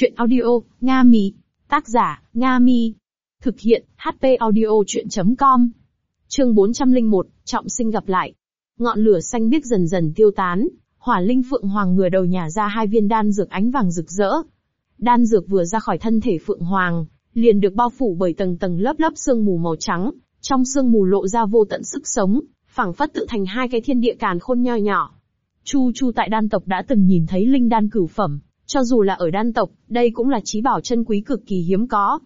Chuyện audio, Nga Mi. Tác giả, Nga Mi. Thực hiện, HP audio chuyện.com. Chương 401, Trọng sinh gặp lại. Ngọn lửa xanh biếc dần dần tiêu tán, hỏa linh phượng hoàng ngửa đầu nhả ra hai viên đan dược ánh vàng rực rỡ. Đan dược vừa ra khỏi thân thể phượng hoàng, liền được bao phủ bởi tầng tầng lớp lớp sương mù màu trắng, trong sương mù lộ ra vô tận sức sống, phảng phất tự thành hai cái thiên địa càn khôn nho nhỏ. Chu Chu tại đan tộc đã từng nhìn thấy linh đan cửu phẩm, cho dù là ở đan tộc, đây cũng là trí bảo chân quý cực kỳ hiếm có.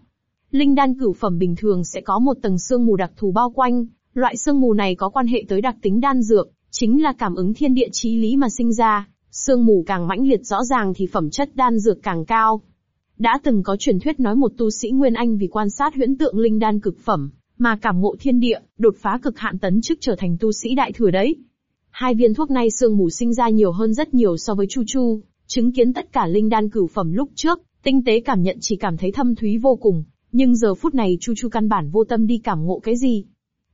Linh đan cửu phẩm bình thường sẽ có một tầng sương mù đặc thù bao quanh, loại sương mù này có quan hệ tới đặc tính đan dược, chính là cảm ứng thiên địa trí lý mà sinh ra, sương mù càng mãnh liệt rõ ràng thì phẩm chất đan dược càng cao. Đã từng có truyền thuyết nói một tu sĩ Nguyên Anh vì quan sát huyễn tượng linh đan cực phẩm, mà cảm ngộ thiên địa, đột phá cực hạn tấn chức trở thành tu sĩ đại thừa đấy. Hai viên thuốc này sương mù sinh ra nhiều hơn rất nhiều so với Chu Chu, chứng kiến tất cả linh đan cửu phẩm lúc trước, tinh tế cảm nhận chỉ cảm thấy thâm thúy vô cùng, nhưng giờ phút này Chu Chu căn bản vô tâm đi cảm ngộ cái gì.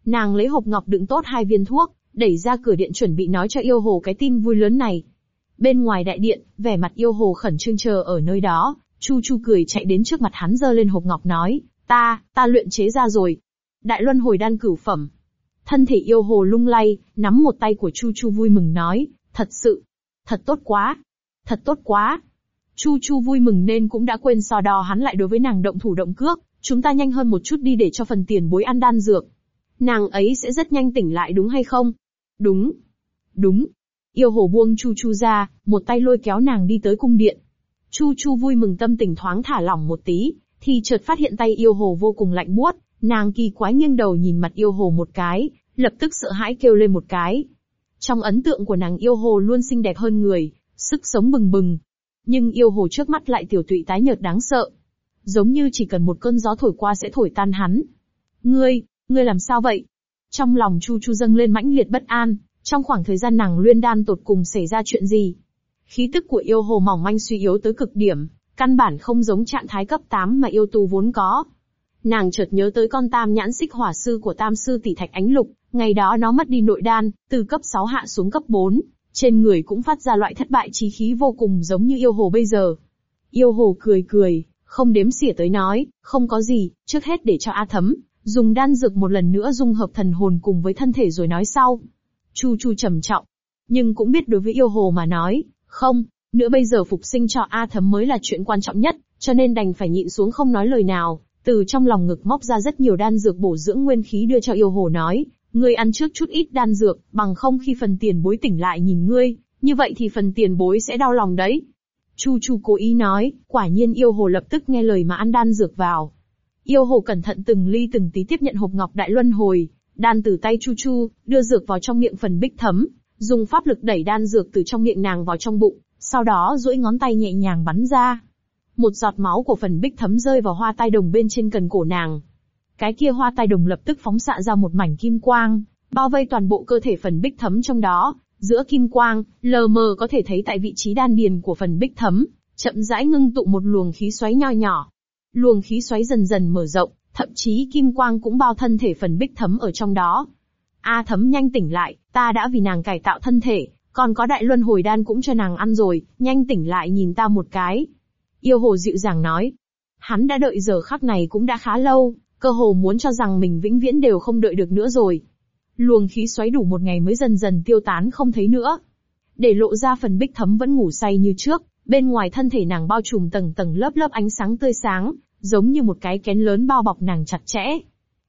Nàng lấy hộp ngọc đựng tốt hai viên thuốc, đẩy ra cửa điện chuẩn bị nói cho yêu hồ cái tin vui lớn này. Bên ngoài đại điện, vẻ mặt yêu hồ khẩn trương chờ ở nơi đó, Chu Chu cười chạy đến trước mặt hắn giơ lên hộp ngọc nói, ta, ta luyện chế ra rồi. Đại luân hồi đan cửu phẩm. Thân thể yêu hồ lung lay, nắm một tay của Chu Chu vui mừng nói, thật sự, thật tốt quá, thật tốt quá. Chu Chu vui mừng nên cũng đã quên so đo hắn lại đối với nàng động thủ động cước, chúng ta nhanh hơn một chút đi để cho phần tiền bối ăn đan dược. Nàng ấy sẽ rất nhanh tỉnh lại đúng hay không? Đúng. Đúng. Yêu hồ buông Chu Chu ra, một tay lôi kéo nàng đi tới cung điện. Chu Chu vui mừng tâm tình thoáng thả lỏng một tí, thì chợt phát hiện tay yêu hồ vô cùng lạnh buốt, nàng kỳ quái nghiêng đầu nhìn mặt yêu hồ một cái, lập tức sợ hãi kêu lên một cái. Trong ấn tượng của nàng yêu hồ luôn xinh đẹp hơn người, sức sống bừng bừng. Nhưng yêu hồ trước mắt lại tiểu tụy tái nhợt đáng sợ. Giống như chỉ cần một cơn gió thổi qua sẽ thổi tan hắn. Ngươi, ngươi làm sao vậy? Trong lòng Chu Chu dâng lên mãnh liệt bất an, trong khoảng thời gian nàng luyên đan tột cùng xảy ra chuyện gì? Khí tức của yêu hồ mỏng manh suy yếu tới cực điểm, căn bản không giống trạng thái cấp 8 mà yêu tu vốn có. Nàng chợt nhớ tới con tam nhãn xích hỏa sư của tam sư tỷ thạch ánh lục, ngày đó nó mất đi nội đan, từ cấp 6 hạ xuống cấp 4, trên người cũng phát ra loại thất bại chí khí vô cùng giống như yêu hồ bây giờ. Yêu hồ cười cười, không đếm xỉa tới nói, không có gì, trước hết để cho A thấm, dùng đan dược một lần nữa dung hợp thần hồn cùng với thân thể rồi nói sau. Chu Chu trầm trọng, nhưng cũng biết đối với yêu hồ mà nói, không, nữa bây giờ phục sinh cho A thấm mới là chuyện quan trọng nhất, cho nên đành phải nhịn xuống không nói lời nào, từ trong lòng ngực móc ra rất nhiều đan dược bổ dưỡng nguyên khí đưa cho yêu hồ nói, ngươi ăn trước chút ít đan dược, bằng không khi phần tiền bối tỉnh lại nhìn ngươi, như vậy thì phần tiền bối sẽ đau lòng đấy. Chu Chu cố ý nói, quả nhiên yêu hồ lập tức nghe lời mà ăn đan dược vào. Yêu hồ cẩn thận từng ly từng tí tiếp nhận hộp ngọc đại luân hồi, đan từ tay Chu Chu, đưa dược vào trong miệng phần bích thấm, dùng pháp lực đẩy đan dược từ trong miệng nàng vào trong bụng, sau đó duỗi ngón tay nhẹ nhàng bắn ra. Một giọt máu của phần bích thấm rơi vào hoa tai đồng bên trên cần cổ nàng. Cái kia hoa tai đồng lập tức phóng xạ ra một mảnh kim quang, bao vây toàn bộ cơ thể phần bích thấm trong đó, giữa kim quang, lờ mờ có thể thấy tại vị trí đan điền của phần bích thấm, chậm rãi ngưng tụ một luồng khí xoáy nho nhỏ. Luồng khí xoáy dần dần mở rộng, thậm chí kim quang cũng bao thân thể phần bích thấm ở trong đó. A thấm nhanh tỉnh lại, ta đã vì nàng cải tạo thân thể, còn có đại luân hồi đan cũng cho nàng ăn rồi, nhanh tỉnh lại nhìn ta một cái. Yêu hồ dịu dàng nói. Hắn đã đợi giờ khắc này cũng đã khá lâu, cơ hồ muốn cho rằng mình vĩnh viễn đều không đợi được nữa rồi. Luồng khí xoáy đủ một ngày mới dần dần tiêu tán không thấy nữa. Để lộ ra phần bích thấm vẫn ngủ say như trước, bên ngoài thân thể nàng bao trùm tầng tầng lớp lớp ánh sáng tươi sáng, giống như một cái kén lớn bao bọc nàng chặt chẽ.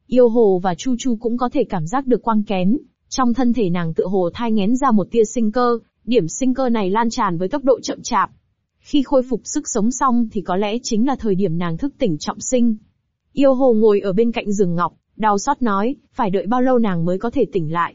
Yêu hồ và Chu Chu cũng có thể cảm giác được quang kén, trong thân thể nàng tựa hồ thai ngén ra một tia sinh cơ, điểm sinh cơ này lan tràn với tốc độ chậm chạp. Khi khôi phục sức sống xong thì có lẽ chính là thời điểm nàng thức tỉnh trọng sinh. Yêu hồ ngồi ở bên cạnh giường ngọc, đau xót nói, phải đợi bao lâu nàng mới có thể tỉnh lại.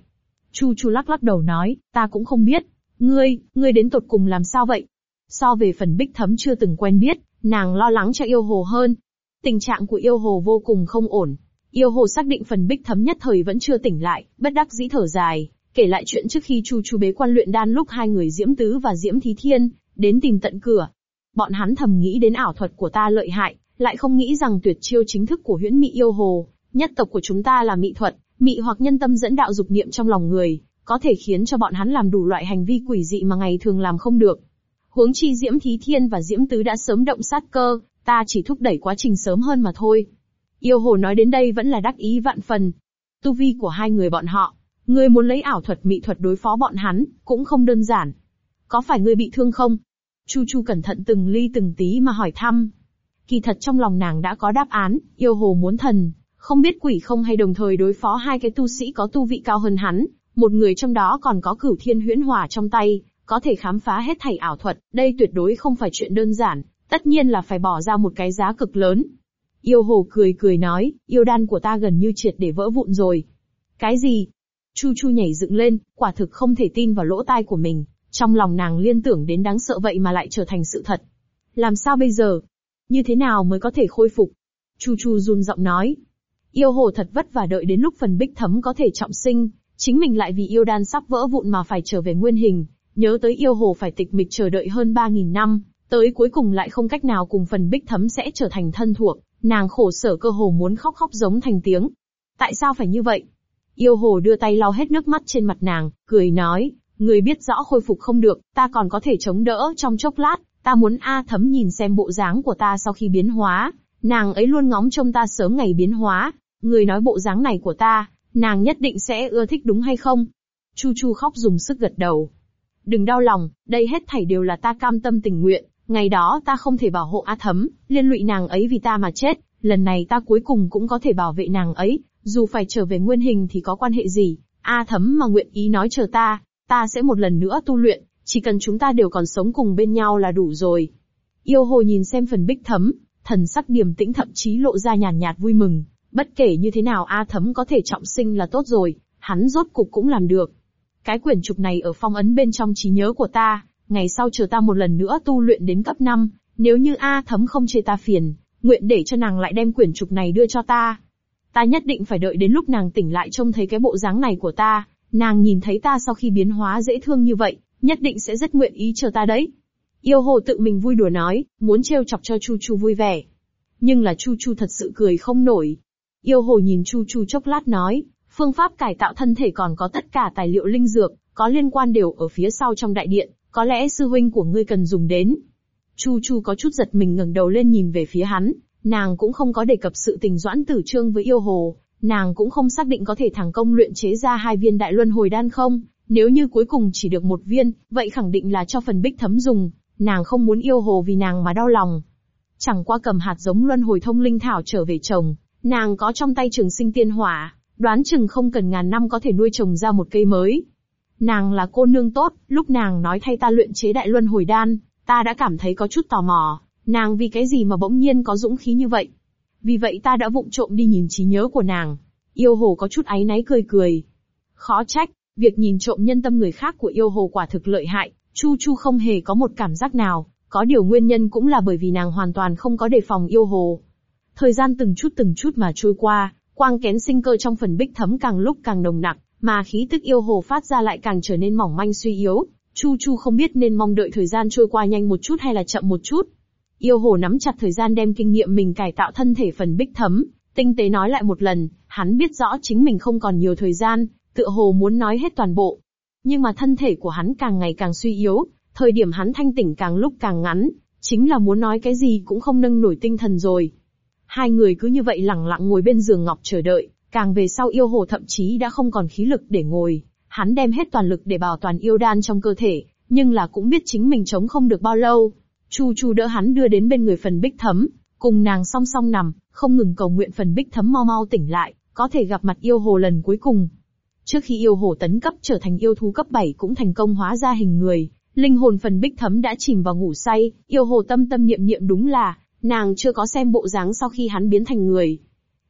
Chu Chu lắc lắc đầu nói, ta cũng không biết. Ngươi, ngươi đến tột cùng làm sao vậy? So về phần bích thấm chưa từng quen biết, nàng lo lắng cho yêu hồ hơn. Tình trạng của yêu hồ vô cùng không ổn. Yêu hồ xác định phần bích thấm nhất thời vẫn chưa tỉnh lại, bất đắc dĩ thở dài, kể lại chuyện trước khi Chu Chu bế quan luyện đan lúc hai người Diễm Tứ và Diễm Thí Thiên, đến tìm tận cửa. Bọn hắn thầm nghĩ đến ảo thuật của ta lợi hại, lại không nghĩ rằng tuyệt chiêu chính thức của huyễn mị yêu hồ, nhất tộc của chúng ta là mị thuật, mị hoặc nhân tâm dẫn đạo dục niệm trong lòng người, có thể khiến cho bọn hắn làm đủ loại hành vi quỷ dị mà ngày thường làm không được. Huống chi Diễm Thí Thiên và Diễm Tứ đã sớm động sát cơ, ta chỉ thúc đẩy quá trình sớm hơn mà thôi. Yêu hồ nói đến đây vẫn là đắc ý vạn phần. Tu vi của hai người bọn họ, ngươi muốn lấy ảo thuật mị thuật đối phó bọn hắn, cũng không đơn giản. Có phải ngươi bị thương không? Chu Chu cẩn thận từng ly từng tí mà hỏi thăm. Kỳ thật trong lòng nàng đã có đáp án, yêu hồ muốn thần, không biết quỷ không hay đồng thời đối phó hai cái tu sĩ có tu vị cao hơn hắn, một người trong đó còn có cửu thiên huyễn hỏa trong tay, có thể khám phá hết thảy ảo thuật, đây tuyệt đối không phải chuyện đơn giản, tất nhiên là phải bỏ ra một cái giá cực lớn. Yêu hồ cười cười nói, yêu đan của ta gần như triệt để vỡ vụn rồi. Cái gì? Chu Chu nhảy dựng lên, quả thực không thể tin vào lỗ tai của mình, trong lòng nàng liên tưởng đến đáng sợ vậy mà lại trở thành sự thật. Làm sao bây giờ? Như thế nào mới có thể khôi phục? Chu Chu run giọng nói. Yêu hồ thật vất và đợi đến lúc phần bích thấm có thể trọng sinh, chính mình lại vì yêu đan sắp vỡ vụn mà phải trở về nguyên hình, nhớ tới yêu hồ phải tịch mịch chờ đợi hơn 3.000 năm, tới cuối cùng lại không cách nào cùng phần bích thấm sẽ trở thành thân thuộc, nàng khổ sở cơ hồ muốn khóc khóc giống thành tiếng. Tại sao phải như vậy? Yêu hồ đưa tay lau hết nước mắt trên mặt nàng, cười nói, người biết rõ khôi phục không được, ta còn có thể chống đỡ trong chốc lát, ta muốn A thấm nhìn xem bộ dáng của ta sau khi biến hóa, nàng ấy luôn ngóng trông ta sớm ngày biến hóa, người nói bộ dáng này của ta, nàng nhất định sẽ ưa thích đúng hay không? Chu Chu khóc dùng sức gật đầu. Đừng đau lòng, đây hết thảy đều là ta cam tâm tình nguyện, ngày đó ta không thể bảo hộ A Thấm, liên lụy nàng ấy vì ta mà chết, lần này ta cuối cùng cũng có thể bảo vệ nàng ấy, dù phải trở về nguyên hình thì có quan hệ gì, A Thấm mà nguyện ý nói chờ ta, ta sẽ một lần nữa tu luyện, chỉ cần chúng ta đều còn sống cùng bên nhau là đủ rồi. Yêu hồ nhìn xem phần bích thấm, thần sắc điềm tĩnh thậm chí lộ ra nhàn nhạt vui mừng, bất kể như thế nào A Thấm có thể trọng sinh là tốt rồi, hắn rốt cục cũng làm được. Cái quyển trục này ở phong ấn bên trong trí nhớ của ta, ngày sau chờ ta một lần nữa tu luyện đến cấp 5, nếu như A Thấm không chê ta phiền, nguyện để cho nàng lại đem quyển trục này đưa cho ta. Ta nhất định phải đợi đến lúc nàng tỉnh lại trông thấy cái bộ dáng này của ta, nàng nhìn thấy ta sau khi biến hóa dễ thương như vậy, nhất định sẽ rất nguyện ý chờ ta đấy. Yêu hồ tự mình vui đùa nói, muốn trêu chọc cho Chu Chu vui vẻ. Nhưng là Chu Chu thật sự cười không nổi. Yêu hồ nhìn Chu Chu chốc lát nói, phương pháp cải tạo thân thể còn có tất cả tài liệu linh dược, có liên quan đều ở phía sau trong đại điện, có lẽ sư huynh của ngươi cần dùng đến. Chu Chu có chút giật mình ngẩng đầu lên nhìn về phía hắn, nàng cũng không có đề cập sự tình doãn tử trương với yêu hồ, nàng cũng không xác định có thể thẳng công luyện chế ra hai viên đại luân hồi đan không, nếu như cuối cùng chỉ được một viên, vậy khẳng định là cho phần bích thấm dùng, nàng không muốn yêu hồ vì nàng mà đau lòng. Chẳng qua cầm hạt giống luân hồi thông linh thảo trở về trồng, nàng có trong tay trường sinh tiên hỏa, đoán chừng không cần ngàn năm có thể nuôi trồng ra một cây mới. Nàng là cô nương tốt, lúc nàng nói thay ta luyện chế đại luân hồi đan, ta đã cảm thấy có chút tò mò, nàng vì cái gì mà bỗng nhiên có dũng khí như vậy. Vì vậy ta đã vụng trộm đi nhìn trí nhớ của nàng. Yêu hồ có chút áy náy cười cười. Khó trách, việc nhìn trộm nhân tâm người khác của yêu hồ quả thực lợi hại, Chu Chu không hề có một cảm giác nào, có điều nguyên nhân cũng là bởi vì nàng hoàn toàn không có đề phòng yêu hồ. Thời gian từng chút từng chút mà trôi qua, quang kén sinh cơ trong phần bích thấm càng lúc càng nồng nặc, mà khí tức yêu hồ phát ra lại càng trở nên mỏng manh suy yếu. Chu Chu không biết nên mong đợi thời gian trôi qua nhanh một chút hay là chậm một chút. Yêu hồ nắm chặt thời gian đem kinh nghiệm mình cải tạo thân thể phần bích thấm, tinh tế nói lại một lần, hắn biết rõ chính mình không còn nhiều thời gian, tựa hồ muốn nói hết toàn bộ. Nhưng mà thân thể của hắn càng ngày càng suy yếu, thời điểm hắn thanh tỉnh càng lúc càng ngắn, chính là muốn nói cái gì cũng không nâng nổi tinh thần rồi. Hai người cứ như vậy lặng lặng ngồi bên giường ngọc chờ đợi, càng về sau yêu hồ thậm chí đã không còn khí lực để ngồi, hắn đem hết toàn lực để bảo toàn yêu đan trong cơ thể, nhưng là cũng biết chính mình chống không được bao lâu. Chu Chu đỡ hắn đưa đến bên người phần bích thấm, cùng nàng song song nằm, không ngừng cầu nguyện phần bích thấm mau mau tỉnh lại, có thể gặp mặt yêu hồ lần cuối cùng. Trước khi yêu hồ tấn cấp trở thành yêu thú cấp 7 cũng thành công hóa ra hình người, linh hồn phần bích thấm đã chìm vào ngủ say, yêu hồ tâm tâm niệm niệm đúng là, nàng chưa có xem bộ dáng sau khi hắn biến thành người.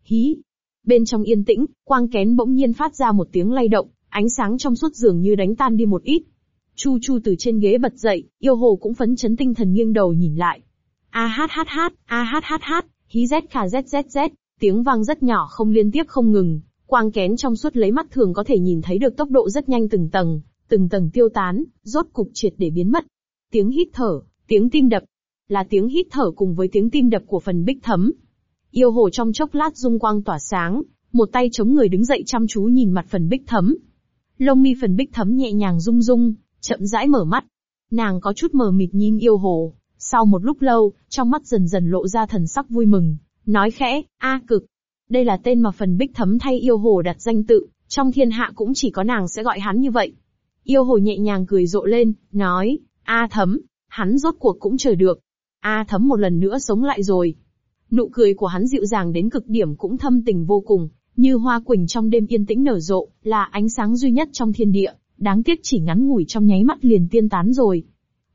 Hí! Bên trong yên tĩnh, quang kén bỗng nhiên phát ra một tiếng lay động, ánh sáng trong suốt dường như đánh tan đi một ít. Chu Chu từ trên ghế bật dậy, yêu hồ cũng phấn chấn tinh thần nghiêng đầu nhìn lại. A hát hát hát, a hát hát hát, hí z khà z z z, tiếng vang rất nhỏ không liên tiếp không ngừng, quang kén trong suốt lấy mắt thường có thể nhìn thấy được tốc độ rất nhanh từng tầng, từng tầng tiêu tán, rốt cục triệt để biến mất. Tiếng hít thở, tiếng tim đập, là tiếng hít thở cùng với tiếng tim đập của phần bích thấm. Yêu hồ trong chốc lát dung quang tỏa sáng, một tay chống người đứng dậy chăm chú nhìn mặt phần bích thấm. Lông mi phần bích thấm nhẹ nhàng rung rung, chậm rãi mở mắt. Nàng có chút mờ mịt nhìn yêu hồ, sau một lúc lâu, trong mắt dần dần lộ ra thần sắc vui mừng, nói khẽ, A cực. Đây là tên mà phần bích thấm thay yêu hồ đặt danh tự, trong thiên hạ cũng chỉ có nàng sẽ gọi hắn như vậy. Yêu hồ nhẹ nhàng cười rộ lên, nói, A thấm, hắn rốt cuộc cũng chờ được. A thấm một lần nữa sống lại rồi. Nụ cười của hắn dịu dàng đến cực điểm cũng thâm tình vô cùng, như hoa quỳnh trong đêm yên tĩnh nở rộ, là ánh sáng duy nhất trong thiên địa, đáng tiếc chỉ ngắn ngủi trong nháy mắt liền tiên tán rồi.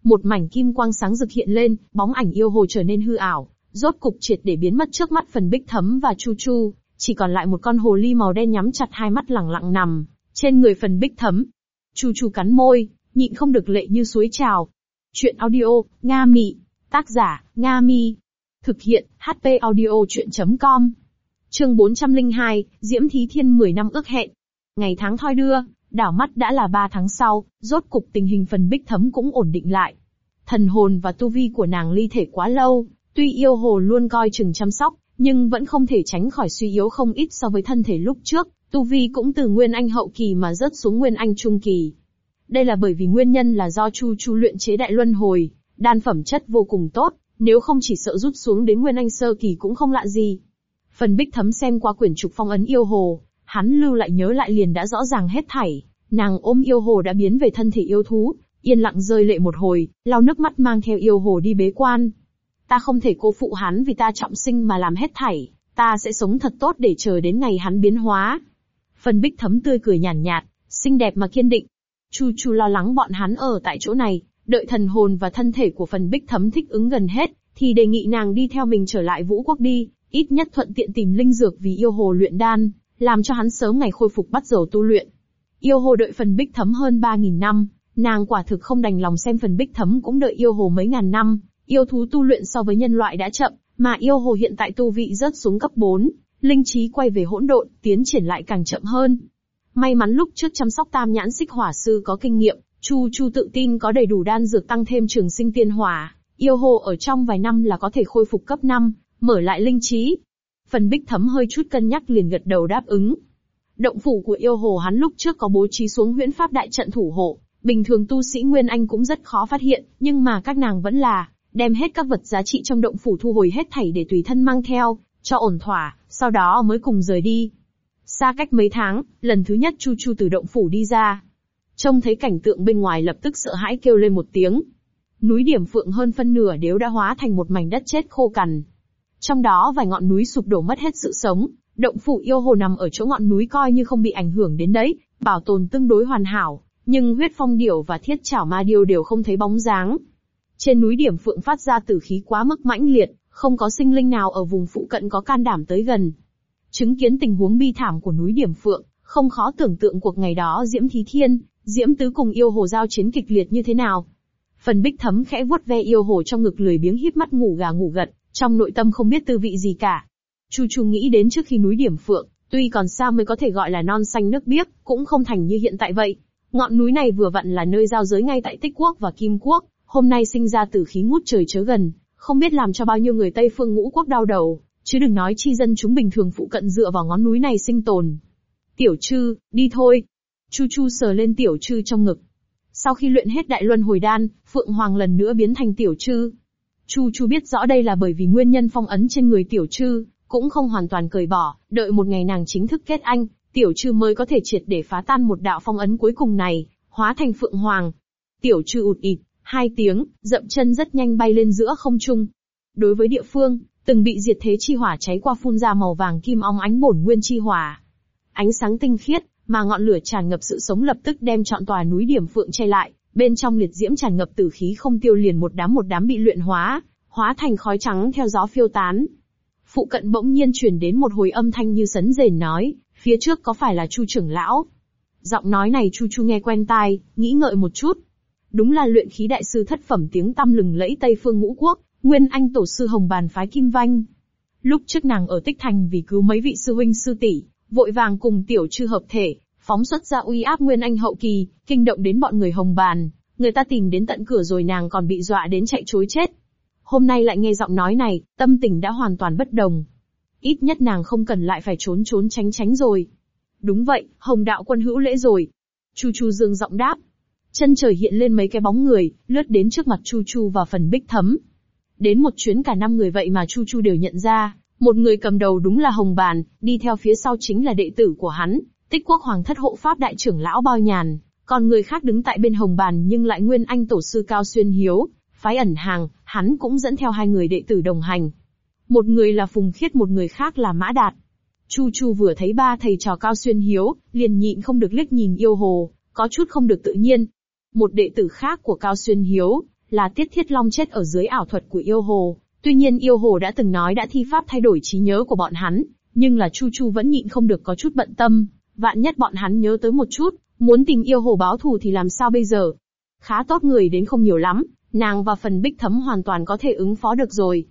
Một mảnh kim quang sáng rực hiện lên, bóng ảnh yêu hồ trở nên hư ảo, rốt cục triệt để biến mất trước mắt phần bích thấm và chu chu, chỉ còn lại một con hồ ly màu đen nhắm chặt hai mắt lẳng lặng nằm, trên người phần bích thấm. Chu chu cắn môi, nhịn không được lệ như suối trào. Chuyện audio, Nga Mị. Tác giả, Nga Mi. Thực hiện, HP audio chuyện.com. Chương 402, Diễm Thí Thiên 10 năm ước hẹn. Ngày tháng thoi đưa, đảo mắt đã là 3 tháng sau, rốt cục tình hình phần bích thấm cũng ổn định lại. Thần hồn và tu vi của nàng ly thể quá lâu, tuy yêu hồ luôn coi chừng chăm sóc, nhưng vẫn không thể tránh khỏi suy yếu không ít so với thân thể lúc trước, tu vi cũng từ nguyên anh hậu kỳ mà rớt xuống nguyên anh trung kỳ. Đây là bởi vì nguyên nhân là do Chu Chu luyện chế đại luân hồi, đan phẩm chất vô cùng tốt, nếu không chỉ sợ rút xuống đến nguyên anh sơ kỳ cũng không lạ gì. Phần bích thấm xem qua quyển trục phong ấn yêu hồ, hắn lưu lại nhớ lại liền đã rõ ràng hết thảy. Nàng ôm yêu hồ đã biến về thân thể yêu thú, yên lặng rơi lệ một hồi, lau nước mắt mang theo yêu hồ đi bế quan. Ta không thể cô phụ hắn vì ta trọng sinh mà làm hết thảy, ta sẽ sống thật tốt để chờ đến ngày hắn biến hóa. Phần bích thấm tươi cười nhàn nhạt, xinh đẹp mà kiên định. Chu Chu lo lắng bọn hắn ở tại chỗ này, đợi thần hồn và thân thể của phần bích thấm thích ứng gần hết, thì đề nghị nàng đi theo mình trở lại vũ quốc đi, ít nhất thuận tiện tìm linh dược vì yêu hồ luyện đan, làm cho hắn sớm ngày khôi phục bắt đầu tu luyện. Yêu hồ đợi phần bích thấm hơn 3.000 năm, nàng quả thực không đành lòng xem phần bích thấm cũng đợi yêu hồ mấy ngàn năm, yêu thú tu luyện so với nhân loại đã chậm, mà yêu hồ hiện tại tu vị rớt xuống cấp 4, linh trí quay về hỗn độn, tiến triển lại càng chậm hơn. May mắn lúc trước chăm sóc tam nhãn xích hỏa sư có kinh nghiệm, Chu Chu tự tin có đầy đủ đan dược tăng thêm trường sinh tiên hỏa, yêu hồ ở trong vài năm là có thể khôi phục cấp 5, mở lại linh trí. Phần bích thấm hơi chút cân nhắc liền gật đầu đáp ứng. Động phủ của yêu hồ hắn lúc trước có bố trí xuống huyễn pháp đại trận thủ hộ, bình thường tu sĩ Nguyên Anh cũng rất khó phát hiện, nhưng mà các nàng vẫn là, đem hết các vật giá trị trong động phủ thu hồi hết thảy để tùy thân mang theo, cho ổn thỏa, sau đó mới cùng rời đi. Xa cách mấy tháng, lần thứ nhất Chu Chu từ động phủ đi ra. Trông thấy cảnh tượng bên ngoài lập tức sợ hãi kêu lên một tiếng. Núi điểm phượng hơn phân nửa đều đã hóa thành một mảnh đất chết khô cằn. Trong đó vài ngọn núi sụp đổ mất hết sự sống, động phủ yêu hồ nằm ở chỗ ngọn núi coi như không bị ảnh hưởng đến đấy, bảo tồn tương đối hoàn hảo, nhưng huyết phong điểu và thiết chảo ma điêu đều không thấy bóng dáng. Trên núi điểm phượng phát ra tử khí quá mức mãnh liệt, không có sinh linh nào ở vùng phụ cận có can đảm tới gần. Chứng kiến tình huống bi thảm của núi điểm phượng, không khó tưởng tượng cuộc ngày đó Diễm Thí Thiên, Diễm Tứ cùng yêu hồ giao chiến kịch liệt như thế nào. Phần bích thấm khẽ vuốt ve yêu hồ trong ngực lười biếng híp mắt ngủ gà ngủ gật, trong nội tâm không biết tư vị gì cả. Chu Chu nghĩ đến trước khi núi điểm phượng, tuy còn xa mới có thể gọi là non xanh nước biếc, cũng không thành như hiện tại vậy. Ngọn núi này vừa vặn là nơi giao giới ngay tại Tích Quốc và Kim Quốc, hôm nay sinh ra tử khí ngút trời chớ gần, không biết làm cho bao nhiêu người Tây phương ngũ quốc đau đầu, chứ đừng nói chi dân chúng bình thường phụ cận dựa vào ngón núi này sinh tồn. Tiểu trư, đi thôi. Chu Chu sờ lên tiểu trư trong ngực. Sau khi luyện hết đại luân hồi đan, Phượng Hoàng lần nữa biến thành tiểu trư. Chu Chu biết rõ đây là bởi vì nguyên nhân phong ấn trên người tiểu trư, cũng không hoàn toàn cởi bỏ, đợi một ngày nàng chính thức kết anh, tiểu trư mới có thể triệt để phá tan một đạo phong ấn cuối cùng này, hóa thành Phượng Hoàng. Tiểu trư ụt ịt, hai tiếng, dậm chân rất nhanh bay lên giữa không trung. Đối với địa phương, từng bị diệt thế chi hỏa cháy qua phun ra màu vàng kim óng ánh bổn nguyên chi hỏa. Ánh sáng tinh khiết, mà ngọn lửa tràn ngập sự sống lập tức đem trọn tòa núi điểm phượng che lại, bên trong liệt diễm tràn ngập tử khí không tiêu liền một đám một đám bị luyện hóa, hóa thành khói trắng theo gió phiêu tán. Phụ cận bỗng nhiên truyền đến một hồi âm thanh như sấn rền nói, phía trước có phải là Chu trưởng lão? Giọng nói này Chu Chu nghe quen tai, nghĩ ngợi một chút. Đúng là luyện khí đại sư thất phẩm tiếng tăm lừng lẫy Tây Phương Ngũ Quốc, Nguyên Anh tổ sư Hồng Bàn phái Kim Vanh. Lúc trước nàng ở Tích Thành vì cứu mấy vị sư huynh sư tỷ, vội vàng cùng tiểu chư hợp thể, phóng xuất ra uy áp Nguyên Anh hậu kỳ, kinh động đến bọn người Hồng Bàn. Người ta tìm đến tận cửa rồi nàng còn bị dọa đến chạy trối chết. Hôm nay lại nghe giọng nói này, tâm tình đã hoàn toàn bất đồng. Ít nhất nàng không cần lại phải trốn trốn tránh tránh rồi. Đúng vậy, Hồng đạo quân hữu lễ rồi. Chu Chu Dương giọng đáp. Chân trời hiện lên mấy cái bóng người, lướt đến trước mặt Chu Chu và phần bích thấm. Đến một chuyến cả năm người vậy mà Chu Chu đều nhận ra, một người cầm đầu đúng là Hồng Bàn, đi theo phía sau chính là đệ tử của hắn, tích quốc hoàng thất hộ pháp đại trưởng lão Bao Nhàn, còn người khác đứng tại bên Hồng Bàn nhưng lại nguyên anh tổ sư Cao Xuyên Hiếu, phái ẩn hàng, hắn cũng dẫn theo hai người đệ tử đồng hành. Một người là Phùng Khiết một người khác là Mã Đạt. Chu Chu vừa thấy ba thầy trò Cao Xuyên Hiếu, liền nhịn không được liếc nhìn yêu hồ, có chút không được tự nhiên. Một đệ tử khác của Cao Xuyên Hiếu, là Tiết Thiết Long chết ở dưới ảo thuật của yêu hồ. Tuy nhiên yêu hồ đã từng nói đã thi pháp thay đổi trí nhớ của bọn hắn, nhưng là Chu Chu vẫn nhịn không được có chút bận tâm. Vạn nhất bọn hắn nhớ tới một chút, muốn tìm yêu hồ báo thù thì làm sao bây giờ? Khá tốt người đến không nhiều lắm, nàng và phần bích thấm hoàn toàn có thể ứng phó được rồi.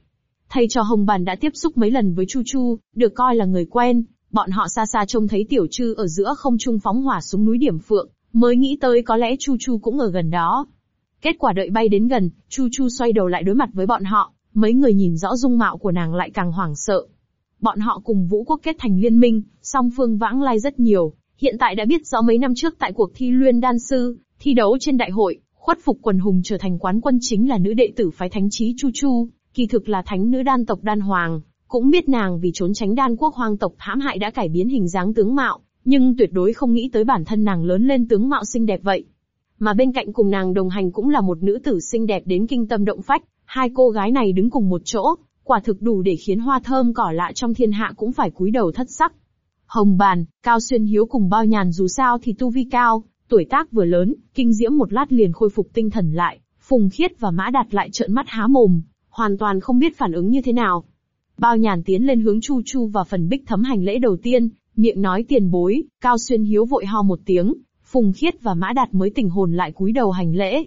Thầy trò Hồng Bàn đã tiếp xúc mấy lần với Chu Chu, được coi là người quen, bọn họ xa xa trông thấy tiểu trư ở giữa không trung phóng hỏa xuống núi Điểm Phượng, mới nghĩ tới có lẽ Chu Chu cũng ở gần đó. Kết quả đợi bay đến gần, Chu Chu xoay đầu lại đối mặt với bọn họ, mấy người nhìn rõ dung mạo của nàng lại càng hoảng sợ. Bọn họ cùng Vũ Quốc kết thành liên minh, song phương vãng lai rất nhiều, hiện tại đã biết rõ mấy năm trước tại cuộc thi Luyên Đan Sư, thi đấu trên đại hội, khuất phục quần hùng trở thành quán quân chính là nữ đệ tử phái thánh trí Chu Chu, kỳ thực là thánh nữ đan tộc đan hoàng, cũng biết nàng vì trốn tránh đan quốc hoang tộc hãm hại đã cải biến hình dáng tướng mạo, nhưng tuyệt đối không nghĩ tới bản thân nàng lớn lên tướng mạo xinh đẹp vậy. Mà bên cạnh cùng nàng đồng hành cũng là một nữ tử xinh đẹp đến kinh tâm động phách, hai cô gái này đứng cùng một chỗ, quả thực đủ để khiến hoa thơm cỏ lạ trong thiên hạ cũng phải cúi đầu thất sắc. Hồng Bàn, Cao Xuyên Hiếu cùng bao nhàn dù sao thì tu vi cao, tuổi tác vừa lớn, kinh diễm một lát liền khôi phục tinh thần lại, Phùng Khiết và Mã Đạt lại trợn mắt há mồm, hoàn toàn không biết phản ứng như thế nào. Bao nhàn tiến lên hướng Chu Chu và phần bích thấm hành lễ đầu tiên, miệng nói tiền bối, Cao Xuyên Hiếu vội ho một tiếng, Phùng Khiết và Mã Đạt mới tỉnh hồn lại cúi đầu hành lễ.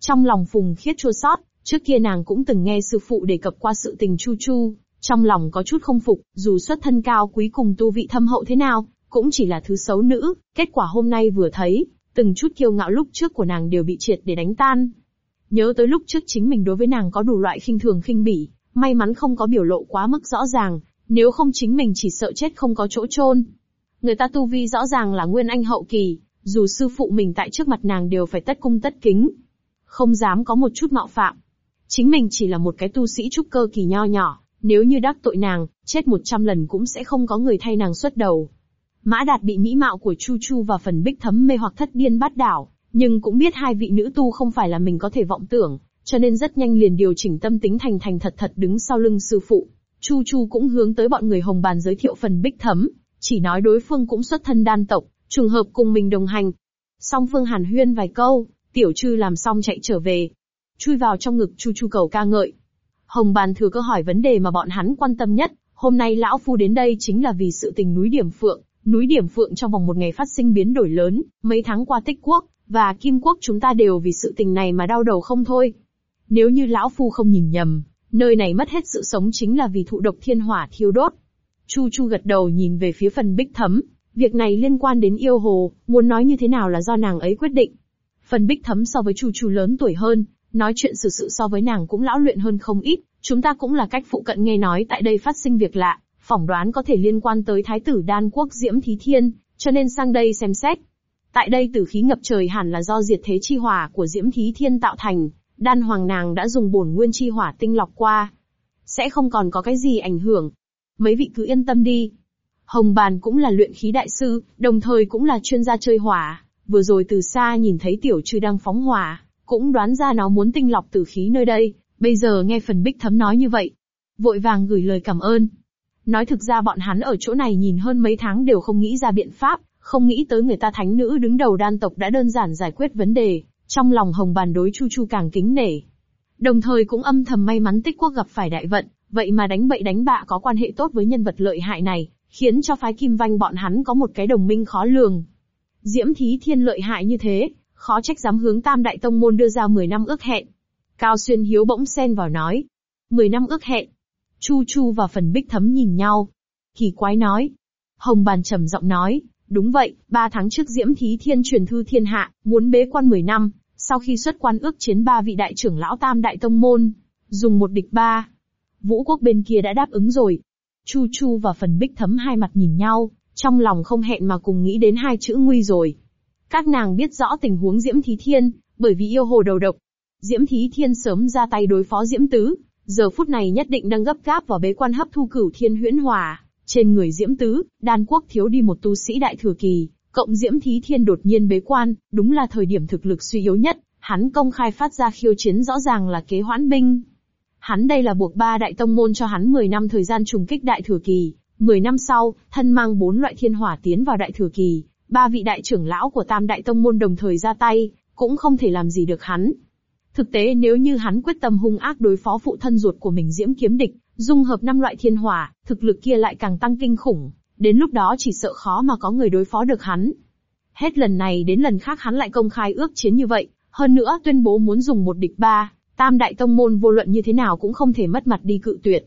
Trong lòng Phùng Khiết chua xót, trước kia nàng cũng từng nghe sư phụ đề cập qua sự tình Chu Chu, trong lòng có chút không phục, dù xuất thân cao quý cùng tu vị thâm hậu thế nào, cũng chỉ là thứ xấu nữ, kết quả hôm nay vừa thấy, từng chút kiêu ngạo lúc trước của nàng đều bị triệt để đánh tan. Nhớ tới lúc trước chính mình đối với nàng có đủ loại khinh thường khinh bỉ, may mắn không có biểu lộ quá mức rõ ràng, nếu không chính mình chỉ sợ chết không có chỗ chôn. Người ta tu vi rõ ràng là nguyên anh hậu kỳ, dù sư phụ mình tại trước mặt nàng đều phải tất cung tất kính. Không dám có một chút mạo phạm. Chính mình chỉ là một cái tu sĩ trúc cơ kỳ nho nhỏ, nếu như đắc tội nàng, chết một trăm lần cũng sẽ không có người thay nàng xuất đầu. Mã Đạt bị mỹ mạo của Chu Chu và phần bích thấm mê hoặc thất điên bắt đảo, nhưng cũng biết hai vị nữ tu không phải là mình có thể vọng tưởng, cho nên rất nhanh liền điều chỉnh tâm tính thành thành thật thật đứng sau lưng sư phụ. Chu Chu cũng hướng tới bọn người hồng bàn giới thiệu phần bích thấm, chỉ nói đối phương cũng xuất thân đan tộc, trùng hợp cùng mình đồng hành. Song phương hàn huyên vài câu, tiểu trư làm xong chạy trở về. Chui vào trong ngực Chu Chu cầu ca ngợi. Hồng bàn thừa cơ hỏi vấn đề mà bọn hắn quan tâm nhất, hôm nay lão phu đến đây chính là vì sự tình núi Điểm Phượng. Núi Điểm Phượng trong vòng một ngày phát sinh biến đổi lớn, mấy tháng qua tích quốc, và kim quốc chúng ta đều vì sự tình này mà đau đầu không thôi. Nếu như lão phu không nhìn nhầm, nơi này mất hết sự sống chính là vì thụ độc thiên hỏa thiêu đốt. Chu Chu gật đầu nhìn về phía phần bích thấm, việc này liên quan đến yêu hồ, muốn nói như thế nào là do nàng ấy quyết định. Phần bích thấm so với Chu Chu lớn tuổi hơn, nói chuyện sự sự so với nàng cũng lão luyện hơn không ít, chúng ta cũng là cách phụ cận nghe nói tại đây phát sinh việc lạ, phỏng đoán có thể liên quan tới thái tử đan quốc Diễm Thí Thiên, cho nên sang đây xem xét. Tại đây tử khí ngập trời hẳn là do diệt thế chi hỏa của Diễm Thí Thiên tạo thành, đan hoàng nàng đã dùng bổn nguyên chi hỏa tinh lọc qua. Sẽ không còn có cái gì ảnh hưởng. Mấy vị cứ yên tâm đi. Hồng Bàn cũng là luyện khí đại sư, đồng thời cũng là chuyên gia chơi hỏa. Vừa rồi từ xa nhìn thấy tiểu trư đang phóng hỏa, cũng đoán ra nó muốn tinh lọc tử khí nơi đây, bây giờ nghe phần bích thấm nói như vậy. Vội vàng gửi lời cảm ơn. Nói thực ra bọn hắn ở chỗ này nhìn hơn mấy tháng đều không nghĩ ra biện pháp, không nghĩ tới người ta thánh nữ đứng đầu đan tộc đã đơn giản giải quyết vấn đề, trong lòng hồng bàn đối Chu Chu càng kính nể. Đồng thời cũng âm thầm may mắn tích quốc gặp phải đại vận, vậy mà đánh bậy đánh bạ có quan hệ tốt với nhân vật lợi hại này, khiến cho phái kim vanh bọn hắn có một cái đồng minh khó lường. Diễm Thí Thiên lợi hại như thế, khó trách dám hướng Tam Đại Tông Môn đưa ra 10 năm ước hẹn. Cao Xuyên Hiếu bỗng xen vào nói. 10 năm ước hẹn. Chu Chu và phần bích thấm nhìn nhau. Kỳ quái nói. Hồng Bàn trầm giọng nói, Đúng vậy, ba tháng trước Diễm Thí Thiên truyền thư thiên hạ, muốn bế quan 10 năm, sau khi xuất quan ước chiến ba vị đại trưởng lão tam đại tông môn, dùng một địch ba. Vũ quốc bên kia đã đáp ứng rồi. Chu Chu và phần bích thấm hai mặt nhìn nhau, trong lòng không hẹn mà cùng nghĩ đến hai chữ nguy rồi. Các nàng biết rõ tình huống Diễm Thí Thiên, bởi vì yêu hồ đầu độc. Diễm Thí Thiên sớm ra tay đối phó Diễm Tứ, giờ phút này nhất định đang gấp gáp vào bế quan hấp thu cửu thiên huyễn hòa. Trên người Diễm Tứ, đan quốc thiếu đi một tu sĩ đại thừa kỳ, cộng Diễm Thí Thiên đột nhiên bế quan, đúng là thời điểm thực lực suy yếu nhất, hắn công khai phát ra khiêu chiến rõ ràng là kế hoãn binh. Hắn đây là buộc ba đại tông môn cho hắn 10 năm thời gian trùng kích đại thừa kỳ, 10 năm sau, thân mang bốn loại thiên hỏa tiến vào đại thừa kỳ, ba vị đại trưởng lão của tam đại tông môn đồng thời ra tay, cũng không thể làm gì được hắn. Thực tế nếu như hắn quyết tâm hung ác đối phó phụ thân ruột của mình diễm kiếm địch, dung hợp năm loại thiên hỏa, thực lực kia lại càng tăng kinh khủng, đến lúc đó chỉ sợ khó mà có người đối phó được hắn. Hết lần này đến lần khác hắn lại công khai ước chiến như vậy, hơn nữa tuyên bố muốn dùng một địch ba, tam đại tông môn vô luận như thế nào cũng không thể mất mặt đi cự tuyệt.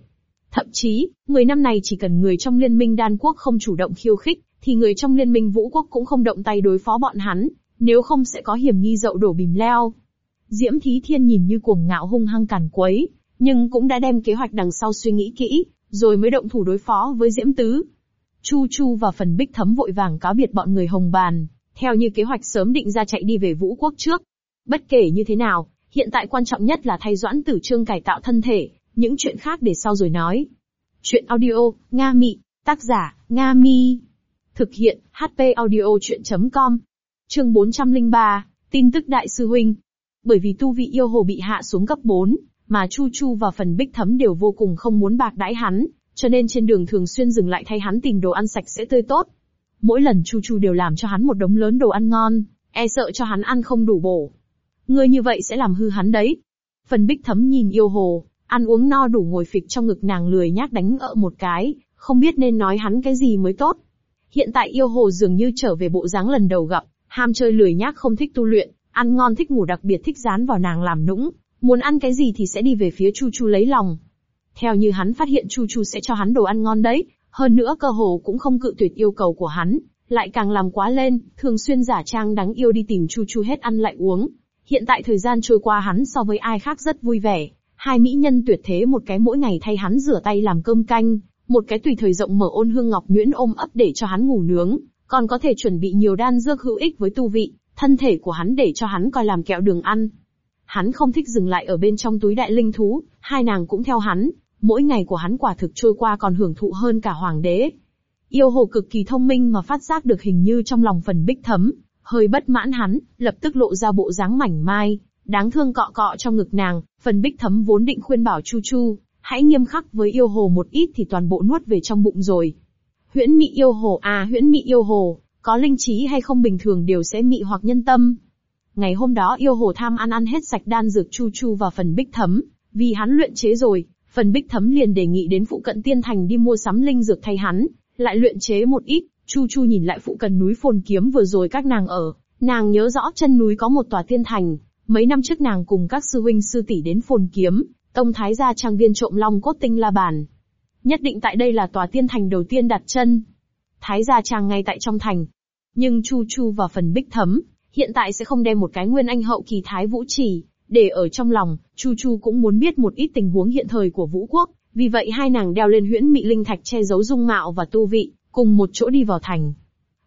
Thậm chí, 10 năm này chỉ cần người trong liên minh đan quốc không chủ động khiêu khích, thì người trong liên minh vũ quốc cũng không động tay đối phó bọn hắn, nếu không sẽ có hiểm nghi dậu đổ bìm leo. Diễm Thí Thiên nhìn như cuồng ngạo hung hăng càn quấy, nhưng cũng đã đem kế hoạch đằng sau suy nghĩ kỹ, rồi mới động thủ đối phó với Diễm Tứ. Chu Chu và phần bích thấm vội vàng cáo biệt bọn người hồng bàn, theo như kế hoạch sớm định ra chạy đi về vũ quốc trước. Bất kể như thế nào, hiện tại quan trọng nhất là thay doãn tử trương cải tạo thân thể, những chuyện khác để sau rồi nói. Chuyện audio, Nga Mị, tác giả, Nga Mi. Thực hiện, HP audio chuyện.com. Chương 403, tin tức đại sư huynh. Bởi vì tu vị yêu hồ bị hạ xuống cấp 4, mà Chu Chu và phần bích thấm đều vô cùng không muốn bạc đãi hắn, cho nên trên đường thường xuyên dừng lại thay hắn tìm đồ ăn sạch sẽ tươi tốt. Mỗi lần Chu Chu đều làm cho hắn một đống lớn đồ ăn ngon, e sợ cho hắn ăn không đủ bổ. Ngươi như vậy sẽ làm hư hắn đấy. Phần bích thấm nhìn yêu hồ, ăn uống no đủ ngồi phịch trong ngực nàng lười nhác đánh ợ một cái, không biết nên nói hắn cái gì mới tốt. Hiện tại yêu hồ dường như trở về bộ dáng lần đầu gặp, ham chơi lười nhác không thích tu luyện, ăn ngon thích ngủ đặc biệt thích dán vào nàng làm nũng, muốn ăn cái gì thì sẽ đi về phía Chu Chu lấy lòng. Theo như hắn phát hiện Chu Chu sẽ cho hắn đồ ăn ngon đấy, hơn nữa cơ hồ cũng không cự tuyệt yêu cầu của hắn, lại càng làm quá lên, thường xuyên giả trang đáng yêu đi tìm Chu Chu hết ăn lại uống. Hiện tại thời gian trôi qua hắn so với ai khác rất vui vẻ, hai mỹ nhân tuyệt thế một cái mỗi ngày thay hắn rửa tay làm cơm canh, một cái tùy thời rộng mở ôn hương ngọc nhuyễn ôm ấp để cho hắn ngủ nướng, còn có thể chuẩn bị nhiều đan dược hữu ích với tu vị, thân thể của hắn để cho hắn coi làm kẹo đường ăn. Hắn không thích dừng lại ở bên trong túi đại linh thú, hai nàng cũng theo hắn, mỗi ngày của hắn quả thực trôi qua còn hưởng thụ hơn cả hoàng đế. Yêu hồ cực kỳ thông minh mà phát giác được hình như trong lòng phần bích thấm, hơi bất mãn hắn, lập tức lộ ra bộ dáng mảnh mai, đáng thương cọ cọ trong ngực nàng, phần bích thấm vốn định khuyên bảo Chu Chu, hãy nghiêm khắc với yêu hồ một ít thì toàn bộ nuốt về trong bụng rồi. Huyễn mị yêu hồ à huyễn mị yêu hồ, có linh trí hay không bình thường đều sẽ mị hoặc nhân tâm. Ngày hôm đó yêu hồ tham ăn ăn hết sạch đan dược Chu Chu và phần bích thấm, vì hắn luyện chế rồi, phần bích thấm liền đề nghị đến phụ cận tiên thành đi mua sắm linh dược thay hắn, lại luyện chế một ít, Chu Chu nhìn lại phụ cận núi phồn kiếm vừa rồi các nàng ở, nàng nhớ rõ chân núi có một tòa tiên thành, mấy năm trước nàng cùng các sư huynh sư tỷ đến phồn kiếm, tông thái gia trang viên trộm long cốt tinh la bàn. Nhất định tại đây là tòa tiên thành đầu tiên đặt chân. Thái gia trang ngay tại trong thành. Nhưng Chu Chu và phần bích thấm, hiện tại sẽ không đem một cái nguyên anh hậu kỳ thái vũ chỉ, để ở trong lòng, Chu Chu cũng muốn biết một ít tình huống hiện thời của vũ quốc, vì vậy hai nàng đeo lên huyễn mị linh thạch che giấu dung mạo và tu vị, cùng một chỗ đi vào thành.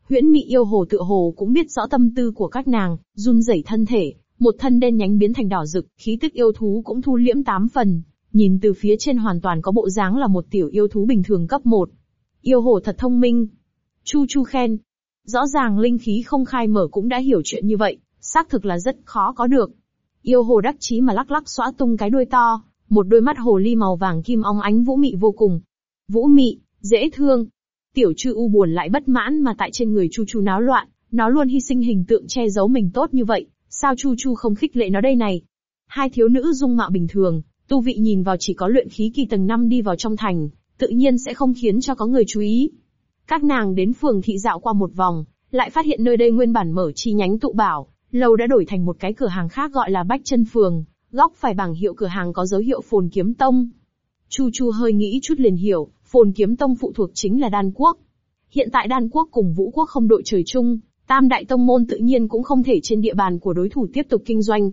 Huyễn mị yêu hồ tựa hồ cũng biết rõ tâm tư của các nàng, run rẩy thân thể, một thân đen nhánh biến thành đỏ rực, khí tức yêu thú cũng thu liễm tám phần, nhìn từ phía trên hoàn toàn có bộ dáng là một tiểu yêu thú bình thường cấp 1. Yêu hồ thật thông minh. Chu Chu khen. Rõ ràng linh khí không khai mở cũng đã hiểu chuyện như vậy, xác thực là rất khó có được. Yêu hồ đắc chí mà lắc lắc xóa tung cái đuôi to, một đôi mắt hồ ly màu vàng kim óng ánh vũ mị vô cùng. Vũ mị, dễ thương. Tiểu chư u buồn lại bất mãn mà tại trên người Chu Chu náo loạn, nó luôn hy sinh hình tượng che giấu mình tốt như vậy, sao Chu Chu không khích lệ nó đây này? Hai thiếu nữ dung mạo bình thường, tu vị nhìn vào chỉ có luyện khí kỳ tầng 5 đi vào trong thành, tự nhiên sẽ không khiến cho có người chú ý. Các nàng đến phường thị dạo qua một vòng, lại phát hiện nơi đây nguyên bản mở chi nhánh tụ bảo, lâu đã đổi thành một cái cửa hàng khác gọi là Bách Chân Phường, góc phải bảng hiệu cửa hàng có dấu hiệu Phồn Kiếm Tông. Chu Chu hơi nghĩ chút liền hiểu, Phồn Kiếm Tông phụ thuộc chính là Đan Quốc. Hiện tại Đan Quốc cùng Vũ Quốc không đội trời chung, Tam đại tông môn tự nhiên cũng không thể trên địa bàn của đối thủ tiếp tục kinh doanh.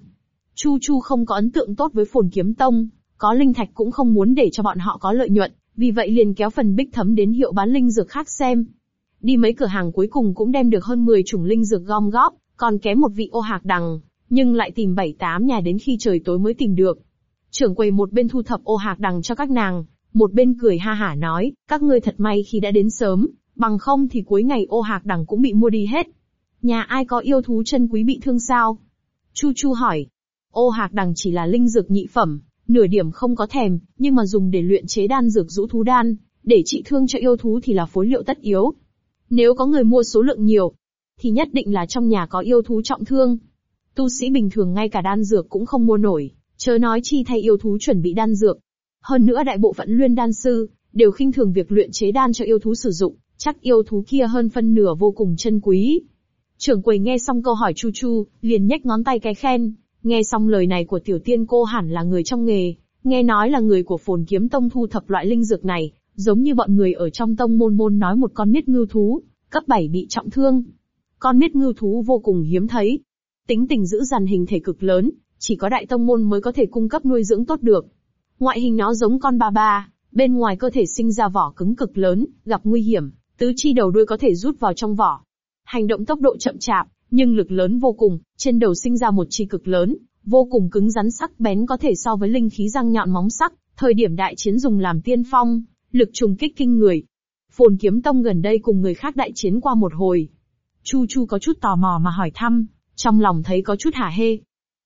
Chu Chu không có ấn tượng tốt với phồn kiếm tông, có linh thạch cũng không muốn để cho bọn họ có lợi nhuận, vì vậy liền kéo phần bích thấm đến hiệu bán linh dược khác xem. Đi mấy cửa hàng cuối cùng cũng đem được hơn 10 chủng linh dược gom góp, còn kém một vị ô hạc đằng, nhưng lại tìm bảy tám nhà đến khi trời tối mới tìm được. Trưởng quầy một bên thu thập ô hạc đằng cho các nàng, một bên cười ha hả nói, các ngươi thật may khi đã đến sớm, bằng không thì cuối ngày ô hạc đằng cũng bị mua đi hết. Nhà ai có yêu thú chân quý bị thương sao? Chu Chu hỏi. Ô hạc đằng chỉ là linh dược nhị phẩm, nửa điểm không có thèm, nhưng mà dùng để luyện chế đan dược rũ thú đan, để trị thương cho yêu thú thì là phối liệu tất yếu. Nếu có người mua số lượng nhiều, thì nhất định là trong nhà có yêu thú trọng thương. Tu sĩ bình thường ngay cả đan dược cũng không mua nổi, chớ nói chi thay yêu thú chuẩn bị đan dược. Hơn nữa đại bộ phận luyện đan sư, đều khinh thường việc luyện chế đan cho yêu thú sử dụng, chắc yêu thú kia hơn phân nửa vô cùng chân quý. Trưởng quầy nghe xong câu hỏi Chu Chu, liền nhếch ngón tay cái khen, nghe xong lời này của tiểu tiên cô hẳn là người trong nghề, nghe nói là người của phồn kiếm tông thu thập loại linh dược này, giống như bọn người ở trong tông môn môn nói một con miết ngưu thú, cấp 7 bị trọng thương. Con miết ngưu thú vô cùng hiếm thấy. Tính tình giữ dằn hình thể cực lớn, chỉ có đại tông môn mới có thể cung cấp nuôi dưỡng tốt được. Ngoại hình nó giống con ba ba, bên ngoài cơ thể sinh ra vỏ cứng cực lớn, gặp nguy hiểm, tứ chi đầu đuôi có thể rút vào trong vỏ. Hành động tốc độ chậm chạp, nhưng lực lớn vô cùng, trên đầu sinh ra một chi cực lớn, vô cùng cứng rắn sắc bén có thể so với linh khí răng nhọn móng sắc, thời điểm đại chiến dùng làm tiên phong, lực trùng kích kinh người. Phồn kiếm tông gần đây cùng người khác đại chiến qua một hồi. Chu Chu có chút tò mò mà hỏi thăm, trong lòng thấy có chút hả hê.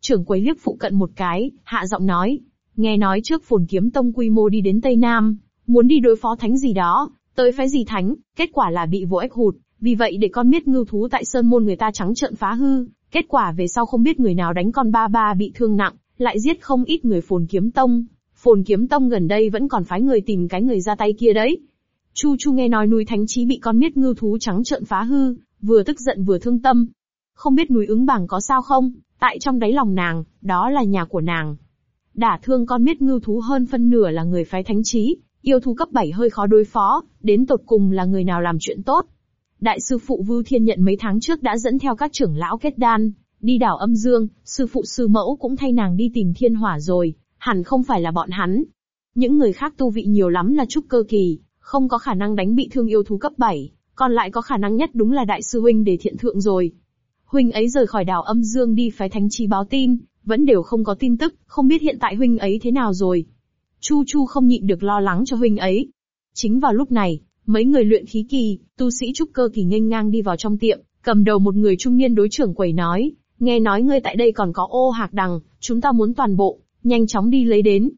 Trưởng quấy liếc phụ cận một cái, hạ giọng nói, nghe nói trước phồn kiếm tông quy mô đi đến Tây Nam, muốn đi đối phó thánh gì đó, tới phái gì thánh, kết quả là bị vô ếch hụt, vì vậy để con biết ngưu thú tại sơn môn người ta trắng trợn phá hư, kết quả về sau không biết người nào đánh con ba ba bị thương nặng, lại giết không ít người phồn kiếm tông. Phồn kiếm tông gần đây vẫn còn phái người tìm cái người ra tay kia đấy. Chu Chu nghe nói núi Thánh Chí bị con miết ngưu thú trắng trợn phá hư, vừa tức giận vừa thương tâm. Không biết núi ứng bảng có sao không, tại trong đáy lòng nàng, đó là nhà của nàng. Đả thương con miết ngưu thú hơn phân nửa là người phái Thánh Chí, yêu thú cấp 7 hơi khó đối phó, đến tột cùng là người nào làm chuyện tốt. Đại sư phụ Vưu Thiên nhận mấy tháng trước đã dẫn theo các trưởng lão kết đan, đi đảo âm dương, sư phụ sư mẫu cũng thay nàng đi tìm thiên hỏa rồi, hẳn không phải là bọn hắn. Những người khác tu vị nhiều lắm là trúc cơ kỳ, không có khả năng đánh bị thương yêu thú cấp 7, còn lại có khả năng nhất đúng là đại sư huynh để thiện thượng rồi. Huynh ấy rời khỏi đảo âm dương đi phái thánh chi báo tin, vẫn đều không có tin tức, không biết hiện tại huynh ấy thế nào rồi. Chu Chu không nhịn được lo lắng cho huynh ấy. Chính vào lúc này, mấy người luyện khí kỳ, tu sĩ trúc cơ kỳ nghênh ngang đi vào trong tiệm, cầm đầu một người trung niên đối trưởng quầy nói, nghe nói ngươi tại đây còn có ô hạc đằng, chúng ta muốn toàn bộ, nhanh chóng đi lấy đến.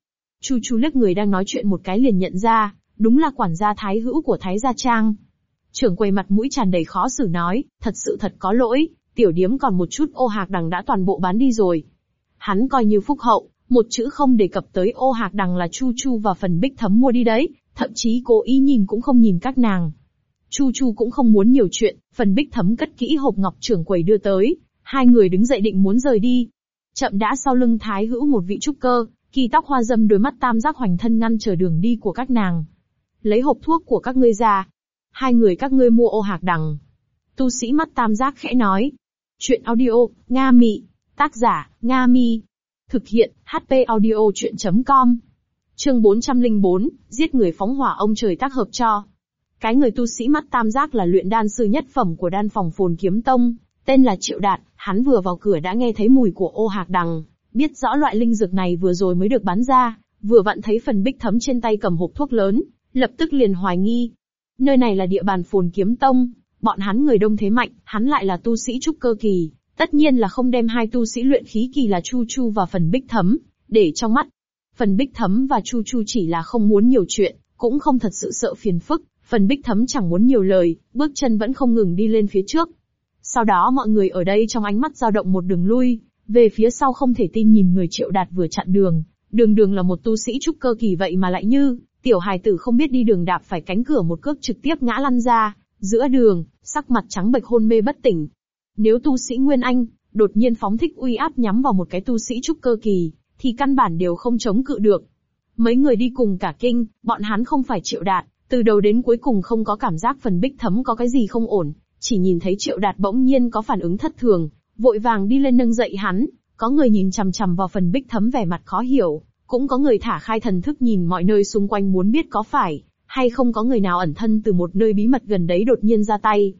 Chu Chu liếc người đang nói chuyện một cái liền nhận ra, đúng là quản gia thái hữu của thái gia trang. Trưởng quầy mặt mũi tràn đầy khó xử nói, thật sự thật có lỗi, tiểu điếm còn một chút ô hạc đằng đã toàn bộ bán đi rồi. Hắn coi như phúc hậu, một chữ không đề cập tới ô hạc đằng là Chu Chu và phần bích thấm mua đi đấy, thậm chí cố ý nhìn cũng không nhìn các nàng. Chu Chu cũng không muốn nhiều chuyện, phần bích thấm cất kỹ hộp ngọc trưởng quầy đưa tới, hai người đứng dậy định muốn rời đi. Chậm đã sau lưng thái hữu một vị trúc cơ, kỳ tóc hoa dâm đôi mắt tam giác hoành thân ngăn chờ đường đi của các nàng. Lấy hộp thuốc của các ngươi ra. Hai người các ngươi mua ô hạc đằng. Tu sĩ mắt tam giác khẽ nói. Chuyện audio, Nga Mị. Tác giả, Nga Mi. Thực hiện, HP audio chuyện.com. Chương 404, giết người phóng hỏa ông trời tác hợp cho. Cái người tu sĩ mắt tam giác là luyện đan sư nhất phẩm của đan phòng phồn kiếm tông, tên là Triệu Đạt, hắn vừa vào cửa đã nghe thấy mùi của ô hạc đằng, biết rõ loại linh dược này vừa rồi mới được bán ra, vừa vặn thấy phần bích thấm trên tay cầm hộp thuốc lớn, lập tức liền hoài nghi. Nơi này là địa bàn phồn kiếm tông, bọn hắn người đông thế mạnh, hắn lại là tu sĩ trúc cơ kỳ, tất nhiên là không đem hai tu sĩ luyện khí kỳ là Chu Chu và phần bích thấm, để trong mắt. Phần bích thấm và Chu Chu chỉ là không muốn nhiều chuyện, cũng không thật sự sợ phiền phức, phần bích thấm chẳng muốn nhiều lời, bước chân vẫn không ngừng đi lên phía trước. Sau đó mọi người ở đây trong ánh mắt dao động một đường lui, về phía sau không thể tin nhìn người triệu đạt vừa chặn đường, đường đường là một tu sĩ trúc cơ kỳ vậy mà lại như, tiểu hài tử không biết đi đường đạp phải cánh cửa một cước trực tiếp ngã lăn ra, giữa đường, sắc mặt trắng bệch hôn mê bất tỉnh. Nếu tu sĩ Nguyên Anh, đột nhiên phóng thích uy áp nhắm vào một cái tu sĩ trúc cơ kỳ, thì căn bản đều không chống cự được. Mấy người đi cùng cả kinh, bọn hắn không phải triệu đạt, từ đầu đến cuối cùng không có cảm giác phần bích thấm có cái gì không ổn, chỉ nhìn thấy triệu đạt bỗng nhiên có phản ứng thất thường, vội vàng đi lên nâng dậy hắn, có người nhìn chằm chằm vào phần bích thấm vẻ mặt khó hiểu, cũng có người thả khai thần thức nhìn mọi nơi xung quanh muốn biết có phải, hay không có người nào ẩn thân từ một nơi bí mật gần đấy đột nhiên ra tay.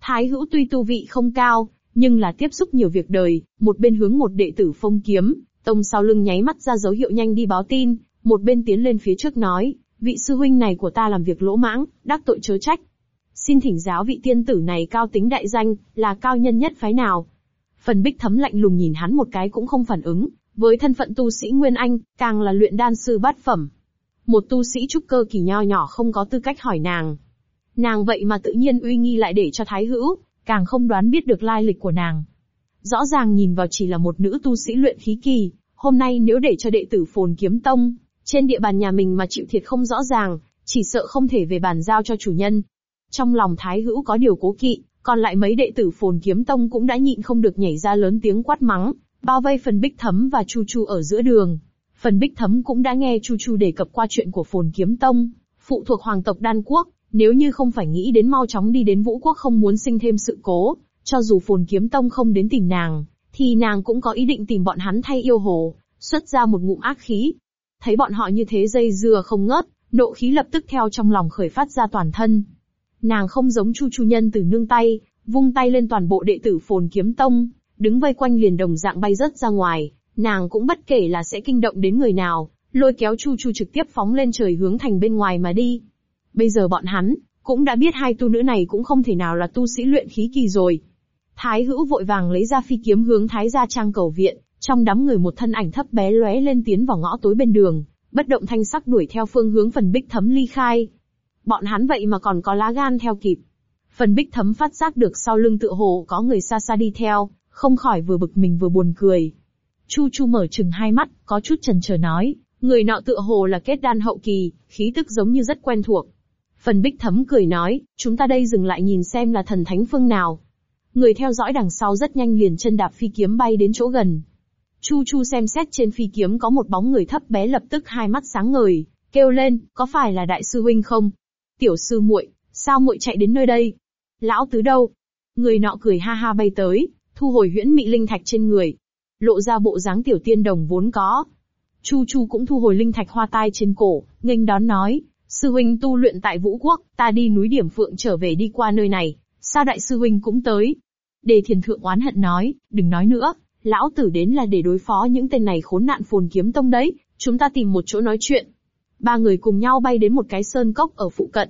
Thái hữu tuy tu vị không cao, nhưng là tiếp xúc nhiều việc đời, một bên hướng một đệ tử phong kiếm, tông sau lưng nháy mắt ra dấu hiệu nhanh đi báo tin, một bên tiến lên phía trước nói, vị sư huynh này của ta làm việc lỗ mãng, đắc tội chớ trách. Xin thỉnh giáo vị tiên tử này cao tính đại danh, là cao nhân nhất phái nào? Phần bích thấm lạnh lùng nhìn hắn một cái cũng không phản ứng, với thân phận tu sĩ Nguyên Anh, càng là luyện đan sư bát phẩm. Một tu sĩ trúc cơ kỳ nho nhỏ không có tư cách hỏi nàng. Nàng vậy mà tự nhiên uy nghi lại để cho thái hữu, càng không đoán biết được lai lịch của nàng. Rõ ràng nhìn vào chỉ là một nữ tu sĩ luyện khí kỳ, hôm nay nếu để cho đệ tử phồn kiếm tông, trên địa bàn nhà mình mà chịu thiệt không rõ ràng, chỉ sợ không thể về bàn giao cho chủ nhân. Trong lòng Thái Hữu có điều cố kỵ, còn lại mấy đệ tử phồn kiếm tông cũng đã nhịn không được nhảy ra lớn tiếng quát mắng, bao vây phần bích thấm và chu chu ở giữa đường. Phần bích thấm cũng đã nghe chu chu đề cập qua chuyện của phồn kiếm tông, phụ thuộc hoàng tộc đan quốc, nếu như không phải nghĩ đến mau chóng đi đến vũ quốc không muốn sinh thêm sự cố, cho dù phồn kiếm tông không đến tìm nàng, thì nàng cũng có ý định tìm bọn hắn thay yêu hồ, xuất ra một ngụm ác khí. Thấy bọn họ như thế dây dưa không ngớt, nộ khí lập tức theo trong lòng khởi phát ra toàn thân. Nàng không giống chu chu nhân từ nương tay, vung tay lên toàn bộ đệ tử phồn kiếm tông, đứng vây quanh liền đồng dạng bay rớt ra ngoài, nàng cũng bất kể là sẽ kinh động đến người nào, lôi kéo chu chu trực tiếp phóng lên trời hướng thành bên ngoài mà đi. Bây giờ bọn hắn, cũng đã biết hai tu nữ này cũng không thể nào là tu sĩ luyện khí kỳ rồi. Thái hữu vội vàng lấy ra phi kiếm hướng thái gia trang cầu viện, trong đám người một thân ảnh thấp bé lóe lên tiến vào ngõ tối bên đường, bất động thanh sắc đuổi theo phương hướng phần bích thấm ly khai. Bọn hắn vậy mà còn có lá gan theo kịp. Phần bích thấm phát giác được sau lưng tựa hồ có người xa xa đi theo, không khỏi vừa bực mình vừa buồn cười. Chu Chu mở chừng hai mắt, có chút chần chờ nói, người nọ tựa hồ là kết đan hậu kỳ, khí tức giống như rất quen thuộc. Phần bích thấm cười nói, chúng ta đây dừng lại nhìn xem là thần thánh phương nào. Người theo dõi đằng sau rất nhanh liền chân đạp phi kiếm bay đến chỗ gần. Chu Chu xem xét trên phi kiếm có một bóng người thấp bé lập tức hai mắt sáng ngời, kêu lên, có phải là đại sư huynh không? Tiểu sư muội, sao muội chạy đến nơi đây? Lão tứ đâu? Người nọ cười ha ha bay tới, thu hồi huyễn mị linh thạch trên người, lộ ra bộ dáng tiểu tiên đồng vốn có. Chu Chu cũng thu hồi linh thạch hoa tai trên cổ, nghênh đón nói, sư huynh tu luyện tại Vũ Quốc, ta đi núi Điểm Phượng trở về đi qua nơi này, sao đại sư huynh cũng tới? Đề thiền thượng oán hận nói, đừng nói nữa, lão tử đến là để đối phó những tên này khốn nạn phồn kiếm tông đấy, chúng ta tìm một chỗ nói chuyện. Ba người cùng nhau bay đến một cái sơn cốc ở phụ cận.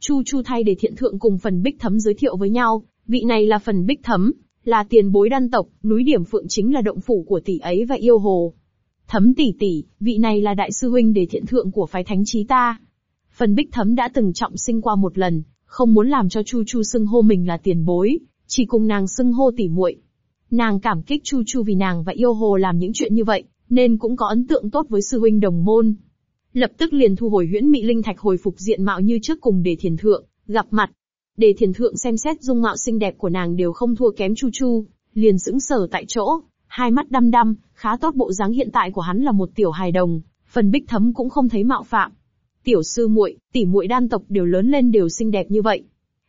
Chu Chu thay để thiện thượng cùng phần bích thấm giới thiệu với nhau, vị này là phần bích thấm, là tiền bối đan tộc, núi điểm phượng chính là động phủ của tỷ ấy và yêu hồ. Thấm tỷ tỷ, vị này là đại sư huynh để thiện thượng của phái thánh trí ta. Phần bích thấm đã từng trọng sinh qua một lần, không muốn làm cho Chu Chu xưng hô mình là tiền bối, chỉ cùng nàng xưng hô tỉ muội. Nàng cảm kích Chu Chu vì nàng và yêu hồ làm những chuyện như vậy, nên cũng có ấn tượng tốt với sư huynh đồng môn. Lập tức liền thu hồi huyễn mị linh thạch hồi phục diện mạo như trước cùng để thiền thượng, gặp mặt. Để thiền thượng xem xét dung mạo xinh đẹp của nàng đều không thua kém Chu Chu, liền sững sờ tại chỗ, hai mắt đăm đăm, khá tốt bộ dáng hiện tại của hắn là một tiểu hài đồng, phần bích thấm cũng không thấy mạo phạm. Tiểu sư muội, tỷ muội đan tộc đều lớn lên đều xinh đẹp như vậy.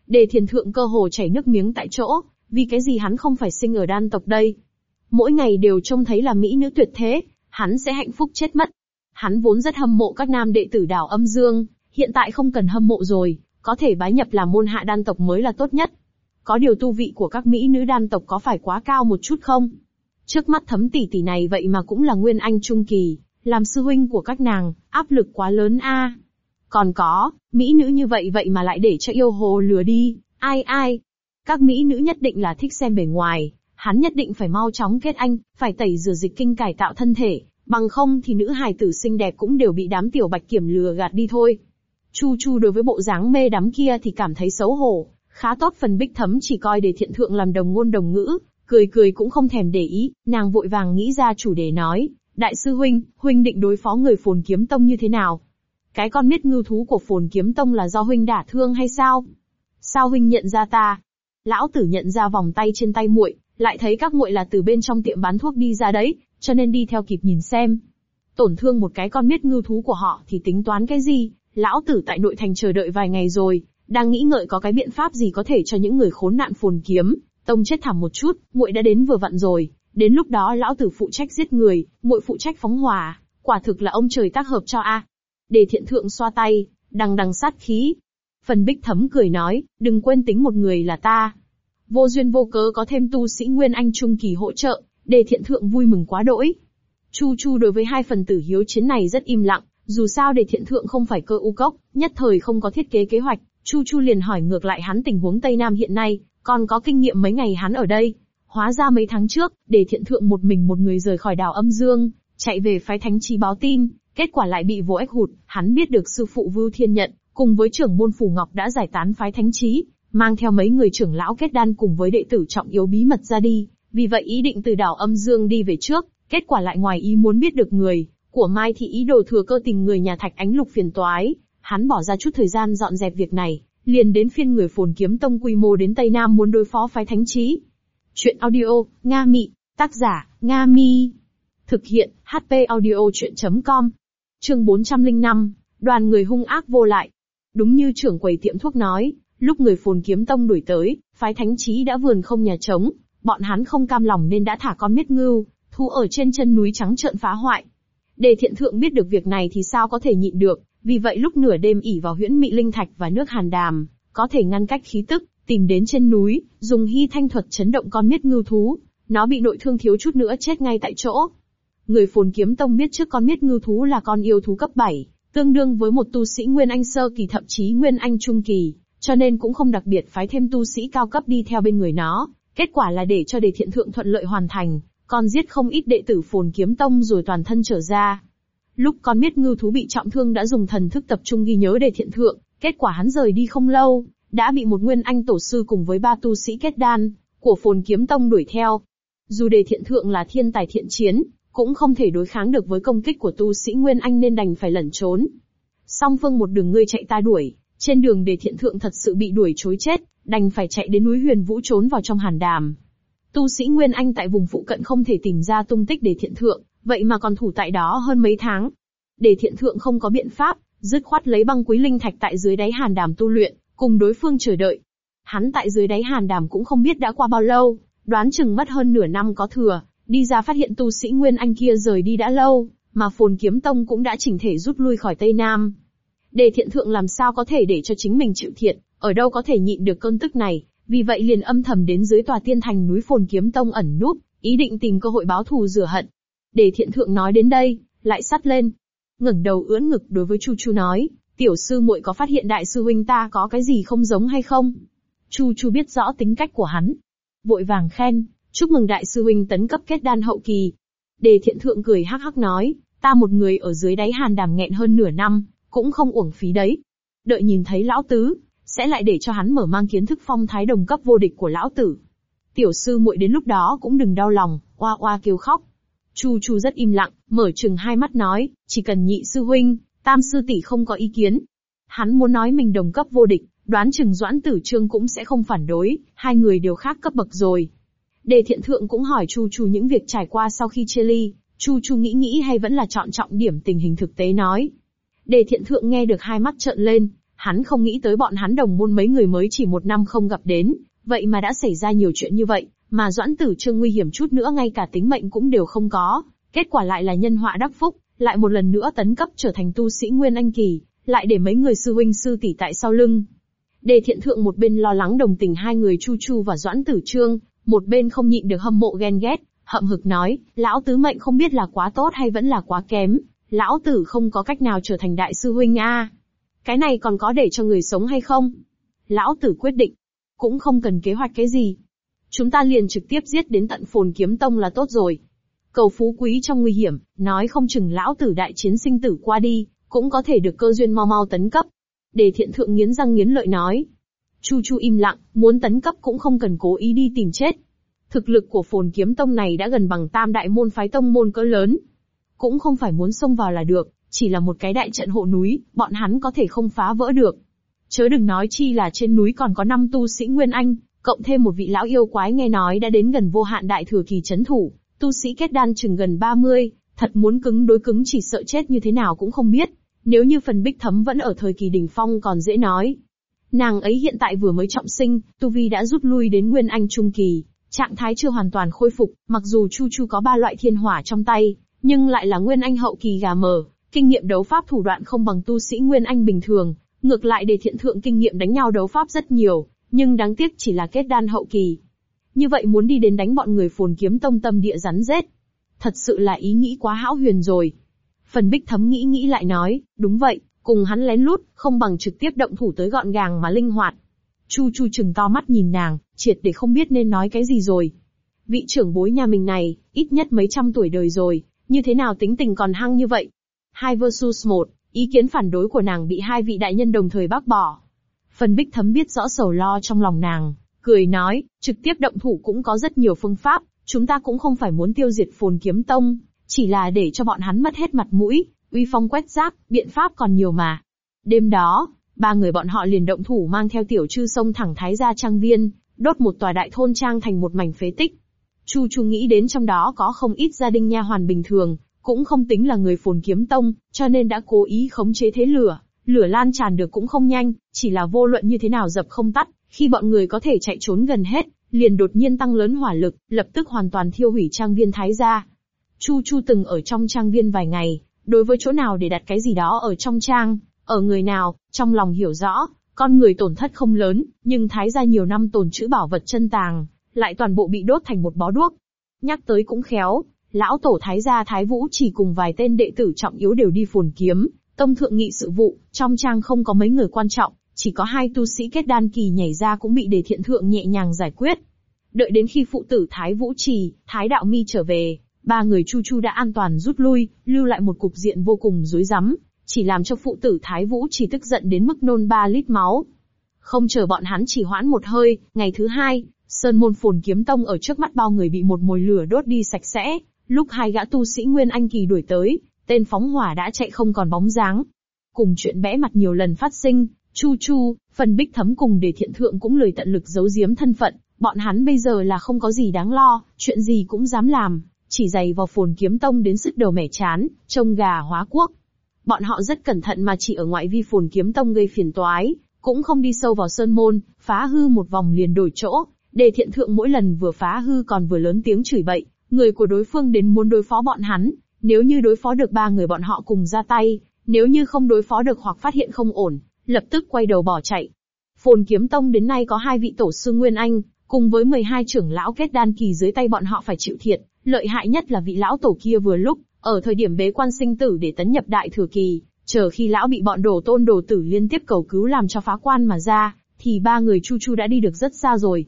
Đề thiền thượng cơ hồ chảy nước miếng tại chỗ, vì cái gì hắn không phải sinh ở đan tộc đây? Mỗi ngày đều trông thấy là mỹ nữ tuyệt thế, hắn sẽ hạnh phúc chết mất. Hắn vốn rất hâm mộ các nam đệ tử đảo âm dương, hiện tại không cần hâm mộ rồi, có thể bái nhập làm môn hạ đan tộc mới là tốt nhất. Có điều tu vị của các mỹ nữ đan tộc có phải quá cao một chút không? Trước mắt thấm tỷ tỷ này vậy mà cũng là nguyên anh trung kỳ, làm sư huynh của các nàng, áp lực quá lớn a. Còn có, mỹ nữ như vậy vậy mà lại để cho yêu hồ lừa đi, ai ai. Các mỹ nữ nhất định là thích xem bề ngoài, hắn nhất định phải mau chóng kết anh, phải tẩy rửa dịch kinh cải tạo thân thể, bằng không thì nữ hài tử xinh đẹp cũng đều bị đám tiểu bạch kiểm lừa gạt đi thôi. Chu Chu đối với bộ dáng mê đắm kia thì cảm thấy xấu hổ, khá tốt phần bích thấm chỉ coi để thiện thượng làm đồng ngôn đồng ngữ, cười cười cũng không thèm để ý, nàng vội vàng nghĩ ra chủ đề nói, đại sư huynh, huynh định đối phó người phồn kiếm tông như thế nào? Cái con miết ngưu thú của phồn kiếm tông là do huynh đả thương hay sao? Sao huynh nhận ra ta? Lão tử nhận ra vòng tay trên tay muội, lại thấy các muội là từ bên trong tiệm bán thuốc đi ra đấy, cho nên đi theo kịp nhìn xem. Tổn thương một cái con miết ngưu thú của họ thì tính toán cái gì? Lão tử tại nội thành chờ đợi vài ngày rồi, đang nghĩ ngợi có cái biện pháp gì có thể cho những người khốn nạn phồn kiếm, tông chết thảm một chút, muội đã đến vừa vặn rồi, đến lúc đó lão tử phụ trách giết người, muội phụ trách phóng hỏa, quả thực là ông trời tác hợp cho a để thiện thượng xoa tay, đằng đằng sát khí. Phần bích thấm cười nói, đừng quên tính một người là ta. vô duyên vô cớ có thêm tu sĩ Nguyên Anh Trung Kỳ hỗ trợ, để thiện thượng vui mừng quá đỗi. Chu Chu đối với hai phần tử hiếu chiến này rất im lặng, dù sao để thiện thượng không phải cơ u cốc, nhất thời không có thiết kế kế hoạch, Chu Chu liền hỏi ngược lại hắn tình huống Tây Nam hiện nay, còn có kinh nghiệm mấy ngày hắn ở đây. Hóa ra mấy tháng trước, để thiện thượng một mình một người rời khỏi đảo âm dương, chạy về phái thánh trí báo tin, kết quả lại bị vô ếch hụt, hắn biết được sư phụ Vưu Thiên Nhận, cùng với trưởng môn Phù Ngọc đã giải tán phái thánh trí, mang theo mấy người trưởng lão kết đan cùng với đệ tử trọng yếu bí mật ra đi, vì vậy ý định từ đảo âm dương đi về trước, kết quả lại ngoài ý muốn biết được người, của Mai Thị ý đồ thừa cơ tìm người nhà Thạch Ánh Lục phiền toái, hắn bỏ ra chút thời gian dọn dẹp việc này, liền đến phiên người phồn kiếm tông quy mô đến Tây Nam muốn đối phó phái thánh trí. Chuyện audio, Nga Mị, tác giả, Nga Mi. Thực hiện, HP audio chuyện.com. Chương 405, đoàn người hung ác vô lại. Đúng như trưởng quầy tiệm thuốc nói, lúc người phồn kiếm tông đuổi tới, phái thánh trí đã vườn không nhà trống, bọn hắn không cam lòng nên đã thả con miết ngưu, thú ở trên chân núi trắng trợn phá hoại. Đề thiện thượng biết được việc này thì sao có thể nhịn được, vì vậy lúc nửa đêm ỉ vào huyễn mị linh thạch và nước hàn đàm, có thể ngăn cách khí tức, tìm đến trên núi, dùng hy thanh thuật chấn động con miết ngưu thú, nó bị nội thương thiếu chút nữa chết ngay tại chỗ. Người phồn kiếm tông biết trước con miết ngưu thú là con yêu thú cấp 7, tương đương với một tu sĩ Nguyên Anh sơ kỳ thậm chí Nguyên Anh trung kỳ, cho nên cũng không đặc biệt phái thêm tu sĩ cao cấp đi theo bên người nó. Kết quả là để cho đề thiện thượng thuận lợi hoàn thành, còn giết không ít đệ tử phồn kiếm tông rồi toàn thân trở ra. Lúc con miết ngưu thú bị trọng thương đã dùng thần thức tập trung ghi nhớ đề thiện thượng, kết quả hắn rời đi không lâu, đã bị một nguyên anh tổ sư cùng với ba tu sĩ kết đan, của phồn kiếm tông đuổi theo. Dù đề thiện thượng là thiên tài thiện chiến, cũng không thể đối kháng được với công kích của tu sĩ nguyên anh nên đành phải lẩn trốn. Song phương một đường ngươi chạy ta đuổi, trên đường để thiện thượng thật sự bị đuổi chối chết, đành phải chạy đến núi huyền vũ trốn vào trong hàn đàm. Tu sĩ Nguyên Anh tại vùng phụ cận không thể tìm ra tung tích để thiện thượng, vậy mà còn thủ tại đó hơn mấy tháng. để thiện thượng không có biện pháp, dứt khoát lấy băng quý linh thạch tại dưới đáy hàn đàm tu luyện, cùng đối phương chờ đợi. Hắn tại dưới đáy hàn đàm cũng không biết đã qua bao lâu, đoán chừng mất hơn nửa năm có thừa, đi ra phát hiện tu sĩ Nguyên Anh kia rời đi đã lâu, mà phồn kiếm tông cũng đã chỉnh thể rút lui khỏi Tây Nam. Đề thiện thượng làm sao có thể để cho chính mình chịu thiện ở đâu có thể nhịn được cơn tức này, vì vậy liền âm thầm đến dưới tòa tiên thành núi phồn kiếm tông ẩn núp, ý định tìm cơ hội báo thù rửa hận. Đề thiện thượng nói đến đây, lại sắt lên. ngẩng đầu ưỡn ngực đối với Chu Chu nói, tiểu sư muội có phát hiện đại sư huynh ta có cái gì không giống hay không? Chu Chu biết rõ tính cách của hắn. Vội vàng khen, chúc mừng đại sư huynh tấn cấp kết đan hậu kỳ. Đề thiện thượng cười hắc hắc nói, ta một người ở dưới đáy hàn đàm nghẹn hơn nửa năm, cũng không uổng phí đấy. Đợi nhìn thấy lão tứ, sẽ lại để cho hắn mở mang kiến thức phong thái đồng cấp vô địch của lão tử. Tiểu sư muội đến lúc đó cũng đừng đau lòng, oa oa kêu khóc. Chu Chu rất im lặng, mở chừng hai mắt nói, chỉ cần nhị sư huynh, tam sư tỷ không có ý kiến. Hắn muốn nói mình đồng cấp vô địch, đoán chừng doãn tử trương cũng sẽ không phản đối, hai người đều khác cấp bậc rồi. Đề thiện thượng cũng hỏi Chu Chu những việc trải qua sau khi chia ly, Chu Chu nghĩ nghĩ hay vẫn là chọn trọng điểm tình hình thực tế nói. Đề thiện thượng nghe được hai mắt trợn lên, hắn không nghĩ tới bọn hắn đồng môn mấy người mới chỉ một năm không gặp đến, vậy mà đã xảy ra nhiều chuyện như vậy, mà Doãn Tử Trương nguy hiểm chút nữa ngay cả tính mệnh cũng đều không có, kết quả lại là nhân họa đắc phúc, lại một lần nữa tấn cấp trở thành tu sĩ Nguyên Anh Kỳ, lại để mấy người sư huynh sư tỷ tại sau lưng. Đề thiện thượng một bên lo lắng đồng tình hai người Chu Chu và Doãn Tử Trương, một bên không nhịn được hâm mộ ghen ghét, hậm hực nói, lão tứ mệnh không biết là quá tốt hay vẫn là quá kém, lão tử không có cách nào trở thành đại sư huynh a. Cái này còn có để cho người sống hay không? Lão tử quyết định. Cũng không cần kế hoạch cái gì. Chúng ta liền trực tiếp giết đến tận phồn kiếm tông là tốt rồi. Cầu phú quý trong nguy hiểm, nói không chừng lão tử đại chiến sinh tử qua đi, cũng có thể được cơ duyên mau mau tấn cấp. Đề thiện thượng nghiến răng nghiến lợi nói. Chu Chu im lặng, muốn tấn cấp cũng không cần cố ý đi tìm chết. Thực lực của phồn kiếm tông này đã gần bằng tam đại môn phái tông môn cỡ lớn. Cũng không phải muốn xông vào là được, chỉ là một cái đại trận hộ núi, bọn hắn có thể không phá vỡ được. Chớ đừng nói chi là trên núi còn có năm tu sĩ Nguyên Anh, cộng thêm một vị lão yêu quái nghe nói đã đến gần vô hạn đại thừa kỳ chấn thủ, tu sĩ kết đan chừng gần 30, thật muốn cứng đối cứng chỉ sợ chết như thế nào cũng không biết. Nếu như phần bích thấm vẫn ở thời kỳ đỉnh phong còn dễ nói. Nàng ấy hiện tại vừa mới trọng sinh, tu vi đã rút lui đến Nguyên Anh trung kỳ, trạng thái chưa hoàn toàn khôi phục, mặc dù Chu Chu có ba loại thiên hỏa trong tay, nhưng lại là Nguyên Anh hậu kỳ gà mờ, Kinh nghiệm đấu pháp thủ đoạn không bằng tu sĩ Nguyên Anh bình thường, ngược lại để thiện thượng kinh nghiệm đánh nhau đấu pháp rất nhiều, nhưng đáng tiếc chỉ là kết đan hậu kỳ. Như vậy muốn đi đến đánh bọn người phồn kiếm tông tâm địa rắn rết. Thật sự là ý nghĩ quá hão huyền rồi. Phần bích thấm nghĩ nghĩ lại nói, đúng vậy, cùng hắn lén lút, không bằng trực tiếp động thủ tới gọn gàng mà linh hoạt. Chu Chu chừng to mắt nhìn nàng, triệt để không biết nên nói cái gì rồi. Vị trưởng bối nhà mình này, ít nhất mấy trăm tuổi đời rồi, như thế nào tính tình còn hăng như vậy? Hai versus một, ý kiến phản đối của nàng bị hai vị đại nhân đồng thời bác bỏ. Phần bích thấm biết rõ sầu lo trong lòng nàng, cười nói, trực tiếp động thủ cũng có rất nhiều phương pháp, chúng ta cũng không phải muốn tiêu diệt phồn kiếm tông, chỉ là để cho bọn hắn mất hết mặt mũi, uy phong quét rác, biện pháp còn nhiều mà. Đêm đó, ba người bọn họ liền động thủ mang theo tiểu chư sông thẳng thái gia trang viên, đốt một tòa đại thôn trang thành một mảnh phế tích. Chu Chu nghĩ đến trong đó có không ít gia đình nha hoàn bình thường, cũng không tính là người phồn kiếm tông, cho nên đã cố ý khống chế thế lửa. Lửa lan tràn được cũng không nhanh, chỉ là vô luận như thế nào dập không tắt, khi bọn người có thể chạy trốn gần hết, liền đột nhiên tăng lớn hỏa lực, lập tức hoàn toàn thiêu hủy trang viên thái gia. Chu Chu từng ở trong trang viên vài ngày, đối với chỗ nào để đặt cái gì đó ở trong trang, ở người nào, trong lòng hiểu rõ, con người tổn thất không lớn, nhưng thái gia nhiều năm tồn trữ bảo vật chân tàng, lại toàn bộ bị đốt thành một bó đuốc. Nhắc tới cũng khéo, lão tổ thái gia thái vũ chỉ cùng vài tên đệ tử trọng yếu đều đi phồn kiếm, tông thượng nghị sự vụ, trong trang không có mấy người quan trọng, chỉ có hai tu sĩ kết đan kỳ nhảy ra cũng bị đề thiện thượng nhẹ nhàng giải quyết. Đợi đến khi phụ tử Thái Vũ Trì, Thái Đạo Mi trở về, ba người Chu Chu đã an toàn rút lui, lưu lại một cục diện vô cùng rối rắm, chỉ làm cho phụ tử Thái Vũ chỉ tức giận đến mức nôn ba lít máu. Không chờ bọn hắn chỉ hoãn một hơi, ngày thứ hai, Sơn Môn Phồn Kiếm Tông ở trước mắt bao người bị một mồi lửa đốt đi sạch sẽ, lúc hai gã tu sĩ Nguyên Anh Kỳ đuổi tới, tên phóng hỏa đã chạy không còn bóng dáng. Cùng chuyện bẽ mặt nhiều lần phát sinh, Chu Chu, phần bích thấm cùng để thiện thượng cũng lời tận lực giấu giếm thân phận, bọn hắn bây giờ là không có gì đáng lo, chuyện gì cũng dám làm, chỉ giày vào phồn kiếm tông đến sức đầu mẻ chán, trông gà hóa quốc. Bọn họ rất cẩn thận mà chỉ ở ngoại vi phồn kiếm tông gây phiền toái, cũng không đi sâu vào sơn môn, phá hư một vòng liền đổi chỗ, để thiện thượng mỗi lần vừa phá hư còn vừa lớn tiếng chửi bậy, người của đối phương đến muốn đối phó bọn hắn, nếu như đối phó được ba người bọn họ cùng ra tay, nếu như không đối phó được hoặc phát hiện không ổn, lập tức quay đầu bỏ chạy. Phồn Kiếm Tông đến nay có hai vị tổ sư Nguyên Anh, cùng với 12 trưởng lão kết đan kỳ dưới tay bọn họ phải chịu thiệt, lợi hại nhất là vị lão tổ kia vừa lúc, ở thời điểm bế quan sinh tử để tấn nhập đại thừa kỳ, chờ khi lão bị bọn đồ tôn đồ tử liên tiếp cầu cứu làm cho phá quan mà ra, thì ba người Chu Chu đã đi được rất xa rồi.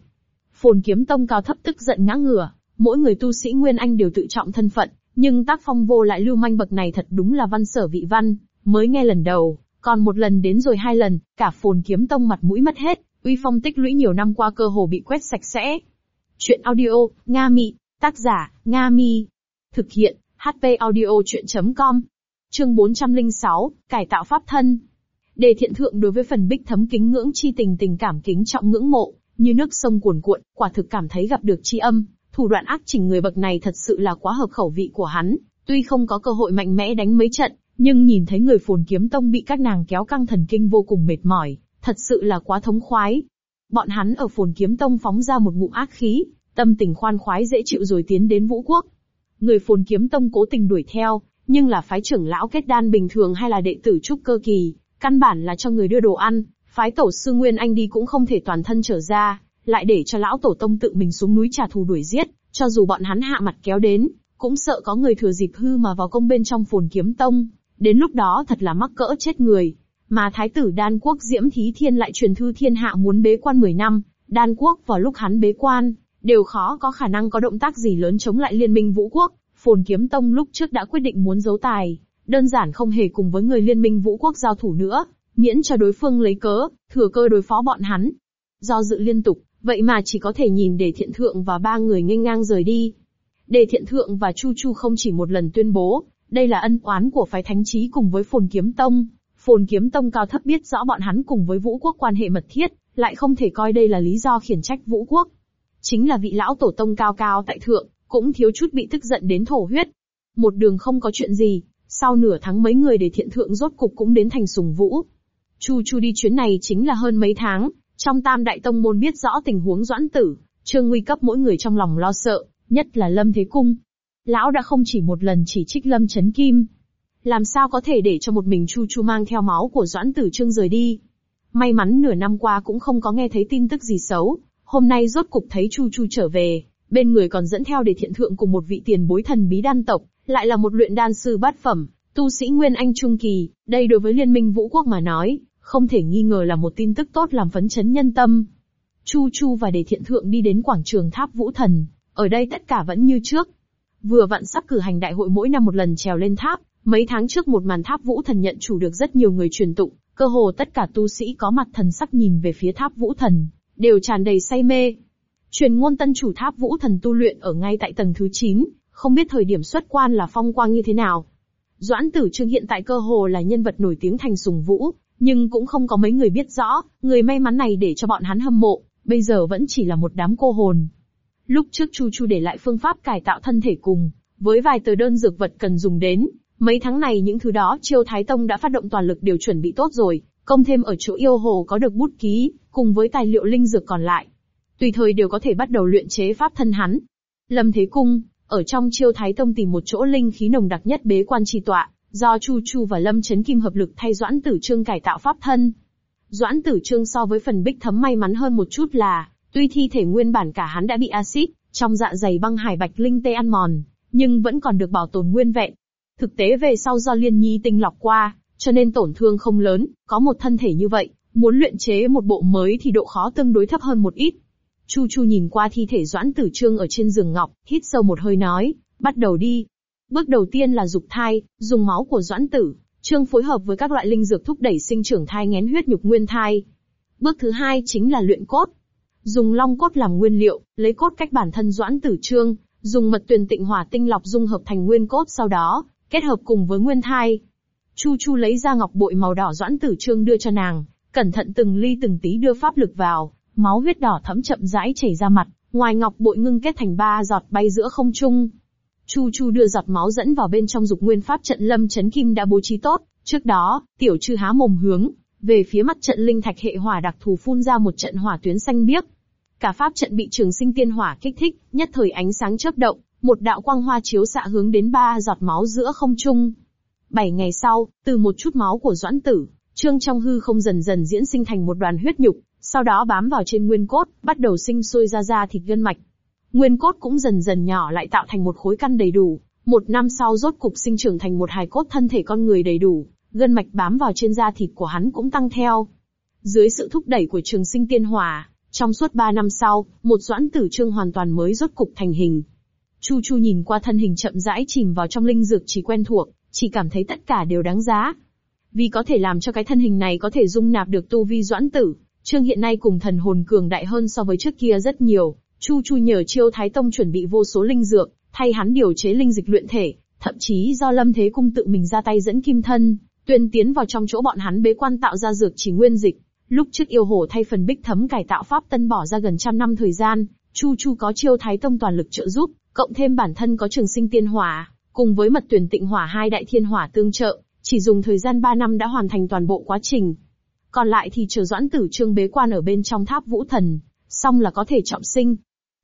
Phồn Kiếm Tông cao thấp tức giận ngã ngửa, mỗi người tu sĩ Nguyên Anh đều tự trọng thân phận, nhưng tác phong vô lại lưu manh bậc này thật đúng là văn sở vị văn, mới nghe lần đầu, còn một lần đến rồi hai lần, cả phồn kiếm tông mặt mũi mất hết, uy phong tích lũy nhiều năm qua cơ hồ bị quét sạch sẽ. Chuyện audio, Nga Mị, tác giả, Nga Mi. Thực hiện, HP audio chuyện.com. Chương 406, cải tạo pháp thân. Đề thiện thượng đối với phần bích thấm kính ngưỡng chi tình tình cảm kính trọng ngưỡng mộ, như nước sông cuồn cuộn, quả thực cảm thấy gặp được chi âm, thủ đoạn ác chỉnh người bậc này thật sự là quá hợp khẩu vị của hắn, tuy không có cơ hội mạnh mẽ đánh mấy trận, nhưng nhìn thấy người phồn kiếm tông bị các nàng kéo căng thần kinh vô cùng mệt mỏi, thật sự là quá thống khoái. Bọn hắn ở phồn kiếm tông phóng ra một ngụm ác khí, tâm tình khoan khoái dễ chịu rồi tiến đến vũ quốc. Người phồn kiếm tông cố tình đuổi theo, nhưng là phái trưởng lão kết đan bình thường hay là đệ tử trúc cơ kỳ, căn bản là cho người đưa đồ ăn, phái tổ sư Nguyên Anh đi cũng không thể toàn thân trở ra, lại để cho lão tổ tông tự mình xuống núi trả thù đuổi giết, cho dù bọn hắn hạ mặt kéo đến, cũng sợ có người thừa dịp hư mà vào công bên trong phồn kiếm tông, Đến lúc đó thật là mắc cỡ chết người. Mà thái tử đan quốc Diễm Thí Thiên lại truyền thư thiên hạ muốn bế quan 10 năm, đan quốc vào lúc hắn bế quan, đều khó có khả năng có động tác gì lớn chống lại liên minh vũ quốc. Phồn Kiếm Tông lúc trước đã quyết định muốn giấu tài, đơn giản không hề cùng với người liên minh vũ quốc giao thủ nữa, miễn cho đối phương lấy cớ, thừa cơ đối phó bọn hắn. Do dự liên tục, vậy mà chỉ có thể nhìn để thiện thượng và ba người nghênh ngang rời đi. Đề thiện thượng và Chu Chu không chỉ một lần tuyên bố, đây là ân oán của phái thánh trí cùng với phồn kiếm tông. Phồn kiếm tông cao thấp biết rõ bọn hắn cùng với vũ quốc quan hệ mật thiết, lại không thể coi đây là lý do khiển trách vũ quốc. Chính là vị lão tổ tông cao cao tại thượng, cũng thiếu chút bị tức giận đến thổ huyết. Một đường không có chuyện gì, sau nửa tháng mấy người để thiện thượng rốt cục cũng đến thành sùng vũ. Chu Chu đi chuyến này chính là hơn mấy tháng, trong tam đại tông môn biết rõ tình huống doãn tử, trương nguy cấp mỗi người trong lòng lo sợ, nhất là lâm thế cung, Lão đã không chỉ một lần chỉ trích Lâm Chấn Kim. Làm sao có thể để cho một mình Chu Chu mang theo máu của Doãn Tử Trương rời đi? May mắn nửa năm qua cũng không có nghe thấy tin tức gì xấu, hôm nay rốt cục thấy Chu Chu trở về, bên người còn dẫn theo để thiện thượng cùng một vị tiền bối thần bí đan tộc, lại là một luyện đan sư bát phẩm, tu sĩ Nguyên Anh Trung Kỳ, đây đối với liên minh vũ quốc mà nói, không thể nghi ngờ là một tin tức tốt làm phấn chấn nhân tâm. Chu Chu và Đề Thiện Thượng đi đến quảng trường Tháp Vũ Thần, ở đây tất cả vẫn như trước. Vừa vặn sắp cử hành đại hội mỗi năm một lần trèo lên tháp, mấy tháng trước một màn Tháp Vũ Thần nhận chủ được rất nhiều người truyền tụng, cơ hồ tất cả tu sĩ có mặt thần sắc nhìn về phía Tháp Vũ Thần, đều tràn đầy say mê. Truyền ngôn tân chủ Tháp Vũ Thần tu luyện ở ngay tại tầng thứ 9, không biết thời điểm xuất quan là phong quang như thế nào. Doãn Tử Trương hiện tại cơ hồ là nhân vật nổi tiếng thành sùng vũ, nhưng cũng không có mấy người biết rõ, người may mắn này để cho bọn hắn hâm mộ, bây giờ vẫn chỉ là một đám cô hồn. Lúc trước Chu Chu để lại phương pháp cải tạo thân thể cùng, với vài tờ đơn dược vật cần dùng đến, mấy tháng này những thứ đó Chiêu Thái Tông đã phát động toàn lực đều chuẩn bị tốt rồi, công thêm ở chỗ yêu hồ có được bút ký, cùng với tài liệu linh dược còn lại. Tùy thời đều có thể bắt đầu luyện chế pháp thân hắn. Lâm Thế Cung, ở trong Chiêu Thái Tông tìm một chỗ linh khí nồng đặc nhất bế quan trì tọa, do Chu Chu và Lâm Chấn Kim hợp lực thay Doãn Tử Trương cải tạo pháp thân. Doãn Tử Trương so với phần bích thấm may mắn hơn một chút là, tuy thi thể nguyên bản cả hắn đã bị axit trong dạ dày băng hải bạch linh tê ăn mòn, nhưng vẫn còn được bảo tồn nguyên vẹn. Thực tế về sau do liên nhi tinh lọc qua, cho nên tổn thương không lớn, có một thân thể như vậy, muốn luyện chế một bộ mới thì độ khó tương đối thấp hơn một ít. Chu Chu nhìn qua thi thể Doãn Tử Trương ở trên giường ngọc, hít sâu một hơi nói, bắt đầu đi. Bước đầu tiên là dục thai, dùng máu của Doãn Tử, Trương phối hợp với các loại linh dược thúc đẩy sinh trưởng thai ngén huyết nhục nguyên thai. Bước thứ hai chính là luyện cốt. Dùng long cốt làm nguyên liệu, lấy cốt cách bản thân Doãn Tử Trương, dùng mật tuyền tịnh hỏa tinh lọc dung hợp thành nguyên cốt sau đó, kết hợp cùng với nguyên thai. Chu Chu lấy ra ngọc bội màu đỏ Doãn Tử Trương đưa cho nàng, cẩn thận từng ly từng tí đưa pháp lực vào, máu huyết đỏ thấm chậm rãi chảy ra mặt, ngoài ngọc bội ngưng kết thành ba giọt bay giữa không trung. Chu Chu đưa giọt máu dẫn vào bên trong dục nguyên pháp trận lâm chấn kim đã bố trí tốt, trước đó, tiểu trư há mồm hướng, về phía mặt trận linh thạch hệ hỏa đặc thù phun ra một trận hỏa tuyến xanh biếc. Cả pháp trận bị trường sinh tiên hỏa kích thích, nhất thời ánh sáng chớp động, một đạo quang hoa chiếu xạ hướng đến ba giọt máu giữa không trung. Bảy ngày sau, từ một chút máu của doãn tử, trương trong hư không dần dần diễn sinh thành một đoàn huyết nhục, sau đó bám vào trên nguyên cốt, bắt đầu sinh sôi ra da thịt gân mạch. Nguyên cốt cũng dần dần nhỏ lại tạo thành một khối căn đầy đủ, một năm sau rốt cục sinh trưởng thành một hài cốt thân thể con người đầy đủ, gân mạch bám vào trên da thịt của hắn cũng tăng theo. Dưới sự thúc đẩy của trường sinh tiên hòa, trong suốt ba năm sau, một doãn tử trương hoàn toàn mới rốt cục thành hình. Chu Chu nhìn qua thân hình chậm rãi chìm vào trong linh dược chỉ quen thuộc, chỉ cảm thấy tất cả đều đáng giá. Vì có thể làm cho cái thân hình này có thể dung nạp được tu vi doãn tử, Trương hiện nay cùng thần hồn cường đại hơn so với trước kia rất nhiều, Chu Chu nhờ chiêu Thái Tông chuẩn bị vô số linh dược, thay hắn điều chế linh dịch luyện thể, thậm chí do Lâm Thế Cung tự mình ra tay dẫn kim thân, tuyên tiến vào trong chỗ bọn hắn bế quan tạo ra dược chỉ nguyên dịch. Lúc trước yêu hồ thay phần bích thấm cải tạo pháp tân bỏ ra gần trăm năm thời gian, Chu Chu có chiêu Thái Tông toàn lực trợ giúp, cộng thêm bản thân có trường sinh tiên hỏa, cùng với mật tuyển tịnh hỏa hai đại thiên hỏa tương trợ, chỉ dùng thời gian 3 năm đã hoàn thành toàn bộ quá trình. Còn lại thì chờ doãn tử trương bế quan ở bên trong tháp vũ thần, xong là có thể trọng sinh.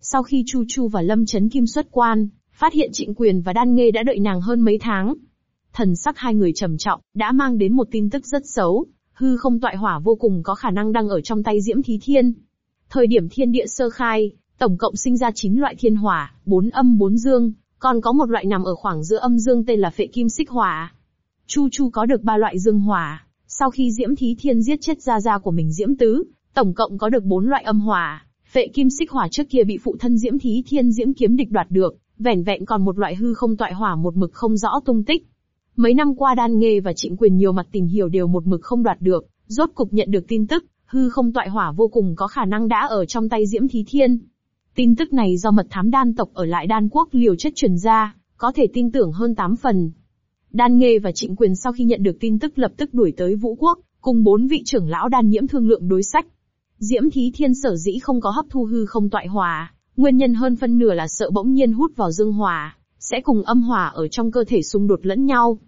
Sau khi Chu Chu và Lâm Chấn Kim xuất quan, phát hiện trịnh quyền và đan nghê đã đợi nàng hơn mấy tháng. Thần sắc hai người trầm trọng, đã mang đến một tin tức rất xấu, hư không tọa hỏa vô cùng có khả năng đang ở trong tay Diễm Thí Thiên. Thời điểm thiên địa sơ khai, tổng cộng sinh ra 9 loại thiên hỏa, 4 âm 4 dương, còn có một loại nằm ở khoảng giữa âm dương tên là phệ kim xích hỏa. Chu Chu có được ba loại dương hỏa, sau khi Diễm Thí Thiên giết chết gia gia của mình Diễm Tứ, tổng cộng có được bốn loại âm hỏa. Phệ kim xích hỏa trước kia bị phụ thân Diễm Thí Thiên Diễm kiếm địch đoạt được, vẻn vẹn còn một loại hư không toại hỏa một mực không rõ tung tích. Mấy năm qua đan nghề và trịnh quyền nhiều mặt tìm hiểu đều một mực không đoạt được, rốt cục nhận được tin tức, hư không toại hỏa vô cùng có khả năng đã ở trong tay Diễm Thí Thiên. Tin tức này do mật thám đan tộc ở lại đan quốc liều chết truyền ra, có thể tin tưởng hơn 8 phần. Đan Nghê và Trịnh Quyền sau khi nhận được tin tức lập tức đuổi tới Vũ Quốc, cùng bốn vị trưởng lão đan nhiễm thương lượng đối sách. Diễm Thí Thiên sở dĩ không có hấp thu hư không tọa hòa, nguyên nhân hơn phân nửa là sợ bỗng nhiên hút vào dương hòa, sẽ cùng âm hỏa ở trong cơ thể xung đột lẫn nhau.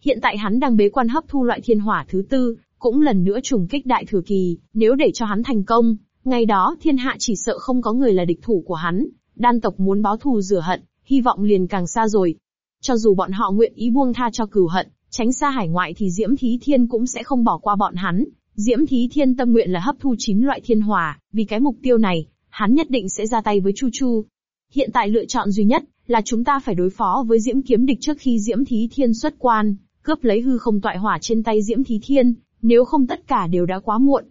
Hiện tại hắn đang bế quan hấp thu loại thiên hỏa thứ tư, cũng lần nữa trùng kích đại thừa kỳ, nếu để cho hắn thành công, ngày đó thiên hạ chỉ sợ không có người là địch thủ của hắn, đan tộc muốn báo thù rửa hận, hy vọng liền càng xa rồi. Cho dù bọn họ nguyện ý buông tha cho cửu hận, tránh xa hải ngoại thì Diễm Thí Thiên cũng sẽ không bỏ qua bọn hắn. Diễm Thí Thiên tâm nguyện là hấp thu chín loại thiên hòa, vì cái mục tiêu này, hắn nhất định sẽ ra tay với Chu Chu. Hiện tại lựa chọn duy nhất là chúng ta phải đối phó với Diễm Kiếm Địch trước khi Diễm Thí Thiên xuất quan, cướp lấy hư không tọa hỏa trên tay Diễm Thí Thiên, nếu không tất cả đều đã quá muộn.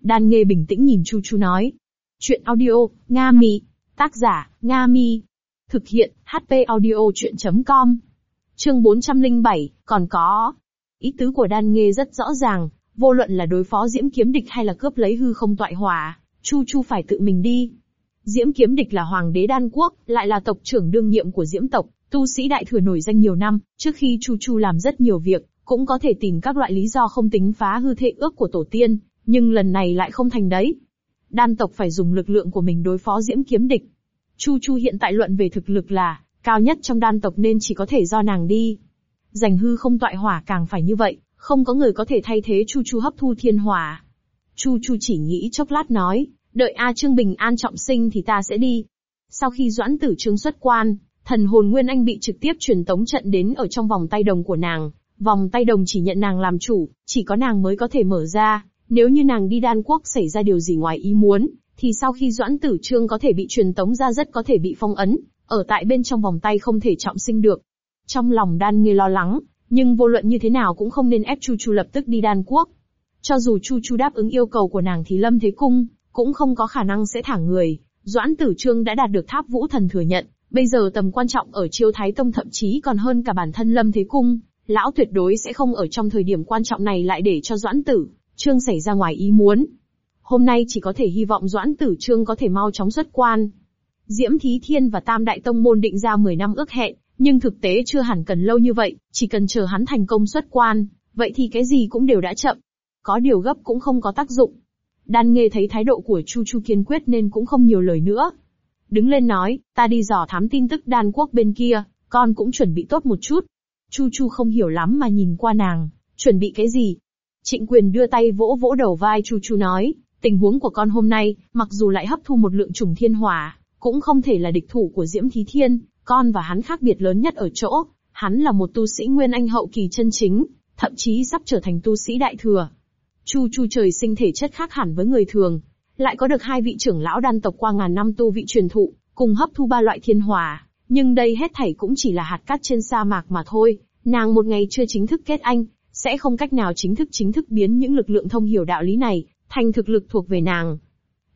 Đan Nghê bình tĩnh nhìn Chu Chu nói. Chuyện audio, Nga Mi. Tác giả, Nga Mi. Thực hiện, HP audio chuyện.com. Chương 407, còn có. Ý tứ của Đan Nghê rất rõ ràng, vô luận là đối phó Diễm Kiếm Địch hay là cướp lấy hư không toại hỏa, Chu Chu phải tự mình đi. Diễm Kiếm Địch là hoàng đế đan quốc, lại là tộc trưởng đương nhiệm của Diễm tộc, tu sĩ đại thừa nổi danh nhiều năm, trước khi Chu Chu làm rất nhiều việc, cũng có thể tìm các loại lý do không tính phá hư thệ ước của tổ tiên, nhưng lần này lại không thành đấy. Đan tộc phải dùng lực lượng của mình đối phó Diễm Kiếm Địch. Chu Chu hiện tại luận về thực lực là cao nhất trong đan tộc nên chỉ có thể do nàng đi. Giành hư không tọa hỏa càng phải như vậy, không có người có thể thay thế Chu Chu hấp thu thiên hỏa. Chu Chu chỉ nghĩ chốc lát nói, đợi A Trương Bình An trọng sinh thì ta sẽ đi. Sau khi Doãn Tử Trương xuất quan, thần hồn Nguyên Anh bị trực tiếp truyền tống trận đến ở trong vòng tay đồng của nàng. Vòng tay đồng chỉ nhận nàng làm chủ, chỉ có nàng mới có thể mở ra. Nếu như nàng đi đan quốc xảy ra điều gì ngoài ý muốn, thì sau khi Doãn Tử Trương có thể bị truyền tống ra rất có thể bị phong ấn, ở tại bên trong vòng tay không thể trọng sinh được. Trong lòng đan nghe lo lắng, nhưng vô luận như thế nào cũng không nên ép Chu Chu lập tức đi đan quốc. Cho dù Chu Chu đáp ứng yêu cầu của nàng thì Lâm Thế Cung, cũng không có khả năng sẽ thả người. Doãn Tử Trương đã đạt được tháp vũ thần thừa nhận, bây giờ tầm quan trọng ở chiêu Thái Tông thậm chí còn hơn cả bản thân Lâm Thế Cung. Lão tuyệt đối sẽ không ở trong thời điểm quan trọng này lại để cho Doãn Tử Trương xảy ra ngoài ý muốn. Hôm nay chỉ có thể hy vọng Doãn Tử Trương có thể mau chóng xuất quan. Diễm Thí Thiên và Tam Đại Tông Môn định ra 10 năm ước hẹn, nhưng thực tế chưa hẳn cần lâu như vậy, chỉ cần chờ hắn thành công xuất quan, vậy thì cái gì cũng đều đã chậm. Có điều gấp cũng không có tác dụng. Đan nghe thấy thái độ của Chu Chu kiên quyết nên cũng không nhiều lời nữa. Đứng lên nói, ta đi dò thám tin tức đan quốc bên kia, con cũng chuẩn bị tốt một chút. Chu Chu không hiểu lắm mà nhìn qua nàng, chuẩn bị cái gì? Trịnh quyền đưa tay vỗ vỗ đầu vai Chu Chu nói, tình huống của con hôm nay, mặc dù lại hấp thu một lượng trùng thiên hỏa, cũng không thể là địch thủ của Diễm Thí Thiên, con và hắn khác biệt lớn nhất ở chỗ, hắn là một tu sĩ Nguyên Anh hậu kỳ chân chính, thậm chí sắp trở thành tu sĩ đại thừa. Chu Chu trời sinh thể chất khác hẳn với người thường, lại có được hai vị trưởng lão đan tộc qua ngàn năm tu vị truyền thụ, cùng hấp thu ba loại thiên hỏa, nhưng đây hết thảy cũng chỉ là hạt cát trên sa mạc mà thôi, nàng một ngày chưa chính thức kết anh, sẽ không cách nào chính thức chính thức biến những lực lượng thông hiểu đạo lý này, thành thực lực thuộc về nàng.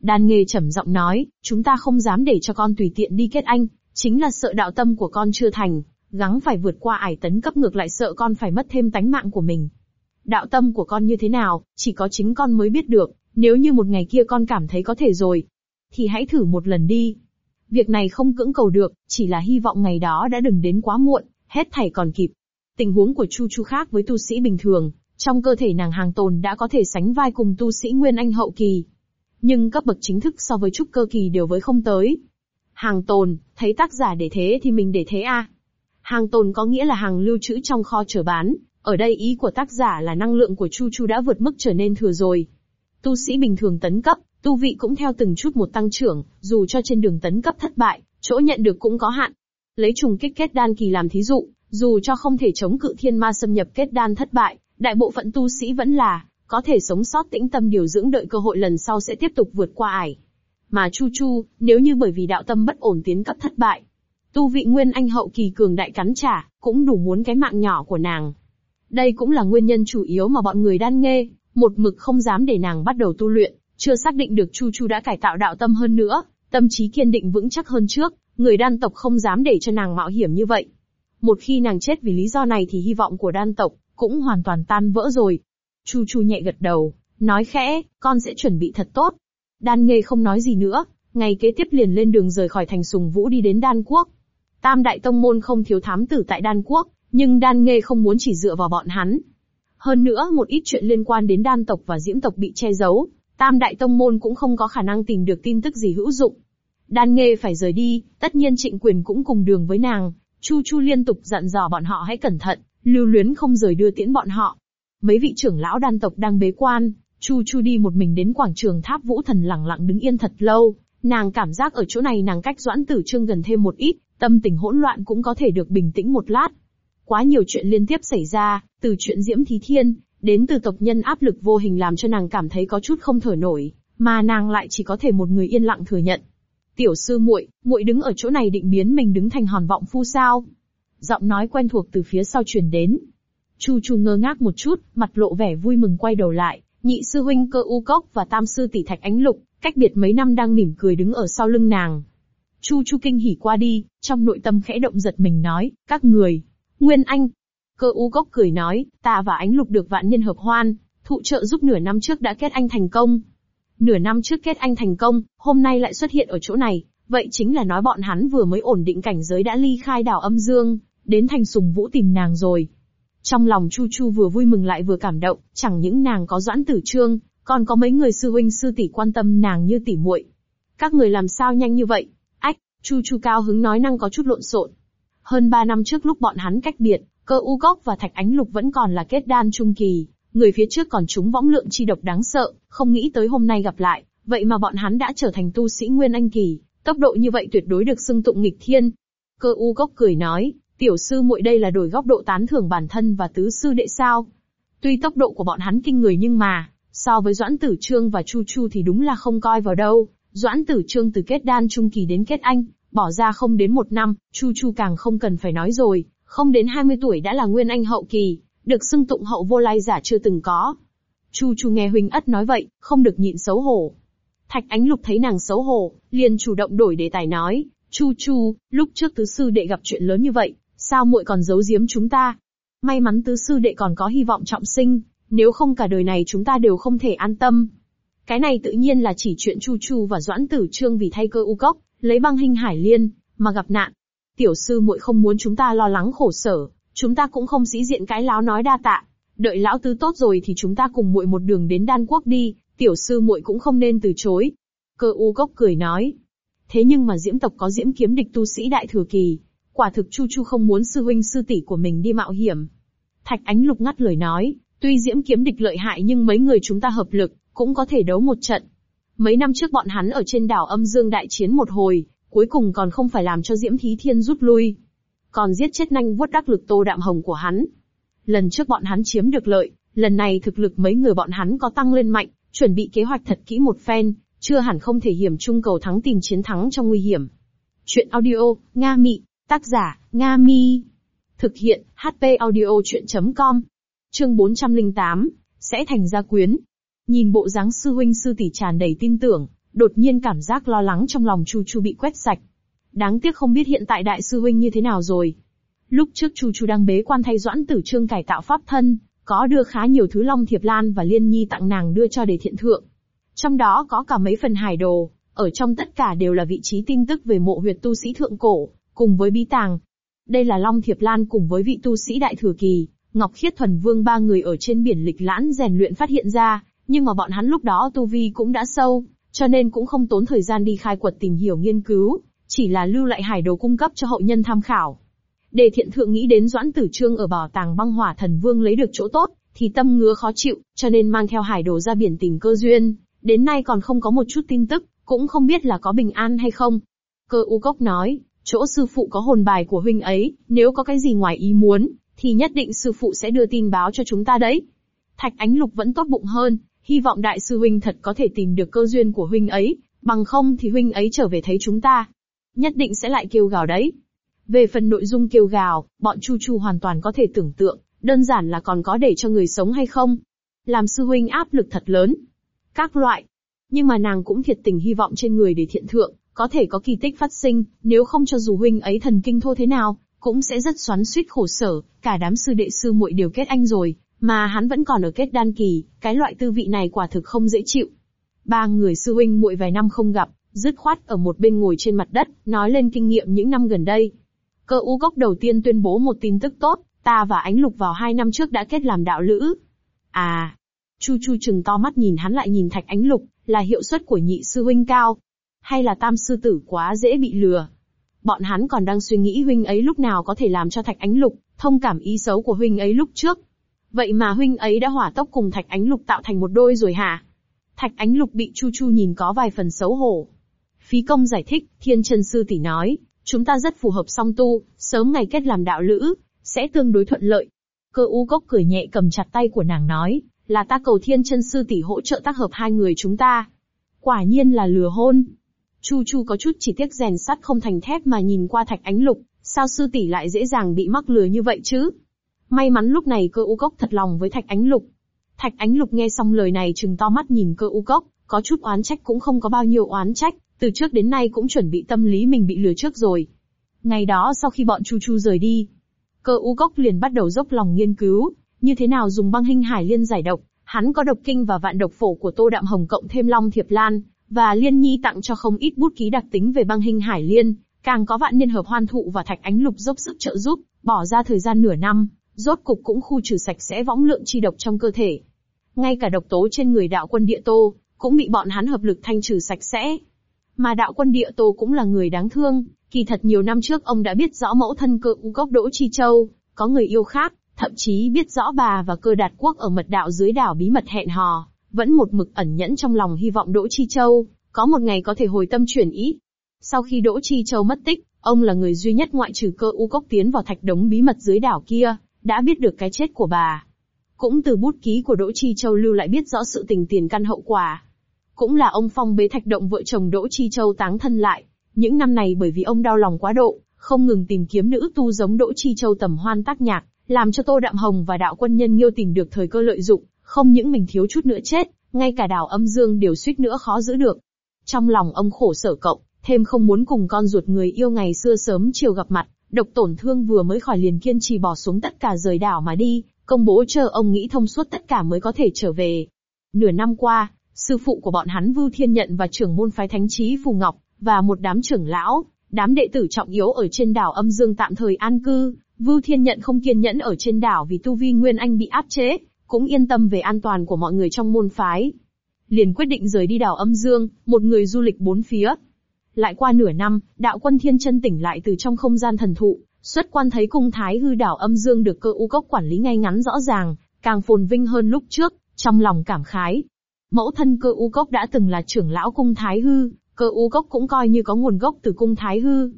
Đan nghề trầm giọng nói, chúng ta không dám để cho con tùy tiện đi kết anh, chính là sợ đạo tâm của con chưa thành, gắng phải vượt qua ải tấn cấp ngược lại sợ con phải mất thêm tánh mạng của mình. Đạo tâm của con như thế nào, chỉ có chính con mới biết được, nếu như một ngày kia con cảm thấy có thể rồi, thì hãy thử một lần đi. Việc này không cưỡng cầu được, chỉ là hy vọng ngày đó đã đừng đến quá muộn, hết thảy còn kịp. Tình huống của Chu Chu khác với tu sĩ bình thường, trong cơ thể nàng hàng tồn đã có thể sánh vai cùng tu sĩ Nguyên Anh hậu kỳ. Nhưng cấp bậc chính thức so với trúc cơ kỳ đều với không tới. Hàng tồn, thấy tác giả để thế thì mình để thế a. Hàng tồn có nghĩa là hàng lưu trữ trong kho chờ bán, ở đây ý của tác giả là năng lượng của Chu Chu đã vượt mức trở nên thừa rồi. Tu sĩ bình thường tấn cấp, tu vị cũng theo từng chút một tăng trưởng, dù cho trên đường tấn cấp thất bại, chỗ nhận được cũng có hạn. Lấy trùng kích kết đan kỳ làm thí dụ, dù cho không thể chống cự thiên ma xâm nhập kết đan thất bại, đại bộ phận tu sĩ vẫn là có thể sống sót tĩnh tâm điều dưỡng đợi cơ hội lần sau sẽ tiếp tục vượt qua ải. Mà Chu Chu, nếu như bởi vì đạo tâm bất ổn tiến cấp thất bại, tu vị nguyên anh hậu kỳ cường đại cắn trả, cũng đủ muốn cái mạng nhỏ của nàng. Đây cũng là nguyên nhân chủ yếu mà bọn người đan nghê, một mực không dám để nàng bắt đầu tu luyện, chưa xác định được Chu Chu đã cải tạo đạo tâm hơn nữa, tâm trí kiên định vững chắc hơn trước, người đan tộc không dám để cho nàng mạo hiểm như vậy. Một khi nàng chết vì lý do này thì hy vọng của đan tộc cũng hoàn toàn tan vỡ rồi. Chu Chu nhẹ gật đầu, nói khẽ, con sẽ chuẩn bị thật tốt. Đan Nghê không nói gì nữa, ngày kế tiếp liền lên đường rời khỏi thành Sùng Vũ đi đến Đan Quốc. Tam đại tông môn không thiếu thám tử tại Đan Quốc, nhưng Đan Nghê không muốn chỉ dựa vào bọn hắn. Hơn nữa một ít chuyện liên quan đến đan tộc và diễm tộc bị che giấu, Tam đại tông môn cũng không có khả năng tìm được tin tức gì hữu dụng. Đan Nghê phải rời đi, tất nhiên trịnh quyền cũng cùng đường với nàng, Chu Chu liên tục dặn dò bọn họ hãy cẩn thận, lưu luyến không rời đưa tiễn bọn họ. Mấy vị trưởng lão đan tộc đang bế quan, Chu Chu đi một mình đến quảng trường tháp vũ thần lặng lặng đứng yên thật lâu, nàng cảm giác ở chỗ này nàng cách doãn tử trương gần thêm một ít, tâm tình hỗn loạn cũng có thể được bình tĩnh một lát. Quá nhiều chuyện liên tiếp xảy ra, từ chuyện Diễm Thí Thiên, Đến từ tộc nhân áp lực vô hình làm cho nàng cảm thấy có chút không thở nổi, mà nàng lại chỉ có thể một người yên lặng thừa nhận. Tiểu sư muội, muội đứng ở chỗ này định biến mình đứng thành hòn vọng phu sao? Giọng nói quen thuộc từ phía sau truyền đến. Chu Chu ngơ ngác một chút, mặt lộ vẻ vui mừng quay đầu lại, nhị sư huynh cơ u cốc và tam sư tỷ thạch ánh lục, cách biệt mấy năm đang mỉm cười đứng ở sau lưng nàng. Chu Chu kinh hỉ qua đi, trong nội tâm khẽ động giật mình nói, các người, Nguyên Anh. Cơ u cốc cười nói, ta và ánh lục được vạn nhân hợp hoan, thụ trợ giúp nửa năm trước đã kết anh thành công. Nửa năm trước kết anh thành công, hôm nay lại xuất hiện ở chỗ này, vậy chính là nói bọn hắn vừa mới ổn định cảnh giới đã ly khai đảo âm dương, đến thành sùng vũ tìm nàng rồi. Trong lòng Chu Chu vừa vui mừng lại vừa cảm động, chẳng những nàng có doãn tử trương, còn có mấy người sư huynh sư tỷ quan tâm nàng như tỷ muội. Các người làm sao nhanh như vậy? Ách, Chu Chu cao hứng nói năng có chút lộn xộn. Hơn ba năm trước lúc bọn hắn cách biệt, cơ u gốc và thạch ánh lục vẫn còn là kết đan trung kỳ, người phía trước còn chúng võng lượng chi độc đáng sợ, không nghĩ tới hôm nay gặp lại, vậy mà bọn hắn đã trở thành tu sĩ nguyên anh kỳ, tốc độ như vậy tuyệt đối được xưng tụng nghịch thiên. Cơ u gốc cười nói, Tiểu sư muội đây là đổi góc độ tán thưởng bản thân và tứ sư đệ sao. Tuy tốc độ của bọn hắn kinh người nhưng mà, so với Doãn Tử Trương và Chu Chu thì đúng là không coi vào đâu. Doãn Tử Trương từ kết đan trung kỳ đến kết anh, bỏ ra không đến một năm, Chu Chu càng không cần phải nói rồi, không đến 20 tuổi đã là nguyên anh hậu kỳ, được xưng tụng hậu vô lai giả chưa từng có. Chu Chu nghe huynh ất nói vậy, không được nhịn xấu hổ. Thạch Ánh Lục thấy nàng xấu hổ, liền chủ động đổi đề tài nói, Chu Chu, lúc trước tứ sư đệ gặp chuyện lớn như vậy, Sao muội còn giấu giếm chúng ta? May mắn tứ sư đệ còn có hy vọng trọng sinh, nếu không cả đời này chúng ta đều không thể an tâm. Cái này tự nhiên là chỉ chuyện Chu Chu và Doãn Tử Trương vì thay cơ u cốc, lấy băng hình hải liên, mà gặp nạn. Tiểu sư muội không muốn chúng ta lo lắng khổ sở, chúng ta cũng không sĩ diện cái láo nói đa tạ. Đợi lão tứ tốt rồi thì chúng ta cùng muội một đường đến đan quốc đi, tiểu sư muội cũng không nên từ chối. Cơ u cốc cười nói. Thế nhưng mà diễm tộc có diễm kiếm địch tu sĩ đại thừa kỳ, Quả thực Chu Chu không muốn sư huynh sư tỷ của mình đi mạo hiểm. Thạch Ánh Lục ngắt lời nói, tuy diễm kiếm địch lợi hại nhưng mấy người chúng ta hợp lực, cũng có thể đấu một trận. Mấy năm trước bọn hắn ở trên đảo âm dương đại chiến một hồi, cuối cùng còn không phải làm cho diễm thí thiên rút lui. Còn giết chết nhanh vuốt đắc lực tô đạm hồng của hắn. Lần trước bọn hắn chiếm được lợi, lần này thực lực mấy người bọn hắn có tăng lên mạnh, chuẩn bị kế hoạch thật kỹ một phen, chưa hẳn không thể hiểm chung cầu thắng tìm chiến thắng trong nguy hiểm. Chuyện audio, Nga Mị Tác giả, Nga Mi. Thực hiện, HP audio chuyện.com. Chương 408, sẽ thành gia quyến. Nhìn bộ dáng sư huynh sư tỷ tràn đầy tin tưởng, đột nhiên cảm giác lo lắng trong lòng Chu Chu bị quét sạch. Đáng tiếc không biết hiện tại đại sư huynh như thế nào rồi. Lúc trước Chu Chu đang bế quan thay doãn tử trương cải tạo pháp thân, có đưa khá nhiều thứ long thiệp lan và liên nhi tặng nàng đưa cho để thiện thượng. Trong đó có cả mấy phần hải đồ, ở trong tất cả đều là vị trí tin tức về mộ huyệt tu sĩ thượng cổ, cùng với bí tàng. Đây là Long Thiệp Lan cùng với vị tu sĩ đại thừa kỳ, Ngọc Khiết Thuần Vương ba người ở trên biển lịch lãn rèn luyện phát hiện ra, nhưng mà bọn hắn lúc đó tu vi cũng đã sâu, cho nên cũng không tốn thời gian đi khai quật tìm hiểu nghiên cứu, chỉ là lưu lại hải đồ cung cấp cho hậu nhân tham khảo. Đề thiện thượng nghĩ đến Doãn Tử Trương ở bảo tàng băng hỏa thần vương lấy được chỗ tốt, thì tâm ngứa khó chịu, cho nên mang theo hải đồ ra biển tìm cơ duyên, đến nay còn không có một chút tin tức, cũng không biết là có bình an hay không. Cơ u cốc nói, Chỗ sư phụ có hồn bài của huynh ấy, nếu có cái gì ngoài ý muốn, thì nhất định sư phụ sẽ đưa tin báo cho chúng ta đấy. Thạch Ánh Lục vẫn tốt bụng hơn, hy vọng đại sư huynh thật có thể tìm được cơ duyên của huynh ấy, bằng không thì huynh ấy trở về thấy chúng ta. Nhất định sẽ lại kêu gào đấy. Về phần nội dung kêu gào, bọn Chu Chu hoàn toàn có thể tưởng tượng, đơn giản là còn có để cho người sống hay không. Làm sư huynh áp lực thật lớn. Các loại. Nhưng mà nàng cũng thiệt tình hy vọng trên người để thiện thượng, có thể có kỳ tích phát sinh, nếu không cho dù huynh ấy thần kinh thô thế nào, cũng sẽ rất xoắn suýt khổ sở, cả đám sư đệ sư muội đều kết anh rồi, mà hắn vẫn còn ở kết đan kỳ, cái loại tư vị này quả thực không dễ chịu. Ba người sư huynh muội vài năm không gặp, dứt khoát ở một bên ngồi trên mặt đất, nói lên kinh nghiệm những năm gần đây. Cơ u gốc đầu tiên tuyên bố một tin tức tốt, ta và ánh lục vào hai năm trước đã kết làm đạo lữ. À, Chu Chu chừng to mắt nhìn hắn lại nhìn thạch ánh lục, là hiệu suất của nhị sư huynh cao, hay là tam sư tử quá dễ bị lừa. Bọn hắn còn đang suy nghĩ huynh ấy lúc nào có thể làm cho thạch ánh lục, thông cảm ý xấu của huynh ấy lúc trước. Vậy mà huynh ấy đã hỏa tốc cùng thạch ánh lục tạo thành một đôi rồi hả? Thạch ánh lục bị chu chu nhìn có vài phần xấu hổ. Phí công giải thích, thiên chân sư tỷ nói, chúng ta rất phù hợp song tu, sớm ngày kết làm đạo lữ, sẽ tương đối thuận lợi. Cơ u cốc cười nhẹ cầm chặt tay của nàng nói, là ta cầu thiên chân sư tỷ hỗ trợ tác hợp hai người chúng ta. Quả nhiên là lừa hôn. Chu Chu có chút chỉ tiếc rèn sắt không thành thép mà nhìn qua thạch ánh lục, sao sư tỷ lại dễ dàng bị mắc lừa như vậy chứ? May mắn lúc này cơ u cốc thật lòng với thạch ánh lục. Thạch ánh lục nghe xong lời này chừng to mắt nhìn cơ u cốc, có chút oán trách cũng không có bao nhiêu oán trách, từ trước đến nay cũng chuẩn bị tâm lý mình bị lừa trước rồi. Ngày đó sau khi bọn Chu Chu rời đi, cơ u cốc liền bắt đầu dốc lòng nghiên cứu, như thế nào dùng băng hình hải liên giải độc, hắn có độc kinh và vạn độc phổ của Tô Đạm Hồng cộng thêm Long Thiệp Lan, và Liên Nhi tặng cho không ít bút ký đặc tính về băng hình hải liên, càng có vạn niên hợp hoan thụ và thạch ánh lục dốc sức trợ giúp, bỏ ra thời gian nửa năm, rốt cục cũng khu trừ sạch sẽ võng lượng chi độc trong cơ thể. Ngay cả độc tố trên người đạo quân địa tô, cũng bị bọn hắn hợp lực thanh trừ sạch sẽ. Mà đạo quân địa tô cũng là người đáng thương, kỳ thật nhiều năm trước ông đã biết rõ mẫu thân cơ u cốc Đỗ Chi Châu, có người yêu khác, thậm chí biết rõ bà và cơ đạt quốc ở mật đạo dưới đảo bí mật hẹn hò, vẫn một mực ẩn nhẫn trong lòng hy vọng Đỗ Chi Châu, có một ngày có thể hồi tâm chuyển ý. Sau khi Đỗ Chi Châu mất tích, ông là người duy nhất ngoại trừ cơ u cốc tiến vào thạch đống bí mật dưới đảo kia, đã biết được cái chết của bà. Cũng từ bút ký của Đỗ Chi Châu lưu lại biết rõ sự tình tiền căn hậu quả. Cũng là ông Phong bế thạch động vợ chồng Đỗ Chi Châu táng thân lại. Những năm này bởi vì ông đau lòng quá độ, không ngừng tìm kiếm nữ tu giống Đỗ Chi Châu tầm hoan tác nhạc, làm cho Tô Đạm Hồng và đạo quân nhân Nghiêu tình được thời cơ lợi dụng, không những mình thiếu chút nữa chết, ngay cả đảo âm dương đều suýt nữa khó giữ được. Trong lòng ông khổ sở cộng, thêm không muốn cùng con ruột người yêu ngày xưa sớm chiều gặp mặt, độc tổn thương vừa mới khỏi liền kiên trì bỏ xuống tất cả rời đảo mà đi, công bố chờ ông nghĩ thông suốt tất cả mới có thể trở về. Nửa năm qua, sư phụ của bọn hắn Vưu Thiên Nhận và trưởng môn phái thánh Chí Phù Ngọc, và một đám trưởng lão, đám đệ tử trọng yếu ở trên đảo âm dương tạm thời an cư, Vưu Thiên Nhận không kiên nhẫn ở trên đảo vì tu vi Nguyên Anh bị áp chế, cũng yên tâm về an toàn của mọi người trong môn phái. Liền quyết định rời đi đảo âm dương, một người du lịch bốn phía. Lại qua nửa năm, đạo quân thiên chân tỉnh lại từ trong không gian thần thụ, xuất quan thấy cung thái hư đảo âm dương được cơ u cốc quản lý ngay ngắn rõ ràng, càng phồn vinh hơn lúc trước, trong lòng cảm khái. Mẫu thân cơ u cốc đã từng là trưởng lão cung thái hư, cơ u cốc cũng coi như có nguồn gốc từ cung thái hư.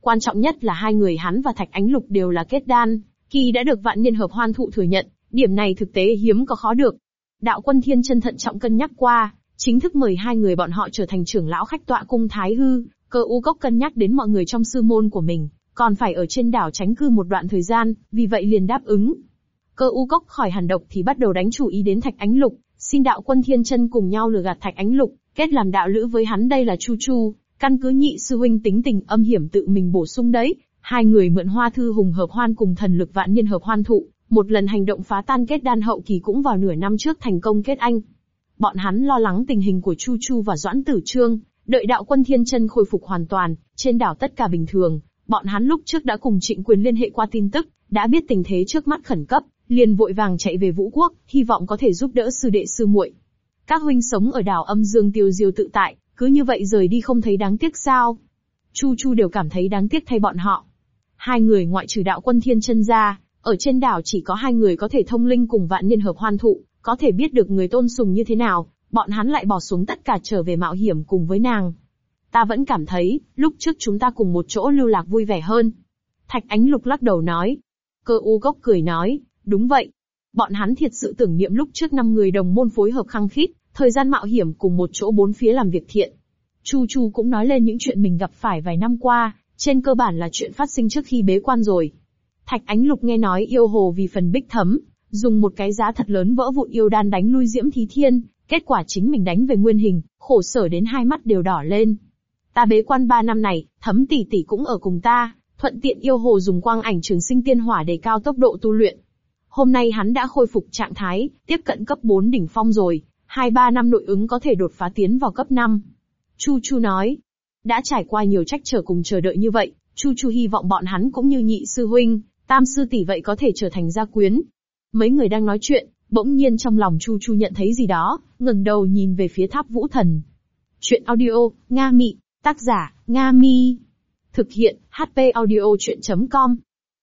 Quan trọng nhất là hai người hắn và Thạch Ánh Lục đều là kết đan, kỳ đã được vạn niên hợp hoan thụ thừa nhận, điểm này thực tế hiếm có khó được. Đạo quân thiên chân thận trọng cân nhắc qua, chính thức mời hai người bọn họ trở thành trưởng lão khách tọa cung Thái Hư, cơ u cốc cân nhắc đến mọi người trong sư môn của mình, còn phải ở trên đảo tránh cư một đoạn thời gian, vì vậy liền đáp ứng. Cơ u cốc khỏi hàn độc thì bắt đầu đánh chủ ý đến Thạch Ánh Lục, xin đạo quân thiên chân cùng nhau lừa gạt Thạch Ánh Lục, kết làm đạo lữ với hắn đây là Chu Chu, căn cứ nhị sư huynh tính tình âm hiểm tự mình bổ sung đấy, hai người mượn hoa thư hùng hợp hoan cùng thần lực vạn niên hợp hoan thụ, một lần hành động phá tan kết đan hậu kỳ cũng vào nửa năm trước thành công kết anh. Bọn hắn lo lắng tình hình của Chu Chu và Doãn Tử Trương, đợi đạo quân thiên chân khôi phục hoàn toàn, trên đảo tất cả bình thường, bọn hắn lúc trước đã cùng trịnh quyền liên hệ qua tin tức, đã biết tình thế trước mắt khẩn cấp, liền vội vàng chạy về Vũ Quốc, hy vọng có thể giúp đỡ sư đệ sư muội. Các huynh sống ở đảo âm dương tiêu diêu tự tại, cứ như vậy rời đi không thấy đáng tiếc sao? Chu Chu đều cảm thấy đáng tiếc thay bọn họ. Hai người ngoại trừ đạo quân thiên chân ra, ở trên đảo chỉ có hai người có thể thông linh cùng vạn niên hợp hoan thụ, có thể biết được người tôn sùng như thế nào, bọn hắn lại bỏ xuống tất cả trở về mạo hiểm cùng với nàng. Ta vẫn cảm thấy, lúc trước chúng ta cùng một chỗ lưu lạc vui vẻ hơn. Thạch Ánh Lục lắc đầu nói. Cơ u gốc cười nói, đúng vậy. Bọn hắn thiệt sự tưởng niệm lúc trước năm người đồng môn phối hợp khăng khít, thời gian mạo hiểm cùng một chỗ bốn phía làm việc thiện. Chu Chu cũng nói lên những chuyện mình gặp phải vài năm qua, trên cơ bản là chuyện phát sinh trước khi bế quan rồi. Thạch Ánh Lục nghe nói yêu hồ vì phần bích thấm, dùng một cái giá thật lớn vỡ vụn yêu đan đánh lui Diễm Thí Thiên, kết quả chính mình đánh về nguyên hình, khổ sở đến hai mắt đều đỏ lên. Ta bế quan ba năm này, thấm tỷ tỷ cũng ở cùng ta, thuận tiện yêu hồ dùng quang ảnh trường sinh tiên hỏa để cao tốc độ tu luyện. Hôm nay hắn đã khôi phục trạng thái, tiếp cận cấp 4 đỉnh phong rồi, hai ba năm nội ứng có thể đột phá tiến vào cấp 5. Chu Chu nói, đã trải qua nhiều trách trở cùng chờ đợi như vậy, Chu Chu hy vọng bọn hắn cũng như nhị sư huynh, tam sư tỷ vậy có thể trở thành gia quyến. Mấy người đang nói chuyện, bỗng nhiên trong lòng Chu Chu nhận thấy gì đó, ngẩng đầu nhìn về phía tháp vũ thần. Chuyện audio, Nga Mị, tác giả, Nga Mi. Thực hiện, HP audio chuyện.com.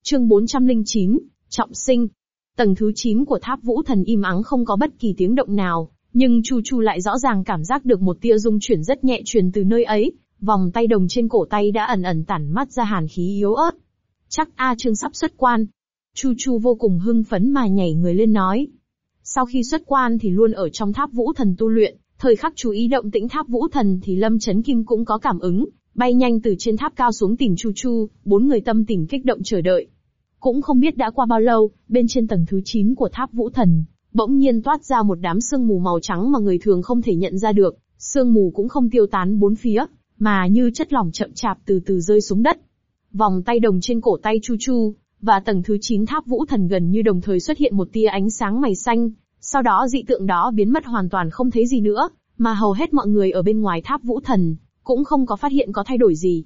Chương 409, Trọng sinh. Tầng thứ 9 của tháp vũ thần im ắng không có bất kỳ tiếng động nào, nhưng Chu Chu lại rõ ràng cảm giác được một tia rung chuyển rất nhẹ truyền từ nơi ấy, vòng tay đồng trên cổ tay đã ẩn ẩn tản mắt ra hàn khí yếu ớt. Chắc A Trương sắp xuất quan. Chu Chu vô cùng hưng phấn mà nhảy người lên nói. Sau khi xuất quan thì luôn ở trong tháp vũ thần tu luyện, thời khắc chú ý động tĩnh tháp vũ thần thì Lâm Chấn Kim cũng có cảm ứng, bay nhanh từ trên tháp cao xuống tìm Chu Chu, bốn người tâm tình kích động chờ đợi. Cũng không biết đã qua bao lâu, bên trên tầng thứ 9 của tháp vũ thần, bỗng nhiên toát ra một đám sương mù màu trắng mà người thường không thể nhận ra được, sương mù cũng không tiêu tán bốn phía, mà như chất lỏng chậm chạp từ từ rơi xuống đất. Vòng tay đồng trên cổ tay Chu Chu, và tầng thứ 9 tháp vũ thần gần như đồng thời xuất hiện một tia ánh sáng mày xanh, sau đó dị tượng đó biến mất hoàn toàn không thấy gì nữa, mà hầu hết mọi người ở bên ngoài tháp vũ thần, cũng không có phát hiện có thay đổi gì.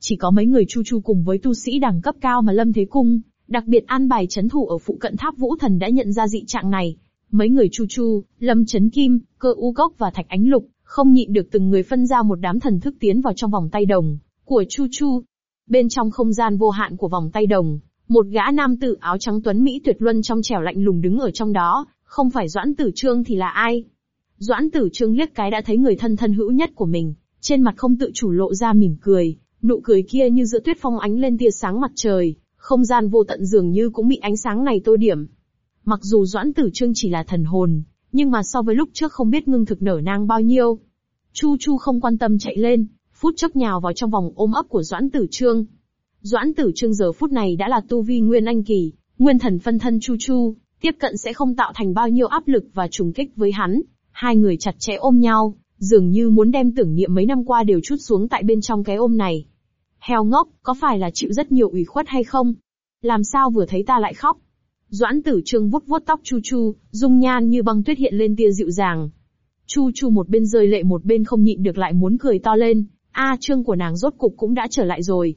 Chỉ có mấy người Chu Chu cùng với tu sĩ đẳng cấp cao mà Lâm Thế Cung, đặc biệt an bài chấn thủ ở phụ cận tháp vũ thần đã nhận ra dị trạng này. Mấy người Chu Chu, Lâm Chấn Kim, Cơ U Gốc và Thạch Ánh Lục, không nhịn được từng người phân ra một đám thần thức tiến vào trong vòng tay đồng của Chu Chu. Bên trong không gian vô hạn của vòng tay đồng, một gã nam tử áo trắng tuấn Mỹ tuyệt luân trong trẻo lạnh lùng đứng ở trong đó, không phải Doãn Tử Trương thì là ai? Doãn Tử Trương liếc cái đã thấy người thân thân hữu nhất của mình, trên mặt không tự chủ lộ ra mỉm cười, nụ cười kia như giữa tuyết phong ánh lên tia sáng mặt trời, không gian vô tận dường như cũng bị ánh sáng này tô điểm. Mặc dù Doãn Tử Trương chỉ là thần hồn, nhưng mà so với lúc trước không biết ngưng thực nở nang bao nhiêu. Chu Chu không quan tâm chạy lên, phút chốc nhào vào trong vòng ôm ấp của Doãn Tử Trương. Doãn Tử Trương giờ phút này đã là tu vi nguyên anh kỳ, nguyên thần phân thân Chu Chu, tiếp cận sẽ không tạo thành bao nhiêu áp lực và trùng kích với hắn. Hai người chặt chẽ ôm nhau, dường như muốn đem tưởng niệm mấy năm qua đều chút xuống tại bên trong cái ôm này. Heo ngốc, có phải là chịu rất nhiều ủy khuất hay không? Làm sao vừa thấy ta lại khóc? Doãn tử trương vuốt vuốt tóc Chu Chu, dung nhan như băng tuyết hiện lên tia dịu dàng. Chu Chu một bên rơi lệ một bên không nhịn được lại muốn cười to lên, a trương của nàng rốt cục cũng đã trở lại rồi.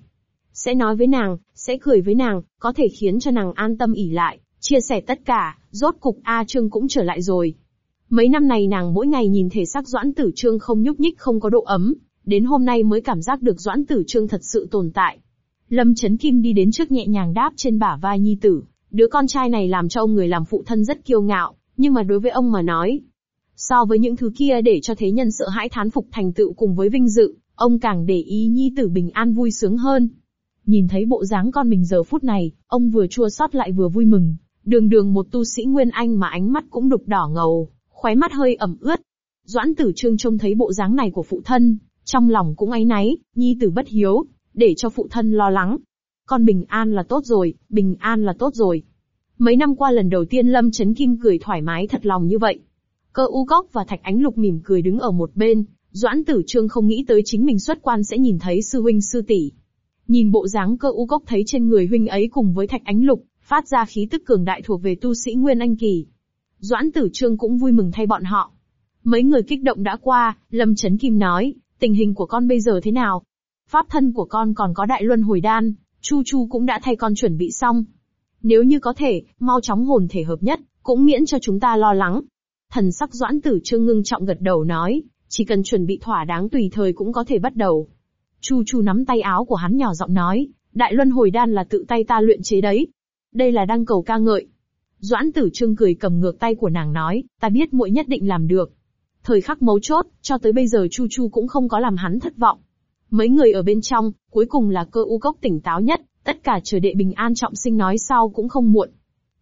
Sẽ nói với nàng, sẽ cười với nàng, có thể khiến cho nàng an tâm ỉ lại, chia sẻ tất cả, rốt cục A Trương cũng trở lại rồi. Mấy năm này nàng mỗi ngày nhìn thể xác Doãn Tử Trương không nhúc nhích không có độ ấm, đến hôm nay mới cảm giác được Doãn Tử Trương thật sự tồn tại. Lâm Chấn Kim đi đến trước nhẹ nhàng đáp trên bả vai Nhi Tử, đứa con trai này làm cho ông người làm phụ thân rất kiêu ngạo, nhưng mà đối với ông mà nói, so với những thứ kia để cho thế nhân sợ hãi thán phục thành tựu cùng với vinh dự, ông càng để ý Nhi Tử bình an vui sướng hơn. Nhìn thấy bộ dáng con mình giờ phút này, ông vừa chua xót lại vừa vui mừng, đường đường một tu sĩ Nguyên Anh mà ánh mắt cũng đục đỏ ngầu, khóe mắt hơi ẩm ướt. Doãn tử trương trông thấy bộ dáng này của phụ thân, trong lòng cũng áy náy, nhi tử bất hiếu, để cho phụ thân lo lắng. Con bình an là tốt rồi, bình an là tốt rồi. Mấy năm qua lần đầu tiên Lâm Chấn Kim cười thoải mái thật lòng như vậy. Cơ u góc và thạch ánh lục mỉm cười đứng ở một bên, Doãn tử trương không nghĩ tới chính mình xuất quan sẽ nhìn thấy sư huynh sư tỷ. Nhìn bộ dáng cơ u gốc thấy trên người huynh ấy cùng với thạch ánh lục, phát ra khí tức cường đại thuộc về tu sĩ Nguyên Anh Kỳ. Doãn Tử Trương cũng vui mừng thay bọn họ. Mấy người kích động đã qua, Lâm Chấn Kim nói, tình hình của con bây giờ thế nào? Pháp thân của con còn có đại luân hồi đan, Chu Chu cũng đã thay con chuẩn bị xong. Nếu như có thể, mau chóng hồn thể hợp nhất, cũng miễn cho chúng ta lo lắng. Thần sắc Doãn Tử Trương ngưng trọng gật đầu nói, chỉ cần chuẩn bị thỏa đáng tùy thời cũng có thể bắt đầu. Chu Chu nắm tay áo của hắn nhỏ giọng nói, đại luân hồi đan là tự tay ta luyện chế đấy, đây là đăng cầu ca ngợi. Doãn tử trương cười cầm ngược tay của nàng nói, ta biết muội nhất định làm được. Thời khắc mấu chốt, cho tới bây giờ Chu Chu cũng không có làm hắn thất vọng. Mấy người ở bên trong, cuối cùng là cơ u cốc tỉnh táo nhất, tất cả chờ đệ bình an trọng sinh nói sau cũng không muộn.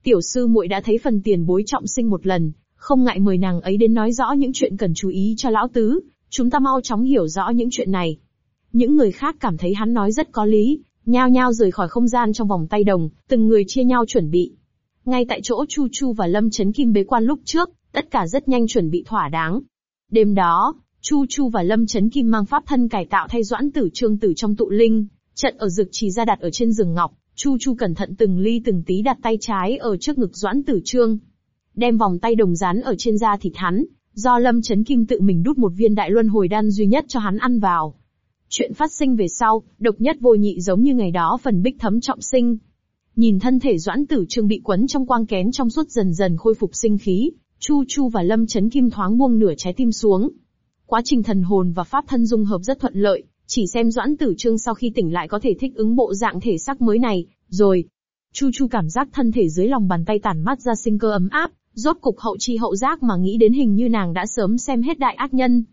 Tiểu sư muội đã thấy phần tiền bối trọng sinh một lần, không ngại mời nàng ấy đến nói rõ những chuyện cần chú ý cho lão tứ, chúng ta mau chóng hiểu rõ những chuyện này. Những người khác cảm thấy hắn nói rất có lý, Nhao nhao rời khỏi không gian trong vòng tay đồng, từng người chia nhau chuẩn bị. Ngay tại chỗ Chu Chu và Lâm Chấn Kim bế quan lúc trước, tất cả rất nhanh chuẩn bị thỏa đáng. Đêm đó, Chu Chu và Lâm Chấn Kim mang pháp thân cải tạo thay doãn tử trương tử trong tụ linh, trận ở dược trì ra đặt ở trên giường ngọc, Chu Chu cẩn thận từng ly từng tí đặt tay trái ở trước ngực doãn tử trương. Đem vòng tay đồng rán ở trên da thịt hắn, do Lâm Chấn Kim tự mình đút một viên đại luân hồi đan duy nhất cho hắn ăn vào. Chuyện phát sinh về sau, độc nhất vô nhị giống như ngày đó phần bích thấm trọng sinh. Nhìn thân thể doãn tử trương bị quấn trong quang kén trong suốt dần dần khôi phục sinh khí, Chu Chu và Lâm Chấn Kim thoáng buông nửa trái tim xuống. Quá trình thần hồn và pháp thân dung hợp rất thuận lợi, chỉ xem doãn tử trương sau khi tỉnh lại có thể thích ứng bộ dạng thể xác mới này, rồi. Chu Chu cảm giác thân thể dưới lòng bàn tay tản mát ra sinh cơ ấm áp, rốt cục hậu chi hậu giác mà nghĩ đến hình như nàng đã sớm xem hết đại ác nhân.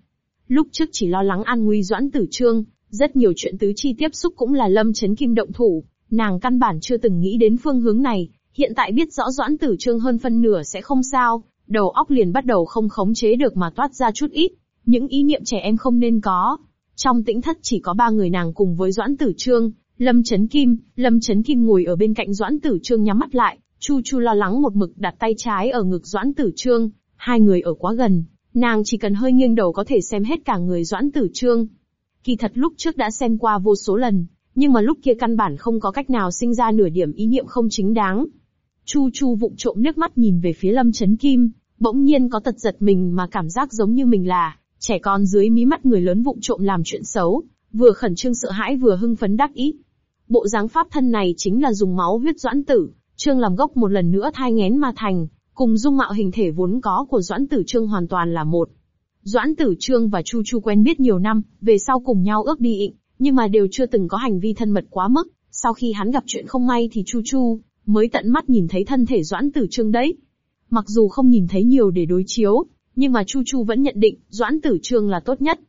Lúc trước chỉ lo lắng an nguy doãn tử trương, rất nhiều chuyện tứ chi tiếp xúc cũng là lâm chấn kim động thủ, nàng căn bản chưa từng nghĩ đến phương hướng này, Hiện tại biết rõ Doãn Tử Trương hơn phân nửa sẽ không sao, đầu óc liền bắt đầu không khống chế được mà toát ra chút ít, những ý niệm trẻ em không nên có. Trong tĩnh thất chỉ có ba người nàng cùng với Doãn Tử Trương, Lâm Chấn Kim, Lâm Chấn Kim ngồi ở bên cạnh Doãn Tử Trương nhắm mắt lại, Chu Chu lo lắng một mực đặt tay trái ở ngực Doãn Tử Trương, hai người ở quá gần, nàng chỉ cần hơi nghiêng đầu có thể xem hết cả người Doãn Tử Trương. Kỳ thật lúc trước đã xem qua vô số lần, nhưng mà lúc kia căn bản không có cách nào sinh ra nửa điểm ý niệm không chính đáng. Chu Chu vụng trộm nước mắt nhìn về phía Lâm Chấn Kim, bỗng nhiên có tật giật mình mà cảm giác giống như mình là trẻ con dưới mí mắt người lớn vụng trộm làm chuyện xấu, vừa khẩn trương sợ hãi vừa hưng phấn đắc ý. Bộ dáng pháp thân này chính là dùng máu huyết doãn tử, trương làm gốc một lần nữa thai ngén mà thành, cùng dung mạo hình thể vốn có của doãn tử trương hoàn toàn là một. Doãn tử trương và Chu Chu quen biết nhiều năm, về sau cùng nhau ước đi ịnh, nhưng mà đều chưa từng có hành vi thân mật quá mức. Sau khi hắn gặp chuyện không may thì Chu Chu mới tận mắt nhìn thấy thân thể Doãn Tử Trương đấy. Mặc dù không nhìn thấy nhiều để đối chiếu, nhưng mà Chu Chu vẫn nhận định Doãn Tử Trương là tốt nhất.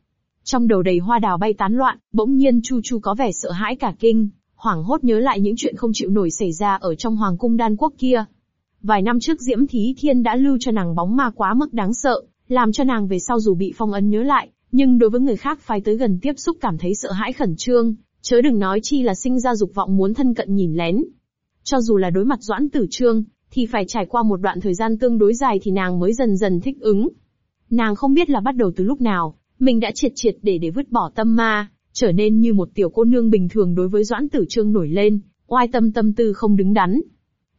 Trong đầu đầy hoa đào bay tán loạn, bỗng nhiên Chu Chu có vẻ sợ hãi cả kinh, hoảng hốt nhớ lại những chuyện không chịu nổi xảy ra ở trong hoàng cung đan quốc kia. Vài năm trước Diễm Thí Thiên đã lưu cho nàng bóng ma quá mức đáng sợ, làm cho nàng về sau dù bị phong ấn nhớ lại, nhưng đối với người khác phải tới gần tiếp xúc cảm thấy sợ hãi khẩn trương, chớ đừng nói chi là sinh ra dục vọng muốn thân cận nhìn lén. Cho dù là đối mặt Doãn Tử Trương, thì phải trải qua một đoạn thời gian tương đối dài thì nàng mới dần dần thích ứng. Nàng không biết là bắt đầu từ lúc nào, mình đã triệt triệt để để vứt bỏ tâm ma, trở nên như một tiểu cô nương bình thường đối với Doãn Tử Trương nổi lên, oai tâm tâm tư không đứng đắn.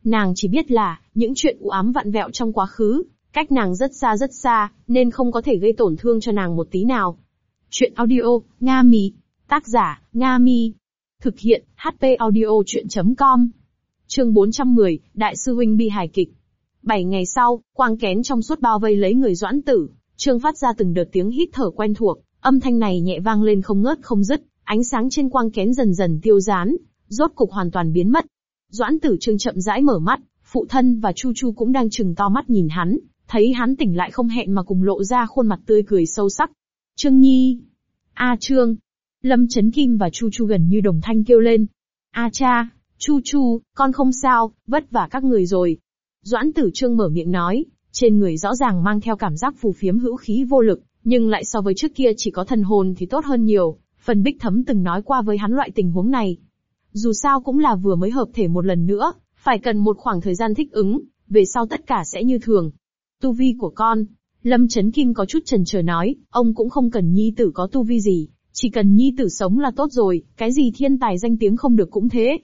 Nàng chỉ biết là, những chuyện u ám vặn vẹo trong quá khứ, cách nàng rất xa rất xa, nên không có thể gây tổn thương cho nàng một tí nào. Chuyện audio, Nga Mi. Tác giả, Nga Mi. Thực hiện, HP audio chuyện.com. Chương 410, Đại sư huynh bi hài kịch. Bảy ngày sau, quang kén trong suốt bao vây lấy người doãn tử, trương phát ra từng đợt tiếng hít thở quen thuộc, âm thanh này nhẹ vang lên không ngớt không dứt, ánh sáng trên quang kén dần dần tiêu tán rốt cục hoàn toàn biến mất. Doãn tử trương chậm rãi mở mắt, phụ thân và Chu Chu cũng đang chừng to mắt nhìn hắn, thấy hắn tỉnh lại không hẹn mà cùng lộ ra khuôn mặt tươi cười sâu sắc. Trương Nhi! A Trương! Lâm Chấn Kim và Chu Chu gần như đồng thanh kêu lên. A cha! Chu Chu, con không sao, vất vả các người rồi. Doãn tử trương mở miệng nói, trên người rõ ràng mang theo cảm giác phù phiếm hữu khí vô lực, nhưng lại so với trước kia chỉ có thần hồn thì tốt hơn nhiều. Phần bích thấm từng nói qua với hắn loại tình huống này. Dù sao cũng là vừa mới hợp thể một lần nữa, phải cần một khoảng thời gian thích ứng, về sau tất cả sẽ như thường. Tu vi của con, Lâm Chấn Kim có chút chần chờ nói, ông cũng không cần nhi tử có tu vi gì, chỉ cần nhi tử sống là tốt rồi, cái gì thiên tài danh tiếng không được cũng thế.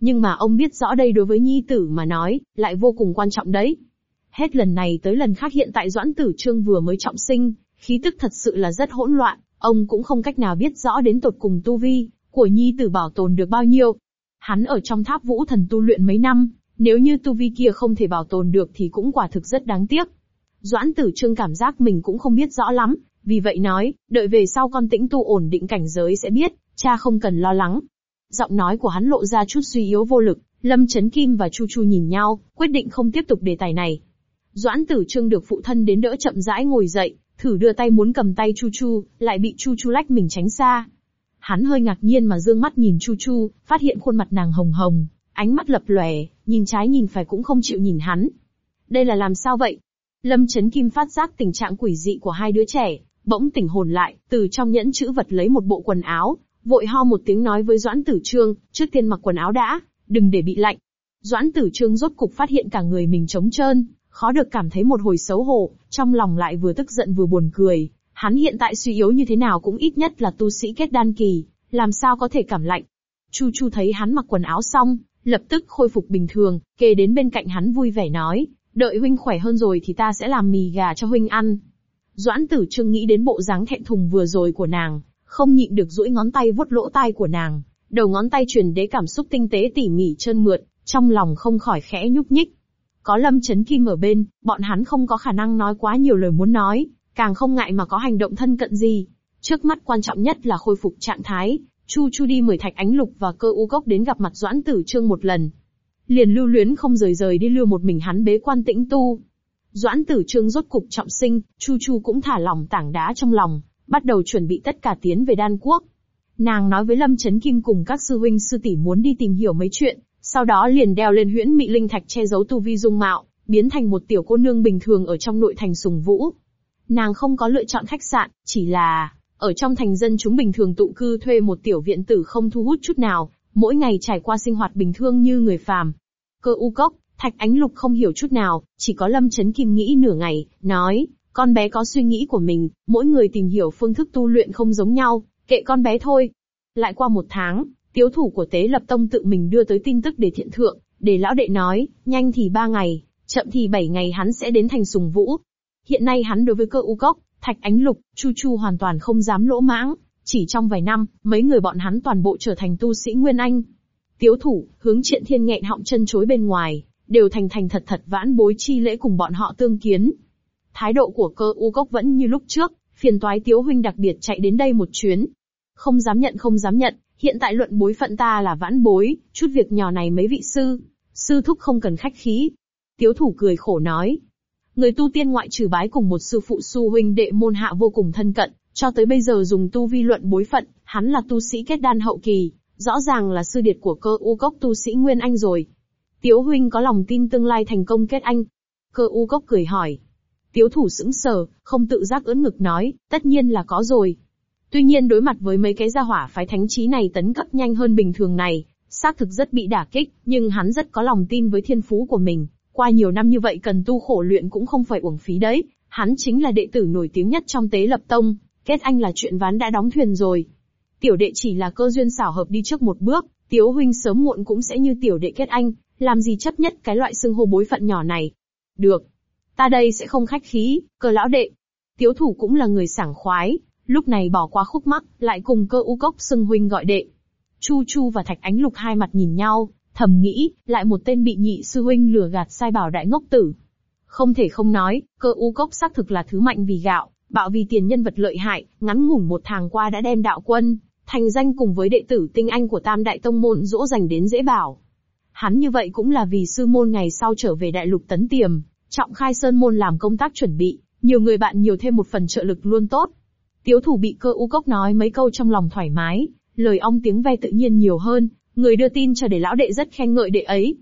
Nhưng mà ông biết rõ đây đối với nhi tử mà nói, lại vô cùng quan trọng đấy. Hết lần này tới lần khác hiện tại Doãn Tử Trương vừa mới trọng sinh, khí tức thật sự là rất hỗn loạn, ông cũng không cách nào biết rõ đến tột cùng tu vi của nhi tử bảo tồn được bao nhiêu. Hắn ở trong tháp vũ thần tu luyện mấy năm, nếu như tu vi kia không thể bảo tồn được thì cũng quả thực rất đáng tiếc. Doãn Tử Trương cảm giác mình cũng không biết rõ lắm, vì vậy nói, đợi về sau con tĩnh tu ổn định cảnh giới sẽ biết, cha không cần lo lắng, Giọng nói của hắn lộ ra chút suy yếu vô lực, Lâm Chấn Kim và Chu Chu nhìn nhau, quyết định không tiếp tục đề tài này. Doãn Tử Trương được phụ thân đến đỡ chậm rãi ngồi dậy, thử đưa tay muốn cầm tay Chu Chu, lại bị Chu Chu lách mình tránh xa. Hắn hơi ngạc nhiên mà dương mắt nhìn Chu Chu, phát hiện khuôn mặt nàng hồng hồng, ánh mắt lập lòe, nhìn trái nhìn phải cũng không chịu nhìn hắn. Đây là làm sao vậy? Lâm Chấn Kim phát giác tình trạng quỷ dị của hai đứa trẻ, bỗng tỉnh hồn lại, từ trong nhẫn chữ vật lấy một bộ quần áo, Vội ho một tiếng nói với Doãn Tử Trương, trước tiên mặc quần áo đã, đừng để bị lạnh. Doãn Tử Trương rốt cục phát hiện cả người mình trống trơn, khó được cảm thấy một hồi xấu hổ, trong lòng lại vừa tức giận vừa buồn cười. Hắn hiện tại suy yếu như thế nào cũng ít nhất là tu sĩ kết đan kỳ, làm sao có thể cảm lạnh. Chu Chu thấy hắn mặc quần áo xong, lập tức khôi phục bình thường, kề đến bên cạnh hắn vui vẻ nói, đợi huynh khỏe hơn rồi thì ta sẽ làm mì gà cho huynh ăn. Doãn tử trương nghĩ đến bộ dáng thẹn thùng vừa rồi của nàng, không nhịn được duỗi ngón tay vuốt lỗ tai của nàng, đầu ngón tay truyền đế cảm xúc tinh tế tỉ mỉ trơn mượt, trong lòng không khỏi khẽ nhúc nhích. Có Lâm Chấn Kim ở bên, bọn hắn không có khả năng nói quá nhiều lời muốn nói, càng không ngại mà có hành động thân cận gì. Trước mắt quan trọng nhất là khôi phục trạng thái, Chu Chu đi mời Thạch Ánh Lục và Cơ U Cốc đến gặp mặt Doãn Tử Trương một lần. Liền lưu luyến không rời rời đi lưu một mình hắn bế quan tĩnh tu. Doãn Tử Trương rốt cục trọng sinh, Chu Chu cũng thả lỏng tảng đá trong lòng, bắt đầu chuẩn bị tất cả tiến về đan quốc. Nàng nói với Lâm Chấn Kim cùng các sư huynh sư tỷ muốn đi tìm hiểu mấy chuyện, sau đó liền đeo lên huyễn mị linh thạch che giấu tu vi dung mạo, biến thành một tiểu cô nương bình thường ở trong nội thành sùng vũ. Nàng không có lựa chọn khách sạn, chỉ là ở trong thành dân chúng bình thường tụ cư thuê một tiểu viện tử không thu hút chút nào, mỗi ngày trải qua sinh hoạt bình thường như người phàm. Cơ u cốc, Thạch Ánh Lục không hiểu chút nào, chỉ có Lâm Chấn Kim nghĩ nửa ngày, nói, con bé có suy nghĩ của mình, mỗi người tìm hiểu phương thức tu luyện không giống nhau, kệ con bé thôi. Lại qua một tháng, tiếu thủ của Tế Lập Tông tự mình đưa tới tin tức để thiện thượng, để lão đệ nói, nhanh thì ba ngày, chậm thì bảy ngày hắn sẽ đến thành sùng vũ. Hiện nay hắn đối với cơ u cốc, Thạch Ánh Lục, Chu Chu hoàn toàn không dám lỗ mãng, chỉ trong vài năm, mấy người bọn hắn toàn bộ trở thành tu sĩ Nguyên Anh. Tiếu thủ, hướng triện thiên nghẹn họng chân chối bên ngoài, đều thành thành thật thật vãn bối chi lễ cùng bọn họ tương kiến. Thái độ của cơ u cốc vẫn như lúc trước, phiền toái tiếu huynh đặc biệt chạy đến đây một chuyến. Không dám nhận không dám nhận, hiện tại luận bối phận ta là vãn bối, chút việc nhỏ này mấy vị sư. Sư thúc không cần khách khí. Tiếu thủ cười khổ nói. Người tu tiên ngoại trừ bái cùng một sư phụ su huynh đệ môn hạ vô cùng thân cận, cho tới bây giờ dùng tu vi luận bối phận, hắn là tu sĩ kết đan hậu kỳ, rõ ràng là sư điệt của cơ u cốc tu sĩ Nguyên Anh rồi. Tiếu huynh có lòng tin tương lai thành công kết anh. Cơ u cốc cười hỏi. Tiếu thủ sững sờ, không tự giác ưỡn ngực nói, tất nhiên là có rồi. Tuy nhiên đối mặt với mấy cái gia hỏa phái thánh trí này tấn cấp nhanh hơn bình thường này, xác thực rất bị đả kích, nhưng hắn rất có lòng tin với thiên phú của mình. Qua nhiều năm như vậy cần tu khổ luyện cũng không phải uổng phí đấy, hắn chính là đệ tử nổi tiếng nhất trong tế lập tông, kết anh là chuyện ván đã đóng thuyền rồi. Tiểu đệ chỉ là cơ duyên xảo hợp đi trước một bước, tiếu huynh sớm muộn cũng sẽ như tiểu đệ kết anh, làm gì chấp nhất cái loại xưng hô bối phận nhỏ này. Được. Ta đây sẽ không khách khí, cơ lão đệ. Tiếu thủ cũng là người sảng khoái, lúc này bỏ qua khúc mắc, lại cùng cơ u cốc xưng huynh gọi đệ. Chu Chu và Thạch Ánh Lục hai mặt nhìn nhau, thầm nghĩ, lại một tên bị nhị sư huynh lừa gạt sai bảo đại ngốc tử. Không thể không nói, cơ u cốc xác thực là thứ mạnh vì gạo, bạo vì tiền nhân vật lợi hại, ngắn ngủn một tháng qua đã đem đạo quân, thành danh cùng với đệ tử tinh anh của Tam Đại Tông Môn dỗ dành đến dễ bảo. Hắn như vậy cũng là vì sư môn ngày sau trở về đại lục tấn tiềm, trọng khai sơn môn làm công tác chuẩn bị, nhiều người bạn nhiều thêm một phần trợ lực luôn tốt. Tiếu thủ bị cơ u cốc nói mấy câu trong lòng thoải mái, lời ong tiếng ve tự nhiên nhiều hơn, người đưa tin cho để lão đệ rất khen ngợi đệ ấy.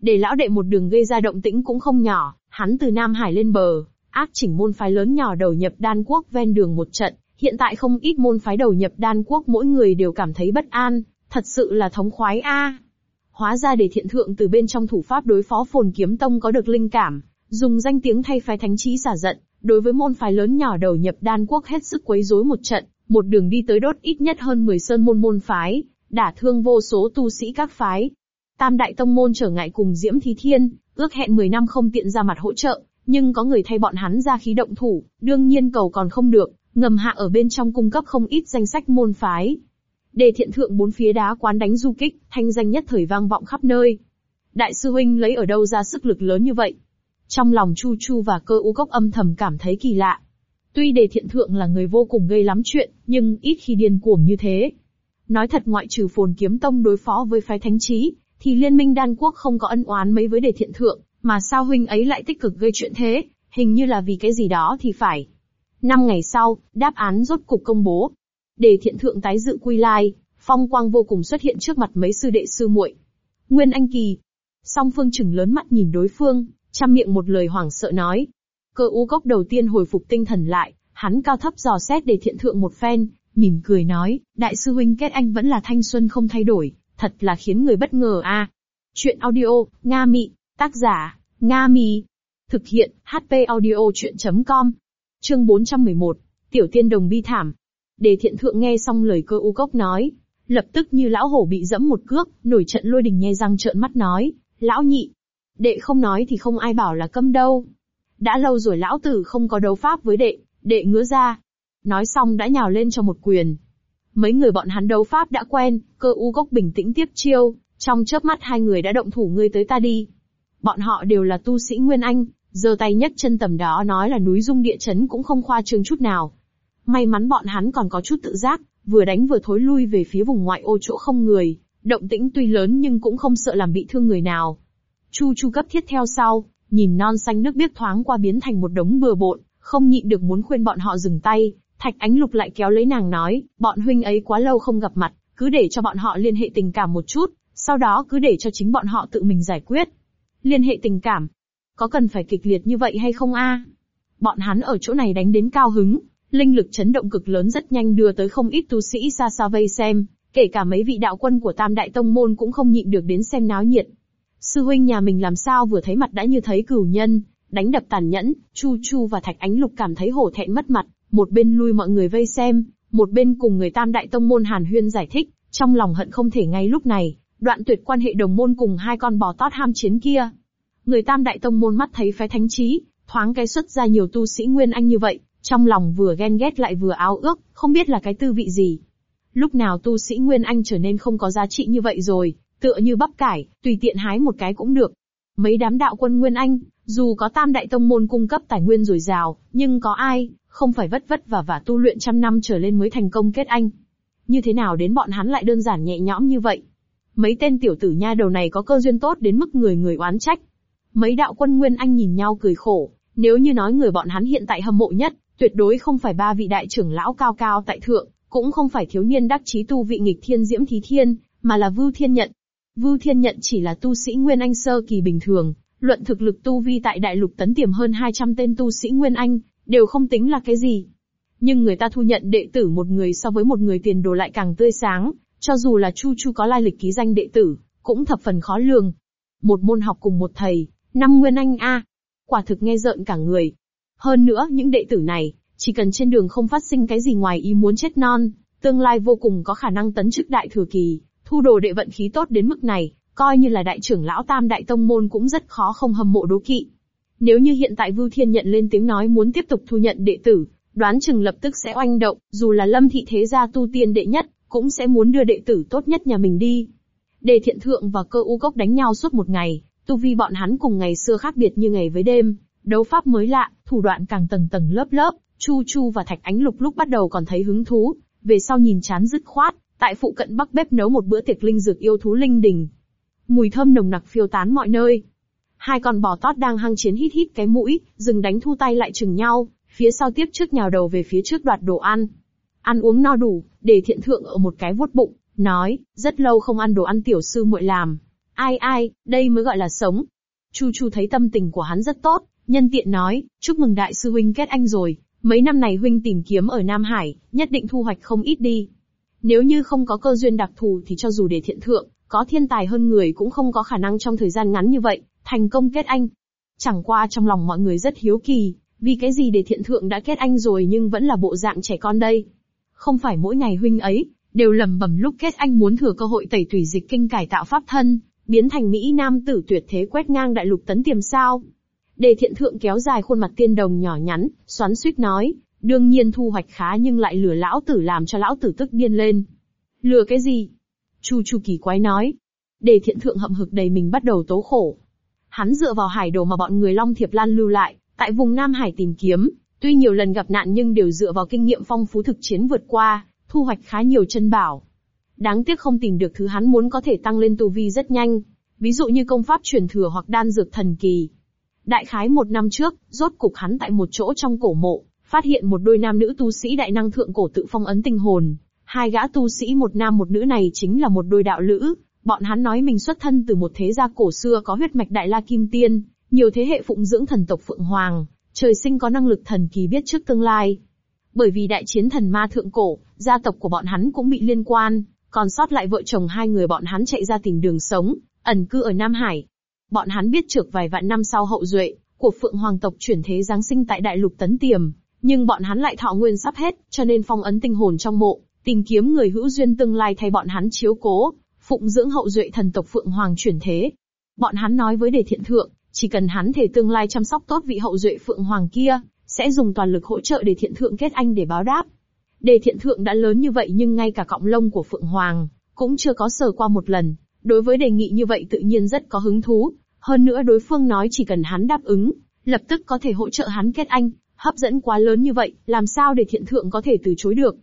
Để lão đệ một đường gây ra động tĩnh cũng không nhỏ, hắn từ Nam Hải lên bờ, ác chỉnh môn phái lớn nhỏ đầu nhập đan quốc ven đường một trận, hiện tại không ít môn phái đầu nhập đan quốc mỗi người đều cảm thấy bất an, thật sự là thống khoái a. Hóa ra để thiện thượng từ bên trong thủ pháp đối phó phồn kiếm tông có được linh cảm, dùng danh tiếng thay phái thánh trí xả giận, đối với môn phái lớn nhỏ đầu nhập đan quốc hết sức quấy rối một trận, một đường đi tới đốt ít nhất hơn 10 sơn môn môn phái, đả thương vô số tu sĩ các phái. Tam đại tông môn trở ngại cùng Diễm Thí Thiên, ước hẹn 10 năm không tiện ra mặt hỗ trợ, nhưng có người thay bọn hắn ra khí động thủ, đương nhiên cầu còn không được, ngầm hạ ở bên trong cung cấp không ít danh sách môn phái. Đề thiện thượng bốn phía đá quán đánh du kích, thanh danh nhất thời vang vọng khắp nơi. Đại sư huynh lấy ở đâu ra sức lực lớn như vậy? Trong lòng Chu Chu và cơ u cốc âm thầm cảm thấy kỳ lạ. Tuy đề thiện thượng là người vô cùng gây lắm chuyện, nhưng ít khi điên cuồng như thế. Nói thật ngoại trừ phồn kiếm tông đối phó với phái thánh trí, thì liên minh đan quốc không có ân oán mấy với đề thiện thượng, mà sao huynh ấy lại tích cực gây chuyện thế, hình như là vì cái gì đó thì phải. Năm ngày sau, đáp án rốt cục công bố. Đề thiện thượng tái dự quy lai, phong quang vô cùng xuất hiện trước mặt mấy sư đệ sư muội. Nguyên Anh Kỳ. Song phương chừng lớn mắt nhìn đối phương, chăm miệng một lời hoảng sợ nói. Cơ u gốc đầu tiên hồi phục tinh thần lại, hắn cao thấp dò xét để thiện thượng một phen, mỉm cười nói, đại sư huynh kết anh vẫn là thanh xuân không thay đổi, thật là khiến người bất ngờ a. Chuyện audio, Nga Mị, tác giả, Nga Mị. Thực hiện, HP audio chuyện.com. Chương 411, Tiểu Tiên Đồng bi thảm. Đề thiện thượng nghe xong lời cơ u cốc nói, lập tức như lão hổ bị dẫm một cước, nổi trận lôi đình nhe răng trợn mắt nói, lão nhị. Đệ không nói thì không ai bảo là câm đâu. Đã lâu rồi lão tử không có đấu pháp với đệ, đệ ngứa ra, Nói xong đã nhào lên cho một quyền. Mấy người bọn hắn đấu pháp đã quen, cơ u gốc bình tĩnh tiếp chiêu, trong chớp mắt hai người đã động thủ ngươi tới ta đi. Bọn họ đều là tu sĩ Nguyên Anh, giơ tay nhất chân tầm đó nói là núi dung địa chấn cũng không khoa trương chút nào. May mắn bọn hắn còn có chút tự giác, vừa đánh vừa thối lui về phía vùng ngoại ô chỗ không người, động tĩnh tuy lớn nhưng cũng không sợ làm bị thương người nào. Chu Chu cấp thiết theo sau, nhìn non xanh nước biếc thoáng qua biến thành một đống bừa bộn, không nhịn được muốn khuyên bọn họ dừng tay, Thạch Ánh Lục lại kéo lấy nàng nói, bọn huynh ấy quá lâu không gặp mặt, cứ để cho bọn họ liên hệ tình cảm một chút, Sau đó cứ để cho chính bọn họ tự mình giải quyết. Liên hệ tình cảm. Có cần phải kịch liệt như vậy hay không a? Bọn hắn ở chỗ này đánh đến cao hứng, linh lực chấn động cực lớn rất nhanh đưa tới không ít tu sĩ xa xa vây xem, kể cả mấy vị đạo quân của Tam Đại Tông Môn cũng không nhịn được đến xem náo nhiệt. Sư huynh nhà mình làm sao vừa thấy mặt đã như thấy cửu nhân, đánh đập tàn nhẫn, Chu Chu và Thạch Ánh Lục cảm thấy hổ thẹn mất mặt, một bên lui mọi người vây xem, một bên cùng người Tam Đại Tông Môn Hàn Huyên giải thích, trong lòng hận không thể ngay lúc này, đoạn tuyệt quan hệ đồng môn cùng hai con bò tót ham chiến kia. Người Tam Đại Tông Môn mắt thấy phái thánh trí, thoáng cái xuất ra nhiều tu sĩ Nguyên Anh như vậy, trong lòng vừa ghen ghét lại vừa áo ước, không biết là cái tư vị gì. Lúc nào tu sĩ Nguyên Anh trở nên không có giá trị như vậy rồi, tựa như bắp cải, tùy tiện hái một cái cũng được. Mấy đám đạo quân Nguyên Anh, dù có tam đại tông môn cung cấp tài nguyên dồi dào, nhưng có ai, không phải vất vất và và tu luyện trăm năm trở lên mới thành công kết anh. Như thế nào đến bọn hắn lại đơn giản nhẹ nhõm như vậy? Mấy tên tiểu tử nha đầu này có cơ duyên tốt đến mức người người oán trách. Mấy đạo quân Nguyên Anh nhìn nhau cười khổ, nếu như nói người bọn hắn hiện tại hâm mộ nhất, tuyệt đối không phải ba vị đại trưởng lão cao cao tại thượng, cũng không phải thiếu niên đắc chí tu vị nghịch thiên diễm thí thiên, mà là Vưu Thiên Nhận. Vưu Thiên Nhận chỉ là tu sĩ Nguyên Anh sơ kỳ bình thường, luận thực lực tu vi tại đại lục tấn tiềm hơn 200 tên tu sĩ Nguyên Anh, đều không tính là cái gì. Nhưng người ta thu nhận đệ tử một người so với một người tiền đồ lại càng tươi sáng, cho dù là Chu Chu có lai lịch ký danh đệ tử, cũng thập phần khó lường. Một môn học cùng một thầy, năm Nguyên Anh A. Quả thực nghe rợn cả người. Hơn nữa, những đệ tử này, chỉ cần trên đường không phát sinh cái gì ngoài ý muốn chết non, tương lai vô cùng có khả năng tấn chức đại thừa kỳ, thu đồ đệ vận khí tốt đến mức này, coi như là đại trưởng lão tam đại tông môn cũng rất khó không hâm mộ đố kỵ. Nếu như hiện tại Vưu Thiên nhận lên tiếng nói muốn tiếp tục thu nhận đệ tử, đoán chừng lập tức sẽ oanh động, dù là lâm thị thế gia tu tiên đệ nhất, cũng sẽ muốn đưa đệ tử tốt nhất nhà mình đi. Đề thiện thượng và cơ u cốc đánh nhau suốt một ngày, tu vi bọn hắn cùng ngày xưa khác biệt như ngày với đêm, đấu pháp mới lạ, thủ đoạn càng tầng tầng lớp lớp, Chu Chu và Thạch Ánh Lục lúc bắt đầu còn thấy hứng thú, về sau nhìn chán dứt khoát, tại phụ cận bắc bếp nấu một bữa tiệc linh dược yêu thú linh đình. Mùi thơm nồng nặc phiêu tán mọi nơi. Hai con bò tót đang hăng chiến hít hít cái mũi, dừng đánh thu tay lại chừng nhau, phía sau tiếp trước nhào đầu về phía trước đoạt đồ ăn. Ăn uống no đủ, để thiện thượng ở một cái vuốt bụng, nói, rất lâu không ăn đồ ăn tiểu sư muội làm. Ai ai, đây mới gọi là sống. Chu Chu thấy tâm tình của hắn rất tốt, nhân tiện nói, chúc mừng đại sư huynh kết anh rồi, Mấy năm này huynh tìm kiếm ở Nam Hải, nhất định thu hoạch không ít đi. Nếu như không có cơ duyên đặc thù thì cho dù để thiện thượng, có thiên tài hơn người cũng không có khả năng trong thời gian ngắn như vậy, thành công kết anh. Chẳng qua trong lòng mọi người rất hiếu kỳ, vì cái gì để thiện thượng đã kết anh rồi nhưng vẫn là bộ dạng trẻ con đây. Không phải mỗi ngày huynh ấy, đều lầm bầm lúc kết anh muốn thừa cơ hội tẩy tùy dịch kinh cải tạo pháp thân, biến thành Mỹ Nam tử tuyệt thế quét ngang đại lục tấn tiềm sao. Đề thiện thượng kéo dài khuôn mặt tiên đồng nhỏ nhắn, xoắn suýt nói, đương nhiên thu hoạch khá nhưng lại lừa lão tử làm cho lão tử tức điên lên. Lừa cái gì? Chu Chu kỳ quái nói. Để thiện thượng hậm hực đầy mình bắt đầu tố khổ. Hắn dựa vào hải đồ mà bọn người Long Thiệp Lan lưu lại, tại vùng Nam Hải tìm kiếm, tuy nhiều lần gặp nạn nhưng đều dựa vào kinh nghiệm phong phú thực chiến vượt qua, thu hoạch khá nhiều chân bảo. Đáng tiếc không tìm được thứ hắn muốn có thể tăng lên tu vi rất nhanh, ví dụ như công pháp truyền thừa hoặc đan dược thần kỳ, Đại khái một năm trước, rốt cục hắn tại một chỗ trong cổ mộ, phát hiện một đôi nam nữ tu sĩ đại năng thượng cổ tự phong ấn tinh hồn. Hai gã tu sĩ một nam một nữ này chính là một đôi đạo lữ, bọn hắn nói mình xuất thân từ một thế gia cổ xưa có huyết mạch đại la kim tiên, nhiều thế hệ phụng dưỡng thần tộc Phượng Hoàng, trời sinh có năng lực thần kỳ biết trước tương lai. Bởi vì đại chiến thần ma thượng cổ, gia tộc của bọn hắn cũng bị liên quan, còn sót lại vợ chồng hai người bọn hắn chạy ra tìm đường sống, ẩn cư ở Nam Hải, Bọn hắn biết trước vài vạn năm sau hậu duệ của Phượng Hoàng tộc chuyển thế giáng sinh tại đại lục Tấn Tiềm, nhưng bọn hắn lại thọ nguyên sắp hết, cho nên phong ấn tinh hồn trong mộ, tìm kiếm người hữu duyên tương lai thay bọn hắn chiếu cố, phụng dưỡng hậu duệ thần tộc Phượng Hoàng chuyển thế. Bọn hắn nói với Đề Thiện Thượng, chỉ cần hắn thể tương lai chăm sóc tốt vị hậu duệ Phượng Hoàng kia, sẽ dùng toàn lực hỗ trợ Đề Thiện Thượng kết anh để báo đáp. Đề Thiện Thượng đã lớn như vậy nhưng ngay cả cọng lông của Phượng Hoàng cũng chưa có sờ qua một lần, Đối với đề nghị như vậy tự nhiên rất có hứng thú, hơn nữa đối phương nói chỉ cần hắn đáp ứng, lập tức có thể hỗ trợ hắn kết anh, hấp dẫn quá lớn như vậy, làm sao để thiện thượng có thể từ chối được.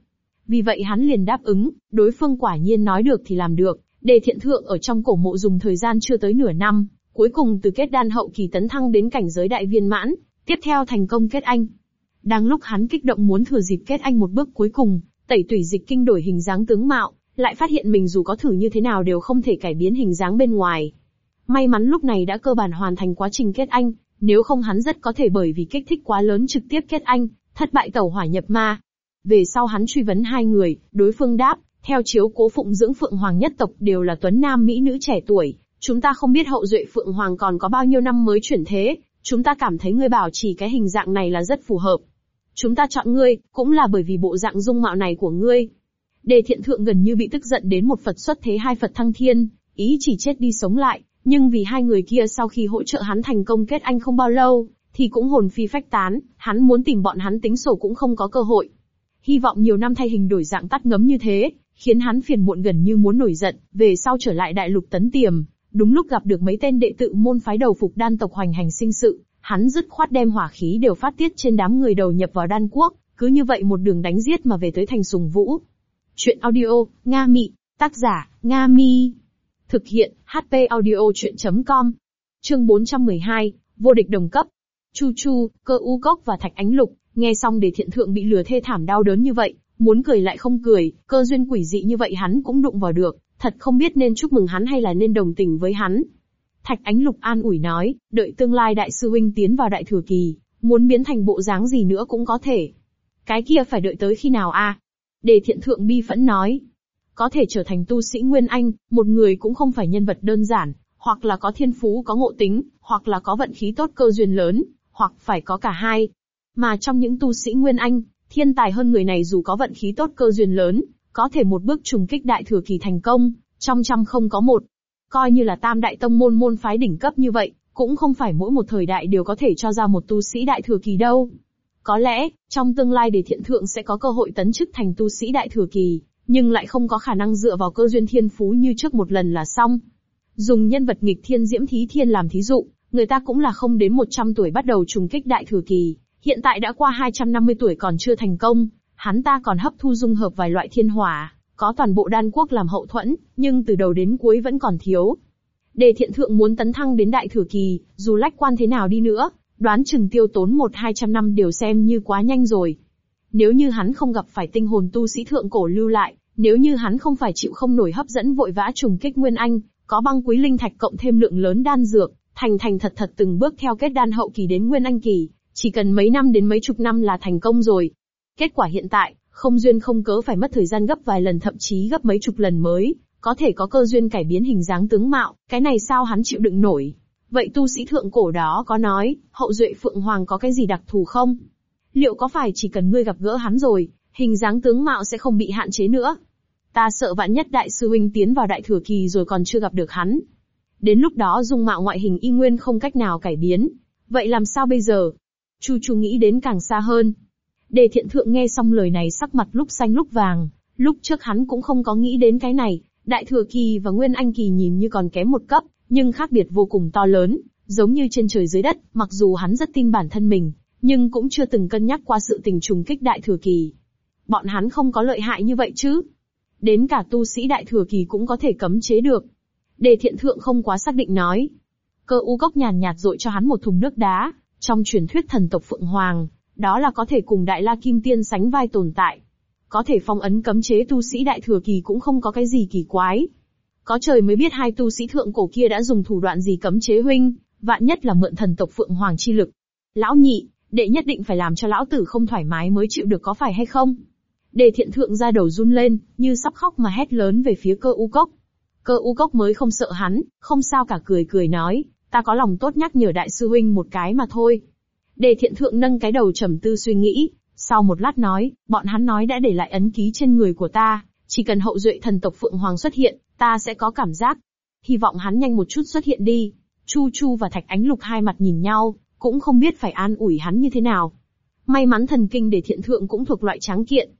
Vì vậy hắn liền đáp ứng, đối phương quả nhiên nói được thì làm được, để thiện thượng ở trong cổ mộ dùng thời gian chưa tới nửa năm, cuối cùng từ kết đan hậu kỳ tấn thăng đến cảnh giới đại viên mãn, tiếp theo thành công kết anh. Đang lúc hắn kích động muốn thừa dịp kết anh một bước cuối cùng, tẩy tủy dịch kinh đổi hình dáng tướng mạo, lại phát hiện mình dù có thử như thế nào đều không thể cải biến hình dáng bên ngoài. May mắn lúc này đã cơ bản hoàn thành quá trình kết anh, nếu không hắn rất có thể bởi vì kích thích quá lớn trực tiếp kết anh, thất bại tẩu hỏa nhập ma. Về sau hắn truy vấn hai người, đối phương đáp, theo chiếu cố phụng dưỡng Phượng Hoàng nhất tộc đều là tuấn nam mỹ nữ trẻ tuổi, chúng ta không biết hậu duệ Phượng Hoàng còn có bao nhiêu năm mới chuyển thế, chúng ta cảm thấy ngươi bảo trì cái hình dạng này là rất phù hợp. Chúng ta chọn ngươi, cũng là bởi vì bộ dạng dung mạo này của ngươi. Đề thiện thượng gần như bị tức giận đến một Phật xuất thế hai Phật thăng thiên, ý chỉ chết đi sống lại, nhưng vì hai người kia sau khi hỗ trợ hắn thành công kết anh không bao lâu, thì cũng hồn phi phách tán, hắn muốn tìm bọn hắn tính sổ cũng không có cơ hội. Hy vọng nhiều năm thay hình đổi dạng tắt ngấm như thế, khiến hắn phiền muộn gần như muốn nổi giận, về sau trở lại đại lục tấn tiềm, đúng lúc gặp được mấy tên đệ tử môn phái đầu phục đan tộc hoành hành sinh sự, hắn dứt khoát đem hỏa khí đều phát tiết trên đám người đầu nhập vào đan quốc, cứ như vậy một đường đánh giết mà về tới thành sùng vũ. Chuyện audio, Nga Mị, tác giả, Nga Mi. Thực hiện, HP audio chuyện.com. Chương 412, vô địch đồng cấp. Chu Chu, cơ u cốc và thạch ánh lục, nghe xong để thiện thượng bị lừa thê thảm đau đớn như vậy, muốn cười lại không cười, cơ duyên quỷ dị như vậy hắn cũng đụng vào được, thật không biết nên chúc mừng hắn hay là nên đồng tình với hắn. Thạch Ánh Lục an ủi nói, đợi tương lai đại sư huynh tiến vào đại thừa kỳ, muốn biến thành bộ dáng gì nữa cũng có thể. Cái kia phải đợi tới khi nào a? Đề thiện thượng bi phẫn nói. Có thể trở thành tu sĩ Nguyên Anh, một người cũng không phải nhân vật đơn giản, hoặc là có thiên phú có ngộ tính, hoặc là có vận khí tốt cơ duyên lớn, hoặc phải có cả hai. Mà trong những tu sĩ Nguyên Anh, thiên tài hơn người này dù có vận khí tốt cơ duyên lớn, có thể một bước trùng kích đại thừa kỳ thành công, trong trăm không có một. Coi như là tam đại tông môn môn phái đỉnh cấp như vậy, cũng không phải mỗi một thời đại đều có thể cho ra một tu sĩ đại thừa kỳ đâu. Có lẽ, trong tương lai để thiện thượng sẽ có cơ hội tấn chức thành tu sĩ đại thừa kỳ, nhưng lại không có khả năng dựa vào cơ duyên thiên phú như trước một lần là xong. Dùng nhân vật nghịch thiên diễm thí thiên làm thí dụ, người ta cũng là không đến 100 tuổi bắt đầu trùng kích đại thừa kỳ, hiện tại đã qua 250 tuổi còn chưa thành công, hắn ta còn hấp thu dung hợp vài loại thiên hỏa, có toàn bộ đan quốc làm hậu thuẫn, nhưng từ đầu đến cuối vẫn còn thiếu. Đề thiện thượng muốn tấn thăng đến đại thừa kỳ, dù lách quan thế nào đi nữa, đoán chừng tiêu tốn một hai trăm năm đều xem như quá nhanh rồi. Nếu như hắn không gặp phải tinh hồn tu sĩ thượng cổ lưu lại, nếu như hắn không phải chịu không nổi hấp dẫn vội vã trùng kích Nguyên Anh, có băng quý linh thạch cộng thêm lượng lớn đan dược, thành thành thật thật từng bước theo kết đan hậu kỳ đến Nguyên Anh kỳ, chỉ cần mấy năm đến mấy chục năm là thành công rồi. Kết quả hiện tại, không duyên không cớ phải mất thời gian gấp vài lần thậm chí gấp mấy chục lần mới, có thể có cơ duyên cải biến hình dáng tướng mạo, cái này sao hắn chịu đựng nổi. Vậy tu sĩ thượng cổ đó có nói, hậu duệ Phượng Hoàng có cái gì đặc thù không? Liệu có phải chỉ cần ngươi gặp gỡ hắn rồi, hình dáng tướng mạo sẽ không bị hạn chế nữa? Ta sợ vạn nhất đại sư huynh tiến vào đại thừa kỳ rồi còn chưa gặp được hắn. Đến lúc đó dung mạo ngoại hình y nguyên không cách nào cải biến. Vậy làm sao bây giờ? Chu Chu nghĩ đến càng xa hơn. Đề thiện thượng nghe xong lời này sắc mặt lúc xanh lúc vàng, lúc trước hắn cũng không có nghĩ đến cái này, đại thừa kỳ và nguyên anh kỳ nhìn như còn kém một cấp, nhưng khác biệt vô cùng to lớn, giống như trên trời dưới đất, mặc dù hắn rất tin bản thân mình, nhưng cũng chưa từng cân nhắc qua sự tình trùng kích đại thừa kỳ. Bọn hắn không có lợi hại như vậy chứ. Đến cả tu sĩ đại thừa kỳ cũng có thể cấm chế được. Đề thiện thượng không quá xác định nói. Cơ u cốc nhàn nhạt dội cho hắn một thùng nước đá, trong truyền thuyết thần tộc Phượng Hoàng, đó là có thể cùng Đại La Kim Tiên sánh vai tồn tại. Có thể phong ấn cấm chế tu sĩ đại thừa kỳ cũng không có cái gì kỳ quái. Có trời mới biết hai tu sĩ thượng cổ kia đã dùng thủ đoạn gì cấm chế huynh, vạn nhất là mượn thần tộc Phượng Hoàng chi lực. Lão nhị, đệ nhất định phải làm cho lão tử không thoải mái mới chịu được có phải hay không? Đề thiện thượng ra đầu run lên, như sắp khóc mà hét lớn về phía cơ u cốc. Cơ u cốc mới không sợ hắn, không sao cả cười cười nói, ta có lòng tốt nhắc nhở đại sư huynh một cái mà thôi. Đề thiện thượng nâng cái đầu trầm tư suy nghĩ, sau một lát nói, bọn hắn nói đã để lại ấn ký trên người của ta, chỉ cần hậu duệ thần tộc Phượng Hoàng xuất hiện, ta sẽ có cảm giác. Hy vọng hắn nhanh một chút xuất hiện đi. Chu Chu và Thạch Ánh Lục hai mặt nhìn nhau, cũng không biết phải an ủi hắn như thế nào. May mắn thần kinh để thiện thượng cũng thuộc loại tráng kiện.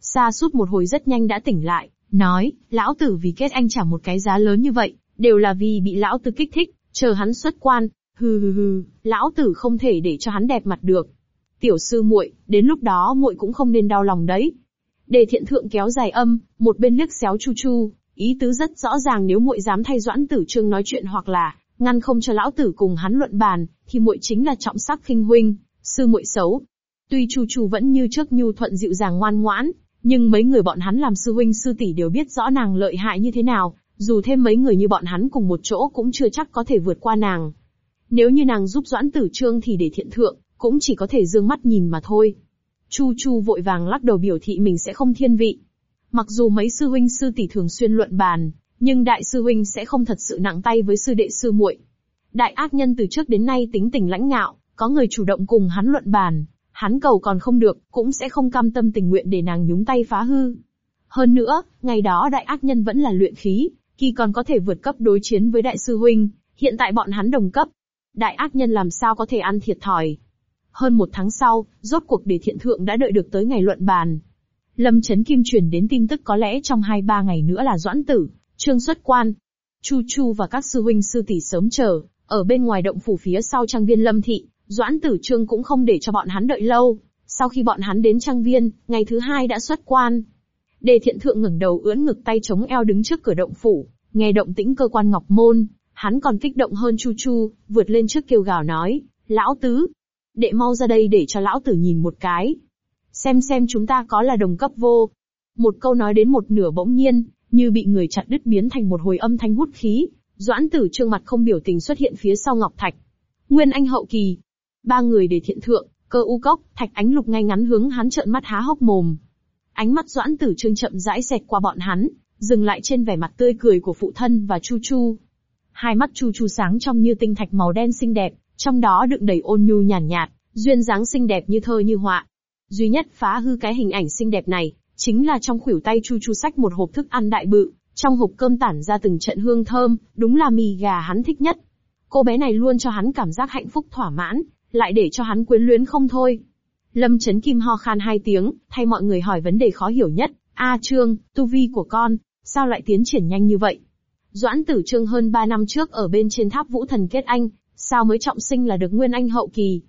Xa suốt một hồi rất nhanh đã tỉnh lại, nói, lão tử vì kết anh trả một cái giá lớn như vậy, đều là vì bị lão tử kích thích, chờ hắn xuất quan, hừ hừ hừ, lão tử không thể để cho hắn đẹp mặt được. Tiểu sư muội, đến lúc đó muội cũng không nên đau lòng đấy. Đề thiện thượng kéo dài âm, một bên liếc xéo chu chu, ý tứ rất rõ ràng nếu muội dám thay doãn tử trương nói chuyện hoặc là ngăn không cho lão tử cùng hắn luận bàn, thì muội chính là trọng sắc khinh huynh, sư muội xấu. Tuy chu chu vẫn như trước nhu thuận dịu dàng ngoan ngoãn, Nhưng mấy người bọn hắn làm sư huynh sư tỷ đều biết rõ nàng lợi hại như thế nào, dù thêm mấy người như bọn hắn cùng một chỗ cũng chưa chắc có thể vượt qua nàng. Nếu như nàng giúp Doãn Tử Trương thì để thiện thượng, cũng chỉ có thể dương mắt nhìn mà thôi. Chu Chu vội vàng lắc đầu biểu thị mình sẽ không thiên vị. Mặc dù mấy sư huynh sư tỷ thường xuyên luận bàn, nhưng đại sư huynh sẽ không thật sự nặng tay với sư đệ sư muội. Đại ác nhân từ trước đến nay tính tình lãnh ngạo, có người chủ động cùng hắn luận bàn, hắn cầu còn không được, cũng sẽ không cam tâm tình nguyện để nàng nhúng tay phá hư. Hơn nữa, ngày đó đại ác nhân vẫn là luyện khí, kỳ còn có thể vượt cấp đối chiến với đại sư huynh, hiện tại bọn hắn đồng cấp. Đại ác nhân làm sao có thể ăn thiệt thòi. Hơn một tháng sau, rốt cuộc để thiện thượng đã đợi được tới ngày luận bàn. Lâm Trấn Kim truyền đến tin tức có lẽ trong hai ba ngày nữa là doãn tử, trương xuất quan. Chu Chu và các sư huynh sư tỷ sớm chờ, ở bên ngoài động phủ phía sau trang viên Lâm Thị, Doãn Tử Trương cũng không để cho bọn hắn đợi lâu. Sau khi bọn hắn đến trang viên, ngày thứ hai đã xuất quan. Đề thiện thượng ngẩng đầu ưỡn ngực tay chống eo đứng trước cửa động phủ, nghe động tĩnh cơ quan ngọc môn, hắn còn kích động hơn Chu Chu, vượt lên trước kêu gào nói, lão tứ, đệ mau ra đây để cho lão tử nhìn một cái. Xem xem chúng ta có là đồng cấp vô. Một câu nói đến một nửa bỗng nhiên, như bị người chặt đứt biến thành một hồi âm thanh hút khí, Doãn tử trương mặt không biểu tình xuất hiện phía sau Ngọc Thạch. Nguyên Anh hậu kỳ. Ba người để thiện thượng, cơ u cốc, thạch ánh lục ngay ngắn hướng hắn trợn mắt há hốc mồm. Ánh mắt Doãn tử trương chậm rãi xẹt qua bọn hắn, dừng lại trên vẻ mặt tươi cười của phụ thân và Chu Chu. Hai mắt Chu Chu sáng trong như tinh thạch màu đen xinh đẹp, trong đó đựng đầy ôn nhu nhàn nhạt, nhạt, duyên dáng xinh đẹp như thơ như họa. Duy nhất phá hư cái hình ảnh xinh đẹp này, chính là trong khuỷu tay Chu Chu sách một hộp thức ăn đại bự, trong hộp cơm tản ra từng trận hương thơm, đúng là mì gà hắn thích nhất. Cô bé này luôn cho hắn cảm giác hạnh phúc thỏa mãn, lại để cho hắn quyến luyến không thôi. Lâm Chấn Kim ho khan hai tiếng, thay mọi người hỏi vấn đề khó hiểu nhất. A Trương, tu vi của con, sao lại tiến triển nhanh như vậy? Doãn Tử Trương hơn 3 năm trước ở bên trên tháp Vũ Thần kết anh, sao mới trọng sinh là được Nguyên Anh hậu kỳ?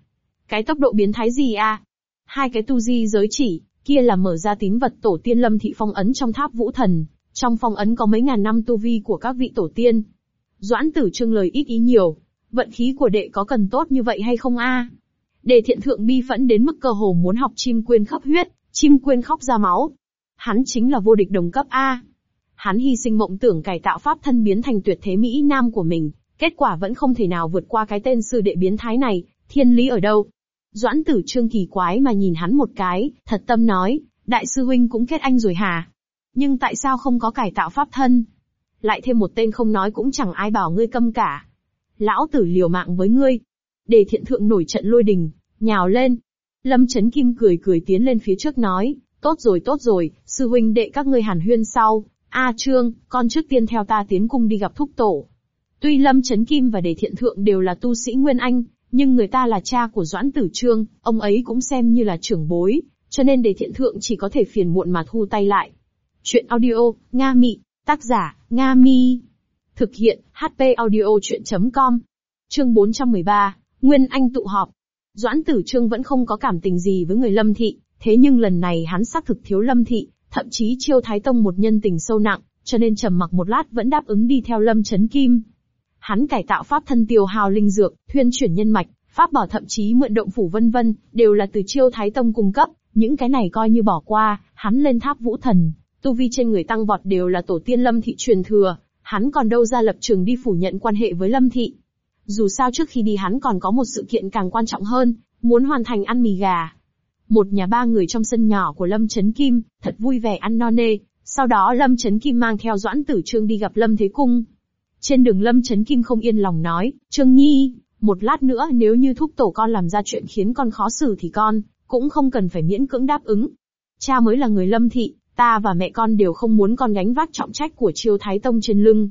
Cái tốc độ biến thái gì a? Hai cái tu di giới chỉ, kia là mở ra tín vật tổ tiên Lâm Thị Phong ấn trong tháp Vũ Thần, trong phong ấn có mấy ngàn năm tu vi của các vị tổ tiên. Doãn tử trương lời ít ý nhiều. Vận khí của đệ có cần tốt như vậy hay không a? À? Đề thiện thượng bi phẫn đến mức cơ hồ muốn học chim quyên khắp huyết, chim quyên khóc ra máu. Hắn chính là vô địch đồng cấp A. Hắn hy sinh mộng tưởng cải tạo pháp thân biến thành tuyệt thế Mỹ Nam của mình, kết quả vẫn không thể nào vượt qua cái tên sư đệ biến thái này, thiên lý ở đâu? Doãn tử trương kỳ quái mà nhìn hắn một cái, thật tâm nói, đại sư huynh cũng kết anh rồi hả? Nhưng tại sao không có cải tạo pháp thân? Lại thêm một tên không nói cũng chẳng ai bảo ngươi câm cả. Lão tử liều mạng với ngươi. để thiện thượng nổi trận lôi đình, nhào lên. Lâm Chấn Kim cười cười tiến lên phía trước nói, tốt rồi tốt rồi, sư huynh đệ các ngươi hàn huyên sau. A Trương, con trước tiên theo ta tiến cung đi gặp thúc tổ. Tuy Lâm Chấn Kim và Đề Thiện Thượng đều là tu sĩ Nguyên Anh, nhưng người ta là cha của Doãn Tử Trương, ông ấy cũng xem như là trưởng bối, cho nên để Thiện Thượng chỉ có thể phiền muộn mà thu tay lại. Chuyện audio, Nga Mị, tác giả, Nga Mi. Thực hiện, HP audio chuyện.com. Chương 413, Nguyên Anh tụ họp. Doãn tử trương vẫn không có cảm tình gì với người lâm thị, thế nhưng lần này hắn xác thực thiếu lâm thị, thậm chí chiêu thái tông một nhân tình sâu nặng, cho nên trầm mặc một lát vẫn đáp ứng đi theo lâm chấn kim. Hắn cải tạo pháp thân tiêu hào linh dược, thuyên chuyển nhân mạch, pháp bảo thậm chí mượn động phủ vân vân, đều là từ chiêu thái tông cung cấp, những cái này coi như bỏ qua, hắn lên tháp vũ thần, tu vi trên người tăng vọt đều là tổ tiên Lâm Thị truyền thừa, hắn còn đâu ra lập trường đi phủ nhận quan hệ với Lâm Thị. Dù sao trước khi đi hắn còn có một sự kiện càng quan trọng hơn, muốn hoàn thành ăn mì gà. Một nhà ba người trong sân nhỏ của Lâm Trấn Kim, thật vui vẻ ăn no nê, sau đó Lâm Trấn Kim mang theo Doãn Tử Trương đi gặp Lâm Thế Cung. Trên đường Lâm Trấn Kim không yên lòng nói, Trương Nhi, một lát nữa nếu như thúc tổ con làm ra chuyện khiến con khó xử thì con, cũng không cần phải miễn cưỡng đáp ứng. Cha mới là người Lâm Thị, Ta và mẹ con đều không muốn con gánh vác trọng trách của triều thái tông trên lưng.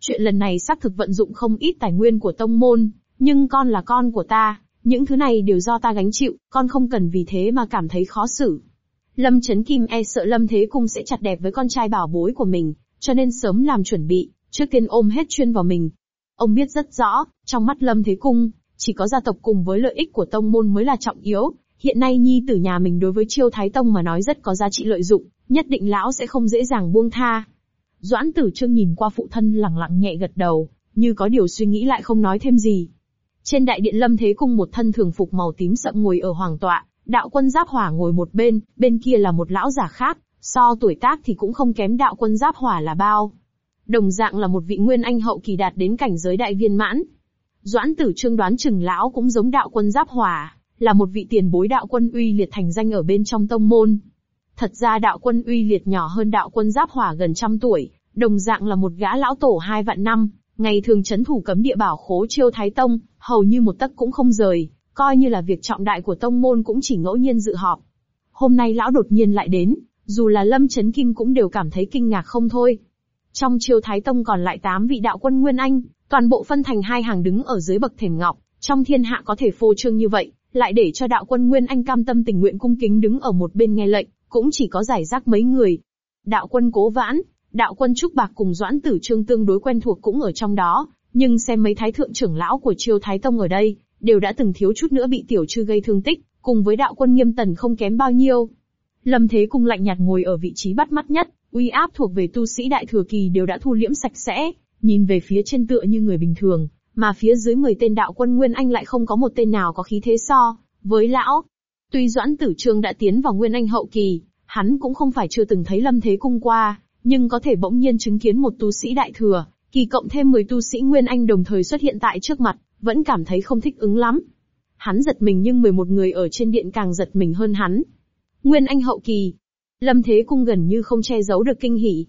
Chuyện lần này xác thực vận dụng không ít tài nguyên của tông môn, nhưng con là con của ta, những thứ này đều do ta gánh chịu, con không cần vì thế mà cảm thấy khó xử. Lâm Trấn Kim e sợ Lâm Thế Cung sẽ chặt đẹp với con trai bảo bối của mình, cho nên sớm làm chuẩn bị, trước tiên ôm hết chuyên vào mình. Ông biết rất rõ, trong mắt Lâm Thế Cung, chỉ có gia tộc cùng với lợi ích của tông môn mới là trọng yếu. Hiện nay nhi tử nhà mình đối với chiêu thái tông mà nói rất có giá trị lợi dụng, nhất định lão sẽ không dễ dàng buông tha. Doãn tử trương nhìn qua phụ thân lặng lặng nhẹ gật đầu, như có điều suy nghĩ lại không nói thêm gì. Trên đại điện lâm thế cung một thân thường phục màu tím sậm ngồi ở hoàng tọa, đạo quân giáp hỏa ngồi một bên, bên kia là một lão giả khác, So tuổi tác thì cũng không kém đạo quân giáp hỏa là bao. Đồng dạng là một vị nguyên anh hậu kỳ đạt đến cảnh giới đại viên mãn. Doãn tử trương đoán chừng lão cũng giống đạo quân giáp hỏa, là một vị tiền bối đạo quân uy liệt thành danh ở bên trong tông môn. Thật ra đạo quân uy liệt nhỏ hơn đạo quân giáp hỏa gần trăm tuổi, đồng dạng là một gã lão tổ hai vạn năm, ngày thường chấn thủ cấm địa bảo khố chiêu thái tông, hầu như một tấc cũng không rời, coi như là việc trọng đại của tông môn cũng chỉ ngẫu nhiên dự họp. Hôm nay lão đột nhiên lại đến, dù là lâm chấn kim cũng đều cảm thấy kinh ngạc không thôi. Trong chiêu thái tông còn lại 8 vị đạo quân Nguyên Anh, toàn bộ phân thành hai hàng đứng ở dưới bậc thềm ngọc, trong thiên hạ có thể phô trương như vậy, lại để cho đạo quân Nguyên Anh cam tâm tình nguyện cung kính đứng ở một bên nghe lệnh, cũng chỉ có giải rác mấy người. Đạo quân Cố Vãn, đạo quân Trúc Bạc cùng Doãn Tử Trương tương đối quen thuộc cũng ở trong đó, nhưng xem mấy thái thượng trưởng lão của Triều Thái Tông ở đây, đều đã từng thiếu chút nữa bị tiểu trư gây thương tích, cùng với đạo quân Nghiêm Tần không kém bao nhiêu. Lâm Thế Cung lạnh nhạt ngồi ở vị trí bắt mắt nhất, uy áp thuộc về tu sĩ đại thừa kỳ đều đã thu liễm sạch sẽ, nhìn về phía trên tựa như người bình thường, mà phía dưới 10 tên đạo quân Nguyên Anh lại không có một tên nào có khí thế so với lão. Tuy Doãn Tử Trương đã tiến vào Nguyên Anh hậu kỳ, hắn cũng không phải chưa từng thấy Lâm Thế Cung qua, nhưng có thể bỗng nhiên chứng kiến một tu sĩ đại thừa, kỳ cộng thêm 10 tu sĩ Nguyên Anh đồng thời xuất hiện tại trước mặt, vẫn cảm thấy không thích ứng lắm. Hắn giật mình nhưng 11 người ở trên điện càng giật mình hơn hắn. Nguyên Anh hậu kỳ. Lâm Thế Cung gần như không che giấu được kinh hỉ.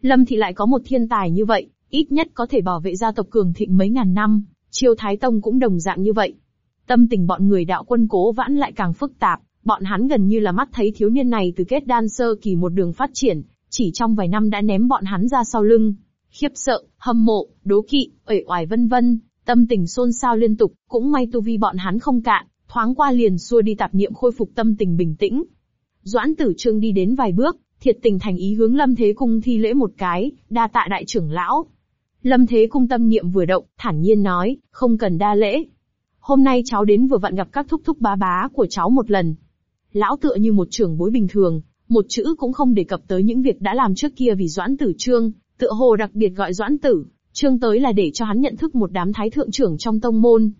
Lâm thì lại có một thiên tài như vậy, ít nhất có thể bảo vệ gia tộc cường thịnh mấy ngàn năm, Triều Thái Tông cũng đồng dạng như vậy. Tâm tình bọn người đạo quân cố vãn lại càng phức tạp, bọn hắn gần như là mắt thấy thiếu niên này từ kết đan sơ kỳ một đường phát triển, chỉ trong vài năm đã ném bọn hắn ra sau lưng. Khiếp sợ, hâm mộ, đố kỵ, uể oải vân vân, tâm tình xôn xao liên tục, cũng may tu vi bọn hắn không cạn, thoáng qua liền xua đi tạp niệm khôi phục tâm tình bình tĩnh. Doãn tử trương đi đến vài bước, thiệt tình thành ý hướng lâm thế cung thi lễ một cái, đa tạ đại trưởng lão. Lâm thế cung tâm niệm vừa động, thản nhiên nói, không cần đa lễ. Hôm nay cháu đến vừa vặn gặp các thúc thúc bá bá của cháu một lần. Lão tựa như một trưởng bối bình thường, một chữ cũng không đề cập tới những việc đã làm trước kia vì Doãn Tử Trương, tựa hồ đặc biệt gọi Doãn Tử, Trương tới là để cho hắn nhận thức một đám thái thượng trưởng trong tông môn.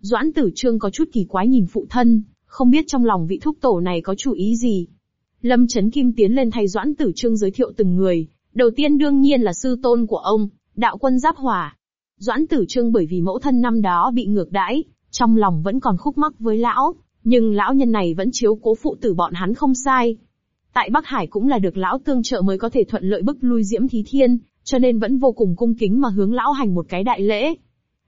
Doãn Tử Trương có chút kỳ quái nhìn phụ thân, không biết trong lòng vị thúc tổ này có chủ ý gì. Lâm Trấn Kim tiến lên thay Doãn Tử Trương giới thiệu từng người, đầu tiên đương nhiên là sư tôn của ông, đạo quân giáp Hòa. Doãn Tử Trương bởi vì mẫu thân năm đó bị ngược đãi, trong lòng vẫn còn khúc mắc với lão, nhưng lão nhân này vẫn chiếu cố phụ tử bọn hắn không sai. Tại Bắc Hải cũng là được lão tương trợ mới có thể thuận lợi bức lui Diễm Thí Thiên, cho nên vẫn vô cùng cung kính mà hướng lão hành một cái đại lễ.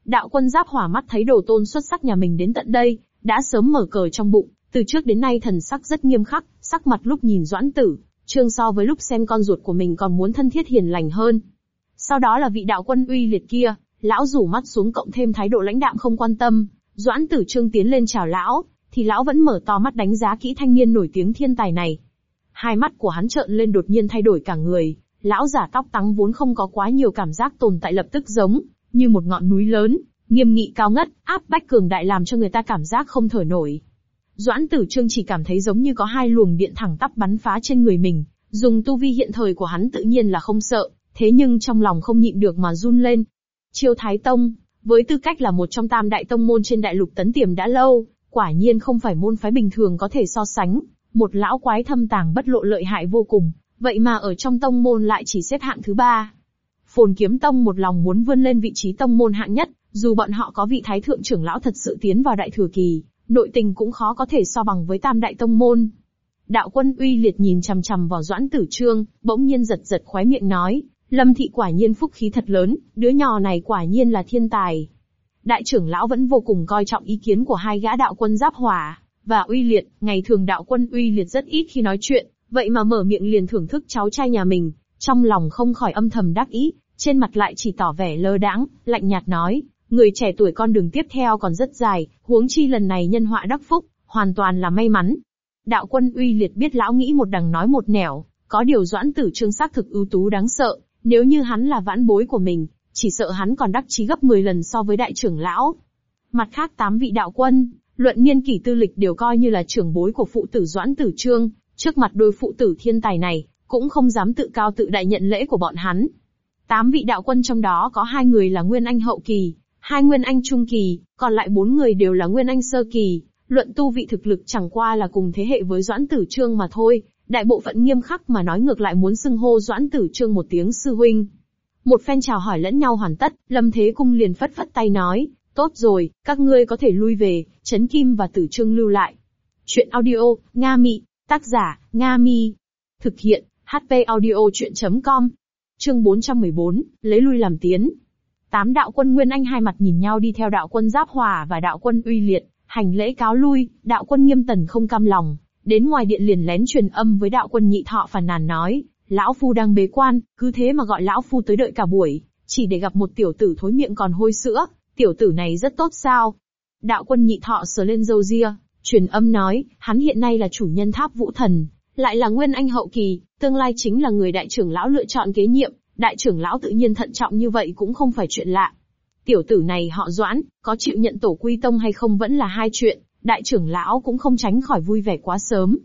Đạo quân giáp hỏa mắt thấy đồ tôn xuất sắc nhà mình đến tận đây, đã sớm mở cờ trong bụng, từ trước đến nay thần sắc rất nghiêm khắc, sắc mặt lúc nhìn doãn tử, trương so với lúc xem con ruột của mình còn muốn thân thiết hiền lành hơn. Sau đó là vị đạo quân uy liệt kia, lão rủ mắt xuống cộng thêm thái độ lãnh đạm không quan tâm, doãn tử trương tiến lên chào lão, thì lão vẫn mở to mắt đánh giá kỹ thanh niên nổi tiếng thiên tài này. Hai mắt của hắn trợn lên đột nhiên thay đổi cả người, lão giả tóc trắng vốn không có quá nhiều cảm giác tồn tại lập tức giống, như một ngọn núi lớn, nghiêm nghị cao ngất, áp bách cường đại làm cho người ta cảm giác không thở nổi. Doãn tử trương chỉ cảm thấy giống như có hai luồng điện thẳng tắp bắn phá trên người mình, dùng tu vi hiện thời của hắn tự nhiên là không sợ, thế nhưng trong lòng không nhịn được mà run lên. Chiêu Thái Tông, với tư cách là một trong tam đại tông môn trên đại lục tấn tiềm đã lâu, quả nhiên không phải môn phái bình thường có thể so sánh, một lão quái thâm tàng bất lộ lợi hại vô cùng, vậy mà ở trong tông môn lại chỉ xếp hạng thứ ba. Phồn kiếm tông một lòng muốn vươn lên vị trí tông môn hạng nhất, dù bọn họ có vị thái thượng trưởng lão thật sự tiến vào đại thừa kỳ, nội tình cũng khó có thể so bằng với tam đại tông môn. Đạo quân uy liệt nhìn chằm chằm vào doãn tử trương, bỗng nhiên giật giật khóe miệng nói, lâm thị quả nhiên phúc khí thật lớn, đứa nhỏ này quả nhiên là thiên tài. Đại trưởng lão vẫn vô cùng coi trọng ý kiến của hai gã đạo quân giáp hỏa, và uy liệt, ngày thường đạo quân uy liệt rất ít khi nói chuyện, vậy mà mở miệng liền thưởng thức cháu trai nhà mình, trong lòng không khỏi âm thầm đắc ý, trên mặt lại chỉ tỏ vẻ lơ đãng, lạnh nhạt nói, người trẻ tuổi con đường tiếp theo còn rất dài, huống chi lần này nhân họa đắc phúc, hoàn toàn là may mắn. Đạo quân uy liệt biết lão nghĩ một đằng nói một nẻo, có điều doãn tử trương xác thực ưu tú đáng sợ, nếu như hắn là vãn bối của mình, chỉ sợ hắn còn đắc chí gấp 10 lần so với đại trưởng lão. Mặt khác tám vị đạo quân, luận niên kỷ tư lịch đều coi như là trưởng bối của phụ tử doãn tử trương, trước mặt đôi phụ tử thiên tài này, cũng không dám tự cao tự đại nhận lễ của bọn hắn. Tám vị đạo quân trong đó có hai người là Nguyên Anh hậu kỳ, hai Nguyên Anh trung kỳ, còn lại bốn người đều là Nguyên Anh sơ kỳ, luận tu vị thực lực chẳng qua là cùng thế hệ với Doãn Tử Trương mà thôi, đại bộ phận nghiêm khắc mà nói ngược lại muốn xưng hô Doãn Tử Trương một tiếng sư huynh. Một phen chào hỏi lẫn nhau hoàn tất, Lâm Thế Cung liền phất phất tay nói, tốt rồi, các ngươi có thể lui về, Trấn Kim và Tử Trương lưu lại. Chuyện audio, Nga Mị, tác giả, Nga Mi. Thực hiện, HP audio chuyện.com. Chương 414, lấy lui làm tiến. Tám đạo quân Nguyên Anh hai mặt nhìn nhau đi theo đạo quân Giáp Hòa và đạo quân Uy Liệt, hành lễ cáo lui, đạo quân Nghiêm Tần không cam lòng, đến ngoài điện liền lén truyền âm với đạo quân Nhị Thọ phàn nàn nói, lão phu đang bế quan, cứ thế mà gọi lão phu tới đợi cả buổi, chỉ để gặp một tiểu tử thối miệng còn hôi sữa, tiểu tử này rất tốt sao? Đạo quân Nhị Thọ sờ lên râu ria, truyền âm nói, hắn hiện nay là chủ nhân tháp vũ thần, lại là nguyên anh hậu kỳ, tương lai chính là người đại trưởng lão lựa chọn kế nhiệm, đại trưởng lão tự nhiên thận trọng như vậy cũng không phải chuyện lạ. Tiểu tử này họ Doãn, có chịu nhận tổ quy tông hay không vẫn là hai chuyện, đại trưởng lão cũng không tránh khỏi vui vẻ quá sớm.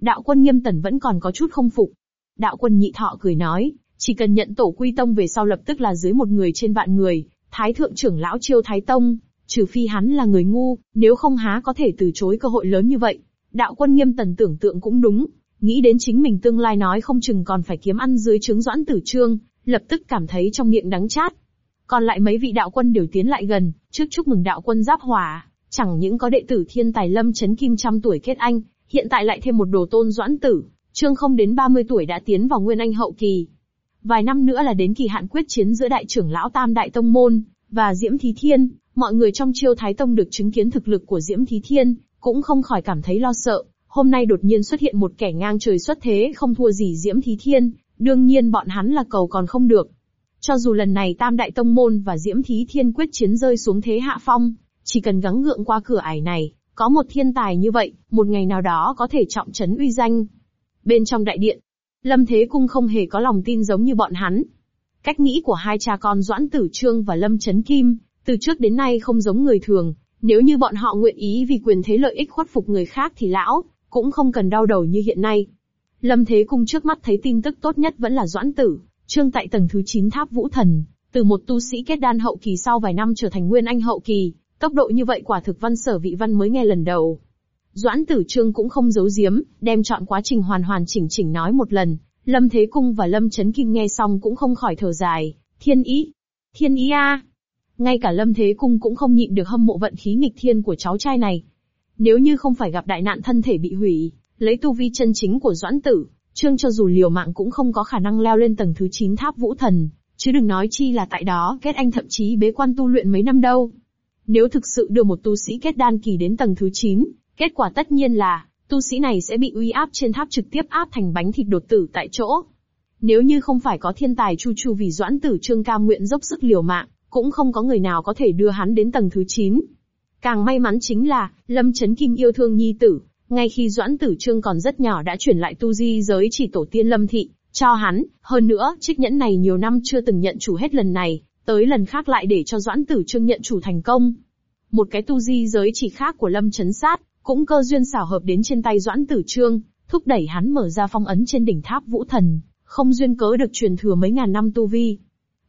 Đạo quân nghiêm tần vẫn còn có chút không phục. Đạo quân nhị thọ cười nói, chỉ cần nhận tổ quy tông về sau lập tức là dưới một người trên vạn người, thái thượng trưởng lão chiêu thái tông, trừ phi hắn là người ngu, nếu không há có thể từ chối cơ hội lớn như vậy. Đạo quân nghiêm tần tưởng tượng cũng đúng, nghĩ đến chính mình tương lai nói không chừng còn phải kiếm ăn dưới trướng doãn tử trương, lập tức cảm thấy trong miệng đắng chát. Còn lại mấy vị đạo quân đều tiến lại gần, trước chúc mừng đạo quân giáp hỏa, chẳng những có đệ tử thiên tài lâm chấn kim trăm tuổi kết anh, hiện tại lại thêm một đồ tôn doãn tử, trương không đến 30 tuổi đã tiến vào nguyên anh hậu kỳ. Vài năm nữa là đến kỳ hạn quyết chiến giữa đại trưởng lão tam đại tông môn, và Diễm Thí Thiên, mọi người trong chiêu thái tông được chứng kiến thực lực của Diễm Thí Thiên, cũng không khỏi cảm thấy lo sợ, hôm nay đột nhiên xuất hiện một kẻ ngang trời xuất thế không thua gì Diễm Thí Thiên, đương nhiên bọn hắn là cầu còn không được. Cho dù lần này Tam Đại Tông Môn và Diễm Thí Thiên quyết chiến rơi xuống thế hạ phong, chỉ cần gắng gượng qua cửa ải này, có một thiên tài như vậy, một ngày nào đó có thể trọng trấn uy danh. Bên trong đại điện, Lâm Thế Cung không hề có lòng tin giống như bọn hắn. Cách nghĩ của hai cha con Doãn Tử Trương và Lâm Trấn Kim, từ trước đến nay không giống người thường, nếu như bọn họ nguyện ý vì quyền thế lợi ích khuất phục người khác thì lão, cũng không cần đau đầu như hiện nay. Lâm Thế Cung trước mắt thấy tin tức tốt nhất vẫn là Doãn Tử, Trương tại tầng thứ 9 tháp vũ thần, từ một tu sĩ kết đan hậu kỳ sau vài năm trở thành nguyên anh hậu kỳ, tốc độ như vậy quả thực văn sở vị văn mới nghe lần đầu. Doãn Tử Trương cũng không giấu giếm, đem chọn quá trình hoàn hoàn chỉnh chỉnh nói một lần, Lâm Thế Cung và Lâm Chấn Kim nghe xong cũng không khỏi thở dài, thiên ý, thiên ý a. Ngay cả Lâm Thế Cung cũng không nhịn được hâm mộ vận khí nghịch thiên của cháu trai này. Nếu như không phải gặp đại nạn thân thể bị hủy, lấy tu vi chân chính của Doãn Tử, Trương cho dù liều mạng cũng không có khả năng leo lên tầng thứ 9 tháp vũ thần, chứ đừng nói chi là tại đó kết anh thậm chí bế quan tu luyện mấy năm đâu. Nếu thực sự đưa một tu sĩ kết đan kỳ đến tầng thứ 9, kết quả tất nhiên là, tu sĩ này sẽ bị uy áp trên tháp trực tiếp áp thành bánh thịt đột tử tại chỗ. Nếu như không phải có thiên tài chu chu vì doãn tử trương cam nguyện dốc sức liều mạng, cũng không có người nào có thể đưa hắn đến tầng thứ 9. Càng may mắn chính là, Lâm Chấn Kim yêu thương nhi tử, ngay khi Doãn Tử Trương còn rất nhỏ đã chuyển lại tu di giới chỉ tổ tiên Lâm Thị, cho hắn, hơn nữa, chiếc nhẫn này nhiều năm chưa từng nhận chủ hết lần này, tới lần khác lại để cho Doãn Tử Trương nhận chủ thành công. Một cái tu di giới chỉ khác của Lâm Chấn Sát, cũng cơ duyên xảo hợp đến trên tay Doãn Tử Trương, thúc đẩy hắn mở ra phong ấn trên đỉnh tháp Vũ Thần, không duyên cớ được truyền thừa mấy ngàn năm tu vi.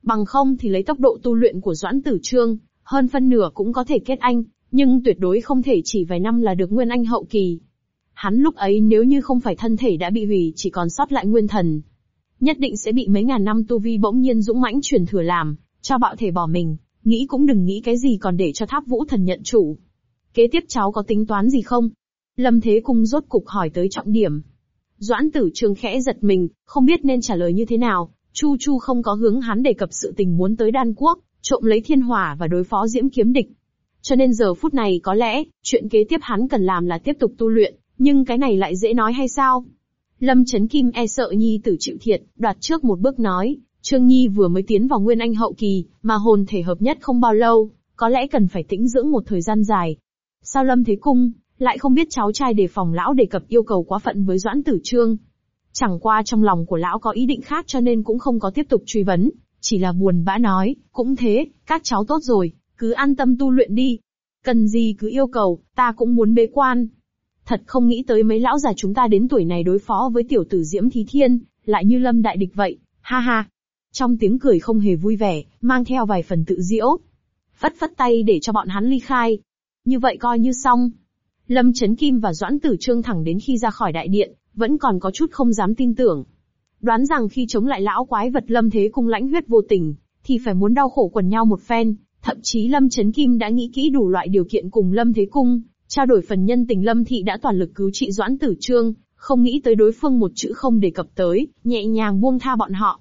Bằng không thì lấy tốc độ tu luyện của Doãn Tử Trương, hơn phân nửa cũng có thể kết anh, nhưng tuyệt đối không thể chỉ vài năm là được nguyên anh hậu kỳ. Hắn lúc ấy nếu như không phải thân thể đã bị hủy chỉ còn sót lại nguyên thần, nhất định sẽ bị mấy ngàn năm tu vi bỗng nhiên dũng mãnh truyền thừa làm, cho bạo thể bỏ mình, nghĩ cũng đừng nghĩ cái gì còn để cho tháp vũ thần nhận chủ. Kế tiếp cháu có tính toán gì không? Lâm Thế Cung rốt cục hỏi tới trọng điểm. Doãn tử trường khẽ giật mình, không biết nên trả lời như thế nào, Chu Chu không có hướng hắn đề cập sự tình muốn tới đan quốc, trộm lấy thiên hỏa và đối phó diễm kiếm địch. Cho nên giờ phút này có lẽ, chuyện kế tiếp hắn cần làm là tiếp tục tu luyện, nhưng cái này lại dễ nói hay sao? Lâm Chấn Kim e sợ Nhi tử chịu thiệt, đoạt trước một bước nói, Trương Nhi vừa mới tiến vào Nguyên Anh hậu kỳ, mà hồn thể hợp nhất không bao lâu, có lẽ cần phải tĩnh dưỡng một thời gian dài. Sao Lâm Thế Cung, lại không biết cháu trai đề phòng lão đề cập yêu cầu quá phận với Doãn Tử Trương? Chẳng qua trong lòng của lão có ý định khác cho nên cũng không có tiếp tục truy vấn, chỉ là buồn bã nói, cũng thế, các cháu tốt rồi, cứ an tâm tu luyện đi. Cần gì cứ yêu cầu, ta cũng muốn bế quan. Thật không nghĩ tới mấy lão già chúng ta đến tuổi này đối phó với tiểu tử Diễm Thí Thiên, lại như lâm đại địch vậy, ha ha. Trong tiếng cười không hề vui vẻ, mang theo vài phần tự diễu. Phất phất tay để cho bọn hắn ly khai. Như vậy coi như xong. Lâm Trấn Kim và Doãn Tử Trương thẳng đến khi ra khỏi đại điện, vẫn còn có chút không dám tin tưởng. Đoán rằng khi chống lại lão quái vật lâm thế cung lãnh huyết vô tình, thì phải muốn đau khổ quần nhau một phen, thậm chí Lâm Chấn Kim đã nghĩ kỹ đủ loại điều kiện cùng Lâm Thế Cung, trao đổi phần nhân tình Lâm Thị đã toàn lực cứu trị Doãn Tử Trương, không nghĩ tới đối phương một chữ không đề cập tới, nhẹ nhàng buông tha bọn họ.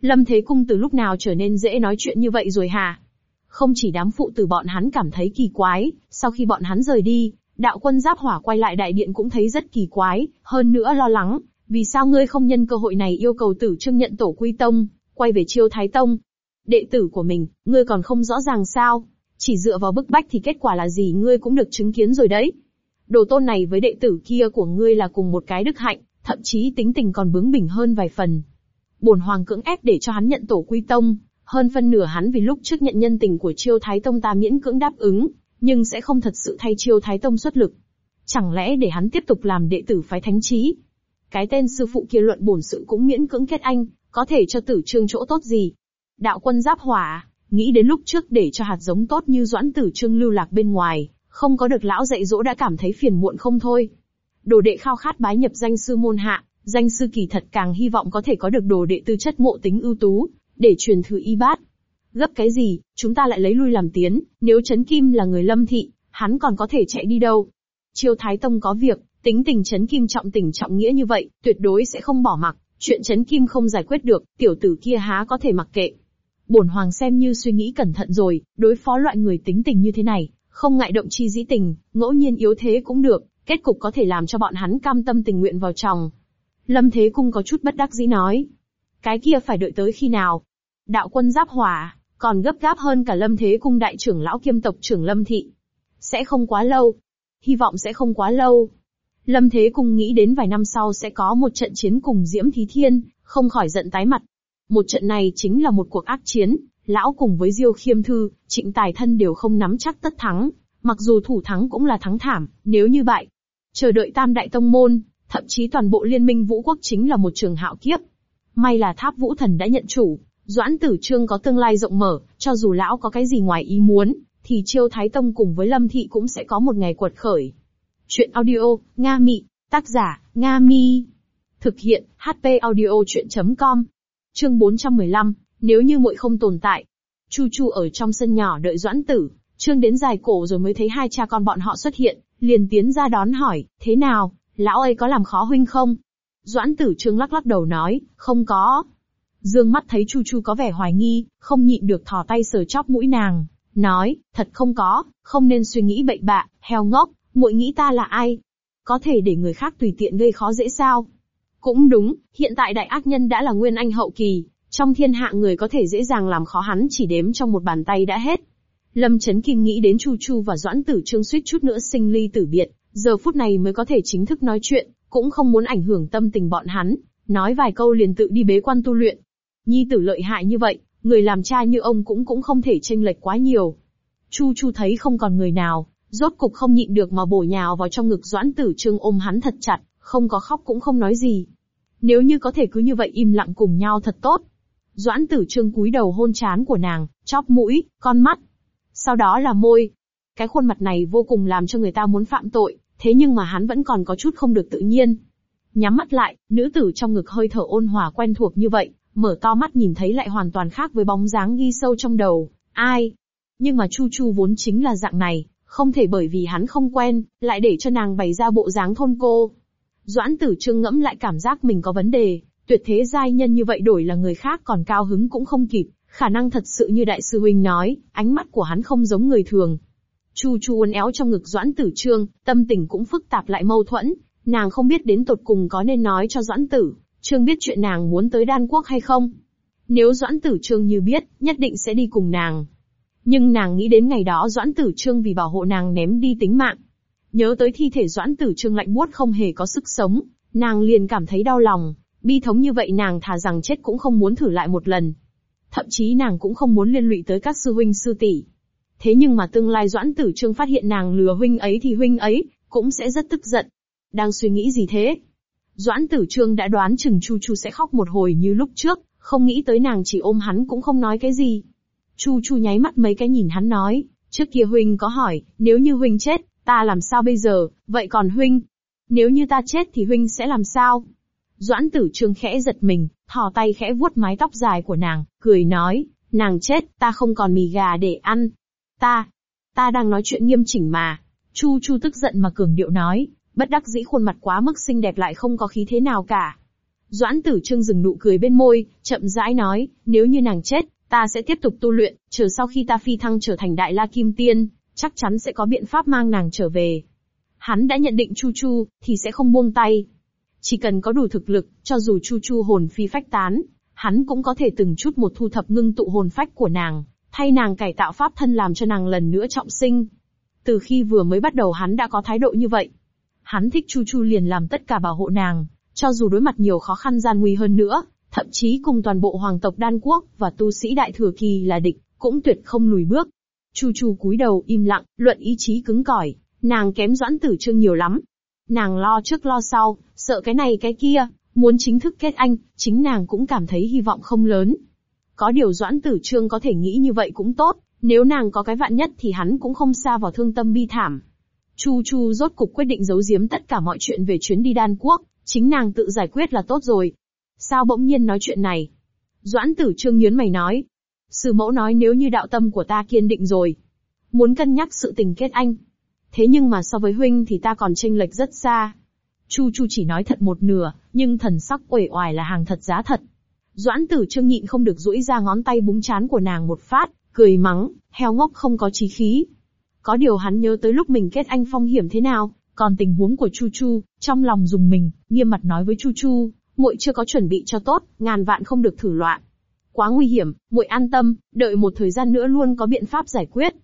Lâm Thế Cung từ lúc nào trở nên dễ nói chuyện như vậy rồi hả? Không chỉ đám phụ tử bọn hắn cảm thấy kỳ quái, sau khi bọn hắn rời đi, đạo quân giáp hỏa quay lại đại điện cũng thấy rất kỳ quái, hơn nữa lo lắng, vì sao ngươi không nhân cơ hội này yêu cầu tử trương nhận tổ quy tông, quay về chiêu thái tông. Đệ tử của mình, ngươi còn không rõ ràng sao? Chỉ dựa vào bức bách thì kết quả là gì ngươi cũng được chứng kiến rồi đấy. Đồ tôn này với đệ tử kia của ngươi là cùng một cái đức hạnh, thậm chí tính tình còn bướng bỉnh hơn vài phần. Bổn hoàng cưỡng ép để cho hắn nhận tổ quy tông, hơn phân nửa hắn vì lúc trước nhận nhân tình của chiêu thái tông ta miễn cưỡng đáp ứng, nhưng sẽ không thật sự thay chiêu thái tông xuất lực. Chẳng lẽ để hắn tiếp tục làm đệ tử phái thánh trí? Cái tên sư phụ kia luận bổn sự cũng miễn cưỡng kết anh, có thể cho tử trương chỗ tốt gì? Đạo quân giáp hỏa, nghĩ đến lúc trước để cho hạt giống tốt như doãn tử trương lưu lạc bên ngoài, không có được lão dạy dỗ đã cảm thấy phiền muộn không thôi. Đồ đệ khao khát bái nhập danh sư môn hạ, danh sư kỳ thật càng hy vọng có thể có được đồ đệ tư chất ngộ tính ưu tú, để truyền thử y bát. Gấp cái gì, chúng ta lại lấy lui làm tiến, nếu Trấn Kim là người lâm thị, hắn còn có thể chạy đi đâu. Chiêu Thái Tông có việc, tính tình Trấn Kim trọng tình trọng nghĩa như vậy, tuyệt đối sẽ không bỏ mặc, chuyện Trấn Kim không giải quyết được, tiểu tử kia há có thể mặc kệ. Bổn hoàng xem như suy nghĩ cẩn thận rồi, đối phó loại người tính tình như thế này, không ngại động chi dĩ tình, ngẫu nhiên yếu thế cũng được, kết cục có thể làm cho bọn hắn cam tâm tình nguyện vào chồng. Lâm Thế Cung có chút bất đắc dĩ nói. Cái kia phải đợi tới khi nào? Đạo quân giáp hỏa, còn gấp gáp hơn cả Lâm Thế Cung đại trưởng lão kiêm tộc trưởng Lâm Thị. Sẽ không quá lâu. Hy vọng sẽ không quá lâu. Lâm Thế Cung nghĩ đến vài năm sau sẽ có một trận chiến cùng Diễm Thí Thiên, không khỏi giận tái mặt. Một trận này chính là một cuộc ác chiến, lão cùng với Diêu Khiêm Thư, Trịnh Tài Thân đều không nắm chắc tất thắng, mặc dù thủ thắng cũng là thắng thảm, nếu như bại. Chờ đợi tam đại tông môn, thậm chí toàn bộ liên minh vũ quốc chính là một trường hạo kiếp. May là tháp vũ thần đã nhận chủ, Doãn Tử Trương có tương lai rộng mở, cho dù lão có cái gì ngoài ý muốn, thì Chiêu Thái Tông cùng với Lâm Thị cũng sẽ có một ngày quật khởi. Chuyện audio, Nga Mị, tác giả, Nga Mi. Thực hiện, HP audio chuyện.com. Chương 415, nếu như muội không tồn tại. Chu Chu ở trong sân nhỏ đợi Doãn Tử, Trương đến dài cổ rồi mới thấy hai cha con bọn họ xuất hiện, liền tiến ra đón hỏi, thế nào, lão ấy có làm khó huynh không? Doãn Tử Trương lắc lắc đầu nói, không có, Dương mắt thấy Chu Chu có vẻ hoài nghi, không nhịn được thò tay sờ chóp mũi nàng, nói, thật không có, không nên suy nghĩ bậy bạ, heo ngốc, muội nghĩ ta là ai? Có thể để người khác tùy tiện gây khó dễ sao? Cũng đúng, hiện tại đại ác nhân đã là nguyên anh hậu kỳ, trong thiên hạ người có thể dễ dàng làm khó hắn chỉ đếm trong một bàn tay đã hết. Lâm Chấn Kim nghĩ đến Chu Chu và Doãn Tử Trương suýt chút nữa sinh ly tử biệt, giờ phút này mới có thể chính thức nói chuyện, cũng không muốn ảnh hưởng tâm tình bọn hắn, nói vài câu liền tự đi bế quan tu luyện. Nhi tử lợi hại như vậy, người làm cha như ông cũng cũng không thể tranh lệch quá nhiều. Chu Chu thấy không còn người nào, rốt cục không nhịn được mà bổ nhào vào trong ngực Doãn Tử Trương ôm hắn thật chặt, không có khóc cũng không nói gì. Nếu như có thể cứ như vậy im lặng cùng nhau thật tốt. Doãn Tử Trương cúi đầu hôn chán của nàng, chóp mũi, con mắt. Sau đó là môi. Cái khuôn mặt này vô cùng làm cho người ta muốn phạm tội, thế nhưng mà hắn vẫn còn có chút không được tự nhiên. Nhắm mắt lại, nữ tử trong ngực hơi thở ôn hòa quen thuộc như vậy, mở to mắt nhìn thấy lại hoàn toàn khác với bóng dáng ghi sâu trong đầu, ai? Nhưng mà Chu Chu vốn chính là dạng này, không thể bởi vì hắn không quen, lại để cho nàng bày ra bộ dáng thôn cô. Doãn tử trương ngẫm lại cảm giác mình có vấn đề, tuyệt thế giai nhân như vậy đổi là người khác còn cao hứng cũng không kịp, khả năng thật sự như đại sư huynh nói, ánh mắt của hắn không giống người thường. Chu Chu uốn éo trong ngực Doãn Tử Trương, tâm tình cũng phức tạp lại mâu thuẫn, nàng không biết đến tột cùng có nên nói cho Doãn Tử, Trương biết chuyện nàng muốn tới đan quốc hay không? Nếu Doãn Tử Trương như biết, nhất định sẽ đi cùng nàng. Nhưng nàng nghĩ đến ngày đó Doãn Tử Trương vì bảo hộ nàng ném đi tính mạng. Nhớ tới thi thể Doãn Tử Trương lạnh buốt không hề có sức sống, nàng liền cảm thấy đau lòng, bi thống như vậy nàng thà rằng chết cũng không muốn thử lại một lần. Thậm chí nàng cũng không muốn liên lụy tới các sư huynh sư tỷ. Thế nhưng mà tương lai Doãn Tử Trương phát hiện nàng lừa huynh ấy thì huynh ấy cũng sẽ rất tức giận. Đang suy nghĩ gì thế? Doãn tử trương đã đoán chừng Chu Chu sẽ khóc một hồi như lúc trước, không nghĩ tới nàng chỉ ôm hắn cũng không nói cái gì. Chu Chu nháy mắt mấy cái nhìn hắn nói, trước kia huynh có hỏi, nếu như huynh chết, ta làm sao bây giờ, vậy còn huynh? nếu như ta chết thì huynh sẽ làm sao? Doãn tử trương khẽ giật mình, thò tay khẽ vuốt mái tóc dài của nàng, cười nói, nàng chết, ta không còn mì gà để ăn. Ta, ta đang nói chuyện nghiêm chỉnh mà. Chu Chu tức giận mà cường điệu nói, bất đắc dĩ khuôn mặt quá mức xinh đẹp lại không có khí thế nào cả. Doãn tử trương dừng nụ cười bên môi, chậm rãi nói, nếu như nàng chết, ta sẽ tiếp tục tu luyện, chờ sau khi ta phi thăng trở thành đại la kim tiên, chắc chắn sẽ có biện pháp mang nàng trở về. Hắn đã nhận định Chu Chu, thì sẽ không buông tay. Chỉ cần có đủ thực lực, cho dù Chu Chu hồn phi phách tán, hắn cũng có thể từng chút một thu thập ngưng tụ hồn phách của nàng, thay nàng cải tạo pháp thân làm cho nàng lần nữa trọng sinh. Từ khi vừa mới bắt đầu hắn đã có thái độ như vậy. Hắn thích Chu Chu liền làm tất cả bảo hộ nàng, cho dù đối mặt nhiều khó khăn gian nguy hơn nữa, thậm chí cùng toàn bộ hoàng tộc đan quốc và tu sĩ đại thừa kỳ là địch, cũng tuyệt không lùi bước. Chu Chu cúi đầu im lặng, luận ý chí cứng cỏi, nàng kém doãn tử trương nhiều lắm. Nàng lo trước lo sau, sợ cái này cái kia, muốn chính thức kết anh, chính nàng cũng cảm thấy hy vọng không lớn. Có điều doãn tử trương có thể nghĩ như vậy cũng tốt, nếu nàng có cái vạn nhất thì hắn cũng không xa vào thương tâm bi thảm. Chu Chu rốt cục quyết định giấu giếm tất cả mọi chuyện về chuyến đi đan quốc, chính nàng tự giải quyết là tốt rồi. Sao bỗng nhiên nói chuyện này? Doãn tử trương nhớn mày nói. Sư mẫu nói nếu như đạo tâm của ta kiên định rồi. Muốn cân nhắc sự tình kết anh. Thế nhưng mà so với huynh thì ta còn chênh lệch rất xa. Chu Chu chỉ nói thật một nửa, nhưng thần sắc uể oải là hàng thật giá thật. Doãn tử trương nhịn không được duỗi ra ngón tay búng chán của nàng một phát, cười mắng, heo ngốc không có trí khí. Có điều hắn nhớ tới lúc mình kết anh phong hiểm thế nào, còn tình huống của Chu Chu, trong lòng dùng mình, nghiêm mặt nói với Chu Chu, muội chưa có chuẩn bị cho tốt, ngàn vạn không được thử loạn. Quá nguy hiểm, muội an tâm, đợi một thời gian nữa luôn có biện pháp giải quyết.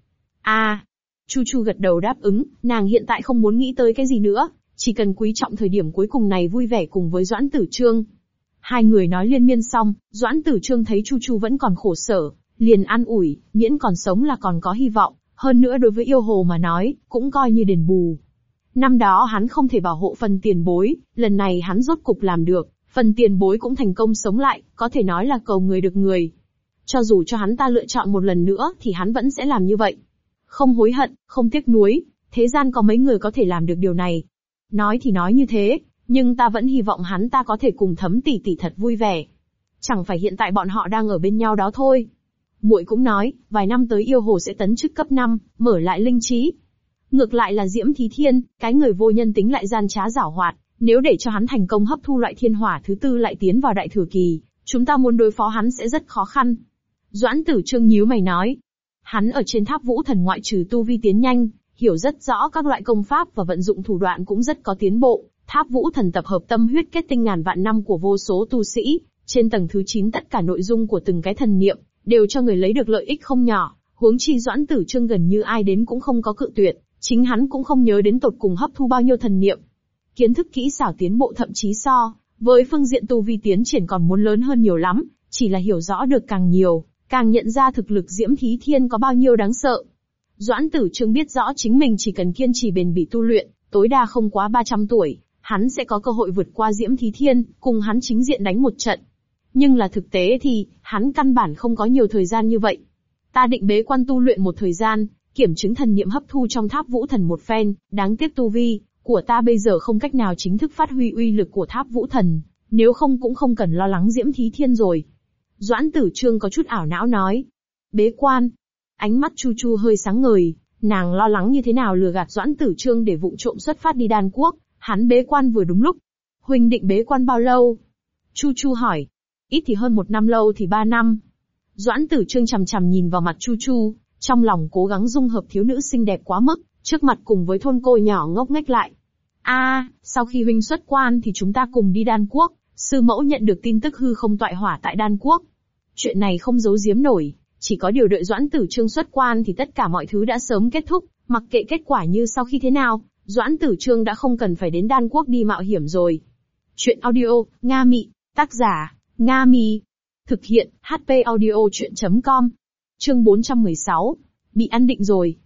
À, Chu Chu gật đầu đáp ứng, nàng hiện tại không muốn nghĩ tới cái gì nữa, chỉ cần quý trọng thời điểm cuối cùng này vui vẻ cùng với Doãn Tử Trương. Hai người nói liên miên xong, Doãn Tử Trương thấy Chu Chu vẫn còn khổ sở, liền an ủi, miễn còn sống là còn có hy vọng, hơn nữa đối với yêu hồ mà nói, cũng coi như đền bù. Năm đó hắn không thể bảo hộ phần tiền bối, lần này hắn rốt cục làm được, phần tiền bối cũng thành công sống lại, có thể nói là cầu người được người. Cho dù cho hắn ta lựa chọn một lần nữa thì hắn vẫn sẽ làm như vậy. Không hối hận, không tiếc nuối, thế gian có mấy người có thể làm được điều này. Nói thì nói như thế, nhưng ta vẫn hy vọng hắn ta có thể cùng thấm tỷ tỷ thật vui vẻ. Chẳng phải hiện tại bọn họ đang ở bên nhau đó thôi. Muội cũng nói, vài năm tới yêu hồ sẽ tấn chức cấp 5, mở lại linh trí. Ngược lại là Diễm Thí Thiên, cái người vô nhân tính lại gian trá giảo hoạt, nếu để cho hắn thành công hấp thu loại thiên hỏa thứ tư lại tiến vào đại thừa kỳ, chúng ta muốn đối phó hắn sẽ rất khó khăn. Doãn tử trương nhíu mày nói. Hắn ở trên tháp vũ thần ngoại trừ tu vi tiến nhanh, hiểu rất rõ các loại công pháp và vận dụng thủ đoạn cũng rất có tiến bộ. Tháp vũ thần tập hợp tâm huyết kết tinh ngàn vạn năm của vô số tu sĩ, trên tầng thứ 9 tất cả nội dung của từng cái thần niệm, đều cho người lấy được lợi ích không nhỏ, huống chi doãn tử trương gần như ai đến cũng không có cự tuyệt, chính hắn cũng không nhớ đến tột cùng hấp thu bao nhiêu thần niệm. Kiến thức kỹ xảo tiến bộ thậm chí so, với phương diện tu vi tiến triển còn muốn lớn hơn nhiều lắm, chỉ là hiểu rõ được càng nhiều, càng nhận ra thực lực diễm thí thiên có bao nhiêu đáng sợ. Doãn tử trương biết rõ chính mình chỉ cần kiên trì bền bỉ tu luyện, tối đa không quá 300 tuổi, hắn sẽ có cơ hội vượt qua diễm thí thiên, cùng hắn chính diện đánh một trận. Nhưng là thực tế thì, hắn căn bản không có nhiều thời gian như vậy. Ta định bế quan tu luyện một thời gian, kiểm chứng thần niệm hấp thu trong tháp vũ thần một phen, đáng tiếc tu vi của ta bây giờ không cách nào chính thức phát huy uy lực của tháp vũ thần, nếu không cũng không cần lo lắng diễm thí thiên rồi. Doãn tử trương có chút ảo não nói. Bế quan. Ánh mắt chu chu hơi sáng ngời, nàng lo lắng như thế nào lừa gạt doãn tử trương để vụng trộm xuất phát đi đan quốc, hắn bế quan vừa đúng lúc. Huynh định bế quan bao lâu? Chu chu hỏi. Ít thì hơn một năm lâu thì ba năm. Doãn tử trương chằm chằm nhìn vào mặt chu chu, trong lòng cố gắng dung hợp thiếu nữ xinh đẹp quá mức, trước mặt cùng với thôn cô nhỏ ngốc nghếch lại. A, sau khi huynh xuất quan thì chúng ta cùng đi đan quốc, sư mẫu nhận được tin tức hư không tọa hỏa tại đan quốc. Chuyện này không giấu giếm nổi, chỉ có điều đợi doãn tử trương xuất quan thì tất cả mọi thứ đã sớm kết thúc, mặc kệ kết quả như sau khi thế nào, doãn tử trương đã không cần phải đến đan quốc đi mạo hiểm rồi. Chuyện audio, Nga Mị, tác giả, Nga Mi. Thực hiện, HP audio chuyện.com. Chương 416. Bị ăn định rồi.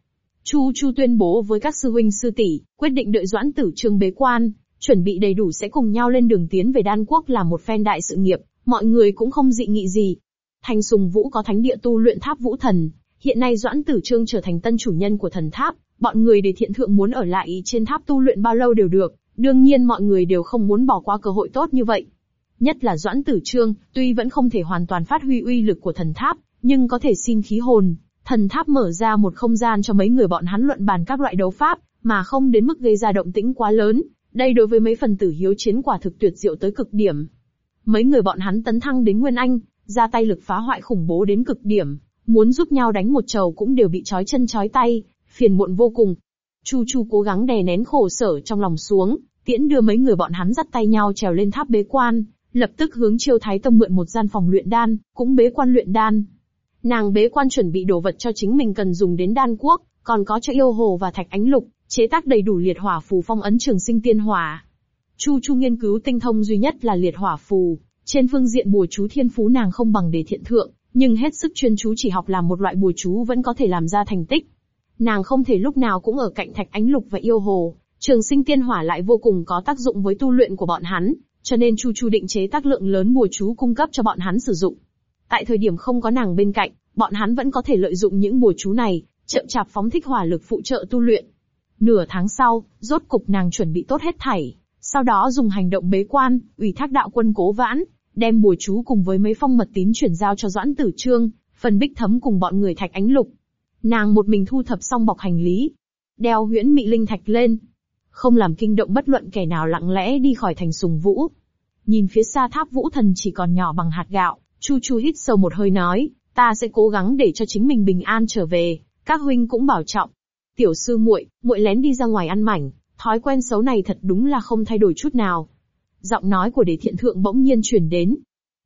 Chu Chu tuyên bố với các sư huynh sư tỷ, quyết định đợi Doãn Tử Trương bế quan, chuẩn bị đầy đủ sẽ cùng nhau lên đường tiến về Đan Quốc làm một phen đại sự nghiệp, mọi người cũng không dị nghị gì. Thanh Sùng Vũ có thánh địa tu luyện tháp Vũ Thần, hiện nay Doãn Tử Trương trở thành tân chủ nhân của thần tháp, bọn người để thiện thượng muốn ở lại trên tháp tu luyện bao lâu đều được, Đương nhiên mọi người đều không muốn bỏ qua cơ hội tốt như vậy. Nhất là Doãn Tử Trương, tuy vẫn không thể hoàn toàn phát huy uy lực của thần tháp, nhưng có thể xin khí hồn. Thần tháp mở ra một không gian cho mấy người bọn hắn luận bàn các loại đấu pháp, mà không đến mức gây ra động tĩnh quá lớn. Đây đối với mấy phần tử hiếu chiến quả thực tuyệt diệu tới cực điểm. Mấy người bọn hắn tấn thăng đến Nguyên Anh, ra tay lực phá hoại khủng bố đến cực điểm, muốn giúp nhau đánh một trầu cũng đều bị trói chân trói tay, phiền muộn vô cùng. Chu Chu cố gắng đè nén khổ sở trong lòng xuống, tiễn đưa mấy người bọn hắn dắt tay nhau trèo lên tháp bế quan, lập tức hướng Chiêu Thái Tông mượn một gian phòng luyện đan, cũng bế quan luyện đan. Nàng bế quan chuẩn bị đồ vật cho chính mình cần dùng đến đan quốc, còn có cho yêu hồ và thạch ánh lục, chế tác đầy đủ liệt hỏa phù phong ấn trường sinh tiên hỏa. Chu Chu nghiên cứu tinh thông duy nhất là liệt hỏa phù, trên phương diện bùa chú thiên phú nàng không bằng đề thiện thượng, nhưng hết sức chuyên chú chỉ học làm một loại bùa chú vẫn có thể làm ra thành tích. Nàng không thể lúc nào cũng ở cạnh thạch ánh lục và yêu hồ, trường sinh tiên hỏa lại vô cùng có tác dụng với tu luyện của bọn hắn, cho nên Chu Chu định chế tác lượng lớn bùa chú cung cấp cho bọn hắn sử dụng. Tại thời điểm không có nàng bên cạnh, bọn hắn vẫn có thể lợi dụng những bùa chú này, chậm chạp phóng thích hỏa lực phụ trợ tu luyện. Nửa tháng sau, rốt cục nàng chuẩn bị tốt hết thảy, sau đó dùng hành động bế quan, ủy thác đạo quân cố vãn, đem bùa chú cùng với mấy phong mật tín chuyển giao cho Doãn Tử Trương, phần bích thấm cùng bọn người thạch ánh lục. Nàng một mình thu thập xong bọc hành lý, đeo huyễn mị linh thạch lên, không làm kinh động bất luận kẻ nào lặng lẽ đi khỏi thành sùng vũ. Nhìn phía xa tháp vũ thần chỉ còn nhỏ bằng hạt gạo, Chu Chu hít sâu một hơi nói, ta sẽ cố gắng để cho chính mình bình an trở về, các huynh cũng bảo trọng. Tiểu sư muội, muội lén đi ra ngoài ăn mảnh, thói quen xấu này thật đúng là không thay đổi chút nào. Giọng nói của đề thiện thượng bỗng nhiên truyền đến.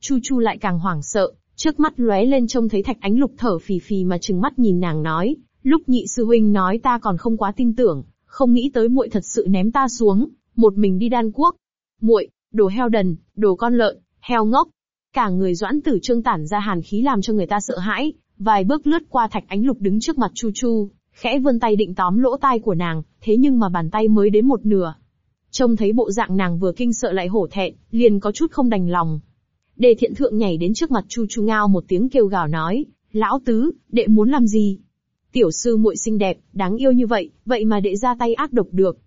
Chu Chu lại càng hoảng sợ, trước mắt lóe lên trông thấy thạch ánh lục thở phì phì mà trừng mắt nhìn nàng nói, lúc nhị sư huynh nói ta còn không quá tin tưởng, không nghĩ tới muội thật sự ném ta xuống, một mình đi đan quốc. Muội, đồ heo đần, đồ con lợn, heo ngốc. Cả người doãn tử trương tản ra hàn khí làm cho người ta sợ hãi, vài bước lướt qua thạch ánh lục đứng trước mặt Chu Chu, khẽ vươn tay định tóm lỗ tai của nàng, thế nhưng mà bàn tay mới đến một nửa. Trông thấy bộ dạng nàng vừa kinh sợ lại hổ thẹn, liền có chút không đành lòng. Đề thiện thượng nhảy đến trước mặt Chu Chu ngao một tiếng kêu gào nói, lão tứ, đệ muốn làm gì? Tiểu sư muội xinh đẹp, đáng yêu như vậy, vậy mà đệ ra tay ác độc được.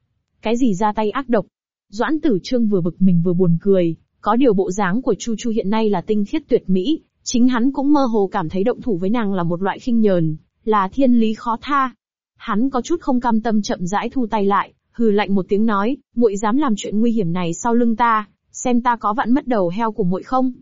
Cái gì ra tay ác độc? Doãn tử trương vừa bực mình vừa buồn cười, có điều bộ dáng của Chu Chu hiện nay là tinh khiết tuyệt mỹ, chính hắn cũng mơ hồ cảm thấy động thủ với nàng là một loại khinh nhờn, là thiên lý khó tha. Hắn có chút không cam tâm chậm rãi thu tay lại, hừ lạnh một tiếng nói, muội dám làm chuyện nguy hiểm này sau lưng ta, xem ta có vặn mất đầu heo của muội không.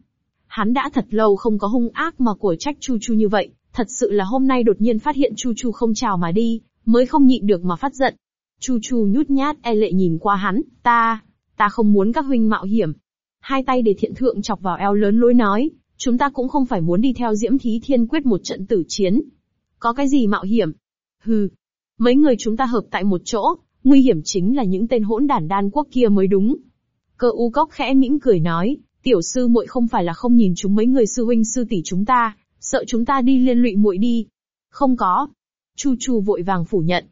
Hắn đã thật lâu không có hung ác mà của trách Chu Chu như vậy, thật sự là hôm nay đột nhiên phát hiện Chu Chu không chào mà đi, mới không nhịn được mà phát giận. Chu Chu nhút nhát e lệ nhìn qua hắn, ta, ta không muốn các huynh mạo hiểm. Hai tay để thiện thượng chọc vào eo lớn lối nói, chúng ta cũng không phải muốn đi theo Diễm Thí Thiên quyết một trận tử chiến. Có cái gì mạo hiểm? Hừ, mấy người chúng ta hợp tại một chỗ, nguy hiểm chính là những tên hỗn đản đan quốc kia mới đúng. Cơ u cốc khẽ mỉm cười nói, tiểu sư muội không phải là không nhìn chúng mấy người sư huynh sư tỷ chúng ta, sợ chúng ta đi liên lụy muội đi. Không có. Chu Chu vội vàng phủ nhận.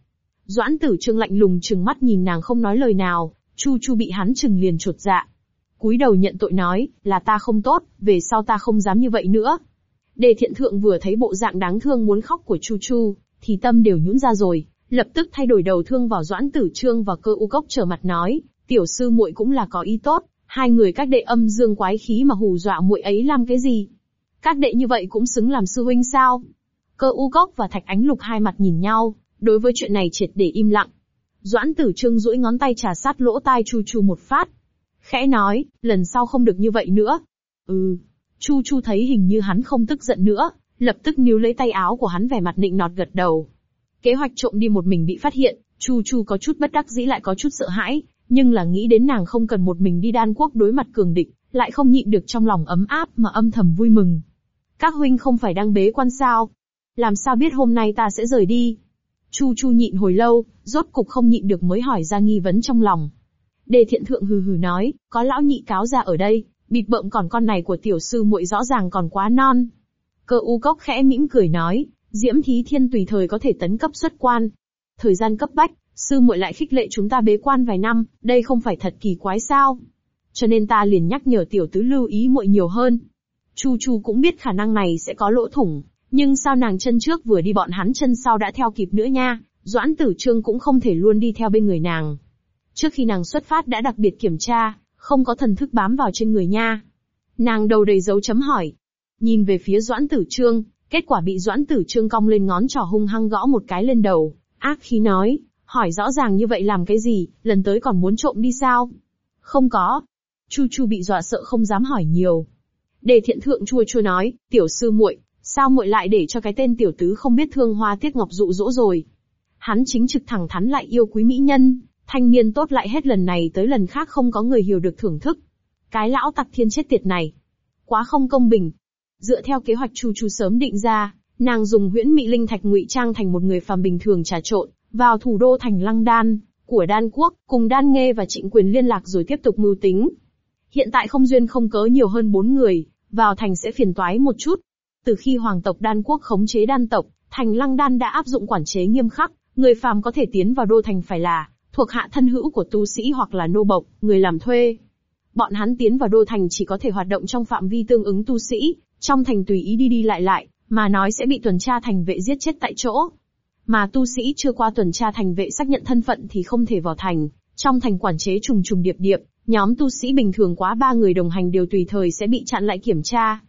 Doãn tử trương lạnh lùng trừng mắt nhìn nàng không nói lời nào, Chu Chu bị hắn trừng liền trột dạ cúi đầu nhận tội nói, là ta không tốt, về sau ta không dám như vậy nữa. Đề thiện thượng vừa thấy bộ dạng đáng thương muốn khóc của Chu Chu, thì tâm đều nhũn ra rồi, lập tức thay đổi đầu thương vào doãn tử trương và cơ u cốc trở mặt nói, tiểu sư muội cũng là có ý tốt, hai người các đệ âm dương quái khí mà hù dọa muội ấy làm cái gì? Các đệ như vậy cũng xứng làm sư huynh sao? Cơ u cốc và thạch ánh lục hai mặt nhìn nhau, đối với chuyện này triệt để im lặng. Doãn tử trương duỗi ngón tay trà sát lỗ tai chu chu một phát. Khẽ nói, lần sau không được như vậy nữa. Ừ. Chu chu thấy hình như hắn không tức giận nữa, lập tức níu lấy tay áo của hắn vẻ mặt nịnh nọt gật đầu. Kế hoạch trộm đi một mình bị phát hiện, Chu Chu có chút bất đắc dĩ lại có chút sợ hãi, nhưng là nghĩ đến nàng không cần một mình đi đan quốc đối mặt cường địch, lại không nhịn được trong lòng ấm áp mà âm thầm vui mừng. Các huynh không phải đang bế quan sao? Làm sao biết hôm nay ta sẽ rời đi? Chu Chu nhịn hồi lâu, rốt cục không nhịn được mới hỏi ra nghi vấn trong lòng. Đề thiện thượng hừ hừ nói, có lão nhị cáo ra ở đây, bịt bợm còn con này của tiểu sư muội rõ ràng còn quá non. Cơ u cốc khẽ mỉm cười nói, Diễm Thí Thiên tùy thời có thể tấn cấp xuất quan. Thời gian cấp bách, sư muội lại khích lệ chúng ta bế quan vài năm, đây không phải thật kỳ quái sao? Cho nên ta liền nhắc nhở tiểu tứ lưu ý muội nhiều hơn. Chu Chu cũng biết khả năng này sẽ có lỗ thủng, nhưng sao nàng chân trước vừa đi bọn hắn chân sau đã theo kịp nữa nha, Doãn Tử Trương cũng không thể luôn đi theo bên người nàng. Trước khi nàng xuất phát đã đặc biệt kiểm tra, không có thần thức bám vào trên người nha. Nàng đầu đầy dấu chấm hỏi. Nhìn về phía Doãn Tử Trương, kết quả bị Doãn Tử Trương cong lên ngón trỏ hung hăng gõ một cái lên đầu, ác khí nói, hỏi rõ ràng như vậy làm cái gì, lần tới còn muốn trộm đi sao? Không có. Chu Chu bị dọa sợ không dám hỏi nhiều. Đề thiện thượng chua chua nói, tiểu sư muội, sao muội lại để cho cái tên tiểu tứ không biết thương hoa tiết ngọc dụ dỗ rồi? Hắn chính trực thẳng thắn lại yêu quý mỹ nhân, thanh niên tốt lại hết lần này tới lần khác không có người hiểu được thưởng thức. Cái lão tặc thiên chết tiệt này. Quá không công bình. Dựa theo kế hoạch Chu Chu sớm định ra, nàng dùng huyễn mị linh thạch ngụy trang thành một người phàm bình thường trà trộn, vào thủ đô thành Lăng Đan, của Đan Quốc, cùng Đan Nghê và Trịnh Quyền liên lạc rồi tiếp tục mưu tính. Hiện tại không duyên không cớ nhiều hơn bốn người, vào thành sẽ phiền toái một chút. Từ khi hoàng tộc Đan Quốc khống chế Đan tộc, thành Lăng Đan đã áp dụng quản chế nghiêm khắc, người phàm có thể tiến vào đô thành phải là thuộc hạ thân hữu của tu sĩ hoặc là nô bộc, người làm thuê. Bọn hắn tiến vào đô thành chỉ có thể hoạt động trong phạm vi tương ứng tu sĩ, trong thành tùy ý đi đi lại lại, mà nói sẽ bị tuần tra thành vệ giết chết tại chỗ. Mà tu sĩ chưa qua tuần tra thành vệ xác nhận thân phận thì không thể vào thành, trong thành quản chế trùng trùng điệp điệp, nhóm tu sĩ bình thường quá ba người đồng hành đều tùy thời sẽ bị chặn lại kiểm tra.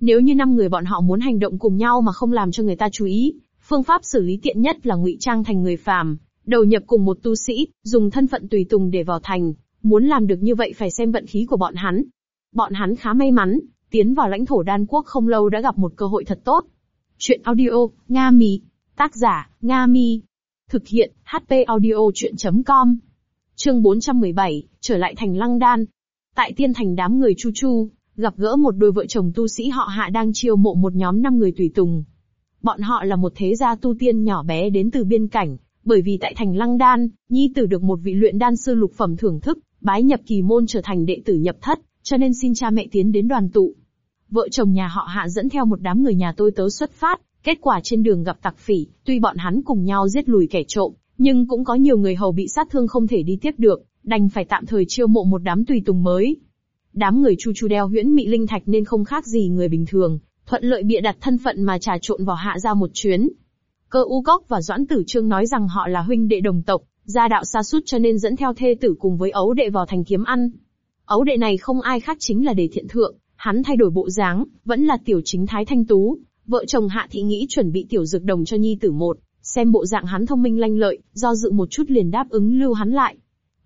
Nếu như năm người bọn họ muốn hành động cùng nhau mà không làm cho người ta chú ý, phương pháp xử lý tiện nhất là ngụy trang thành người phàm, đầu nhập cùng một tu sĩ, dùng thân phận tùy tùng để vào thành, muốn làm được như vậy phải xem vận khí của bọn hắn. Bọn hắn khá may mắn, tiến vào lãnh thổ đan quốc không lâu đã gặp một cơ hội thật tốt. Chuyện audio, Nga Mi. Tác giả, Nga Mi. Thực hiện, HP audio chuyện.com. Chương 417, trở lại thành lăng đan. Tại tiên thành đám người chu chu, gặp gỡ một đôi vợ chồng tu sĩ họ hạ đang chiêu mộ một nhóm năm người tùy tùng. Bọn họ là một thế gia tu tiên nhỏ bé đến từ biên cảnh, bởi vì tại thành lăng đan, nhi tử được một vị luyện đan sư lục phẩm thưởng thức, bái nhập kỳ môn trở thành đệ tử nhập thất, cho nên xin cha mẹ tiến đến đoàn tụ. Vợ chồng nhà họ hạ dẫn theo một đám người nhà tôi tớ xuất phát, kết quả trên đường gặp tặc phỉ, tuy bọn hắn cùng nhau giết lùi kẻ trộm, nhưng cũng có nhiều người hầu bị sát thương không thể đi tiếp được, đành phải tạm thời chiêu mộ một đám tùy tùng mới. Đám người chu chu đeo huyễn mị linh thạch nên không khác gì người bình thường, thuận lợi bịa đặt thân phận mà trà trộn vào hạ ra một chuyến. Cơ U Cốc và Doãn Tử Trương nói rằng họ là huynh đệ đồng tộc, gia đạo xa sút cho nên dẫn theo thê tử cùng với ấu đệ vào thành kiếm ăn. Ấu đệ này không ai khác chính là Đề Thiện Thượng, hắn thay đổi bộ dáng, vẫn là tiểu chính thái thanh tú. Vợ chồng Hạ Thị nghĩ chuẩn bị tiểu dược đồng cho nhi tử một, xem bộ dạng hắn thông minh lanh lợi, do dự một chút liền đáp ứng lưu hắn lại.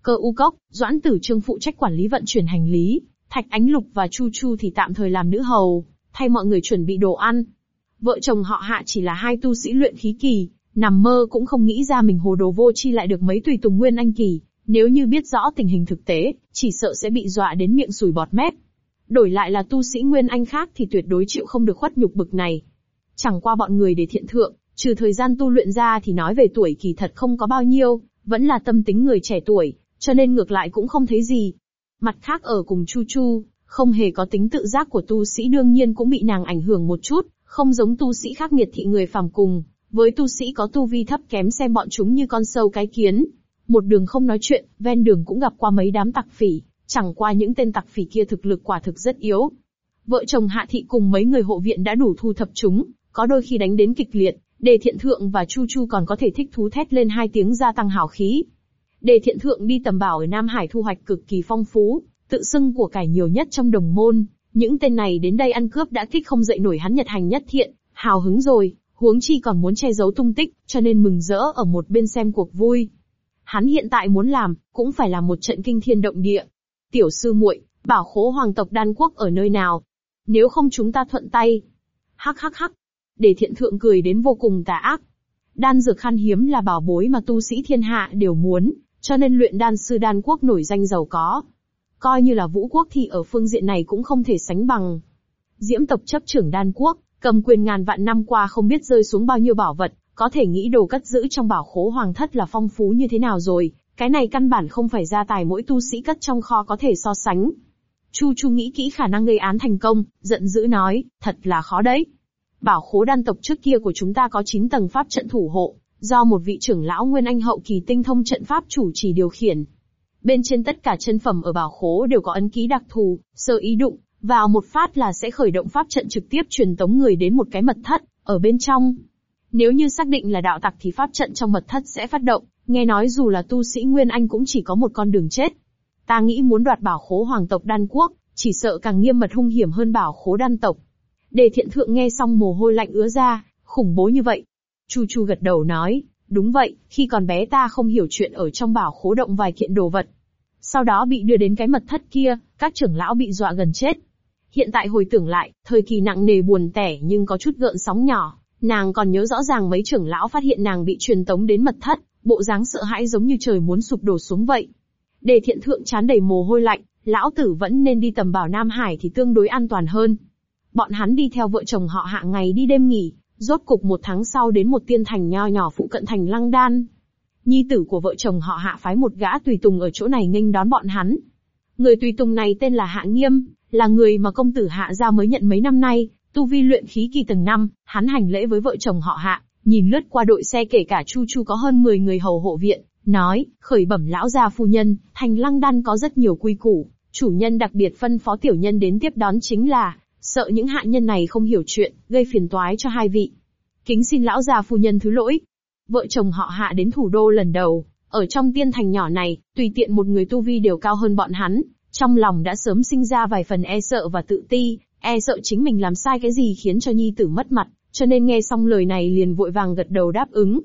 Cơ U Cốc, Doãn Tử Trương phụ trách quản lý vận chuyển hành lý, Thạch Ánh Lục và Chu Chu thì tạm thời làm nữ hầu, thay mọi người chuẩn bị đồ ăn. Vợ chồng họ Hạ chỉ là hai tu sĩ luyện khí kỳ, nằm mơ cũng không nghĩ ra mình hồ đồ vô chi lại được mấy tùy tùng nguyên anh kỳ, nếu như biết rõ tình hình thực tế, chỉ sợ sẽ bị dọa đến miệng sùi bọt mép. Đổi lại là tu sĩ nguyên anh khác thì tuyệt đối chịu không được khuất nhục bực này. Chẳng qua bọn người để thiện thượng, trừ thời gian tu luyện ra thì nói về tuổi kỳ thật không có bao nhiêu, vẫn là tâm tính người trẻ tuổi, cho nên ngược lại cũng không thấy gì. Mặt khác ở cùng Chu Chu, không hề có tính tự giác của tu sĩ đương nhiên cũng bị nàng ảnh hưởng một chút, không giống tu sĩ khác miệt thị người phàm cùng, với tu sĩ có tu vi thấp kém xem bọn chúng như con sâu cái kiến. Một đường không nói chuyện, ven đường cũng gặp qua mấy đám tặc phỉ, chẳng qua những tên tặc phỉ kia thực lực quả thực rất yếu. Vợ chồng Hạ Thị cùng mấy người hộ viện đã đủ thu thập chúng, có đôi khi đánh đến kịch liệt, Đề Thiện Thượng và Chu Chu còn có thể thích thú thét lên hai tiếng gia tăng hào khí. Đề Thiện Thượng đi tầm bảo ở Nam Hải thu hoạch cực kỳ phong phú, tự xưng của cải nhiều nhất trong đồng môn. Những tên này đến đây ăn cướp đã kích không dậy nổi hắn nhật hành nhất thiện, hào hứng rồi, huống chi còn muốn che giấu tung tích, cho nên mừng rỡ ở một bên xem cuộc vui. Hắn hiện tại muốn làm, cũng phải là một trận kinh thiên động địa. Tiểu sư muội, bảo khố hoàng tộc đan quốc ở nơi nào? Nếu không chúng ta thuận tay. Hắc hắc hắc. Để thiện thượng cười đến vô cùng tà ác. Đan dược khan hiếm là bảo bối mà tu sĩ thiên hạ đều muốn, cho nên luyện đan sư đan quốc nổi danh giàu có. Coi như là vũ quốc thì ở phương diện này cũng không thể sánh bằng. Diễm tộc chấp trưởng đan quốc, cầm quyền ngàn vạn năm qua không biết rơi xuống bao nhiêu bảo vật, có thể nghĩ đồ cất giữ trong bảo khố hoàng thất là phong phú như thế nào rồi, cái này căn bản không phải gia tài mỗi tu sĩ cất trong kho có thể so sánh. Chu Chu nghĩ kỹ khả năng gây án thành công, giận dữ nói, thật là khó đấy. Bảo khố đan tộc trước kia của chúng ta có 9 tầng pháp trận thủ hộ, do một vị trưởng lão nguyên anh hậu kỳ tinh thông trận pháp chủ trì điều khiển. Bên trên tất cả chân phẩm ở bảo khố đều có ấn ký đặc thù, sơ ý đụng, vào một phát là sẽ khởi động pháp trận trực tiếp truyền tống người đến một cái mật thất, ở bên trong. Nếu như xác định là đạo tặc thì pháp trận trong mật thất sẽ phát động, Nghe nói dù là tu sĩ Nguyên Anh cũng chỉ có một con đường chết. Ta nghĩ muốn đoạt bảo khố hoàng tộc đan quốc, chỉ sợ càng nghiêm mật hung hiểm hơn bảo khố đan tộc. Đề thiện thượng nghe xong mồ hôi lạnh ứa ra, khủng bố như vậy. Chu Chu gật đầu nói, đúng vậy, khi còn bé ta không hiểu chuyện ở trong bảo khố động vài kiện đồ vật. Sau đó bị đưa đến cái mật thất kia, các trưởng lão bị dọa gần chết. Hiện tại hồi tưởng lại, thời kỳ nặng nề buồn tẻ nhưng có chút gợn sóng nhỏ, nàng còn nhớ rõ ràng mấy trưởng lão phát hiện nàng bị truyền tống đến mật thất, bộ dáng sợ hãi giống như trời muốn sụp đổ xuống vậy. Đề thiện thượng chán đầy mồ hôi lạnh, lão tử vẫn nên đi tầm bảo Nam Hải thì tương đối an toàn hơn. Bọn hắn đi theo vợ chồng họ hạ ngày đi đêm nghỉ, rốt cục một tháng sau đến một tiên thành nho nhỏ phụ cận thành Lăng Đan. Nhi tử của vợ chồng họ hạ phái một gã tùy tùng ở chỗ này nghênh đón bọn hắn. Người tùy tùng này tên là Hạ Nghiêm, là người mà công tử Hạ gia mới nhận mấy năm nay, tu vi luyện khí kỳ tầng năm, hắn hành lễ với vợ chồng họ Hạ, nhìn lướt qua đội xe kể cả Chu Chu có hơn 10 người hầu hộ viện, nói, khởi bẩm lão gia phu nhân, thành lăng đan có rất nhiều quy củ, chủ nhân đặc biệt phân phó tiểu nhân đến tiếp đón chính là, sợ những hạ nhân này không hiểu chuyện, gây phiền toái cho hai vị. Kính xin lão gia phu nhân thứ lỗi. Vợ chồng họ hạ đến thủ đô lần đầu, ở trong tiên thành nhỏ này, tùy tiện một người tu vi đều cao hơn bọn hắn, trong lòng đã sớm sinh ra vài phần e sợ và tự ti, e sợ chính mình làm sai cái gì khiến cho nhi tử mất mặt, cho nên nghe xong lời này liền vội vàng gật đầu đáp ứng.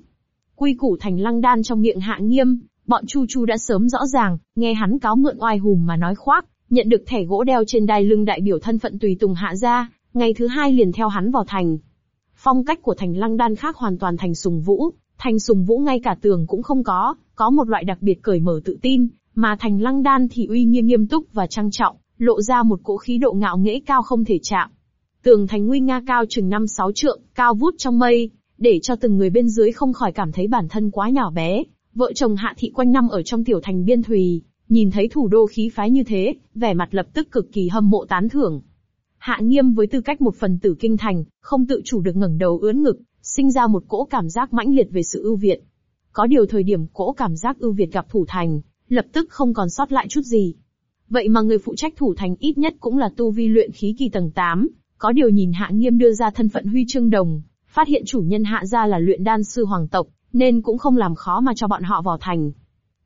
Quy củ thành lăng đan trong miệng hạ nghiêm, bọn Chu Chu đã sớm rõ ràng, nghe hắn cáo mượn oai hùm mà nói khoác, nhận được thẻ gỗ đeo trên đai lưng đại biểu thân phận tùy tùng hạ gia, ngày thứ hai liền theo hắn vào thành. Phong cách của thành lăng đan khác hoàn toàn thành sùng vũ, thành sùng vũ ngay cả tường cũng không có, có một loại đặc biệt cởi mở tự tin, mà thành lăng đan thì uy nghiêm nghiêm túc và trang trọng, lộ ra một cỗ khí độ ngạo nghễ cao không thể chạm. Tường thành nguy nga cao chừng năm sáu trượng, cao vút trong mây, để cho từng người bên dưới không khỏi cảm thấy bản thân quá nhỏ bé. Vợ chồng Hạ Thị quanh năm ở trong tiểu thành biên thùy, nhìn thấy thủ đô khí phái như thế, vẻ mặt lập tức cực kỳ hâm mộ tán thưởng. Hạ Nghiêm với tư cách một phần tử kinh thành, không tự chủ được ngẩng đầu ướn ngực, sinh ra một cỗ cảm giác mãnh liệt về sự ưu việt. Có điều thời điểm cỗ cảm giác ưu việt gặp thủ thành, lập tức không còn sót lại chút gì. Vậy mà người phụ trách thủ thành ít nhất cũng là tu vi luyện khí kỳ tầng 8, có điều nhìn Hạ Nghiêm đưa ra thân phận huy chương đồng, phát hiện chủ nhân Hạ gia là luyện đan sư hoàng tộc, nên cũng không làm khó mà cho bọn họ vào thành.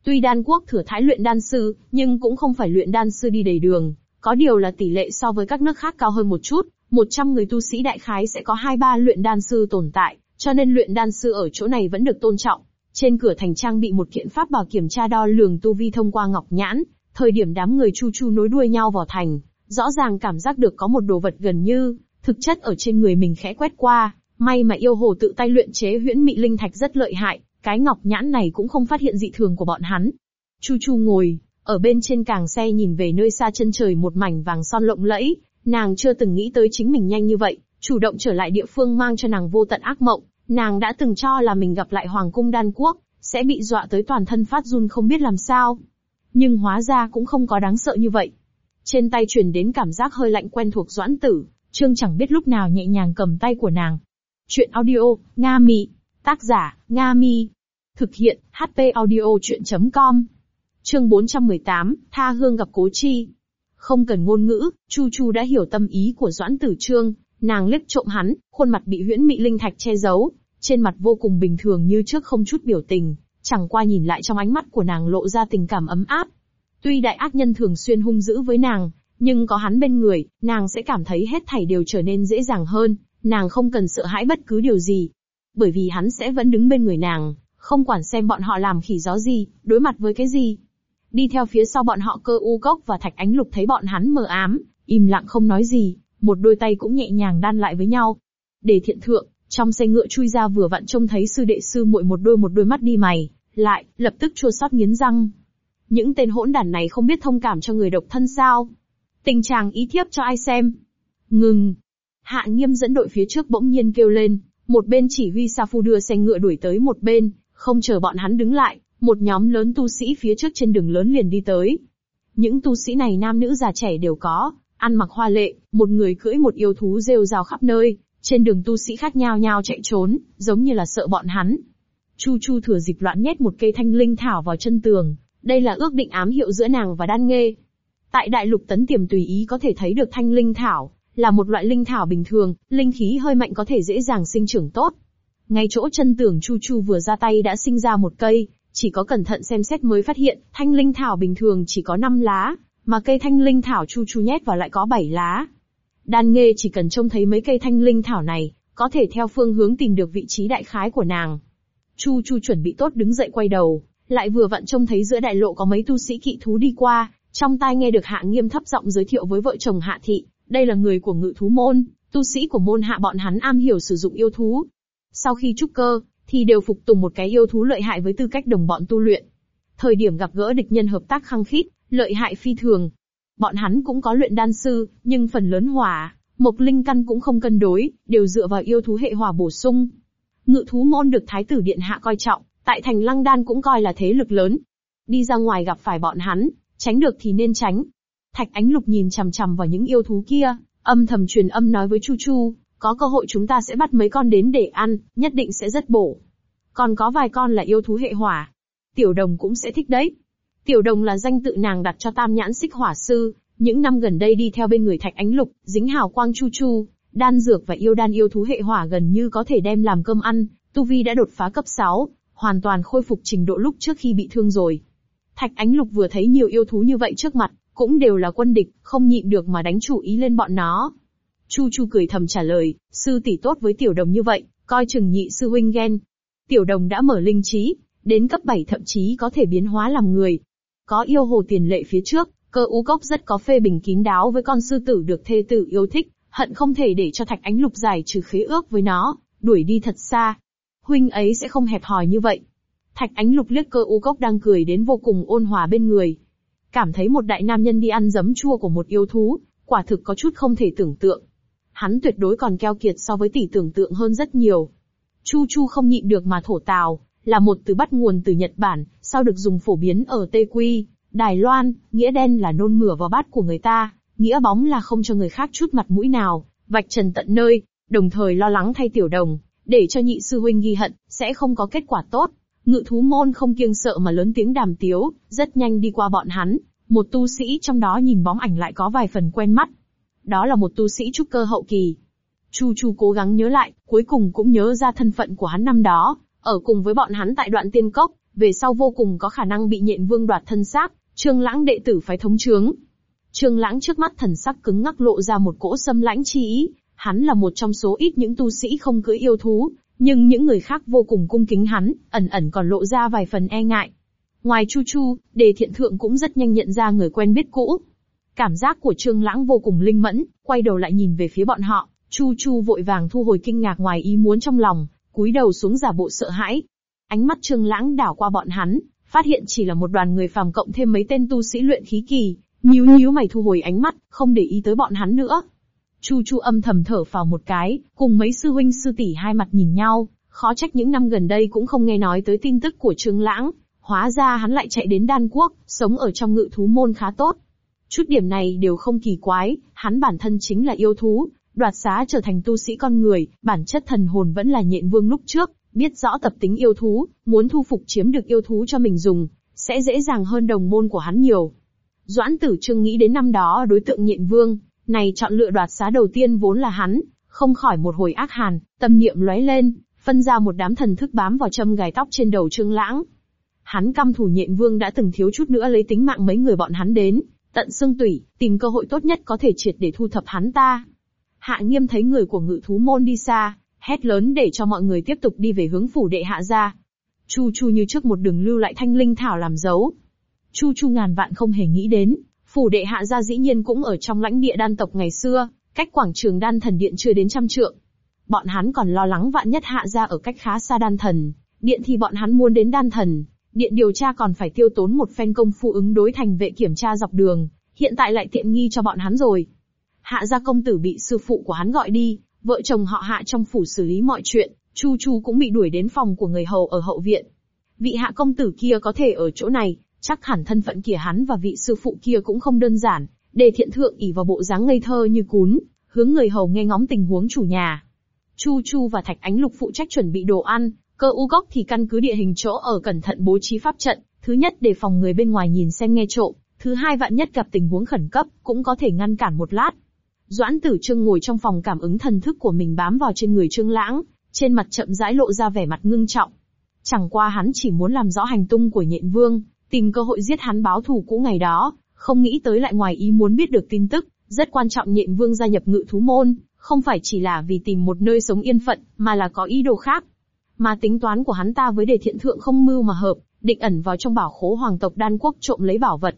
Tuy đan quốc thừa thái luyện đan sư, nhưng cũng không phải luyện đan sư đi đầy đường, có điều là tỷ lệ so với các nước khác cao hơn một chút, 100 người tu sĩ đại khái sẽ có 2-3 luyện đan sư tồn tại, cho nên luyện đan sư ở chỗ này vẫn được tôn trọng. Trên cửa thành trang bị một kiện pháp bảo kiểm tra đo lường tu vi thông qua ngọc nhãn, thời điểm đám người chu chu nối đuôi nhau vào thành, rõ ràng cảm giác được có một đồ vật gần như, thực chất ở trên người mình khẽ quét qua, may mà yêu hồ tự tay luyện chế huyễn mị linh thạch rất lợi hại, cái ngọc nhãn này cũng không phát hiện dị thường của bọn hắn. Chu Chu ngồi, ở bên trên càng xe nhìn về nơi xa chân trời một mảnh vàng son lộng lẫy, nàng chưa từng nghĩ tới chính mình nhanh như vậy, chủ động trở lại địa phương mang cho nàng vô tận ác mộng, nàng đã từng cho là mình gặp lại Hoàng cung đan quốc, sẽ bị dọa tới toàn thân phát run không biết làm sao. Nhưng hóa ra cũng không có đáng sợ như vậy. Trên tay truyền đến cảm giác hơi lạnh quen thuộc doãn tử, Trương chẳng biết lúc nào nhẹ nhàng cầm tay của nàng. Chuyện audio, Nga Mi. Tác giả, Nga Mi. Thực hiện, HP audio chuyện.com. Chương 418, Tha Hương gặp Cố Chi. Không cần ngôn ngữ, Chu Chu đã hiểu tâm ý của Doãn Tử Trương, nàng liếc trộm hắn, khuôn mặt bị huyễn mị linh thạch che giấu, trên mặt vô cùng bình thường như trước không chút biểu tình, chẳng qua nhìn lại trong ánh mắt của nàng lộ ra tình cảm ấm áp. Tuy đại ác nhân thường xuyên hung dữ với nàng, nhưng có hắn bên người, nàng sẽ cảm thấy hết thảy đều trở nên dễ dàng hơn, nàng không cần sợ hãi bất cứ điều gì. Bởi vì hắn sẽ vẫn đứng bên người nàng, không quản xem bọn họ làm khỉ gió gì, đối mặt với cái gì. Đi theo phía sau bọn họ cơ u cốc và thạch ánh lục thấy bọn hắn mờ ám, im lặng không nói gì, một đôi tay cũng nhẹ nhàng đan lại với nhau. Để thiện thượng, trong xe ngựa chui ra vừa vặn trông thấy sư đệ sư muội một đôi một đôi mắt đi mày, lại, lập tức chua xót nghiến răng. Những tên hỗn đản này không biết thông cảm cho người độc thân sao? Tình trạng ý thiếp cho ai xem? Ngừng. Hạ nghiêm dẫn đội phía trước bỗng nhiên kêu lên, một bên chỉ huy Sa Phu đưa xe ngựa đuổi tới một bên, không chờ bọn hắn đứng lại, một nhóm lớn tu sĩ phía trước trên đường lớn liền đi tới. Những tu sĩ này nam nữ già trẻ đều có, ăn mặc hoa lệ, một người cưỡi một yêu thú rêu rào khắp nơi, trên đường tu sĩ khác nhau nhau chạy trốn, giống như là sợ bọn hắn. Chu Chu thừa dịp loạn nhét một cây thanh linh thảo vào chân tường, đây là ước định ám hiệu giữa nàng và đan nghê. Tại đại lục tấn tiềm tùy ý có thể thấy được thanh linh thảo, là một loại linh thảo bình thường, linh khí hơi mạnh có thể dễ dàng sinh trưởng tốt. Ngay chỗ chân tường Chu Chu vừa ra tay đã sinh ra một cây, chỉ có cẩn thận xem xét mới phát hiện, thanh linh thảo bình thường chỉ có 5 lá, mà cây thanh linh thảo chu chu nhét vào lại có 7 lá. Đan nghê chỉ cần trông thấy mấy cây thanh linh thảo này, có thể theo phương hướng tìm được vị trí đại khái của nàng. Chu chu chuẩn bị tốt đứng dậy quay đầu, lại vừa vặn trông thấy giữa đại lộ có mấy tu sĩ kỵ thú đi qua, trong tai nghe được hạ nghiêm thấp giọng giới thiệu với vợ chồng hạ thị, đây là người của ngự thú môn, tu sĩ của môn hạ bọn hắn am hiểu sử dụng yêu thú. Sau khi trúc cơ, thì đều phục tùng một cái yêu thú lợi hại với tư cách đồng bọn tu luyện. Thời điểm gặp gỡ địch nhân hợp tác khăng khít, lợi hại phi thường. Bọn hắn cũng có luyện đan sư, nhưng phần lớn hỏa, mộc linh căn cũng không cân đối, đều dựa vào yêu thú hệ hỏa bổ sung. Ngự thú môn được thái tử điện hạ coi trọng, tại thành lăng đan cũng coi là thế lực lớn. Đi ra ngoài gặp phải bọn hắn, tránh được thì nên tránh. Thạch ánh lục nhìn chằm chằm vào những yêu thú kia, âm thầm truyền âm nói với Chu Chu, có cơ hội chúng ta sẽ bắt mấy con đến để ăn, nhất định sẽ rất bổ. Còn có vài con là yêu thú hệ hỏa. Tiểu đồng cũng sẽ thích đấy. Tiểu đồng là danh tự nàng đặt cho tam nhãn xích hỏa sư, những năm gần đây đi theo bên người thạch ánh lục, dính hào quang chu chu, đan dược và yêu đan yêu thú hệ hỏa gần như có thể đem làm cơm ăn, tu vi đã đột phá cấp 6, hoàn toàn khôi phục trình độ lúc trước khi bị thương rồi. Thạch ánh lục vừa thấy nhiều yêu thú như vậy trước mặt, cũng đều là quân địch, không nhịn được mà đánh chủ ý lên bọn nó. Chu Chu cười thầm trả lời, sư tỷ tốt với tiểu đồng như vậy, coi chừng nhị sư huynh ghen. Tiểu đồng đã mở linh trí, đến cấp 7 thậm chí có thể biến hóa làm người. Có yêu hồ tiền lệ phía trước, cơ ú cốc rất có phê bình kín đáo với con sư tử được thê tử yêu thích, hận không thể để cho thạch ánh lục giải trừ khế ước với nó, đuổi đi thật xa. Huynh ấy sẽ không hẹp hòi như vậy. Thạch ánh lục liếc cơ u cốc đang cười đến vô cùng ôn hòa bên người. Cảm thấy một đại nam nhân đi ăn giấm chua của một yêu thú, quả thực có chút không thể tưởng tượng. Hắn tuyệt đối còn keo kiệt so với tỷ tưởng tượng hơn rất nhiều. Chu Chu không nhịn được mà thổ tào, là một từ bắt nguồn từ Nhật Bản, sau được dùng phổ biến ở Tây Quy, Đài Loan, nghĩa đen là nôn mửa vào bát của người ta, nghĩa bóng là không cho người khác chút mặt mũi nào, vạch trần tận nơi, đồng thời lo lắng thay tiểu đồng, để cho nhị sư huynh ghi hận, sẽ không có kết quả tốt. Ngự thú môn không kiêng sợ mà lớn tiếng đàm tiếu, rất nhanh đi qua bọn hắn, một tu sĩ trong đó nhìn bóng ảnh lại có vài phần quen mắt. Đó là một tu sĩ trúc cơ hậu kỳ. Chu Chu cố gắng nhớ lại, cuối cùng cũng nhớ ra thân phận của hắn năm đó, ở cùng với bọn hắn tại đoạn tiên cốc, về sau vô cùng có khả năng bị nhện vương đoạt thân xác, trương lãng đệ tử phái thống trướng. Trương lãng trước mắt thần sắc cứng ngắc lộ ra một cỗ xâm lãnh chi ý, hắn là một trong số ít những tu sĩ không cưỡi yêu thú, nhưng những người khác vô cùng cung kính hắn, ẩn ẩn còn lộ ra vài phần e ngại. Ngoài Chu Chu, đề thiện thượng cũng rất nhanh nhận ra người quen biết cũ. Cảm giác của Trương Lãng vô cùng linh mẫn, quay đầu lại nhìn về phía bọn họ, Chu Chu vội vàng thu hồi kinh ngạc ngoài ý muốn trong lòng, cúi đầu xuống giả bộ sợ hãi. Ánh mắt Trương Lãng đảo qua bọn hắn, phát hiện chỉ là một đoàn người phàm cộng thêm mấy tên tu sĩ luyện khí kỳ, nhíu nhíu mày thu hồi ánh mắt, không để ý tới bọn hắn nữa. Chu Chu âm thầm thở phào một cái, cùng mấy sư huynh sư tỷ hai mặt nhìn nhau, khó trách những năm gần đây cũng không nghe nói tới tin tức của Trương Lãng, hóa ra hắn lại chạy đến Đan Quốc, sống ở trong ngự thú môn khá tốt. Chút điểm này đều không kỳ quái, hắn bản thân chính là yêu thú, đoạt xá trở thành tu sĩ con người, bản chất thần hồn vẫn là nhện vương lúc trước, biết rõ tập tính yêu thú, muốn thu phục chiếm được yêu thú cho mình dùng, sẽ dễ dàng hơn đồng môn của hắn nhiều. Doãn tử trương nghĩ đến năm đó đối tượng nhện vương, này chọn lựa đoạt xá đầu tiên vốn là hắn, không khỏi một hồi ác hàn, tâm niệm lóe lên, phân ra một đám thần thức bám vào châm gài tóc trên đầu Trương Lãng. Hắn căm thủ nhện vương đã từng thiếu chút nữa lấy tính mạng mấy người bọn hắn đến, tận xương tủy, tìm cơ hội tốt nhất có thể triệt để thu thập hắn ta. Hạ nghiêm thấy người của ngự thú môn đi xa, hét lớn để cho mọi người tiếp tục đi về hướng phủ đệ hạ gia. Chu Chu như trước một đường lưu lại thanh linh thảo làm dấu. Chu Chu ngàn vạn không hề nghĩ đến, Phủ đệ hạ gia dĩ nhiên cũng ở trong lãnh địa đan tộc ngày xưa, cách quảng trường đan thần điện chưa đến trăm trượng. Bọn hắn còn lo lắng vạn nhất hạ gia ở cách khá xa đan thần, điện thì bọn hắn muốn đến đan thần, điện điều tra còn phải tiêu tốn một phen công phu ứng đối thành vệ kiểm tra dọc đường, hiện tại lại tiện nghi cho bọn hắn rồi. Hạ gia công tử bị sư phụ của hắn gọi đi, vợ chồng họ hạ trong phủ xử lý mọi chuyện, Chu Chu cũng bị đuổi đến phòng của người hầu ở hậu viện. Vị hạ công tử kia có thể ở chỗ này, chắc hẳn thân phận kia hắn và vị sư phụ kia cũng không đơn giản, đề thiện thượng ỉ vào bộ dáng ngây thơ như cún, hướng người hầu nghe ngóng tình huống chủ nhà. Chu Chu và Thạch Ánh Lục phụ trách chuẩn bị đồ ăn, cơ u gốc thì căn cứ địa hình chỗ ở cẩn thận bố trí pháp trận, thứ nhất để phòng người bên ngoài nhìn xem nghe trộm, thứ hai vạn nhất gặp tình huống khẩn cấp, cũng có thể ngăn cản một lát. Doãn Tử Trương ngồi trong phòng cảm ứng thần thức của mình bám vào trên người Trương Lãng, trên mặt chậm rãi lộ ra vẻ mặt ngưng trọng. Chẳng qua hắn chỉ muốn làm rõ hành tung của nhện vương, tìm cơ hội giết hắn báo thù cũ ngày đó, không nghĩ tới lại ngoài ý muốn biết được tin tức, rất quan trọng nhện vương gia nhập ngự thú môn, không phải chỉ là vì tìm một nơi sống yên phận, mà là có ý đồ khác. Mà tính toán của hắn ta với đề thiện thượng không mưu mà hợp, định ẩn vào trong bảo khố hoàng tộc đan quốc trộm lấy bảo vật.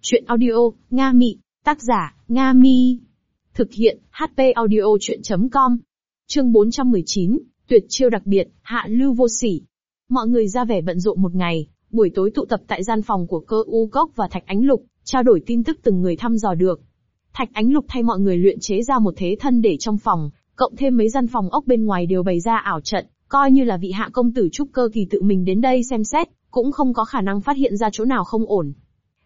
Chuyện audio, Nga Mị, tác giả, Nga Mi. Thực hiện, HP audio chuyện.com. Chương 419, tuyệt chiêu đặc biệt, hạ lưu vô sỉ. Mọi người ra vẻ bận rộn một ngày, buổi tối tụ tập tại gian phòng của cơ u cốc và thạch ánh lục, trao đổi tin tức từng người thăm dò được. Thạch ánh lục thay mọi người luyện chế ra một thế thân để trong phòng, cộng thêm mấy gian phòng ốc bên ngoài đều bày ra ảo trận, coi như là vị hạ công tử trúc cơ kỳ tự mình đến đây xem xét, cũng không có khả năng phát hiện ra chỗ nào không ổn.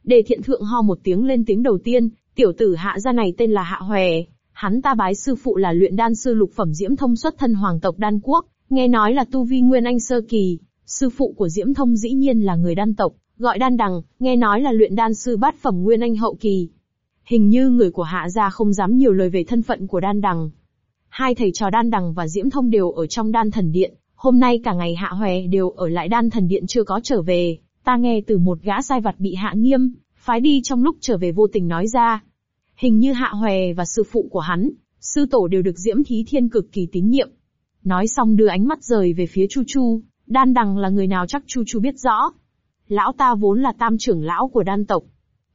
Đề thiện thượng ho một tiếng lên tiếng đầu tiên, tiểu tử hạ gia này tên là Hạ Hòe, hắn ta bái sư phụ là luyện đan sư lục phẩm Diễm Thông xuất thân hoàng tộc đan quốc, nghe nói là tu vi nguyên anh sơ kỳ, sư phụ của Diễm Thông dĩ nhiên là người đan tộc, gọi đan đằng, nghe nói là luyện đan sư bát phẩm nguyên anh hậu kỳ. Hình như người của hạ gia không dám nhiều lời về thân phận của đan đằng. Hai thầy trò đan đằng và Diễm Thông đều ở trong đan thần điện, hôm nay cả ngày hạ hòe đều ở lại đan thần điện chưa có trở về, ta nghe từ một gã sai vặt bị hạ nghiêm, phái đi trong lúc trở về vô tình nói ra. Hình như hạ hòe và sư phụ của hắn, sư tổ đều được Diễm Thí Thiên cực kỳ tín nhiệm. Nói xong đưa ánh mắt rời về phía Chu Chu, đan đằng là người nào chắc Chu Chu biết rõ. Lão ta vốn là tam trưởng lão của đan tộc.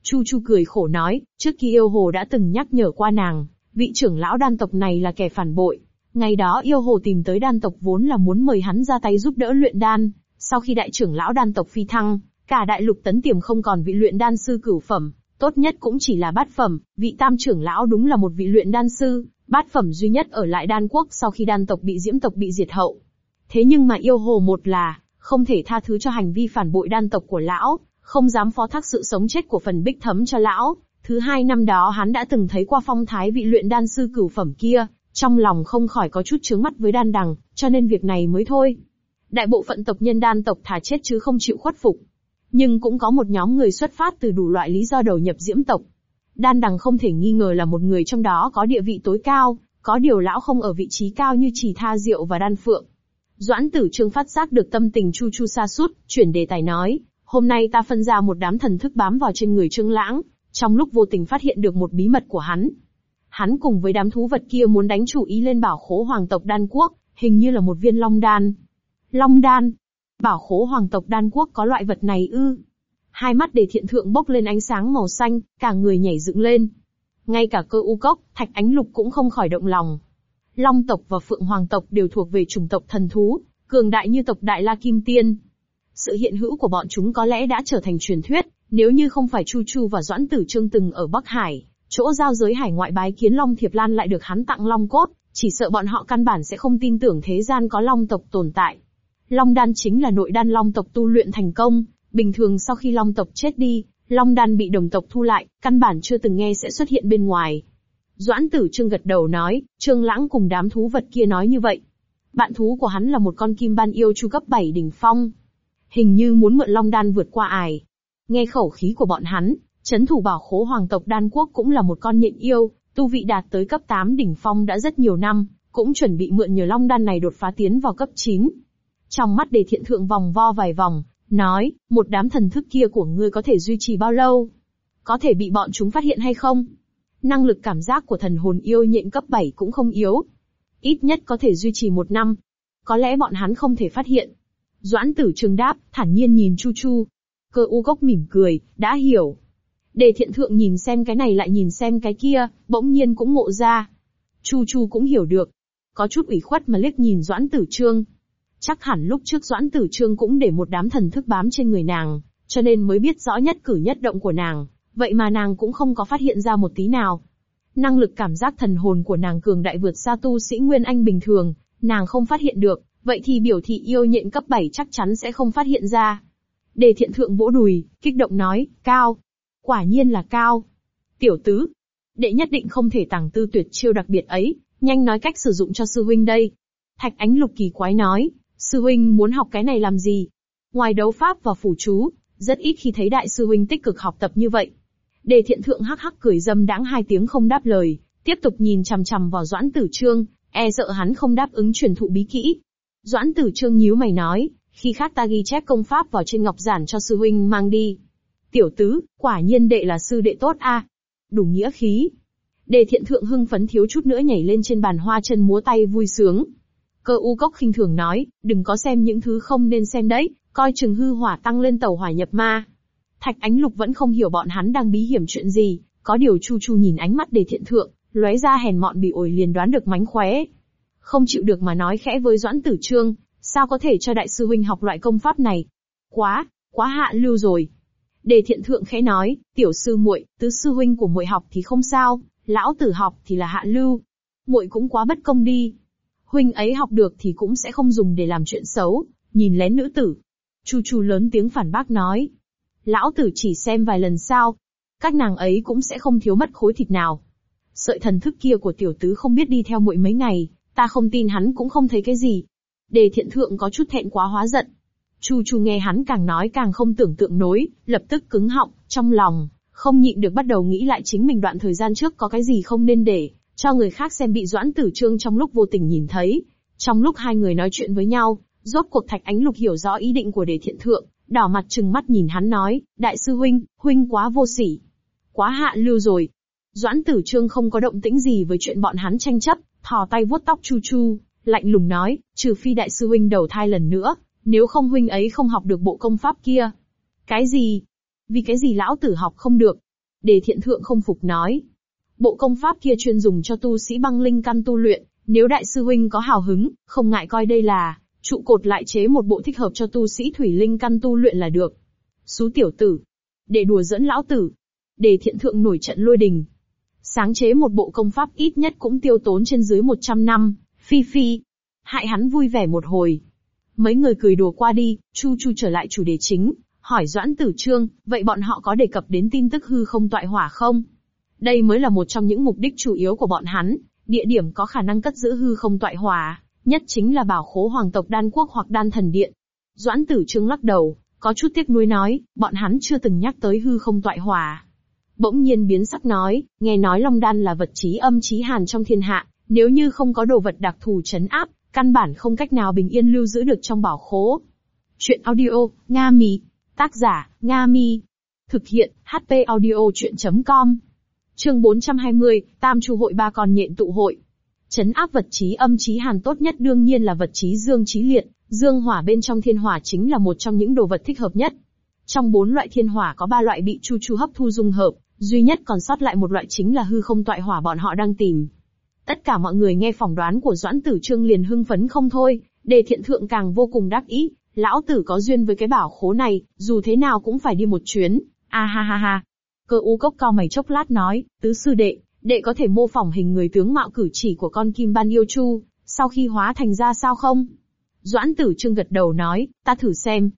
Chu Chu cười khổ nói, trước khi yêu hồ đã từng nhắc nhở qua nàng, vị trưởng lão đan tộc này là kẻ phản bội. Ngày đó yêu hồ tìm tới đan tộc vốn là muốn mời hắn ra tay giúp đỡ luyện đan. Sau khi đại trưởng lão đan tộc phi thăng, cả đại lục tấn tiềm không còn vị luyện đan sư cửu phẩm, tốt nhất cũng chỉ là bát phẩm, vị tam trưởng lão đúng là một vị luyện đan sư, bát phẩm duy nhất ở lại đan quốc sau khi đan tộc bị diễm tộc bị diệt hậu. Thế nhưng mà yêu hồ một là, không thể tha thứ cho hành vi phản bội đan tộc của lão, không dám phó thác sự sống chết của phần bích thấm cho lão. Thứ hai năm đó hắn đã từng thấy qua phong thái vị luyện đan sư cửu phẩm kia, trong lòng không khỏi có chút chướng mắt với đan đằng, cho nên việc này mới thôi. Đại bộ phận tộc nhân đan tộc thả chết chứ không chịu khuất phục. Nhưng cũng có một nhóm người xuất phát từ đủ loại lý do đầu nhập diễm tộc. Đan đằng không thể nghi ngờ là một người trong đó có địa vị tối cao, có điều lão không ở vị trí cao như chỉ tha diệu và đan phượng. Doãn tử trương phát giác được tâm tình chu chu xa sút chuyển đề tài nói, hôm nay ta phân ra một đám thần thức bám vào trên người trương lãng, trong lúc vô tình phát hiện được một bí mật của hắn. Hắn cùng với đám thú vật kia muốn đánh chủ ý lên bảo khố hoàng tộc đan quốc, hình như là một viên long đan. Long đan? Bảo khố hoàng tộc đan quốc có loại vật này ư? Hai mắt đề thiện thượng bốc lên ánh sáng màu xanh, cả người nhảy dựng lên. Ngay cả cơ u cốc, thạch ánh lục cũng không khỏi động lòng. Long tộc và Phượng Hoàng tộc đều thuộc về chủng tộc thần thú, cường đại như tộc Đại La Kim Tiên. Sự hiện hữu của bọn chúng có lẽ đã trở thành truyền thuyết, nếu như không phải Chu Chu và Doãn Tử Trương từng ở Bắc Hải, chỗ giao giới hải ngoại bái kiến Long Thiệp Lan lại được hắn tặng Long cốt, chỉ sợ bọn họ căn bản sẽ không tin tưởng thế gian có Long tộc tồn tại. Long đan chính là nội đan Long tộc tu luyện thành công, bình thường sau khi Long tộc chết đi, Long đan bị đồng tộc thu lại, căn bản chưa từng nghe sẽ xuất hiện bên ngoài. Doãn tử trương gật đầu nói, trương lãng cùng đám thú vật kia nói như vậy. Bạn thú của hắn là một con kim ban yêu chu cấp 7 đỉnh phong. Hình như muốn mượn long đan vượt qua ải. Nghe khẩu khí của bọn hắn, chấn thủ bảo khố hoàng tộc đan quốc cũng là một con nhện yêu, tu vị đạt tới cấp 8 đỉnh phong đã rất nhiều năm, cũng chuẩn bị mượn nhờ long đan này đột phá tiến vào cấp 9. Trong mắt đề thiện thượng vòng vo vài vòng, nói, một đám thần thức kia của ngươi có thể duy trì bao lâu? Có thể bị bọn chúng phát hiện hay không? Năng lực cảm giác của thần hồn yêu nhện cấp 7 cũng không yếu. Ít nhất có thể duy trì một năm. Có lẽ bọn hắn không thể phát hiện. Doãn tử trường đáp, thản nhiên nhìn Chu Chu. Cơ u gốc mỉm cười, đã hiểu. Đề thiện thượng nhìn xem cái này lại nhìn xem cái kia, bỗng nhiên cũng ngộ ra. Chu Chu cũng hiểu được. Có chút ủy khuất mà liếc nhìn Doãn tử trương. Chắc hẳn lúc trước Doãn tử trương cũng để một đám thần thức bám trên người nàng, cho nên mới biết rõ nhất cử nhất động của nàng. Vậy mà nàng cũng không có phát hiện ra một tí nào. Năng lực cảm giác thần hồn của nàng cường đại vượt xa tu sĩ Nguyên Anh bình thường, nàng không phát hiện được, vậy thì biểu thị yêu nhện cấp 7 chắc chắn sẽ không phát hiện ra. Đề thiện thượng vỗ đùi, kích động nói, cao. Quả nhiên là cao. Tiểu tứ. Đệ nhất định không thể tàng tư tuyệt chiêu đặc biệt ấy, nhanh nói cách sử dụng cho sư huynh đây. Thạch ánh lục kỳ quái nói, sư huynh muốn học cái này làm gì? Ngoài đấu pháp và phủ chú, rất ít khi thấy đại sư huynh tích cực học tập như vậy. Đề thiện thượng hắc hắc cười dâm đãng hai tiếng không đáp lời, tiếp tục nhìn chằm chằm vào Doãn Tử Trương, e sợ hắn không đáp ứng truyền thụ bí kỹ. Doãn Tử Trương nhíu mày nói, khi khác ta ghi chép công pháp vào trên ngọc giản cho sư huynh mang đi. Tiểu tứ, quả nhiên đệ là sư đệ tốt a. Đủ nghĩa khí. Đề thiện thượng hưng phấn thiếu chút nữa nhảy lên trên bàn hoa chân múa tay vui sướng. Cơ u cốc khinh thường nói, đừng có xem những thứ không nên xem đấy, coi chừng hư hỏa tăng lên tàu hỏa nhập ma. Thạch ánh lục vẫn không hiểu bọn hắn đang bí hiểm chuyện gì, có điều chu chu nhìn ánh mắt đề thiện thượng, lóe ra hèn mọn bị ổi liền đoán được mánh khóe. Không chịu được mà nói khẽ với Doãn Tử Trương, sao có thể cho đại sư huynh học loại công pháp này? Quá, quá hạ lưu rồi. Đề thiện thượng khẽ nói, tiểu sư muội, tứ sư huynh của muội học thì không sao, lão tử học thì là hạ lưu. Muội cũng quá bất công đi. Huynh ấy học được thì cũng sẽ không dùng để làm chuyện xấu, nhìn lén nữ tử. Chu chu lớn tiếng phản bác nói. Lão tử chỉ xem vài lần sao. Các nàng ấy cũng sẽ không thiếu mất khối thịt nào. Sợi thần thức kia của tiểu tứ không biết đi theo muội mấy ngày, ta không tin hắn cũng không thấy cái gì. Đề thiện thượng có chút thẹn quá hóa giận. Chu chu nghe hắn càng nói càng không tưởng tượng nối, lập tức cứng họng, trong lòng, không nhịn được bắt đầu nghĩ lại chính mình đoạn thời gian trước có cái gì không nên để, cho người khác xem bị doãn tử trương trong lúc vô tình nhìn thấy. Trong lúc hai người nói chuyện với nhau, rốt cuộc thạch ánh lục hiểu rõ ý định của đề thiện thượng, đỏ mặt trừng mắt nhìn hắn nói, đại sư huynh, huynh quá vô sỉ. Quá hạ lưu rồi. Doãn tử trương không có động tĩnh gì với chuyện bọn hắn tranh chấp, thò tay vuốt tóc chu chu, lạnh lùng nói, trừ phi đại sư huynh đầu thai lần nữa, nếu không huynh ấy không học được bộ công pháp kia. Cái gì? Vì cái gì lão tử học không được? Đề thiện thượng không phục nói. Bộ công pháp kia chuyên dùng cho tu sĩ băng linh căn tu luyện, nếu đại sư huynh có hào hứng, không ngại coi đây là trụ cột lại chế một bộ thích hợp cho tu sĩ thủy linh căn tu luyện là được. Xú tiểu tử. Để đùa dẫn lão tử. Đề thiện thượng nổi trận lôi đình. Sáng chế một bộ công pháp ít nhất cũng tiêu tốn trên dưới 100 năm, phi phi. Hại hắn vui vẻ một hồi. Mấy người cười đùa qua đi, Chu Chu trở lại chủ đề chính, hỏi Doãn Tử Trương, vậy bọn họ có đề cập đến tin tức hư không tọa hỏa không? Đây mới là một trong những mục đích chủ yếu của bọn hắn, địa điểm có khả năng cất giữ hư không tọa hỏa, nhất chính là bảo khố hoàng tộc đan quốc hoặc đan thần điện. Doãn Tử Trương lắc đầu, có chút tiếc nuối nói, bọn hắn chưa từng nhắc tới hư không tọa hỏa. Bỗng nhiên biến sắc nói, nghe nói Long Đan là vật trí âm trí hàn trong thiên hạ, nếu như không có đồ vật đặc thù chấn áp, căn bản không cách nào bình yên lưu giữ được trong bảo khố. Chuyện audio, Nga Mi. Tác giả, Nga Mi. Thực hiện, HP audio chuyện.com. Chương 420, Tam Chu hội ba con nhện tụ hội. Chấn áp vật trí âm trí hàn tốt nhất đương nhiên là vật trí dương trí liệt, dương hỏa bên trong thiên hỏa chính là một trong những đồ vật thích hợp nhất. Trong bốn loại thiên hỏa có ba loại bị chu chu hấp thu dung hợp, duy nhất còn sót lại một loại chính là hư không tọa hỏa bọn họ đang tìm. Tất cả mọi người nghe phỏng đoán của Doãn Tử Trương liền hưng phấn không thôi, đề thiện thượng càng vô cùng đắc ý, lão tử có duyên với cái bảo khố này, dù thế nào cũng phải đi một chuyến, a ha ha ha. Cơ u cốc cao mày chốc lát nói, tứ sư đệ, đệ có thể mô phỏng hình người tướng mạo cử chỉ của con kim ban yêu chu, sau khi hóa thành ra sao không? Doãn tử trương gật đầu nói, ta thử xem.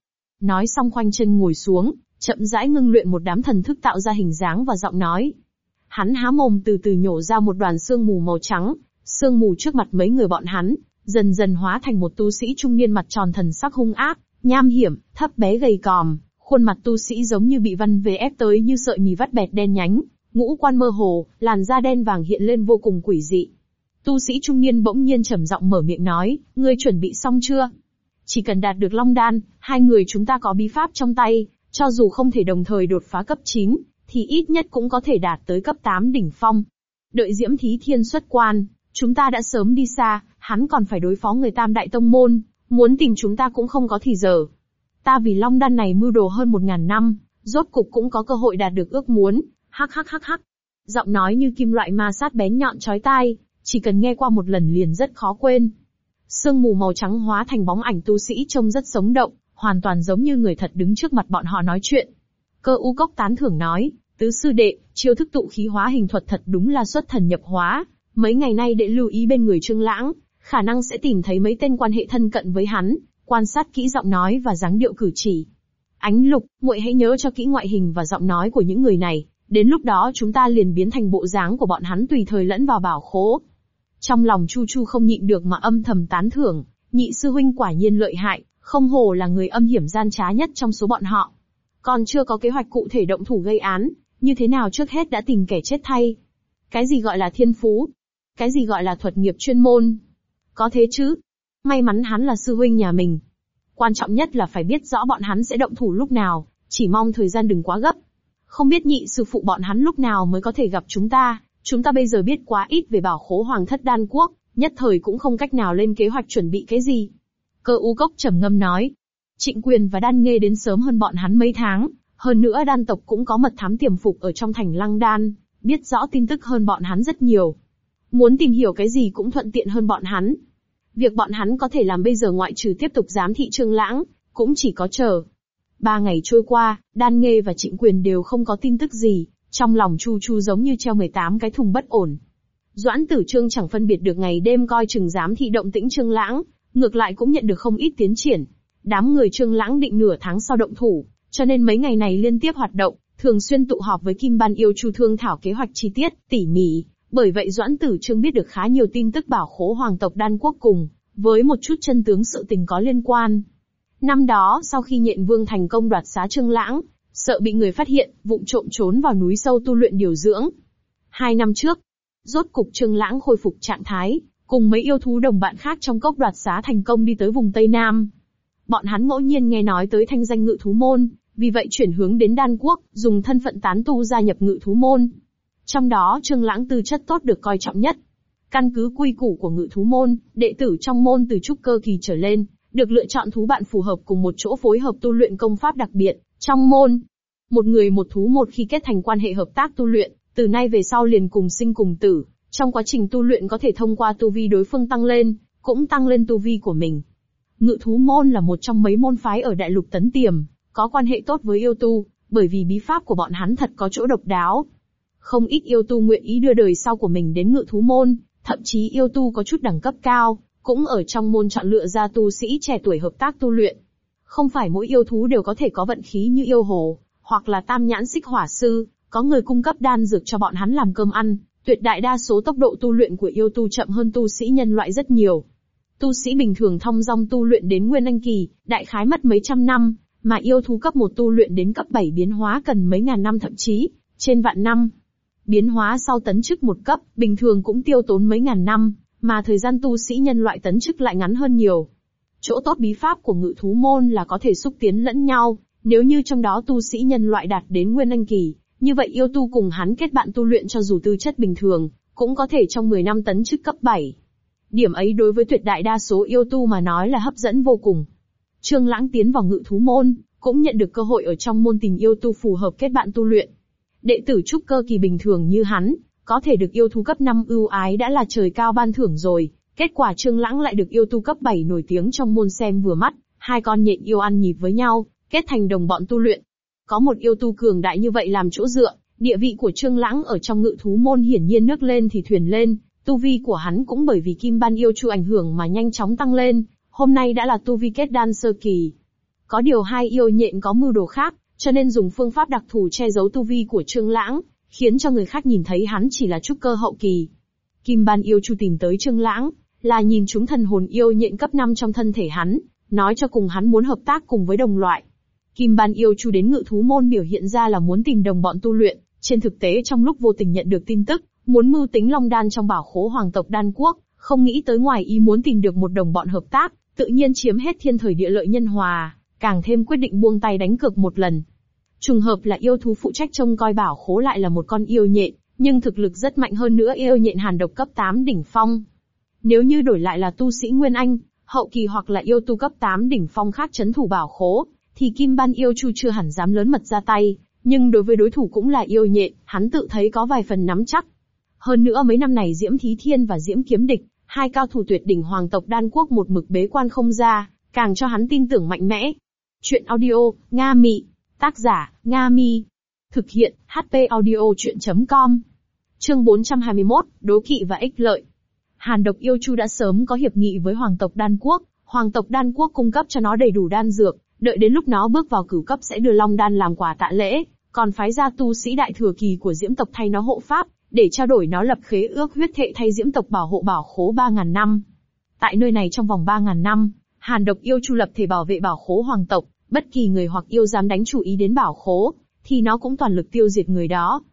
Nói xong khoanh chân ngồi xuống, chậm rãi ngưng luyện một đám thần thức tạo ra hình dáng và giọng nói, Hắn há mồm từ từ nhổ ra một đoàn sương mù màu trắng, sương mù trước mặt mấy người bọn hắn, dần dần hóa thành một tu sĩ trung niên mặt tròn thần sắc hung ác, nham hiểm, thấp bé gầy còm, khuôn mặt tu sĩ giống như bị văn về ép tới như sợi mì vắt bẹt đen nhánh, ngũ quan mơ hồ, làn da đen vàng hiện lên vô cùng quỷ dị. Tu sĩ trung niên bỗng nhiên trầm giọng mở miệng nói, ngươi chuẩn bị xong chưa? Chỉ cần đạt được long đan, hai người chúng ta có bí pháp trong tay, cho dù không thể đồng thời đột phá cấp 9, thì ít nhất cũng có thể đạt tới cấp 8 đỉnh phong. Đợi Diễm Thí Thiên xuất quan, chúng ta đã sớm đi xa, hắn còn phải đối phó người Tam Đại Tông Môn, muốn tìm chúng ta cũng không có thì giờ. Ta vì Long Đan này mưu đồ hơn một ngàn năm, rốt cục cũng có cơ hội đạt được ước muốn, hắc hắc hắc hắc. Giọng nói như kim loại ma sát bén nhọn chói tai, chỉ cần nghe qua một lần liền rất khó quên. Sương mù màu trắng hóa thành bóng ảnh tu sĩ trông rất sống động, hoàn toàn giống như người thật đứng trước mặt bọn họ nói chuyện. Cơ u cốc tán thưởng nói, tứ sư đệ, chiêu thức tụ khí hóa hình thuật thật đúng là xuất thần nhập hóa. Mấy ngày nay đệ lưu ý bên người Trương Lãng, khả năng sẽ tìm thấy mấy tên quan hệ thân cận với hắn, quan sát kỹ giọng nói và dáng điệu cử chỉ. Ánh lục, muội hãy nhớ cho kỹ ngoại hình và giọng nói của những người này, đến lúc đó chúng ta liền biến thành bộ dáng của bọn hắn tùy thời lẫn vào bảo khố. Trong lòng Chu Chu không nhịn được mà âm thầm tán thưởng, nhị sư huynh quả nhiên lợi hại, không hồ là người âm hiểm gian trá nhất trong số bọn họ. Còn chưa có kế hoạch cụ thể động thủ gây án, như thế nào trước hết đã tìm kẻ chết thay. Cái gì gọi là thiên phú? Cái gì gọi là thuật nghiệp chuyên môn? Có thế chứ? May mắn hắn là sư huynh nhà mình. Quan trọng nhất là phải biết rõ bọn hắn sẽ động thủ lúc nào, chỉ mong thời gian đừng quá gấp. Không biết nhị sư phụ bọn hắn lúc nào mới có thể gặp chúng ta, chúng ta bây giờ biết quá ít về bảo khố hoàng thất đan quốc, nhất thời cũng không cách nào lên kế hoạch chuẩn bị cái gì. Cơ u cốc trầm ngâm nói. Trịnh quyền và đan nghê đến sớm hơn bọn hắn mấy tháng, hơn nữa đan tộc cũng có mật thám tiềm phục ở trong thành lăng đan, biết rõ tin tức hơn bọn hắn rất nhiều. Muốn tìm hiểu cái gì cũng thuận tiện hơn bọn hắn. Việc bọn hắn có thể làm bây giờ ngoại trừ tiếp tục giám thị trương lãng, cũng chỉ có chờ. Ba ngày trôi qua, đan nghê và trịnh quyền đều không có tin tức gì, trong lòng chu chu giống như treo 18 cái thùng bất ổn. Doãn tử trương chẳng phân biệt được ngày đêm coi chừng giám thị động tĩnh trương lãng, ngược lại cũng nhận được không ít tiến triển. Đám người trương lãng định nửa tháng sau động thủ, cho nên mấy ngày này liên tiếp hoạt động, thường xuyên tụ họp với Kim Ban yêu Chu Thương thảo kế hoạch chi tiết, tỉ mỉ. Bởi vậy Doãn Tử Trương biết được khá nhiều tin tức bảo khố hoàng tộc đan quốc cùng, với một chút chân tướng sự tình có liên quan. Năm đó, sau khi nhện vương thành công đoạt xá Trương Lãng, sợ bị người phát hiện, vụng trộm trốn vào núi sâu tu luyện điều dưỡng. Hai năm trước, rốt cục Trương Lãng khôi phục trạng thái, cùng mấy yêu thú đồng bạn khác trong cốc đoạt xá thành công đi tới vùng Tây Nam. Bọn hắn ngẫu nhiên nghe nói tới thanh danh ngự thú môn, vì vậy chuyển hướng đến đan quốc, dùng thân phận tán tu gia nhập ngự thú môn. Trong đó Trương Lãng tư chất tốt được coi trọng nhất. Căn cứ quy củ của ngự thú môn, đệ tử trong môn từ trúc cơ kỳ trở lên, được lựa chọn thú bạn phù hợp cùng một chỗ phối hợp tu luyện công pháp đặc biệt, trong môn. Một người một thú một khi kết thành quan hệ hợp tác tu luyện, từ nay về sau liền cùng sinh cùng tử, trong quá trình tu luyện có thể thông qua tu vi đối phương tăng lên, cũng tăng lên tu vi của mình. Ngự thú môn là một trong mấy môn phái ở đại lục tấn tiềm, có quan hệ tốt với yêu tu, bởi vì bí pháp của bọn hắn thật có chỗ độc đáo. Không ít yêu tu nguyện ý đưa đời sau của mình đến ngự thú môn, thậm chí yêu tu có chút đẳng cấp cao, cũng ở trong môn chọn lựa ra tu sĩ trẻ tuổi hợp tác tu luyện. Không phải mỗi yêu thú đều có thể có vận khí như yêu hồ, hoặc là tam nhãn xích hỏa sư, có người cung cấp đan dược cho bọn hắn làm cơm ăn, tuyệt đại đa số tốc độ tu luyện của yêu tu chậm hơn tu sĩ nhân loại rất nhiều. Tu sĩ bình thường thông dong tu luyện đến nguyên anh kỳ, đại khái mất mấy trăm năm, mà yêu thú cấp một tu luyện đến cấp 7 biến hóa cần mấy ngàn năm thậm chí, trên vạn năm. Biến hóa sau tấn chức một cấp, bình thường cũng tiêu tốn mấy ngàn năm, mà thời gian tu sĩ nhân loại tấn chức lại ngắn hơn nhiều. Chỗ tốt bí pháp của ngự thú môn là có thể xúc tiến lẫn nhau, nếu như trong đó tu sĩ nhân loại đạt đến nguyên anh kỳ, như vậy yêu tu cùng hắn kết bạn tu luyện cho dù tư chất bình thường, cũng có thể trong 10 năm tấn chức cấp 7. Điểm ấy đối với tuyệt đại đa số yêu tu mà nói là hấp dẫn vô cùng. Trương Lãng tiến vào ngự thú môn, cũng nhận được cơ hội ở trong môn tình yêu tu phù hợp kết bạn tu luyện. Đệ tử trúc cơ kỳ bình thường như hắn, có thể được yêu thú cấp 5 ưu ái đã là trời cao ban thưởng rồi, kết quả Trương Lãng lại được yêu tu cấp 7 nổi tiếng trong môn xem vừa mắt, hai con nhện yêu ăn nhịp với nhau, kết thành đồng bọn tu luyện. Có một yêu tu cường đại như vậy làm chỗ dựa, địa vị của Trương Lãng ở trong ngự thú môn hiển nhiên nước lên thì thuyền lên, tu vi của hắn cũng bởi vì kim ban yêu chu ảnh hưởng mà nhanh chóng tăng lên, hôm nay đã là tu vi kết đan sơ kỳ. Có điều hai yêu nhện có mưu đồ khác, cho nên dùng phương pháp đặc thù che giấu tu vi của Trương Lãng, khiến cho người khác nhìn thấy hắn chỉ là trúc cơ hậu kỳ. Kim Ban yêu chu tìm tới Trương Lãng, là nhìn chúng thần hồn yêu nhện cấp 5 trong thân thể hắn, nói cho cùng hắn muốn hợp tác cùng với đồng loại. Kim Ban yêu chu đến ngự thú môn biểu hiện ra là muốn tìm đồng bọn tu luyện, trên thực tế trong lúc vô tình nhận được tin tức, muốn mưu tính long đan trong bảo khố hoàng tộc đan quốc, không nghĩ tới ngoài ý muốn tìm được một đồng bọn hợp tác, tự nhiên chiếm hết thiên thời địa lợi nhân hòa, càng thêm quyết định buông tay đánh cược một lần. Trùng hợp là yêu thú phụ trách trông coi bảo khố lại là một con yêu nhện, nhưng thực lực rất mạnh hơn nữa yêu nhện hàn độc cấp 8 đỉnh phong. Nếu như đổi lại là tu sĩ Nguyên Anh, hậu kỳ hoặc là yêu tu cấp 8 đỉnh phong khác chấn thủ bảo khố, thì Kim Ban yêu chu chưa hẳn dám lớn mật ra tay, nhưng đối với đối thủ cũng là yêu nhện, hắn tự thấy có vài phần nắm chắc. Hơn nữa mấy năm này Diễm Thí Thiên và Diễm Kiếm Địch, hai cao thủ tuyệt đỉnh hoàng tộc đan quốc một mực bế quan không ra, càng cho hắn tin tưởng mạnh mẽ. Chuyện audio, Nga Mị. Tác giả, Nga Mi. Thực hiện, HP audio chuyện.com. Chương 421, Đố kỵ và ích lợi. Hàn độc yêu chu đã sớm có hiệp nghị với hoàng tộc đan quốc, hoàng tộc đan quốc cung cấp cho nó đầy đủ đan dược, đợi đến lúc nó bước vào cửu cấp sẽ đưa long đan làm quà tạ lễ, còn phái ra tu sĩ đại thừa kỳ của diễm tộc thay nó hộ pháp, để trao đổi nó lập khế ước huyết thệ thay diễm tộc bảo hộ bảo khố 3.000 năm. Tại nơi này trong vòng 3.000 năm, Hàn độc yêu chu lập thể bảo vệ bảo khố hoàng tộc, bất kỳ người hoặc yêu dám đánh chủ ý đến bảo khố, thì nó cũng toàn lực tiêu diệt người đó.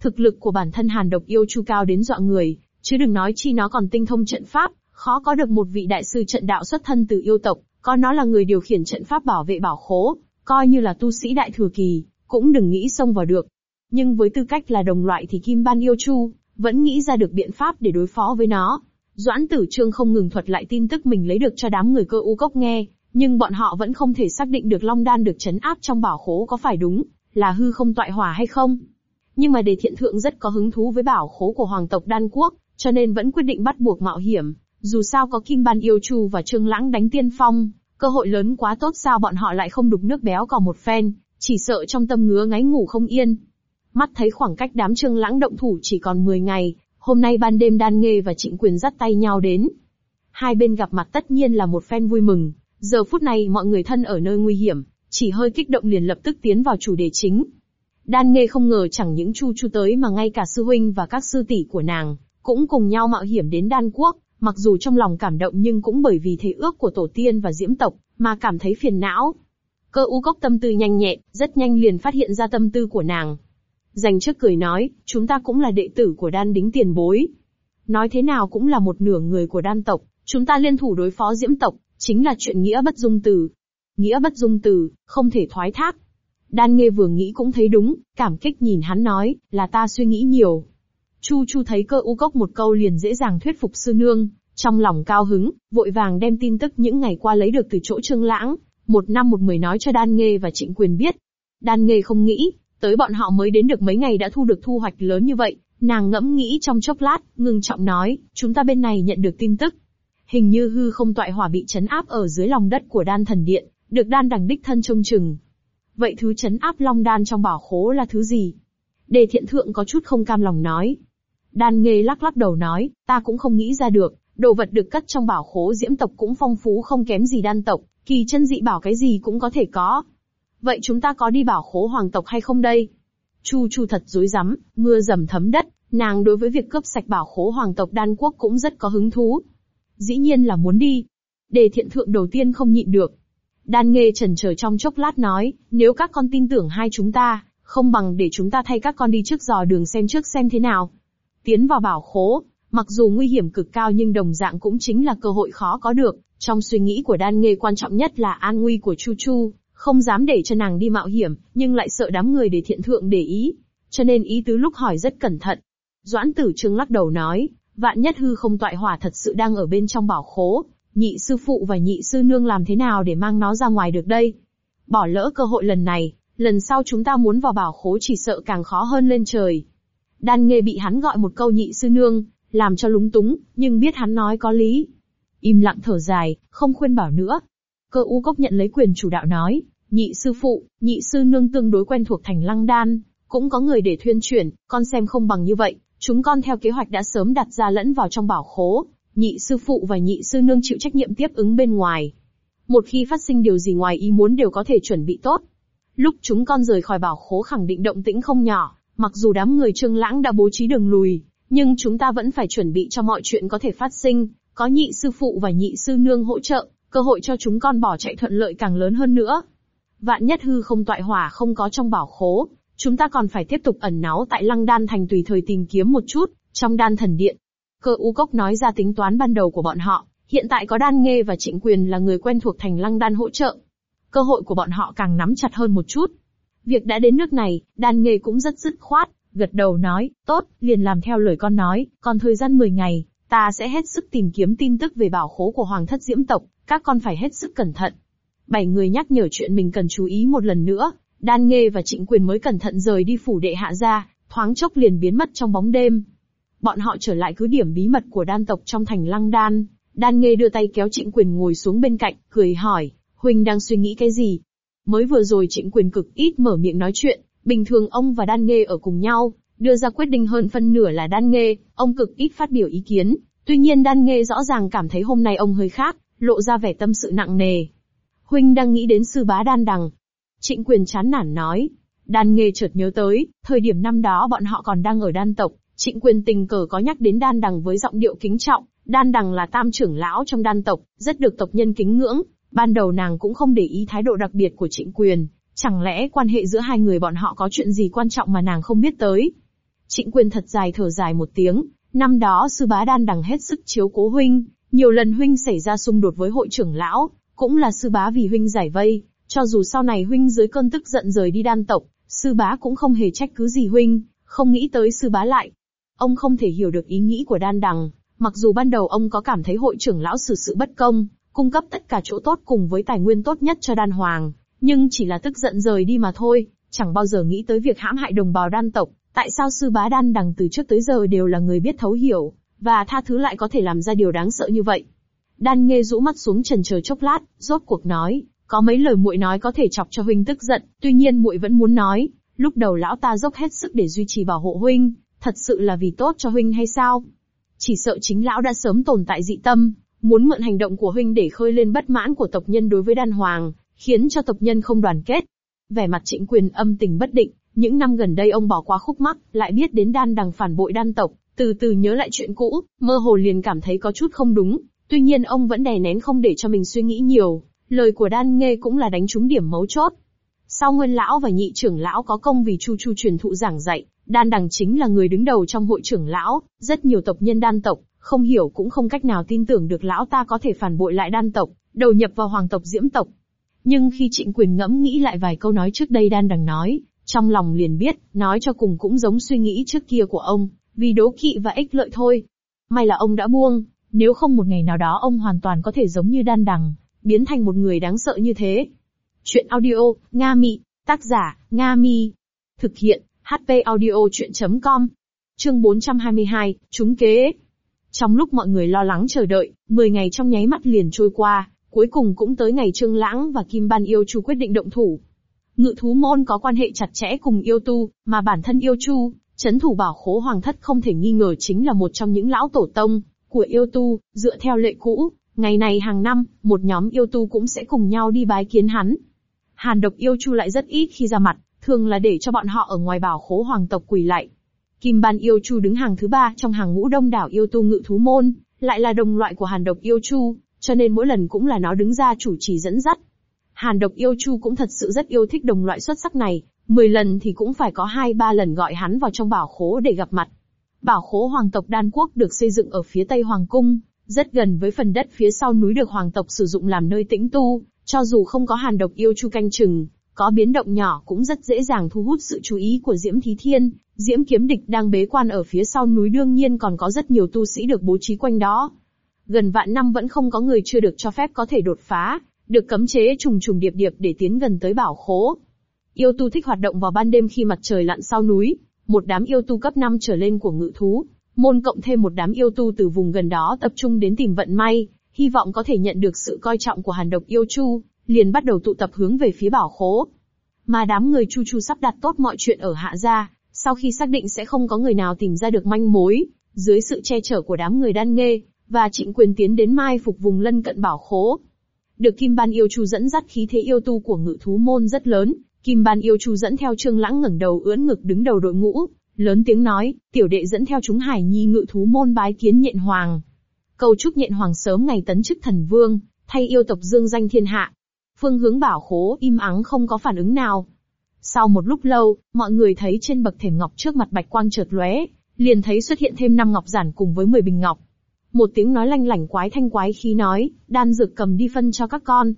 Thực lực của bản thân Hàn độc yêu chu cao đến dọa người, chứ đừng nói chi nó còn tinh thông trận pháp, khó có được một vị đại sư trận đạo xuất thân từ yêu tộc, Có nó là người điều khiển trận pháp bảo vệ bảo khố, coi như là tu sĩ đại thừa kỳ, cũng đừng nghĩ xông vào được. Nhưng với tư cách là đồng loại thì Kim Ban Yêu Chu, vẫn nghĩ ra được biện pháp để đối phó với nó. Doãn tử trương không ngừng thuật lại tin tức mình lấy được cho đám người cơ u cốc nghe, nhưng bọn họ vẫn không thể xác định được Long Đan được chấn áp trong bảo khố có phải đúng, là hư không tọa hỏa hay không. Nhưng mà đề thiện thượng rất có hứng thú với bảo khố của hoàng tộc đan quốc, cho nên vẫn quyết định bắt buộc mạo hiểm. Dù sao có Kim Ban Yêu Chu và Trương Lãng đánh tiên phong, cơ hội lớn quá tốt sao bọn họ lại không đục nước béo còn một phen, chỉ sợ trong tâm ngứa ngáy ngủ không yên. Mắt thấy khoảng cách đám Trương Lãng động thủ chỉ còn 10 ngày, hôm nay ban đêm Đan Nghê và Trịnh Quyền dắt tay nhau đến. Hai bên gặp mặt tất nhiên là một phen vui mừng, giờ phút này mọi người thân ở nơi nguy hiểm, chỉ hơi kích động liền lập tức tiến vào chủ đề chính. Đan Nghê không ngờ chẳng những Chu Chu tới mà ngay cả sư huynh và các sư tỷ của nàng, cũng cùng nhau mạo hiểm đến Đan Quốc, mặc dù trong lòng cảm động nhưng cũng bởi vì thế ước của tổ tiên và diễm tộc, mà cảm thấy phiền não. Cơ u cốc tâm tư nhanh nhẹn, rất nhanh liền phát hiện ra tâm tư của nàng. Dành trước cười nói, chúng ta cũng là đệ tử của đan đính tiền bối. Nói thế nào cũng là một nửa người của đan tộc, chúng ta liên thủ đối phó diễm tộc, chính là chuyện nghĩa bất dung từ. Nghĩa bất dung từ, không thể thoái thác. Đan nghe vừa nghĩ cũng thấy đúng, cảm kích nhìn hắn nói, là ta suy nghĩ nhiều. Chu Chu thấy cơ u cốc một câu liền dễ dàng thuyết phục sư nương, trong lòng cao hứng, vội vàng đem tin tức những ngày qua lấy được từ chỗ Trương Lãng, một năm một mười nói cho Đan Nghê và Trịnh Quyền biết. Đan Nghê không nghĩ, tới bọn họ mới đến được mấy ngày đã thu được thu hoạch lớn như vậy, nàng ngẫm nghĩ trong chốc lát, ngưng trọng nói, chúng ta bên này nhận được tin tức. Hình như hư không tọa hỏa bị chấn áp ở dưới lòng đất của đan thần điện, được đan đằng đích thân trông chừng. Vậy thứ chấn áp long đan trong bảo khố là thứ gì? Đề thiện thượng có chút không cam lòng nói. Đan nghê lắc lắc đầu nói, ta cũng không nghĩ ra được, đồ vật được cất trong bảo khố diễm tộc cũng phong phú không kém gì đan tộc, kỳ chân dị bảo cái gì cũng có thể có. Vậy chúng ta có đi bảo khố hoàng tộc hay không đây? Chu Chu thật dối rắm, mưa dầm thấm đất, nàng đối với việc cướp sạch bảo khố hoàng tộc đan quốc cũng rất có hứng thú. Dĩ nhiên là muốn đi. Đề thiện thượng đầu tiên không nhịn được. Đan nghê trần chờ trong chốc lát nói, nếu các con tin tưởng hai chúng ta, không bằng để chúng ta thay các con đi trước dò đường xem trước xem thế nào. Tiến vào bảo khố, mặc dù nguy hiểm cực cao nhưng đồng dạng cũng chính là cơ hội khó có được, trong suy nghĩ của đan nghê quan trọng nhất là an nguy của Chu Chu, không dám để cho nàng đi mạo hiểm, nhưng lại sợ đám người để thiện thượng để ý, cho nên ý tứ lúc hỏi rất cẩn thận. Doãn tử trương lắc đầu nói, vạn nhất hư không toại hỏa thật sự đang ở bên trong bảo khố, nhị sư phụ và nhị sư nương làm thế nào để mang nó ra ngoài được đây? Bỏ lỡ cơ hội lần này, lần sau chúng ta muốn vào bảo khố chỉ sợ càng khó hơn lên trời. Đan nghe bị hắn gọi một câu nhị sư nương, làm cho lúng túng, nhưng biết hắn nói có lý. Im lặng thở dài, không khuyên bảo nữa. Cơ u cốc nhận lấy quyền chủ đạo nói, nhị sư phụ, nhị sư nương tương đối quen thuộc thành lăng đan, cũng có người để thuyên chuyển, con xem không bằng như vậy, chúng con theo kế hoạch đã sớm đặt ra lẫn vào trong bảo khố, nhị sư phụ và nhị sư nương chịu trách nhiệm tiếp ứng bên ngoài. Một khi phát sinh điều gì ngoài ý muốn đều có thể chuẩn bị tốt. Lúc chúng con rời khỏi bảo khố khẳng định động tĩnh không nhỏ, mặc dù đám người trương lãng đã bố trí đường lùi, nhưng chúng ta vẫn phải chuẩn bị cho mọi chuyện có thể phát sinh, có nhị sư phụ và nhị sư nương hỗ trợ, cơ hội cho chúng con bỏ chạy thuận lợi càng lớn hơn nữa. Vạn nhất hư không toại hỏa không có trong bảo khố, chúng ta còn phải tiếp tục ẩn náu tại lăng đan thành tùy thời tìm kiếm một chút, trong đan thần điện. Cơ u cốc nói ra tính toán ban đầu của bọn họ, hiện tại có đan nghê và trịnh quyền là người quen thuộc thành lăng đan hỗ trợ. Cơ hội của bọn họ càng nắm chặt hơn một chút. Việc đã đến nước này, đan nghê cũng rất dứt khoát, gật đầu nói, tốt, liền làm theo lời con nói, còn thời gian 10 ngày, ta sẽ hết sức tìm kiếm tin tức về bảo khố của hoàng thất diễm tộc, các con phải hết sức cẩn thận. Bảy người nhắc nhở chuyện mình cần chú ý một lần nữa, đan nghê và trịnh quyền mới cẩn thận rời đi phủ đệ hạ ra, thoáng chốc liền biến mất trong bóng đêm. Bọn họ trở lại cứ điểm bí mật của đan tộc trong thành lăng đan, đan nghê đưa tay kéo trịnh quyền ngồi xuống bên cạnh, cười hỏi, Huynh đang suy nghĩ cái gì? Mới vừa rồi trịnh quyền cực ít mở miệng nói chuyện, Bình thường ông và Đan Nghê ở cùng nhau, đưa ra quyết định hơn phân nửa là Đan Nghê, ông cực ít phát biểu ý kiến. Tuy nhiên Đan Nghê rõ ràng cảm thấy hôm nay ông hơi khác, lộ ra vẻ tâm sự nặng nề. Huynh đang nghĩ đến sư bá Đan Đằng. Trịnh quyền chán nản nói. Đan nghề chợt nhớ tới, thời điểm năm đó bọn họ còn đang ở đan tộc, trịnh quyền tình cờ có nhắc đến Đan Đằng với giọng điệu kính trọng. Đan Đằng là tam trưởng lão trong đan tộc, rất được tộc nhân kính ngưỡng. Ban đầu nàng cũng không để ý thái độ đặc biệt của trịnh quyền, Chẳng lẽ quan hệ giữa hai người bọn họ có chuyện gì quan trọng mà nàng không biết tới? Trịnh quyền thật dài thở dài một tiếng, năm đó sư bá đan đằng hết sức chiếu cố huynh, nhiều lần huynh xảy ra xung đột với hội trưởng lão, cũng là sư bá vì huynh giải vây, cho dù sau này huynh dưới cơn tức giận rời đi đan tộc, sư bá cũng không hề trách cứ gì huynh, không nghĩ tới sư bá lại. Ông không thể hiểu được ý nghĩ của đan đằng, mặc dù ban đầu ông có cảm thấy hội trưởng lão xử sự bất công, cung cấp tất cả chỗ tốt cùng với tài nguyên tốt nhất cho đan hoàng, nhưng chỉ là tức giận rời đi mà thôi, chẳng bao giờ nghĩ tới việc hãm hại đồng bào đan tộc, tại sao sư bá đan đằng từ trước tới giờ đều là người biết thấu hiểu, và tha thứ lại có thể làm ra điều đáng sợ như vậy. Đan Nghê rũ mắt xuống trần chờ chốc lát, rốt cuộc nói, có mấy lời muội nói có thể chọc cho huynh tức giận, tuy nhiên muội vẫn muốn nói, lúc đầu lão ta dốc hết sức để duy trì bảo hộ huynh, thật sự là vì tốt cho huynh hay sao? Chỉ sợ chính lão đã sớm tồn tại dị tâm, muốn mượn hành động của huynh để khơi lên bất mãn của tộc nhân đối với đan hoàng, khiến cho tộc nhân không đoàn kết. Vẻ mặt trịnh quyền âm tình bất định, những năm gần đây ông bỏ qua khúc mắc, lại biết đến đan đằng phản bội đan tộc, từ từ nhớ lại chuyện cũ, mơ hồ liền cảm thấy có chút không đúng, tuy nhiên ông vẫn đè nén không để cho mình suy nghĩ nhiều, lời của đan nghê cũng là đánh trúng điểm mấu chốt. Sau nguyên lão và nhị trưởng lão có công vì chu chu truyền thụ giảng dạy, đan đằng chính là người đứng đầu trong hội trưởng lão, rất nhiều tộc nhân đan tộc, không hiểu cũng không cách nào tin tưởng được lão ta có thể phản bội lại đan tộc, đầu nhập vào hoàng tộc diễm tộc. Nhưng khi trịnh quyền ngẫm nghĩ lại vài câu nói trước đây đan đằng nói, trong lòng liền biết, nói cho cùng cũng giống suy nghĩ trước kia của ông, vì đố kỵ và ích lợi thôi. May là ông đã buông, nếu không một ngày nào đó ông hoàn toàn có thể giống như đan đằng, biến thành một người đáng sợ như thế. Chuyện audio, Nga Mị, tác giả, Nga Mi. Thực hiện, HP audio chuyện.com. Chương 422, trúng kế. Trong lúc mọi người lo lắng chờ đợi, 10 ngày trong nháy mắt liền trôi qua, cuối cùng cũng tới ngày Trương Lãng và Kim Ban Yêu Chu quyết định động thủ. Ngự thú môn có quan hệ chặt chẽ cùng yêu tu, mà bản thân yêu chu, chấn thủ bảo khố hoàng thất không thể nghi ngờ chính là một trong những lão tổ tông của yêu tu, dựa theo lệ cũ, ngày này hàng năm, một nhóm yêu tu cũng sẽ cùng nhau đi bái kiến hắn. Hàn độc yêu chu lại rất ít khi ra mặt, thường là để cho bọn họ ở ngoài bảo khố hoàng tộc quỳ lại. Kim ban yêu chu đứng hàng thứ ba trong hàng ngũ đông đảo yêu tu ngự thú môn, lại là đồng loại của hàn độc yêu chu, cho nên mỗi lần cũng là nó đứng ra chủ trì dẫn dắt. Hàn độc yêu chu cũng thật sự rất yêu thích đồng loại xuất sắc này, 10 lần thì cũng phải có 2-3 lần gọi hắn vào trong bảo khố để gặp mặt. Bảo khố hoàng tộc đan quốc được xây dựng ở phía tây hoàng cung, rất gần với phần đất phía sau núi được hoàng tộc sử dụng làm nơi tĩnh tu, cho dù không có hàn độc yêu chu canh chừng, có biến động nhỏ cũng rất dễ dàng thu hút sự chú ý của Diễm Thí Thiên, Diễm Kiếm Địch đang bế quan ở phía sau núi đương nhiên còn có rất nhiều tu sĩ được bố trí quanh đó. Gần vạn năm vẫn không có người chưa được cho phép có thể đột phá, được cấm chế trùng trùng điệp điệp để tiến gần tới bảo khố. Yêu tu thích hoạt động vào ban đêm khi mặt trời lặn sau núi, một đám yêu tu cấp 5 trở lên của ngự thú, môn cộng thêm một đám yêu tu từ vùng gần đó tập trung đến tìm vận may, hy vọng có thể nhận được sự coi trọng của hàn độc yêu chu, liền bắt đầu tụ tập hướng về phía bảo khố. Mà đám người chu chu sắp đặt tốt mọi chuyện ở hạ gia, sau khi xác định sẽ không có người nào tìm ra được manh mối, dưới sự che chở của đám người đan nghê, và trịnh quyền tiến đến mai phục vùng lân cận bảo khố. Được Kim Ban Yêu Chu dẫn dắt khí thế yêu tu của ngự thú môn rất lớn, Kim Ban Yêu Chu dẫn theo Trương Lãng ngẩng đầu ưỡn ngực đứng đầu đội ngũ, lớn tiếng nói, tiểu đệ dẫn theo chúng Hải Nhi ngự thú môn bái kiến nhện hoàng. Cầu chúc nhện hoàng sớm ngày tấn chức thần vương, thay yêu tộc dương danh thiên hạ. Phương hướng bảo khố im ắng không có phản ứng nào. Sau một lúc lâu, mọi người thấy trên bậc thềm ngọc trước mặt bạch quang chợt lóe, liền thấy xuất hiện thêm năm ngọc giản cùng với 10 bình ngọc. Một tiếng nói lanh lảnh quái thanh quái khí nói, đan dược cầm đi phân cho các con.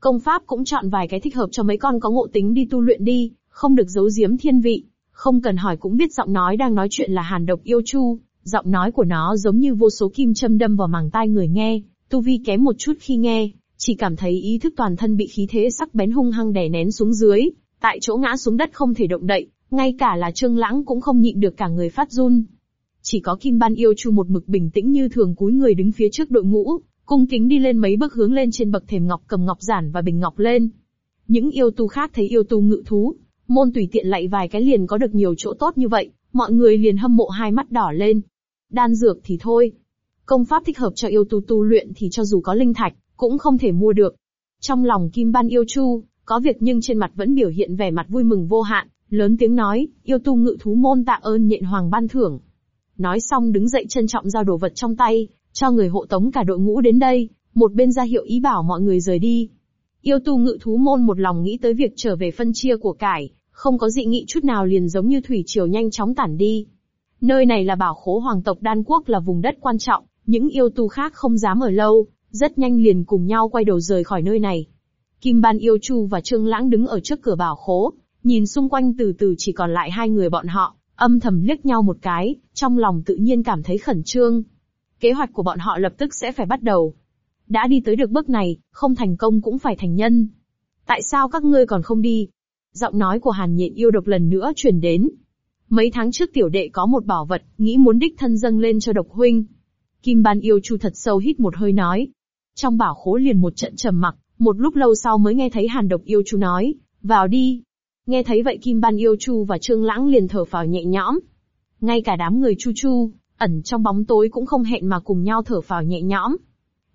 Công pháp cũng chọn vài cái thích hợp cho mấy con có ngộ tính đi tu luyện đi, không được giấu giếm thiên vị. Không cần hỏi cũng biết giọng nói đang nói chuyện là hàn độc yêu chu, giọng nói của nó giống như vô số kim châm đâm vào màng tai người nghe, tu vi kém một chút khi nghe, chỉ cảm thấy ý thức toàn thân bị khí thế sắc bén hung hăng đè nén xuống dưới, tại chỗ ngã xuống đất không thể động đậy, ngay cả là Trương Lãng cũng không nhịn được cả người phát run. Chỉ có Kim Ban Yêu Chu một mực bình tĩnh như thường cúi người đứng phía trước đội ngũ, cung kính đi lên mấy bước hướng lên trên bậc thềm ngọc cầm ngọc giản và bình ngọc lên. Những yêu tu khác thấy yêu tu ngự thú, môn tùy tiện lạy vài cái liền có được nhiều chỗ tốt như vậy, mọi người liền hâm mộ hai mắt đỏ lên. Đan dược thì thôi. Công pháp thích hợp cho yêu tu tu luyện thì cho dù có linh thạch, cũng không thể mua được. Trong lòng Kim Ban yêu chu, có việc nhưng trên mặt vẫn biểu hiện vẻ mặt vui mừng vô hạn, lớn tiếng nói, yêu tu ngự thú môn tạ ơn nhện hoàng ban thưởng. Nói xong đứng dậy trân trọng giao đồ vật trong tay, cho người hộ tống cả đội ngũ đến đây, một bên ra hiệu ý bảo mọi người rời đi. Yêu tu ngự thú môn một lòng nghĩ tới việc trở về phân chia của cải, không có dị nghị chút nào liền giống như thủy triều nhanh chóng tản đi. Nơi này là bảo khố hoàng tộc đan quốc là vùng đất quan trọng, những yêu tu khác không dám ở lâu, rất nhanh liền cùng nhau quay đầu rời khỏi nơi này. Kim Ban Yêu Chu và Trương Lãng đứng ở trước cửa bảo khố, nhìn xung quanh từ từ chỉ còn lại hai người bọn họ, âm thầm liếc nhau một cái, trong lòng tự nhiên cảm thấy khẩn trương. Kế hoạch của bọn họ lập tức sẽ phải bắt đầu. Đã đi tới được bước này, không thành công cũng phải thành nhân. Tại sao các ngươi còn không đi? Giọng nói của Hàn Nhện yêu độc lần nữa truyền đến. Mấy tháng trước tiểu đệ có một bảo vật, nghĩ muốn đích thân dâng lên cho độc huynh. Kim Ban yêu chu thật sâu hít một hơi nói. Trong bảo khố liền một trận trầm mặc, một lúc lâu sau mới nghe thấy Hàn độc yêu chu nói, vào đi. Nghe thấy vậy Kim Ban yêu chu và Trương Lãng liền thở phào nhẹ nhõm. Ngay cả đám người chu chu, ẩn trong bóng tối cũng không hẹn mà cùng nhau thở phào nhẹ nhõm.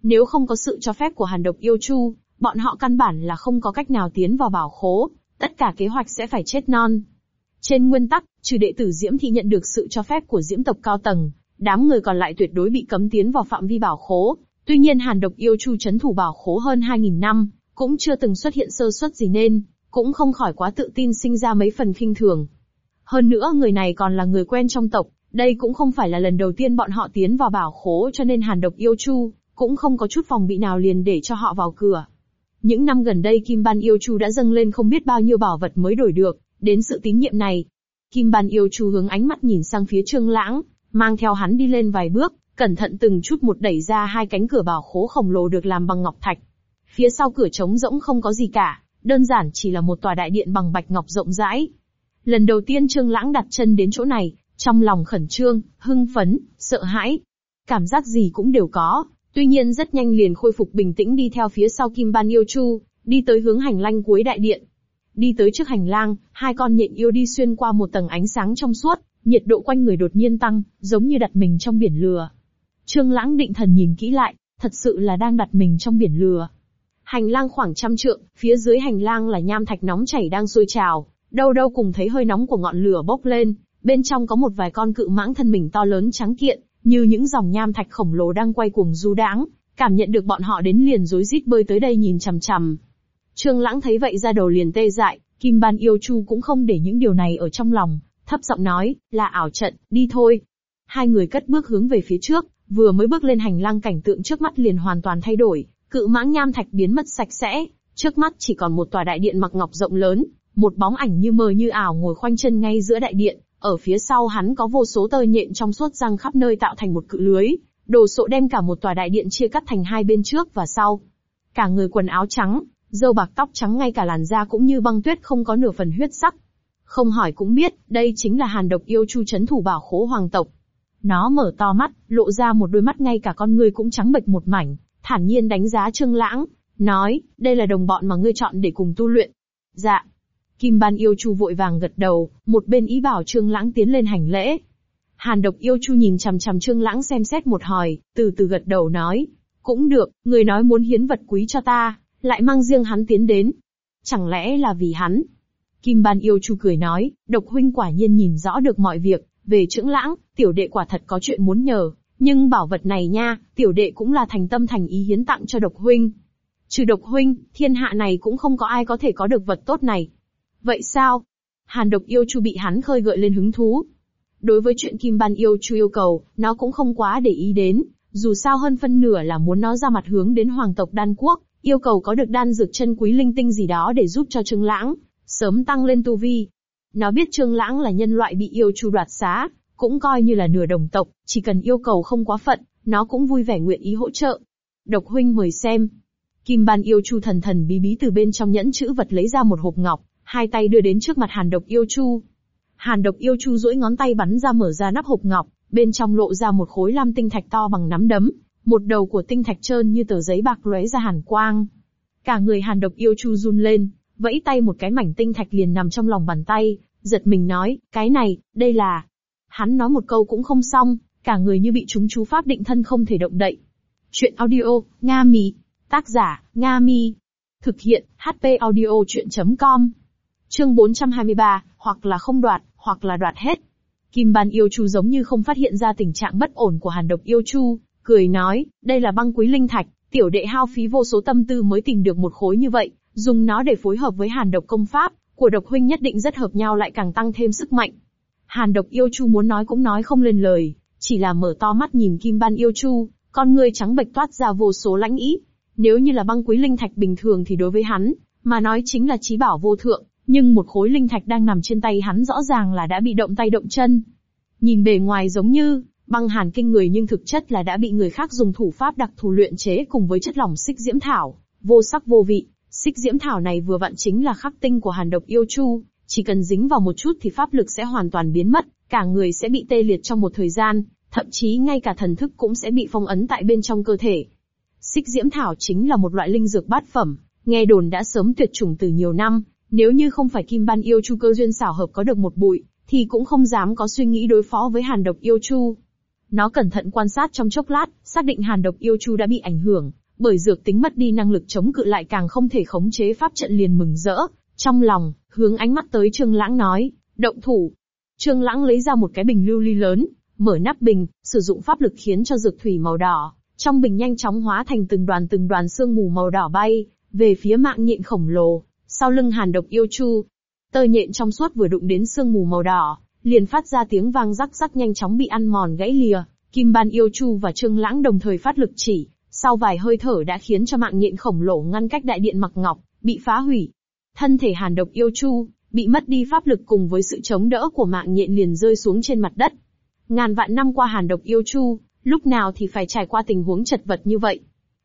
Nếu không có sự cho phép của Hàn độc yêu chu, bọn họ căn bản là không có cách nào tiến vào bảo khố, tất cả kế hoạch sẽ phải chết non. Trên nguyên tắc, trừ đệ tử Diễm thì nhận được sự cho phép của Diễm tộc cao tầng, đám người còn lại tuyệt đối bị cấm tiến vào phạm vi bảo khố. Tuy nhiên Hàn Độc yêu chu chấn thủ bảo khố hơn 2.000 năm, cũng chưa từng xuất hiện sơ suất gì nên, cũng không khỏi quá tự tin sinh ra mấy phần khinh thường. Hơn nữa người này còn là người quen trong tộc, đây cũng không phải là lần đầu tiên bọn họ tiến vào bảo khố cho nên Hàn Độc yêu chu, cũng không có chút phòng bị nào liền để cho họ vào cửa. Những năm gần đây Kim Ban Yêu Chu đã dâng lên không biết bao nhiêu bảo vật mới đổi được, đến sự tín nhiệm này. Kim Ban Yêu Chu hướng ánh mắt nhìn sang phía Trương Lãng, mang theo hắn đi lên vài bước, cẩn thận từng chút một đẩy ra hai cánh cửa bảo khố khổng lồ được làm bằng ngọc thạch. Phía sau cửa trống rỗng không có gì cả, đơn giản chỉ là một tòa đại điện bằng bạch ngọc rộng rãi. Lần đầu tiên Trương Lãng đặt chân đến chỗ này, trong lòng khẩn trương, hưng phấn, sợ hãi, cảm giác gì cũng đều có. Tuy nhiên rất nhanh liền khôi phục bình tĩnh đi theo phía sau Kim Ban Yêu Chu, đi tới hướng hành lang cuối đại điện. Đi tới trước hành lang, hai con nhện yêu đi xuyên qua một tầng ánh sáng trong suốt, nhiệt độ quanh người đột nhiên tăng, giống như đặt mình trong biển lửa. Trương Lãng định thần nhìn kỹ lại, thật sự là đang đặt mình trong biển lửa. Hành lang khoảng trăm trượng, phía dưới hành lang là nham thạch nóng chảy đang sôi trào, đâu đâu cùng thấy hơi nóng của ngọn lửa bốc lên, bên trong có một vài con cự mãng thân mình to lớn trắng kiện, như những dòng nham thạch khổng lồ đang quay cuồng du đãng, cảm nhận được bọn họ đến liền rối rít bơi tới đây nhìn chằm chằm. Trương Lãng thấy vậy ra đầu liền tê dại, Kim Ban Yêu Chu cũng không để những điều này ở trong lòng, thấp giọng nói, là ảo trận, đi thôi. Hai người cất bước hướng về phía trước, vừa mới bước lên hành lang cảnh tượng trước mắt liền hoàn toàn thay đổi, cự mãng nham thạch biến mất sạch sẽ, trước mắt chỉ còn một tòa đại điện mặc ngọc rộng lớn, một bóng ảnh như mờ như ảo ngồi khoanh chân ngay giữa đại điện, ở phía sau hắn có vô số tơ nhện trong suốt răng khắp nơi tạo thành một cự lưới, đồ sộ đem cả một tòa đại điện chia cắt thành hai bên trước và sau. Cả người quần áo trắng, dâu bạc tóc trắng ngay cả làn da cũng như băng tuyết không có nửa phần huyết sắc. Không hỏi cũng biết, đây chính là hàn độc yêu chu chấn thủ bảo khố hoàng tộc. Nó mở to mắt, lộ ra một đôi mắt ngay cả con người cũng trắng bệch một mảnh, thản nhiên đánh giá Trương Lãng, nói, đây là đồng bọn mà ngươi chọn để cùng tu luyện. Dạ, Kim Ban Yêu Chu vội vàng gật đầu, một bên ý bảo Trương Lãng tiến lên hành lễ. Hàn Độc Yêu Chu nhìn chằm chằm Trương Lãng xem xét một hồi, từ từ gật đầu nói, cũng được, người nói muốn hiến vật quý cho ta, lại mang riêng hắn tiến đến. Chẳng lẽ là vì hắn? Kim Ban Yêu Chu cười nói, Độc huynh quả nhiên nhìn rõ được mọi việc, về Trương Lãng, tiểu đệ quả thật có chuyện muốn nhờ, nhưng bảo vật này nha, tiểu đệ cũng là thành tâm thành ý hiến tặng cho Độc huynh. Trừ Độc huynh, thiên hạ này cũng không có ai có thể có được vật tốt này. Vậy sao? Hàn độc yêu chu bị hắn khơi gợi lên hứng thú. Đối với chuyện Kim Ban yêu chu yêu cầu, nó cũng không quá để ý đến, dù sao hơn phân nửa là muốn nó ra mặt hướng đến hoàng tộc đan quốc, yêu cầu có được đan dược chân quý linh tinh gì đó để giúp cho Trương Lãng sớm tăng lên tu vi. Nó biết Trương Lãng là nhân loại bị yêu chu đoạt xá, cũng coi như là nửa đồng tộc, chỉ cần yêu cầu không quá phận, nó cũng vui vẻ nguyện ý hỗ trợ. Độc huynh mời xem. Kim Ban yêu chu thần thần bí bí từ bên trong nhẫn chữ vật lấy ra một hộp ngọc, hai tay đưa đến trước mặt Hàn Độc Yêu Chu. Hàn Độc Yêu Chu duỗi ngón tay bắn ra mở ra nắp hộp ngọc, bên trong lộ ra một khối lam tinh thạch to bằng nắm đấm, một đầu của tinh thạch trơn như tờ giấy bạc lóe ra hàn quang. Cả người Hàn Độc Yêu Chu run lên, vẫy tay một cái mảnh tinh thạch liền nằm trong lòng bàn tay, giật mình nói, cái này, đây là... Hắn nói một câu cũng không xong, cả người như bị chúng chú pháp định thân không thể động đậy. Chuyện audio, Nga Mi. Tác giả, Nga Mi. Thực hiện, HP audio chuyện.com Chương 423, hoặc là không đoạt, hoặc là đoạt hết. Kim Ban Yêu Chu giống như không phát hiện ra tình trạng bất ổn của Hàn Độc Yêu Chu, cười nói, đây là băng quý linh thạch, tiểu đệ hao phí vô số tâm tư mới tìm được một khối như vậy, dùng nó để phối hợp với Hàn Độc công pháp, của độc huynh nhất định rất hợp nhau lại càng tăng thêm sức mạnh. Hàn Độc Yêu Chu muốn nói cũng nói không lên lời, chỉ là mở to mắt nhìn Kim Ban Yêu Chu, Con người trắng bệch toát ra vô số lãnh ý. Nếu như là băng quý linh thạch bình thường thì đối với hắn, mà nói chính là trí bảo vô thượng, nhưng một khối linh thạch đang nằm trên tay hắn rõ ràng là đã bị động tay động chân. Nhìn bề ngoài giống như băng hàn kinh người nhưng thực chất là đã bị người khác dùng thủ pháp đặc thù luyện chế cùng với chất lỏng xích diễm thảo, vô sắc vô vị. Xích diễm thảo này vừa vặn chính là khắc tinh của hàn độc yêu chu, chỉ cần dính vào một chút thì pháp lực sẽ hoàn toàn biến mất, cả người sẽ bị tê liệt trong một thời gian, thậm chí ngay cả thần thức cũng sẽ bị phong ấn tại bên trong cơ thể. Xích diễm thảo chính là một loại linh dược bát phẩm, nghe đồn đã sớm tuyệt chủng từ nhiều năm, nếu như không phải kim ban yêu chu cơ duyên xảo hợp có được một bụi, thì cũng không dám có suy nghĩ đối phó với hàn độc yêu chu. Nó cẩn thận quan sát trong chốc lát, xác định hàn độc yêu chu đã bị ảnh hưởng, bởi dược tính mất đi năng lực chống cự lại càng không thể khống chế pháp trận liền mừng rỡ. Trong lòng, hướng ánh mắt tới Trương Lãng nói, động thủ. Trương Lãng lấy ra một cái bình lưu ly lớn, mở nắp bình, sử dụng pháp lực khiến cho dược thủy màu đỏ, trong bình nhanh chóng hóa thành từng đoàn từng đoàn sương mù màu đỏ bay, về phía mạng nhện khổng lồ, sau lưng hàn độc yêu chu. Tơ nhện trong suốt vừa đụng đến sương mù màu đỏ, liền phát ra tiếng vang rắc rắc nhanh chóng bị ăn mòn gãy lìa. Kim Ban Yêu Chu và Trương Lãng đồng thời phát lực chỉ, sau vài hơi thở đã khiến cho mạng nhện khổng lồ ngăn cách đại điện mặc ngọc, bị phá hủy. Thân thể hàn độc yêu chu, bị mất đi pháp lực cùng với sự chống đỡ của mạng nhện liền rơi xuống trên mặt đất. Ngàn vạn năm qua hàn độc yêu chu, lúc nào thì phải trải qua tình huống chật vật như vậy.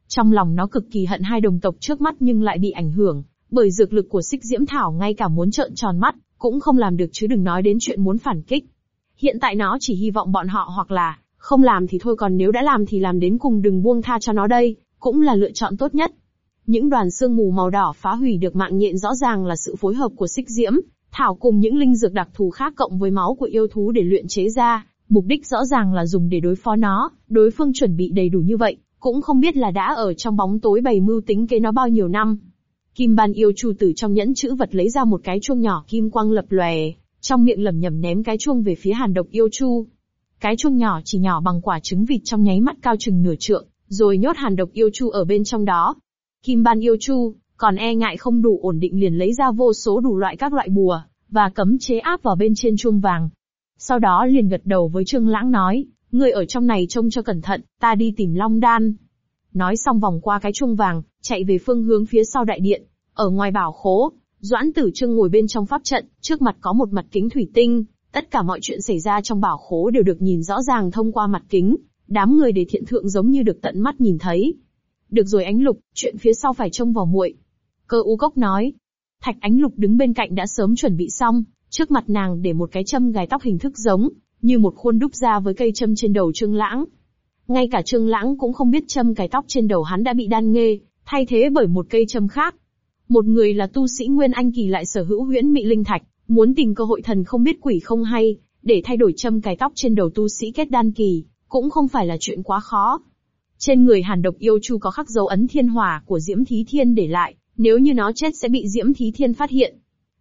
Trong lòng nó cực kỳ hận hai đồng tộc trước mắt nhưng lại bị ảnh hưởng, bởi dược lực của xích diễm thảo ngay cả muốn trợn tròn mắt, cũng không làm được chứ đừng nói đến chuyện muốn phản kích. Hiện tại nó chỉ hy vọng bọn họ hoặc là, không làm thì thôi còn nếu đã làm thì làm đến cùng đừng buông tha cho nó đây, cũng là lựa chọn tốt nhất. Những đoàn sương mù màu đỏ phá hủy được mạng nhện rõ ràng là sự phối hợp của xích diễm, thảo cùng những linh dược đặc thù khác cộng với máu của yêu thú để luyện chế ra, mục đích rõ ràng là dùng để đối phó nó, đối phương chuẩn bị đầy đủ như vậy, cũng không biết là đã ở trong bóng tối bày mưu tính kế nó bao nhiêu năm. Kim ban yêu chu tử trong nhẫn chữ vật lấy ra một cái chuông nhỏ kim quang lập lòe, trong miệng lẩm nhẩm ném cái chuông về phía hàn độc yêu chu. Cái chuông nhỏ chỉ nhỏ bằng quả trứng vịt trong nháy mắt cao chừng nửa trượng, rồi nhốt hàn độc yêu chu ở bên trong đó. Kim ban yêu chu, còn e ngại không đủ ổn định liền lấy ra vô số đủ loại các loại bùa, và cấm chế áp vào bên trên chuông vàng. Sau đó liền gật đầu với Trương Lãng nói, người ở trong này trông cho cẩn thận, ta đi tìm Long Đan. Nói xong vòng qua cái chuông vàng, chạy về phương hướng phía sau đại điện. Ở ngoài bảo khố, Doãn Tử Trương ngồi bên trong pháp trận, trước mặt có một mặt kính thủy tinh, tất cả mọi chuyện xảy ra trong bảo khố đều được nhìn rõ ràng thông qua mặt kính, đám người để thiện thượng giống như được tận mắt nhìn thấy. Được rồi ánh lục, chuyện phía sau phải trông vào muội. Cơ u cốc nói. Thạch ánh lục đứng bên cạnh đã sớm chuẩn bị xong, trước mặt nàng để một cái châm gài tóc hình thức giống, như một khuôn đúc ra với cây châm trên đầu Trương Lãng. Ngay cả Trương Lãng cũng không biết châm cài tóc trên đầu hắn đã bị đan nghê, thay thế bởi một cây châm khác. Một người là tu sĩ Nguyên Anh kỳ lại sở hữu huyễn mị linh thạch, muốn tìm cơ hội thần không biết quỷ không hay, để thay đổi châm cài tóc trên đầu tu sĩ kết đan kỳ, cũng không phải là chuyện quá khó. Trên người Hàn Độc Yêu Chu có khắc dấu ấn thiên hỏa của Diễm Thí Thiên để lại, nếu như nó chết sẽ bị Diễm Thí Thiên phát hiện.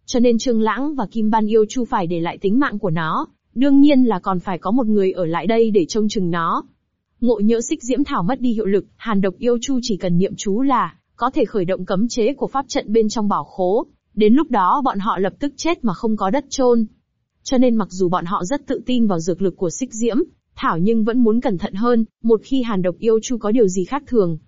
Cho nên Trương Lãng và Kim Ban Yêu Chu phải để lại tính mạng của nó, đương nhiên là còn phải có một người ở lại đây để trông chừng nó. Ngộ nhỡ xích diễm thảo mất đi hiệu lực, Hàn Độc Yêu Chu chỉ cần niệm chú là có thể khởi động cấm chế của pháp trận bên trong bảo khố, đến lúc đó bọn họ lập tức chết mà không có đất chôn. Cho nên mặc dù bọn họ rất tự tin vào dược lực của xích diễm, thảo nhưng vẫn muốn cẩn thận hơn, một khi Hàn Độc Yêu Chu có điều gì khác thường.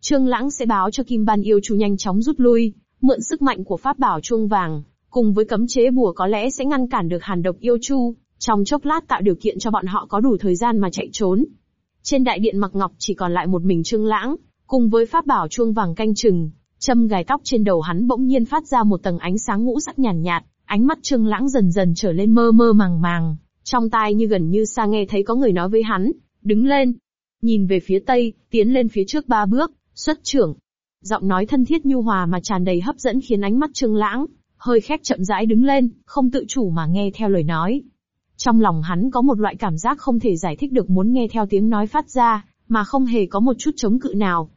Trương Lãng sẽ báo cho Kim Ban Yêu Chu nhanh chóng rút lui, mượn sức mạnh của pháp bảo chuông vàng, cùng với cấm chế bùa có lẽ sẽ ngăn cản được Hàn Độc Yêu Chu, trong chốc lát tạo điều kiện cho bọn họ có đủ thời gian mà chạy trốn. Trên đại điện mặc ngọc chỉ còn lại một mình Trương Lãng, cùng với pháp bảo chuông vàng canh chừng, châm gài tóc trên đầu hắn bỗng nhiên phát ra một tầng ánh sáng ngũ sắc nhàn nhạt, nhạt, ánh mắt Trương Lãng dần dần trở lên mơ mơ màng màng, trong tai như gần như xa nghe thấy có người nói với hắn, đứng lên, nhìn về phía tây, tiến lên phía trước ba bước, xuất trưởng. Giọng nói thân thiết nhu hòa mà tràn đầy hấp dẫn khiến ánh mắt Trương Lãng hơi khép chậm rãi đứng lên, không tự chủ mà nghe theo lời nói. Trong lòng hắn có một loại cảm giác không thể giải thích được muốn nghe theo tiếng nói phát ra, mà không hề có một chút chống cự nào.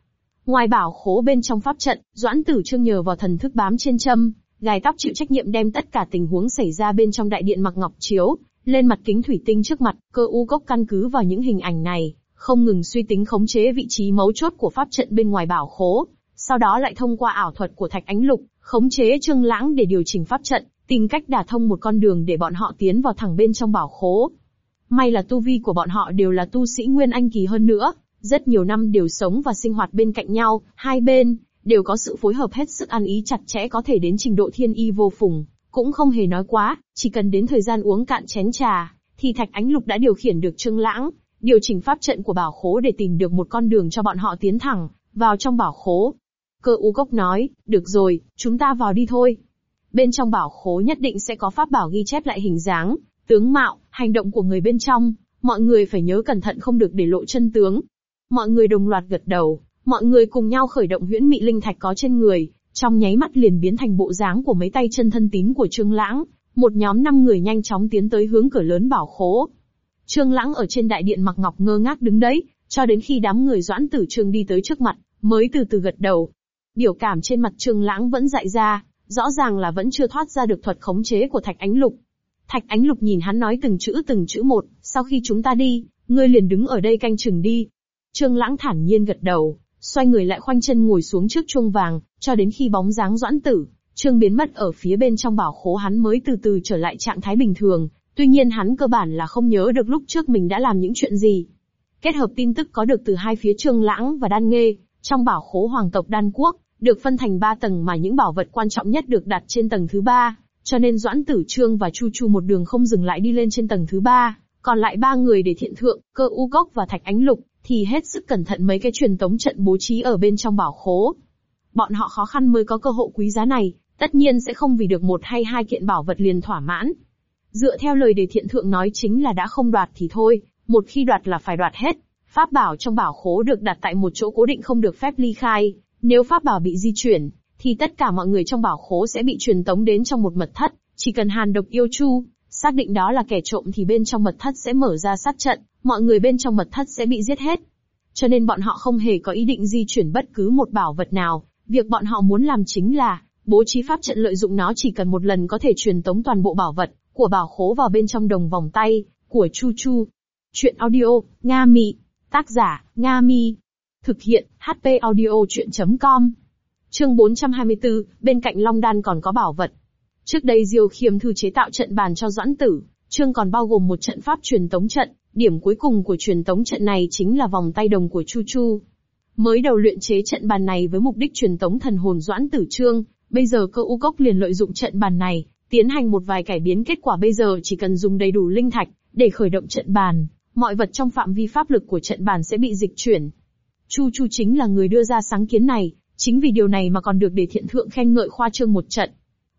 Ngoài bảo khố bên trong pháp trận, Doãn Tử Trương nhờ vào thần thức bám trên châm, gài tóc chịu trách nhiệm đem tất cả tình huống xảy ra bên trong đại điện mặc ngọc chiếu, lên mặt kính thủy tinh trước mặt, cơ u cốc căn cứ vào những hình ảnh này, không ngừng suy tính khống chế vị trí mấu chốt của pháp trận bên ngoài bảo khố, sau đó lại thông qua ảo thuật của thạch ánh lục, khống chế trương lãng để điều chỉnh pháp trận, tìm cách đả thông một con đường để bọn họ tiến vào thẳng bên trong bảo khố. May là tu vi của bọn họ đều là tu sĩ Nguyên Anh kỳ hơn nữa, rất nhiều năm đều sống và sinh hoạt bên cạnh nhau, hai bên đều có sự phối hợp hết sức ăn ý chặt chẽ có thể đến trình độ thiên y vô phùng, cũng không hề nói quá, chỉ cần đến thời gian uống cạn chén trà, thì Thạch Ánh Lục đã điều khiển được Trương Lãng, điều chỉnh pháp trận của bảo khố để tìm được một con đường cho bọn họ tiến thẳng vào trong bảo khố. Cơ u cốc nói, được rồi, chúng ta vào đi thôi. Bên trong bảo khố nhất định sẽ có pháp bảo ghi chép lại hình dáng, tướng mạo, hành động của người bên trong, mọi người phải nhớ cẩn thận không được để lộ chân tướng. Mọi người đồng loạt gật đầu, mọi người cùng nhau khởi động huyễn mị linh thạch có trên người, trong nháy mắt liền biến thành bộ dáng của mấy tay chân thân tín của Trương Lãng, một nhóm năm người nhanh chóng tiến tới hướng cửa lớn bảo khố. Trương Lãng ở trên đại điện mặc ngọc ngơ ngác đứng đấy, cho đến khi đám người Doãn Tử Trương đi tới trước mặt, mới từ từ gật đầu. Biểu cảm trên mặt Trương Lãng vẫn dại ra, rõ ràng là vẫn chưa thoát ra được thuật khống chế của Thạch Ánh Lục. Thạch Ánh Lục nhìn hắn nói từng chữ từng chữ một, sau khi chúng ta đi, ngươi liền đứng ở đây canh chừng đi. Trương Lãng thản nhiên gật đầu, xoay người lại khoanh chân ngồi xuống trước chuông vàng, cho đến khi bóng dáng Doãn Tử Trương biến mất ở phía bên trong bảo khố hắn mới từ từ trở lại trạng thái bình thường, tuy nhiên hắn cơ bản là không nhớ được lúc trước mình đã làm những chuyện gì. Kết hợp tin tức có được từ hai phía Trương Lãng và Đan Nghê, trong bảo khố hoàng tộc Đan Quốc, được phân thành ba tầng mà những bảo vật quan trọng nhất được đặt trên tầng thứ ba, cho nên Doãn Tử Trương và Chu Chu một đường không dừng lại đi lên trên tầng thứ ba, còn lại ba người để thiện thượng, cơ u gốc và thạch ánh lục, thì hết sức cẩn thận mấy cái truyền tống trận bố trí ở bên trong bảo khố. Bọn họ khó khăn mới có cơ hội quý giá này, tất nhiên sẽ không vì được một hay hai kiện bảo vật liền thỏa mãn. Dựa theo lời đề thiện thượng nói chính là đã không đoạt thì thôi, một khi đoạt là phải đoạt hết. Pháp bảo trong bảo khố được đặt tại một chỗ cố định không được phép ly khai, nếu pháp bảo bị di chuyển, thì tất cả mọi người trong bảo khố sẽ bị truyền tống đến trong một mật thất, chỉ cần hàn độc yêu chu, xác định đó là kẻ trộm thì bên trong mật thất sẽ mở ra sát trận, mọi người bên trong mật thất sẽ bị giết hết. Cho nên bọn họ không hề có ý định di chuyển bất cứ một bảo vật nào, việc bọn họ muốn làm chính là bố trí pháp trận lợi dụng nó chỉ cần một lần có thể truyền tống toàn bộ bảo vật của bảo khố vào bên trong đồng vòng tay của Chu Chu. Chuyện audio, Nga Mị, Tác giả, Nga Mi. Thực hiện, HP audio chuyện.com. Chương 424, bên cạnh Long Đan còn có bảo vật. Trước đây Diêu Khiêm thư chế tạo trận bàn cho Doãn Tử, chương còn bao gồm một trận pháp truyền tống trận, điểm cuối cùng của truyền tống trận này chính là vòng tay đồng của Chu Chu. Mới đầu luyện chế trận bàn này với mục đích truyền tống thần hồn Doãn Tử Trương, bây giờ cơ u cốc liền lợi dụng trận bàn này, tiến hành một vài cải biến kết quả bây giờ chỉ cần dùng đầy đủ linh thạch, để khởi động trận bàn, mọi vật trong phạm vi pháp lực của trận bàn sẽ bị dịch chuyển. Chu Chu chính là người đưa ra sáng kiến này, chính vì điều này mà còn được để thiện thượng khen ngợi khoa trương một trận.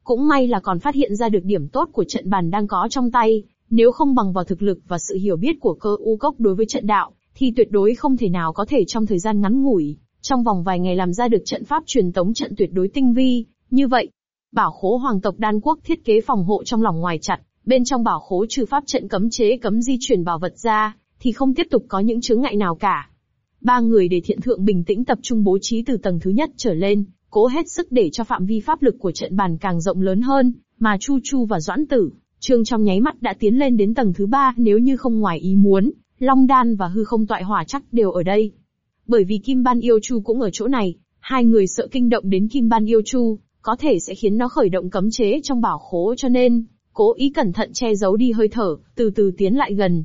Cũng may là còn phát hiện ra được điểm tốt của trận bàn đang có trong tay, nếu không bằng vào thực lực và sự hiểu biết của cơ u cốc đối với trận đạo, thì tuyệt đối không thể nào có thể trong thời gian ngắn ngủi, trong vòng vài ngày làm ra được trận pháp truyền tống trận tuyệt đối tinh vi, như vậy. Bảo khố hoàng tộc đan quốc thiết kế phòng hộ trong lòng ngoài chặt, bên trong bảo khố trừ pháp trận cấm chế cấm di chuyển bảo vật ra, thì không tiếp tục có những chướng ngại nào cả. Ba người để thiện thượng bình tĩnh tập trung bố trí từ tầng thứ nhất trở lên, cố hết sức để cho phạm vi pháp lực của trận bàn càng rộng lớn hơn, mà Chu Chu và Doãn Tử, Trương trong nháy mắt đã tiến lên đến tầng thứ ba nếu như không ngoài ý muốn, Long Đan và hư không Tọa hỏa chắc đều ở đây. Bởi vì Kim Ban Yêu Chu cũng ở chỗ này, hai người sợ kinh động đến Kim Ban Yêu Chu, có thể sẽ khiến nó khởi động cấm chế trong bảo khố cho nên, cố ý cẩn thận che giấu đi hơi thở, từ từ tiến lại gần.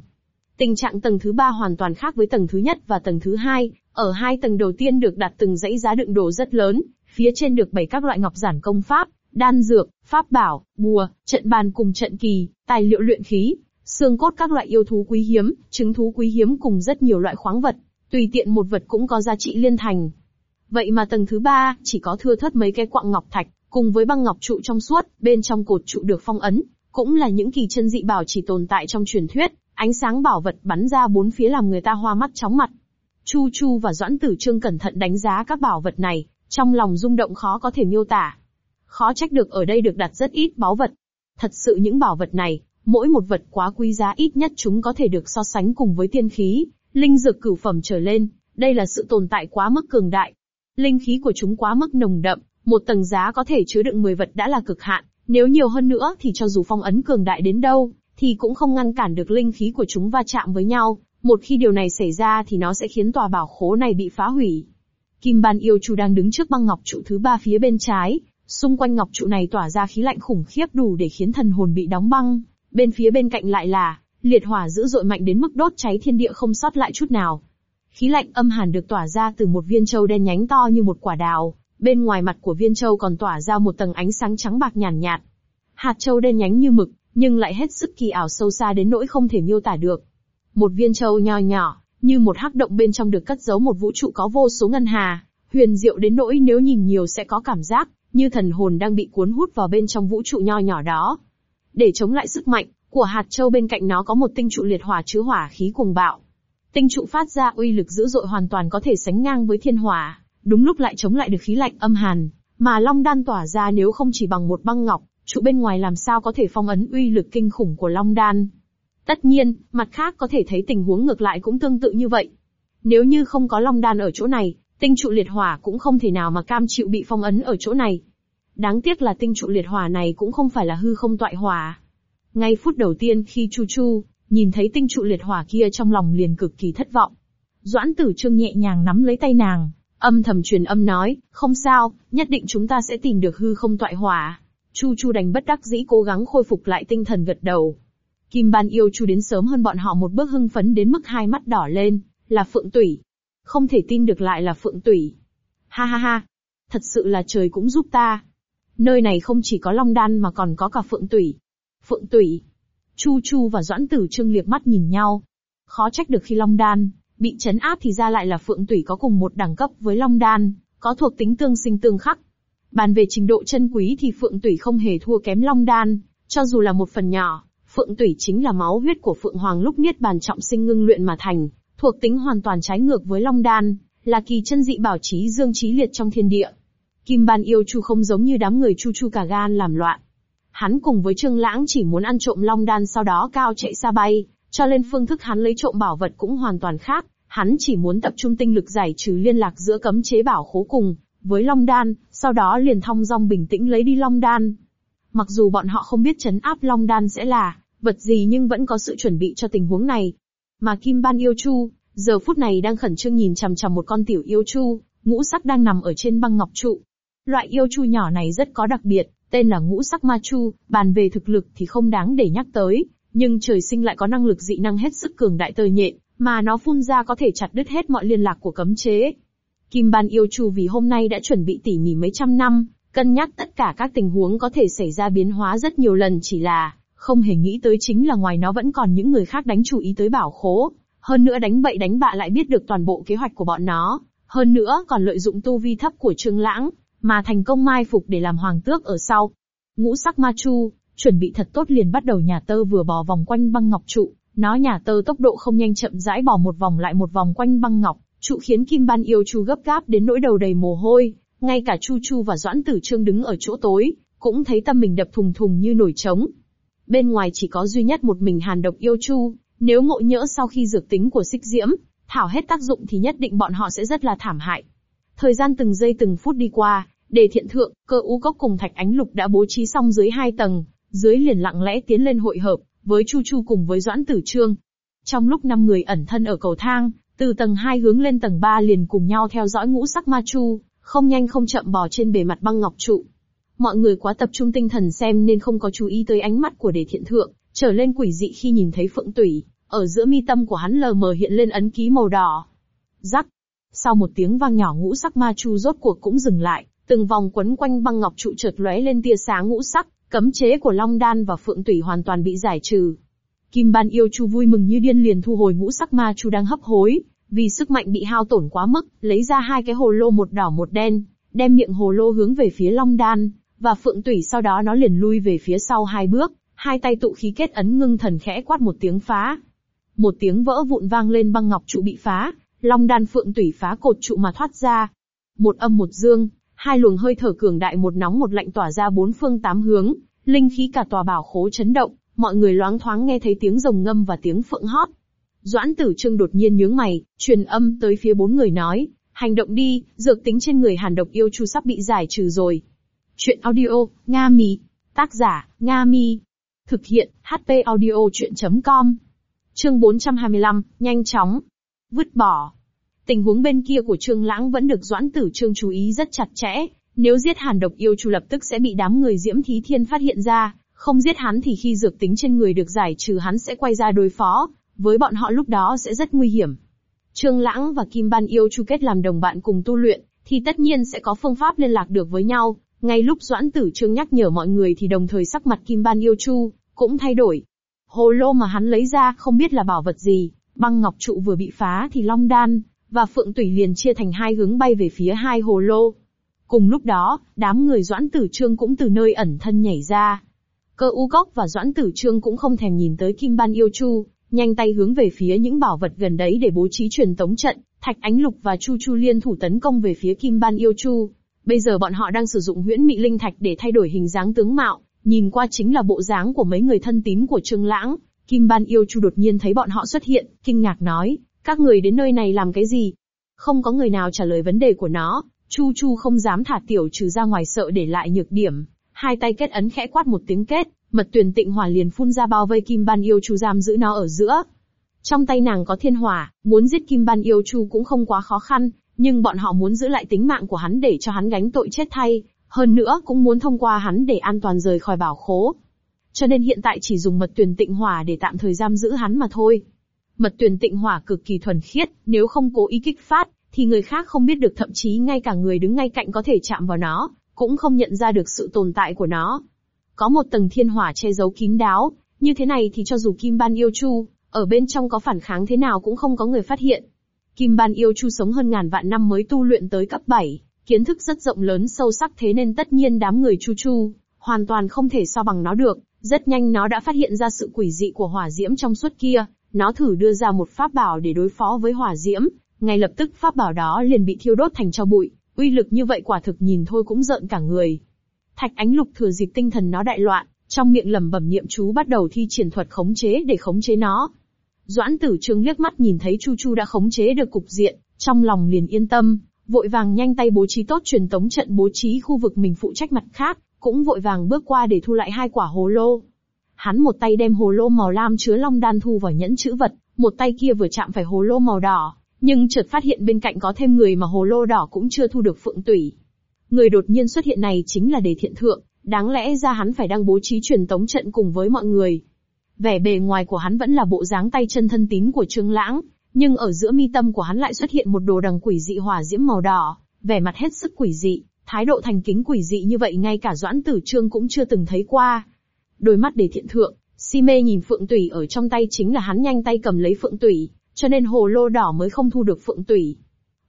Tình trạng tầng thứ ba hoàn toàn khác với tầng thứ nhất và tầng thứ hai, ở hai tầng đầu tiên được đặt từng dãy giá đựng đồ rất lớn, phía trên được bày các loại ngọc giản công pháp, đan dược, pháp bảo, bùa, trận bàn cùng trận kỳ, tài liệu luyện khí, xương cốt các loại yêu thú quý hiếm, trứng thú quý hiếm cùng rất nhiều loại khoáng vật, tùy tiện một vật cũng có giá trị liên thành. Vậy mà tầng thứ ba, chỉ có thưa thớt mấy cái quặng ngọc thạch, cùng với băng ngọc trụ trong suốt, bên trong cột trụ được phong ấn, cũng là những kỳ chân dị bảo chỉ tồn tại trong truyền thuyết, ánh sáng bảo vật bắn ra bốn phía làm người ta hoa mắt chóng mặt. Chu Chu và Doãn Tử Trương cẩn thận đánh giá các bảo vật này, trong lòng rung động khó có thể miêu tả. Khó trách được ở đây được đặt rất ít báu vật. Thật sự những bảo vật này, mỗi một vật quá quý giá ít nhất chúng có thể được so sánh cùng với tiên khí, linh dược cửu phẩm trở lên, đây là sự tồn tại quá mức cường đại. Linh khí của chúng quá mức nồng đậm, một tầng giá có thể chứa đựng 10 vật đã là cực hạn, nếu nhiều hơn nữa thì cho dù phong ấn cường đại đến đâu, thì cũng không ngăn cản được linh khí của chúng va chạm với nhau. Một khi điều này xảy ra thì nó sẽ khiến tòa bảo khố này bị phá hủy. Kim Ban Yêu Chu đang đứng trước băng ngọc trụ thứ ba phía bên trái, xung quanh ngọc trụ này tỏa ra khí lạnh khủng khiếp đủ để khiến thần hồn bị đóng băng. Bên phía bên cạnh lại là liệt hỏa dữ dội mạnh đến mức đốt cháy thiên địa không sót lại chút nào. Khí lạnh âm hàn được tỏa ra từ một viên châu đen nhánh to như một quả đào, bên ngoài mặt của viên châu còn tỏa ra một tầng ánh sáng trắng bạc nhàn nhạt, nhạt. Hạt châu đen nhánh như mực, nhưng lại hết sức kỳ ảo sâu xa đến nỗi không thể miêu tả được. Một viên châu nho nhỏ, như một hắc động bên trong được cất giấu một vũ trụ có vô số ngân hà, huyền diệu đến nỗi nếu nhìn nhiều sẽ có cảm giác như thần hồn đang bị cuốn hút vào bên trong vũ trụ nho nhỏ đó. Để chống lại sức mạnh của hạt châu bên cạnh nó có một tinh trụ liệt hỏa chứa hỏa khí cuồng bạo. Tinh trụ phát ra uy lực dữ dội hoàn toàn có thể sánh ngang với thiên hỏa, đúng lúc lại chống lại được khí lạnh âm hàn, mà long đan tỏa ra nếu không chỉ bằng một băng ngọc, trụ bên ngoài làm sao có thể phong ấn uy lực kinh khủng của long đan. Tất nhiên, mặt khác có thể thấy tình huống ngược lại cũng tương tự như vậy. Nếu như không có long đan ở chỗ này, tinh trụ liệt hỏa cũng không thể nào mà cam chịu bị phong ấn ở chỗ này. Đáng tiếc là tinh trụ liệt hỏa này cũng không phải là hư không toại hỏa. Ngay phút đầu tiên khi Chu Chu, nhìn thấy tinh trụ liệt hỏa kia trong lòng liền cực kỳ thất vọng. Doãn tử trương nhẹ nhàng nắm lấy tay nàng, âm thầm truyền âm nói, không sao, nhất định chúng ta sẽ tìm được hư không toại hỏa. Chu Chu đành bất đắc dĩ cố gắng khôi phục lại tinh thần gật đầu. Kim Ban yêu Chu đến sớm hơn bọn họ một bước hưng phấn đến mức hai mắt đỏ lên, là Phượng Tủy. Không thể tin được lại là Phượng Tủy. Ha ha ha, thật sự là trời cũng giúp ta. Nơi này không chỉ có Long Đan mà còn có cả Phượng Tủy. Phượng Tủy. Chu Chu và Doãn Tử Trương liếc mắt nhìn nhau. Khó trách được khi Long Đan bị chấn áp thì ra lại là Phượng Tủy có cùng một đẳng cấp với Long Đan, có thuộc tính tương sinh tương khắc. Bàn về trình độ chân quý thì Phượng Tủy không hề thua kém Long Đan, cho dù là một phần nhỏ, Phượng Tủy chính là máu huyết của Phượng Hoàng lúc niết bàn trọng sinh ngưng luyện mà thành, thuộc tính hoàn toàn trái ngược với Long Đan, là kỳ chân dị bảo trí dương trí liệt trong thiên địa. Kim Ban yêu Chu không giống như đám người Chu Chu cả gan làm loạn. Hắn cùng với Trương Lãng chỉ muốn ăn trộm Long Đan sau đó cao chạy xa bay, cho nên phương thức hắn lấy trộm bảo vật cũng hoàn toàn khác. Hắn chỉ muốn tập trung tinh lực giải trừ liên lạc giữa cấm chế bảo khố cùng với Long Đan, sau đó liền thong dong bình tĩnh lấy đi Long Đan. Mặc dù bọn họ không biết chấn áp Long Đan sẽ là vật gì nhưng vẫn có sự chuẩn bị cho tình huống này. Mà Kim Ban yêu Chu, giờ phút này đang khẩn trương nhìn chằm chằm một con tiểu yêu Chu, ngũ sắc đang nằm ở trên băng ngọc trụ. Loại yêu Chu nhỏ này rất có đặc biệt, tên là ngũ sắc ma Chu, bàn về thực lực thì không đáng để nhắc tới, nhưng trời sinh lại có năng lực dị năng hết sức cường đại tơi nhện, mà nó phun ra có thể chặt đứt hết mọi liên lạc của cấm chế. Kim Ban yêu Chu vì hôm nay đã chuẩn bị tỉ mỉ mấy trăm năm, cân nhắc tất cả các tình huống có thể xảy ra biến hóa rất nhiều lần chỉ là, không hề nghĩ tới chính là ngoài nó vẫn còn những người khác đánh chú ý tới bảo khố, hơn nữa đánh bậy đánh bạ lại biết được toàn bộ kế hoạch của bọn nó, hơn nữa còn lợi dụng tu vi thấp của Trương Lãng, mà thành công mai phục để làm hoàng tước ở sau. Ngũ sắc ma chu, chuẩn bị thật tốt liền bắt đầu nhà tơ vừa bò vòng quanh băng ngọc trụ, nó nhà tơ tốc độ không nhanh chậm rãi bò một vòng lại một vòng quanh băng ngọc, trụ khiến Kim Ban yêu chu gấp gáp đến nỗi đầu đầy mồ hôi, ngay cả Chu Chu và Doãn Tử Trương đứng ở chỗ tối, cũng thấy tâm mình đập thùng thùng như nổi trống. Bên ngoài chỉ có duy nhất một mình Hàn Độc yêu Chu, nếu ngộ nhỡ sau khi dược tính của xích diễm, thảo hết tác dụng thì nhất định bọn họ sẽ rất là thảm hại. Thời gian từng giây từng phút đi qua, đề thiện thượng, cơ u cốc cùng thạch ánh lục đã bố trí xong dưới hai tầng, dưới liền lặng lẽ tiến lên hội hợp, với Chu Chu cùng với Doãn Tử Trương. Trong lúc năm người ẩn thân ở cầu thang, từ tầng 2 hướng lên tầng 3 liền cùng nhau theo dõi ngũ sắc ma chu, không nhanh không chậm bò trên bề mặt băng ngọc trụ. Mọi người quá tập trung tinh thần xem nên không có chú ý tới ánh mắt của đề thiện thượng, trở lên quỷ dị khi nhìn thấy phượng tủy, ở giữa mi tâm của hắn lờ mờ hiện lên ấn ký màu đỏ. Rắc. Sau một tiếng vang nhỏ ngũ sắc ma chu rốt cuộc cũng dừng lại, từng vòng quấn quanh băng ngọc trụ chợt lóe lên tia sáng ngũ sắc, cấm chế của Long Đan và Phượng Tủy hoàn toàn bị giải trừ. Kim Ban yêu chu vui mừng như điên liền thu hồi ngũ sắc ma chu đang hấp hối, vì sức mạnh bị hao tổn quá mức, lấy ra hai cái hồ lô một đỏ một đen, đem miệng hồ lô hướng về phía Long Đan, và Phượng Tủy sau đó nó liền lui về phía sau hai bước, hai tay tụ khí kết ấn ngưng thần khẽ quát một tiếng phá. Một tiếng vỡ vụn vang lên băng ngọc trụ bị phá, Long Đan Phượng Tủy phá cột trụ mà thoát ra. Một âm một dương, hai luồng hơi thở cường đại một nóng một lạnh tỏa ra bốn phương tám hướng, linh khí cả tòa bảo khố chấn động, mọi người loáng thoáng nghe thấy tiếng rồng ngâm và tiếng phượng hót. Doãn tử trương đột nhiên nhướng mày, truyền âm tới phía bốn người nói, hành động đi, dược tính trên người hàn độc yêu chu sắp bị giải trừ rồi. Chuyện audio, Nga Mi. Tác giả, Nga Mi. Thực hiện, HP audio chuyện.com. Chương 425, nhanh chóng. Vứt bỏ. Tình huống bên kia của Trương Lãng vẫn được Doãn Tử Trương chú ý rất chặt chẽ, nếu giết Hàn Độc Yêu Chu lập tức sẽ bị đám người Diễm Thí Thiên phát hiện ra, không giết hắn thì khi dược tính trên người được giải trừ hắn sẽ quay ra đối phó, với bọn họ lúc đó sẽ rất nguy hiểm. Trương Lãng và Kim Ban Yêu Chu kết làm đồng bạn cùng tu luyện, thì tất nhiên sẽ có phương pháp liên lạc được với nhau. Ngay lúc Doãn Tử Trương nhắc nhở mọi người thì đồng thời sắc mặt Kim Ban Yêu Chu cũng thay đổi. Hồ lô mà hắn lấy ra không biết là bảo vật gì, băng ngọc trụ vừa bị phá thì Long Đan và Phượng Tủy liền chia thành hai hướng bay về phía hai hồ lô. Cùng lúc đó, đám người Doãn Tử Trương cũng từ nơi ẩn thân nhảy ra. Cơ U Cốc và Doãn Tử Trương cũng không thèm nhìn tới Kim Ban Yêu Chu, nhanh tay hướng về phía những bảo vật gần đấy để bố trí truyền tống trận, Thạch Ánh Lục và Chu Chu liên thủ tấn công về phía Kim Ban Yêu Chu. Bây giờ bọn họ đang sử dụng huyễn mị linh thạch để thay đổi hình dáng tướng mạo, nhìn qua chính là bộ dáng của mấy người thân tín của Trương Lãng. Kim Ban Yêu Chu đột nhiên thấy bọn họ xuất hiện, kinh ngạc nói, các người đến nơi này làm cái gì? Không có người nào trả lời vấn đề của nó, Chu Chu không dám thả tiểu trừ ra ngoài sợ để lại nhược điểm, hai tay kết ấn khẽ quát một tiếng kết, mật tuyển tịnh hỏa liền phun ra bao vây Kim Ban Yêu Chu giam giữ nó ở giữa. Trong tay nàng có thiên hỏa, muốn giết Kim Ban Yêu Chu cũng không quá khó khăn, nhưng bọn họ muốn giữ lại tính mạng của hắn để cho hắn gánh tội chết thay, hơn nữa cũng muốn thông qua hắn để an toàn rời khỏi bảo khố. Cho nên hiện tại chỉ dùng mật tuyển tịnh hỏa để tạm thời giam giữ hắn mà thôi. Mật tuyển tịnh hỏa cực kỳ thuần khiết, nếu không cố ý kích phát, thì người khác không biết được thậm chí ngay cả người đứng ngay cạnh có thể chạm vào nó, cũng không nhận ra được sự tồn tại của nó. Có một tầng thiên hỏa che giấu kín đáo, như thế này thì cho dù Kim Ban Yêu Chu, ở bên trong có phản kháng thế nào cũng không có người phát hiện. Kim Ban Yêu Chu sống hơn ngàn vạn năm mới tu luyện tới cấp 7, kiến thức rất rộng lớn sâu sắc thế nên tất nhiên đám người Chu Chu, hoàn toàn không thể so bằng nó được, rất nhanh nó đã phát hiện ra sự quỷ dị của hỏa diễm trong suốt kia, nó thử đưa ra một pháp bảo để đối phó với hỏa diễm, ngay lập tức pháp bảo đó liền bị thiêu đốt thành cho bụi, uy lực như vậy quả thực nhìn thôi cũng giận cả người. Thạch ánh lục thừa dịp tinh thần nó đại loạn, trong miệng lẩm bẩm niệm chú bắt đầu thi triển thuật khống chế để khống chế nó. Doãn tử trương liếc mắt nhìn thấy Chu Chu đã khống chế được cục diện, trong lòng liền yên tâm, vội vàng nhanh tay bố trí tốt truyền tống trận bố trí khu vực mình phụ trách mặt khác, cũng vội vàng bước qua để thu lại hai quả hồ lô. Hắn một tay đem hồ lô màu lam chứa long đan thu vào nhẫn chữ vật, một tay kia vừa chạm phải hồ lô màu đỏ, nhưng chợt phát hiện bên cạnh có thêm người mà hồ lô đỏ cũng chưa thu được phượng tủy. Người đột nhiên xuất hiện này chính là đề thiện thượng, đáng lẽ ra hắn phải đang bố trí truyền tống trận cùng với mọi người. Vẻ bề ngoài của hắn vẫn là bộ dáng tay chân thân tín của Trương Lãng, nhưng ở giữa mi tâm của hắn lại xuất hiện một đồ đằng quỷ dị hỏa diễm màu đỏ, vẻ mặt hết sức quỷ dị, thái độ thành kính quỷ dị như vậy ngay cả Doãn Tử Trương cũng chưa từng thấy qua. Đôi mắt đề thiện thượng, si mê nhìn phượng tủy ở trong tay chính là hắn nhanh tay cầm lấy phượng tủy, cho nên hồ lô đỏ mới không thu được phượng tủy.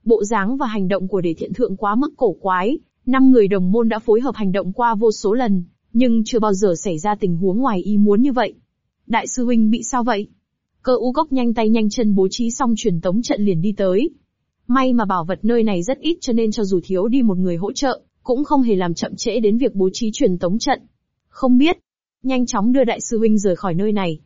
Bộ dáng và hành động của đề thiện thượng quá mức cổ quái, năm người đồng môn đã phối hợp hành động qua vô số lần, nhưng chưa bao giờ xảy ra tình huống ngoài ý muốn như vậy. Đại sư huynh bị sao vậy? Cơ u gốc nhanh tay nhanh chân bố trí xong truyền tống trận liền đi tới. May mà bảo vật nơi này rất ít cho nên cho dù thiếu đi một người hỗ trợ, cũng không hề làm chậm trễ đến việc bố trí truyền tống trận. Không biết. Nhanh chóng đưa đại sư huynh rời khỏi nơi này.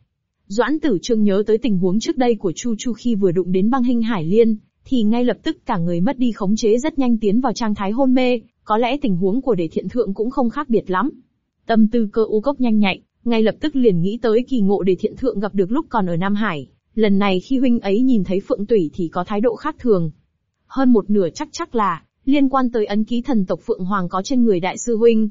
Doãn tử trương nhớ tới tình huống trước đây của Chu Chu khi vừa đụng đến băng hình hải liên, thì ngay lập tức cả người mất đi khống chế rất nhanh tiến vào trạng thái hôn mê, có lẽ tình huống của đề thiện thượng cũng không khác biệt lắm. Tâm tư cơ u cốc nhanh nhạy, ngay lập tức liền nghĩ tới kỳ ngộ đề thiện thượng gặp được lúc còn ở Nam Hải, lần này khi huynh ấy nhìn thấy phượng tủy thì có thái độ khác thường. Hơn một nửa chắc chắc là, liên quan tới ấn ký thần tộc Phượng Hoàng có trên người đại sư huynh.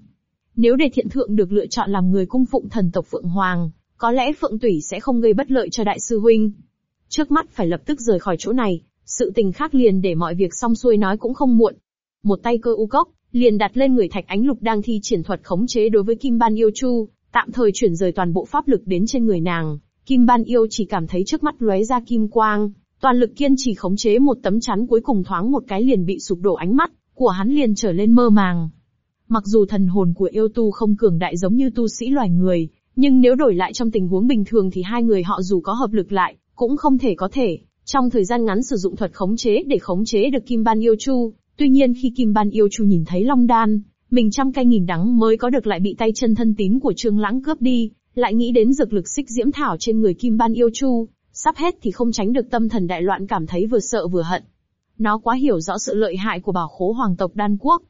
Nếu đề thiện thượng được lựa chọn làm người cung phụng thần tộc Phượng Hoàng, có lẽ Phượng Tủy sẽ không gây bất lợi cho đại sư huynh. Trước mắt phải lập tức rời khỏi chỗ này, sự tình khác liền để mọi việc xong xuôi nói cũng không muộn. Một tay cơ u cốc, liền đặt lên người thạch ánh lục đang thi triển thuật khống chế đối với Kim Ban Yêu Chu, tạm thời chuyển rời toàn bộ pháp lực đến trên người nàng. Kim Ban Yêu chỉ cảm thấy trước mắt lóe ra kim quang, toàn lực kiên trì khống chế một tấm chắn cuối cùng thoáng một cái liền bị sụp đổ ánh mắt, của hắn liền trở lên mơ màng. Mặc dù thần hồn của yêu tu không cường đại giống như tu sĩ loài người, nhưng nếu đổi lại trong tình huống bình thường thì hai người họ dù có hợp lực lại, cũng không thể có thể, trong thời gian ngắn sử dụng thuật khống chế để khống chế được Kim Ban Yêu Chu. Tuy nhiên khi Kim Ban Yêu Chu nhìn thấy Long Đan, mình trăm cay nghìn đắng mới có được lại bị tay chân thân tín của Trương Lãng cướp đi, lại nghĩ đến dược lực xích diễm thảo trên người Kim Ban Yêu Chu, sắp hết thì không tránh được tâm thần đại loạn cảm thấy vừa sợ vừa hận. Nó quá hiểu rõ sự lợi hại của bảo khố hoàng tộc đan quốc.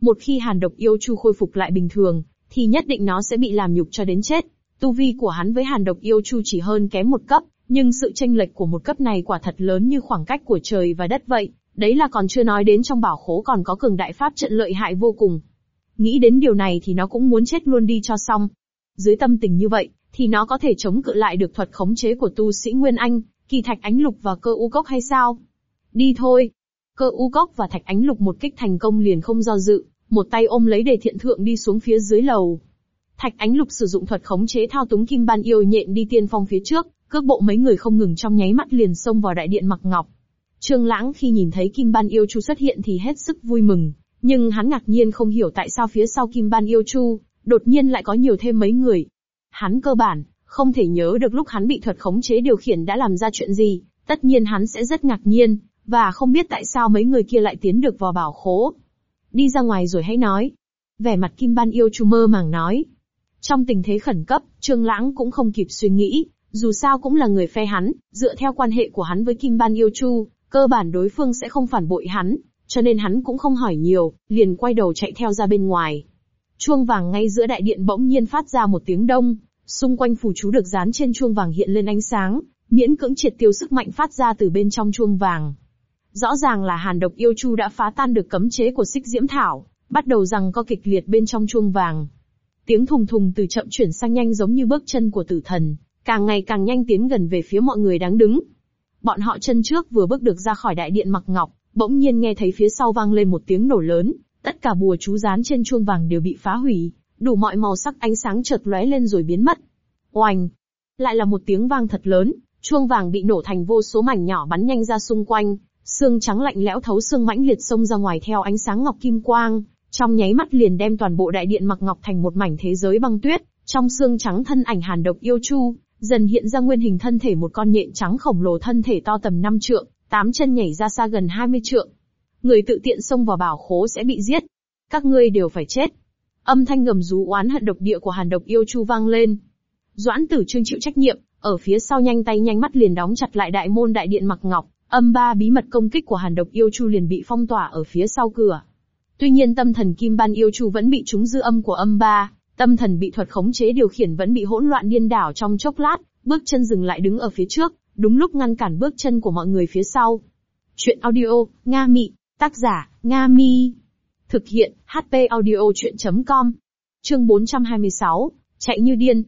Một khi hàn độc yêu chu khôi phục lại bình thường, thì nhất định nó sẽ bị làm nhục cho đến chết. Tu vi của hắn với hàn độc yêu chu chỉ hơn kém một cấp, nhưng sự tranh lệch của một cấp này quả thật lớn như khoảng cách của trời và đất vậy. Đấy là còn chưa nói đến trong bảo khố còn có cường đại pháp trận lợi hại vô cùng. Nghĩ đến điều này thì nó cũng muốn chết luôn đi cho xong. Dưới tâm tình như vậy, thì nó có thể chống cự lại được thuật khống chế của tu sĩ Nguyên Anh, kỳ thạch ánh lục và cơ u cốc hay sao? Đi thôi. Cơ u cốc và thạch ánh lục một kích thành công liền không do dự, một tay ôm lấy đề thiện thượng đi xuống phía dưới lầu. Thạch ánh lục sử dụng thuật khống chế thao túng kim ban yêu nhện đi tiên phong phía trước, cước bộ mấy người không ngừng trong nháy mắt liền xông vào đại điện mặc ngọc. Trương Lãng khi nhìn thấy Kim Ban Yêu Chu xuất hiện thì hết sức vui mừng, nhưng hắn ngạc nhiên không hiểu tại sao phía sau Kim Ban Yêu Chu, đột nhiên lại có nhiều thêm mấy người. Hắn cơ bản, không thể nhớ được lúc hắn bị thuật khống chế điều khiển đã làm ra chuyện gì, tất nhiên hắn sẽ rất ngạc nhiên, và không biết tại sao mấy người kia lại tiến được vào bảo khố. Đi ra ngoài rồi hãy nói. Vẻ mặt Kim Ban Yêu Chu mơ màng nói. Trong tình thế khẩn cấp, Trương Lãng cũng không kịp suy nghĩ, dù sao cũng là người phe hắn, dựa theo quan hệ của hắn với Kim Ban Yêu Chu, cơ bản đối phương sẽ không phản bội hắn, cho nên hắn cũng không hỏi nhiều, liền quay đầu chạy theo ra bên ngoài. Chuông vàng ngay giữa đại điện bỗng nhiên phát ra một tiếng đông, xung quanh phù chú được dán trên chuông vàng hiện lên ánh sáng, miễn cưỡng triệt tiêu sức mạnh phát ra từ bên trong chuông vàng. Rõ ràng là hàn độc yêu chu đã phá tan được cấm chế của xích diễm thảo, bắt đầu rằng co kịch liệt bên trong chuông vàng. Tiếng thùng thùng từ chậm chuyển sang nhanh giống như bước chân của tử thần, càng ngày càng nhanh tiến gần về phía mọi người đang đứng. Bọn họ chân trước vừa bước được ra khỏi đại điện mặc ngọc, bỗng nhiên nghe thấy phía sau vang lên một tiếng nổ lớn, tất cả bùa chú dán trên chuông vàng đều bị phá hủy, đủ mọi màu sắc ánh sáng chợt lóe lên rồi biến mất. Oanh! Lại là một tiếng vang thật lớn, chuông vàng bị nổ thành vô số mảnh nhỏ bắn nhanh ra xung quanh, xương trắng lạnh lẽo thấu xương mãnh liệt xông ra ngoài theo ánh sáng ngọc kim quang, trong nháy mắt liền đem toàn bộ đại điện mặc ngọc thành một mảnh thế giới băng tuyết, trong xương trắng thân ảnh hàn độc yêu chu, dần hiện ra nguyên hình thân thể một con nhện trắng khổng lồ thân thể to tầm 5 trượng, tám chân nhảy ra xa gần 20 trượng. Người tự tiện xông vào bảo khố sẽ bị giết. Các ngươi đều phải chết. Âm thanh ngầm rú oán hận độc địa của Hàn Độc Yêu Chu vang lên. Doãn Tử Trương chịu trách nhiệm, ở phía sau nhanh tay nhanh mắt liền đóng chặt lại đại môn đại điện mặc ngọc, âm ba bí mật công kích của Hàn Độc Yêu Chu liền bị phong tỏa ở phía sau cửa. Tuy nhiên tâm thần Kim Ban Yêu Chu vẫn bị trúng dư âm của âm ba, Tâm thần bị thuật khống chế điều khiển vẫn bị hỗn loạn điên đảo trong chốc lát, bước chân dừng lại đứng ở phía trước, đúng lúc ngăn cản bước chân của mọi người phía sau. Chuyện audio, Nga Mị, tác giả, Nga Mi. Thực hiện, HP audio chuyện.com. Chương 426, chạy như điên.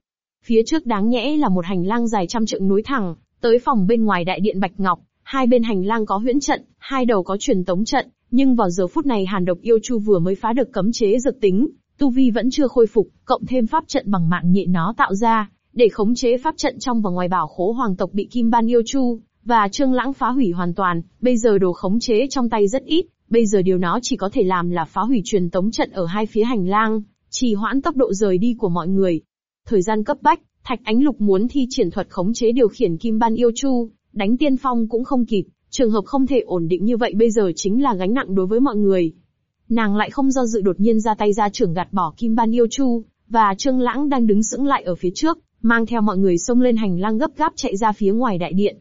Phía trước đáng nhẽ là một hành lang dài trăm trượng núi thẳng, tới phòng bên ngoài đại điện Bạch Ngọc, hai bên hành lang có huyễn trận, hai đầu có truyền tống trận, nhưng vào giờ phút này Hàn Độc Yêu Chu vừa mới phá được cấm chế dược tính, tu vi vẫn chưa khôi phục, cộng thêm pháp trận bằng mạng nhện nó tạo ra, để khống chế pháp trận trong và ngoài bảo khố hoàng tộc bị Kim Ban yêu chu và Trương Lãng phá hủy hoàn toàn, bây giờ đồ khống chế trong tay rất ít, bây giờ điều nó chỉ có thể làm là phá hủy truyền tống trận ở hai phía hành lang, trì hoãn tốc độ rời đi của mọi người. Thời gian cấp bách, Thạch Ánh Lục muốn thi triển thuật khống chế điều khiển Kim Ban yêu chu, đánh tiên phong cũng không kịp, trường hợp không thể ổn định như vậy bây giờ chính là gánh nặng đối với mọi người. Nàng lại không do dự đột nhiên ra tay ra trưởng gạt bỏ Kim Ban Yêu Chu, và Trương Lãng đang đứng sững lại ở phía trước, mang theo mọi người xông lên hành lang gấp gáp chạy ra phía ngoài đại điện.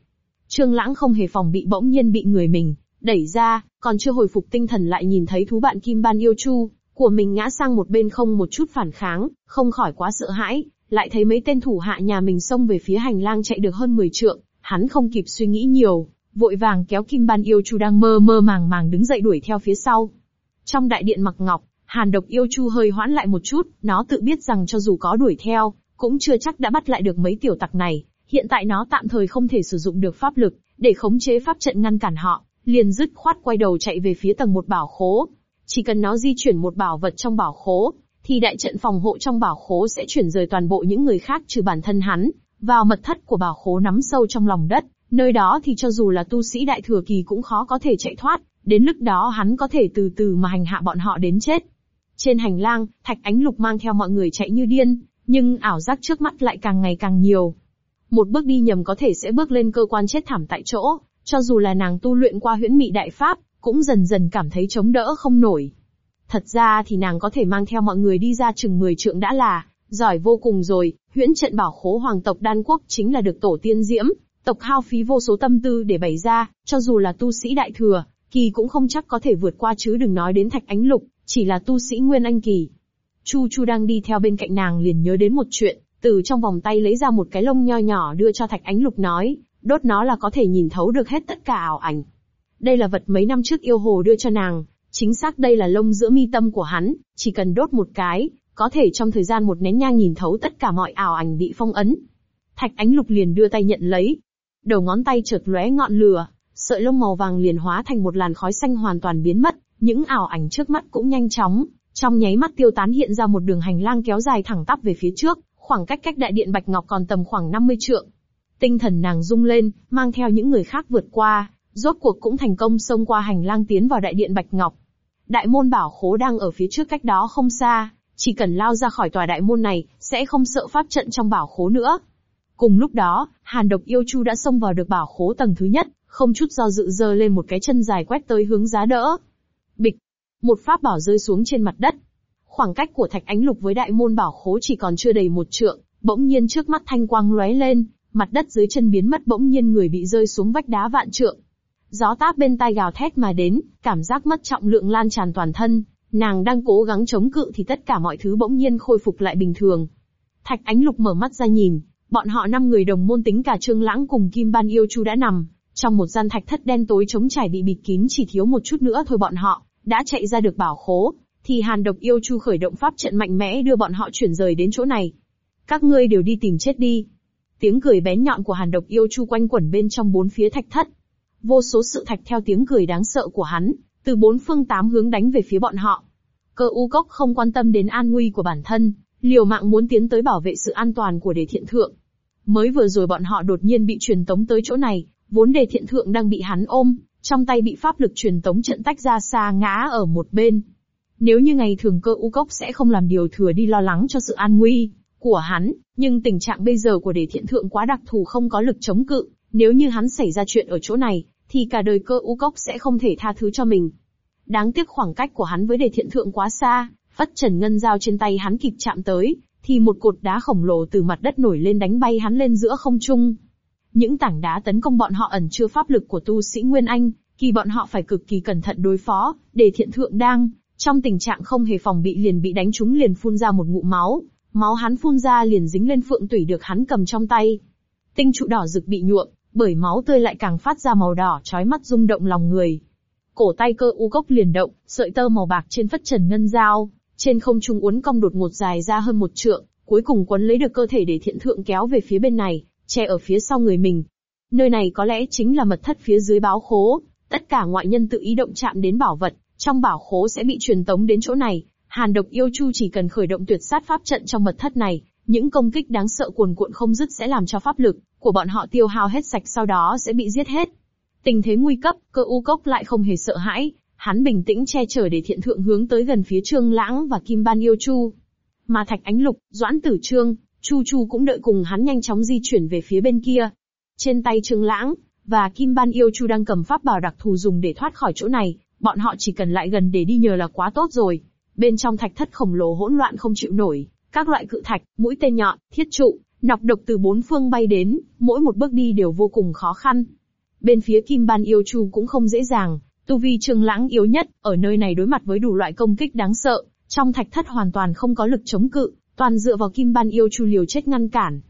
Trương Lãng không hề phòng bị bỗng nhiên bị người mình đẩy ra, còn chưa hồi phục tinh thần lại nhìn thấy thú bạn Kim Ban Yêu Chu của mình ngã sang một bên không một chút phản kháng, không khỏi quá sợ hãi, lại thấy mấy tên thủ hạ nhà mình xông về phía hành lang chạy được hơn 10 trượng, hắn không kịp suy nghĩ nhiều, vội vàng kéo Kim Ban Yêu Chu đang mơ mơ màng màng đứng dậy đuổi theo phía sau. Trong đại điện mặc ngọc, Hàn độc yêu chu hơi hoãn lại một chút, nó tự biết rằng cho dù có đuổi theo, cũng chưa chắc đã bắt lại được mấy tiểu tặc này. Hiện tại nó tạm thời không thể sử dụng được pháp lực, để khống chế pháp trận ngăn cản họ, liền dứt khoát quay đầu chạy về phía tầng một bảo khố. Chỉ cần nó di chuyển một bảo vật trong bảo khố, thì đại trận phòng hộ trong bảo khố sẽ chuyển rời toàn bộ những người khác trừ bản thân hắn, vào mật thất của bảo khố nắm sâu trong lòng đất, nơi đó thì cho dù là tu sĩ đại thừa kỳ cũng khó có thể chạy thoát, Đến lúc đó hắn có thể từ từ mà hành hạ bọn họ đến chết. Trên hành lang, Thạch Ánh Lục mang theo mọi người chạy như điên, nhưng ảo giác trước mắt lại càng ngày càng nhiều. Một bước đi nhầm có thể sẽ bước lên cơ quan chết thảm tại chỗ, cho dù là nàng tu luyện qua huyễn mị đại pháp, cũng dần dần cảm thấy chống đỡ không nổi. Thật ra thì nàng có thể mang theo mọi người đi ra chừng 10 trượng đã là, giỏi vô cùng rồi, huyễn trận bảo khố hoàng tộc đan quốc chính là được tổ tiên diễm, tộc hao phí vô số tâm tư để bày ra, cho dù là tu sĩ đại thừa, kỳ cũng không chắc có thể vượt qua chứ đừng nói đến thạch ánh lục, chỉ là tu sĩ nguyên anh kỳ. Chu Chu đang đi theo bên cạnh nàng liền nhớ đến một chuyện, từ trong vòng tay lấy ra một cái lông nho nhỏ đưa cho thạch ánh lục nói, đốt nó là có thể nhìn thấu được hết tất cả ảo ảnh. Đây là vật mấy năm trước yêu hồ đưa cho nàng, chính xác đây là lông giữa mi tâm của hắn, chỉ cần đốt một cái, có thể trong thời gian một nén nhang nhìn thấu tất cả mọi ảo ảnh bị phong ấn. Thạch ánh lục liền đưa tay nhận lấy. Đầu ngón tay chợt lóe ngọn lửa, sợi lông màu vàng liền hóa thành một làn khói xanh hoàn toàn biến mất, những ảo ảnh trước mắt cũng nhanh chóng, trong nháy mắt tiêu tán hiện ra một đường hành lang kéo dài thẳng tắp về phía trước, khoảng cách cách đại điện Bạch Ngọc còn tầm khoảng 50 trượng. Tinh thần nàng rung lên, mang theo những người khác vượt qua, rốt cuộc cũng thành công xông qua hành lang tiến vào đại điện Bạch Ngọc. Đại môn bảo khố đang ở phía trước cách đó không xa, chỉ cần lao ra khỏi tòa đại môn này, sẽ không sợ pháp trận trong bảo khố nữa. Cùng lúc đó, Hàn Độc Yêu Chu đã xông vào được bảo khố tầng thứ nhất, không chút do dự giơ lên một cái chân dài quét tới hướng giá đỡ. Bịch, một pháp bảo rơi xuống trên mặt đất. Khoảng cách của Thạch Ánh Lục với đại môn bảo khố chỉ còn chưa đầy một trượng, bỗng nhiên trước mắt thanh quang lóe lên, mặt đất dưới chân biến mất bỗng nhiên người bị rơi xuống vách đá vạn trượng. Gió táp bên tai gào thét mà đến, cảm giác mất trọng lượng lan tràn toàn thân, nàng đang cố gắng chống cự thì tất cả mọi thứ bỗng nhiên khôi phục lại bình thường. Thạch Ánh Lục mở mắt ra nhìn, bọn họ năm người đồng môn tính cả Trương Lãng cùng Kim Ban Yêu Chu đã nằm trong một gian thạch thất đen tối trống trải bị bịt kín chỉ thiếu một chút nữa thôi bọn họ đã chạy ra được bảo khố, thì Hàn Độc Yêu Chu khởi động pháp trận mạnh mẽ đưa bọn họ chuyển rời đến chỗ này. Các ngươi đều đi tìm chết đi. Tiếng cười bén nhọn của Hàn Độc Yêu Chu quanh quẩn bên trong bốn phía thạch thất. Vô số sự thạch theo tiếng cười đáng sợ của hắn, từ bốn phương tám hướng đánh về phía bọn họ. Cơ u cốc không quan tâm đến an nguy của bản thân, liều mạng muốn tiến tới bảo vệ sự an toàn của đề thiện thượng. Mới vừa rồi bọn họ đột nhiên bị truyền tống tới chỗ này, vốn đề thiện thượng đang bị hắn ôm, trong tay bị pháp lực truyền tống trận tách ra xa ngã ở một bên. Nếu như ngày thường cơ u cốc sẽ không làm điều thừa đi lo lắng cho sự an nguy của hắn, nhưng tình trạng bây giờ của đề thiện thượng quá đặc thù không có lực chống cự, nếu như hắn xảy ra chuyện ở chỗ này, thì cả đời cơ u cốc sẽ không thể tha thứ cho mình. Đáng tiếc khoảng cách của hắn với đề thiện thượng quá xa, phất trần ngân dao trên tay hắn kịp chạm tới, thì một cột đá khổng lồ từ mặt đất nổi lên đánh bay hắn lên giữa không trung. Những tảng đá tấn công bọn họ ẩn chứa pháp lực của tu sĩ Nguyên Anh, kỳ bọn họ phải cực kỳ cẩn thận đối phó, để thiện thượng đang, trong tình trạng không hề phòng bị liền bị đánh trúng liền phun ra một ngụm máu, máu hắn phun ra liền dính lên phượng tủy được hắn cầm trong tay. Tinh trụ đỏ rực bị nhuộm, bởi máu tươi lại càng phát ra màu đỏ chói mắt rung động lòng người. Cổ tay cơ u cốc liền động, sợi tơ màu bạc trên phất trần ngân dao, trên không trung uốn cong đột ngột dài ra hơn một trượng, cuối cùng quấn lấy được cơ thể để thiện thượng kéo về phía bên này, che ở phía sau người mình. Nơi này có lẽ chính là mật thất phía dưới báo khố, tất cả ngoại nhân tự ý động chạm đến bảo vật, trong bảo khố sẽ bị truyền tống đến chỗ này. Hàn độc yêu chu chỉ cần khởi động tuyệt sát pháp trận trong mật thất này, những công kích đáng sợ cuồn cuộn không dứt sẽ làm cho pháp lực của bọn họ tiêu hao hết sạch sau đó sẽ bị giết hết. Tình thế nguy cấp, cơ u cốc lại không hề sợ hãi, hắn bình tĩnh che chở để thiện thượng hướng tới gần phía trương lãng và kim ban yêu chu. Mà thạch ánh lục, doãn tử trương, chu chu cũng đợi cùng hắn nhanh chóng di chuyển về phía bên kia. Trên tay trương lãng, và kim ban yêu chu đang cầm pháp bảo đặc thù dùng để thoát khỏi chỗ này, bọn họ chỉ cần lại gần để đi nhờ là quá tốt rồi. Bên trong thạch thất khổng lồ hỗn loạn không chịu nổi, các loại cự thạch, mũi tên nhọn, thiết trụ, nọc độc từ bốn phương bay đến, mỗi một bước đi đều vô cùng khó khăn. Bên phía Kim Ban Yêu Chu cũng không dễ dàng, tu vi Trương Lãng yếu nhất, ở nơi này đối mặt với đủ loại công kích đáng sợ, trong thạch thất hoàn toàn không có lực chống cự, toàn dựa vào Kim Ban Yêu Chu liều chết ngăn cản.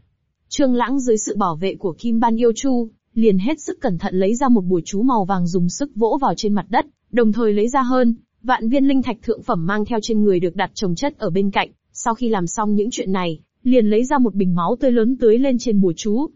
Trương Lãng dưới sự bảo vệ của Kim Ban Yêu Chu, liền hết sức cẩn thận lấy ra một bùa chú màu vàng dùng sức vỗ vào trên mặt đất, đồng thời lấy ra hơn vạn viên linh thạch thượng phẩm mang theo trên người được đặt trồng chất ở bên cạnh. Sau khi làm xong những chuyện này, liền lấy ra một bình máu tươi lớn tưới lên trên bùa chú.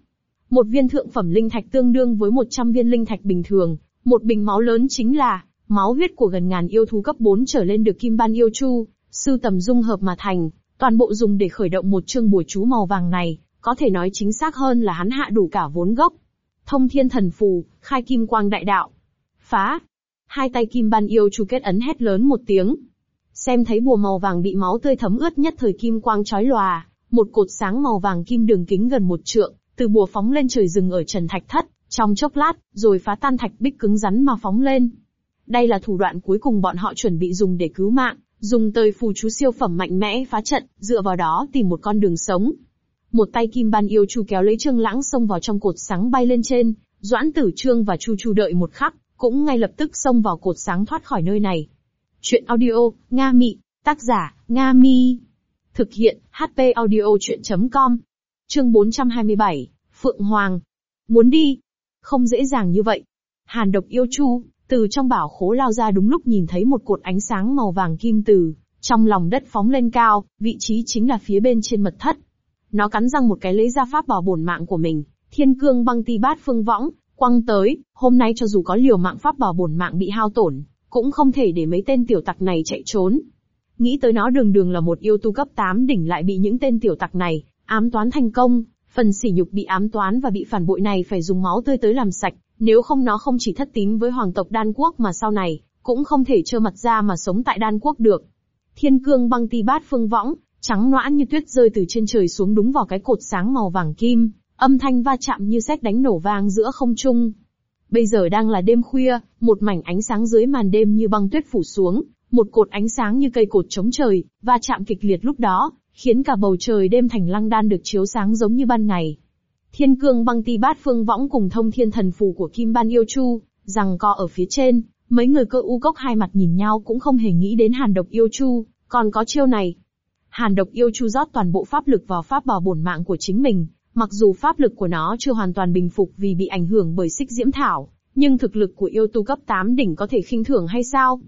Một viên thượng phẩm linh thạch tương đương với 100 viên linh thạch bình thường, một bình máu lớn chính là máu huyết của gần ngàn yêu thú cấp 4 trở lên được Kim Ban yêu chu, sư tầm dung hợp mà thành, toàn bộ dùng để khởi động một chương bùa chú màu vàng này, có thể nói chính xác hơn là hắn hạ đủ cả vốn gốc. Thông thiên thần phù, khai kim quang đại đạo. Phá. Hai tay kim ban yêu chu kết ấn hét lớn một tiếng. Xem thấy bùa màu vàng bị máu tươi thấm ướt nhất thời kim quang chói lòa, một cột sáng màu vàng kim đường kính gần một trượng, từ bùa phóng lên trời rừng ở trần thạch thất, trong chốc lát, rồi phá tan thạch bích cứng rắn mà phóng lên. Đây là thủ đoạn cuối cùng bọn họ chuẩn bị dùng để cứu mạng, dùng tơi phù chú siêu phẩm mạnh mẽ phá trận, dựa vào đó tìm một con đường sống. Một tay kim ban yêu chu kéo lấy trương lãng xông vào trong cột sáng bay lên trên, doãn tử trương và chu chu đợi một khắc, cũng ngay lập tức xông vào cột sáng thoát khỏi nơi này. Chuyện audio, Nga Mị, tác giả, Nga Mi. Thực hiện, HP audio chuyện.com. Chương 427, Phượng Hoàng. Muốn đi? Không dễ dàng như vậy. Hàn độc yêu chu, từ trong bảo khố lao ra đúng lúc nhìn thấy một cột ánh sáng màu vàng kim từ, trong lòng đất phóng lên cao, vị trí chính là phía bên trên mật thất. Nó cắn răng một cái lấy ra pháp bảo bổn mạng của mình, thiên cương băng ti bát phương võng, Quăng tới, hôm nay cho dù có liều mạng pháp bảo bổn mạng bị hao tổn, cũng không thể để mấy tên tiểu tặc này chạy trốn. Nghĩ tới nó đường đường là một yêu tu cấp 8 đỉnh lại bị những tên tiểu tặc này, ám toán thành công, phần sỉ nhục bị ám toán và bị phản bội này phải dùng máu tươi tới làm sạch, nếu không nó không chỉ thất tín với hoàng tộc đan quốc mà sau này, cũng không thể trơ mặt ra mà sống tại đan quốc được. Thiên cương băng ti bát phương võng, trắng noãn như tuyết rơi từ trên trời xuống đúng vào cái cột sáng màu vàng kim, âm thanh va chạm như sét đánh nổ vang giữa không trung. Bây giờ đang là đêm khuya, một mảnh ánh sáng dưới màn đêm như băng tuyết phủ xuống, một cột ánh sáng như cây cột chống trời, va chạm kịch liệt lúc đó, khiến cả bầu trời đêm thành lăng đan được chiếu sáng giống như ban ngày. Thiên cương băng ti bát phương võng cùng thông thiên thần phù của Kim Ban Yêu Chu, rằng co ở phía trên, mấy người cơ u cốc hai mặt nhìn nhau cũng không hề nghĩ đến hàn độc yêu chu, còn có chiêu này. Hàn độc yêu chu rót toàn bộ pháp lực vào pháp bảo bổn mạng của chính mình, mặc dù pháp lực của nó chưa hoàn toàn bình phục vì bị ảnh hưởng bởi xích diễm thảo, nhưng thực lực của yêu tu cấp 8 đỉnh có thể khinh thường hay sao?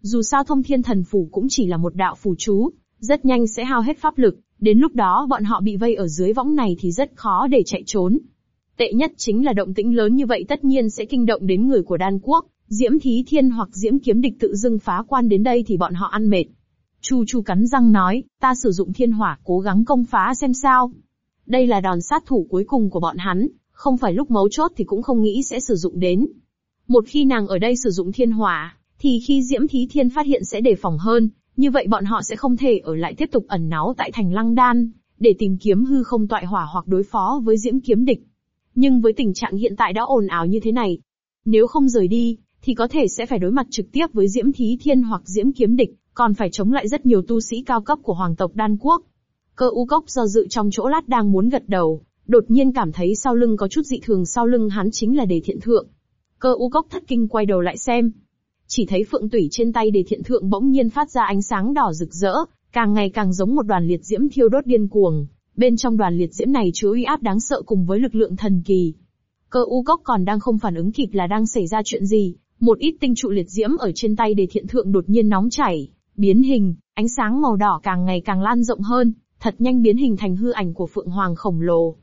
Dù sao thông thiên thần phủ cũng chỉ là một đạo phù chú, rất nhanh sẽ hao hết pháp lực, đến lúc đó bọn họ bị vây ở dưới võng này thì rất khó để chạy trốn. Tệ nhất chính là động tĩnh lớn như vậy tất nhiên sẽ kinh động đến người của đan quốc, Diễm Thí Thiên hoặc Diễm Kiếm Địch tự dưng phá quan đến đây thì bọn họ ăn mệt. Chu Chu cắn răng nói, ta sử dụng thiên hỏa cố gắng công phá xem sao. Đây là đòn sát thủ cuối cùng của bọn hắn, không phải lúc mấu chốt thì cũng không nghĩ sẽ sử dụng đến. Một khi nàng ở đây sử dụng thiên hỏa, thì khi Diễm Thí Thiên phát hiện sẽ đề phòng hơn, như vậy bọn họ sẽ không thể ở lại tiếp tục ẩn náu tại thành Lăng Đan, để tìm kiếm hư không toại hỏa hoặc đối phó với Diễm Kiếm Địch. Nhưng với tình trạng hiện tại đã ồn ào như thế này, nếu không rời đi, thì có thể sẽ phải đối mặt trực tiếp với Diễm Thí Thiên hoặc Diễm Kiếm Địch, còn phải chống lại rất nhiều tu sĩ cao cấp của Hoàng tộc Đan Quốc. Cơ u cốc do dự trong chỗ lát đang muốn gật đầu, đột nhiên cảm thấy sau lưng có chút dị thường sau lưng hắn chính là đề thiện thượng. Cơ u cốc thất kinh quay đầu lại xem. Chỉ thấy phượng tủy trên tay đề thiện thượng bỗng nhiên phát ra ánh sáng đỏ rực rỡ, càng ngày càng giống một đoàn liệt diễm thiêu đốt điên cuồng. Bên trong đoàn liệt diễm này chứa uy áp đáng sợ cùng với lực lượng thần kỳ. Cơ u cốc còn đang không phản ứng kịp là đang xảy ra chuyện gì, một ít tinh trụ liệt diễm ở trên tay đề thiện thượng đột nhiên nóng chảy, biến hình, ánh sáng màu đỏ càng ngày càng lan rộng hơn, thật nhanh biến hình thành hư ảnh của Phượng Hoàng khổng lồ.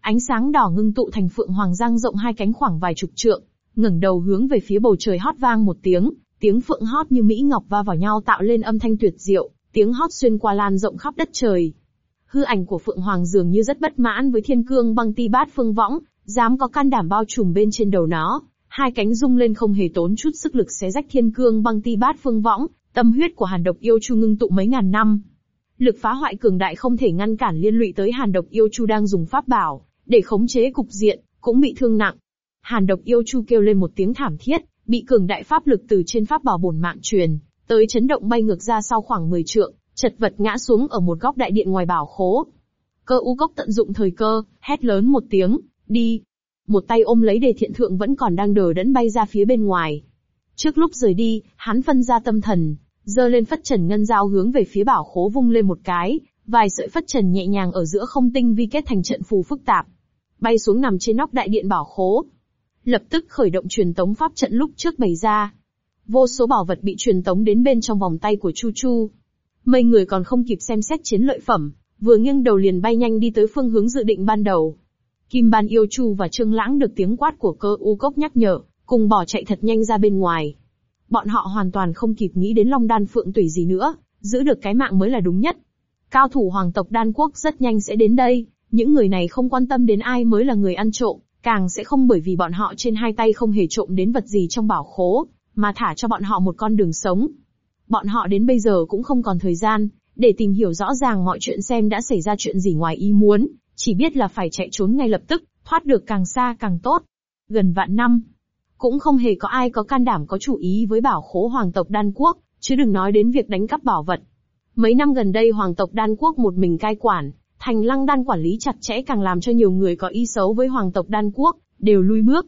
Ánh sáng đỏ ngưng tụ thành Phượng Hoàng giang rộng hai cánh khoảng vài chục trượng, ngẩng đầu hướng về phía bầu trời hót vang một tiếng, tiếng phượng hót như mỹ ngọc va vào nhau tạo lên âm thanh tuyệt diệu, tiếng hót xuyên qua lan rộng khắp đất trời. Hư ảnh của Phượng Hoàng dường như rất bất mãn với thiên cương băng ti bát phương võng, dám có can đảm bao trùm bên trên đầu nó, hai cánh rung lên không hề tốn chút sức lực xé rách thiên cương băng ti bát phương võng, tâm huyết của hàn độc yêu chu ngưng tụ mấy ngàn năm. Lực phá hoại cường đại không thể ngăn cản liên lụy tới hàn độc yêu chu đang dùng pháp bảo, để khống chế cục diện, cũng bị thương nặng. Hàn độc yêu chu kêu lên một tiếng thảm thiết, bị cường đại pháp lực từ trên pháp bảo bổn mạng truyền, tới chấn động bay ngược ra sau khoảng 10 trượng, chật vật ngã xuống ở một góc đại điện ngoài bảo khố. Cơ u cốc tận dụng thời cơ, hét lớn một tiếng, đi, một tay ôm lấy đề thiện thượng vẫn còn đang đờ đẫn bay ra phía bên ngoài. Trước lúc rời đi, hắn phân ra tâm thần, dơ lên phất trần ngân dao hướng về phía bảo khố vung lên một cái, vài sợi phất trần nhẹ nhàng ở giữa không tinh vi kết thành trận phù phức tạp, bay xuống nằm trên nóc đại điện bảo khố. Lập tức khởi động truyền tống pháp trận lúc trước bày ra. Vô số bảo vật bị truyền tống đến bên trong vòng tay của Chu Chu. Mấy người còn không kịp xem xét chiến lợi phẩm, vừa nghiêng đầu liền bay nhanh đi tới phương hướng dự định ban đầu. Kim Ban Yêu Chu và Trương Lãng được tiếng quát của cơ u cốc nhắc nhở, cùng bỏ chạy thật nhanh ra bên ngoài. Bọn họ hoàn toàn không kịp nghĩ đến Long Đan Phượng Tủy gì nữa, giữ được cái mạng mới là đúng nhất. Cao thủ hoàng tộc đan quốc rất nhanh sẽ đến đây, những người này không quan tâm đến ai mới là người ăn trộm, càng sẽ không bởi vì bọn họ trên hai tay không hề trộm đến vật gì trong bảo khố, mà thả cho bọn họ một con đường sống. Bọn họ đến bây giờ cũng không còn thời gian, để tìm hiểu rõ ràng mọi chuyện xem đã xảy ra chuyện gì ngoài ý muốn, chỉ biết là phải chạy trốn ngay lập tức, thoát được càng xa càng tốt. Gần vạn năm, cũng không hề có ai có can đảm có chủ ý với bảo khố hoàng tộc đan quốc, chứ đừng nói đến việc đánh cắp bảo vật. Mấy năm gần đây hoàng tộc đan quốc một mình cai quản, thành lăng đan quản lý chặt chẽ càng làm cho nhiều người có ý xấu với hoàng tộc đan quốc, đều lui bước.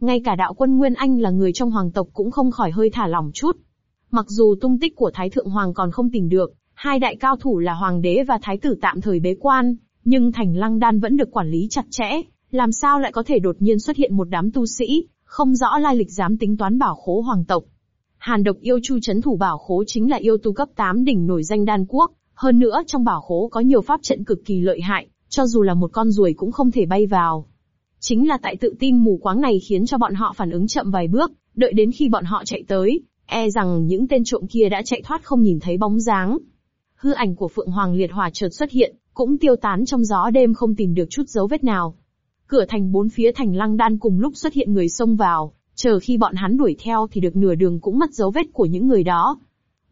Ngay cả đạo quân Nguyên Anh là người trong hoàng tộc cũng không khỏi hơi thả lỏng chút. Mặc dù tung tích của Thái Thượng Hoàng còn không tìm được, hai đại cao thủ là Hoàng đế và Thái tử tạm thời bế quan, nhưng thành lăng đan vẫn được quản lý chặt chẽ, làm sao lại có thể đột nhiên xuất hiện một đám tu sĩ, không rõ lai lịch dám tính toán bảo khố hoàng tộc. Hàn độc yêu chu chấn thủ bảo khố chính là yêu tu cấp 8 đỉnh nổi danh đan quốc, hơn nữa trong bảo khố có nhiều pháp trận cực kỳ lợi hại, cho dù là một con ruồi cũng không thể bay vào. Chính là tại tự tin mù quáng này khiến cho bọn họ phản ứng chậm vài bước, đợi đến khi bọn họ chạy tới, e rằng những tên trộm kia đã chạy thoát không nhìn thấy bóng dáng. Hư ảnh của Phượng Hoàng Liệt Hỏa chợt xuất hiện, cũng tiêu tán trong gió đêm không tìm được chút dấu vết nào. Cửa thành bốn phía thành lăng đan cùng lúc xuất hiện người xông vào, chờ khi bọn hắn đuổi theo thì được nửa đường cũng mất dấu vết của những người đó.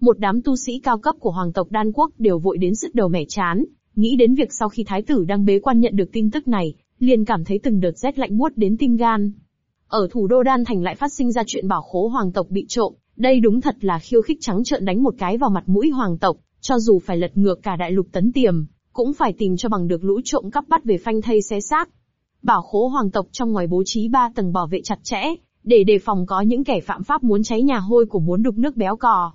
Một đám tu sĩ cao cấp của hoàng tộc đan quốc đều vội đến sức đầu mẻ chán, nghĩ đến việc sau khi thái tử đang bế quan nhận được tin tức này, liền cảm thấy từng đợt rét lạnh buốt đến tim gan. Ở thủ đô Đan Thành lại phát sinh ra chuyện bảo khố hoàng tộc bị trộm, đây đúng thật là khiêu khích trắng trợn đánh một cái vào mặt mũi hoàng tộc, cho dù phải lật ngược cả đại lục tấn tiềm, cũng phải tìm cho bằng được lũ trộm cắp bắt về phanh thây xé xác. Bảo khố hoàng tộc trong ngoài bố trí ba tầng bảo vệ chặt chẽ, để đề phòng có những kẻ phạm pháp muốn cháy nhà hôi của muốn đục nước béo cò.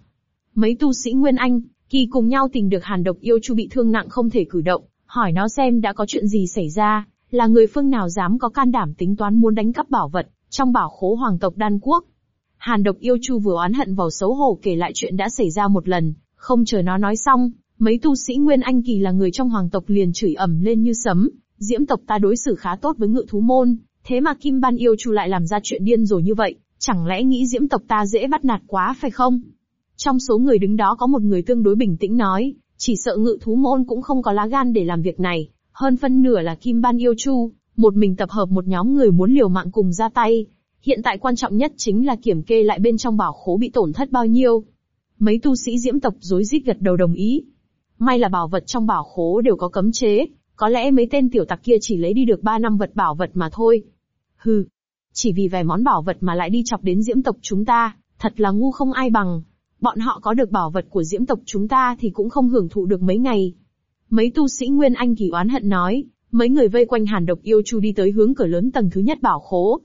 Mấy tu sĩ Nguyên Anh, kỳ cùng nhau tìm được hàn độc yêu chu bị thương nặng không thể cử động, hỏi nó xem đã có chuyện gì xảy ra, là người phương nào dám có can đảm tính toán muốn đánh cắp bảo vật, trong bảo khố hoàng tộc đan quốc. Hàn độc yêu chu vừa oán hận vào xấu hổ kể lại chuyện đã xảy ra một lần, không chờ nó nói xong, mấy tu sĩ Nguyên Anh kỳ là người trong hoàng tộc liền chửi ẩm lên như sấm, diễm tộc ta đối xử khá tốt với ngự thú môn, thế mà Kim Ban yêu chu lại làm ra chuyện điên rồi như vậy, chẳng lẽ nghĩ diễm tộc ta dễ bắt nạt quá phải không? Trong số người đứng đó có một người tương đối bình tĩnh nói, chỉ sợ ngự thú môn cũng không có lá gan để làm việc này, hơn phân nửa là Kim Ban yêu chu, một mình tập hợp một nhóm người muốn liều mạng cùng ra tay. Hiện tại quan trọng nhất chính là kiểm kê lại bên trong bảo khố bị tổn thất bao nhiêu. Mấy tu sĩ diễm tộc rối rít gật đầu đồng ý. May là bảo vật trong bảo khố đều có cấm chế, có lẽ mấy tên tiểu tặc kia chỉ lấy đi được ba năm vật bảo vật mà thôi. Hừ, chỉ vì vài món bảo vật mà lại đi chọc đến diễm tộc chúng ta, thật là ngu không ai bằng. Bọn họ có được bảo vật của diễm tộc chúng ta thì cũng không hưởng thụ được mấy ngày. Mấy tu sĩ Nguyên Anh kỳ oán hận nói, mấy người vây quanh hàn độc yêu chu đi tới hướng cửa lớn tầng thứ nhất bảo khố.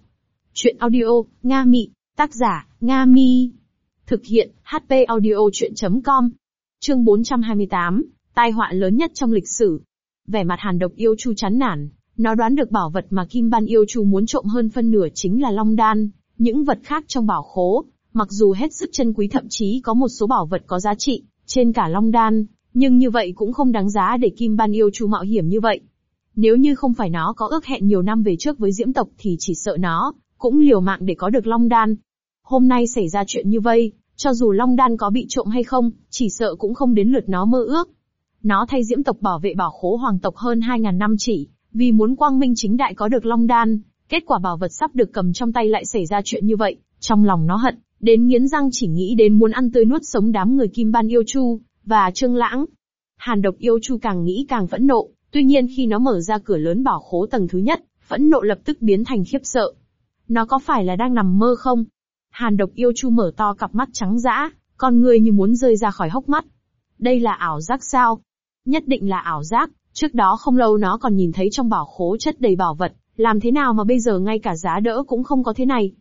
Chuyện audio, Nga Mị, tác giả, Nga Mi. Thực hiện, HP audio chuyện.com. Chương 428, tai họa lớn nhất trong lịch sử. Vẻ mặt hàn độc yêu chu chán nản, nó đoán được bảo vật mà Kim Ban yêu chu muốn trộm hơn phân nửa chính là Long Đan, những vật khác trong bảo khố, mặc dù hết sức chân quý thậm chí có một số bảo vật có giá trị, trên cả Long Đan, nhưng như vậy cũng không đáng giá để Kim Ban yêu chu mạo hiểm như vậy. Nếu như không phải nó có ước hẹn nhiều năm về trước với Diễm tộc thì chỉ sợ nó, cũng liều mạng để có được Long Đan. Hôm nay xảy ra chuyện như vậy, cho dù Long Đan có bị trộm hay không, chỉ sợ cũng không đến lượt nó mơ ước. Nó thay Diễm tộc bảo vệ bảo khố hoàng tộc hơn 2.000 năm chỉ, vì muốn quang minh chính đại có được Long Đan, kết quả bảo vật sắp được cầm trong tay lại xảy ra chuyện như vậy, trong lòng nó hận, đến nghiến răng chỉ nghĩ đến muốn ăn tươi nuốt sống đám người Kim Ban yêu chu, và Trương Lãng. Hàn độc yêu chu càng nghĩ càng phẫn nộ, tuy nhiên khi nó mở ra cửa lớn bảo khố tầng thứ nhất, phẫn nộ lập tức biến thành khiếp sợ. Nó có phải là đang nằm mơ không? Hàn độc yêu chu mở to cặp mắt trắng dã, con người như muốn rơi ra khỏi hốc mắt. Đây là ảo giác sao? Nhất định là ảo giác, trước đó không lâu nó còn nhìn thấy trong bảo khố chất đầy bảo vật, làm thế nào mà bây giờ ngay cả giá đỡ cũng không có thế này.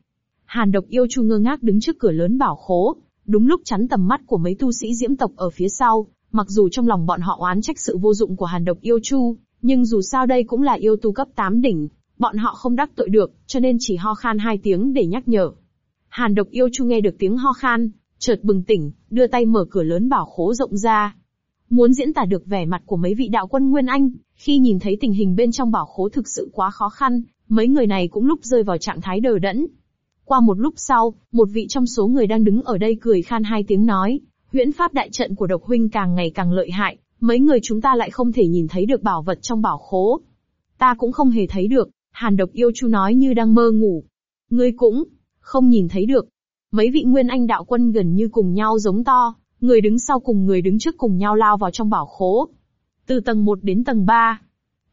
Hàn độc yêu chu ngơ ngác đứng trước cửa lớn bảo khố, đúng lúc chắn tầm mắt của mấy tu sĩ diễm tộc ở phía sau, mặc dù trong lòng bọn họ oán trách sự vô dụng của hàn độc yêu chu, nhưng dù sao đây cũng là yêu tu cấp 8 đỉnh, bọn họ không đắc tội được, cho nên chỉ ho khan hai tiếng để nhắc nhở. Hàn độc yêu chu nghe được tiếng ho khan, chợt bừng tỉnh, đưa tay mở cửa lớn bảo khố rộng ra. Muốn diễn tả được vẻ mặt của mấy vị đạo quân Nguyên Anh, khi nhìn thấy tình hình bên trong bảo khố thực sự quá khó khăn, mấy người này cũng lúc rơi vào trạng thái đờ đẫn. Qua một lúc sau, một vị trong số người đang đứng ở đây cười khan hai tiếng nói, huyễn pháp đại trận của độc huynh càng ngày càng lợi hại, mấy người chúng ta lại không thể nhìn thấy được bảo vật trong bảo khố. Ta cũng không hề thấy được, hàn độc yêu chu nói như đang mơ ngủ. Ngươi cũng, không nhìn thấy được. Mấy vị nguyên anh đạo quân gần như cùng nhau giống to, người đứng sau cùng người đứng trước cùng nhau lao vào trong bảo khố. Từ tầng 1 đến tầng 3.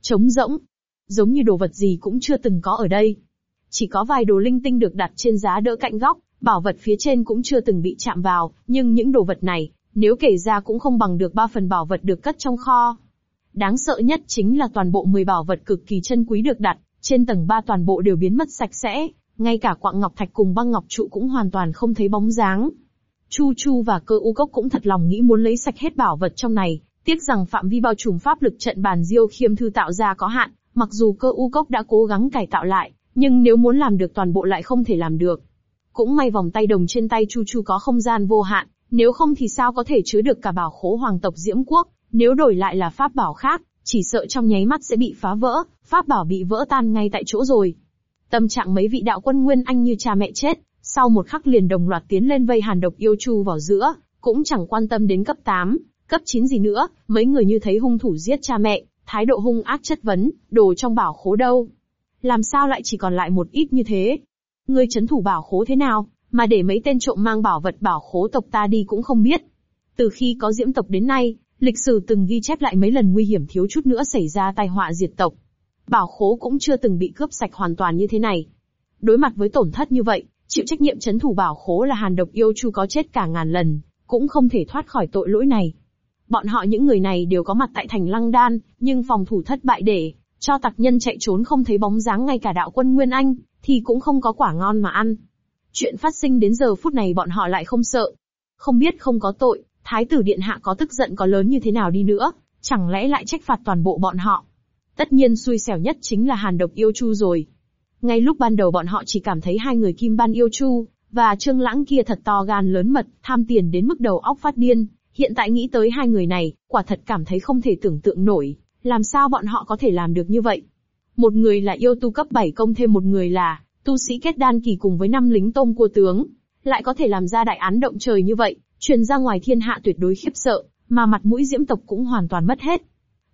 Trống rỗng. Giống như đồ vật gì cũng chưa từng có ở đây. Chỉ có vài đồ linh tinh được đặt trên giá đỡ cạnh góc, bảo vật phía trên cũng chưa từng bị chạm vào, nhưng những đồ vật này, nếu kể ra cũng không bằng được ba phần bảo vật được cất trong kho. Đáng sợ nhất chính là toàn bộ 10 bảo vật cực kỳ chân quý được đặt, trên tầng 3 toàn bộ đều biến mất sạch sẽ, ngay cả quặng ngọc thạch cùng băng ngọc trụ cũng hoàn toàn không thấy bóng dáng. Chu Chu và cơ u cốc cũng thật lòng nghĩ muốn lấy sạch hết bảo vật trong này, tiếc rằng phạm vi bao trùm pháp lực trận bàn diêu khiêm thư tạo ra có hạn, mặc dù cơ u cốc đã cố gắng cải tạo lại, nhưng nếu muốn làm được toàn bộ lại không thể làm được. Cũng may vòng tay đồng trên tay Chu Chu có không gian vô hạn, nếu không thì sao có thể chứa được cả bảo khố hoàng tộc Diễm Quốc, nếu đổi lại là pháp bảo khác, chỉ sợ trong nháy mắt sẽ bị phá vỡ, pháp bảo bị vỡ tan ngay tại chỗ rồi. Tâm trạng mấy vị đạo quân Nguyên Anh như cha mẹ chết, sau một khắc liền đồng loạt tiến lên vây hàn độc yêu chu vào giữa, cũng chẳng quan tâm đến cấp 8, cấp 9 gì nữa, mấy người như thấy hung thủ giết cha mẹ, thái độ hung ác chất vấn, đồ trong bảo khố đâu. Làm sao lại chỉ còn lại một ít như thế? Ngươi chấn thủ bảo khố thế nào, mà để mấy tên trộm mang bảo vật bảo khố tộc ta đi cũng không biết. Từ khi có diễm tộc đến nay, lịch sử từng ghi chép lại mấy lần nguy hiểm thiếu chút nữa xảy ra tai họa diệt tộc. Bảo khố cũng chưa từng bị cướp sạch hoàn toàn như thế này. Đối mặt với tổn thất như vậy, chịu trách nhiệm chấn thủ bảo khố là hàn độc yêu chu có chết cả ngàn lần, cũng không thể thoát khỏi tội lỗi này. Bọn họ những người này đều có mặt tại thành Lăng Đan, nhưng phòng thủ thất bại để cho tặc nhân chạy trốn không thấy bóng dáng ngay cả đạo quân Nguyên Anh, thì cũng không có quả ngon mà ăn. Chuyện phát sinh đến giờ phút này bọn họ lại không sợ. Không biết không có tội, Thái tử Điện Hạ có tức giận có lớn như thế nào đi nữa, chẳng lẽ lại trách phạt toàn bộ bọn họ. Tất nhiên xui xẻo nhất chính là Hàn Độc Yêu Chu rồi. Ngay lúc ban đầu bọn họ chỉ cảm thấy hai người Kim Ban Yêu Chu, và Trương Lãng kia thật to gan lớn mật, tham tiền đến mức đầu óc phát điên. Hiện tại nghĩ tới hai người này, quả thật cảm thấy không thể tưởng tượng nổi, làm sao bọn họ có thể làm được như vậy. Một người là yêu tu cấp 7 công thêm một người là tu sĩ kết đan kỳ cùng với năm lính tôm cua tướng, lại có thể làm ra đại án động trời như vậy, truyền ra ngoài thiên hạ tuyệt đối khiếp sợ, mà mặt mũi diễm tộc cũng hoàn toàn mất hết.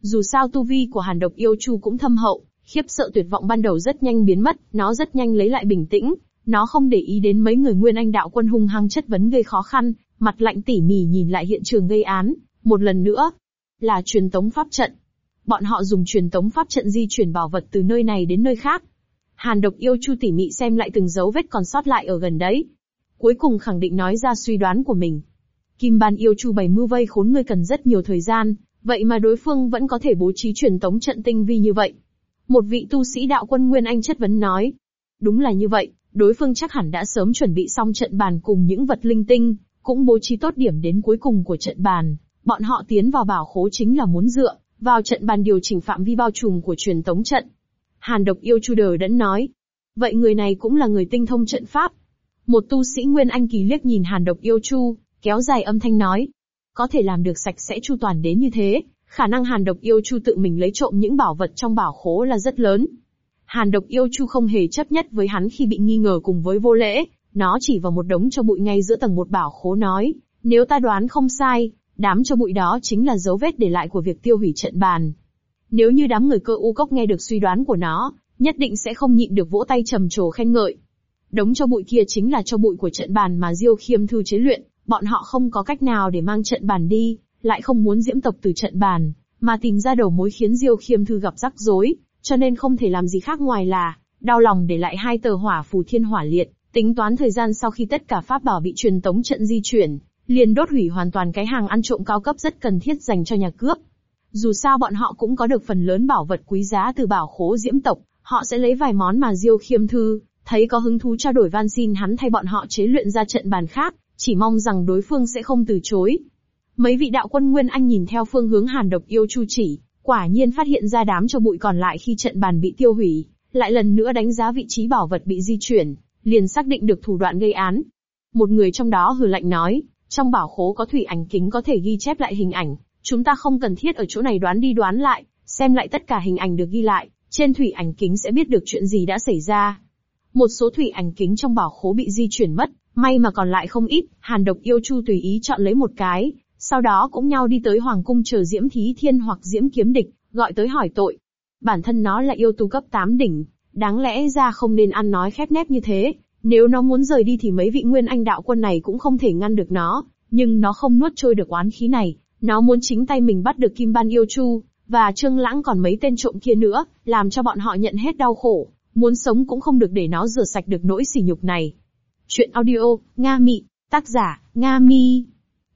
Dù sao tu vi của hàn độc yêu chu cũng thâm hậu, khiếp sợ tuyệt vọng ban đầu rất nhanh biến mất, nó rất nhanh lấy lại bình tĩnh, nó không để ý đến mấy người nguyên anh đạo quân hung hăng chất vấn gây khó khăn, mặt lạnh tỉ mỉ nhìn lại hiện trường gây án, một lần nữa, là truyền tống pháp trận. Bọn họ dùng truyền tống pháp trận di chuyển bảo vật từ nơi này đến nơi khác. Hàn độc yêu chu tỉ mỉ xem lại từng dấu vết còn sót lại ở gần đấy. Cuối cùng khẳng định nói ra suy đoán của mình. Kim ban yêu chu bày mưu vây khốn người cần rất nhiều thời gian, vậy mà đối phương vẫn có thể bố trí truyền tống trận tinh vi như vậy. Một vị tu sĩ đạo quân Nguyên Anh chất vấn nói. Đúng là như vậy, đối phương chắc hẳn đã sớm chuẩn bị xong trận bàn cùng những vật linh tinh, cũng bố trí tốt điểm đến cuối cùng của trận bàn. Bọn họ tiến vào bảo khố chính là muốn dựa vào trận bàn điều chỉnh phạm vi bao trùm của truyền tống trận. Hàn độc yêu chu đờ đẫn nói. Vậy người này cũng là người tinh thông trận pháp. Một tu sĩ Nguyên Anh kỳ liếc nhìn hàn độc yêu chu, kéo dài âm thanh nói. Có thể làm được sạch sẽ chu toàn đến như thế, khả năng hàn độc yêu chu tự mình lấy trộm những bảo vật trong bảo khố là rất lớn. Hàn độc yêu chu không hề chấp nhất với hắn khi bị nghi ngờ cùng với vô lễ, nó chỉ vào một đống cho bụi ngay giữa tầng một bảo khố nói, nếu ta đoán không sai, đám cho bụi đó chính là dấu vết để lại của việc tiêu hủy trận bàn. Nếu như đám người cơ u cốc nghe được suy đoán của nó, nhất định sẽ không nhịn được vỗ tay trầm trồ khen ngợi. Đống cho bụi kia chính là cho bụi của trận bàn mà Diêu Khiêm Thư chế luyện, bọn họ không có cách nào để mang trận bàn đi, lại không muốn diễm tộc từ trận bàn, mà tìm ra đầu mối khiến Diêu Khiêm Thư gặp rắc rối, cho nên không thể làm gì khác ngoài là, đau lòng để lại hai tờ hỏa phù thiên hỏa liệt, tính toán thời gian sau khi tất cả pháp bảo bị truyền tống trận di chuyển, liền đốt hủy hoàn toàn cái hàng ăn trộm cao cấp rất cần thiết dành cho nhà cướp. Dù sao bọn họ cũng có được phần lớn bảo vật quý giá từ bảo khố diễm tộc, họ sẽ lấy vài món mà Diêu Khiêm Thư, thấy có hứng thú trao đổi van xin hắn thay bọn họ chế luyện ra trận bàn khác, chỉ mong rằng đối phương sẽ không từ chối. Mấy vị đạo quân Nguyên Anh nhìn theo phương hướng hàn độc yêu chu chỉ, quả nhiên phát hiện ra đám cho bụi còn lại khi trận bàn bị tiêu hủy, lại lần nữa đánh giá vị trí bảo vật bị di chuyển, liền xác định được thủ đoạn gây án. Một người trong đó hừ lạnh nói, trong bảo khố có thủy ảnh kính có thể ghi chép lại hình ảnh, chúng ta không cần thiết ở chỗ này đoán đi đoán lại, xem lại tất cả hình ảnh được ghi lại, trên thủy ảnh kính sẽ biết được chuyện gì đã xảy ra. Một số thủy ảnh kính trong bảo khố bị di chuyển mất, may mà còn lại không ít, hàn độc yêu chu tùy ý chọn lấy một cái, sau đó cũng nhau đi tới hoàng cung chờ diễm thí thiên hoặc diễm kiếm địch, gọi tới hỏi tội. Bản thân nó là yêu tu cấp 8 đỉnh, đáng lẽ ra không nên ăn nói khép nép như thế, nếu nó muốn rời đi thì mấy vị nguyên anh đạo quân này cũng không thể ngăn được nó, nhưng nó không nuốt trôi được oán khí này, nó muốn chính tay mình bắt được Kim Ban Yêu Chu, và Trương Lãng còn mấy tên trộm kia nữa, làm cho bọn họ nhận hết đau khổ, muốn sống cũng không được để nó rửa sạch được nỗi sỉ nhục này. Chuyện audio, Nga Mị, tác giả, Nga Mi.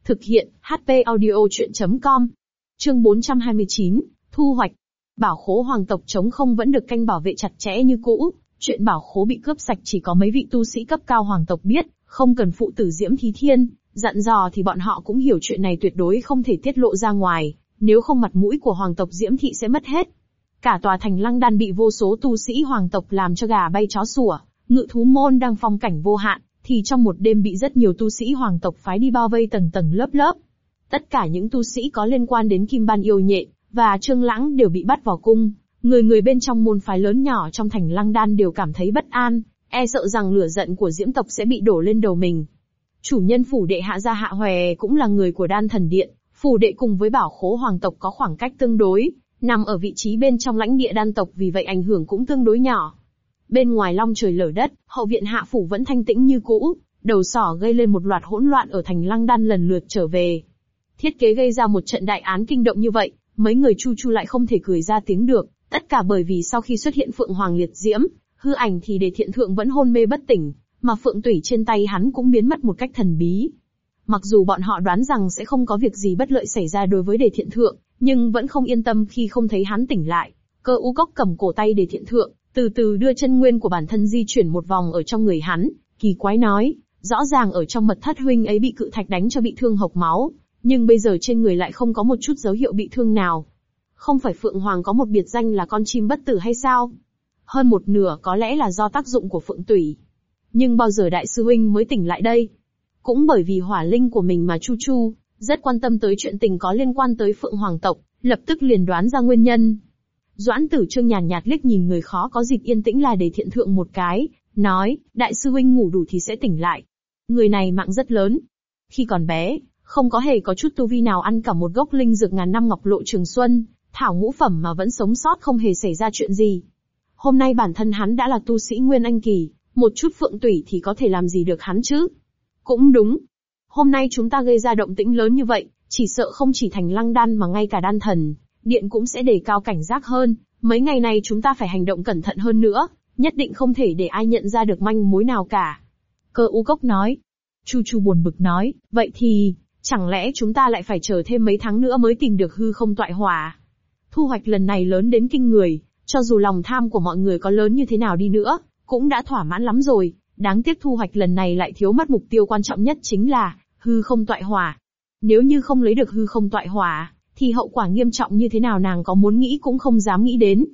Thực hiện, HP audio chuyện.com. Chương 429, Thu hoạch. Bảo khố hoàng tộc chống không vẫn được canh bảo vệ chặt chẽ như cũ, chuyện bảo khố bị cướp sạch chỉ có mấy vị tu sĩ cấp cao hoàng tộc biết, không cần phụ tử diễm thí thiên, dặn dò thì bọn họ cũng hiểu chuyện này tuyệt đối không thể tiết lộ ra ngoài, nếu không mặt mũi của hoàng tộc diễm thị sẽ mất hết. Cả tòa thành lăng đan bị vô số tu sĩ hoàng tộc làm cho gà bay chó sủa, ngự thú môn đang phong cảnh vô hạn, thì trong một đêm bị rất nhiều tu sĩ hoàng tộc phái đi bao vây tầng tầng lớp lớp. Tất cả những tu sĩ có liên quan đến kim ban yêu nhện, và Trương Lãng đều bị bắt vào cung, người người bên trong môn phái lớn nhỏ trong thành Lăng Đan đều cảm thấy bất an, e sợ rằng lửa giận của Diễm tộc sẽ bị đổ lên đầu mình. Chủ nhân phủ đệ hạ gia hạ hòe cũng là người của đan thần điện, phủ đệ cùng với bảo khố hoàng tộc có khoảng cách tương đối, nằm ở vị trí bên trong lãnh địa đan tộc vì vậy ảnh hưởng cũng tương đối nhỏ. Bên ngoài long trời lở đất, hậu viện hạ phủ vẫn thanh tĩnh như cũ, đầu sỏ gây lên một loạt hỗn loạn ở thành lăng đan lần lượt trở về. Thiết kế gây ra một trận đại án kinh động như vậy, mấy người chu chu lại không thể cười ra tiếng được, tất cả bởi vì sau khi xuất hiện Phượng Hoàng liệt diễm, hư ảnh thì để thiện thượng vẫn hôn mê bất tỉnh, mà Phượng Tủy trên tay hắn cũng biến mất một cách thần bí. Mặc dù bọn họ đoán rằng sẽ không có việc gì bất lợi xảy ra đối với đề thiện thượng, nhưng vẫn không yên tâm khi không thấy hắn tỉnh lại. Cơ u cốc cầm cổ tay đề thiện thượng, từ từ đưa chân nguyên của bản thân di chuyển một vòng ở trong người hắn, kỳ quái nói, rõ ràng ở trong mật thất huynh ấy bị cự thạch đánh cho bị thương hộc máu, nhưng bây giờ trên người lại không có một chút dấu hiệu bị thương nào. Không phải Phượng Hoàng có một biệt danh là con chim bất tử hay sao? Hơn một nửa có lẽ là do tác dụng của Phượng Tủy. Nhưng bao giờ đại sư huynh mới tỉnh lại đây? Cũng bởi vì hỏa linh của mình mà Chu Chu, rất quan tâm tới chuyện tình có liên quan tới Phượng Hoàng tộc, lập tức liền đoán ra nguyên nhân. Doãn tử trương nhàn nhạt liếc nhìn người khó có dịp yên tĩnh là để thiện thượng một cái, nói, đại sư huynh ngủ đủ thì sẽ tỉnh lại. Người này mạng rất lớn. Khi còn bé, không có hề có chút tu vi nào ăn cả một gốc linh dược ngàn năm ngọc lộ trường xuân, thảo ngũ phẩm mà vẫn sống sót không hề xảy ra chuyện gì. Hôm nay bản thân hắn đã là tu sĩ Nguyên Anh Kỳ, một chút phượng tủy thì có thể làm gì được hắn chứ? Cũng đúng. Hôm nay chúng ta gây ra động tĩnh lớn như vậy, chỉ sợ không chỉ thành lăng đan mà ngay cả đan thần, điện cũng sẽ đề cao cảnh giác hơn. Mấy ngày này chúng ta phải hành động cẩn thận hơn nữa, nhất định không thể để ai nhận ra được manh mối nào cả. Cơ u cốc nói. Chu chu buồn bực nói, vậy thì, chẳng lẽ chúng ta lại phải chờ thêm mấy tháng nữa mới tìm được hư không toại hỏa? Thu hoạch lần này lớn đến kinh người, cho dù lòng tham của mọi người có lớn như thế nào đi nữa, cũng đã thỏa mãn lắm rồi. Đáng tiếc thu hoạch lần này lại thiếu mất mục tiêu quan trọng nhất chính là hư không tọa hỏa. Nếu như không lấy được hư không tọa hỏa, thì hậu quả nghiêm trọng như thế nào nàng có muốn nghĩ cũng không dám nghĩ đến.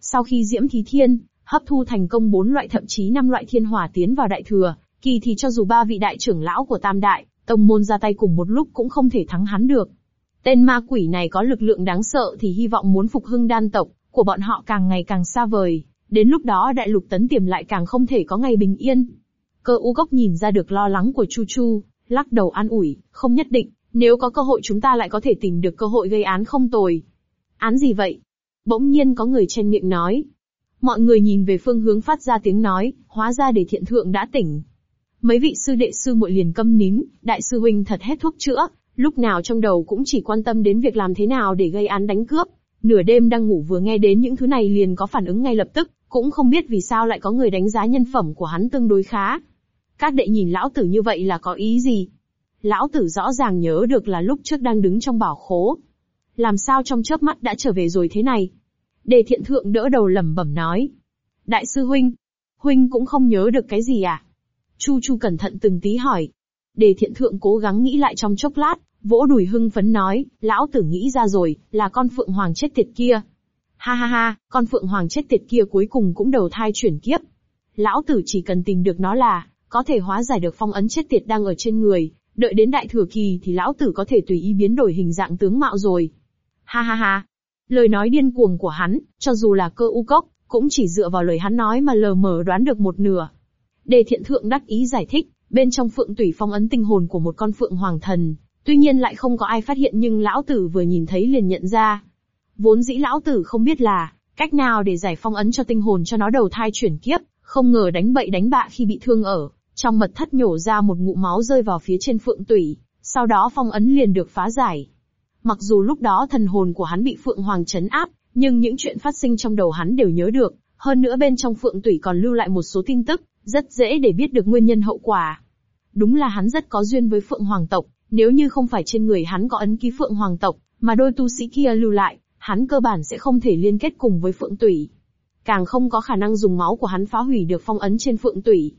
Sau khi Diễm Thí Thiên, hấp thu thành công bốn loại thậm chí năm loại thiên hỏa tiến vào đại thừa, kỳ thì cho dù ba vị đại trưởng lão của Tam Đại, tông môn ra tay cùng một lúc cũng không thể thắng hắn được. Tên ma quỷ này có lực lượng đáng sợ thì hy vọng muốn phục hưng đan tộc của bọn họ càng ngày càng xa vời, đến lúc đó đại lục tấn tiềm lại càng không thể có ngày bình yên. Cơ u gốc nhìn ra được lo lắng của Chu Chu, lắc đầu an ủi, không nhất định, nếu có cơ hội chúng ta lại có thể tìm được cơ hội gây án không tồi. Án gì vậy? Bỗng nhiên có người chen miệng nói. Mọi người nhìn về phương hướng phát ra tiếng nói, hóa ra để thiện thượng đã tỉnh. Mấy vị sư đệ sư muội liền câm nín, đại sư huynh thật hết thuốc chữa, lúc nào trong đầu cũng chỉ quan tâm đến việc làm thế nào để gây án đánh cướp. Nửa đêm đang ngủ vừa nghe đến những thứ này liền có phản ứng ngay lập tức, cũng không biết vì sao lại có người đánh giá nhân phẩm của hắn tương đối khá. Các đệ nhìn lão tử như vậy là có ý gì? Lão tử rõ ràng nhớ được là lúc trước đang đứng trong bảo khố. Làm sao trong chớp mắt đã trở về rồi thế này? Đề thiện thượng đỡ đầu lẩm bẩm nói. Đại sư huynh, huynh cũng không nhớ được cái gì à? Chu Chu cẩn thận từng tí hỏi. Đề thiện thượng cố gắng nghĩ lại trong chốc lát, vỗ đùi hưng phấn nói, lão tử nghĩ ra rồi, là con phượng hoàng chết tiệt kia. Ha ha ha, con phượng hoàng chết tiệt kia cuối cùng cũng đầu thai chuyển kiếp. Lão tử chỉ cần tìm được nó là, có thể hóa giải được phong ấn chết tiệt đang ở trên người, đợi đến đại thừa kỳ thì lão tử có thể tùy ý biến đổi hình dạng tướng mạo rồi. Ha ha ha. Lời nói điên cuồng của hắn, cho dù là cơ u cốc, cũng chỉ dựa vào lời hắn nói mà lờ mờ đoán được một nửa. Đề thiện thượng đắc ý giải thích, bên trong phượng tủy phong ấn tinh hồn của một con phượng hoàng thần, tuy nhiên lại không có ai phát hiện nhưng lão tử vừa nhìn thấy liền nhận ra. Vốn dĩ lão tử không biết là, cách nào để giải phong ấn cho tinh hồn cho nó đầu thai chuyển kiếp, không ngờ đánh bậy đánh bạ khi bị thương ở, trong mật thất nhổ ra một ngụ máu rơi vào phía trên phượng tủy, sau đó phong ấn liền được phá giải. Mặc dù lúc đó thần hồn của hắn bị phượng hoàng chấn áp, nhưng những chuyện phát sinh trong đầu hắn đều nhớ được, hơn nữa bên trong phượng tủy còn lưu lại một số tin tức, rất dễ để biết được nguyên nhân hậu quả. Đúng là hắn rất có duyên với phượng hoàng tộc, nếu như không phải trên người hắn có ấn ký phượng hoàng tộc, mà đôi tu sĩ kia lưu lại, hắn cơ bản sẽ không thể liên kết cùng với phượng tủy. Càng không có khả năng dùng máu của hắn phá hủy được phong ấn trên phượng tủy.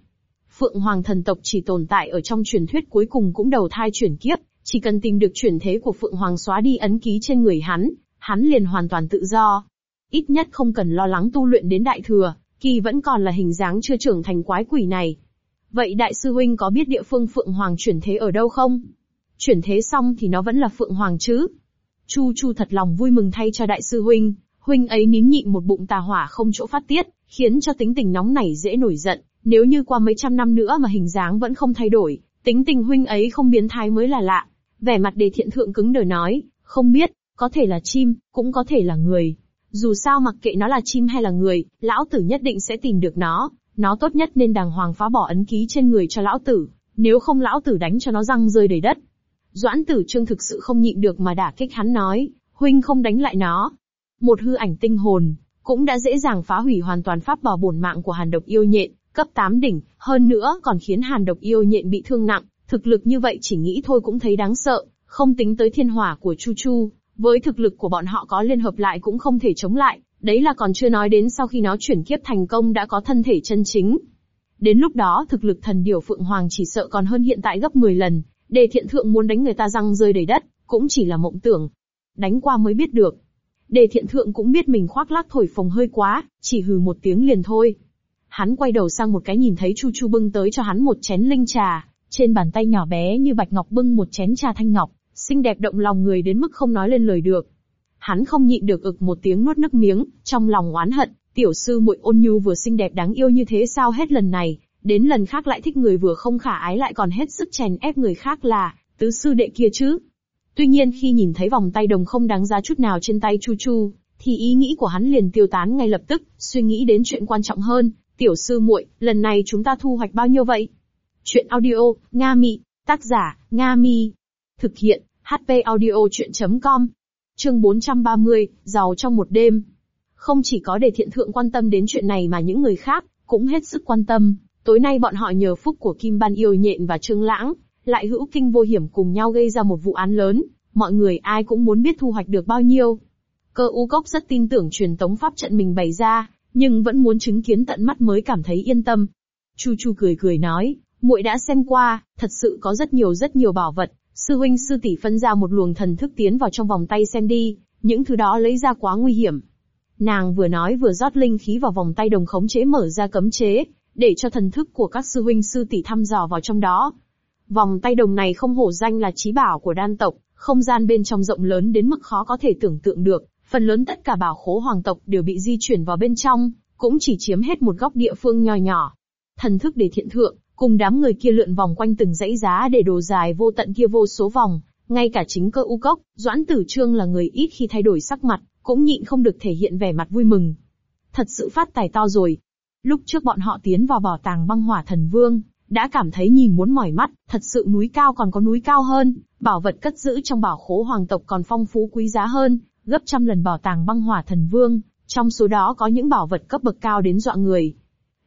Phượng Hoàng thần tộc chỉ tồn tại ở trong truyền thuyết cuối cùng cũng đầu thai chuyển kiếp, chỉ cần tìm được chuyển thế của Phượng Hoàng xóa đi ấn ký trên người hắn, hắn liền hoàn toàn tự do. Ít nhất không cần lo lắng tu luyện đến đại thừa, kỳ vẫn còn là hình dáng chưa trưởng thành quái quỷ này. Vậy đại sư huynh có biết địa phương Phượng Hoàng chuyển thế ở đâu không? Chuyển thế xong thì nó vẫn là Phượng Hoàng chứ? Chu Chu thật lòng vui mừng thay cho đại sư huynh, huynh ấy nín nhịn một bụng tà hỏa không chỗ phát tiết, khiến cho tính tình nóng nảy dễ nổi giận, nếu như qua mấy trăm năm nữa mà hình dáng vẫn không thay đổi, tính tình huynh ấy không biến thái mới là lạ. Vẻ mặt đề thiện thượng cứng đờ nói, không biết, có thể là chim, cũng có thể là người. Dù sao mặc kệ nó là chim hay là người, lão tử nhất định sẽ tìm được nó, nó tốt nhất nên đàng hoàng phá bỏ ấn ký trên người cho lão tử, nếu không lão tử đánh cho nó răng rơi đầy đất. Doãn tử trương thực sự không nhịn được mà đả kích hắn nói, huynh không đánh lại nó. Một hư ảnh tinh hồn, cũng đã dễ dàng phá hủy hoàn toàn pháp bảo bổn mạng của hàn độc yêu nhện, cấp 8 đỉnh, hơn nữa còn khiến hàn độc yêu nhện bị thương nặng, thực lực như vậy chỉ nghĩ thôi cũng thấy đáng sợ, không tính tới thiên hỏa của Chu Chu, với thực lực của bọn họ có liên hợp lại cũng không thể chống lại, đấy là còn chưa nói đến sau khi nó chuyển kiếp thành công đã có thân thể chân chính. Đến lúc đó thực lực thần điểu Phượng Hoàng chỉ sợ còn hơn hiện tại gấp 10 lần, đề thiện thượng muốn đánh người ta răng rơi đầy đất, cũng chỉ là mộng tưởng. Đánh qua mới biết được. Đề thiện thượng cũng biết mình khoác lác thổi phồng hơi quá, chỉ hừ một tiếng liền thôi. Hắn quay đầu sang một cái nhìn thấy Chu Chu bưng tới cho hắn một chén linh trà, trên bàn tay nhỏ bé như bạch ngọc bưng một chén trà thanh ngọc, xinh đẹp động lòng người đến mức không nói lên lời được. Hắn không nhịn được ực một tiếng nuốt nước miếng, trong lòng oán hận, tiểu sư muội ôn nhu vừa xinh đẹp đáng yêu như thế sao hết lần này, đến lần khác lại thích người vừa không khả ái lại còn hết sức chèn ép người khác là, tứ sư đệ kia chứ. Tuy nhiên khi nhìn thấy vòng tay đồng không đáng giá chút nào trên tay Chu Chu, thì ý nghĩ của hắn liền tiêu tán ngay lập tức, suy nghĩ đến chuyện quan trọng hơn, tiểu sư muội, lần này chúng ta thu hoạch bao nhiêu vậy? Chuyện audio, Nga Mị, tác giả, Nga Mi. Thực hiện, HP audio chuyện.com. Chương 430, giàu trong một đêm. Không chỉ có để thiện thượng quan tâm đến chuyện này mà những người khác, cũng hết sức quan tâm. Tối nay bọn họ nhờ phúc của Kim Ban yêu nhện và Trương Lãng, lại hữu kinh vô hiểm cùng nhau gây ra một vụ án lớn, mọi người ai cũng muốn biết thu hoạch được bao nhiêu. Cơ u cốc rất tin tưởng truyền tống pháp trận mình bày ra, nhưng vẫn muốn chứng kiến tận mắt mới cảm thấy yên tâm. Chu Chu cười cười nói, muội đã xem qua, thật sự có rất nhiều rất nhiều bảo vật, sư huynh sư tỷ phân ra một luồng thần thức tiến vào trong vòng tay xem đi, những thứ đó lấy ra quá nguy hiểm. Nàng vừa nói vừa rót linh khí vào vòng tay đồng khống chế mở ra cấm chế, để cho thần thức của các sư huynh sư tỷ thăm dò vào trong đó. Vòng tay đồng này không hổ danh là trí bảo của đan tộc, không gian bên trong rộng lớn đến mức khó có thể tưởng tượng được, phần lớn tất cả bảo khố hoàng tộc đều bị di chuyển vào bên trong, cũng chỉ chiếm hết một góc địa phương nhỏ nhỏ. Thần thức để thiện thượng, cùng đám người kia lượn vòng quanh từng dãy giá để đồ dài vô tận kia vô số vòng, ngay cả chính cơ u cốc, Doãn Tử Trương là người ít khi thay đổi sắc mặt, cũng nhịn không được thể hiện vẻ mặt vui mừng. Thật sự phát tài to rồi, Lúc trước bọn họ tiến vào bảo tàng băng hỏa thần vương, đã cảm thấy nhìn muốn mỏi mắt, thật sự núi cao còn có núi cao hơn, bảo vật cất giữ trong bảo khố hoàng tộc còn phong phú quý giá hơn, gấp trăm lần bảo tàng băng hỏa thần vương, trong số đó có những bảo vật cấp bậc cao đến dọa người.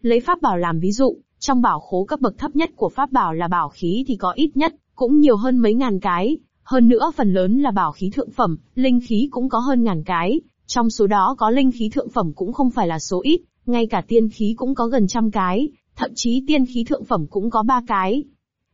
Lấy pháp bảo làm ví dụ, trong bảo khố cấp bậc thấp nhất của pháp bảo là bảo khí thì có ít nhất, cũng nhiều hơn mấy ngàn cái, hơn nữa phần lớn là bảo khí thượng phẩm, linh khí cũng có hơn ngàn cái, trong số đó có linh khí thượng phẩm cũng không phải là số ít, ngay cả tiên khí cũng có gần trăm cái, thậm chí tiên khí thượng phẩm cũng có ba cái.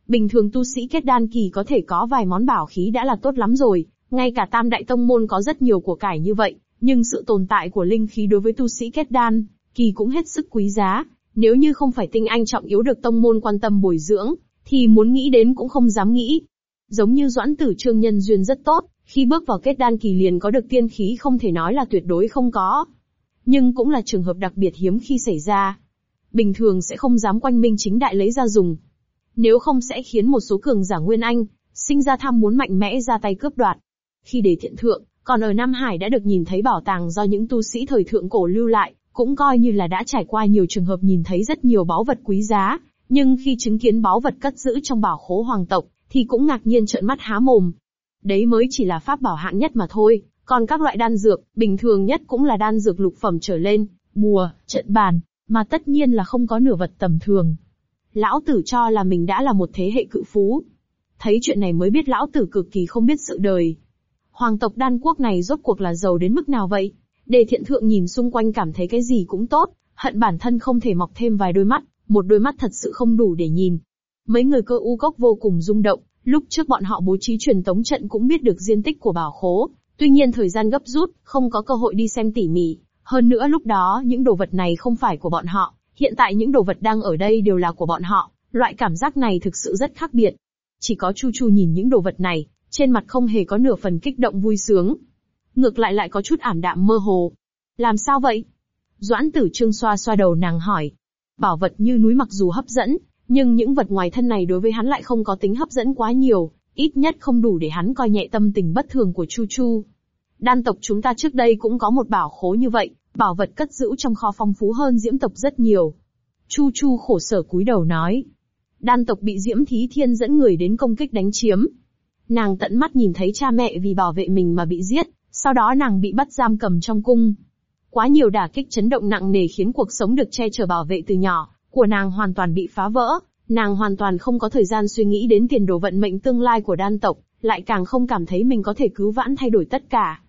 Bình thường tu sĩ kết đan kỳ có thể có vài món bảo khí đã là tốt lắm rồi, ngay cả tam đại tông môn có rất nhiều của cải như vậy, nhưng sự tồn tại của linh khí đối với tu sĩ kết đan, kỳ cũng hết sức quý giá. Nếu như không phải tinh anh trọng yếu được tông môn quan tâm bồi dưỡng, thì muốn nghĩ đến cũng không dám nghĩ. Giống như doãn tử trương nhân duyên rất tốt, khi bước vào kết đan kỳ liền có được tiên khí không thể nói là tuyệt đối không có nhưng cũng là trường hợp đặc biệt hiếm khi xảy ra. Bình thường sẽ không dám quanh minh chính đại lấy ra dùng. Nếu không sẽ khiến một số cường giả Nguyên Anh, sinh ra tham muốn mạnh mẽ ra tay cướp đoạt. Khi để thiện thượng, còn ở Nam Hải đã được nhìn thấy bảo tàng do những tu sĩ thời thượng cổ lưu lại, cũng coi như là đã trải qua nhiều trường hợp nhìn thấy rất nhiều báu vật quý giá, nhưng khi chứng kiến báu vật cất giữ trong bảo khố hoàng tộc, thì cũng ngạc nhiên trợn mắt há mồm. Đấy mới chỉ là pháp bảo hạng nhất mà thôi, còn các loại đan dược, bình thường nhất cũng là đan dược lục phẩm trở lên, bùa, trận bàn, mà tất nhiên là không có nửa vật tầm thường. Lão tử cho là mình đã là một thế hệ cự phú. Thấy chuyện này mới biết lão tử cực kỳ không biết sự đời. Hoàng tộc đan quốc này rốt cuộc là giàu đến mức nào vậy? Đề thiện thượng nhìn xung quanh cảm thấy cái gì cũng tốt, hận bản thân không thể mọc thêm vài đôi mắt, một đôi mắt thật sự không đủ để nhìn. Mấy người cơ u cốc vô cùng rung động, lúc trước bọn họ bố trí truyền tống trận cũng biết được diên tích của bảo khố, Tuy nhiên thời gian gấp rút, không có cơ hội đi xem tỉ mỉ. Hơn nữa lúc đó những đồ vật này không phải của bọn họ, hiện tại những đồ vật đang ở đây đều là của bọn họ, loại cảm giác này thực sự rất khác biệt. Chỉ có Chu Chu nhìn những đồ vật này, Trên mặt không hề có nửa phần kích động vui sướng. Ngược lại lại có chút ảm đạm mơ hồ. Làm sao vậy? Doãn tử trương xoa xoa đầu nàng hỏi. Bảo vật như núi mặc dù hấp dẫn, nhưng những vật ngoài thân này đối với hắn lại không có tính hấp dẫn quá nhiều, ít nhất không đủ để hắn coi nhẹ tâm tình bất thường của Chu Chu. Đan tộc chúng ta trước đây cũng có một bảo khố như vậy, bảo vật cất giữ trong kho phong phú hơn diễm tộc rất nhiều. Chu Chu khổ sở cúi đầu nói. Đan tộc bị diễm thí thiên dẫn người đến công kích đánh chiếm. Nàng tận mắt nhìn thấy cha mẹ vì bảo vệ mình mà bị giết, sau đó nàng bị bắt giam cầm trong cung. Quá nhiều đả kích chấn động nặng nề khiến cuộc sống được che chở bảo vệ từ nhỏ, của nàng hoàn toàn bị phá vỡ, nàng hoàn toàn không có thời gian suy nghĩ đến tiền đồ vận mệnh tương lai của đan tộc, lại càng không cảm thấy mình có thể cứu vãn thay đổi tất cả.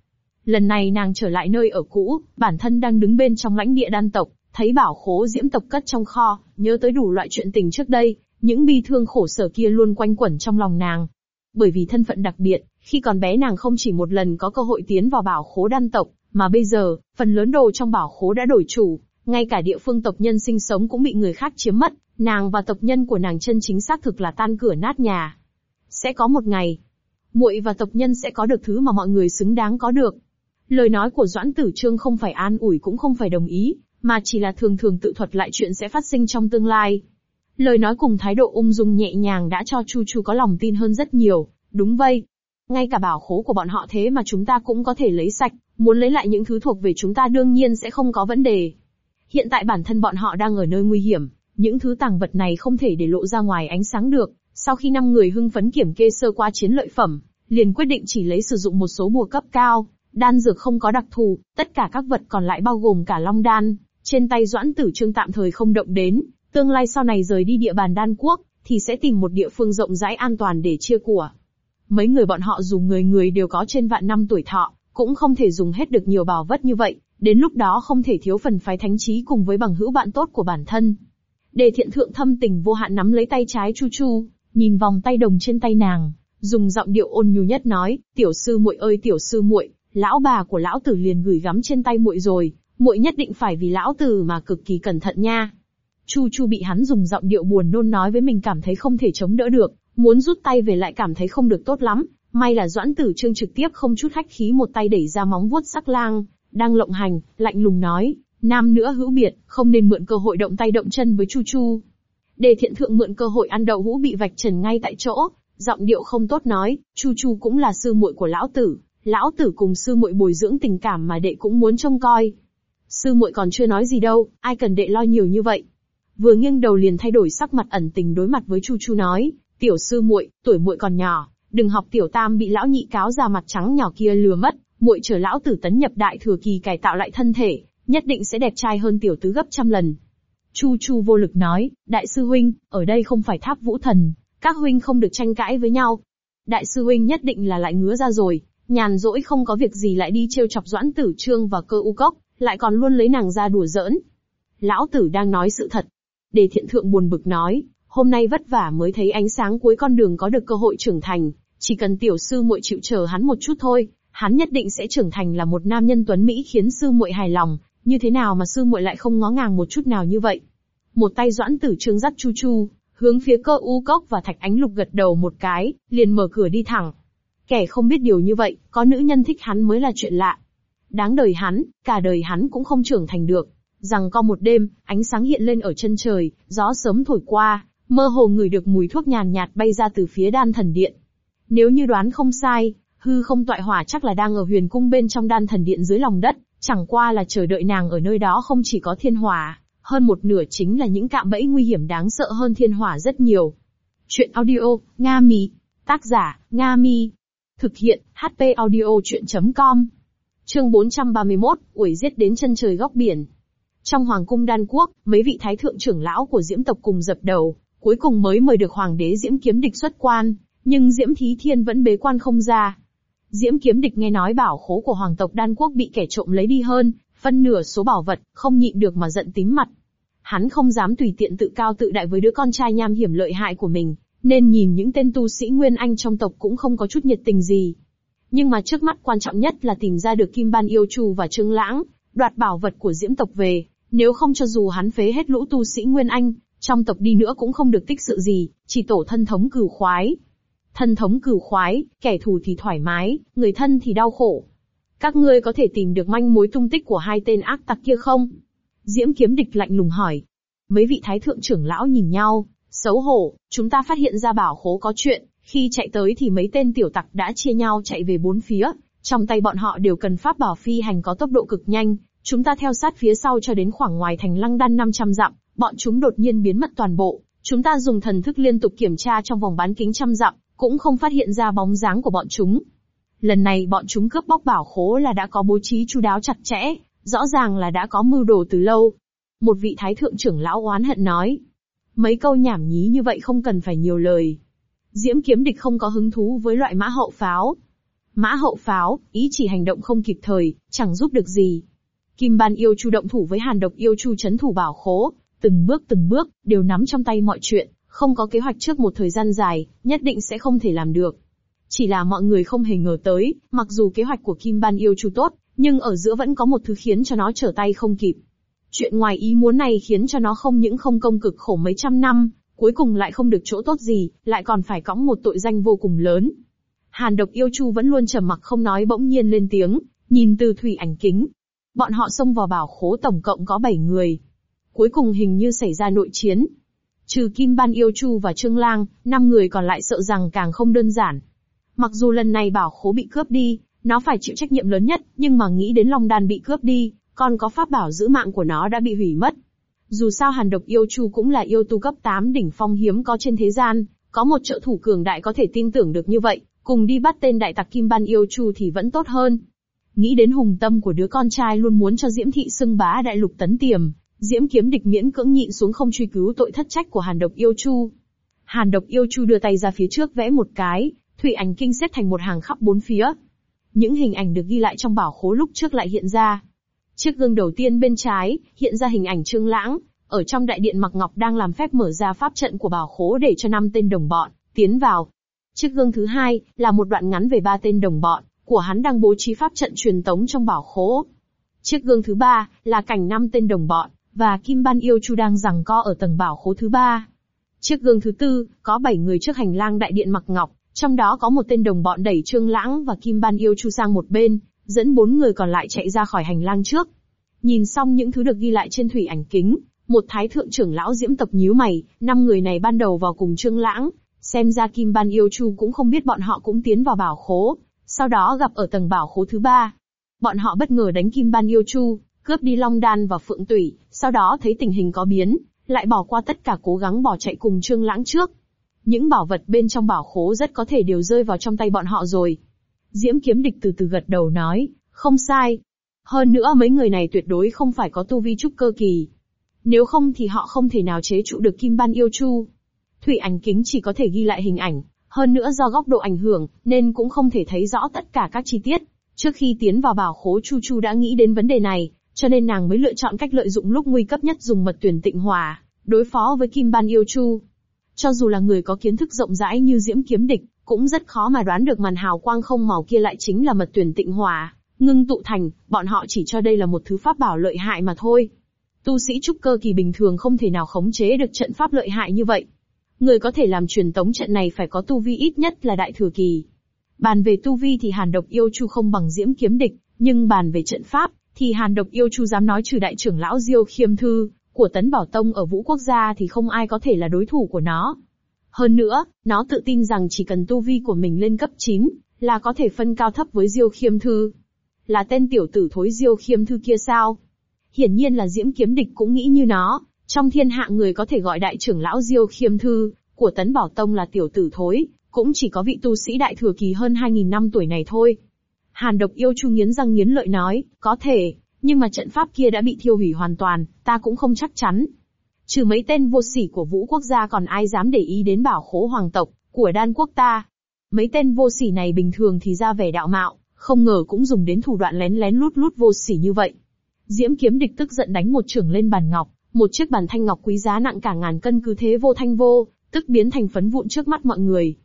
Lần này nàng trở lại nơi ở cũ, bản thân đang đứng bên trong lãnh địa đan tộc, thấy bảo khố diễm tộc cất trong kho, nhớ tới đủ loại chuyện tình trước đây, những bi thương khổ sở kia luôn quanh quẩn trong lòng nàng. Bởi vì thân phận đặc biệt, khi còn bé nàng không chỉ một lần có cơ hội tiến vào bảo khố đan tộc, mà bây giờ, phần lớn đồ trong bảo khố đã đổi chủ, ngay cả địa phương tộc nhân sinh sống cũng bị người khác chiếm mất, nàng và tộc nhân của nàng chân chính xác thực là tan cửa nát nhà. Sẽ có một ngày, muội và tộc nhân sẽ có được thứ mà mọi người xứng đáng có được. Lời nói của Doãn Tử Trương không phải an ủi cũng không phải đồng ý, mà chỉ là thường thường tự thuật lại chuyện sẽ phát sinh trong tương lai. Lời nói cùng thái độ ung dung nhẹ nhàng đã cho Chu Chu có lòng tin hơn rất nhiều, đúng vậy. Ngay cả bảo khố của bọn họ thế mà chúng ta cũng có thể lấy sạch, muốn lấy lại những thứ thuộc về chúng ta đương nhiên sẽ không có vấn đề. Hiện tại bản thân bọn họ đang ở nơi nguy hiểm, những thứ tàng vật này không thể để lộ ra ngoài ánh sáng được. Sau khi năm người hưng phấn kiểm kê sơ qua chiến lợi phẩm, liền quyết định chỉ lấy sử dụng một số bùa cấp cao, đan dược không có đặc thù, tất cả các vật còn lại bao gồm cả long đan, trên tay Doãn Tử Trương tạm thời không động đến, tương lai sau này rời đi địa bàn đan quốc, thì sẽ tìm một địa phương rộng rãi an toàn để chia của. Mấy người bọn họ dù người người đều có trên vạn năm tuổi thọ, cũng không thể dùng hết được nhiều bảo vật như vậy, đến lúc đó không thể thiếu phần phái thánh trí cùng với bằng hữu bạn tốt của bản thân. Đề thiện thượng thâm tình vô hạn nắm lấy tay trái Chu Chu, nhìn vòng tay đồng trên tay nàng, dùng giọng điệu ôn nhu nhất nói, tiểu sư muội ơi tiểu sư muội, lão bà của lão tử liền gửi gắm trên tay muội rồi, muội nhất định phải vì lão tử mà cực kỳ cẩn thận nha. Chu Chu bị hắn dùng giọng điệu buồn nôn nói với mình cảm thấy không thể chống đỡ được, muốn rút tay về lại cảm thấy không được tốt lắm, may là Doãn Tử Trương trực tiếp không chút khách khí một tay đẩy ra móng vuốt sắc lang, đang lộng hành, lạnh lùng nói, nam nữa hữu biệt, không nên mượn cơ hội động tay động chân với Chu Chu. Đề thiện thượng mượn cơ hội ăn đậu hũ bị vạch trần ngay tại chỗ, giọng điệu không tốt nói, Chu Chu cũng là sư muội của lão tử, lão tử cùng sư muội bồi dưỡng tình cảm mà đệ cũng muốn trông coi. Sư muội còn chưa nói gì đâu, ai cần đệ lo nhiều như vậy. Vừa nghiêng đầu liền thay đổi sắc mặt ẩn tình đối mặt với Chu Chu nói, tiểu sư muội, tuổi muội còn nhỏ, đừng học tiểu tam bị lão nhị cáo già mặt trắng nhỏ kia lừa mất, muội chờ lão tử tấn nhập đại thừa kỳ cải tạo lại thân thể, nhất định sẽ đẹp trai hơn tiểu tứ gấp trăm lần. Chu Chu vô lực nói, đại sư huynh, ở đây không phải tháp vũ thần, các huynh không được tranh cãi với nhau. Đại sư huynh nhất định là lại ngứa ra rồi, nhàn rỗi không có việc gì lại đi trêu chọc doãn tử trương và cơ u cốc, lại còn luôn lấy nàng ra đùa giỡn. Lão tử đang nói sự thật. Đề thiện thượng buồn bực nói, hôm nay vất vả mới thấy ánh sáng cuối con đường có được cơ hội trưởng thành, chỉ cần tiểu sư muội chịu chờ hắn một chút thôi, hắn nhất định sẽ trưởng thành là một nam nhân tuấn mỹ khiến sư muội hài lòng, như thế nào mà sư muội lại không ngó ngàng một chút nào như vậy? Một tay doãn tử trương dắt chu chu, hướng phía cơ u cốc và thạch ánh lục gật đầu một cái, liền mở cửa đi thẳng. Kẻ không biết điều như vậy, có nữ nhân thích hắn mới là chuyện lạ. Đáng đời hắn, cả đời hắn cũng không trưởng thành được. Rằng có một đêm, ánh sáng hiện lên ở chân trời, gió sớm thổi qua, mơ hồ ngửi được mùi thuốc nhàn nhạt bay ra từ phía đan thần điện. Nếu như đoán không sai, hư không tọa hỏa chắc là đang ở huyền cung bên trong đan thần điện dưới lòng đất, chẳng qua là chờ đợi nàng ở nơi đó không chỉ có thiên hỏa, hơn một nửa chính là những cạm bẫy nguy hiểm đáng sợ hơn thiên hỏa rất nhiều. Chuyện audio, Nga Mi. Tác giả, Nga Mi. Thực hiện, HP audio chuyện.com. Chương 431, ủi giết đến chân trời góc biển. Trong Hoàng cung Đan Quốc, mấy vị thái thượng trưởng lão của Diễm tộc cùng dập đầu, cuối cùng mới mời được Hoàng đế Diễm kiếm địch xuất quan, nhưng Diễm Thí Thiên vẫn bế quan không ra. Diễm kiếm địch nghe nói bảo khố của Hoàng tộc Đan Quốc bị kẻ trộm lấy đi hơn, phân nửa số bảo vật, không nhịn được mà giận tím mặt. Hắn không dám tùy tiện tự cao tự đại với đứa con trai nham hiểm lợi hại của mình, nên nhìn những tên tu sĩ Nguyên Anh trong tộc cũng không có chút nhiệt tình gì. Nhưng mà trước mắt quan trọng nhất là tìm ra được Kim Ban Yêu Chu và Trương Lãng, đoạt bảo vật của Diễm tộc về, nếu không cho dù hắn phế hết lũ tu sĩ Nguyên Anh, trong tộc đi nữa cũng không được tích sự gì, chỉ tổ thân thống cửu khoái. Thân thống cửu khoái, kẻ thù thì thoải mái, người thân thì đau khổ. Các ngươi có thể tìm được manh mối tung tích của hai tên ác tặc kia không? Diễm kiếm địch lạnh lùng hỏi. Mấy vị thái thượng trưởng lão nhìn nhau, xấu hổ, chúng ta phát hiện ra bảo khố có chuyện, khi chạy tới thì mấy tên tiểu tặc đã chia nhau chạy về bốn phía, trong tay bọn họ đều cần pháp bảo phi hành có tốc độ cực nhanh, chúng ta theo sát phía sau cho đến khoảng ngoài thành lăng đan 500 dặm, bọn chúng đột nhiên biến mất toàn bộ, chúng ta dùng thần thức liên tục kiểm tra trong vòng bán kính trăm dặm, cũng không phát hiện ra bóng dáng của bọn chúng. Lần này bọn chúng cướp bóc bảo khố là đã có bố trí chu đáo chặt chẽ, rõ ràng là đã có mưu đồ từ lâu. Một vị thái thượng trưởng lão oán hận nói. Mấy câu nhảm nhí như vậy không cần phải nhiều lời. Diễm kiếm địch không có hứng thú với loại mã hậu pháo. Mã hậu pháo, ý chỉ hành động không kịp thời, chẳng giúp được gì. Kim ban yêu chu động thủ với hàn độc yêu chu chấn thủ bảo khố, từng bước từng bước, đều nắm trong tay mọi chuyện, không có kế hoạch trước một thời gian dài, nhất định sẽ không thể làm được. Chỉ là mọi người không hề ngờ tới, mặc dù kế hoạch của Kim Ban yêu chu tốt, nhưng ở giữa vẫn có một thứ khiến cho nó trở tay không kịp. Chuyện ngoài ý muốn này khiến cho nó không những không công cực khổ mấy trăm năm, cuối cùng lại không được chỗ tốt gì, lại còn phải cõng một tội danh vô cùng lớn. Hàn độc yêu chu vẫn luôn trầm mặc không nói bỗng nhiên lên tiếng, nhìn từ thủy ảnh kính. Bọn họ xông vào bảo khố tổng cộng có 7 người. Cuối cùng hình như xảy ra nội chiến. Trừ Kim Ban Yêu Chu và Trương Lang, năm người còn lại sợ rằng càng không đơn giản. Mặc dù lần này bảo khố bị cướp đi, nó phải chịu trách nhiệm lớn nhất, nhưng mà nghĩ đến Long Đan bị cướp đi, còn có pháp bảo giữ mạng của nó đã bị hủy mất. Dù sao Hàn Độc Yêu Chu cũng là yêu tu cấp 8 đỉnh phong hiếm có trên thế gian, có một trợ thủ cường đại có thể tin tưởng được như vậy, cùng đi bắt tên đại tặc Kim Ban Yêu Chu thì vẫn tốt hơn. Nghĩ đến hùng tâm của đứa con trai luôn muốn cho Diễm Thị xưng bá đại lục tấn tiềm, Diễm kiếm địch miễn cưỡng nhịn xuống không truy cứu tội thất trách của Hàn Độc Yêu Chu. Hàn Độc Yêu Chu đưa tay ra phía trước vẽ một cái, thủy ảnh kinh xếp thành một hàng khắp bốn phía. Những hình ảnh được ghi lại trong bảo khố lúc trước lại hiện ra. Chiếc gương đầu tiên bên trái, hiện ra hình ảnh Trương Lãng, ở trong đại điện Mặc Ngọc đang làm phép mở ra pháp trận của bảo khố để cho năm tên đồng bọn tiến vào. Chiếc gương thứ hai là một đoạn ngắn về ba tên đồng bọn của hắn đang bố trí pháp trận truyền tống trong bảo khố. Chiếc gương thứ ba là cảnh năm tên đồng bọn và Kim Ban Yêu Chu đang giằng co ở tầng bảo khố thứ ba. Chiếc gương thứ tư, có bảy người trước hành lang đại điện mặc ngọc, trong đó có một tên đồng bọn đẩy Trương Lãng và Kim Ban Yêu Chu sang một bên, dẫn bốn người còn lại chạy ra khỏi hành lang trước. Nhìn xong những thứ được ghi lại trên thủy ảnh kính, một thái thượng trưởng lão diễm tập nhíu mày, năm người này ban đầu vào cùng Trương Lãng, xem ra Kim Ban Yêu Chu cũng không biết bọn họ cũng tiến vào bảo khố, sau đó gặp ở tầng bảo khố thứ ba. Bọn họ bất ngờ đánh Kim Ban Yêu Chu, cướp đi Long Đan và Phượng Tủy, sau đó thấy tình hình có biến, lại bỏ qua tất cả cố gắng bỏ chạy cùng Trương Lãng trước. Những bảo vật bên trong bảo khố rất có thể đều rơi vào trong tay bọn họ rồi. Diễm kiếm địch từ từ gật đầu nói, không sai. Hơn nữa mấy người này tuyệt đối không phải có tu vi trúc cơ kỳ. Nếu không thì họ không thể nào chế trụ được kim ban yêu chu. Thủy ảnh kính chỉ có thể ghi lại hình ảnh, hơn nữa do góc độ ảnh hưởng, nên cũng không thể thấy rõ tất cả các chi tiết. Trước khi tiến vào bảo khố Chu Chu đã nghĩ đến vấn đề này, cho nên nàng mới lựa chọn cách lợi dụng lúc nguy cấp nhất dùng mật tuyển tịnh hòa, đối phó với Kim Ban Yêu Chu. Cho dù là người có kiến thức rộng rãi như Diễm Kiếm Địch, cũng rất khó mà đoán được màn hào quang không màu kia lại chính là mật tuyển tịnh hòa, ngưng tụ thành, bọn họ chỉ cho đây là một thứ pháp bảo lợi hại mà thôi. Tu sĩ trúc cơ kỳ bình thường không thể nào khống chế được trận pháp lợi hại như vậy. Người có thể làm truyền tống trận này phải có tu vi ít nhất là đại thừa kỳ. Bàn về tu vi thì Hàn Độc Yêu Chu không bằng Diễm Kiếm Địch, nhưng bàn về trận pháp, thì Hàn Độc Yêu Chu dám nói trừ đại trưởng lão Diêu Khiêm Thư, của Tấn Bảo Tông ở Vũ Quốc gia thì không ai có thể là đối thủ của nó. Hơn nữa, nó tự tin rằng chỉ cần tu vi của mình lên cấp 9, là có thể phân cao thấp với Diêu Khiêm Thư. Là tên tiểu tử thối Diêu Khiêm Thư kia sao? Hiển nhiên là Diễm Kiếm Địch cũng nghĩ như nó, trong thiên hạ người có thể gọi đại trưởng lão Diêu Khiêm Thư, của Tấn Bảo Tông là tiểu tử thối, cũng chỉ có vị tu sĩ đại thừa kỳ hơn 2.000 năm tuổi này thôi. Hàn độc yêu chu nghiến răng nghiến lợi nói, có thể, nhưng mà trận pháp kia đã bị thiêu hủy hoàn toàn, ta cũng không chắc chắn. Trừ mấy tên vô sỉ của vũ quốc gia còn ai dám để ý đến bảo khố hoàng tộc, của đan quốc ta. Mấy tên vô sỉ này bình thường thì ra vẻ đạo mạo, không ngờ cũng dùng đến thủ đoạn lén lén lút lút vô sỉ như vậy. Diễm kiếm địch tức giận đánh một trưởng lên bàn ngọc, một chiếc bàn thanh ngọc quý giá nặng cả ngàn cân cứ thế vô thanh vô, tức biến thành phấn vụn trước mắt mọi người.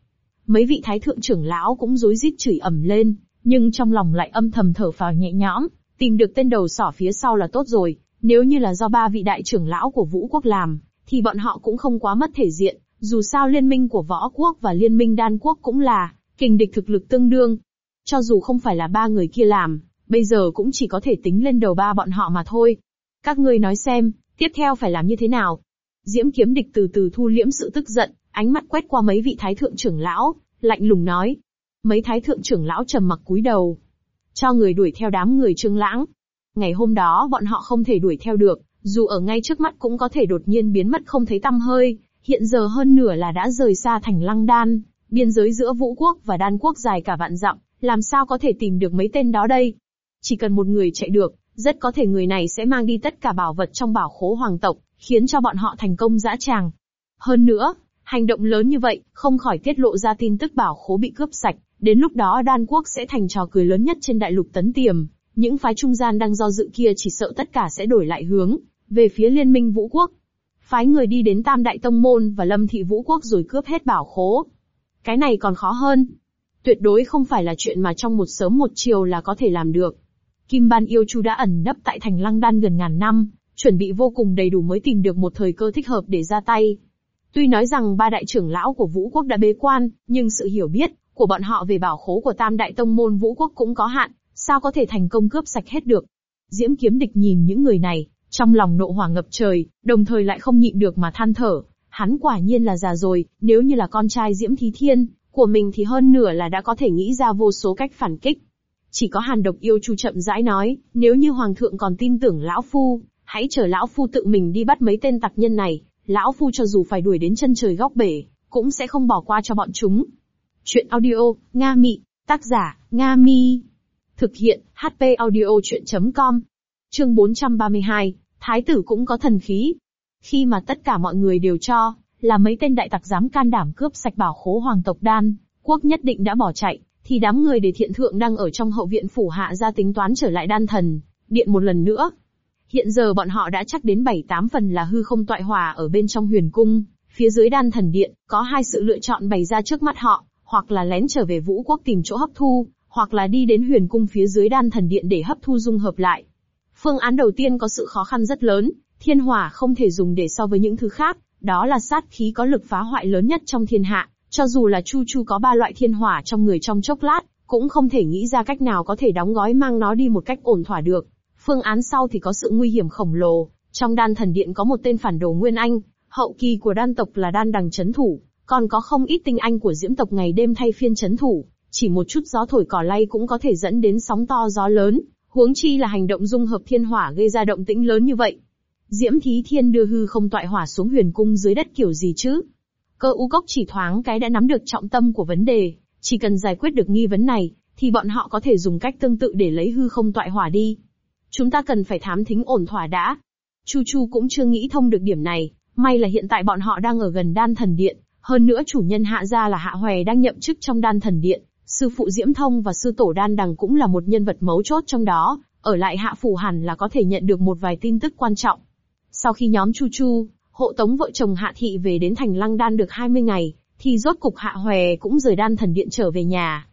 Mấy vị thái thượng trưởng lão cũng rối rít chửi ẩm lên, nhưng trong lòng lại âm thầm thở phào nhẹ nhõm, tìm được tên đầu sỏ phía sau là tốt rồi, nếu như là do ba vị đại trưởng lão của Vũ Quốc làm, thì bọn họ cũng không quá mất thể diện, Dù sao liên minh của võ quốc và liên minh đan quốc cũng là kình địch thực lực tương đương. Cho dù không phải là ba người kia làm, bây giờ cũng chỉ có thể tính lên đầu ba bọn họ mà thôi. Các ngươi nói xem, tiếp theo phải làm như thế nào? Diễm kiếm địch từ từ thu liễm sự tức giận, ánh mắt quét qua mấy vị thái thượng trưởng lão, lạnh lùng nói. Mấy thái thượng trưởng lão trầm mặc cúi đầu. Cho người đuổi theo đám người trương lãng. Ngày hôm đó bọn họ không thể đuổi theo được, dù ở ngay trước mắt cũng có thể đột nhiên biến mất không thấy tăm hơi, hiện giờ hơn nửa là đã rời xa thành lăng đan, biên giới giữa vũ quốc và đan quốc dài cả vạn dặm, làm sao có thể tìm được mấy tên đó đây? Chỉ cần một người chạy được, rất có thể người này sẽ mang đi tất cả bảo vật trong bảo khố hoàng tộc, khiến cho bọn họ thành công dã tràng. Hơn nữa, hành động lớn như vậy, không khỏi tiết lộ ra tin tức bảo khố bị cướp sạch, đến lúc đó đan quốc sẽ thành trò cười lớn nhất trên đại lục tấn tiềm. Những phái trung gian đang do dự kia chỉ sợ tất cả sẽ đổi lại hướng, về phía liên minh vũ quốc. Phái người đi đến Tam Đại Tông Môn và Lâm Thị Vũ Quốc rồi cướp hết bảo khố. Cái này còn khó hơn. Tuyệt đối không phải là chuyện mà trong một sớm một chiều là có thể làm được. Kim Ban Yêu Chu đã ẩn nấp tại thành Lăng Đan gần ngàn năm, chuẩn bị vô cùng đầy đủ mới tìm được một thời cơ thích hợp để ra tay. Tuy nói rằng ba đại trưởng lão của Vũ Quốc đã bế quan, nhưng sự hiểu biết của bọn họ về bảo khố của Tam Đại Tông Môn Vũ Quốc cũng có hạn, sao có thể thành công cướp sạch hết được. Diễm Kiếm Địch nhìn những người này, trong lòng nộ hỏa ngập trời, đồng thời lại không nhịn được mà than thở. Hắn quả nhiên là già rồi, nếu như là con trai Diễm Thí Thiên, của mình thì hơn nửa là đã có thể nghĩ ra vô số cách phản kích. Chỉ có hàn độc yêu chu chậm rãi nói, nếu như Hoàng thượng còn tin tưởng Lão Phu, hãy chờ Lão Phu tự mình đi bắt mấy tên tặc nhân này, Lão Phu cho dù phải đuổi đến chân trời góc bể, cũng sẽ không bỏ qua cho bọn chúng. Chuyện audio, Nga Mị, tác giả, Nga Mi. Thực hiện, HP audio chuyện.com. Chương 432, Thái tử cũng có thần khí. Khi mà tất cả mọi người đều cho, là mấy tên đại tặc dám can đảm cướp sạch bảo khố hoàng tộc đan, quốc nhất định đã bỏ chạy, thì đám người để thiện thượng đang ở trong hậu viện phủ hạ ra tính toán trở lại đan thần, điện một lần nữa. Hiện giờ bọn họ đã chắc đến bảy tám phần là hư không tọa hòa ở bên trong huyền cung, phía dưới đan thần điện, có hai sự lựa chọn bày ra trước mắt họ, hoặc là lén trở về vũ quốc tìm chỗ hấp thu, hoặc là đi đến huyền cung phía dưới đan thần điện để hấp thu dung hợp lại. Phương án đầu tiên có sự khó khăn rất lớn, thiên hỏa không thể dùng để so với những thứ khác, đó là sát khí có lực phá hoại lớn nhất trong thiên hạ, cho dù là Chu Chu có ba loại thiên hỏa trong người trong chốc lát, cũng không thể nghĩ ra cách nào có thể đóng gói mang nó đi một cách ổn thỏa được. Phương án sau thì có sự nguy hiểm khổng lồ, trong đan thần điện có một tên phản đồ Nguyên Anh, hậu kỳ của đan tộc là đan đằng chấn thủ, còn có không ít tinh anh của diễm tộc ngày đêm thay phiên chấn thủ, chỉ một chút gió thổi cỏ lay cũng có thể dẫn đến sóng to gió lớn, huống chi là hành động dung hợp thiên hỏa gây ra động tĩnh lớn như vậy. Diễm Thí Thiên đưa hư không tọa hỏa xuống huyền cung dưới đất kiểu gì chứ? Cơ u cốc chỉ thoáng cái đã nắm được trọng tâm của vấn đề, chỉ cần giải quyết được nghi vấn này, thì bọn họ có thể dùng cách tương tự để lấy hư không tọa hỏa đi. Chúng ta cần phải thám thính ổn thỏa đã. Chu Chu cũng chưa nghĩ thông được điểm này, may là hiện tại bọn họ đang ở gần đan thần điện, hơn nữa chủ nhân hạ gia là hạ hoè đang nhậm chức trong đan thần điện, sư phụ Diễm Thông và sư tổ đan đằng cũng là một nhân vật mấu chốt trong đó, ở lại hạ phủ hẳn là có thể nhận được một vài tin tức quan trọng. Sau khi nhóm Chu Chu, hộ tống vợ chồng Hạ Thị về đến thành Lăng Đan được 20 ngày, thì rốt cục Hạ hoè cũng rời đan thần điện trở về nhà.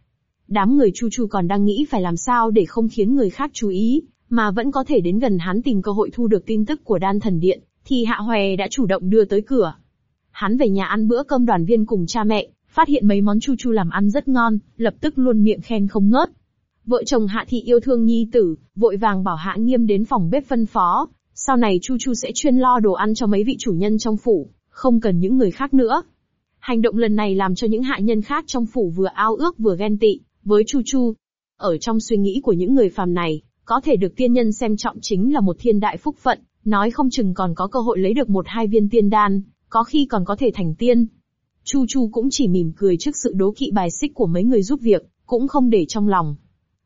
Đám người Chu Chu còn đang nghĩ phải làm sao để không khiến người khác chú ý, mà vẫn có thể đến gần hắn tìm cơ hội thu được tin tức của đan thần điện, thì Hạ hoè đã chủ động đưa tới cửa. Hắn về nhà ăn bữa cơm đoàn viên cùng cha mẹ, phát hiện mấy món Chu Chu làm ăn rất ngon, lập tức luôn miệng khen không ngớt. Vợ chồng Hạ Thị yêu thương nhi tử, vội vàng bảo Hạ Nghiêm đến phòng bếp phân phó, sau này Chu Chu sẽ chuyên lo đồ ăn cho mấy vị chủ nhân trong phủ, không cần những người khác nữa. Hành động lần này làm cho những hạ nhân khác trong phủ vừa ao ước vừa ghen tị, với Chu Chu. Ở trong suy nghĩ của những người phàm này, có thể được tiên nhân xem trọng chính là một thiên đại phúc phận, nói không chừng còn có cơ hội lấy được một hai viên tiên đan, có khi còn có thể thành tiên. Chu Chu cũng chỉ mỉm cười trước sự đố kỵ bài xích của mấy người giúp việc, cũng không để trong lòng.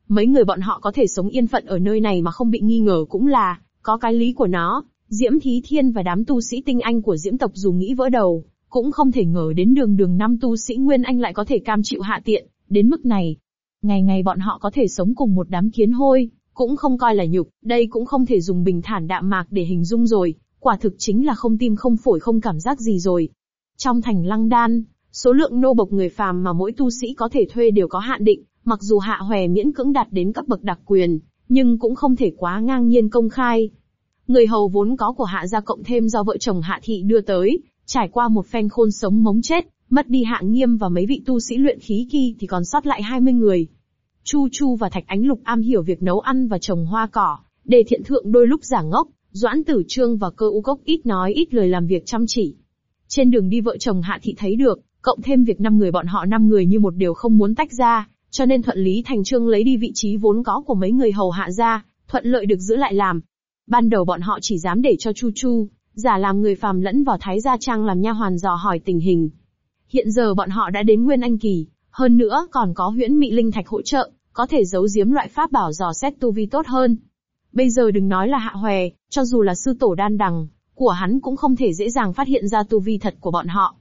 Mấy người bọn họ có thể sống yên phận ở nơi này mà không bị nghi ngờ cũng là, có cái lý của nó, Diễm Thí Thiên và đám tu sĩ tinh anh của Diễm tộc dù nghĩ vỡ đầu, cũng không thể ngờ đến đường đường năm tu sĩ Nguyên Anh lại có thể cam chịu hạ tiện, đến mức này. Ngày ngày bọn họ có thể sống cùng một đám kiến hôi, cũng không coi là nhục, đây cũng không thể dùng bình thản đạm mạc để hình dung rồi, quả thực chính là không tim không phổi không cảm giác gì rồi. Trong thành lăng đan, số lượng nô bộc người phàm mà mỗi tu sĩ có thể thuê đều có hạn định, mặc dù hạ hòe miễn cưỡng đạt đến cấp bậc đặc quyền, nhưng cũng không thể quá ngang nhiên công khai. Người hầu vốn có của hạ gia cộng thêm do vợ chồng hạ thị đưa tới, Trải qua một phen khôn sống mống chết, mất đi hạ nghiêm và mấy vị tu sĩ luyện khí kỳ thì còn sót lại 20 người. Chu Chu và Thạch Ánh Lục am hiểu việc nấu ăn và trồng hoa cỏ, đề thiện thượng đôi lúc giả ngốc, Doãn Tử Trương và Cơ U Cốc ít nói ít lời làm việc chăm chỉ. Trên đường đi vợ chồng Hạ Thị thấy được, cộng thêm việc năm người bọn họ năm người như một điều không muốn tách ra, cho nên thuận lý thành trương lấy đi vị trí vốn có của mấy người hầu hạ ra, thuận lợi được giữ lại làm. Ban đầu bọn họ chỉ dám để cho Chu Chu, giả làm người phàm lẫn vào Thái Gia Trang làm nha hoàn dò hỏi tình hình. Hiện giờ bọn họ đã đến Nguyên Anh Kỳ, hơn nữa còn có huyễn mị linh thạch hỗ trợ, có thể giấu giếm loại pháp bảo dò xét tu vi tốt hơn. Bây giờ đừng nói là hạ hòe, cho dù là sư tổ đan đằng, của hắn cũng không thể dễ dàng phát hiện ra tu vi thật của bọn họ.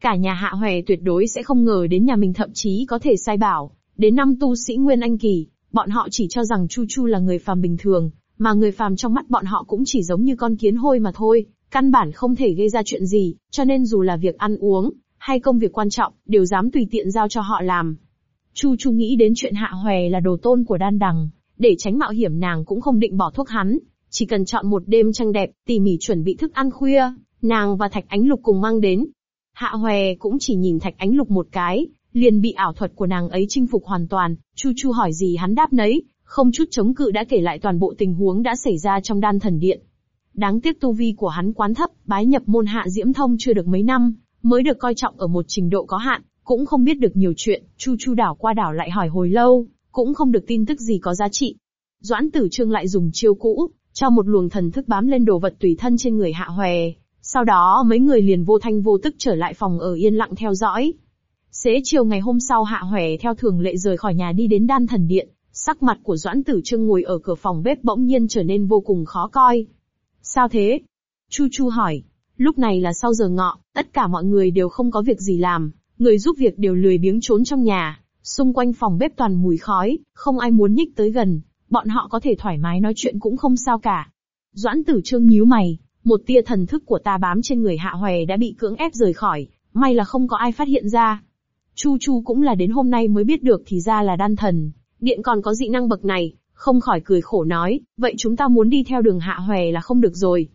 Cả nhà hạ hòe tuyệt đối sẽ không ngờ đến nhà mình thậm chí có thể sai bảo, đến năm tu sĩ Nguyên Anh Kỳ, bọn họ chỉ cho rằng Chu Chu là người phàm bình thường, mà người phàm trong mắt bọn họ cũng chỉ giống như con kiến hôi mà thôi, căn bản không thể gây ra chuyện gì, cho nên dù là việc ăn uống, hay công việc quan trọng, đều dám tùy tiện giao cho họ làm. Chu Chu nghĩ đến chuyện hạ hòe là đồ tôn của đan đằng, để tránh mạo hiểm nàng cũng không định bỏ thuốc hắn, chỉ cần chọn một đêm trăng đẹp, tỉ mỉ chuẩn bị thức ăn khuya, nàng và Thạch Ánh Lục cùng mang đến. Hạ Hoè cũng chỉ nhìn Thạch Ánh Lục một cái, liền bị ảo thuật của nàng ấy chinh phục hoàn toàn, Chu Chu hỏi gì hắn đáp nấy, không chút chống cự đã kể lại toàn bộ tình huống đã xảy ra trong đan thần điện. Đáng tiếc tu vi của hắn quán thấp, bái nhập môn hạ diễm thông chưa được mấy năm, mới được coi trọng ở một trình độ có hạn, cũng không biết được nhiều chuyện, Chu Chu đảo qua đảo lại hỏi hồi lâu, cũng không được tin tức gì có giá trị. Doãn Tử Trương lại dùng chiêu cũ, cho một luồng thần thức bám lên đồ vật tùy thân trên người Hạ Hòe. Sau đó mấy người liền vô thanh vô tức trở lại phòng ở yên lặng theo dõi. Xế chiều ngày hôm sau Hạ Hòe theo thường lệ rời khỏi nhà đi đến đan thần điện, sắc mặt của Doãn Tử Trương ngồi ở cửa phòng bếp bỗng nhiên trở nên vô cùng khó coi. Sao thế? Chu Chu hỏi. Lúc này là sau giờ ngọ, tất cả mọi người đều không có việc gì làm, người giúp việc đều lười biếng trốn trong nhà, xung quanh phòng bếp toàn mùi khói, không ai muốn nhích tới gần, bọn họ có thể thoải mái nói chuyện cũng không sao cả. Doãn tử trương nhíu mày, một tia thần thức của ta bám trên người hạ hòe đã bị cưỡng ép rời khỏi, may là không có ai phát hiện ra. Chu Chu cũng là đến hôm nay mới biết được thì ra là đan thần, điện còn có dị năng bậc này, không khỏi cười khổ nói, vậy chúng ta muốn đi theo đường hạ hòe là không được rồi.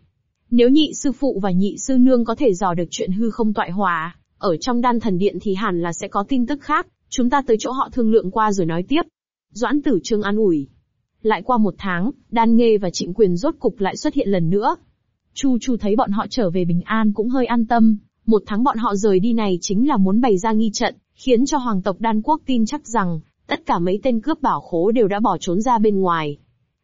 Nếu nhị sư phụ và nhị sư nương có thể dò được chuyện hư không toại hòa, ở trong đan thần điện thì hẳn là sẽ có tin tức khác, chúng ta tới chỗ họ thương lượng qua rồi nói tiếp. Doãn tử trương an ủi. Lại qua một tháng, đan nghê và trịnh quyền rốt cục lại xuất hiện lần nữa. Chu Chu thấy bọn họ trở về bình an cũng hơi an tâm, một tháng bọn họ rời đi này chính là muốn bày ra nghi trận, khiến cho hoàng tộc đan quốc tin chắc rằng, tất cả mấy tên cướp bảo khố đều đã bỏ trốn ra bên ngoài.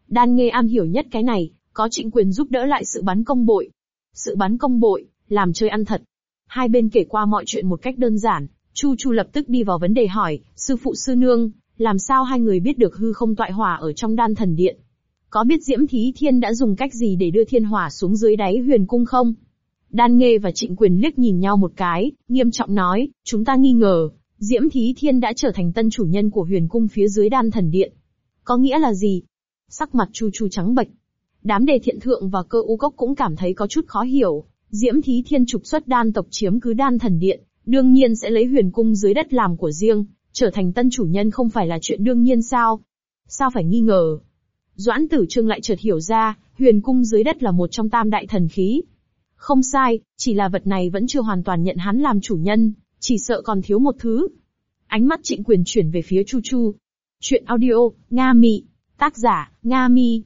Đan nghê am hiểu nhất cái này, có trịnh quyền giúp đỡ lại sự bắn công bội. Sự bắn công bội, làm chơi ăn thật. Hai bên kể qua mọi chuyện một cách đơn giản, Chu Chu lập tức đi vào vấn đề hỏi, sư phụ sư nương, làm sao hai người biết được hư không toại hỏa ở trong đan thần điện? Có biết Diễm Thí Thiên đã dùng cách gì để đưa thiên hỏa xuống dưới đáy huyền cung không? Đan Nghê và Trịnh Quyền liếc nhìn nhau một cái, nghiêm trọng nói, chúng ta nghi ngờ, Diễm Thí Thiên đã trở thành tân chủ nhân của huyền cung phía dưới đan thần điện. Có nghĩa là gì? Sắc mặt Chu Chu trắng bệch. Đám đề thiện thượng và cơ u cốc cũng cảm thấy có chút khó hiểu. Diễm Thí Thiên trục xuất đan tộc chiếm cứ đan thần điện, đương nhiên sẽ lấy huyền cung dưới đất làm của riêng, trở thành tân chủ nhân không phải là chuyện đương nhiên sao? Sao phải nghi ngờ? Doãn tử trương lại chợt hiểu ra, huyền cung dưới đất là một trong tam đại thần khí. Không sai, chỉ là vật này vẫn chưa hoàn toàn nhận hắn làm chủ nhân, chỉ sợ còn thiếu một thứ. Ánh mắt trịnh quyền chuyển về phía Chu Chu. Chuyện audio, Nga Mị. Tác giả, Nga Mi.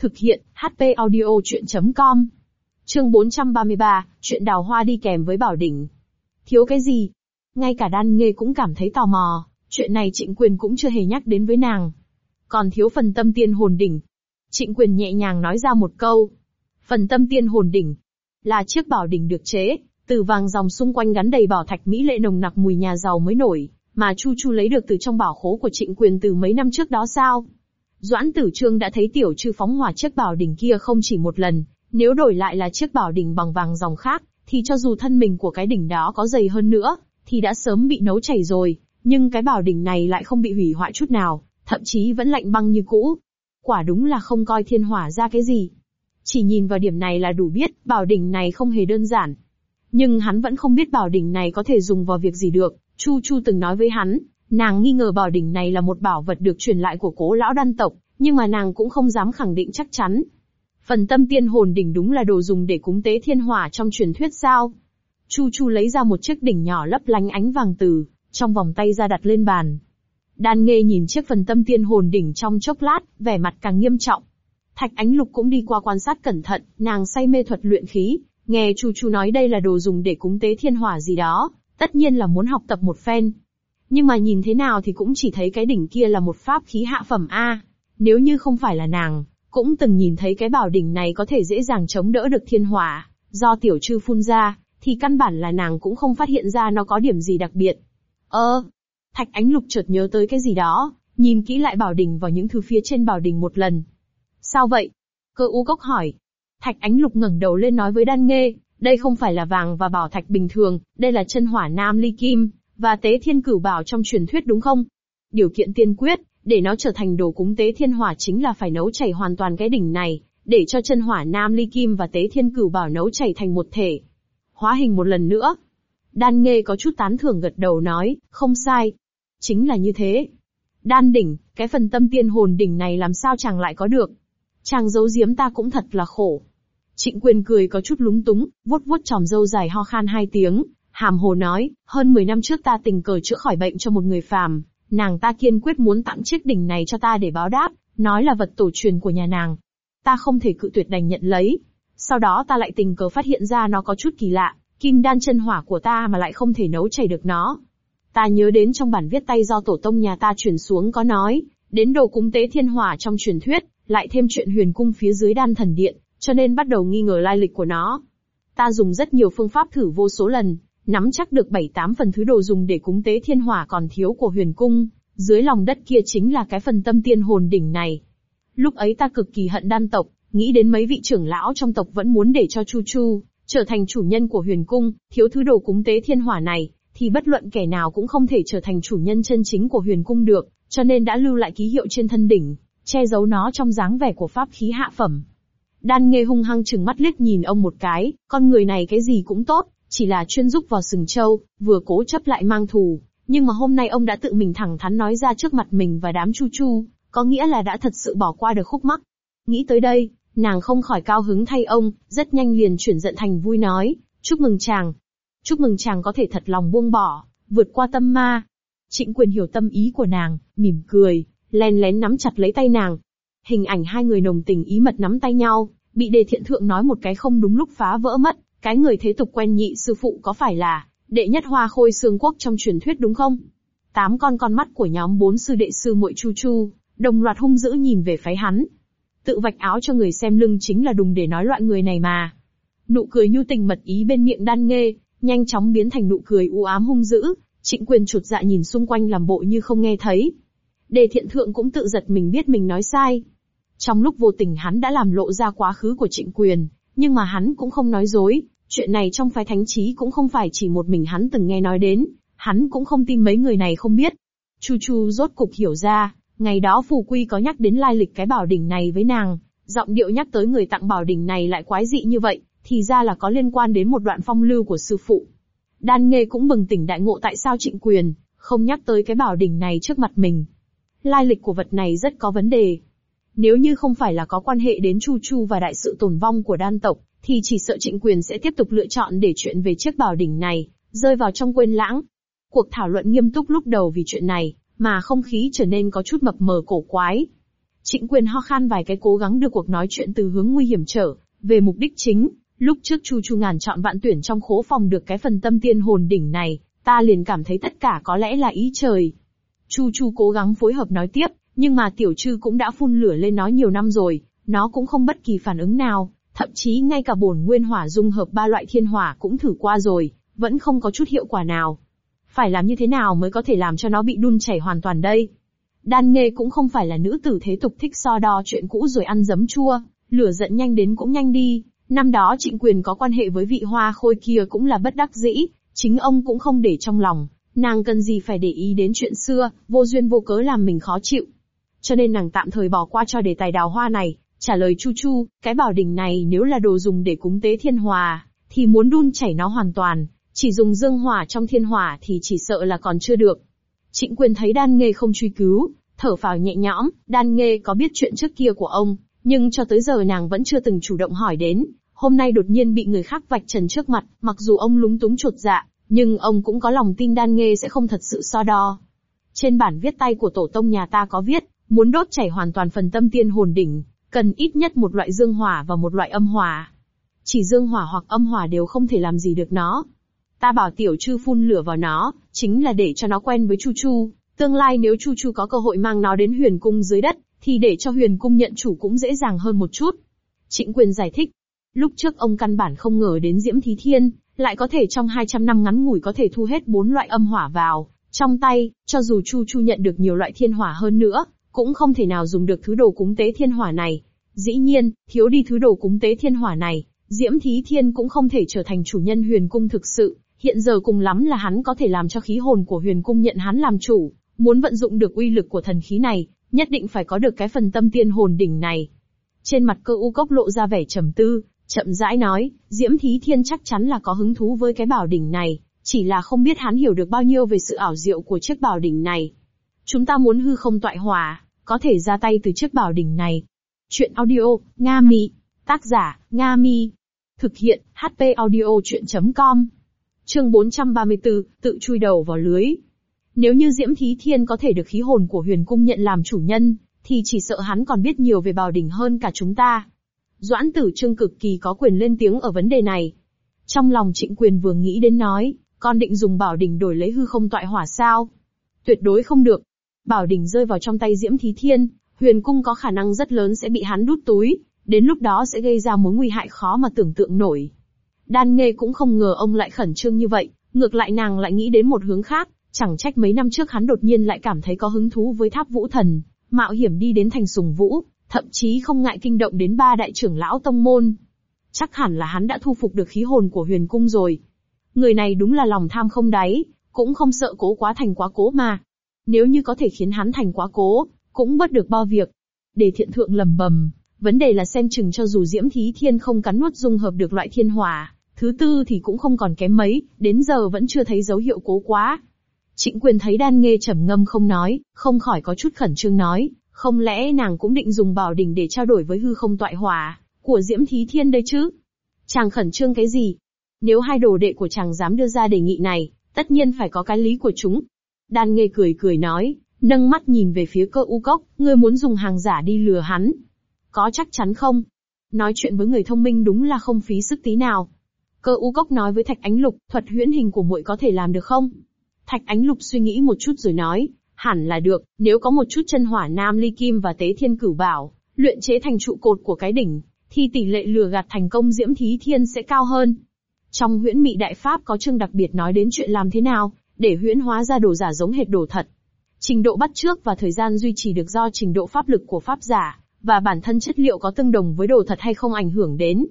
Thực hiện, HP audio chuyện.com. Chương 433, chuyện đào hoa đi kèm với bảo đỉnh. Thiếu cái gì? Ngay cả đan nghê cũng cảm thấy tò mò, chuyện này trịnh quyền cũng chưa hề nhắc đến với nàng. Còn thiếu phần tâm tiên hồn đỉnh. Trịnh quyền nhẹ nhàng nói ra một câu. Phần tâm tiên hồn đỉnh là chiếc bảo đỉnh được chế, từ vàng dòng xung quanh gắn đầy bảo thạch mỹ lệ nồng nặc mùi nhà giàu mới nổi, mà Chu Chu lấy được từ trong bảo khố của trịnh quyền từ mấy năm trước đó sao? Doãn tử trương đã thấy tiểu trư phóng hỏa chiếc bảo đỉnh kia không chỉ một lần, nếu đổi lại là chiếc bảo đỉnh bằng vàng dòng khác, thì cho dù thân mình của cái đỉnh đó có dày hơn nữa, thì đã sớm bị nấu chảy rồi, nhưng cái bảo đỉnh này lại không bị hủy hoại chút nào, thậm chí vẫn lạnh băng như cũ. Quả đúng là không coi thiên hỏa ra cái gì. Chỉ nhìn vào điểm này là đủ biết, bảo đỉnh này không hề đơn giản. Nhưng hắn vẫn không biết bảo đỉnh này có thể dùng vào việc gì được, Chu Chu từng nói với hắn, nàng nghi ngờ bảo đỉnh này là một bảo vật được truyền lại của cố lão đan tộc, nhưng mà nàng cũng không dám khẳng định chắc chắn. Phần tâm tiên hồn đỉnh đúng là đồ dùng để cúng tế thiên hỏa trong truyền thuyết sao? Chu Chu lấy ra một chiếc đỉnh nhỏ lấp lánh ánh vàng từ, trong vòng tay ra đặt lên bàn. Đan Nghê nhìn chiếc phần tâm tiên hồn đỉnh trong chốc lát, vẻ mặt càng nghiêm trọng. Thạch Ánh Lục cũng đi qua quan sát cẩn thận, nàng say mê thuật luyện khí, nghe Chu Chu nói đây là đồ dùng để cúng tế thiên hỏa gì đó, tất nhiên là muốn học tập một phen. Nhưng mà nhìn thế nào thì cũng chỉ thấy cái đỉnh kia là một pháp khí hạ phẩm A. Nếu như không phải là nàng, cũng từng nhìn thấy cái bảo đỉnh này có thể dễ dàng chống đỡ được thiên hỏa, do tiểu trư phun ra, thì căn bản là nàng cũng không phát hiện ra nó có điểm gì đặc biệt. Ơ, Thạch Ánh Lục chợt nhớ tới cái gì đó, nhìn kỹ lại bảo đỉnh vào những thứ phía trên bảo đỉnh một lần. Sao vậy? Cơ u cốc hỏi. Thạch Ánh Lục ngẩng đầu lên nói với Đan Nghê, đây không phải là vàng và bảo thạch bình thường, đây là chân hỏa nam ly kim, và tế thiên cửu bảo trong truyền thuyết đúng không? Điều kiện tiên quyết, để nó trở thành đồ cúng tế thiên hỏa chính là phải nấu chảy hoàn toàn cái đỉnh này, để cho chân hỏa nam ly kim và tế thiên cửu bảo nấu chảy thành một thể. Hóa hình một lần nữa. Đan Nghê có chút tán thưởng gật đầu nói, không sai. Chính là như thế. Đan đỉnh, cái phần tâm tiên hồn đỉnh này làm sao chàng lại có được? Chàng giấu giếm ta cũng thật là khổ. Trịnh quyền cười có chút lúng túng, vuốt vuốt tròm dâu dài ho khan hai tiếng, hàm hồ nói, hơn 10 năm trước ta tình cờ chữa khỏi bệnh cho một người phàm, nàng ta kiên quyết muốn tặng chiếc đỉnh này cho ta để báo đáp, nói là vật tổ truyền của nhà nàng. Ta không thể cự tuyệt đành nhận lấy. Sau đó ta lại tình cờ phát hiện ra nó có chút kỳ lạ, kim đan chân hỏa của ta mà lại không thể nấu chảy được nó. Ta nhớ đến trong bản viết tay do tổ tông nhà ta truyền xuống có nói, đến đồ cúng tế thiên hỏa trong truyền thuyết, lại thêm chuyện huyền cung phía dưới đan thần điện, cho nên bắt đầu nghi ngờ lai lịch của nó. Ta dùng rất nhiều phương pháp thử vô số lần, nắm chắc được bảy tám phần thứ đồ dùng để cúng tế thiên hỏa còn thiếu của huyền cung, dưới lòng đất kia chính là cái phần tâm tiên hồn đỉnh này. Lúc ấy ta cực kỳ hận đan tộc, nghĩ đến mấy vị trưởng lão trong tộc vẫn muốn để cho Chu Chu trở thành chủ nhân của huyền cung, thiếu thứ đồ cúng tế thiên hỏa này, thì bất luận kẻ nào cũng không thể trở thành chủ nhân chân chính của huyền cung được, cho nên đã lưu lại ký hiệu trên thân đỉnh, che giấu nó trong dáng vẻ của pháp khí hạ phẩm. Đan nghe hung hăng chừng mắt liếc nhìn ông một cái, con người này cái gì cũng tốt, chỉ là chuyên giúp vào sừng châu, vừa cố chấp lại mang thù. Nhưng mà hôm nay ông đã tự mình thẳng thắn nói ra trước mặt mình và đám chu chu, có nghĩa là đã thật sự bỏ qua được khúc mắc. Nghĩ tới đây, nàng không khỏi cao hứng thay ông, rất nhanh liền chuyển giận thành vui nói, chúc mừng chàng. Chúc mừng chàng có thể thật lòng buông bỏ, vượt qua tâm ma. Trịnh quyền hiểu tâm ý của nàng, mỉm cười, len lén nắm chặt lấy tay nàng. Hình ảnh hai người nồng tình ý mật nắm tay nhau, bị đề thiện thượng nói một cái không đúng lúc phá vỡ mất, cái người thế tục quen nhị sư phụ có phải là đệ nhất hoa khôi xương quốc trong truyền thuyết đúng không? Tám con con mắt của nhóm bốn sư đệ sư muội chu chu, đồng loạt hung dữ nhìn về phái hắn. Tự vạch áo cho người xem lưng chính là đùng để nói loại người này mà. Nụ cười nhu tình mật ý bên miệng đan nghê, nhanh chóng biến thành nụ cười u ám hung dữ, trịnh quyền chuột dạ nhìn xung quanh làm bộ như không nghe thấy. Đề thiện thượng cũng tự giật mình biết mình nói sai. Trong lúc vô tình hắn đã làm lộ ra quá khứ của trịnh quyền, nhưng mà hắn cũng không nói dối, chuyện này trong phái thánh trí cũng không phải chỉ một mình hắn từng nghe nói đến, hắn cũng không tin mấy người này không biết. Chu Chu rốt cục hiểu ra, ngày đó Phù Quy có nhắc đến lai lịch cái bảo đỉnh này với nàng, giọng điệu nhắc tới người tặng bảo đỉnh này lại quái dị như vậy, thì ra là có liên quan đến một đoạn phong lưu của sư phụ. Đan Nghê cũng bừng tỉnh đại ngộ tại sao trịnh quyền, không nhắc tới cái bảo đỉnh này trước mặt mình. Lai lịch của vật này rất có vấn đề, nếu như không phải là có quan hệ đến Chu Chu và đại sự tồn vong của đan tộc, thì chỉ sợ trịnh quyền sẽ tiếp tục lựa chọn để chuyện về chiếc bảo đỉnh này, rơi vào trong quên lãng. Cuộc thảo luận nghiêm túc lúc đầu vì chuyện này, mà không khí trở nên có chút mập mờ cổ quái. Trịnh quyền ho khan vài cái cố gắng đưa cuộc nói chuyện từ hướng nguy hiểm trở, về mục đích chính. Lúc trước Chu Chu ngàn chọn vạn tuyển trong khố phòng được cái phần tâm tiên hồn đỉnh này, ta liền cảm thấy tất cả có lẽ là ý trời. Chu Chu cố gắng phối hợp nói tiếp, nhưng mà tiểu trư cũng đã phun lửa lên nó nhiều năm rồi, nó cũng không bất kỳ phản ứng nào, thậm chí ngay cả bổn nguyên hỏa dung hợp ba loại thiên hỏa cũng thử qua rồi, vẫn không có chút hiệu quả nào. Phải làm như thế nào mới có thể làm cho nó bị đun chảy hoàn toàn đây? Đan nghê cũng không phải là nữ tử thế tục thích so đo chuyện cũ rồi ăn giấm chua, lửa giận nhanh đến cũng nhanh đi. Năm đó trịnh quyền có quan hệ với vị hoa khôi kia cũng là bất đắc dĩ, chính ông cũng không để trong lòng, nàng cần gì phải để ý đến chuyện xưa, vô duyên vô cớ làm mình khó chịu cho nên nàng tạm thời bỏ qua cho đề tài đào hoa này, trả lời Chu Chu, cái bảo đỉnh này nếu là đồ dùng để cúng tế thiên hòa, thì muốn đun chảy nó hoàn toàn, chỉ dùng dương hỏa trong thiên hỏa thì chỉ sợ là còn chưa được. Trịnh quyền thấy đan nghê không truy cứu, thở phào nhẹ nhõm, đan nghê có biết chuyện trước kia của ông, nhưng cho tới giờ nàng vẫn chưa từng chủ động hỏi đến, hôm nay đột nhiên bị người khác vạch trần trước mặt, mặc dù ông lúng túng chột dạ, nhưng ông cũng có lòng tin đan nghê sẽ không thật sự so đo. Trên bản viết tay của tổ tông nhà ta có viết, muốn đốt chảy hoàn toàn phần tâm tiên hồn đỉnh, cần ít nhất một loại dương hỏa và một loại âm hỏa. Chỉ dương hỏa hoặc âm hỏa đều không thể làm gì được nó. Ta bảo tiểu chư phun lửa vào nó, chính là để cho nó quen với Chu Chu. Tương lai nếu Chu Chu có cơ hội mang nó đến huyền cung dưới đất, thì để cho huyền cung nhận chủ cũng dễ dàng hơn một chút. Trịnh quyền giải thích. Lúc trước ông căn bản không ngờ đến Diễm Thí Thiên, lại có thể trong 200 năm ngắn ngủi có thể thu hết bốn loại âm hỏa vào, trong tay, cho dù Chu Chu nhận được nhiều loại thiên hỏa hơn nữa, cũng không thể nào dùng được thứ đồ cúng tế thiên hỏa này. Dĩ nhiên, thiếu đi thứ đồ cúng tế thiên hỏa này, Diễm Thí Thiên cũng không thể trở thành chủ nhân huyền cung thực sự, hiện giờ cùng lắm là hắn có thể làm cho khí hồn của huyền cung nhận hắn làm chủ, muốn vận dụng được uy lực của thần khí này, nhất định phải có được cái phần tâm tiên hồn đỉnh này. Trên mặt cơ u cốc lộ ra vẻ trầm tư, chậm rãi nói, Diễm Thí Thiên chắc chắn là có hứng thú với cái bảo đỉnh này, chỉ là không biết hắn hiểu được bao nhiêu về sự ảo diệu của chiếc bảo đỉnh này. Chúng ta muốn hư không toại hòa, có thể ra tay từ chiếc bảo đỉnh này. Chuyện audio, Nga Mi. Tác giả, Nga Mi. Thực hiện, HP audio chuyện.com. Chương 434, tự chui đầu vào lưới. Nếu như Diễm Thí Thiên có thể được khí hồn của huyền cung nhận làm chủ nhân, thì chỉ sợ hắn còn biết nhiều về bảo đỉnh hơn cả chúng ta. Doãn tử trương cực kỳ có quyền lên tiếng ở vấn đề này. Trong lòng trịnh quyền vừa nghĩ đến nói, con định dùng bảo đỉnh đổi lấy hư không tọa hỏa sao? Tuyệt đối không được. Bảo đỉnh rơi vào trong tay Diễm Thí Thiên, huyền cung có khả năng rất lớn sẽ bị hắn đút túi, đến lúc đó sẽ gây ra mối nguy hại khó mà tưởng tượng nổi. Đan Nghê cũng không ngờ ông lại khẩn trương như vậy, ngược lại nàng lại nghĩ đến một hướng khác, chẳng trách mấy năm trước hắn đột nhiên lại cảm thấy có hứng thú với tháp vũ thần, mạo hiểm đi đến thành sùng vũ, thậm chí không ngại kinh động đến ba đại trưởng lão tông môn. Chắc hẳn là hắn đã thu phục được khí hồn của huyền cung rồi. Người này đúng là lòng tham không đáy, cũng không sợ cố quá thành quá cố mà. Nếu như có thể khiến hắn thành quá cố, cũng bất được bao việc. Để thiện thượng lầm bầm, vấn đề là xem chừng cho dù diễm thí thiên không cắn nuốt dung hợp được loại thiên hỏa, thứ tư thì cũng không còn kém mấy, đến giờ vẫn chưa thấy dấu hiệu cố quá. Trịnh quyền thấy đan nghê trầm ngâm không nói, không khỏi có chút khẩn trương nói, không lẽ nàng cũng định dùng bảo đỉnh để trao đổi với hư không toại hỏa, của Diễm Thí Thiên đây chứ? Chàng khẩn trương cái gì? Nếu hai đồ đệ của chàng dám đưa ra đề nghị này, tất nhiên phải có cái lý của chúng. Đan nghê cười cười nói, nâng mắt nhìn về phía cơ u cốc, ngươi muốn dùng hàng giả đi lừa hắn. Có chắc chắn không? Nói chuyện với người thông minh đúng là không phí sức tí nào. Cơ u cốc nói với Thạch Ánh Lục, thuật huyễn hình của muội có thể làm được không? Thạch Ánh Lục suy nghĩ một chút rồi nói, hẳn là được, nếu có một chút chân hỏa nam ly kim và tế thiên cửu bảo, luyện chế thành trụ cột của cái đỉnh, thì tỷ lệ lừa gạt thành công diễm thí thiên sẽ cao hơn. Trong huyễn mị đại pháp có chương đặc biệt nói đến chuyện làm thế nào, để huyễn hóa ra đồ giả giống hệt đồ thật. Trình độ bắt trước và thời gian duy trì được do trình độ pháp lực của pháp giả, và bản thân chất liệu có tương đồng với đồ thật hay không ảnh hưởng đến.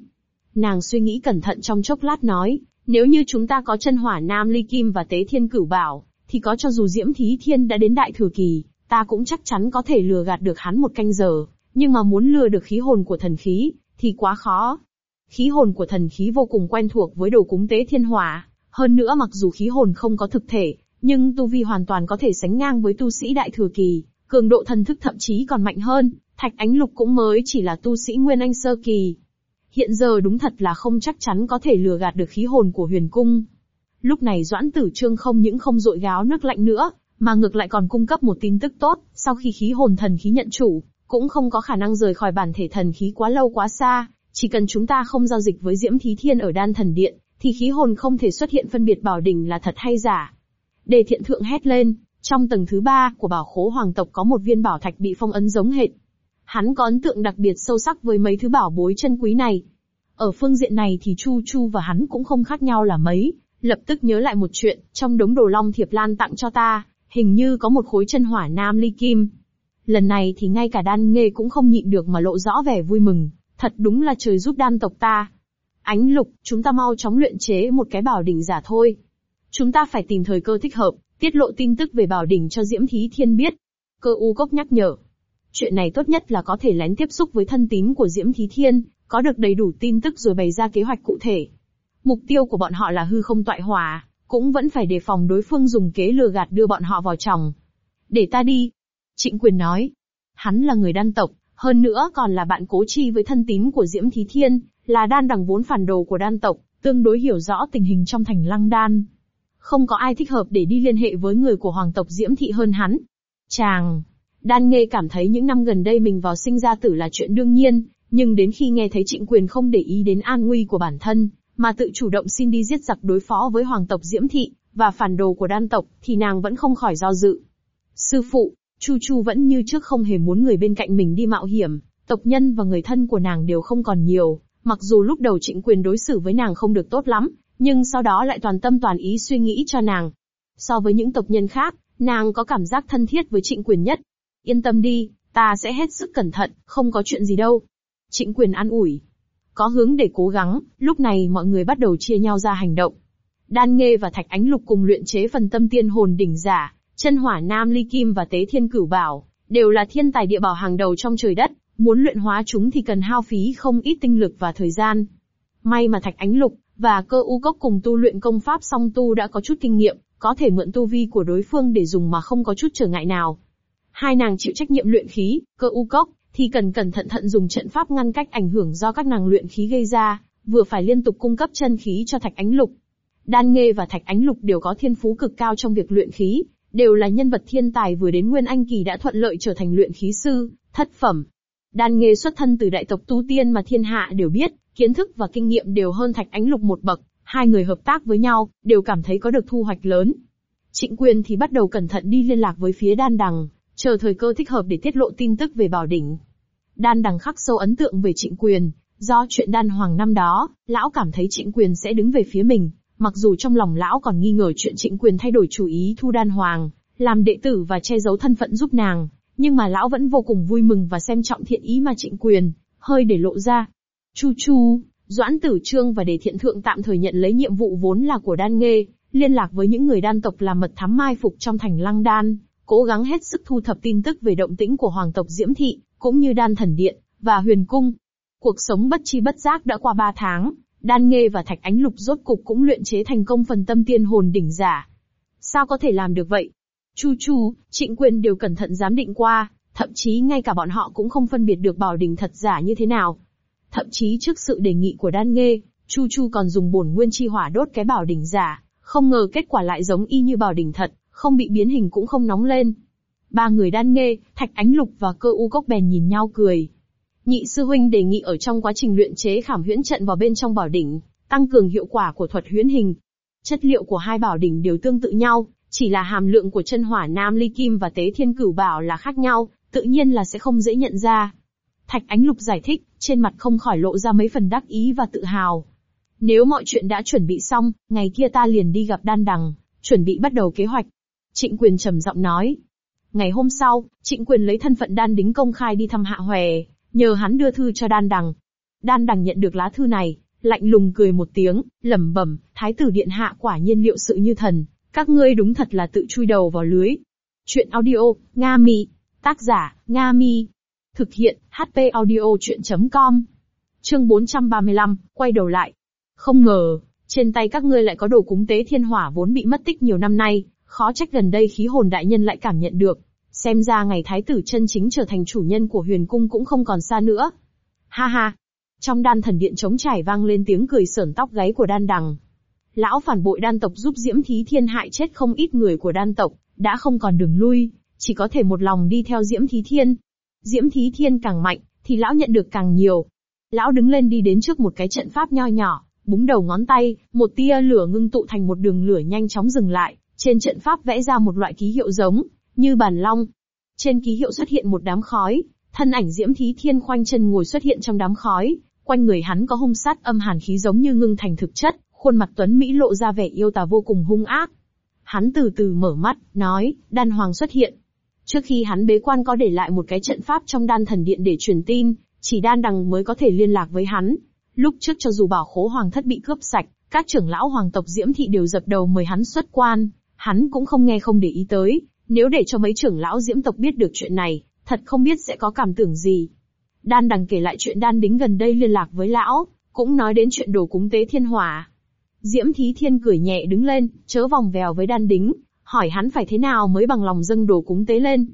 Nàng suy nghĩ cẩn thận trong chốc lát nói, nếu như chúng ta có chân hỏa nam ly kim và tế thiên cửu bảo, thì có cho dù Diễm Thí Thiên đã đến đại thừa kỳ, ta cũng chắc chắn có thể lừa gạt được hắn một canh giờ, nhưng mà muốn lừa được khí hồn của thần khí, thì quá khó. Khí hồn của thần khí vô cùng quen thuộc với đồ cúng tế thiên hỏa, hơn nữa mặc dù khí hồn không có thực thể, nhưng tu vi hoàn toàn có thể sánh ngang với tu sĩ đại thừa kỳ, cường độ thần thức thậm chí còn mạnh hơn, Thạch Ánh Lục cũng mới chỉ là tu sĩ Nguyên Anh sơ kỳ. Hiện giờ đúng thật là không chắc chắn có thể lừa gạt được khí hồn của huyền cung. Lúc này Doãn Tử Trương không những không dội gáo nước lạnh nữa, mà ngược lại còn cung cấp một tin tức tốt, sau khi khí hồn thần khí nhận chủ, cũng không có khả năng rời khỏi bản thể thần khí quá lâu quá xa, chỉ cần chúng ta không giao dịch với Diễm Thí Thiên ở đan thần điện, thì khí hồn không thể xuất hiện phân biệt bảo đỉnh là thật hay giả. Đề thiện thượng hét lên, trong tầng thứ ba của bảo khố hoàng tộc có một viên bảo thạch bị phong ấn giống hệt. Hắn có ấn tượng đặc biệt sâu sắc với mấy thứ bảo bối chân quý này. Ở phương diện này thì Chu Chu và hắn cũng không khác nhau là mấy, lập tức nhớ lại một chuyện, trong đống đồ long thiệp lan tặng cho ta, hình như có một khối chân hỏa nam ly kim. Lần này thì ngay cả đan nghê cũng không nhịn được mà lộ rõ vẻ vui mừng, thật đúng là trời giúp đan tộc ta. Ánh lục, chúng ta mau chóng luyện chế một cái bảo đỉnh giả thôi. Chúng ta phải tìm thời cơ thích hợp, tiết lộ tin tức về bảo đỉnh cho Diễm Thí Thiên biết. Cơ u cốc nhắc nhở. Chuyện này tốt nhất là có thể lén tiếp xúc với thân tín của Diễm Thí Thiên, có được đầy đủ tin tức rồi bày ra kế hoạch cụ thể. Mục tiêu của bọn họ là hư không toại hòa, cũng vẫn phải đề phòng đối phương dùng kế lừa gạt đưa bọn họ vào chồng. Để ta đi. Trịnh quyền nói. Hắn là người đan tộc, hơn nữa còn là bạn cố chi với thân tín của Diễm Thí Thiên, là đan đằng vốn phản đồ của đan tộc, tương đối hiểu rõ tình hình trong thành lăng đan. Không có ai thích hợp để đi liên hệ với người của hoàng tộc Diễm Thị hơn hắn. Chàng, đan nghê cảm thấy những năm gần đây mình vào sinh ra tử là chuyện đương nhiên, nhưng đến khi nghe thấy trịnh quyền không để ý đến an nguy của bản thân, mà tự chủ động xin đi giết giặc đối phó với hoàng tộc Diễm Thị, và phản đồ của đan tộc, thì nàng vẫn không khỏi do dự. Sư phụ, Chu Chu vẫn như trước không hề muốn người bên cạnh mình đi mạo hiểm, tộc nhân và người thân của nàng đều không còn nhiều, mặc dù lúc đầu trịnh quyền đối xử với nàng không được tốt lắm, nhưng sau đó lại toàn tâm toàn ý suy nghĩ cho nàng. So với những tộc nhân khác, nàng có cảm giác thân thiết với trịnh quyền nhất. Yên tâm đi, ta sẽ hết sức cẩn thận, không có chuyện gì đâu. Trịnh quyền an ủi. Có hướng để cố gắng, lúc này mọi người bắt đầu chia nhau ra hành động. Đan Nghê và Thạch Ánh Lục cùng luyện chế phần tâm tiên hồn đỉnh giả, chân hỏa nam ly kim và tế thiên cửu bảo, đều là thiên tài địa bảo hàng đầu trong trời đất, muốn luyện hóa chúng thì cần hao phí không ít tinh lực và thời gian. May mà Thạch Ánh Lục và cơ u cốc cùng tu luyện công pháp song tu đã có chút kinh nghiệm, có thể mượn tu vi của đối phương để dùng mà không có chút trở ngại nào. Hai nàng chịu trách nhiệm luyện khí, cơ u cốc, thì cần cẩn thận thận dùng trận pháp ngăn cách ảnh hưởng do các nàng luyện khí gây ra, vừa phải liên tục cung cấp chân khí cho Thạch Ánh Lục. Đan Nghê và Thạch Ánh Lục đều có thiên phú cực cao trong việc luyện khí, đều là nhân vật thiên tài vừa đến Nguyên Anh kỳ đã thuận lợi trở thành luyện khí sư, thất phẩm. Đan Nghê xuất thân từ đại tộc tu tiên mà thiên hạ đều biết, kiến thức và kinh nghiệm đều hơn Thạch Ánh Lục một bậc, hai người hợp tác với nhau, đều cảm thấy có được thu hoạch lớn. Trịnh Quyền thì bắt đầu cẩn thận đi liên lạc với phía Đan Đằng, chờ thời cơ thích hợp để tiết lộ tin tức về Bảo Đỉnh. Đan Đằng khắc sâu ấn tượng về Trịnh Quyền, do chuyện Đan Hoàng năm đó, lão cảm thấy Trịnh Quyền sẽ đứng về phía mình, mặc dù trong lòng lão còn nghi ngờ chuyện Trịnh Quyền thay đổi chủ ý thu Đan Hoàng, làm đệ tử và che giấu thân phận giúp nàng, nhưng mà lão vẫn vô cùng vui mừng và xem trọng thiện ý mà Trịnh Quyền, hơi để lộ ra. Chu Chu, Doãn Tử Trương và Đề Thiện Thượng tạm thời nhận lấy nhiệm vụ vốn là của Đan Nghê, liên lạc với những người đan tộc làm mật thám mai phục trong thành Lăng Đan, cố gắng hết sức thu thập tin tức về động tĩnh của hoàng tộc Diễm Thị, cũng như Đan Thần Điện, và Huyền Cung. Cuộc sống bất chi bất giác đã qua ba tháng, Đan Nghê và Thạch Ánh Lục rốt cục cũng luyện chế thành công phần tâm tiên hồn đỉnh giả. Sao có thể làm được vậy? Chu Chu, Trịnh Quyền đều cẩn thận giám định qua, thậm chí ngay cả bọn họ cũng không phân biệt được bảo đỉnh thật giả như thế nào. Thậm chí trước sự đề nghị của Đan Nghê, Chu Chu còn dùng bổn nguyên chi hỏa đốt cái bảo đỉnh giả, không ngờ kết quả lại giống y như bảo đỉnh thật, không bị biến hình cũng không nóng lên. Ba người Đan Nghê, Thạch Ánh Lục và Cơ U Cốc bèn nhìn nhau cười. Nhị sư huynh đề nghị ở trong quá trình luyện chế khảm huyễn trận vào bên trong bảo đỉnh, tăng cường hiệu quả của thuật huyễn hình. Chất liệu của hai bảo đỉnh đều tương tự nhau, chỉ là hàm lượng của chân hỏa nam ly kim và tế thiên cửu bảo là khác nhau, tự nhiên là sẽ không dễ nhận ra. Thạch Ánh Lục giải thích, trên mặt không khỏi lộ ra mấy phần đắc ý và tự hào. Nếu mọi chuyện đã chuẩn bị xong, ngày kia ta liền đi gặp đan đằng, chuẩn bị bắt đầu kế hoạch. Trịnh Quyền trầm giọng nói. Ngày hôm sau, Trịnh Quyền lấy thân phận đan đính công khai đi thăm Hạ Hòe, nhờ hắn đưa thư cho đan đằng. Đan đằng nhận được lá thư này, lạnh lùng cười một tiếng, lẩm bẩm, Thái tử điện hạ quả nhiên liệu sự như thần, các ngươi đúng thật là tự chui đầu vào lưới. Chuyện audio, Nga Mi. Tác giả, Nga Mi. Thực hiện, HP audio chuyện.com. Chương 435, quay đầu lại. Không ngờ, trên tay các ngươi lại có đồ cúng tế thiên hỏa vốn bị mất tích nhiều năm nay, khó trách gần đây khí hồn đại nhân lại cảm nhận được. Xem ra ngày thái tử chân chính trở thành chủ nhân của huyền cung cũng không còn xa nữa. Ha ha. Trong đan thần điện trống trải vang lên tiếng cười sởn tóc gáy của đan đằng. Lão phản bội đan tộc giúp Diễm Thí Thiên hại chết không ít người của đan tộc, đã không còn đường lui, chỉ có thể một lòng đi theo Diễm Thí Thiên. Diễm Thí Thiên càng mạnh, thì lão nhận được càng nhiều. Lão đứng lên đi đến trước một cái trận pháp nho nhỏ, búng đầu ngón tay, một tia lửa ngưng tụ thành một đường lửa nhanh chóng dừng lại, trên trận pháp vẽ ra một loại ký hiệu giống, như bàn long. Trên ký hiệu xuất hiện một đám khói, thân ảnh Diễm Thí Thiên khoanh chân ngồi xuất hiện trong đám khói, quanh người hắn có hung sát âm hàn khí giống như ngưng thành thực chất, khuôn mặt Tuấn Mỹ lộ ra vẻ yêu tà vô cùng hung ác. Hắn từ từ mở mắt, nói, đan hoàng xuất hiện. Trước khi hắn bế quan có để lại một cái trận pháp trong đan thần điện để truyền tin, chỉ đan đằng mới có thể liên lạc với hắn. Lúc trước cho dù bảo khố hoàng thất bị cướp sạch, các trưởng lão hoàng tộc Diễm Thị đều dập đầu mời hắn xuất quan, hắn cũng không nghe không để ý tới, nếu để cho mấy trưởng lão Diễm tộc biết được chuyện này, thật không biết sẽ có cảm tưởng gì. Đan đằng kể lại chuyện đan đính gần đây liên lạc với lão, cũng nói đến chuyện đồ cúng tế thiên hỏa. Diễm Thí Thiên cười nhẹ đứng lên, chớ vòng vèo với đan đính, hỏi hắn phải thế nào mới bằng lòng dâng đồ cúng tế lên.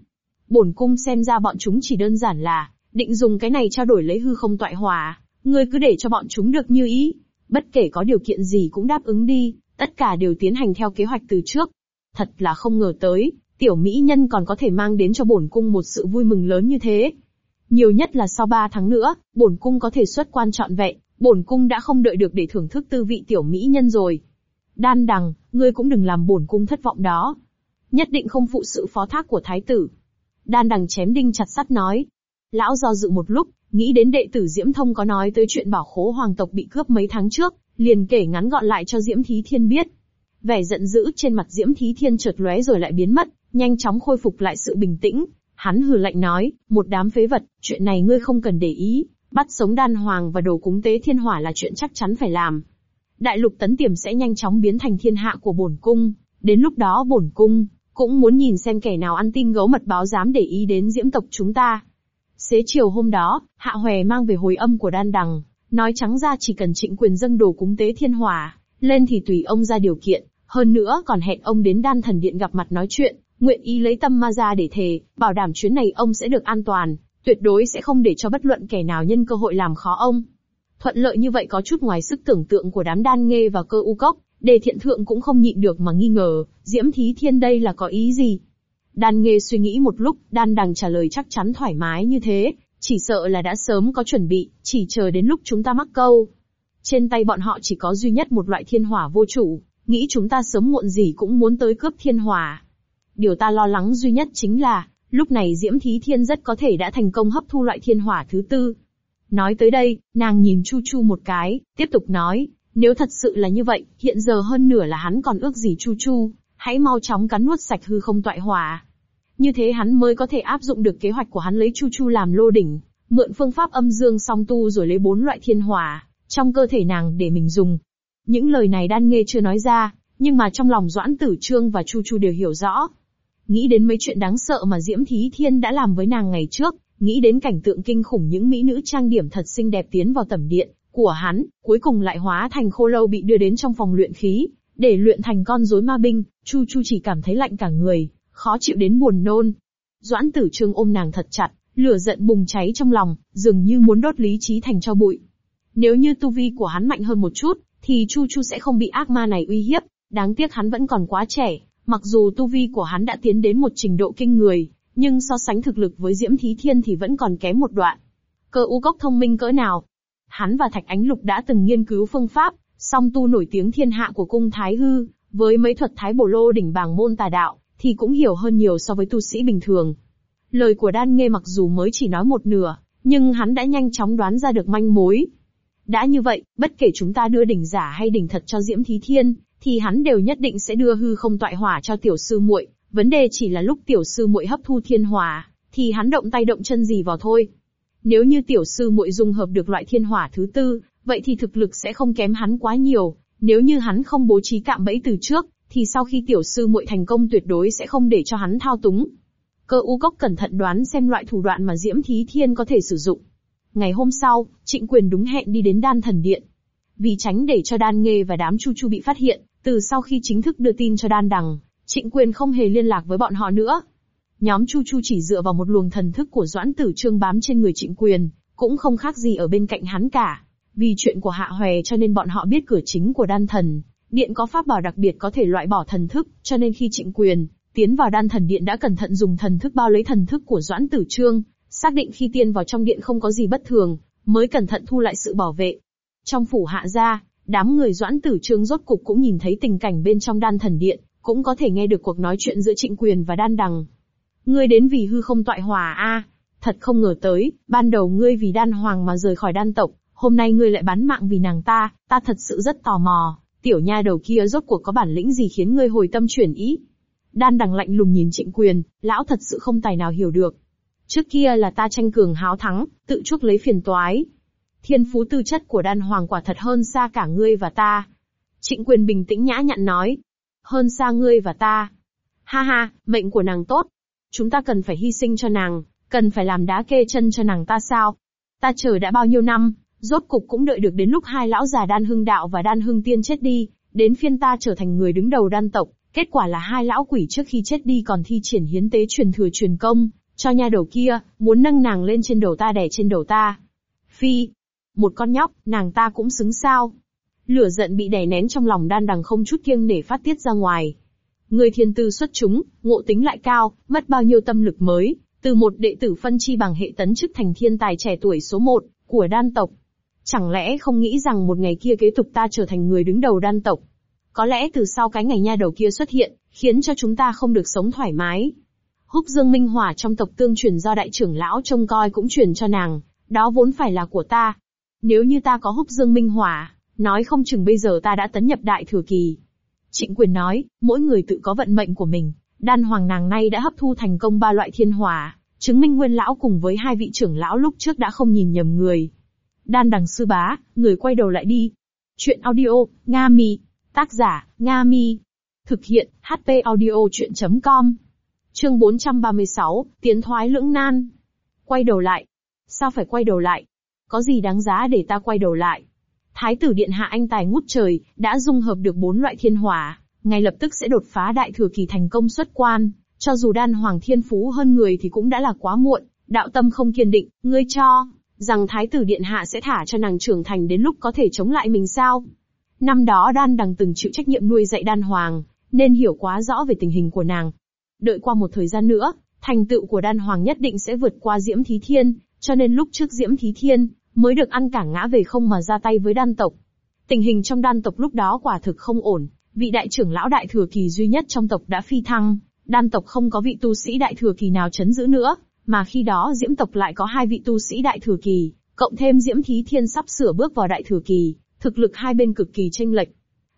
Bổn cung xem ra bọn chúng chỉ đơn giản là, định dùng cái này trao đổi lấy hư không toại hòa, Ngươi cứ để cho bọn chúng được như ý. Bất kể có điều kiện gì cũng đáp ứng đi, tất cả đều tiến hành theo kế hoạch từ trước. Thật là không ngờ tới, tiểu mỹ nhân còn có thể mang đến cho bổn cung một sự vui mừng lớn như thế. Nhiều nhất là sau ba tháng nữa, bổn cung có thể xuất quan trọn vẹn, bổn cung đã không đợi được để thưởng thức tư vị tiểu mỹ nhân rồi. Đan đằng, ngươi cũng đừng làm bổn cung thất vọng đó. Nhất định không phụ sự phó thác của thái tử. Đan đằng chém đinh chặt sắt nói. Lão do dự một lúc, nghĩ đến đệ tử Diễm Thông có nói tới chuyện bảo khố hoàng tộc bị cướp mấy tháng trước, liền kể ngắn gọn lại cho Diễm Thí Thiên biết. Vẻ giận dữ trên mặt Diễm Thí Thiên chợt lóe rồi lại biến mất, nhanh chóng khôi phục lại sự bình tĩnh. Hắn hừ lạnh nói, một đám phế vật, chuyện này ngươi không cần để ý, bắt sống đan hoàng và đồ cúng tế thiên hỏa là chuyện chắc chắn phải làm. Đại lục tấn tiềm sẽ nhanh chóng biến thành thiên hạ của bổn cung, đến lúc đó bổn cung cũng muốn nhìn xem kẻ nào ăn tin gấu mật báo dám để ý đến diễm tộc chúng ta. Xế chiều hôm đó, Hạ hoè mang về hồi âm của đan đằng, nói trắng ra chỉ cần trịnh quyền dâng đồ cúng tế thiên hỏa, lên thì tùy ông ra điều kiện, hơn nữa còn hẹn ông đến đan thần điện gặp mặt nói chuyện, nguyện ý lấy tâm ma ra để thề, bảo đảm chuyến này ông sẽ được an toàn, tuyệt đối sẽ không để cho bất luận kẻ nào nhân cơ hội làm khó ông. Thuận lợi như vậy có chút ngoài sức tưởng tượng của đám đan nghê và cơ u cốc, đề thiện thượng cũng không nhịn được mà nghi ngờ, Diễm Thí Thiên đây là có ý gì? Đan nghê suy nghĩ một lúc, đan đằng trả lời chắc chắn thoải mái như thế, chỉ sợ là đã sớm có chuẩn bị, chỉ chờ đến lúc chúng ta mắc câu. Trên tay bọn họ chỉ có duy nhất một loại thiên hỏa vô chủ, nghĩ chúng ta sớm muộn gì cũng muốn tới cướp thiên hỏa. Điều ta lo lắng duy nhất chính là, lúc này Diễm Thí Thiên rất có thể đã thành công hấp thu loại thiên hỏa thứ tư. Nói tới đây, nàng nhìn Chu Chu một cái, tiếp tục nói, nếu thật sự là như vậy, hiện giờ hơn nửa là hắn còn ước gì Chu Chu, hãy mau chóng cắn nuốt sạch hư không toại hỏa. Như thế hắn mới có thể áp dụng được kế hoạch của hắn lấy Chu Chu làm lô đỉnh, mượn phương pháp âm dương song tu rồi lấy bốn loại thiên hỏa, trong cơ thể nàng để mình dùng. Những lời này đan nghê chưa nói ra, nhưng mà trong lòng Doãn Tử Trương và Chu Chu đều hiểu rõ. Nghĩ đến mấy chuyện đáng sợ mà Diễm Thí Thiên đã làm với nàng ngày trước, nghĩ đến cảnh tượng kinh khủng những mỹ nữ trang điểm thật xinh đẹp tiến vào tẩm điện của hắn, cuối cùng lại hóa thành khô lâu bị đưa đến trong phòng luyện khí, để luyện thành con rối ma binh, Chu Chu chỉ cảm thấy lạnh cả người, khó chịu đến buồn nôn. Doãn Tử Trương ôm nàng thật chặt, lửa giận bùng cháy trong lòng, dường như muốn đốt lý trí thành cho bụi. Nếu như tu vi của hắn mạnh hơn một chút, thì Chu Chu sẽ không bị ác ma này uy hiếp, đáng tiếc hắn vẫn còn quá trẻ, mặc dù tu vi của hắn đã tiến đến một trình độ kinh người, nhưng so sánh thực lực với Diễm Thí Thiên thì vẫn còn kém một đoạn. Cơ u cốc thông minh cỡ nào? Hắn và Thạch Ánh Lục đã từng nghiên cứu phương pháp, song tu nổi tiếng thiên hạ của cung Thái Hư, với mấy thuật Thái Bổ Lô đỉnh bàng môn tà đạo, thì cũng hiểu hơn nhiều so với tu sĩ bình thường. Lời của Đan Nghê mặc dù mới chỉ nói một nửa, nhưng hắn đã nhanh chóng đoán ra được manh mối. Đã như vậy, bất kể chúng ta đưa đỉnh giả hay đỉnh thật cho Diễm Thí Thiên, thì hắn đều nhất định sẽ đưa hư không toại hỏa cho tiểu sư muội. Vấn đề chỉ là lúc tiểu sư muội hấp thu thiên hỏa, thì hắn động tay động chân gì vào thôi. Nếu như tiểu sư muội dung hợp được loại thiên hỏa thứ tư, vậy thì thực lực sẽ không kém hắn quá nhiều. Nếu như hắn không bố trí cạm bẫy từ trước, thì sau khi tiểu sư muội thành công tuyệt đối sẽ không để cho hắn thao túng. Cơ u cốc cẩn thận đoán xem loại thủ đoạn mà Diễm Thí Thiên có thể sử dụng. Ngày hôm sau, Trịnh Quyền đúng hẹn đi đến Đan Thần Điện. Vì tránh để cho Đan Nghê và đám Chu Chu bị phát hiện, từ sau khi chính thức đưa tin cho Đan Đằng, Trịnh Quyền không hề liên lạc với bọn họ nữa. Nhóm Chu Chu chỉ dựa vào một luồng thần thức của Doãn Tử Trương bám trên người Trịnh Quyền, cũng không khác gì ở bên cạnh hắn cả. Vì chuyện của Hạ Hòe cho nên bọn họ biết cửa chính của Đan Thần, Điện có pháp bảo đặc biệt có thể loại bỏ thần thức, cho nên khi Trịnh Quyền tiến vào Đan Thần Điện đã cẩn thận dùng thần thức bao lấy thần thức của Doãn Tử Trương, xác định khi tiên vào trong điện không có gì bất thường, mới cẩn thận thu lại sự bảo vệ. Trong phủ hạ gia, đám người Doãn Tử Trương rốt cục cũng nhìn thấy tình cảnh bên trong Đan Thần Điện, cũng có thể nghe được cuộc nói chuyện giữa Trịnh Quyền và Đan Đằng. Ngươi đến vì hư không toại hòa a, thật không ngờ tới, ban đầu ngươi vì Đan Hoàng mà rời khỏi Đan tộc, hôm nay ngươi lại bán mạng vì nàng ta, ta thật sự rất tò mò, tiểu nha đầu kia rốt cuộc có bản lĩnh gì khiến ngươi hồi tâm chuyển ý. Đan đằng lạnh lùng nhìn trịnh quyền, lão thật sự không tài nào hiểu được. Trước kia là ta tranh cường háo thắng, tự chuốc lấy phiền toái. Thiên phú tư chất của đan hoàng quả thật hơn xa cả ngươi và ta. Trịnh quyền bình tĩnh nhã nhặn nói. Hơn xa ngươi và ta. Ha ha, mệnh của nàng tốt. Chúng ta cần phải hy sinh cho nàng, cần phải làm đá kê chân cho nàng ta sao? Ta chờ đã bao nhiêu năm, rốt cục cũng đợi được đến lúc hai lão già đan hưng đạo và đan hưng tiên chết đi, đến phiên ta trở thành người đứng đầu đan tộc, kết quả là hai lão quỷ trước khi chết đi còn thi triển hiến tế truyền thừa truyền công, cho nha đầu kia, muốn nâng nàng lên trên đầu ta đè trên đầu ta. Phi, một con nhóc, nàng ta cũng xứng sao. Lửa giận bị đè nén trong lòng đan đằng không chút kiêng nể phát tiết ra ngoài. Người thiên tư xuất chúng, ngộ tính lại cao, mất bao nhiêu tâm lực mới, từ một đệ tử phân chi bằng hệ tấn chức thành thiên tài trẻ tuổi số một của đan tộc. Chẳng lẽ không nghĩ rằng một ngày kia kế tục ta trở thành người đứng đầu đan tộc? Có lẽ từ sau cái ngày nha đầu kia xuất hiện, khiến cho chúng ta không được sống thoải mái. Húc Dương Minh Hỏa trong tộc tương truyền do đại trưởng lão trông coi cũng truyền cho nàng, đó vốn phải là của ta. Nếu như ta có Húc Dương Minh Hỏa, nói không chừng bây giờ ta đã tấn nhập đại thừa kỳ. Trịnh quyền nói, mỗi người tự có vận mệnh của mình, đan hoàng nàng nay đã hấp thu thành công ba loại thiên hỏa, chứng minh nguyên lão cùng với hai vị trưởng lão lúc trước đã không nhìn nhầm người. Đan đằng sư bá, người quay đầu lại đi. Chuyện audio, Nga Mi. Tác giả, Nga Mi. Thực hiện, HP audio chuyện.com. Chương 436, Tiến thoái lưỡng nan. Quay đầu lại. Sao phải quay đầu lại? Có gì đáng giá để ta quay đầu lại? Thái tử điện hạ anh tài ngút trời, đã dung hợp được bốn loại thiên hỏa, ngay lập tức sẽ đột phá đại thừa kỳ thành công xuất quan, cho dù đan hoàng thiên phú hơn người thì cũng đã là quá muộn, đạo tâm không kiên định, ngươi cho, rằng thái tử điện hạ sẽ thả cho nàng trưởng thành đến lúc có thể chống lại mình sao? Năm đó đan đằng từng chịu trách nhiệm nuôi dạy đan hoàng, nên hiểu quá rõ về tình hình của nàng. Đợi qua một thời gian nữa, thành tựu của đan hoàng nhất định sẽ vượt qua diễm thí thiên, cho nên lúc trước diễm thí thiên, mới được ăn cả ngã về không mà ra tay với đan tộc. Tình hình trong đan tộc lúc đó quả thực không ổn, vị đại trưởng lão đại thừa kỳ duy nhất trong tộc đã phi thăng, đan tộc không có vị tu sĩ đại thừa kỳ nào chấn giữ nữa, mà khi đó diễm tộc lại có hai vị tu sĩ đại thừa kỳ, cộng thêm diễm thí thiên sắp sửa bước vào đại thừa kỳ, thực lực hai bên cực kỳ tranh lệch.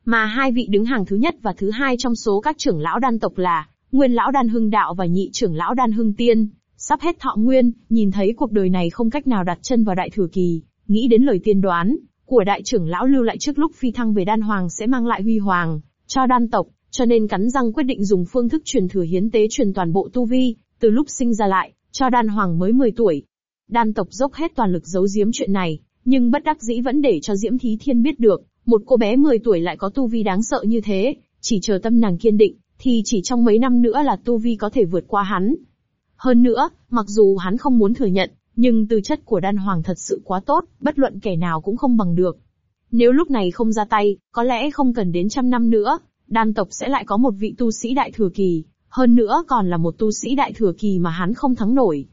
Mà hai vị đứng hàng thứ nhất và thứ hai trong số các trưởng lão đan tộc là Nguyên lão đan hưng đạo và nhị trưởng lão đan hưng tiên, sắp hết thọ nguyên, nhìn thấy cuộc đời này không cách nào đặt chân vào đại thừa kỳ, nghĩ đến lời tiên đoán của đại trưởng lão lưu lại trước lúc phi thăng về đan hoàng sẽ mang lại huy hoàng cho đan tộc, cho nên cắn răng quyết định dùng phương thức truyền thừa hiến tế truyền toàn bộ tu vi, từ lúc sinh ra lại, cho đan hoàng mới 10 tuổi. Đan tộc dốc hết toàn lực giấu giếm chuyện này, nhưng bất đắc dĩ vẫn để cho Diễm Thí Thiên biết được, một cô bé 10 tuổi lại có tu vi đáng sợ như thế, chỉ chờ tâm nàng kiên định, thì chỉ trong mấy năm nữa là tu vi có thể vượt qua hắn. Hơn nữa, mặc dù hắn không muốn thừa nhận, nhưng tư chất của đan hoàng thật sự quá tốt, bất luận kẻ nào cũng không bằng được. Nếu lúc này không ra tay, có lẽ không cần đến trăm năm nữa, đan tộc sẽ lại có một vị tu sĩ đại thừa kỳ, hơn nữa còn là một tu sĩ đại thừa kỳ mà hắn không thắng nổi.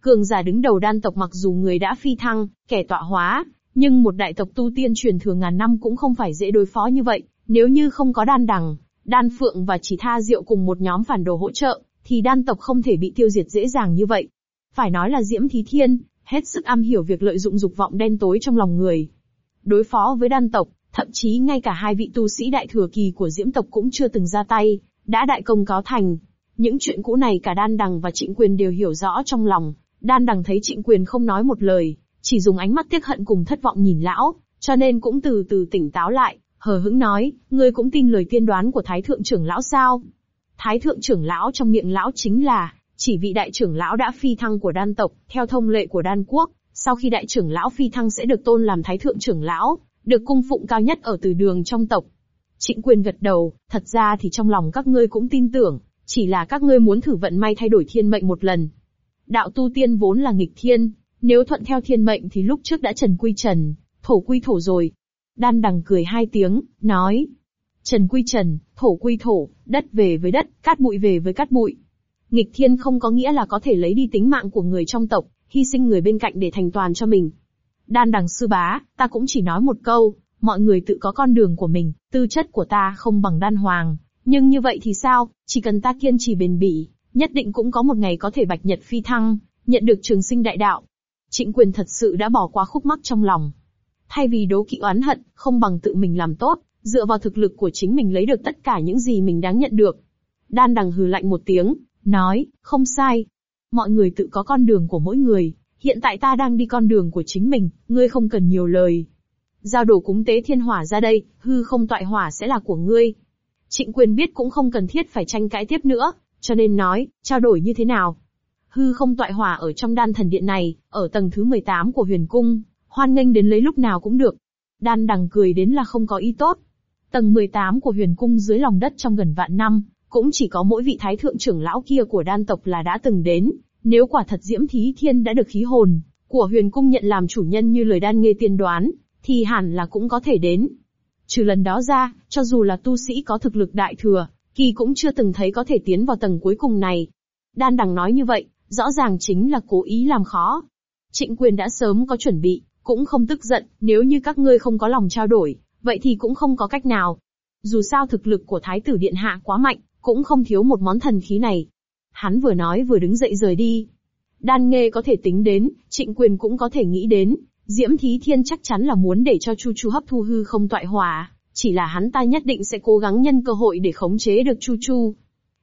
Cường giả đứng đầu đan tộc mặc dù người đã phi thăng, kẻ tọa hóa, nhưng một đại tộc tu tiên truyền thừa ngàn năm cũng không phải dễ đối phó như vậy, nếu như không có đan đằng, đan phượng và chỉ tha diệu cùng một nhóm phản đồ hỗ trợ, thì đan tộc không thể bị tiêu diệt dễ dàng như vậy. Phải nói là Diễm Thí Thiên, hết sức am hiểu việc lợi dụng dục vọng đen tối trong lòng người. Đối phó với đan tộc, thậm chí ngay cả hai vị tu sĩ đại thừa kỳ của Diễm tộc cũng chưa từng ra tay, đã đại công cáo thành. Những chuyện cũ này cả Đan Đằng và Trịnh Quyền đều hiểu rõ trong lòng. Đan Đằng thấy Trịnh Quyền không nói một lời, chỉ dùng ánh mắt tiếc hận cùng thất vọng nhìn lão, cho nên cũng từ từ tỉnh táo lại, hờ hững nói, ngươi cũng tin lời tiên đoán của Thái Thượng trưởng lão sao? Thái Thượng trưởng lão trong miệng lão chính là, chỉ vị đại trưởng lão đã phi thăng của đan tộc, theo thông lệ của đan quốc, sau khi đại trưởng lão phi thăng sẽ được tôn làm Thái Thượng trưởng lão, được cung phụng cao nhất ở từ đường trong tộc. Trịnh quyền gật đầu, thật ra thì trong lòng các ngươi cũng tin tưởng, chỉ là các ngươi muốn thử vận may thay đổi thiên mệnh một lần. Đạo tu tiên vốn là nghịch thiên, nếu thuận theo thiên mệnh thì lúc trước đã trần quy trần, thổ quy thổ rồi. Đan đằng cười hai tiếng, nói. Trần quy trần, thổ quy thổ, đất về với đất, cát bụi về với cát bụi. Nghịch thiên không có nghĩa là có thể lấy đi tính mạng của người trong tộc, hy sinh người bên cạnh để thành toàn cho mình. Đan đằng sư bá, ta cũng chỉ nói một câu, mọi người tự có con đường của mình, tư chất của ta không bằng đan hoàng. Nhưng như vậy thì sao, chỉ cần ta kiên trì bền bỉ, nhất định cũng có một ngày có thể bạch nhật phi thăng, nhận được trường sinh đại đạo. Trịnh quyền thật sự đã bỏ qua khúc mắc trong lòng. Thay vì đố kỵ oán hận, không bằng tự mình làm tốt, dựa vào thực lực của chính mình lấy được tất cả những gì mình đáng nhận được. Đan đằng hừ lạnh một tiếng, nói, không sai. Mọi người tự có con đường của mỗi người, hiện tại ta đang đi con đường của chính mình, ngươi không cần nhiều lời. Giao đổ cúng tế thiên hỏa ra đây, hư không toại hỏa sẽ là của ngươi. Trịnh quyền biết cũng không cần thiết phải tranh cãi tiếp nữa, cho nên nói, trao đổi như thế nào. Hư không toại hỏa ở trong đan thần điện này, ở tầng thứ 18 của huyền cung, hoan nghênh đến lấy lúc nào cũng được. Đan đằng cười đến là không có ý tốt. Tầng 18 của huyền cung dưới lòng đất trong gần vạn năm, cũng chỉ có mỗi vị thái thượng trưởng lão kia của đan tộc là đã từng đến, nếu quả thật Diễm Thí Thiên đã được khí hồn, của huyền cung nhận làm chủ nhân như lời đan nghe tiên đoán, thì hẳn là cũng có thể đến. Trừ lần đó ra, cho dù là tu sĩ có thực lực đại thừa, kỳ cũng chưa từng thấy có thể tiến vào tầng cuối cùng này. Đan đằng nói như vậy, rõ ràng chính là cố ý làm khó. Trịnh quyền đã sớm có chuẩn bị, cũng không tức giận, nếu như các ngươi không có lòng trao đổi, vậy thì cũng không có cách nào. Dù sao thực lực của Thái tử Điện Hạ quá mạnh, cũng không thiếu một món thần khí này. Hắn vừa nói vừa đứng dậy rời đi. Đan Nghê có thể tính đến, trịnh quyền cũng có thể nghĩ đến, Diễm Thí Thiên chắc chắn là muốn để cho Chu Chu hấp thu hư không tọa hòa, chỉ là hắn ta nhất định sẽ cố gắng nhân cơ hội để khống chế được Chu Chu.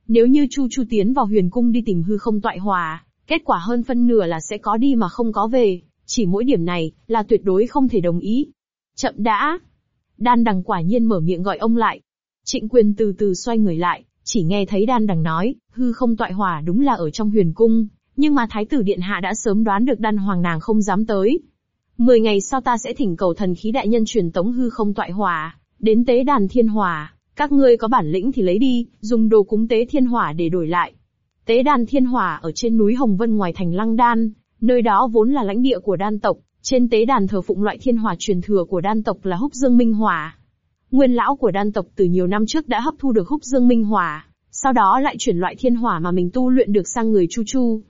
Nếu như Chu Chu tiến vào huyền cung đi tìm hư không tọa hòa, kết quả hơn phân nửa là sẽ có đi mà không có về, chỉ mỗi điểm này, là tuyệt đối không thể đồng ý. Chậm đã. Đan đằng quả nhiên mở miệng gọi ông lại. Trịnh quyền từ từ xoay người lại, chỉ nghe thấy đan đằng nói, hư không Tọa hỏa đúng là ở trong huyền cung, nhưng mà thái tử điện hạ đã sớm đoán được đan hoàng nàng không dám tới. Mười ngày sau ta sẽ thỉnh cầu thần khí đại nhân truyền tống hư không Tọa hỏa, đến tế đàn thiên hỏa, các ngươi có bản lĩnh thì lấy đi, dùng đồ cúng tế thiên hỏa để đổi lại. Tế đàn thiên hỏa ở trên núi Hồng Vân ngoài thành Lăng Đan, nơi đó vốn là lãnh địa của đan tộc, trên tế đàn thờ phụng loại thiên hỏa truyền thừa của đan tộc là húc dương minh hỏa. Nguyên lão của đan tộc từ nhiều năm trước đã hấp thu được húc dương minh hỏa, sau đó lại chuyển loại thiên hỏa mà mình tu luyện được sang người Chu Chu.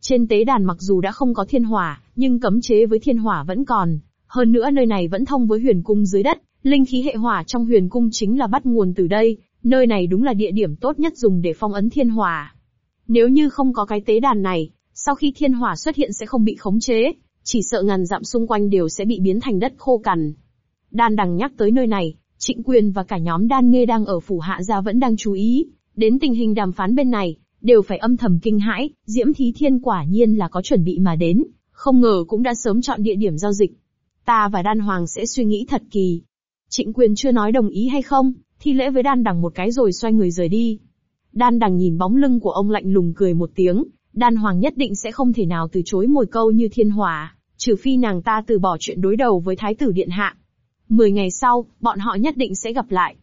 Trên tế đàn mặc dù đã không có thiên hỏa, nhưng cấm chế với thiên hỏa vẫn còn. Hơn nữa nơi này vẫn thông với huyền cung dưới đất, linh khí hệ hỏa trong huyền cung chính là bắt nguồn từ đây, nơi này đúng là địa điểm tốt nhất dùng để phong ấn thiên hỏa. Nếu như không có cái tế đàn này, sau khi thiên hỏa xuất hiện sẽ không bị khống chế, chỉ sợ ngàn dặm xung quanh đều sẽ bị biến thành đất khô cằn. Đan đằng nhắc tới nơi này, Trịnh Quyền và cả nhóm Đan Nghê đang ở phủ hạ gia vẫn đang chú ý, đến tình hình đàm phán bên này, đều phải âm thầm kinh hãi, Diễm Thí Thiên quả nhiên là có chuẩn bị mà đến, không ngờ cũng đã sớm chọn địa điểm giao dịch. Ta và Đan Hoàng sẽ suy nghĩ thật kỳ. Trịnh Quyền chưa nói đồng ý hay không, thi lễ với Đan Đằng một cái rồi xoay người rời đi. Đan Đằng nhìn bóng lưng của ông lạnh lùng cười một tiếng, Đan Hoàng nhất định sẽ không thể nào từ chối mồi câu như thiên hỏa, trừ phi nàng ta từ bỏ chuyện đối đầu với Thái tử Điện Hạ. Mười ngày sau, bọn họ nhất định sẽ gặp lại.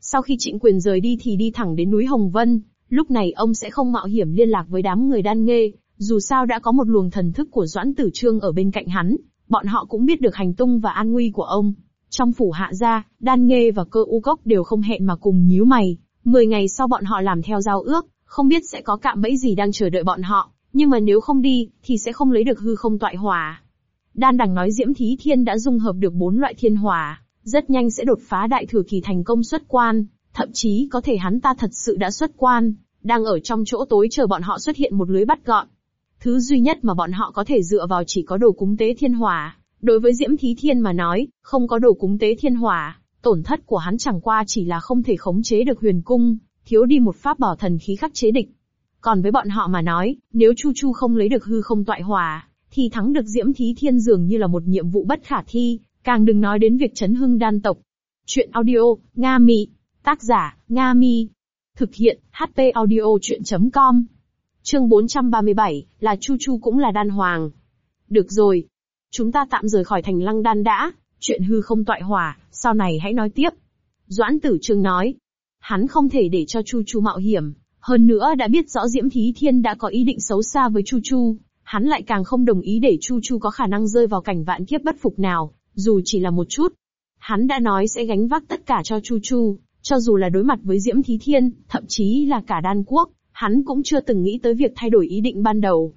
Sau khi trịnh quyền rời đi thì đi thẳng đến núi Hồng Vân, lúc này ông sẽ không mạo hiểm liên lạc với đám người đan nghê, dù sao đã có một luồng thần thức của Doãn Tử Trương ở bên cạnh hắn, bọn họ cũng biết được hành tung và an nguy của ông. Trong phủ hạ gia, đan nghê và cơ u cốc đều không hẹn mà cùng nhíu mày, mười ngày sau bọn họ làm theo giao ước, không biết sẽ có cạm bẫy gì đang chờ đợi bọn họ, nhưng mà nếu không đi, thì sẽ không lấy được hư không toại hỏa. Đan đằng nói Diễm Thí Thiên đã dung hợp được bốn loại thiên hỏa, rất nhanh sẽ đột phá đại thừa kỳ thành công xuất quan, thậm chí có thể hắn ta thật sự đã xuất quan, đang ở trong chỗ tối chờ bọn họ xuất hiện một lưới bắt gọn. Thứ duy nhất mà bọn họ có thể dựa vào chỉ có đồ cúng tế thiên hỏa. Đối với Diễm Thí Thiên mà nói, không có đồ cúng tế thiên hỏa, tổn thất của hắn chẳng qua chỉ là không thể khống chế được huyền cung, thiếu đi một pháp bảo thần khí khắc chế địch. Còn với bọn họ mà nói, nếu Chu Chu không lấy được hư không toại hòa, thì thắng được Diễm Thí Thiên dường như là một nhiệm vụ bất khả thi, càng đừng nói đến việc chấn hưng đan tộc. Chuyện audio, Nga Mi. Tác giả, Nga Mi. Thực hiện, HP audio chuyện.com. Chương 437, là Chu Chu cũng là đan hoàng. Được rồi. Chúng ta tạm rời khỏi thành lăng đan đã, chuyện hư không toại hòa, sau này hãy nói tiếp. Doãn tử trương nói, Hắn không thể để cho Chu Chu mạo hiểm, hơn nữa đã biết rõ Diễm Thí Thiên đã có ý định xấu xa với Chu Chu, hắn lại càng không đồng ý để Chu Chu có khả năng rơi vào cảnh vạn kiếp bất phục nào, dù chỉ là một chút. Hắn đã nói sẽ gánh vác tất cả cho Chu Chu, cho dù là đối mặt với Diễm Thí Thiên, thậm chí là cả đan quốc, hắn cũng chưa từng nghĩ tới việc thay đổi ý định ban đầu.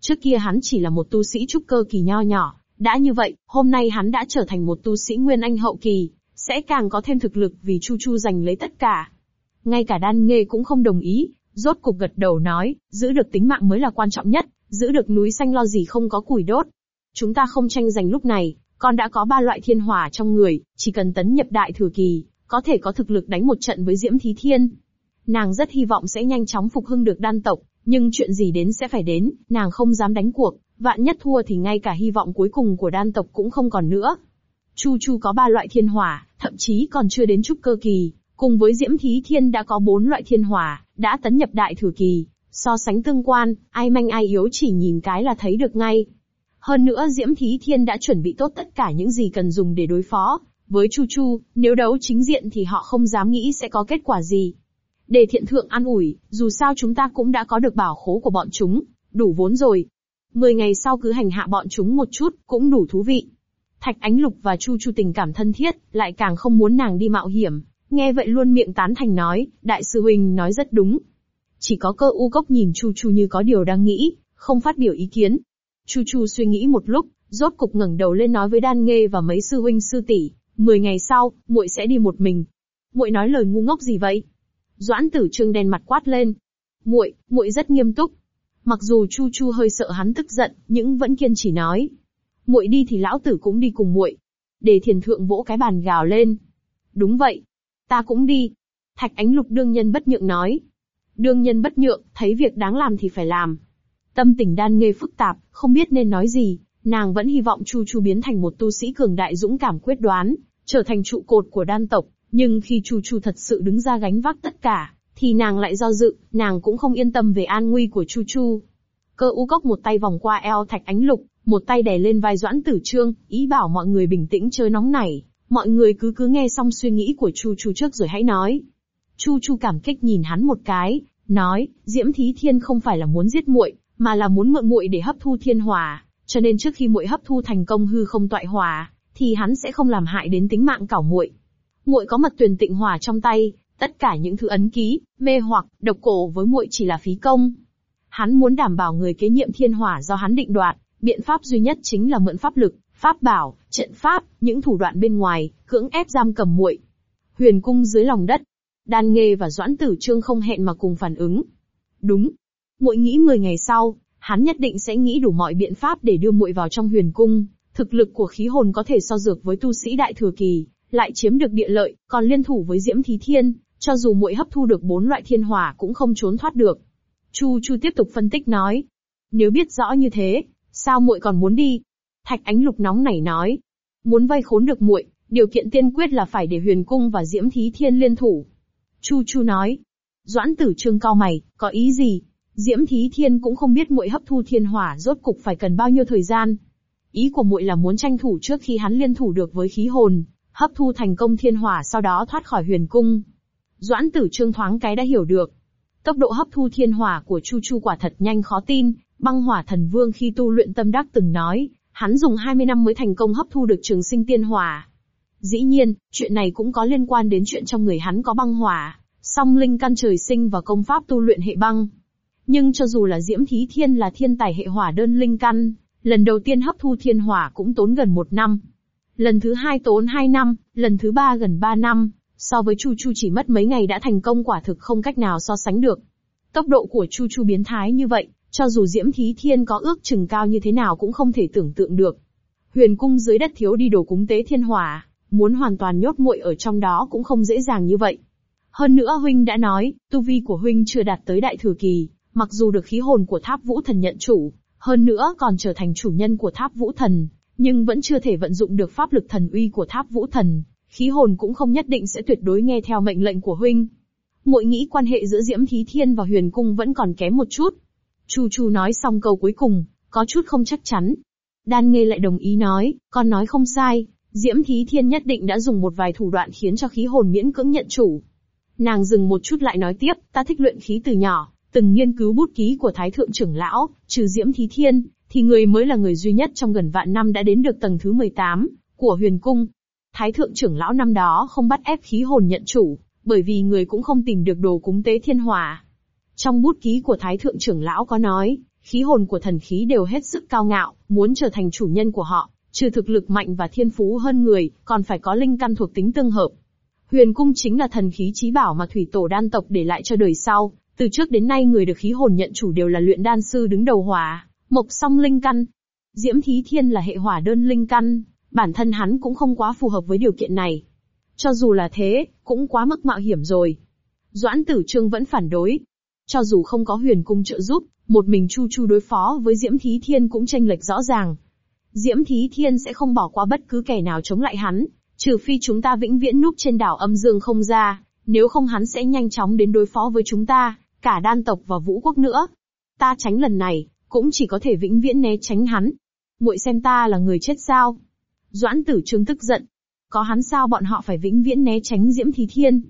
Trước kia hắn chỉ là một tu sĩ trúc cơ kỳ nho nhỏ, đã như vậy, hôm nay hắn đã trở thành một tu sĩ nguyên anh hậu kỳ, sẽ càng có thêm thực lực vì Chu Chu giành lấy tất cả. Ngay cả đan nghê cũng không đồng ý, rốt cục gật đầu nói, giữ được tính mạng mới là quan trọng nhất, giữ được núi xanh lo gì không có củi đốt. Chúng ta không tranh giành lúc này, con đã có ba loại thiên hỏa trong người, chỉ cần tấn nhập đại thừa kỳ, có thể có thực lực đánh một trận với Diễm Thí Thiên. Nàng rất hy vọng sẽ nhanh chóng phục hưng được đan tộc, nhưng chuyện gì đến sẽ phải đến, nàng không dám đánh cuộc, vạn nhất thua thì ngay cả hy vọng cuối cùng của đan tộc cũng không còn nữa. Chu Chu có ba loại thiên hỏa, thậm chí còn chưa đến trúc cơ kỳ, cùng với Diễm Thí Thiên đã có bốn loại thiên hỏa, đã tấn nhập đại thừa kỳ. So sánh tương quan, ai manh ai yếu chỉ nhìn cái là thấy được ngay. Hơn nữa Diễm Thí Thiên đã chuẩn bị tốt tất cả những gì cần dùng để đối phó. Với Chu Chu, nếu đấu chính diện thì họ không dám nghĩ sẽ có kết quả gì. Để thiện thượng an ủi, dù sao chúng ta cũng đã có được bảo khố của bọn chúng, đủ vốn rồi. Mười ngày sau cứ hành hạ bọn chúng một chút, cũng đủ thú vị. Thạch Ánh Lục và Chu Chu tình cảm thân thiết, lại càng không muốn nàng đi mạo hiểm. Nghe vậy luôn miệng tán thành nói, đại sư huynh nói rất đúng. Chỉ có cơ u cốc nhìn Chu Chu như có điều đang nghĩ, không phát biểu ý kiến. Chu Chu suy nghĩ một lúc, rốt cục ngẩng đầu lên nói với Đan Nghê và mấy sư huynh sư tỷ, mười ngày sau, muội sẽ đi một mình. Muội nói lời ngu ngốc gì vậy? Doãn Tử Trương đen mặt quát lên. Muội, muội rất nghiêm túc. Mặc dù Chu Chu hơi sợ hắn tức giận, nhưng vẫn kiên trì nói. Muội đi thì lão tử cũng đi cùng muội. Để thiền thượng vỗ cái bàn gào lên. Đúng vậy. Ta cũng đi. Thạch ánh lục đương nhân bất nhượng nói. Đương nhân bất nhượng, thấy việc đáng làm thì phải làm. Tâm tình đan nghê phức tạp, không biết nên nói gì, nàng vẫn hy vọng Chu Chu biến thành một tu sĩ cường đại dũng cảm quyết đoán, trở thành trụ cột của đan tộc, nhưng khi Chu Chu thật sự đứng ra gánh vác tất cả, thì nàng lại do dự, nàng cũng không yên tâm về an nguy của Chu Chu. Cơ u cốc một tay vòng qua eo thạch ánh lục, một tay đè lên vai doãn tử trương, ý bảo mọi người bình tĩnh chơi nóng này Mọi người cứ cứ nghe xong suy nghĩ của Chu Chu trước rồi hãy nói. Chu Chu cảm kích nhìn hắn một cái, nói, Diễm Thí Thiên không phải là muốn giết muội, mà là muốn mượn muội để hấp thu thiên hỏa, cho nên trước khi muội hấp thu thành công hư không toại hỏa, thì hắn sẽ không làm hại đến tính mạng cảo muội. Muội có mật tuyền tịnh hỏa trong tay, tất cả những thứ ấn ký, mê hoặc, độc cổ với muội chỉ là phí công. Hắn muốn đảm bảo người kế nhiệm thiên hỏa do hắn định đoạt, biện pháp duy nhất chính là mượn pháp lực, pháp bảo, trận pháp, những thủ đoạn bên ngoài, cưỡng ép giam cầm muội. Huyền cung dưới lòng đất, Đan Nghê và Doãn Tử Trương không hẹn mà cùng phản ứng. Đúng, muội nghĩ 10 ngày sau, hắn nhất định sẽ nghĩ đủ mọi biện pháp để đưa muội vào trong huyền cung. Thực lực của khí hồn có thể so dược với tu sĩ đại thừa kỳ, lại chiếm được địa lợi, còn liên thủ với Diễm Thí Thiên, cho dù muội hấp thu được bốn loại thiên hỏa cũng không trốn thoát được. Chu Chu tiếp tục phân tích nói, nếu biết rõ như thế, sao muội còn muốn đi? Thạch Ánh Lục nóng nảy nói, muốn vây khốn được muội, điều kiện tiên quyết là phải để Huyền Cung và Diễm Thí Thiên liên thủ. Chu Chu nói, Doãn Tử Trương cao mày, có ý gì? Diễm Thí Thiên cũng không biết muội hấp thu thiên hỏa rốt cục phải cần bao nhiêu thời gian. Ý của muội là muốn tranh thủ trước khi hắn liên thủ được với khí hồn, hấp thu thành công thiên hỏa sau đó thoát khỏi huyền cung. Doãn tử trương thoáng cái đã hiểu được. Tốc độ hấp thu thiên hỏa của Chu Chu quả thật nhanh khó tin, băng hỏa thần vương khi tu luyện tâm đắc từng nói, hắn dùng 20 năm mới thành công hấp thu được trường sinh tiên hỏa. Dĩ nhiên, chuyện này cũng có liên quan đến chuyện trong người hắn có băng hỏa, song linh căn trời sinh và công pháp tu luyện hệ băng. Nhưng cho dù là Diễm Thí Thiên là thiên tài hệ hỏa đơn linh căn, lần đầu tiên hấp thu thiên hỏa cũng tốn gần một năm. Lần thứ hai tốn hai năm, lần thứ ba gần ba năm, so với Chu Chu chỉ mất mấy ngày đã thành công quả thực không cách nào so sánh được. Tốc độ của Chu Chu biến thái như vậy, cho dù Diễm Thí Thiên có ước chừng cao như thế nào cũng không thể tưởng tượng được. Huyền cung dưới đất thiếu đi đồ cúng tế thiên hỏa, muốn hoàn toàn nhốt muội ở trong đó cũng không dễ dàng như vậy. Hơn nữa huynh đã nói, tu vi của huynh chưa đạt tới đại thừa kỳ, mặc dù được khí hồn của tháp vũ thần nhận chủ, hơn nữa còn trở thành chủ nhân của tháp vũ thần, nhưng vẫn chưa thể vận dụng được pháp lực thần uy của tháp vũ thần, khí hồn cũng không nhất định sẽ tuyệt đối nghe theo mệnh lệnh của huynh. Muội nghĩ quan hệ giữa Diễm Thí Thiên và Huyền Cung vẫn còn kém một chút. Chu Chu nói xong câu cuối cùng, có chút không chắc chắn. Đan Nghê lại đồng ý nói, con nói không sai, Diễm Thí Thiên nhất định đã dùng một vài thủ đoạn khiến cho khí hồn miễn cưỡng nhận chủ. Nàng dừng một chút lại nói tiếp, ta thích luyện khí từ nhỏ, từng nghiên cứu bút ký của Thái Thượng trưởng lão, trừ Diễm Thí Thiên, thì người mới là người duy nhất trong gần vạn năm đã đến được tầng thứ 18 của huyền cung. Thái thượng trưởng lão năm đó không bắt ép khí hồn nhận chủ, bởi vì người cũng không tìm được đồ cúng tế thiên hòa. Trong bút ký của Thái thượng trưởng lão có nói, khí hồn của thần khí đều hết sức cao ngạo, muốn trở thành chủ nhân của họ, trừ thực lực mạnh và thiên phú hơn người, còn phải có linh căn thuộc tính tương hợp. Huyền cung chính là thần khí trí bảo mà thủy tổ đan tộc để lại cho đời sau, từ trước đến nay người được khí hồn nhận chủ đều là luyện đan sư đứng đầu hỏa, Mộc song linh căn. Diễm Thí Thiên là hệ hỏa đơn linh căn, bản thân hắn cũng không quá phù hợp với điều kiện này. Cho dù là thế, cũng quá mức mạo hiểm rồi. Doãn Tử Trương vẫn phản đối. Cho dù không có huyền cung trợ giúp, một mình Chu Chu đối phó với Diễm Thí Thiên cũng tranh lệch rõ ràng. Diễm Thí Thiên sẽ không bỏ qua bất cứ kẻ nào chống lại hắn, trừ phi chúng ta vĩnh viễn núp trên đảo âm dương không ra, nếu không hắn sẽ nhanh chóng đến đối phó với chúng ta, cả đan tộc và vũ quốc nữa. Ta tránh lần này, cũng chỉ có thể vĩnh viễn né tránh hắn. Muội xem ta là người chết sao? Doãn tử trương tức giận. Có hắn sao bọn họ phải vĩnh viễn né tránh Diễm Thí Thiên?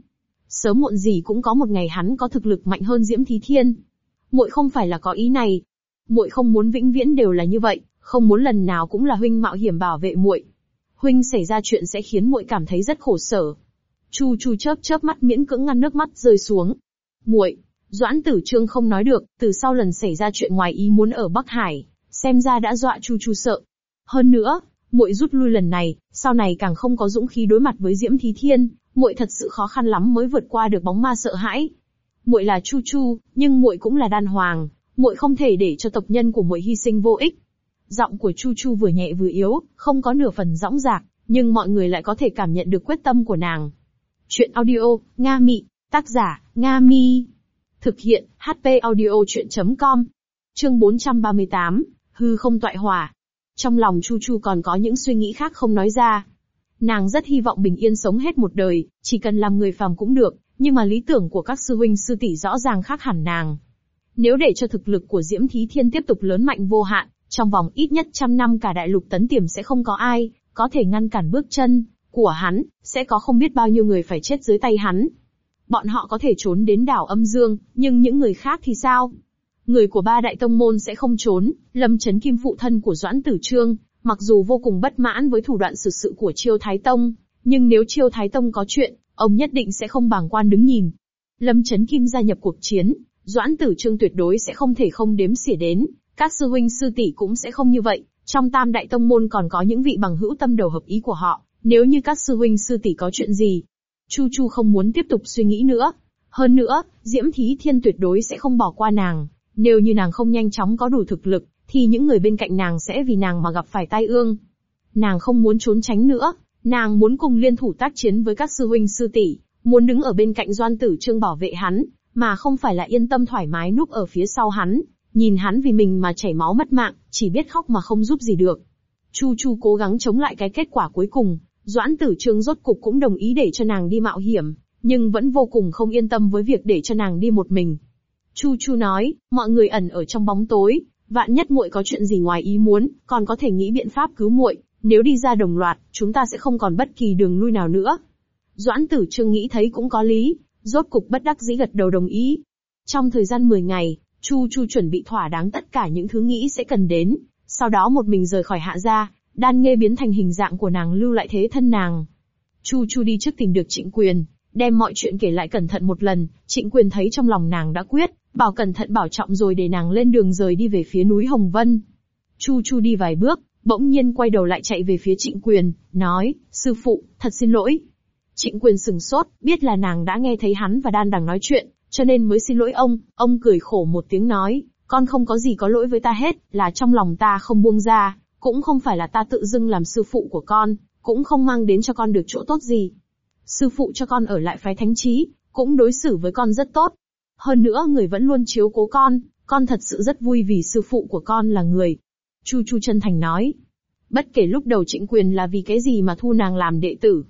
Sớm muộn gì cũng có một ngày hắn có thực lực mạnh hơn Diễm Thí Thiên. Muội không phải là có ý này. muội không muốn vĩnh viễn đều là như vậy, không muốn lần nào cũng là huynh mạo hiểm bảo vệ muội. Huynh xảy ra chuyện sẽ khiến muội cảm thấy rất khổ sở. Chu Chu chớp chớp mắt miễn cưỡng ngăn nước mắt rơi xuống. Muội, Doãn Tử Trương không nói được, từ sau lần xảy ra chuyện ngoài ý muốn ở Bắc Hải, xem ra đã dọa Chu Chu sợ. Hơn nữa, muội rút lui lần này, sau này càng không có dũng khí đối mặt với Diễm Thí Thiên, muội thật sự khó khăn lắm mới vượt qua được bóng ma sợ hãi. Muội là Chu Chu, nhưng muội cũng là đan hoàng, muội không thể để cho tộc nhân của muội hy sinh vô ích. Giọng của Chu Chu vừa nhẹ vừa yếu, không có nửa phần dõng dạc, nhưng mọi người lại có thể cảm nhận được quyết tâm của nàng. Chuyện audio, Nga Mị, tác giả, Nga Mi. Thực hiện, HP audio chuyện.com. Chương 438, hư không tọa hòa. Trong lòng Chu Chu còn có những suy nghĩ khác không nói ra. Nàng rất hy vọng bình yên sống hết một đời, chỉ cần làm người phàm cũng được, nhưng mà lý tưởng của các sư huynh sư tỷ rõ ràng khác hẳn nàng. Nếu để cho thực lực của Diễm Thí Thiên tiếp tục lớn mạnh vô hạn, trong vòng ít nhất trăm năm cả đại lục tấn tiềm sẽ không có ai, có thể ngăn cản bước chân của hắn, sẽ có không biết bao nhiêu người phải chết dưới tay hắn. Bọn họ có thể trốn đến đảo âm dương, nhưng những người khác thì sao? Người của ba đại tông môn sẽ không trốn, Lâm Chấn Kim phụ thân của Doãn Tử Trương, mặc dù vô cùng bất mãn với thủ đoạn xử sự, sự của Chiêu Thái Tông, nhưng nếu Chiêu Thái Tông có chuyện, ông nhất định sẽ không bàng quan đứng nhìn. Lâm Chấn Kim gia nhập cuộc chiến, Doãn Tử Trương tuyệt đối sẽ không thể không đếm xỉa đến, các sư huynh sư tỷ cũng sẽ không như vậy, trong tam đại tông môn còn có những vị bằng hữu tâm đầu hợp ý của họ, nếu như các sư huynh sư tỷ có chuyện gì. Chu Chu không muốn tiếp tục suy nghĩ nữa. Hơn nữa, Diễm Thí Thiên tuyệt đối sẽ không bỏ qua nàng. Nếu như nàng không nhanh chóng có đủ thực lực, thì những người bên cạnh nàng sẽ vì nàng mà gặp phải tai ương. Nàng không muốn trốn tránh nữa, nàng muốn cùng liên thủ tác chiến với các sư huynh sư tỷ, muốn đứng ở bên cạnh Doan Tử Trương bảo vệ hắn, mà không phải là yên tâm thoải mái núp ở phía sau hắn, nhìn hắn vì mình mà chảy máu mất mạng, chỉ biết khóc mà không giúp gì được. Chu Chu cố gắng chống lại cái kết quả cuối cùng, Doãn Tử Trương rốt cục cũng đồng ý để cho nàng đi mạo hiểm, nhưng vẫn vô cùng không yên tâm với việc để cho nàng đi một mình. Chu Chu nói, mọi người ẩn ở trong bóng tối, vạn nhất muội có chuyện gì ngoài ý muốn, còn có thể nghĩ biện pháp cứu muội. Nếu đi ra đồng loạt, chúng ta sẽ không còn bất kỳ đường lui nào nữa. Doãn Tử Trương nghĩ thấy cũng có lý, rốt cục bất đắc dĩ gật đầu đồng ý. Trong thời gian 10 ngày, Chu Chu chuẩn bị thỏa đáng tất cả những thứ nghĩ sẽ cần đến, sau đó một mình rời khỏi hạ gia, đan nghe biến thành hình dạng của nàng lưu lại thế thân nàng. Chu Chu đi trước tìm được Trịnh Quyền, đem mọi chuyện kể lại cẩn thận một lần, Trịnh Quyền thấy trong lòng nàng đã quyết, bảo cẩn thận bảo trọng rồi để nàng lên đường rời đi về phía núi Hồng Vân. Chu Chu đi vài bước, bỗng nhiên quay đầu lại chạy về phía Trịnh Quyền, nói, sư phụ, thật xin lỗi. Trịnh Quyền sừng sốt, biết là nàng đã nghe thấy hắn và Đan đang nói chuyện, cho nên mới xin lỗi ông, ông cười khổ một tiếng nói, con không có gì có lỗi với ta hết, là trong lòng ta không buông ra, cũng không phải là ta tự dưng làm sư phụ của con, cũng không mang đến cho con được chỗ tốt gì. Sư phụ cho con ở lại phái thánh trí, cũng đối xử với con rất tốt. Hơn nữa người vẫn luôn chiếu cố con, con thật sự rất vui vì sư phụ của con là người. Chu Chu chân thành nói. Bất kể lúc đầu trịnh quyền là vì cái gì mà thu nàng làm đệ tử.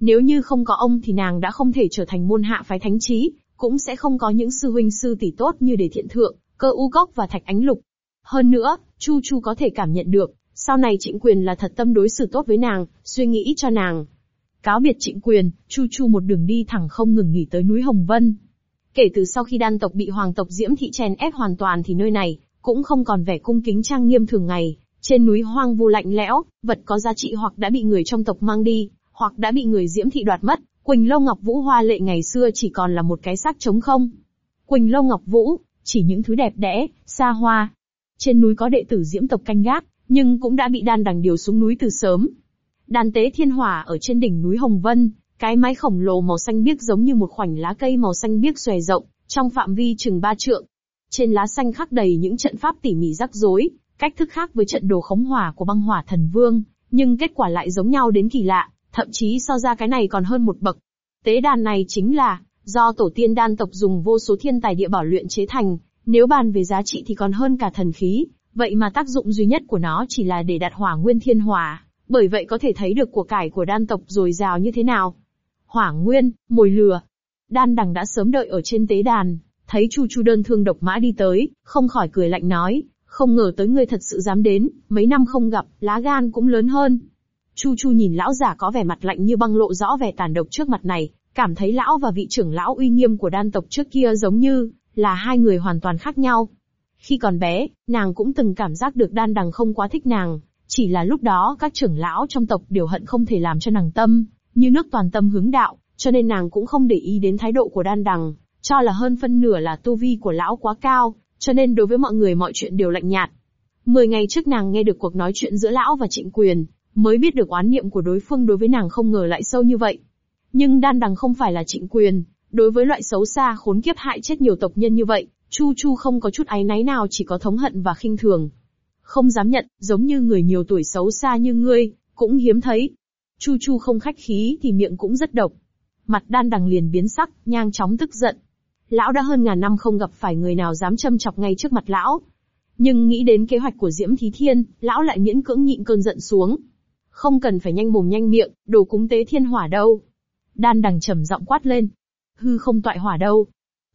Nếu như không có ông thì nàng đã không thể trở thành môn hạ phái thánh trí, cũng sẽ không có những sư huynh sư tỷ tốt như để Thiện Thượng, Cơ U Cốc và Thạch Ánh Lục. Hơn nữa, Chu Chu có thể cảm nhận được, sau này Trịnh Quyền là thật tâm đối xử tốt với nàng, suy nghĩ cho nàng. Cáo biệt Trịnh Quyền, Chu Chu một đường đi thẳng không ngừng nghỉ tới núi Hồng Vân. Kể từ sau khi đan tộc bị hoàng tộc Diễm Thị chèn ép hoàn toàn thì nơi này, cũng không còn vẻ cung kính trang nghiêm thường ngày. Trên núi hoang vu lạnh lẽo, vật có giá trị hoặc đã bị người trong tộc mang đi, hoặc đã bị người Diễm Thị đoạt mất, Quỳnh Lâu Ngọc Vũ Hoa lệ ngày xưa chỉ còn là một cái xác trống không. Quỳnh Lâu Ngọc Vũ, chỉ những thứ đẹp đẽ, xa hoa. Trên núi có đệ tử diễm tộc canh gác, nhưng cũng đã bị đan đằng điều xuống núi từ sớm. Đàn tế thiên hỏa ở trên đỉnh núi Hồng Vân, cái mái khổng lồ màu xanh biếc giống như một khoảnh lá cây màu xanh biếc xòe rộng, trong phạm vi chừng ba trượng. Trên lá xanh khắc đầy những trận pháp tỉ mỉ rắc rối, cách thức khác với trận đồ khống hỏa của băng hỏa thần vương, nhưng kết quả lại giống nhau đến kỳ lạ thậm chí so ra cái này còn hơn một bậc. Tế đàn này chính là, do tổ tiên đan tộc dùng vô số thiên tài địa bảo luyện chế thành, nếu bàn về giá trị thì còn hơn cả thần khí, vậy mà tác dụng duy nhất của nó chỉ là để đặt hỏa nguyên thiên hỏa, bởi vậy có thể thấy được của cải của đan tộc dồi dào như thế nào. Hỏa nguyên, mồi lừa. Đan đằng đã sớm đợi ở trên tế đàn, thấy Chu Chu đơn thương độc mã đi tới, không khỏi cười lạnh nói, không ngờ tới ngươi thật sự dám đến, mấy năm không gặp, lá gan cũng lớn hơn. Chu Chu nhìn lão giả có vẻ mặt lạnh như băng lộ rõ vẻ tàn độc trước mặt này, cảm thấy lão và vị trưởng lão uy nghiêm của đan tộc trước kia giống như là hai người hoàn toàn khác nhau. Khi còn bé, nàng cũng từng cảm giác được đan đằng không quá thích nàng, chỉ là lúc đó các trưởng lão trong tộc đều hận không thể làm cho nàng tâm, như nước toàn tâm hướng đạo, cho nên nàng cũng không để ý đến thái độ của đan đằng, cho là hơn phân nửa là tu vi của lão quá cao, cho nên đối với mọi người mọi chuyện đều lạnh nhạt. Mười ngày trước nàng nghe được cuộc nói chuyện giữa lão và trịnh quyền, mới biết được oán niệm của đối phương đối với nàng không ngờ lại sâu như vậy. Nhưng đan đằng không phải là trịnh quyền, đối với loại xấu xa khốn kiếp hại chết nhiều tộc nhân như vậy, Chu Chu không có chút áy náy nào chỉ có thống hận và khinh thường. Không dám nhận, giống như người nhiều tuổi xấu xa như ngươi, cũng hiếm thấy. Chu Chu không khách khí thì miệng cũng rất độc. Mặt đan đằng liền biến sắc, nhang chóng tức giận. Lão đã hơn ngàn năm không gặp phải người nào dám châm chọc ngay trước mặt lão. Nhưng nghĩ đến kế hoạch của Diễm Thí Thiên, lão lại miễn cưỡng nhịn cơn giận xuống. Không cần phải nhanh mồm nhanh miệng, đồ cúng tế thiên hỏa đâu. Đan đằng trầm giọng quát lên. Hư không toại hỏa đâu.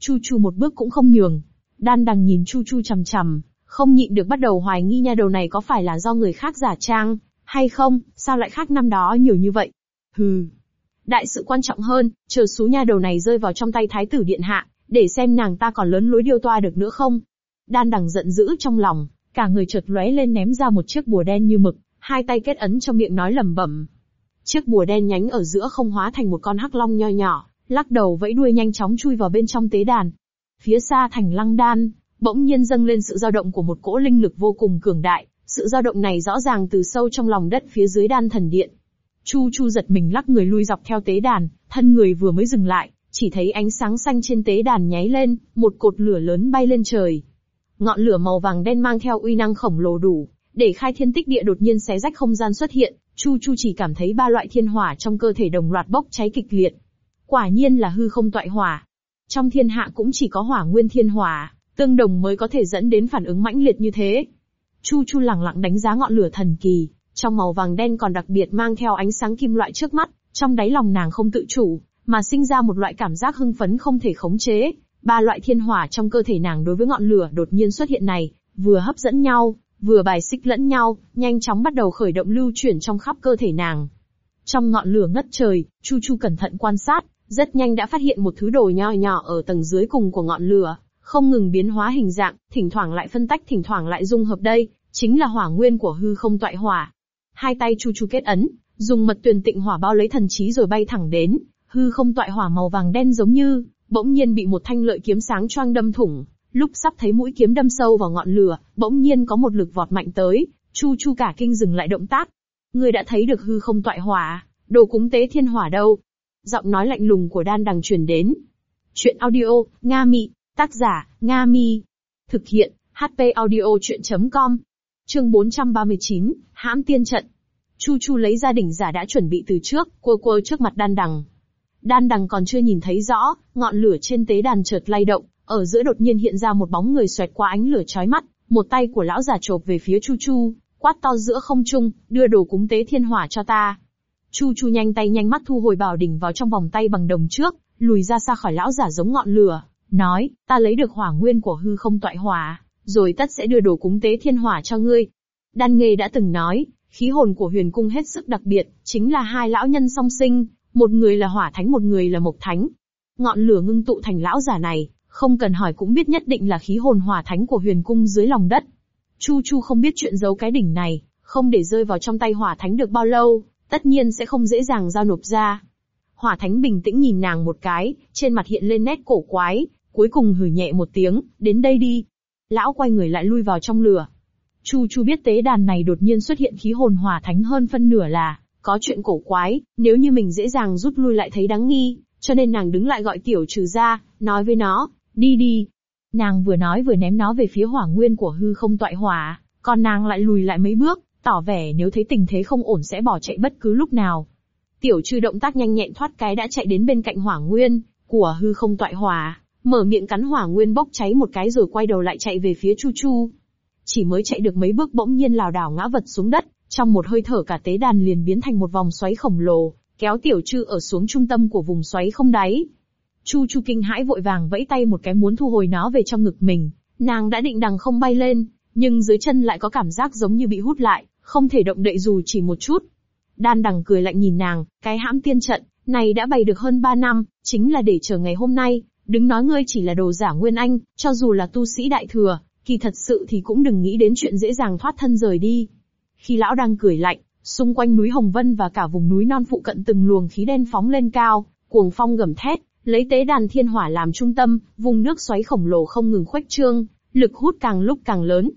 Chu Chu một bước cũng không nhường. Đan đằng nhìn Chu Chu chằm chằm, không nhịn được bắt đầu hoài nghi nha đầu này có phải là do người khác giả trang, hay không, sao lại khác năm đó nhiều như vậy. Hừ. Đại sự quan trọng hơn, chờ số nha đầu này rơi vào trong tay thái tử điện hạ, để xem nàng ta còn lớn lối điêu toa được nữa không. Đan đằng giận dữ trong lòng, cả người chợt lóe lên ném ra một chiếc bùa đen như mực, hai tay kết ấn trong miệng nói lẩm bẩm. Chiếc bùa đen nhánh ở giữa không hóa thành một con hắc long nho nhỏ, lắc đầu vẫy đuôi nhanh chóng chui vào bên trong tế đàn. Phía xa thành lăng đan, bỗng nhiên dâng lên sự dao động của một cỗ linh lực vô cùng cường đại, sự dao động này rõ ràng từ sâu trong lòng đất phía dưới đan thần điện. Chu Chu giật mình lắc người lui dọc theo tế đàn, thân người vừa mới dừng lại, chỉ thấy ánh sáng xanh trên tế đàn nháy lên, một cột lửa lớn bay lên trời. Ngọn lửa màu vàng đen mang theo uy năng khổng lồ đủ, để khai thiên tích địa đột nhiên xé rách không gian xuất hiện, Chu Chu chỉ cảm thấy ba loại thiên hỏa trong cơ thể đồng loạt bốc cháy kịch liệt. Quả nhiên là hư không tọa hỏa. Trong thiên hạ cũng chỉ có hỏa nguyên thiên hỏa, tương đồng mới có thể dẫn đến phản ứng mãnh liệt như thế. Chu Chu lặng lặng đánh giá ngọn lửa thần kỳ, trong màu vàng đen còn đặc biệt mang theo ánh sáng kim loại trước mắt, trong đáy lòng nàng không tự chủ, mà sinh ra một loại cảm giác hưng phấn không thể khống chế. Ba loại thiên hỏa trong cơ thể nàng đối với ngọn lửa đột nhiên xuất hiện này, vừa hấp dẫn nhau, vừa bài xích lẫn nhau, nhanh chóng bắt đầu khởi động lưu chuyển trong khắp cơ thể nàng. Trong ngọn lửa ngất trời, Chu Chu cẩn thận quan sát, rất nhanh đã phát hiện một thứ đồ nho nhỏ ở tầng dưới cùng của ngọn lửa, không ngừng biến hóa hình dạng, thỉnh thoảng lại phân tách thỉnh thoảng lại dung hợp đây, chính là hỏa nguyên của hư không tọa hỏa. Hai tay Chu Chu kết ấn, dùng mật tuyền tịnh hỏa bao lấy thần trí rồi bay thẳng đến, hư không tọa hỏa màu vàng đen giống như, bỗng nhiên bị một thanh lợi kiếm sáng choang đâm thủng, lúc sắp thấy mũi kiếm đâm sâu vào ngọn lửa, bỗng nhiên có một lực vọt mạnh tới, Chu Chu cả kinh dừng lại động tác. Người đã thấy được hư không tọa hỏa, đồ cúng tế thiên hỏa đâu? Giọng nói lạnh lùng của đan đằng truyền đến. Chuyện audio, Nga Mị, tác giả, Nga Mi. Thực hiện, HP audio chuyện.com. Chương 439, hãm tiên trận. Chu Chu lấy ra đỉnh giả đã chuẩn bị từ trước, quơ quơ trước mặt đan đằng. Đan đằng còn chưa nhìn thấy rõ, ngọn lửa trên tế đàn chợt lay động, ở giữa đột nhiên hiện ra một bóng người xoẹt qua ánh lửa chói mắt, một tay của lão già chộp về phía Chu Chu, quát to giữa không trung, đưa đồ cúng tế thiên hỏa cho ta. Chu Chu nhanh tay nhanh mắt thu hồi bảo đỉnh vào trong vòng tay bằng đồng trước, lùi ra xa khỏi lão giả giống ngọn lửa, nói, ta lấy được hỏa nguyên của hư không toại hỏa, rồi tất sẽ đưa đồ cúng tế thiên hỏa cho ngươi. Đan Nghê đã từng nói, khí hồn của huyền cung hết sức đặc biệt, chính là hai lão nhân song sinh, một người là hỏa thánh một người là mộc thánh. Ngọn lửa ngưng tụ thành lão giả này, không cần hỏi cũng biết nhất định là khí hồn hỏa thánh của huyền cung dưới lòng đất. Chu Chu không biết chuyện giấu cái đỉnh này, không để rơi vào trong tay hỏa thánh được bao lâu, tất nhiên sẽ không dễ dàng giao nộp ra. Hỏa thánh bình tĩnh nhìn nàng một cái, trên mặt hiện lên nét cổ quái, cuối cùng hử nhẹ một tiếng, đến đây đi. Lão quay người lại lui vào trong lửa. Chu Chu biết tế đàn này đột nhiên xuất hiện khí hồn hỏa thánh hơn phân nửa là, có chuyện cổ quái, nếu như mình dễ dàng rút lui lại thấy đáng nghi, cho nên nàng đứng lại gọi tiểu trừ ra, nói với nó, Đi đi. Nàng vừa nói vừa ném nó về phía hỏa nguyên của hư không toại hỏa, còn nàng lại lùi lại mấy bước, tỏ vẻ nếu thấy tình thế không ổn sẽ bỏ chạy bất cứ lúc nào. Tiểu trư động tác nhanh nhẹn thoát cái đã chạy đến bên cạnh hỏa nguyên, của hư không toại hỏa, mở miệng cắn hỏa nguyên bốc cháy một cái rồi quay đầu lại chạy về phía Chu Chu. Chỉ mới chạy được mấy bước bỗng nhiên lảo đảo ngã vật xuống đất, trong một hơi thở cả tế đàn liền biến thành một vòng xoáy khổng lồ, kéo tiểu trư ở xuống trung tâm của vùng xoáy không đáy. Chu Chu kinh hãi vội vàng vẫy tay một cái muốn thu hồi nó về trong ngực mình. Nàng đã định đằng không bay lên, nhưng dưới chân lại có cảm giác giống như bị hút lại, không thể động đậy dù chỉ một chút. Đan đằng cười lạnh nhìn nàng, cái hãm tiên trận, này đã bày được hơn 3 năm, chính là để chờ ngày hôm nay, đứng nói ngươi chỉ là đồ giả nguyên anh, cho dù là tu sĩ đại thừa, Kỳ thật sự thì cũng đừng nghĩ đến chuyện dễ dàng thoát thân rời đi. Khi lão đang cười lạnh, xung quanh núi Hồng Vân và cả vùng núi non phụ cận từng luồng khí đen phóng lên cao, cuồng phong gầm thét, lấy tế đàn thiên hỏa làm trung tâm, vùng nước xoáy khổng lồ không ngừng khuếch trương, lực hút càng lúc càng lớn.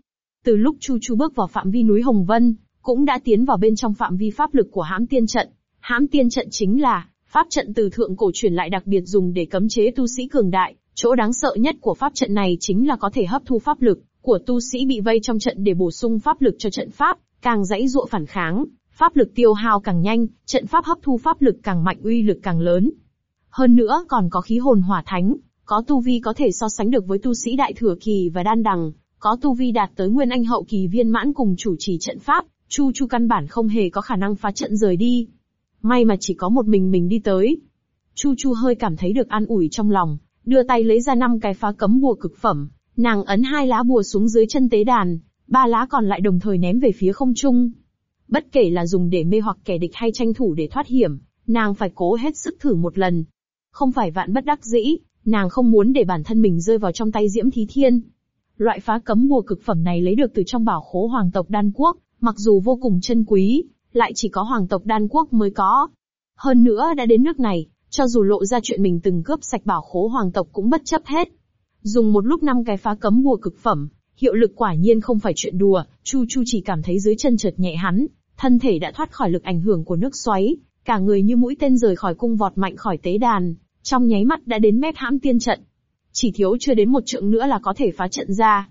Từ lúc Chu Chu bước vào phạm vi núi Hồng Vân, cũng đã tiến vào bên trong phạm vi pháp lực của hãm tiên trận. Hãm tiên trận chính là pháp trận từ thượng cổ truyền lại đặc biệt dùng để cấm chế tu sĩ cường đại. Chỗ đáng sợ nhất của pháp trận này chính là có thể hấp thu pháp lực của tu sĩ bị vây trong trận để bổ sung pháp lực cho trận pháp, càng dãy dụa phản kháng, pháp lực tiêu hao càng nhanh, trận pháp hấp thu pháp lực càng mạnh uy lực càng lớn. Hơn nữa còn có khí hồn hỏa thánh, có tu vi có thể so sánh được với tu sĩ đại thừa kỳ và đan đằng, có tu vi đạt tới nguyên anh hậu kỳ viên mãn cùng chủ trì trận pháp, Chu Chu căn bản không hề có khả năng phá trận rời đi. May mà chỉ có một mình mình đi tới. Chu Chu hơi cảm thấy được an ủi trong lòng, đưa tay lấy ra năm cái phá cấm bùa cực phẩm, nàng ấn hai lá bùa xuống dưới chân tế đàn, ba lá còn lại đồng thời ném về phía không trung. Bất kể là dùng để mê hoặc kẻ địch hay tranh thủ để thoát hiểm, nàng phải cố hết sức thử một lần. Không phải vạn bất đắc dĩ, nàng không muốn để bản thân mình rơi vào trong tay Diễm Thí Thiên. Loại phá cấm bùa cực phẩm này lấy được từ trong bảo khố hoàng tộc đan quốc, mặc dù vô cùng chân quý, lại chỉ có hoàng tộc đan quốc mới có. Hơn nữa đã đến nước này, cho dù lộ ra chuyện mình từng cướp sạch bảo khố hoàng tộc cũng bất chấp hết. Dùng một lúc năm cái phá cấm bùa cực phẩm, hiệu lực quả nhiên không phải chuyện đùa, Chu Chu chỉ cảm thấy dưới chân chợt nhẹ hắn, thân thể đã thoát khỏi lực ảnh hưởng của nước xoáy, cả người như mũi tên rời khỏi cung vọt mạnh khỏi tế đàn, trong nháy mắt đã đến mép hãm tiên trận. Chỉ thiếu chưa đến một trượng nữa là có thể phá trận ra.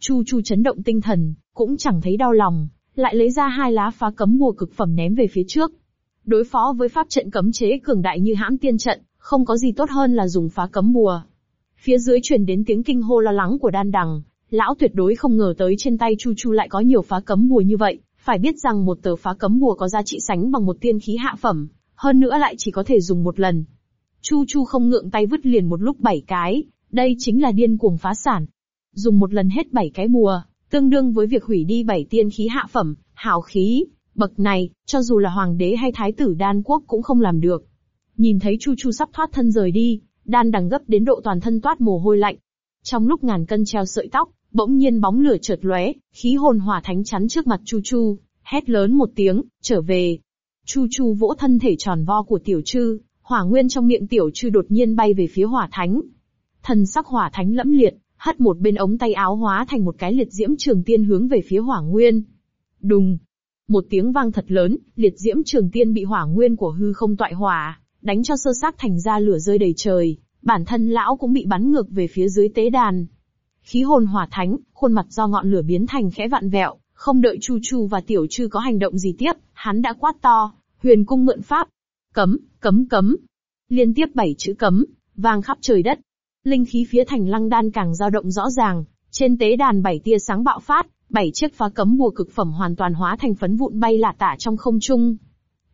Chu Chu chấn động tinh thần, cũng chẳng thấy đau lòng, lại lấy ra hai lá phá cấm bùa cực phẩm ném về phía trước. Đối phó với pháp trận cấm chế cường đại như hãm tiên trận, không có gì tốt hơn là dùng phá cấm bùa. Phía dưới truyền đến tiếng kinh hô lo lắng của đan đằng, lão tuyệt đối không ngờ tới trên tay Chu Chu lại có nhiều phá cấm bùa như vậy, phải biết rằng một tờ phá cấm bùa có giá trị sánh bằng một tiên khí hạ phẩm, hơn nữa lại chỉ có thể dùng một lần. Chu Chu không ngượng tay vứt liền một lúc bảy cái, đây chính là điên cuồng phá sản. Dùng một lần hết bảy cái bùa, tương đương với việc hủy đi bảy tiên khí hạ phẩm, hào khí, bậc này, cho dù là hoàng đế hay thái tử đan quốc cũng không làm được. Nhìn thấy Chu Chu sắp thoát thân rời đi, đan đằng gấp đến độ toàn thân toát mồ hôi lạnh. Trong lúc ngàn cân treo sợi tóc, bỗng nhiên bóng lửa chợt lóe, khí hồn hỏa thánh chắn trước mặt Chu Chu, hét lớn một tiếng, trở về. Chu Chu vỗ thân thể tròn vo của tiểu trư, hỏa nguyên trong miệng tiểu trư đột nhiên bay về phía hỏa thánh. Thần sắc hỏa thánh lẫm liệt, hất một bên ống tay áo hóa thành một cái liệt diễm trường tiên hướng về phía hỏa nguyên. Đùng! Một tiếng vang thật lớn, liệt diễm trường tiên bị hỏa nguyên của hư không tọa hỏa, đánh cho sơ xác thành ra lửa rơi đầy trời, bản thân lão cũng bị bắn ngược về phía dưới tế đàn. Khí hồn hỏa thánh, khuôn mặt do ngọn lửa biến thành khẽ vặn vẹo, không đợi Chu Chu và Tiểu Trư có hành động gì tiếp, hắn đã quát to, huyền cung mượn pháp. Cấm, cấm cấm. Liên tiếp bảy chữ cấm, vang khắp trời đất. Linh khí phía thành lăng đan càng dao động rõ ràng, trên tế đàn bảy tia sáng bạo phát, bảy chiếc phá cấm bùa cực phẩm hoàn toàn hóa thành phấn vụn bay lả tả trong không trung.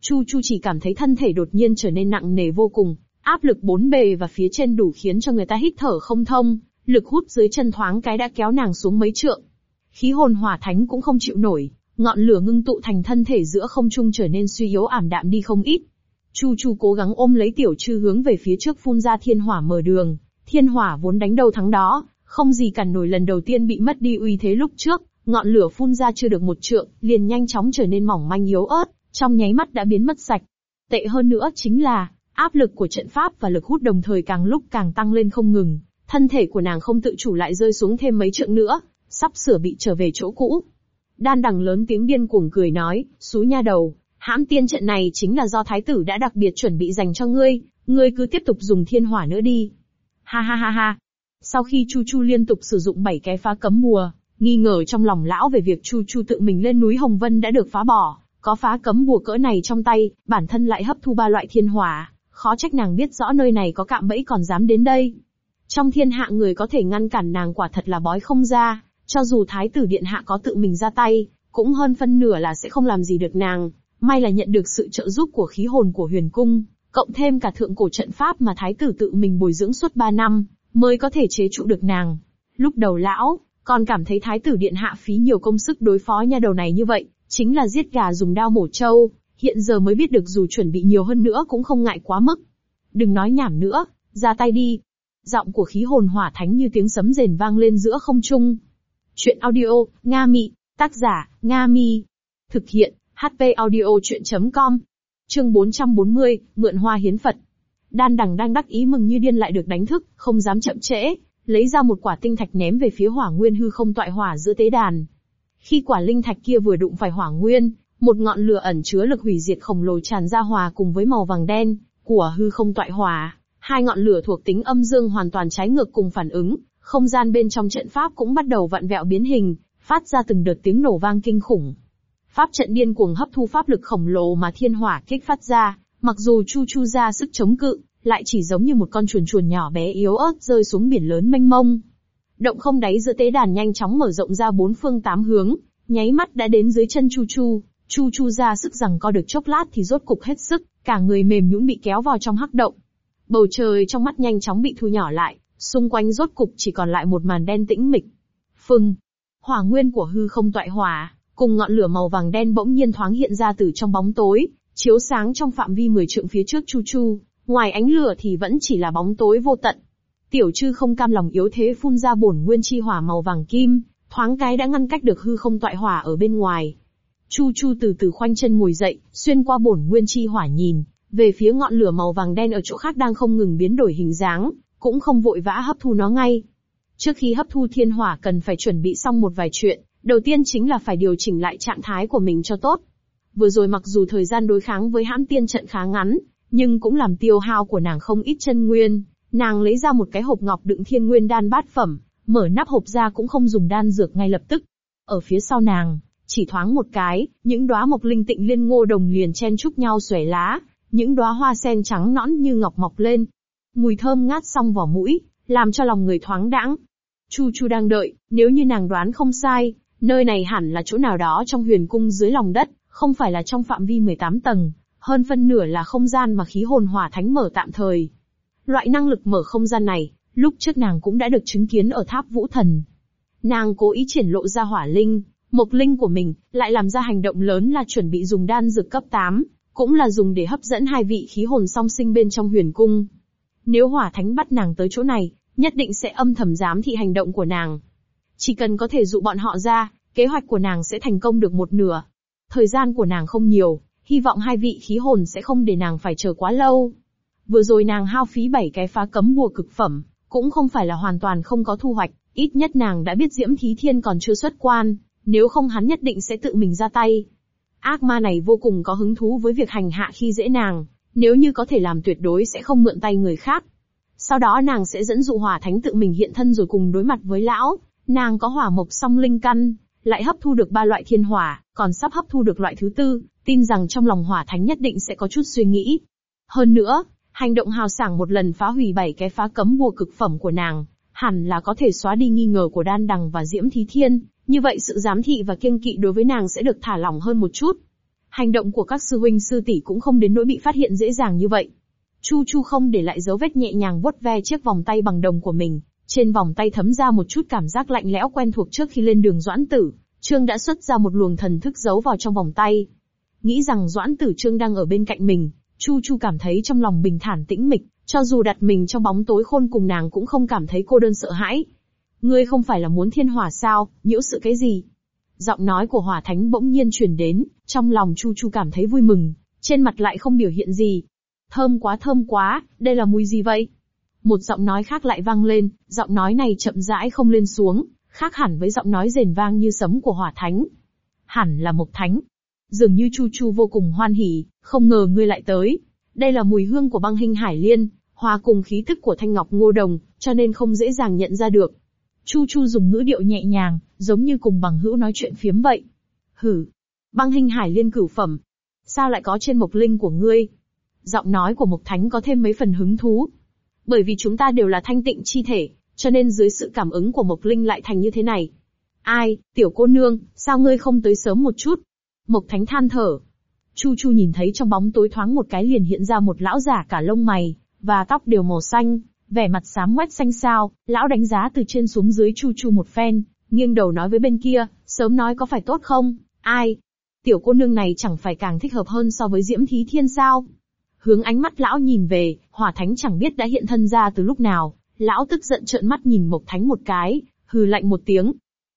Chu Chu chỉ cảm thấy thân thể đột nhiên trở nên nặng nề vô cùng, áp lực bốn bề và phía trên đủ khiến cho người ta hít thở không thông, lực hút dưới chân thoáng cái đã kéo nàng xuống mấy trượng. Khí hồn hỏa thánh cũng không chịu nổi, ngọn lửa ngưng tụ thành thân thể giữa không trung trở nên suy yếu ảm đạm đi không ít. Chu Chu cố gắng ôm lấy tiểu trư hướng về phía trước phun ra thiên hỏa mở đường, thiên hỏa vốn đánh đầu thắng đó, không gì cản nổi lần đầu tiên bị mất đi uy thế lúc trước, ngọn lửa phun ra chưa được một trượng, liền nhanh chóng trở nên mỏng manh yếu ớt, trong nháy mắt đã biến mất sạch. Tệ hơn nữa chính là, áp lực của trận pháp và lực hút đồng thời càng lúc càng tăng lên không ngừng, thân thể của nàng không tự chủ lại rơi xuống thêm mấy trượng nữa, sắp sửa bị trở về chỗ cũ. Đan đằng lớn tiếng điên cuồng cười nói, xú nha đầu, hãm tiên trận này chính là do thái tử đã đặc biệt chuẩn bị dành cho ngươi, ngươi cứ tiếp tục dùng thiên hỏa nữa đi. Ha ha ha ha. Sau khi Chu Chu liên tục sử dụng bảy cái phá cấm bùa, nghi ngờ trong lòng lão về việc Chu Chu tự mình lên núi Hồng Vân đã được phá bỏ, có phá cấm bùa cỡ này trong tay, bản thân lại hấp thu ba loại thiên hỏa, khó trách nàng biết rõ nơi này có cạm bẫy còn dám đến đây. Trong thiên hạ người có thể ngăn cản nàng quả thật là bói không ra, cho dù thái tử điện hạ có tự mình ra tay, cũng hơn phân nửa là sẽ không làm gì được nàng. May là nhận được sự trợ giúp của khí hồn của huyền cung, cộng thêm cả thượng cổ trận pháp mà thái tử tự mình bồi dưỡng suốt ba năm, mới có thể chế trụ được nàng. Lúc đầu lão, còn cảm thấy thái tử điện hạ phí nhiều công sức đối phó nha đầu này như vậy, chính là giết gà dùng đao mổ trâu, hiện giờ mới biết được dù chuẩn bị nhiều hơn nữa cũng không ngại quá mức. Đừng nói nhảm nữa, ra tay đi. Giọng của khí hồn hỏa thánh như tiếng sấm rền vang lên giữa không trung. Chuyện audio, Nga Mị, tác giả, Nga Mi. Thực hiện, HP audio chuyện.com. Chương 440, Mượn Hoa Hiến Phật. Đan đằng đang đắc ý mừng như điên lại được đánh thức, không dám chậm trễ, lấy ra một quả tinh thạch ném về phía hỏa nguyên hư không tọa hỏa giữa tế đàn. Khi quả linh thạch kia vừa đụng phải hỏa nguyên, một ngọn lửa ẩn chứa lực hủy diệt khổng lồ tràn ra hòa cùng với màu vàng đen của hư không toại hỏa. Hai ngọn lửa thuộc tính âm dương hoàn toàn trái ngược cùng phản ứng, không gian bên trong trận pháp cũng bắt đầu vặn vẹo biến hình, phát ra từng đợt tiếng nổ vang kinh khủng. Pháp trận điên cuồng hấp thu pháp lực khổng lồ mà thiên hỏa kích phát ra, mặc dù Chu Chu ra sức chống cự, lại chỉ giống như một con chuồn chuồn nhỏ bé yếu ớt rơi xuống biển lớn mênh mông. Động không đáy giữa tế đàn nhanh chóng mở rộng ra bốn phương tám hướng, nháy mắt đã đến dưới chân Chu Chu, Chu Chu ra sức rằng co được chốc lát thì rốt cục hết sức, cả người mềm nhũn bị kéo vào trong hắc động. Bầu trời trong mắt nhanh chóng bị thu nhỏ lại, xung quanh rốt cục chỉ còn lại một màn đen tĩnh mịch. Phừng, hỏa nguyên của hư không tọa hỏa, cùng ngọn lửa màu vàng đen bỗng nhiên thoáng hiện ra từ trong bóng tối, chiếu sáng trong phạm vi 10 trượng phía trước Chu Chu, ngoài ánh lửa thì vẫn chỉ là bóng tối vô tận. Tiểu Trư không cam lòng yếu thế phun ra bổn nguyên chi hỏa màu vàng kim, thoáng cái đã ngăn cách được hư không tọa hỏa ở bên ngoài. Chu Chu từ từ khoanh chân ngồi dậy, xuyên qua bổn nguyên chi hỏa nhìn, về phía ngọn lửa màu vàng đen ở chỗ khác đang không ngừng biến đổi hình dáng, cũng không vội vã hấp thu nó ngay. Trước khi hấp thu thiên hỏa cần phải chuẩn bị xong một vài chuyện, đầu tiên chính là phải điều chỉnh lại trạng thái của mình cho tốt. Vừa rồi mặc dù thời gian đối kháng với hãm tiên trận khá ngắn, nhưng cũng làm tiêu hao của nàng không ít chân nguyên. Nàng lấy ra một cái hộp ngọc đựng thiên nguyên đan bát phẩm, mở nắp hộp ra cũng không dùng đan dược ngay lập tức. Ở phía sau nàng, chỉ thoáng một cái, những đóa mộc linh tịnh liên ngô đồng liền chen chúc nhau xuể lá, những đóa hoa sen trắng nõn như ngọc mọc lên. Mùi thơm ngát xong vào mũi, làm cho lòng người thoáng đãng. Chu Chu đang đợi, nếu như nàng đoán không sai, nơi này hẳn là chỗ nào đó trong huyền cung dưới lòng đất, không phải là trong phạm vi 18 tầng, hơn phân nửa là không gian mà khí hồn hỏa thánh mở tạm thời. Loại năng lực mở không gian này, lúc trước nàng cũng đã được chứng kiến ở tháp vũ thần. Nàng cố ý triển lộ ra hỏa linh, mộc linh của mình, lại làm ra hành động lớn là chuẩn bị dùng đan dược cấp 8, cũng là dùng để hấp dẫn hai vị khí hồn song sinh bên trong huyền cung. Nếu hỏa thánh bắt nàng tới chỗ này, nhất định sẽ âm thầm giám thị hành động của nàng. Chỉ cần có thể dụ bọn họ ra, kế hoạch của nàng sẽ thành công được một nửa. Thời gian của nàng không nhiều, hy vọng hai vị khí hồn sẽ không để nàng phải chờ quá lâu. Vừa rồi nàng hao phí bảy cái phá cấm bùa cực phẩm, cũng không phải là hoàn toàn không có thu hoạch, ít nhất nàng đã biết Diễm Thí Thiên còn chưa xuất quan, nếu không hắn nhất định sẽ tự mình ra tay. Ác ma này vô cùng có hứng thú với việc hành hạ khi dễ nàng, nếu như có thể làm tuyệt đối sẽ không mượn tay người khác. Sau đó nàng sẽ dẫn dụ hỏa thánh tự mình hiện thân rồi cùng đối mặt với lão, nàng có hỏa mộc song linh căn, lại hấp thu được ba loại thiên hỏa, còn sắp hấp thu được loại thứ tư, tin rằng trong lòng hỏa thánh nhất định sẽ có chút suy nghĩ. Hơn nữa, hành động hào sảng một lần phá hủy bảy cái phá cấm bùa cực phẩm của nàng, hẳn là có thể xóa đi nghi ngờ của đan đằng và diễm thí thiên, như vậy sự giám thị và kiêng kỵ đối với nàng sẽ được thả lỏng hơn một chút. Hành động của các sư huynh sư tỷ cũng không đến nỗi bị phát hiện dễ dàng như vậy. Chu Chu không để lại dấu vết nhẹ nhàng vuốt ve chiếc vòng tay bằng đồng của mình, trên vòng tay thấm ra một chút cảm giác lạnh lẽo quen thuộc trước khi lên đường Doãn Tử, Trương đã xuất ra một luồng thần thức giấu vào trong vòng tay. Nghĩ rằng Doãn Tử Trương đang ở bên cạnh mình, Chu Chu cảm thấy trong lòng bình thản tĩnh mịch, cho dù đặt mình trong bóng tối khôn cùng nàng cũng không cảm thấy cô đơn sợ hãi. Ngươi không phải là muốn thiên hỏa sao, nhiễu sự cái gì? Giọng nói của hỏa thánh bỗng nhiên truyền đến, trong lòng Chu Chu cảm thấy vui mừng, trên mặt lại không biểu hiện gì. Thơm quá thơm quá, đây là mùi gì vậy? Một giọng nói khác lại vang lên, giọng nói này chậm rãi không lên xuống, khác hẳn với giọng nói rền vang như sấm của hỏa thánh. Hẳn là mộc thánh. Dường như Chu Chu vô cùng hoan hỉ, không ngờ ngươi lại tới. Đây là mùi hương của băng hình hải liên, hòa cùng khí thức của thanh ngọc ngô đồng, cho nên không dễ dàng nhận ra được. Chu Chu dùng ngữ điệu nhẹ nhàng, giống như cùng bằng hữu nói chuyện phiếm vậy. Hử. Băng hình hải liên cửu phẩm. Sao lại có trên mộc linh của ngươi? Giọng nói của mộc thánh có thêm mấy phần hứng thú. Bởi vì chúng ta đều là thanh tịnh chi thể, cho nên dưới sự cảm ứng của Mộc Linh lại thành như thế này. Ai, tiểu cô nương, sao ngươi không tới sớm một chút? Mộc Thánh than thở. Chu Chu nhìn thấy trong bóng tối thoáng một cái liền hiện ra một lão giả cả lông mày, và tóc đều màu xanh, vẻ mặt xám ngoét xanh xao, lão đánh giá từ trên xuống dưới Chu Chu một phen, nghiêng đầu nói với bên kia, sớm nói có phải tốt không? Ai? Tiểu cô nương này chẳng phải càng thích hợp hơn so với Diễm Thí Thiên sao? Hướng ánh mắt lão nhìn về, hỏa thánh chẳng biết đã hiện thân ra từ lúc nào, Lão tức giận trợn mắt nhìn Mộc Thánh một cái, hừ lạnh một tiếng.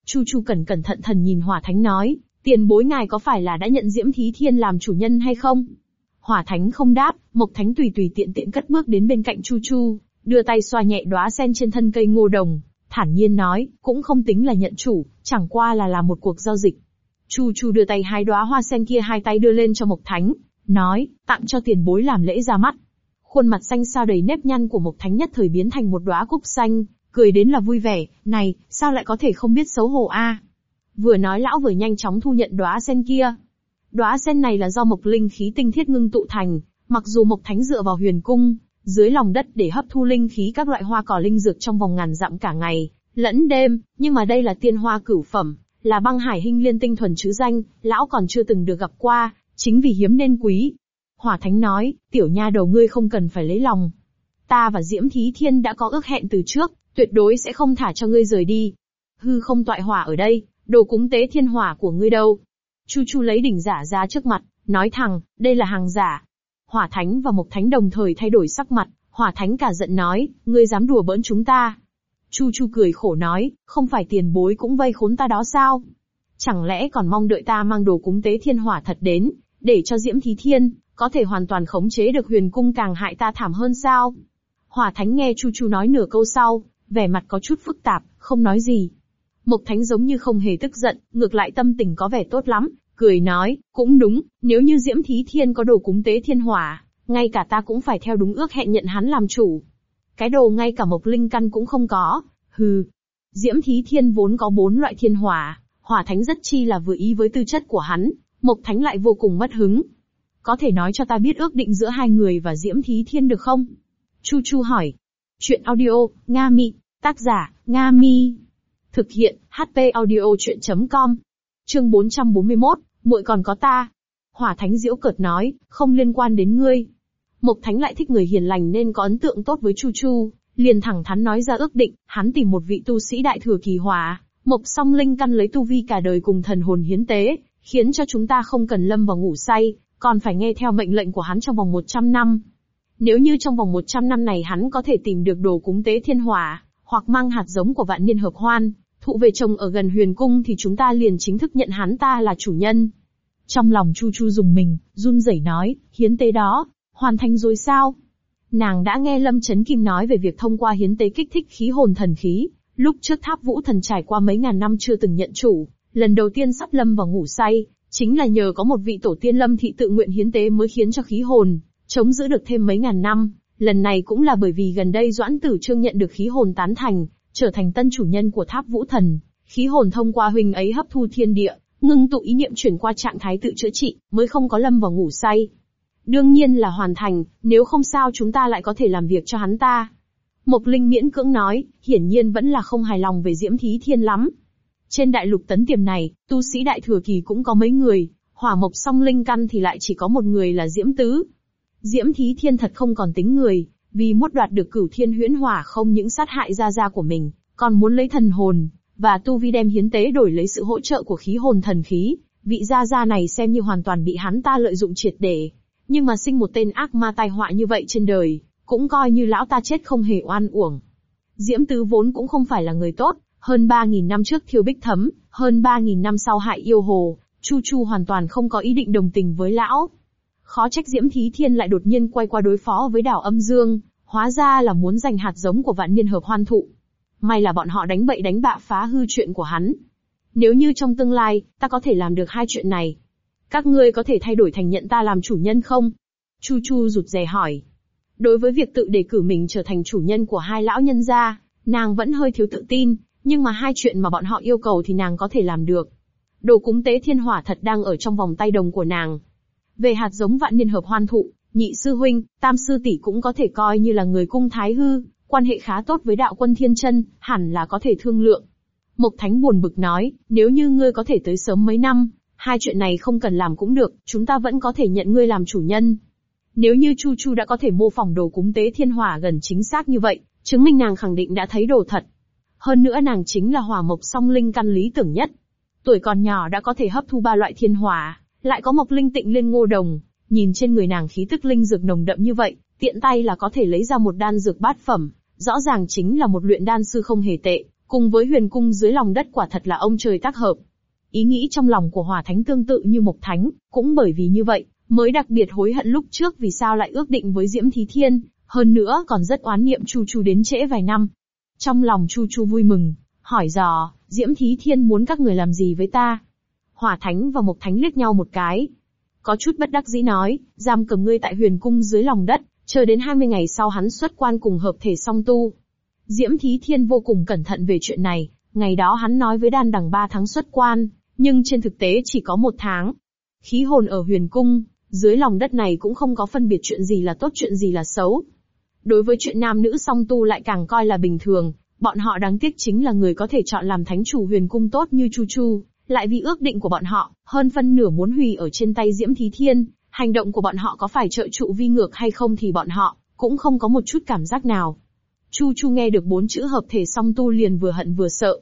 Chu Chu cẩn cẩn thận thần nhìn Hỏa Thánh nói, tiền bối ngài có phải là đã nhận Diễm Thí Thiên làm chủ nhân hay không? Hỏa Thánh không đáp, Mộc Thánh tùy tùy tiện tiện cất bước đến bên cạnh Chu Chu, đưa tay xoa nhẹ đóa sen trên thân cây ngô đồng, thản nhiên nói, cũng không tính là nhận chủ, chẳng qua là làm một cuộc giao dịch. Chu Chu đưa tay hai đóa hoa sen kia hai tay đưa lên cho Mộc Thánh, nói, tặng cho tiền bối làm lễ ra mắt. Khuôn mặt xanh sao đầy nếp nhăn của Mộc Thánh nhất thời biến thành một đóa cúc xanh, cười đến là vui vẻ, này, sao lại có thể không biết xấu hổ a? Vừa nói lão vừa nhanh chóng thu nhận đóa sen kia. Đóa sen này là do Mộc Linh khí tinh thiết ngưng tụ thành, mặc dù Mộc Thánh dựa vào huyền cung, dưới lòng đất để hấp thu linh khí các loại hoa cỏ linh dược trong vòng ngàn dặm cả ngày, lẫn đêm, nhưng mà đây là tiên hoa cửu phẩm, là băng hải hình liên tinh thuần chứ danh, lão còn chưa từng được gặp qua, chính vì hiếm nên quý. Hỏa Thánh nói, tiểu nha đầu ngươi không cần phải lấy lòng. Ta và Diễm Thí Thiên đã có ước hẹn từ trước, tuyệt đối sẽ không thả cho ngươi rời đi. Hư không toại hỏa ở đây, đồ cúng tế thiên hỏa của ngươi đâu. Chu Chu lấy đỉnh giả ra trước mặt, nói thẳng, đây là hàng giả. Hỏa Thánh và Mộc Thánh đồng thời thay đổi sắc mặt, Hỏa Thánh cả giận nói, ngươi dám đùa bỡn chúng ta. Chu Chu cười khổ nói, không phải tiền bối cũng vây khốn ta đó sao? Chẳng lẽ còn mong đợi ta mang đồ cúng tế thiên hỏa thật đến, để cho Diễm Thí Thiên, có thể hoàn toàn khống chế được huyền cung càng hại ta thảm hơn sao? Hỏa Thánh nghe Chu Chu nói nửa câu sau, vẻ mặt có chút phức tạp, không nói gì. Mộc Thánh giống như không hề tức giận, ngược lại tâm tình có vẻ tốt lắm, cười nói, cũng đúng, nếu như Diễm Thí Thiên có đồ cúng tế thiên hỏa, ngay cả ta cũng phải theo đúng ước hẹn nhận hắn làm chủ. Cái đồ ngay cả Mộc Linh căn cũng không có, hừ. Diễm Thí Thiên vốn có bốn loại thiên hỏa, hỏa thánh rất chi là vừa ý với tư chất của hắn, Mộc Thánh lại vô cùng mất hứng. Có thể nói cho ta biết ước định giữa hai người và Diễm Thí Thiên được không? Chu Chu hỏi. Chuyện audio, Nga Mi, tác giả, Nga Mi. Thực hiện, HP audio chuyện.com. Chương 441, muội còn có ta. Hỏa Thánh Diễu cợt nói, không liên quan đến ngươi. Mộc Thánh lại thích người hiền lành nên có ấn tượng tốt với Chu Chu, liền thẳng thắn nói ra ước định, hắn tìm một vị tu sĩ đại thừa kỳ hỏa, Mộc song linh căn lấy tu vi cả đời cùng thần hồn hiến tế, khiến cho chúng ta không cần lâm vào ngủ say, còn phải nghe theo mệnh lệnh của hắn trong vòng 100 năm. Nếu như trong vòng 100 năm này hắn có thể tìm được đồ cúng tế thiên hỏa, hoặc mang hạt giống của vạn niên hợp hoan, thụ về chồng ở gần huyền cung thì chúng ta liền chính thức nhận hắn ta là chủ nhân. Trong lòng Chu Chu dùng mình, run rẩy nói, hiến tế đó, hoàn thành rồi sao? Nàng đã nghe Lâm Chấn Kim nói về việc thông qua hiến tế kích thích khí hồn thần khí, lúc trước tháp vũ thần trải qua mấy ngàn năm chưa từng nhận chủ, lần đầu tiên sắp lâm vào ngủ say, chính là nhờ có một vị tổ tiên lâm thị tự nguyện hiến tế mới khiến cho khí hồn, chống giữ được thêm mấy ngàn năm, lần này cũng là bởi vì gần đây Doãn Tử Trương nhận được khí hồn tán thành, trở thành tân chủ nhân của tháp vũ thần, khí hồn thông qua huynh ấy hấp thu thiên địa, ngưng tụ ý niệm chuyển qua trạng thái tự chữa trị, mới không có lâm vào ngủ say. Đương nhiên là hoàn thành, nếu không sao chúng ta lại có thể làm việc cho hắn ta. Mộc Linh miễn cưỡng nói, hiển nhiên vẫn là không hài lòng về Diễm Thí Thiên lắm. Trên đại lục tấn tiềm này, tu sĩ đại thừa kỳ cũng có mấy người, hỏa mộc song linh căn thì lại chỉ có một người là Diễm Tứ. Diễm Thí Thiên thật không còn tính người, vì muốn đoạt được cửu thiên huyễn hỏa không những sát hại gia gia của mình, còn muốn lấy thần hồn, và tu vi đem hiến tế đổi lấy sự hỗ trợ của khí hồn thần khí, vị gia gia này xem như hoàn toàn bị hắn ta lợi dụng triệt để. Nhưng mà sinh một tên ác ma tai họa như vậy trên đời, cũng coi như lão ta chết không hề oan uổng. Diễm Tứ vốn cũng không phải là người tốt, hơn 3.000 năm trước thiêu bích thấm, hơn 3.000 năm sau hại yêu hồ, Chu Chu hoàn toàn không có ý định đồng tình với lão. Khó trách Diễm Thí Thiên lại đột nhiên quay qua đối phó với đảo âm dương, hóa ra là muốn giành hạt giống của vạn niên hợp hoan thụ. May là bọn họ đánh bậy đánh bạ phá hư chuyện của hắn. Nếu như trong tương lai, ta có thể làm được hai chuyện này. Các ngươi có thể thay đổi thành nhận ta làm chủ nhân không? Chu Chu rụt rè hỏi. Đối với việc tự đề cử mình trở thành chủ nhân của hai lão nhân gia, nàng vẫn hơi thiếu tự tin, nhưng mà hai chuyện mà bọn họ yêu cầu thì nàng có thể làm được. Đồ cúng tế thiên hỏa thật đang ở trong vòng tay đồng của nàng. Về hạt giống vạn niên hợp hoan thụ, nhị sư huynh, tam sư tỷ cũng có thể coi như là người cung thái hư, quan hệ khá tốt với đạo quân thiên chân, hẳn là có thể thương lượng. Mộc Thánh buồn bực nói, nếu như ngươi có thể tới sớm mấy năm, hai chuyện này không cần làm cũng được, chúng ta vẫn có thể nhận ngươi làm chủ nhân. Nếu như Chu Chu đã có thể mô phỏng đồ cúng tế thiên hỏa gần chính xác như vậy, chứng minh nàng khẳng định đã thấy đồ thật. Hơn nữa nàng chính là hỏa mộc song linh căn lý tưởng nhất. Tuổi còn nhỏ đã có thể hấp thu ba loại thiên hỏa, lại có mộc linh tịnh lên ngô đồng, nhìn trên người nàng khí tức linh dược nồng đậm như vậy, tiện tay là có thể lấy ra một đan dược bát phẩm, rõ ràng chính là một luyện đan sư không hề tệ, Cùng với huyền cung dưới lòng đất quả thật là ông trời tác hợp. Ý nghĩ trong lòng của hỏa thánh tương tự như mộc thánh, cũng bởi vì như vậy, mới đặc biệt hối hận lúc trước vì sao lại ước định với Diễm Thí Thiên, hơn nữa còn rất oán niệm Chu Chu đến trễ vài năm. Trong lòng Chu Chu vui mừng, hỏi dò, Diễm Thí Thiên muốn các người làm gì với ta? Hỏa Thánh và Mộc Thánh liếc nhau một cái. Có chút bất đắc dĩ nói, giam cầm ngươi tại huyền cung dưới lòng đất, chờ đến 20 ngày sau hắn xuất quan cùng hợp thể song tu. Diễm Thí Thiên vô cùng cẩn thận về chuyện này, ngày đó hắn nói với đan đằng 3 tháng xuất quan, nhưng trên thực tế chỉ có một tháng. Khí hồn ở huyền cung, dưới lòng đất này cũng không có phân biệt chuyện gì là tốt chuyện gì là xấu. Đối với chuyện nam nữ song tu lại càng coi là bình thường, bọn họ đáng tiếc chính là người có thể chọn làm thánh chủ huyền cung tốt như Chu Chu, lại vì ước định của bọn họ, hơn phân nửa muốn hủy ở trên tay Diễm Thí Thiên, hành động của bọn họ có phải trợ trụ vi ngược hay không thì bọn họ, cũng không có một chút cảm giác nào. Chu Chu nghe được bốn chữ hợp thể song tu liền vừa hận vừa sợ.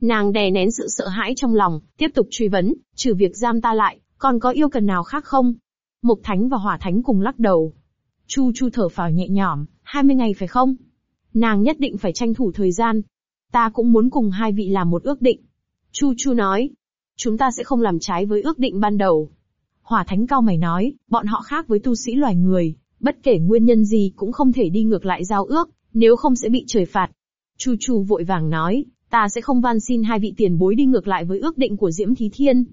Nàng đè nén sự sợ hãi trong lòng, tiếp tục truy vấn, trừ việc giam ta lại, còn có yêu cần nào khác không? Mộc Thánh và Hỏa Thánh cùng lắc đầu. Chu Chu thở phào nhẹ nhõm, 20 ngày phải không? Nàng nhất định phải tranh thủ thời gian. Ta cũng muốn cùng hai vị làm một ước định. Chu Chu nói. Chúng ta sẽ không làm trái với ước định ban đầu. Hỏa Thánh cao mày nói, bọn họ khác với tu sĩ loài người, bất kể nguyên nhân gì cũng không thể đi ngược lại giao ước, nếu không sẽ bị trời phạt. Chu Chu vội vàng nói, ta sẽ không van xin hai vị tiền bối đi ngược lại với ước định của Diễm Thí Thiên.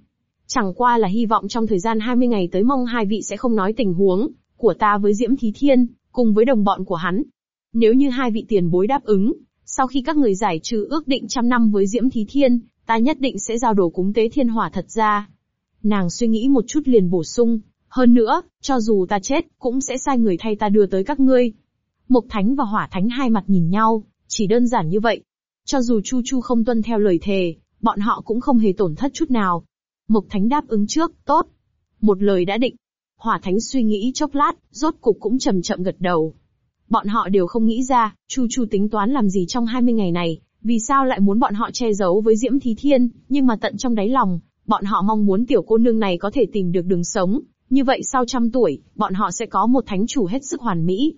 Chẳng qua là hy vọng trong thời gian 20 ngày tới mong hai vị sẽ không nói tình huống của ta với Diễm Thí Thiên, cùng với đồng bọn của hắn. Nếu như hai vị tiền bối đáp ứng, sau khi các người giải trừ ước định trăm năm với Diễm Thí Thiên, ta nhất định sẽ giao đồ cúng tế thiên hỏa thật ra. Nàng suy nghĩ một chút liền bổ sung, hơn nữa, cho dù ta chết, cũng sẽ sai người thay ta đưa tới các ngươi. Mộc Thánh và Hỏa Thánh hai mặt nhìn nhau, chỉ đơn giản như vậy. Cho dù Chu Chu không tuân theo lời thề, bọn họ cũng không hề tổn thất chút nào. Mộc Thánh đáp ứng trước, tốt. Một lời đã định. Hỏa Thánh suy nghĩ chốc lát, rốt cục cũng chậm chậm gật đầu. Bọn họ đều không nghĩ ra, Chu Chu tính toán làm gì trong 20 ngày này, vì sao lại muốn bọn họ che giấu với Diễm Thí Thiên, nhưng mà tận trong đáy lòng, bọn họ mong muốn tiểu cô nương này có thể tìm được đường sống, như vậy sau trăm tuổi, bọn họ sẽ có một thánh chủ hết sức hoàn mỹ.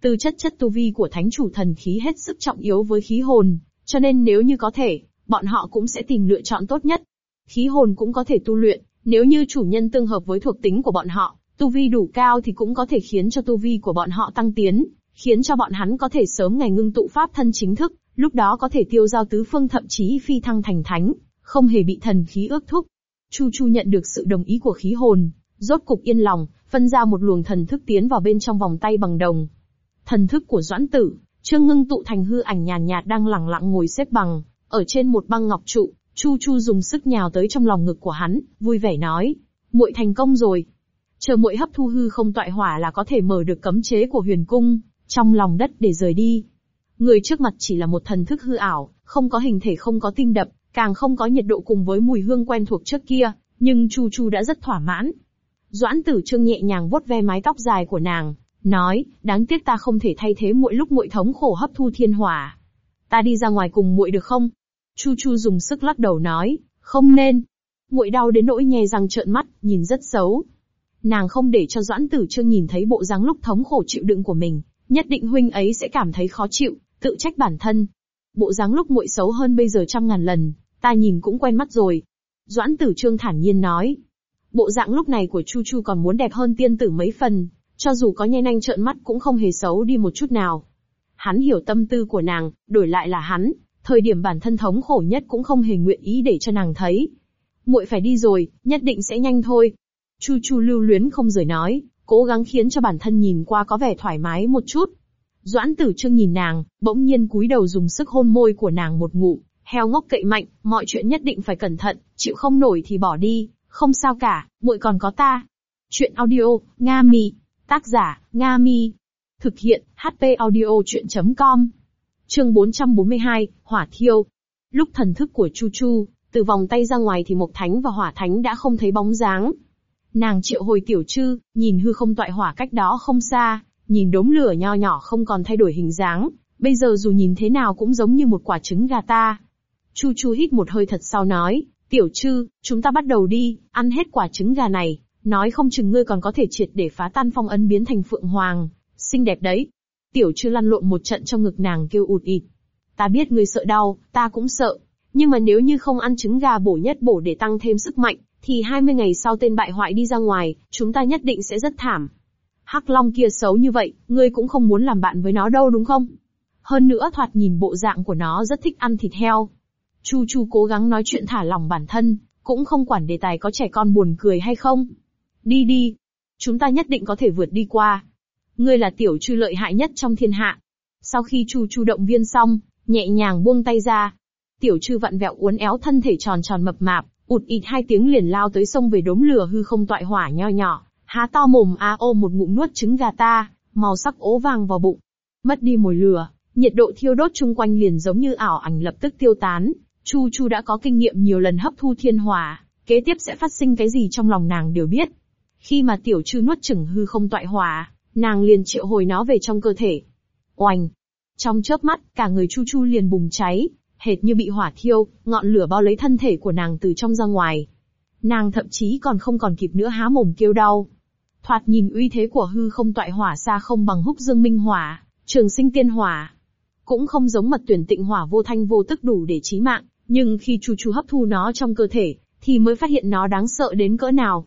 Từ chất chất tu vi của thánh chủ thần khí hết sức trọng yếu với khí hồn, cho nên nếu như có thể, bọn họ cũng sẽ tìm lựa chọn tốt nhất. Khí hồn cũng có thể tu luyện, nếu như chủ nhân tương hợp với thuộc tính của bọn họ, tu vi đủ cao thì cũng có thể khiến cho tu vi của bọn họ tăng tiến, khiến cho bọn hắn có thể sớm ngày ngưng tụ pháp thân chính thức, lúc đó có thể tiêu giao tứ phương thậm chí phi thăng thành thánh, không hề bị thần khí ước thúc. Chu Chu nhận được sự đồng ý của khí hồn, rốt cục yên lòng, phân ra một luồng thần thức tiến vào bên trong vòng tay bằng đồng. Thần thức của Doãn Tử, Trương ngưng tụ thành hư ảnh nhàn nhạt, đang lẳng lặng ngồi xếp bằng, ở trên một băng ngọc trụ, Chu Chu dùng sức nhào tới trong lòng ngực của hắn, vui vẻ nói, muội thành công rồi. Chờ muội hấp thu hư không tọa hỏa là có thể mở được cấm chế của huyền cung, trong lòng đất để rời đi. Người trước mặt chỉ là một thần thức hư ảo, không có hình thể không có tim đập, càng không có nhiệt độ cùng với mùi hương quen thuộc trước kia, nhưng Chu Chu đã rất thỏa mãn. Doãn Tử Trương nhẹ nhàng vuốt ve mái tóc dài của nàng, nói, đáng tiếc ta không thể thay thế mỗi lúc muội thống khổ hấp thu thiên hỏa. Ta đi ra ngoài cùng muội được không? Chu Chu dùng sức lắc đầu nói, không nên. Muội đau đến nỗi nhè răng trợn mắt, nhìn rất xấu. Nàng không để cho Doãn Tử Trương nhìn thấy bộ dáng lúc thống khổ chịu đựng của mình, nhất định huynh ấy sẽ cảm thấy khó chịu, tự trách bản thân. Bộ dáng lúc muội xấu hơn bây giờ trăm ngàn lần, ta nhìn cũng quen mắt rồi. Doãn Tử Trương thản nhiên nói. Bộ dạng lúc này của Chu Chu còn muốn đẹp hơn tiên tử mấy phần, cho dù có nhanh nhanh trợn mắt cũng không hề xấu đi một chút nào. Hắn hiểu tâm tư của nàng, đổi lại là hắn, thời điểm bản thân thống khổ nhất cũng không hề nguyện ý để cho nàng thấy. muội phải đi rồi, nhất định sẽ nhanh thôi. Chu Chu lưu luyến không rời nói, cố gắng khiến cho bản thân nhìn qua có vẻ thoải mái một chút. Doãn tử trương nhìn nàng, bỗng nhiên cúi đầu dùng sức hôn môi của nàng một ngụ, heo ngốc cậy mạnh, mọi chuyện nhất định phải cẩn thận, chịu không nổi thì bỏ đi, không sao cả, muội còn có ta. Chuyện audio, Nga Mi. Tác giả, Nga Mi. Thực hiện, HP audio chuyện.com. Chương 442, Hỏa Thiêu. Lúc thần thức của Chu Chu, từ vòng tay ra ngoài thì Mộc Thánh và Hỏa Thánh đã không thấy bóng dáng. Nàng triệu hồi tiểu trư, nhìn hư không toại hỏa cách đó không xa, nhìn đốm lửa nho nhỏ không còn thay đổi hình dáng, bây giờ dù nhìn thế nào cũng giống như một quả trứng gà ta. Chu Chu hít một hơi thật sau nói, tiểu trư, chúng ta bắt đầu đi, ăn hết quả trứng gà này, nói không chừng ngươi còn có thể triệt để phá tan phong ấn biến thành phượng hoàng, xinh đẹp đấy. Tiểu trư lăn lộn một trận trong ngực nàng kêu ụt ịt. Ta biết ngươi sợ đau, ta cũng sợ. Nhưng mà nếu như không ăn trứng gà bổ nhất bổ để tăng thêm sức mạnh, thì 20 ngày sau tên bại hoại đi ra ngoài, chúng ta nhất định sẽ rất thảm. Hắc Long kia xấu như vậy, ngươi cũng không muốn làm bạn với nó đâu đúng không? Hơn nữa thoạt nhìn bộ dạng của nó rất thích ăn thịt heo. Chu Chu cố gắng nói chuyện thả lòng bản thân, cũng không quản đề tài có trẻ con buồn cười hay không. Đi đi. Chúng ta nhất định có thể vượt đi qua. Ngươi là tiểu trư lợi hại nhất trong thiên hạ. Sau khi Chu Chu động viên xong, nhẹ nhàng buông tay ra. Tiểu trư vặn vẹo uốn éo thân thể tròn tròn mập mạp, ụt ịt hai tiếng liền lao tới sông về đốm lửa hư không toại hỏa nho nhỏ, há to mồm a ô một ngụm nuốt trứng gà ta, màu sắc ố vàng vào bụng. Mất đi mồi lửa, nhiệt độ thiêu đốt chung quanh liền giống như ảo ảnh lập tức tiêu tán. Chu Chu đã có kinh nghiệm nhiều lần hấp thu thiên hỏa, kế tiếp sẽ phát sinh cái gì trong lòng nàng đều biết. Khi mà tiểu trư nuốt chửng hư không toại hỏa, nàng liền triệu hồi nó về trong cơ thể. Oanh! Trong chớp mắt, cả người Chu Chu liền bùng cháy, hệt như bị hỏa thiêu, ngọn lửa bao lấy thân thể của nàng từ trong ra ngoài. Nàng thậm chí còn không còn kịp nữa há mồm kêu đau. Thoạt nhìn uy thế của hư không toại hỏa xa không bằng húc dương minh hỏa, trường sinh tiên hỏa. Cũng không giống mật tuyển tịnh hỏa vô thanh vô tức đủ để chí mạng, nhưng khi Chu Chu hấp thu nó trong cơ thể, thì mới phát hiện nó đáng sợ đến cỡ nào.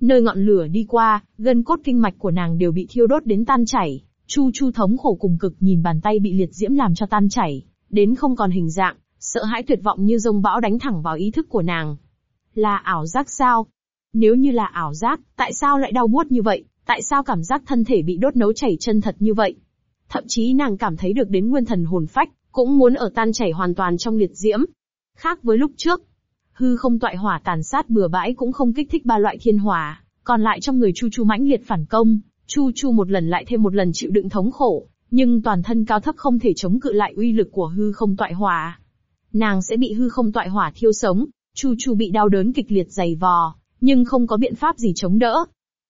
Nơi ngọn lửa đi qua, gân cốt kinh mạch của nàng đều bị thiêu đốt đến tan chảy. Chu Chu thống khổ cùng cực nhìn bàn tay bị liệt diễm làm cho tan chảy, đến không còn hình dạng, sợ hãi tuyệt vọng như rông bão đánh thẳng vào ý thức của nàng. Là ảo giác sao? Nếu như là ảo giác, tại sao lại đau buốt như vậy? Tại sao cảm giác thân thể bị đốt nấu chảy chân thật như vậy? Thậm chí nàng cảm thấy được đến nguyên thần hồn phách, cũng muốn ở tan chảy hoàn toàn trong liệt diễm. Khác với lúc trước, hư không tọa hỏa tàn sát bừa bãi cũng không kích thích ba loại thiên hỏa, còn lại trong người Chu Chu mãnh liệt phản công, Chu Chu một lần lại thêm một lần chịu đựng thống khổ, nhưng toàn thân cao thấp không thể chống cự lại uy lực của hư không tọa hỏa. Nàng sẽ bị hư không tọa hỏa thiêu sống, Chu Chu bị đau đớn kịch liệt dày vò, nhưng không có biện pháp gì chống đỡ.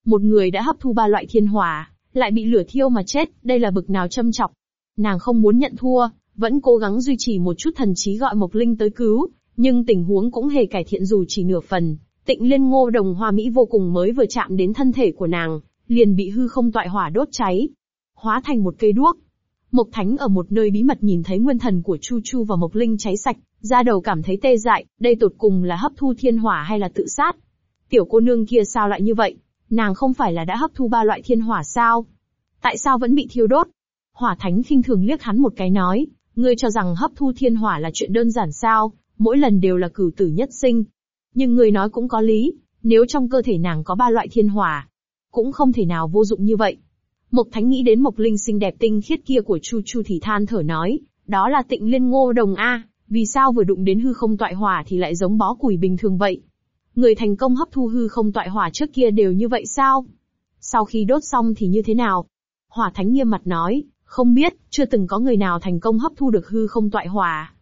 Một người đã hấp thu ba loại thiên hỏa, lại bị lửa thiêu mà chết, đây là bực nào châm chọc. Nàng không muốn nhận thua, vẫn cố gắng duy trì một chút thần trí gọi Mộc Linh tới cứu, nhưng tình huống cũng hề cải thiện dù chỉ nửa phần. Tịnh Liên Ngô Đồng Hoa Mỹ vô cùng mới vừa chạm đến thân thể của nàng, liền bị hư không tọa hỏa đốt cháy, hóa thành một cây đuốc. Mộc Thánh ở một nơi bí mật nhìn thấy nguyên thần của Chu Chu và Mộc Linh cháy sạch, ra đầu cảm thấy tê dại, đây tột cùng là hấp thu thiên hỏa hay là tự sát? Tiểu cô nương kia sao lại như vậy? Nàng không phải là đã hấp thu ba loại thiên hỏa sao? Tại sao vẫn bị thiêu đốt? Hỏa Thánh khinh thường liếc hắn một cái nói, ngươi cho rằng hấp thu thiên hỏa là chuyện đơn giản sao, mỗi lần đều là cửu tử nhất sinh. Nhưng ngươi nói cũng có lý, nếu trong cơ thể nàng có ba loại thiên hỏa, cũng không thể nào vô dụng như vậy. Mộc Thánh nghĩ đến Mộc Linh xinh đẹp tinh khiết kia của Chu Chu thì than thở nói, đó là tịnh liên ngô đồng A, vì sao vừa đụng đến hư không toại hỏa thì lại giống bó củi bình thường vậy? Người thành công hấp thu hư không toại hỏa trước kia đều như vậy sao? Sau khi đốt xong thì như thế nào? Hỏa Thánh nghiêm mặt nói, không biết, chưa từng có người nào thành công hấp thu được hư không toại hỏa.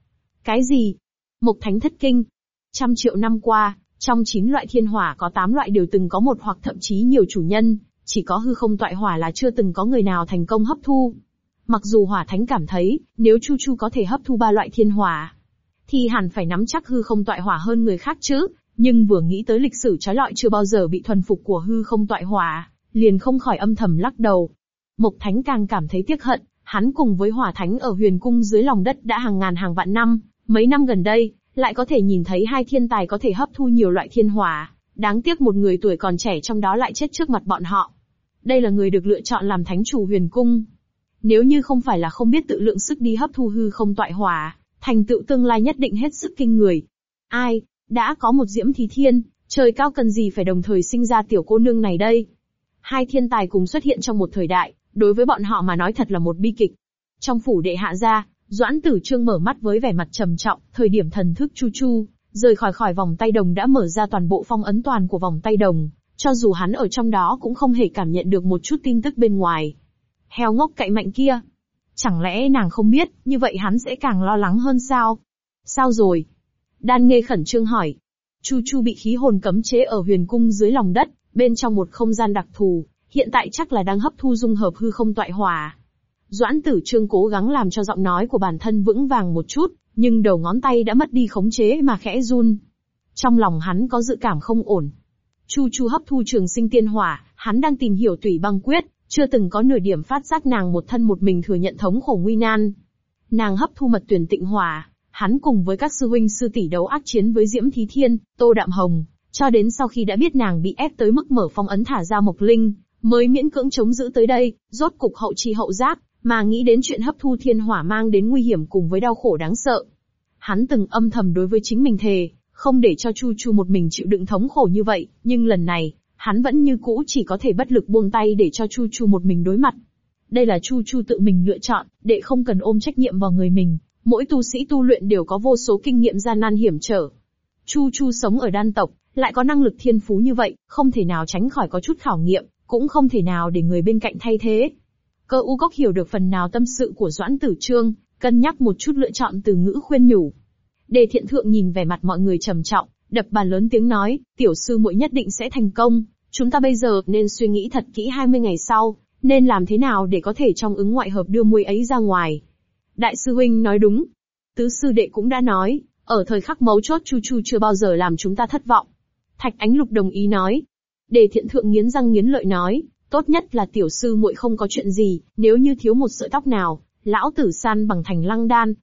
Cái gì? Mộc Thánh thất kinh. Trăm triệu năm qua, trong 9 loại thiên hỏa có 8 loại đều từng có một hoặc thậm chí nhiều chủ nhân, chỉ có hư không toại hỏa là chưa từng có người nào thành công hấp thu. Mặc dù hỏa thánh cảm thấy, nếu Chu Chu có thể hấp thu ba loại thiên hỏa, thì hẳn phải nắm chắc hư không toại hỏa hơn người khác chứ, nhưng vừa nghĩ tới lịch sử trói lọi chưa bao giờ bị thuần phục của hư không toại hỏa, liền không khỏi âm thầm lắc đầu. Mộc Thánh càng cảm thấy tiếc hận, hắn cùng với hỏa thánh ở huyền cung dưới lòng đất đã hàng ngàn hàng vạn năm, mấy năm gần đây, lại có thể nhìn thấy hai thiên tài có thể hấp thu nhiều loại thiên hỏa, đáng tiếc một người tuổi còn trẻ trong đó lại chết trước mặt bọn họ. Đây là người được lựa chọn làm thánh chủ huyền cung. Nếu như không phải là không biết tự lượng sức đi hấp thu hư không toại hỏa, thành tựu tương lai nhất định hết sức kinh người. Ai, đã có một diễm thí thiên, trời cao cần gì phải đồng thời sinh ra tiểu cô nương này đây? Hai thiên tài cùng xuất hiện trong một thời đại, đối với bọn họ mà nói thật là một bi kịch. Trong phủ đệ hạ gia, Doãn Tử Trương mở mắt với vẻ mặt trầm trọng, thời điểm thần thức chu chu, rời khỏi khỏi vòng tay đồng đã mở ra toàn bộ phong ấn toàn của vòng tay đồng, cho dù hắn ở trong đó cũng không hề cảm nhận được một chút tin tức bên ngoài. Heo ngốc cậy mạnh kia. Chẳng lẽ nàng không biết, như vậy hắn sẽ càng lo lắng hơn sao? Sao rồi? Đan Nghê khẩn trương hỏi. Chu Chu bị khí hồn cấm chế ở huyền cung dưới lòng đất, bên trong một không gian đặc thù, hiện tại chắc là đang hấp thu dung hợp hư không tọa hỏa. Doãn tử trương cố gắng làm cho giọng nói của bản thân vững vàng một chút, nhưng đầu ngón tay đã mất đi khống chế mà khẽ run. Trong lòng hắn có dự cảm không ổn. Chu Chu hấp thu trường sinh tiên hỏa, hắn đang tìm hiểu tùy băng quyết, chưa từng có nửa điểm phát giác nàng một thân một mình thừa nhận thống khổ nguy nan. Nàng hấp thu mật tuyển tịnh hỏa, hắn cùng với các sư huynh sư tỷ đấu ác chiến với Diễm Thí Thiên, Tô Đạm Hồng, cho đến sau khi đã biết nàng bị ép tới mức mở phong ấn thả ra Mộc Linh, mới miễn cưỡng chống giữ tới đây, rốt cục hậu chi hậu giác, mà nghĩ đến chuyện hấp thu thiên hỏa mang đến nguy hiểm cùng với đau khổ đáng sợ. Hắn từng âm thầm đối với chính mình thề, không để cho Chu Chu một mình chịu đựng thống khổ như vậy, nhưng lần này, hắn vẫn như cũ chỉ có thể bất lực buông tay để cho Chu Chu một mình đối mặt. Đây là Chu Chu tự mình lựa chọn, để không cần ôm trách nhiệm vào người mình, mỗi tu sĩ tu luyện đều có vô số kinh nghiệm gian nan hiểm trở. Chu Chu sống ở đan tộc, lại có năng lực thiên phú như vậy, không thể nào tránh khỏi có chút khảo nghiệm, cũng không thể nào để người bên cạnh thay thế. Cơ u Cốc hiểu được phần nào tâm sự của Doãn Tử Trương, cân nhắc một chút lựa chọn từ ngữ khuyên nhủ. Đề thiện thượng nhìn vẻ mặt mọi người trầm trọng, đập bàn lớn tiếng nói, tiểu sư muội nhất định sẽ thành công, chúng ta bây giờ nên suy nghĩ thật kỹ 20 ngày sau, nên làm thế nào để có thể trong ứng ngoại hợp đưa muội ấy ra ngoài. Đại sư huynh nói đúng. Tứ sư đệ cũng đã nói, ở thời khắc mấu chốt Chu Chu chưa bao giờ làm chúng ta thất vọng. Thạch Ánh Lục đồng ý nói. Đề thiện thượng nghiến răng nghiến lợi nói, tốt nhất là tiểu sư muội không có chuyện gì, nếu như thiếu một sợi tóc nào, lão tử san bằng thành lăng đan.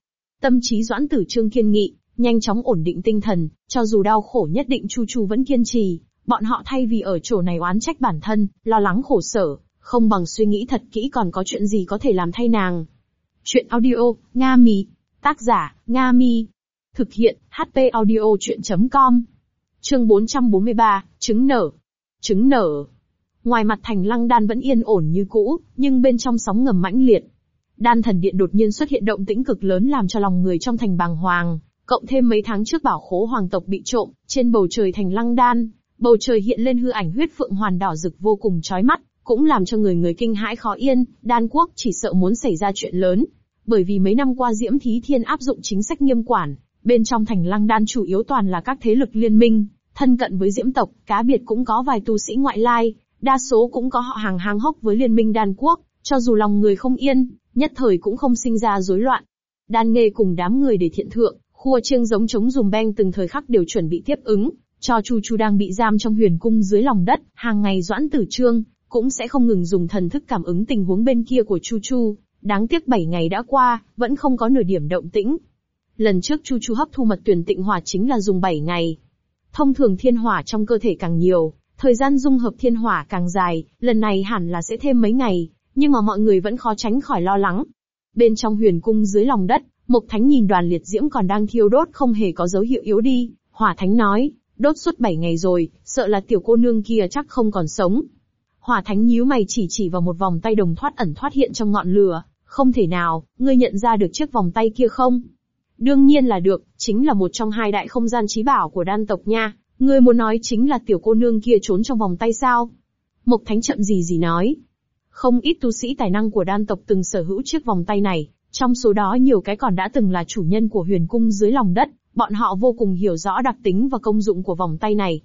Tâm trí doãn tử trương kiên nghị, nhanh chóng ổn định tinh thần, cho dù đau khổ nhất định Chu Chu vẫn kiên trì, bọn họ thay vì ở chỗ này oán trách bản thân, lo lắng khổ sở, không bằng suy nghĩ thật kỹ còn có chuyện gì có thể làm thay nàng. Chuyện audio, Nga Mi. Tác giả, Nga Mi. Thực hiện, HP audio chuyện.com. Chương 443, trứng nở. Trứng nở. Ngoài mặt thành lăng đan vẫn yên ổn như cũ, nhưng bên trong sóng ngầm mãnh liệt. Đan thần điện đột nhiên xuất hiện động tĩnh cực lớn làm cho lòng người trong thành bàng hoàng, cộng thêm mấy tháng trước bảo khố hoàng tộc bị trộm, trên bầu trời thành lăng đan, bầu trời hiện lên hư ảnh huyết phượng hoàn đỏ rực vô cùng chói mắt, cũng làm cho người người kinh hãi khó yên, đan quốc chỉ sợ muốn xảy ra chuyện lớn. Bởi vì mấy năm qua Diễm Thí Thiên áp dụng chính sách nghiêm quản, bên trong thành lăng đan chủ yếu toàn là các thế lực liên minh, thân cận với Diễm tộc, cá biệt cũng có vài tu sĩ ngoại lai, đa số cũng có họ hàng hàng hốc với liên minh đan quốc, cho dù lòng người không yên, nhất thời cũng không sinh ra rối loạn. Đan nghề cùng đám người để thiện thượng, khua chiêng giống chống dùm beng từng thời khắc đều chuẩn bị tiếp ứng, cho Chu Chu đang bị giam trong huyền cung dưới lòng đất, hàng ngày doãn tử trương, cũng sẽ không ngừng dùng thần thức cảm ứng tình huống bên kia của Chu Chu. Đáng tiếc 7 ngày đã qua, vẫn không có nửa điểm động tĩnh. Lần trước Chu Chu hấp thu mật tuyển tịnh hỏa chính là dùng 7 ngày. Thông thường thiên hỏa trong cơ thể càng nhiều, thời gian dung hợp thiên hỏa càng dài, lần này hẳn là sẽ thêm mấy ngày, nhưng mà mọi người vẫn khó tránh khỏi lo lắng. Bên trong huyền cung dưới lòng đất, Mộc Thánh nhìn đoàn liệt diễm còn đang thiêu đốt không hề có dấu hiệu yếu đi, Hỏa Thánh nói, đốt suốt 7 ngày rồi, sợ là tiểu cô nương kia chắc không còn sống. Hỏa Thánh nhíu mày chỉ chỉ vào một vòng tay đồng thoát ẩn thoát hiện trong ngọn lửa, không thể nào, ngươi nhận ra được chiếc vòng tay kia không? Đương nhiên là được, chính là một trong hai đại không gian trí bảo của đan tộc nha, ngươi muốn nói chính là tiểu cô nương kia trốn trong vòng tay sao? Mộc Thánh chậm gì gì nói. Không ít tu sĩ tài năng của đan tộc từng sở hữu chiếc vòng tay này, trong số đó nhiều cái còn đã từng là chủ nhân của huyền cung dưới lòng đất, bọn họ vô cùng hiểu rõ đặc tính và công dụng của vòng tay này.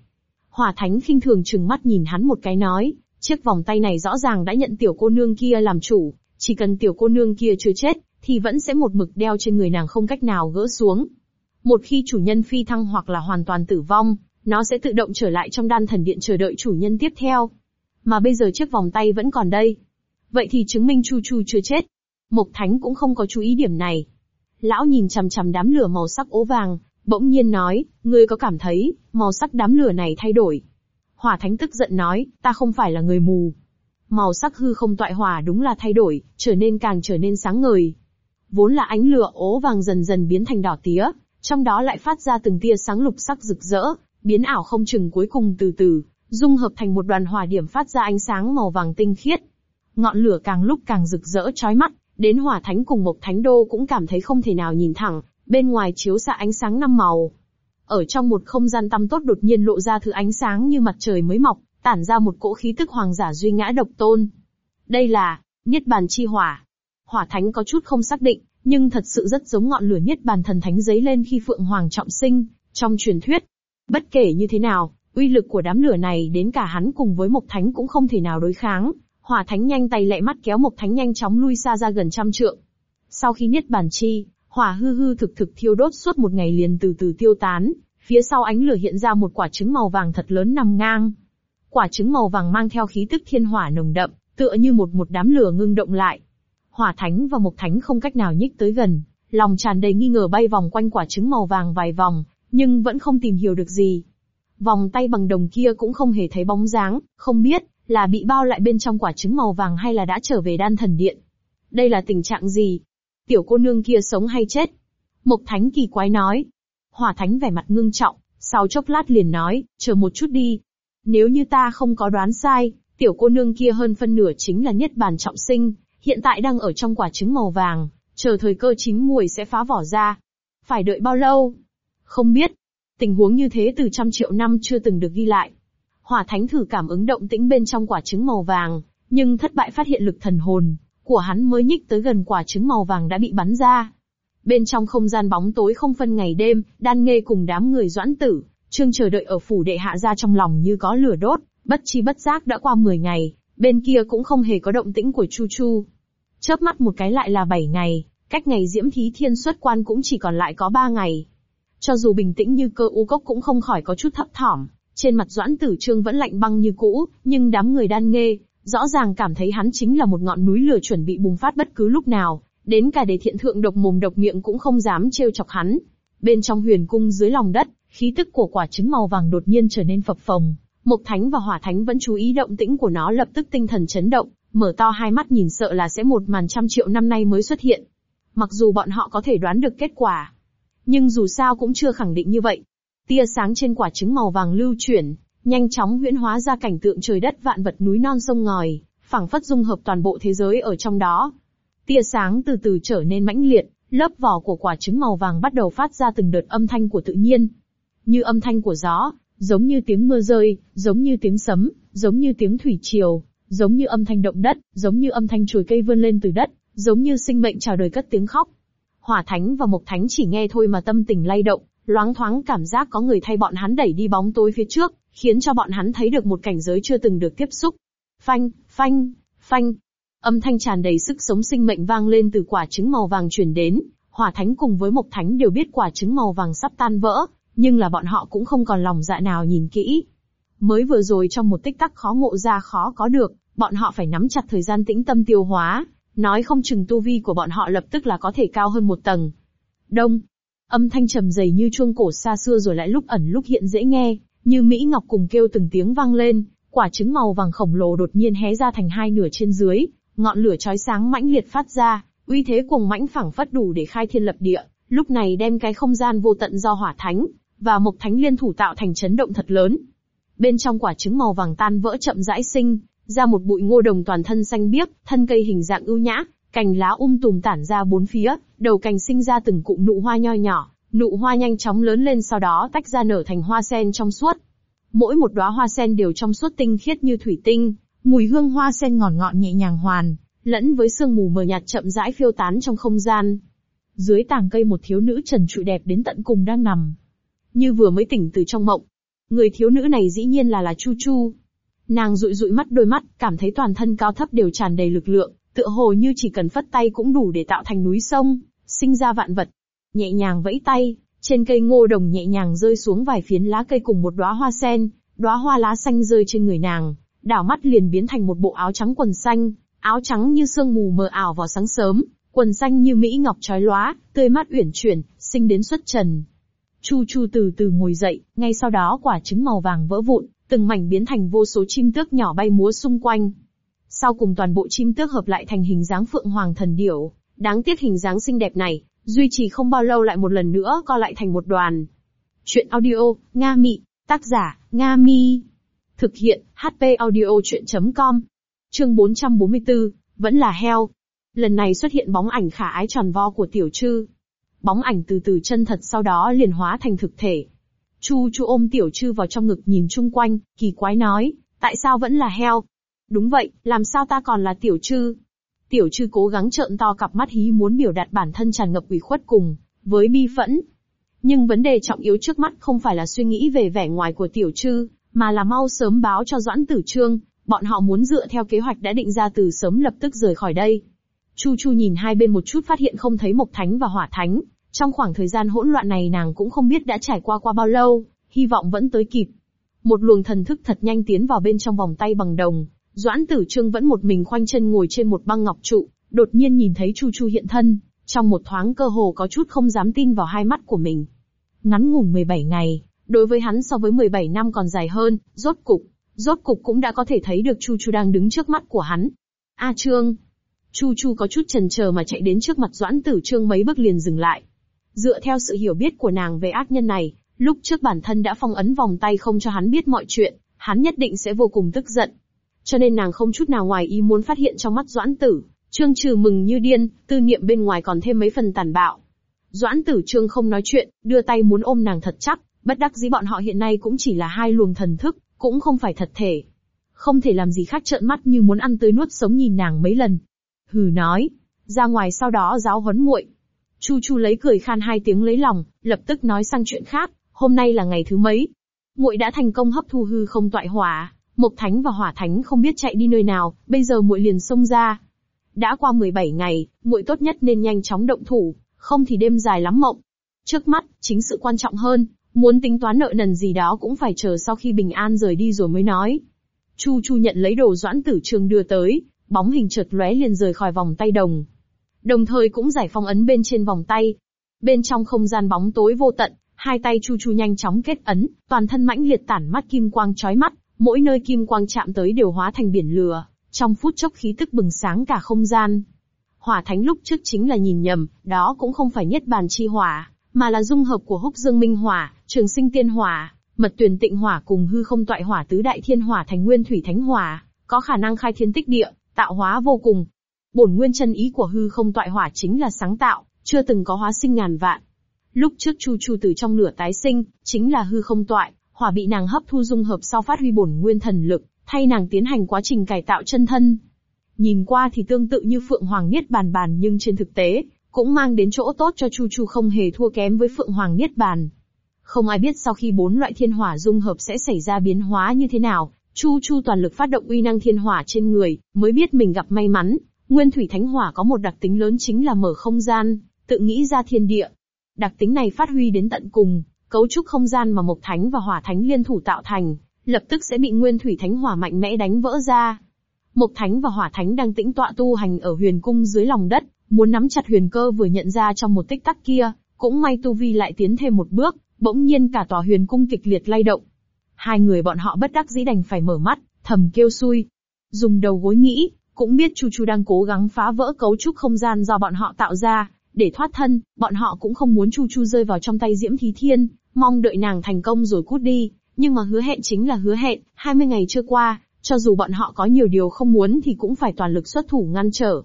Hỏa Thánh khinh thường chừng mắt nhìn hắn một cái nói, chiếc vòng tay này rõ ràng đã nhận tiểu cô nương kia làm chủ, chỉ cần tiểu cô nương kia chưa chết, thì vẫn sẽ một mực đeo trên người nàng không cách nào gỡ xuống. Một khi chủ nhân phi thăng hoặc là hoàn toàn tử vong, nó sẽ tự động trở lại trong đan thần điện chờ đợi chủ nhân tiếp theo. Mà bây giờ chiếc vòng tay vẫn còn đây. Vậy thì chứng minh Chu Chu chưa chết. Mộc Thánh cũng không có chú ý điểm này. Lão nhìn chằm chằm đám lửa màu sắc ố vàng, bỗng nhiên nói, ngươi có cảm thấy, màu sắc đám lửa này thay đổi. Hỏa Thánh tức giận nói, ta không phải là người mù. Màu sắc hư không toại hỏa đúng là thay đổi, trở nên càng trở nên sáng ngời. Vốn là ánh lửa ố vàng dần dần biến thành đỏ tía, trong đó lại phát ra từng tia sáng lục sắc rực rỡ, biến ảo không chừng cuối cùng từ từ, dung hợp thành một đoàn hỏa điểm phát ra ánh sáng màu vàng tinh khiết. Ngọn lửa càng lúc càng rực rỡ chói mắt, đến hỏa thánh cùng mộc thánh đô cũng cảm thấy không thể nào nhìn thẳng, bên ngoài chiếu xạ ánh sáng năm màu. Ở trong một không gian tăm tốt đột nhiên lộ ra thứ ánh sáng như mặt trời mới mọc, tản ra một cỗ khí tức hoàng giả duy ngã độc tôn. Đây là, Niết Bàn Chi Hỏa. Hỏa Thánh có chút không xác định, nhưng thật sự rất giống ngọn lửa Niết Bàn Thần Thánh giấy lên khi Phượng Hoàng trọng sinh, trong truyền thuyết. Bất kể như thế nào, uy lực của đám lửa này đến cả hắn cùng với Mộc Thánh cũng không thể nào đối kháng. Hỏa Thánh nhanh tay lẹ mắt kéo Mộc Thánh nhanh chóng lui xa ra gần trăm trượng. Sau khi Niết Bàn Chi, hỏa hư hư thực thực thiêu đốt suốt một ngày liền từ từ tiêu tán, phía sau ánh lửa hiện ra một quả trứng màu vàng thật lớn nằm ngang. Quả trứng màu vàng mang theo khí tức thiên hỏa nồng đậm, tựa như một một đám lửa ngưng động lại. Hỏa thánh và mộc thánh không cách nào nhích tới gần, lòng tràn đầy nghi ngờ bay vòng quanh quả trứng màu vàng vài vòng, nhưng vẫn không tìm hiểu được gì. Vòng tay bằng đồng kia cũng không hề thấy bóng dáng, không biết là bị bao lại bên trong quả trứng màu vàng hay là đã trở về đan thần điện. Đây là tình trạng gì? Tiểu cô nương kia sống hay chết? Mộc Thánh kỳ quái nói. Hỏa Thánh vẻ mặt ngưng trọng, sau chốc lát liền nói, chờ một chút đi. Nếu như ta không có đoán sai, tiểu cô nương kia hơn phân nửa chính là nhất bản trọng sinh, hiện tại đang ở trong quả trứng màu vàng, chờ thời cơ chín muồi sẽ phá vỏ ra. Phải đợi bao lâu? Không biết. Tình huống như thế từ trăm triệu năm chưa từng được ghi lại. Hỏa Thánh thử cảm ứng động tĩnh bên trong quả trứng màu vàng, nhưng thất bại phát hiện lực thần hồn của hắn mới nhích tới gần quả trứng màu vàng đã bị bắn ra. Bên trong không gian bóng tối không phân ngày đêm, đan nghê cùng đám người doãn tử, trương chờ đợi ở phủ đệ hạ ra trong lòng như có lửa đốt, bất chi bất giác đã qua 10 ngày, bên kia cũng không hề có động tĩnh của Chu Chu. Chớp mắt một cái lại là 7 ngày, cách ngày diễm thí thiên xuất quan cũng chỉ còn lại có 3 ngày. Cho dù bình tĩnh như cơ u cốc cũng không khỏi có chút thấp thỏm, trên mặt doãn tử trương vẫn lạnh băng như cũ, nhưng đám người đan nghê, rõ ràng cảm thấy hắn chính là một ngọn núi lửa chuẩn bị bùng phát bất cứ lúc nào, đến cả đề thiện thượng độc mồm độc miệng cũng không dám trêu chọc hắn. Bên trong huyền cung dưới lòng đất, khí tức của quả trứng màu vàng đột nhiên trở nên phập phồng. Mộc Thánh và Hỏa Thánh vẫn chú ý động tĩnh của nó lập tức tinh thần chấn động, mở to hai mắt nhìn sợ là sẽ một màn trăm triệu năm nay mới xuất hiện. Mặc dù bọn họ có thể đoán được kết quả, nhưng dù sao cũng chưa khẳng định như vậy. Tia sáng trên quả trứng màu vàng lưu chuyển, nhanh chóng huyễn hóa ra cảnh tượng trời đất vạn vật núi non sông ngòi, phảng phất dung hợp toàn bộ thế giới ở trong đó. Tia sáng từ từ trở nên mãnh liệt, lớp vỏ của quả trứng màu vàng bắt đầu phát ra từng đợt âm thanh của tự nhiên. Như âm thanh của gió, giống như tiếng mưa rơi, giống như tiếng sấm, giống như tiếng thủy triều, giống như âm thanh động đất, giống như âm thanh chồi cây vươn lên từ đất, giống như sinh mệnh chào đời cất tiếng khóc. Hỏa Thánh và Mộc Thánh chỉ nghe thôi mà tâm tình lay động, loáng thoáng cảm giác có người thay bọn hắn đẩy đi bóng tối phía trước, khiến cho bọn hắn thấy được một cảnh giới chưa từng được tiếp xúc. Phanh, phanh, phanh. Âm thanh tràn đầy sức sống sinh mệnh vang lên từ quả trứng màu vàng truyền đến, Hỏa Thánh cùng với Mộc Thánh đều biết quả trứng màu vàng sắp tan vỡ, nhưng là bọn họ cũng không còn lòng dạ nào nhìn kỹ. Mới vừa rồi trong một tích tắc khó ngộ ra khó có được, bọn họ phải nắm chặt thời gian tĩnh tâm tiêu hóa, nói không chừng tu vi của bọn họ lập tức là có thể cao hơn một tầng. Đông, âm thanh trầm dày như chuông cổ xa xưa rồi lại lúc ẩn lúc hiện dễ nghe, như Mỹ Ngọc cùng kêu từng tiếng vang lên, quả trứng màu vàng khổng lồ đột nhiên hé ra thành hai nửa trên dưới, ngọn lửa chói sáng mãnh liệt phát ra, uy thế cuồng mãnh phẳng phất đủ để khai thiên lập địa, lúc này đem cái không gian vô tận do hỏa thánh và mộc thánh liên thủ tạo thành chấn động thật lớn. Bên trong quả trứng màu vàng tan vỡ chậm rãi sinh, ra một bụi ngô đồng toàn thân xanh biếc, thân cây hình dạng ưu nhã, cành lá um tùm tản ra bốn phía, đầu cành sinh ra từng cụm nụ hoa nho nhỏ, nụ hoa nhanh chóng lớn lên sau đó tách ra nở thành hoa sen trong suốt. Mỗi một đóa hoa sen đều trong suốt tinh khiết như thủy tinh, mùi hương hoa sen ngọt ngọt nhẹ nhàng hoàn, lẫn với sương mù mờ nhạt chậm rãi phiêu tán trong không gian. Dưới tàng cây một thiếu nữ trần trụi đẹp đến tận cùng đang nằm, như vừa mới tỉnh từ trong mộng. Người thiếu nữ này dĩ nhiên là là Chu Chu. Nàng dụi dụi mắt đôi mắt, cảm thấy toàn thân cao thấp đều tràn đầy lực lượng, tựa hồ như chỉ cần phất tay cũng đủ để tạo thành núi sông, sinh ra vạn vật. Nhẹ nhàng vẫy tay, trên cây ngô đồng nhẹ nhàng rơi xuống vài phiến lá cây cùng một đóa hoa sen, đóa hoa lá xanh rơi trên người nàng, đảo mắt liền biến thành một bộ áo trắng quần xanh, áo trắng như sương mù mờ ảo vào sáng sớm, quần xanh như mỹ ngọc trói lóa, tươi mát uyển chuyển, sinh đến xuất trần. Chu Chu từ từ ngồi dậy, ngay sau đó quả trứng màu vàng vỡ vụn, từng mảnh biến thành vô số chim tước nhỏ bay múa xung quanh. Sau cùng toàn bộ chim tước hợp lại thành hình dáng phượng hoàng thần điểu, đáng tiếc hình dáng xinh đẹp này, duy trì không bao lâu lại một lần nữa co lại thành một đoàn. Chuyện audio, Nga Mị, tác giả, Nga Mi. Thực hiện, HP audio chuyện.com. Chương 444, vẫn là heo. Lần này xuất hiện bóng ảnh khả ái tròn vo của tiểu trư, Bóng ảnh từ từ chân thật sau đó liền hóa thành thực thể. Chu Chu ôm tiểu trư vào trong ngực nhìn chung quanh, kỳ quái nói, tại sao vẫn là heo? Đúng vậy, làm sao ta còn là tiểu trư? Tiểu trư cố gắng trợn to cặp mắt hí muốn biểu đạt bản thân tràn ngập ủy khuất cùng, với bi phẫn. Nhưng vấn đề trọng yếu trước mắt không phải là suy nghĩ về vẻ ngoài của tiểu trư, mà là mau sớm báo cho Doãn Tử Trương, bọn họ muốn dựa theo kế hoạch đã định ra từ sớm lập tức rời khỏi đây. Chu Chu nhìn hai bên một chút phát hiện không thấy Mộc Thánh và Hỏa Thánh, trong khoảng thời gian hỗn loạn này nàng cũng không biết đã trải qua qua bao lâu, hy vọng vẫn tới kịp. Một luồng thần thức thật nhanh tiến vào bên trong vòng tay bằng đồng, Doãn Tử Trương vẫn một mình khoanh chân ngồi trên một băng ngọc trụ, đột nhiên nhìn thấy Chu Chu hiện thân, Trong một thoáng cơ hồ có chút không dám tin vào hai mắt của mình. Ngắn ngủn 17 ngày, đối với hắn so với 17 năm còn dài hơn, rốt cục, rốt cục cũng đã có thể thấy được Chu Chu đang đứng trước mắt của hắn. A Trương. Chu Chu có chút chần chờ mà chạy đến trước mặt Doãn Tử Trương mấy bước liền dừng lại. Dựa theo sự hiểu biết của nàng về ác nhân này, lúc trước bản thân đã phong ấn vòng tay không cho hắn biết mọi chuyện, hắn nhất định sẽ vô cùng tức giận. Cho nên nàng không chút nào ngoài ý muốn phát hiện trong mắt Doãn Tử, Trương trừ mừng như điên, tư niệm bên ngoài còn thêm mấy phần tàn bạo. Doãn Tử Trương không nói chuyện, đưa tay muốn ôm nàng thật chắc, bất đắc dĩ bọn họ hiện nay cũng chỉ là hai luồng thần thức, cũng không phải thật thể. Không thể làm gì khác trợn mắt như muốn ăn tươi nuốt sống nhìn nàng mấy lần. Hừ nói, ra ngoài sau đó giáo huấn muội. Chu Chu lấy cười khan hai tiếng lấy lòng, lập tức nói sang chuyện khác, hôm nay là ngày thứ mấy. Muội đã thành công hấp thu hư không tọa hỏa, Mộc Thánh và Hỏa Thánh không biết chạy đi nơi nào, bây giờ muội liền xông ra. Đã qua 17 ngày, muội tốt nhất nên nhanh chóng động thủ, không thì đêm dài lắm mộng. Trước mắt, chính sự quan trọng hơn, muốn tính toán nợ nần gì đó cũng phải chờ sau khi bình an rời đi rồi mới nói. Chu Chu nhận lấy đồ doãn tử trường đưa tới, bóng hình chợt lóe liền rời khỏi vòng tay đồng. Đồng thời cũng giải phong ấn bên trên vòng tay. Bên trong không gian bóng tối vô tận, hai tay Chu Chu nhanh chóng kết ấn, toàn thân mãnh liệt tản mắt kim quang chói mắt, mỗi nơi kim quang chạm tới đều hóa thành biển lửa, trong phút chốc khí tức bừng sáng cả không gian. Hỏa thánh lúc trước chính là nhìn nhầm, đó cũng không phải nhất bàn chi hỏa, mà là dung hợp của húc dương minh hỏa, trường sinh tiên hỏa, mật tuyển tịnh hỏa cùng hư không toại hỏa tứ đại thiên hỏa thành nguyên thủy thánh hỏa, có khả năng khai thiên tích địa, tạo hóa vô cùng. Bổn nguyên chân ý của hư không toại hỏa chính là sáng tạo, chưa từng có hóa sinh ngàn vạn. Lúc trước Chu Chu từ trong lửa tái sinh, chính là hư không toại, hỏa bị nàng hấp thu dung hợp sau phát huy bổn nguyên thần lực, thay nàng tiến hành quá trình cải tạo chân thân. Nhìn qua thì tương tự như Phượng Hoàng Niết Bàn Bàn nhưng trên thực tế, cũng mang đến chỗ tốt cho Chu Chu không hề thua kém với Phượng Hoàng Niết Bàn. Không ai biết sau khi bốn loại thiên hỏa dung hợp sẽ xảy ra biến hóa như thế nào, Chu Chu toàn lực phát động uy năng thiên hỏa trên người, mới biết mình gặp may mắn. Nguyên thủy thánh hỏa có một đặc tính lớn chính là mở không gian, tự nghĩ ra thiên địa. Đặc tính này phát huy đến tận cùng, cấu trúc không gian mà Mộc Thánh và Hỏa Thánh liên thủ tạo thành, lập tức sẽ bị Nguyên Thủy Thánh Hỏa mạnh mẽ đánh vỡ ra. Mộc Thánh và Hỏa Thánh đang tĩnh tọa tu hành ở huyền cung dưới lòng đất, muốn nắm chặt huyền cơ vừa nhận ra trong một tích tắc kia, cũng may tu vi lại tiến thêm một bước, bỗng nhiên cả tòa huyền cung kịch liệt lay động. Hai người bọn họ bất đắc dĩ đành phải mở mắt, thầm kêu xui. Dùng đầu gối nghĩ, cũng biết Chu Chu đang cố gắng phá vỡ cấu trúc không gian do bọn họ tạo ra, để thoát thân, bọn họ cũng không muốn Chu Chu rơi vào trong tay Diễm Thí Thiên, mong đợi nàng thành công rồi cút đi, nhưng mà hứa hẹn chính là hứa hẹn, 20 ngày chưa qua, cho dù bọn họ có nhiều điều không muốn thì cũng phải toàn lực xuất thủ ngăn trở.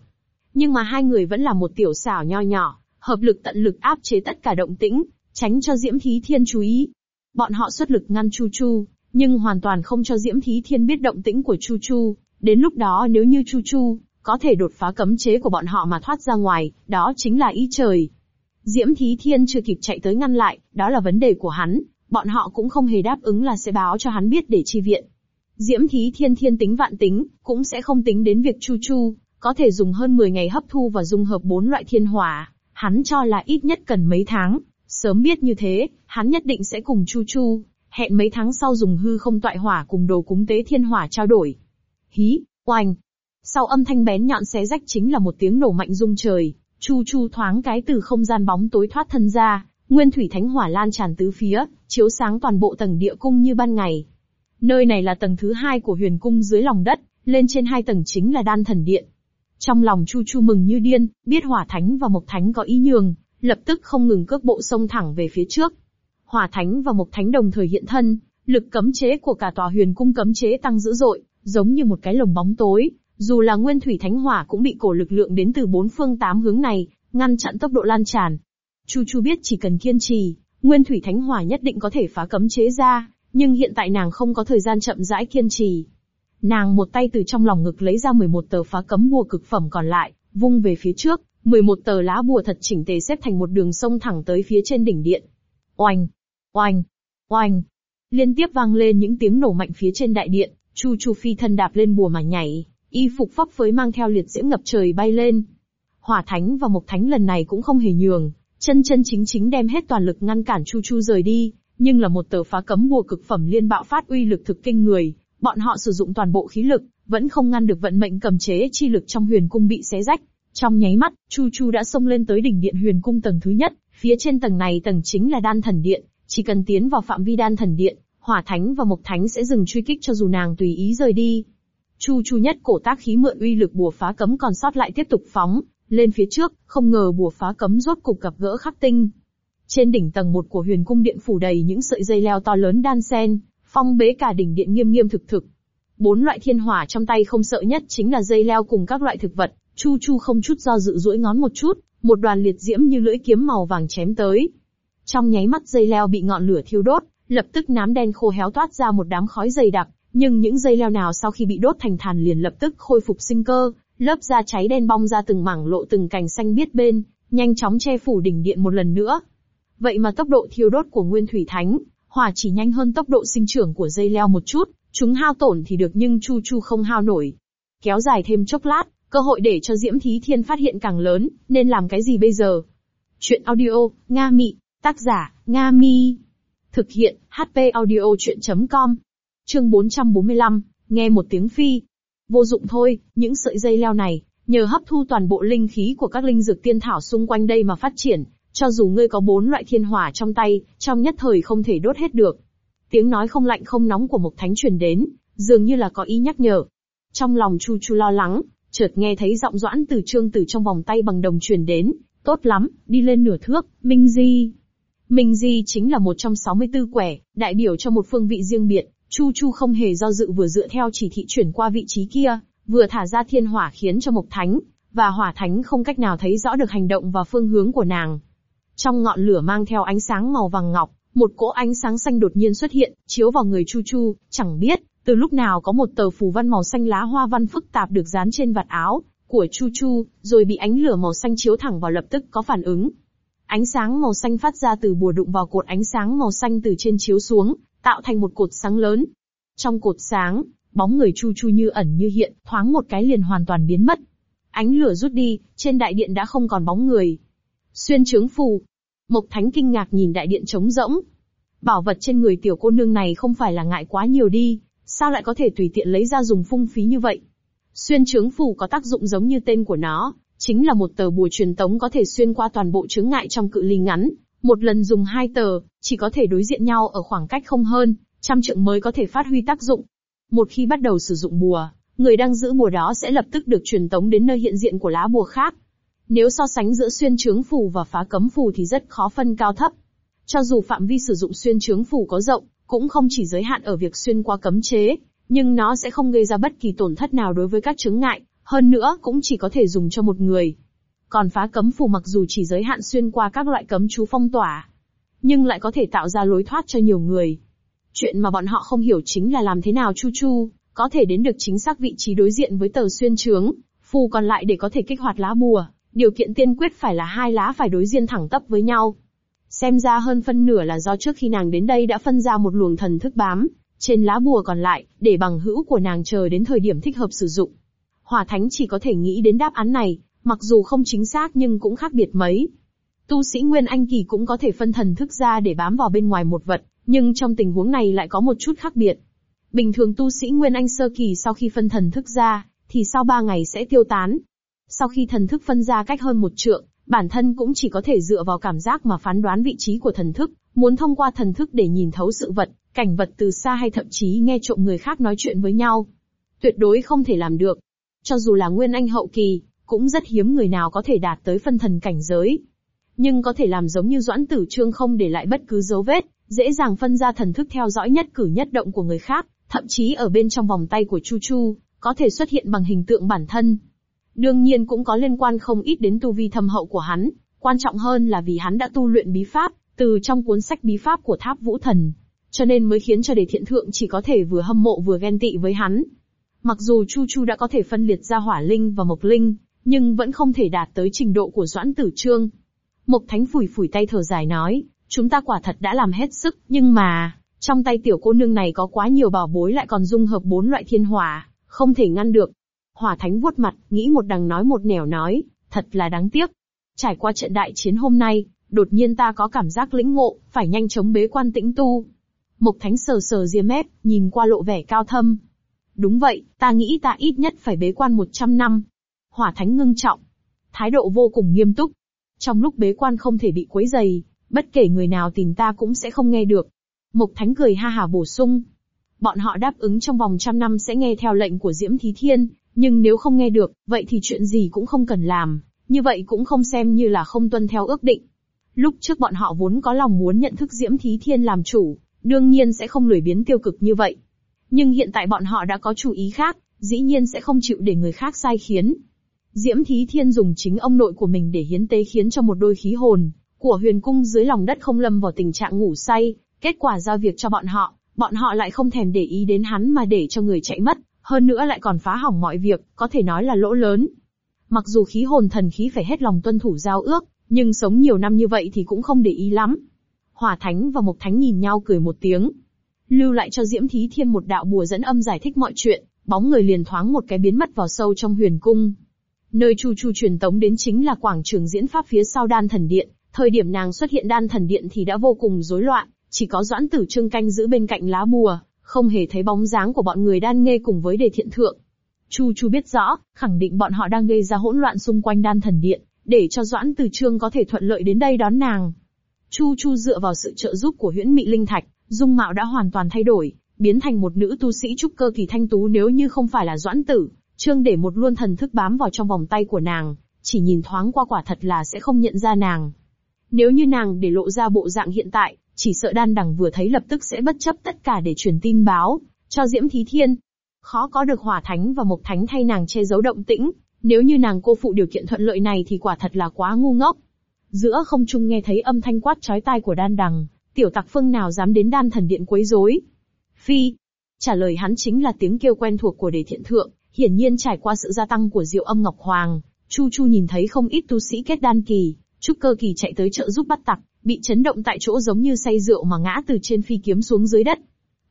Nhưng mà hai người vẫn là một tiểu xảo nho nhỏ, hợp lực tận lực áp chế tất cả động tĩnh, tránh cho Diễm Thí Thiên chú ý. Bọn họ xuất lực ngăn Chu Chu, nhưng hoàn toàn không cho Diễm Thí Thiên biết động tĩnh của Chu Chu. Đến lúc đó nếu như Chu Chu có thể đột phá cấm chế của bọn họ mà thoát ra ngoài, đó chính là ý trời. Diễm Thí Thiên chưa kịp chạy tới ngăn lại, đó là vấn đề của hắn, bọn họ cũng không hề đáp ứng là sẽ báo cho hắn biết để chi viện. Diễm Thí Thiên thiên tính vạn tính, cũng sẽ không tính đến việc Chu Chu, có thể dùng hơn 10 ngày hấp thu và dung hợp bốn loại thiên hỏa, hắn cho là ít nhất cần mấy tháng, sớm biết như thế, hắn nhất định sẽ cùng Chu Chu, hẹn mấy tháng sau dùng hư không tọa hỏa cùng đồ cúng tế thiên hỏa trao đổi. Hí, oanh. Sau âm thanh bén nhọn xé rách chính là một tiếng nổ mạnh rung trời, Chu Chu thoáng cái từ không gian bóng tối thoát thân ra, nguyên thủy thánh hỏa lan tràn tứ phía, chiếu sáng toàn bộ tầng địa cung như ban ngày. Nơi này là tầng thứ hai của huyền cung dưới lòng đất, lên trên hai tầng chính là đan thần điện. Trong lòng Chu Chu mừng như điên, biết hỏa thánh và mộc thánh có ý nhường, lập tức không ngừng cước bộ sông thẳng về phía trước. Hỏa thánh và mộc thánh đồng thời hiện thân, lực cấm chế của cả tòa huyền cung cấm chế tăng dữ dội, giống như một cái lồng bóng tối, dù là nguyên thủy thánh hỏa cũng bị cổ lực lượng đến từ bốn phương tám hướng này, ngăn chặn tốc độ lan tràn. Chu Chu biết chỉ cần kiên trì, nguyên thủy thánh hỏa nhất định có thể phá cấm chế ra, nhưng hiện tại nàng không có thời gian chậm rãi kiên trì. Nàng một tay từ trong lòng ngực lấy ra 11 tờ phá cấm bùa cực phẩm còn lại, vung về phía trước, 11 tờ lá bùa thật chỉnh tề xếp thành một đường sông thẳng tới phía trên đỉnh điện. Oanh! Oanh! Oanh! Liên tiếp vang lên những tiếng nổ mạnh phía trên đại điện, Chu Chu phi thân đạp lên bùa mà nhảy, y phục phấp phới mang theo liệt diễm ngập trời bay lên. Hỏa Thánh và Mộc Thánh lần này cũng không hề nhường, chân chân chính chính đem hết toàn lực ngăn cản Chu Chu rời đi, nhưng là một tờ phá cấm bùa cực phẩm liên bạo phát uy lực thực kinh người, bọn họ sử dụng toàn bộ khí lực, vẫn không ngăn được vận mệnh cầm chế chi lực trong huyền cung bị xé rách, Trong nháy mắt, Chu Chu đã xông lên tới đỉnh điện huyền cung tầng thứ nhất, phía trên tầng này tầng chính là đan thần điện, chỉ cần tiến vào phạm vi đan thần điện, hỏa thánh và mộc thánh sẽ dừng truy kích cho dù nàng tùy ý rời đi. Chu Chu nhất cổ tác khí mượn uy lực bùa phá cấm còn sót lại tiếp tục phóng, lên phía trước, không ngờ bùa phá cấm rốt cục gặp gỡ khắc tinh. Trên đỉnh tầng một của huyền cung điện phủ đầy những sợi dây leo to lớn đan sen, phong bế cả đỉnh điện nghiêm nghiêm thực thực. Bốn loại thiên hỏa trong tay không sợ nhất chính là dây leo cùng các loại thực vật, Chu Chu không chút do dự duỗi ngón một chút, một đoàn liệt diễm như lưỡi kiếm màu vàng chém tới. Trong nháy mắt dây leo bị ngọn lửa thiêu đốt, lập tức nám đen khô héo toát ra một đám khói dày đặc, nhưng những dây leo nào sau khi bị đốt thành than liền lập tức khôi phục sinh cơ, lớp da cháy đen bong ra từng mảng lộ từng cành xanh biết bên, nhanh chóng che phủ đỉnh điện một lần nữa. Vậy mà tốc độ thiêu đốt của Nguyên Thủy Thánh, hỏa chỉ nhanh hơn tốc độ sinh trưởng của dây leo một chút, chúng hao tổn thì được nhưng Chu Chu không hao nổi. Kéo dài thêm chốc lát, cơ hội để cho Diễm Thí Thiên phát hiện càng lớn, nên làm cái gì bây giờ? Chuyện audio, Nga Mị, tác giả, Nga Mi. Thực hiện, HP audio chuyện.com. Chương 445, nghe một tiếng phi. Vô dụng thôi, những sợi dây leo này, nhờ hấp thu toàn bộ linh khí của các linh dược tiên thảo xung quanh đây mà phát triển, cho dù ngươi có bốn loại thiên hỏa trong tay, trong nhất thời không thể đốt hết được. Tiếng nói không lạnh không nóng của Mộc Thánh truyền đến, dường như là có ý nhắc nhở. Trong lòng Chu Chu lo lắng, chợt nghe thấy giọng doãn từ trương từ trong vòng tay bằng đồng truyền đến, tốt lắm, đi lên nửa thước, Minh Di. Minh Di chính là một trong 64 quẻ, đại biểu cho một phương vị riêng biệt, Chu Chu không hề do dự vừa dựa theo chỉ thị chuyển qua vị trí kia, vừa thả ra thiên hỏa khiến cho Mộc Thánh, và Hỏa Thánh không cách nào thấy rõ được hành động và phương hướng của nàng. Trong ngọn lửa mang theo ánh sáng màu vàng ngọc, một cỗ ánh sáng xanh đột nhiên xuất hiện, chiếu vào người Chu Chu, chẳng biết, từ lúc nào có một tờ phù văn màu xanh lá hoa văn phức tạp được dán trên vạt áo của Chu Chu, rồi bị ánh lửa màu xanh chiếu thẳng vào lập tức có phản ứng. Ánh sáng màu xanh phát ra từ bùa đụng vào cột ánh sáng màu xanh từ trên chiếu xuống, tạo thành một cột sáng lớn. Trong cột sáng, bóng người Chu Chu như ẩn như hiện, thoáng một cái liền hoàn toàn biến mất. Ánh lửa rút đi, trên đại điện đã không còn bóng người. Xuyên trướng phù. Mộc Thánh kinh ngạc nhìn đại điện trống rỗng. Bảo vật trên người tiểu cô nương này không phải là ngại quá nhiều đi, sao lại có thể tùy tiện lấy ra dùng phung phí như vậy? Xuyên trướng phù có tác dụng giống như tên của nó, chính là một tờ bùa truyền tống có thể xuyên qua toàn bộ chướng ngại trong cự ly ngắn. Một lần dùng hai tờ, chỉ có thể đối diện nhau ở khoảng cách không hơn, trăm trượng mới có thể phát huy tác dụng. Một khi bắt đầu sử dụng bùa, người đang giữ bùa đó sẽ lập tức được truyền tống đến nơi hiện diện của lá bùa khác. Nếu so sánh giữa xuyên trướng phù và phá cấm phù thì rất khó phân cao thấp. Cho dù phạm vi sử dụng xuyên trướng phù có rộng, cũng không chỉ giới hạn ở việc xuyên qua cấm chế, nhưng nó sẽ không gây ra bất kỳ tổn thất nào đối với các chứng ngại, hơn nữa cũng chỉ có thể dùng cho một người. Còn phá cấm phù mặc dù chỉ giới hạn xuyên qua các loại cấm chú phong tỏa, nhưng lại có thể tạo ra lối thoát cho nhiều người. Chuyện mà bọn họ không hiểu chính là làm thế nào Chu Chu có thể đến được chính xác vị trí đối diện với tờ xuyên trướng, phù còn lại để có thể kích hoạt lá bùa. Điều kiện tiên quyết phải là hai lá phải đối diện thẳng tắp với nhau. Xem ra hơn phân nửa là do trước khi nàng đến đây đã phân ra một luồng thần thức bám, trên lá bùa còn lại, để bằng hữu của nàng chờ đến thời điểm thích hợp sử dụng. Hỏa Thánh chỉ có thể nghĩ đến đáp án này, mặc dù không chính xác nhưng cũng khác biệt mấy. Tu sĩ Nguyên Anh Kỳ cũng có thể phân thần thức ra để bám vào bên ngoài một vật, nhưng trong tình huống này lại có một chút khác biệt. Bình thường tu sĩ Nguyên Anh Sơ Kỳ sau khi phân thần thức ra, thì sau ba ngày sẽ tiêu tán. Sau khi thần thức phân ra cách hơn một trượng, bản thân cũng chỉ có thể dựa vào cảm giác mà phán đoán vị trí của thần thức, muốn thông qua thần thức để nhìn thấu sự vật, cảnh vật từ xa hay thậm chí nghe trộm người khác nói chuyện với nhau. Tuyệt đối không thể làm được. Cho dù là nguyên anh hậu kỳ, cũng rất hiếm người nào có thể đạt tới phân thần cảnh giới. Nhưng có thể làm giống như Doãn Tử Trương không để lại bất cứ dấu vết, dễ dàng phân ra thần thức theo dõi nhất cử nhất động của người khác, thậm chí ở bên trong vòng tay của Chu Chu, có thể xuất hiện bằng hình tượng bản thân. Đương nhiên cũng có liên quan không ít đến tu vi thâm hậu của hắn, quan trọng hơn là vì hắn đã tu luyện bí pháp, từ trong cuốn sách bí pháp của Tháp Vũ Thần, cho nên mới khiến cho đề thiện thượng chỉ có thể vừa hâm mộ vừa ghen tị với hắn. Mặc dù Chu Chu đã có thể phân liệt ra hỏa linh và mộc linh, nhưng vẫn không thể đạt tới trình độ của Doãn Tử Trương. Mộc Thánh phủi phủi tay thở dài nói, chúng ta quả thật đã làm hết sức, nhưng mà, trong tay tiểu cô nương này có quá nhiều bảo bối lại còn dung hợp bốn loại thiên hỏa, không thể ngăn được. Hỏa Thánh vuốt mặt, nghĩ một đằng nói một nẻo nói, thật là đáng tiếc. Trải qua trận đại chiến hôm nay, đột nhiên ta có cảm giác lĩnh ngộ, phải nhanh chóng bế quan tĩnh tu. Mộc Thánh sờ sờ ria mép, nhìn qua lộ vẻ cao thâm. Đúng vậy, ta nghĩ ta ít nhất phải bế quan 100 năm. Hỏa Thánh ngưng trọng. thái độ vô cùng nghiêm túc. Trong lúc bế quan không thể bị quấy dày, bất kể người nào tìm ta cũng sẽ không nghe được. Mộc Thánh cười ha hà bổ sung. Bọn họ đáp ứng trong vòng trăm năm sẽ nghe theo lệnh của Diễm Thí Thiên, nhưng nếu không nghe được, vậy thì chuyện gì cũng không cần làm, như vậy cũng không xem như là không tuân theo ước định. Lúc trước bọn họ vốn có lòng muốn nhận thức Diễm Thí Thiên làm chủ, đương nhiên sẽ không lười biến tiêu cực như vậy. Nhưng hiện tại bọn họ đã có chủ ý khác, dĩ nhiên sẽ không chịu để người khác sai khiến. Diễm Thí Thiên dùng chính ông nội của mình để hiến tế khiến cho một đôi khí hồn của huyền cung dưới lòng đất không lâm vào tình trạng ngủ say, kết quả giao việc cho bọn họ, bọn họ lại không thèm để ý đến hắn mà để cho người chạy mất, hơn nữa lại còn phá hỏng mọi việc, có thể nói là lỗ lớn. Mặc dù khí hồn thần khí phải hết lòng tuân thủ giao ước, nhưng sống nhiều năm như vậy thì cũng không để ý lắm. Hỏa Thánh và Mộc Thánh nhìn nhau cười một tiếng. Lưu lại cho Diễm Thí Thiên một đạo bùa dẫn âm giải thích mọi chuyện, bóng người liền thoáng một cái biến mất vào sâu trong huyền cung. Nơi Chu Chu truyền tống đến chính là quảng trường diễn pháp phía sau đan thần điện, thời điểm nàng xuất hiện đan thần điện thì đã vô cùng rối loạn, chỉ có doãn tử trương canh giữ bên cạnh lá bùa, không hề thấy bóng dáng của bọn người đan nghe cùng với đề thiện thượng. Chu Chu biết rõ, khẳng định bọn họ đang gây ra hỗn loạn xung quanh đan thần điện, để cho doãn tử trương có thể thuận lợi đến đây đón nàng. Chu Chu dựa vào sự trợ giúp của huyễn mị linh thạch, dung mạo đã hoàn toàn thay đổi, biến thành một nữ tu sĩ trúc cơ kỳ thanh tú nếu như không phải là doãn tử, trương để một luôn thần thức bám vào trong vòng tay của nàng, chỉ nhìn thoáng qua quả thật là sẽ không nhận ra nàng. Nếu như nàng để lộ ra bộ dạng hiện tại, chỉ sợ đan đằng vừa thấy lập tức sẽ bất chấp tất cả để truyền tin báo, cho Diễm Thí Thiên. Khó có được hỏa thánh và mộc thánh thay nàng che giấu động tĩnh, nếu như nàng cô phụ điều kiện thuận lợi này thì quả thật là quá ngu ngốc. Giữa không trung nghe thấy âm thanh quát chói tai của đan đằng, tiểu tặc phương nào dám đến đan thần điện quấy rối. Phi. Trả lời hắn chính là tiếng kêu quen thuộc của đề thiện thượng, hiển nhiên trải qua sự gia tăng của diệu âm ngọc hoàng, Chu Chu nhìn thấy không ít tu sĩ kết đan kỳ, trúc cơ kỳ chạy tới trợ giúp bắt tặc, bị chấn động tại chỗ giống như say rượu mà ngã từ trên phi kiếm xuống dưới đất.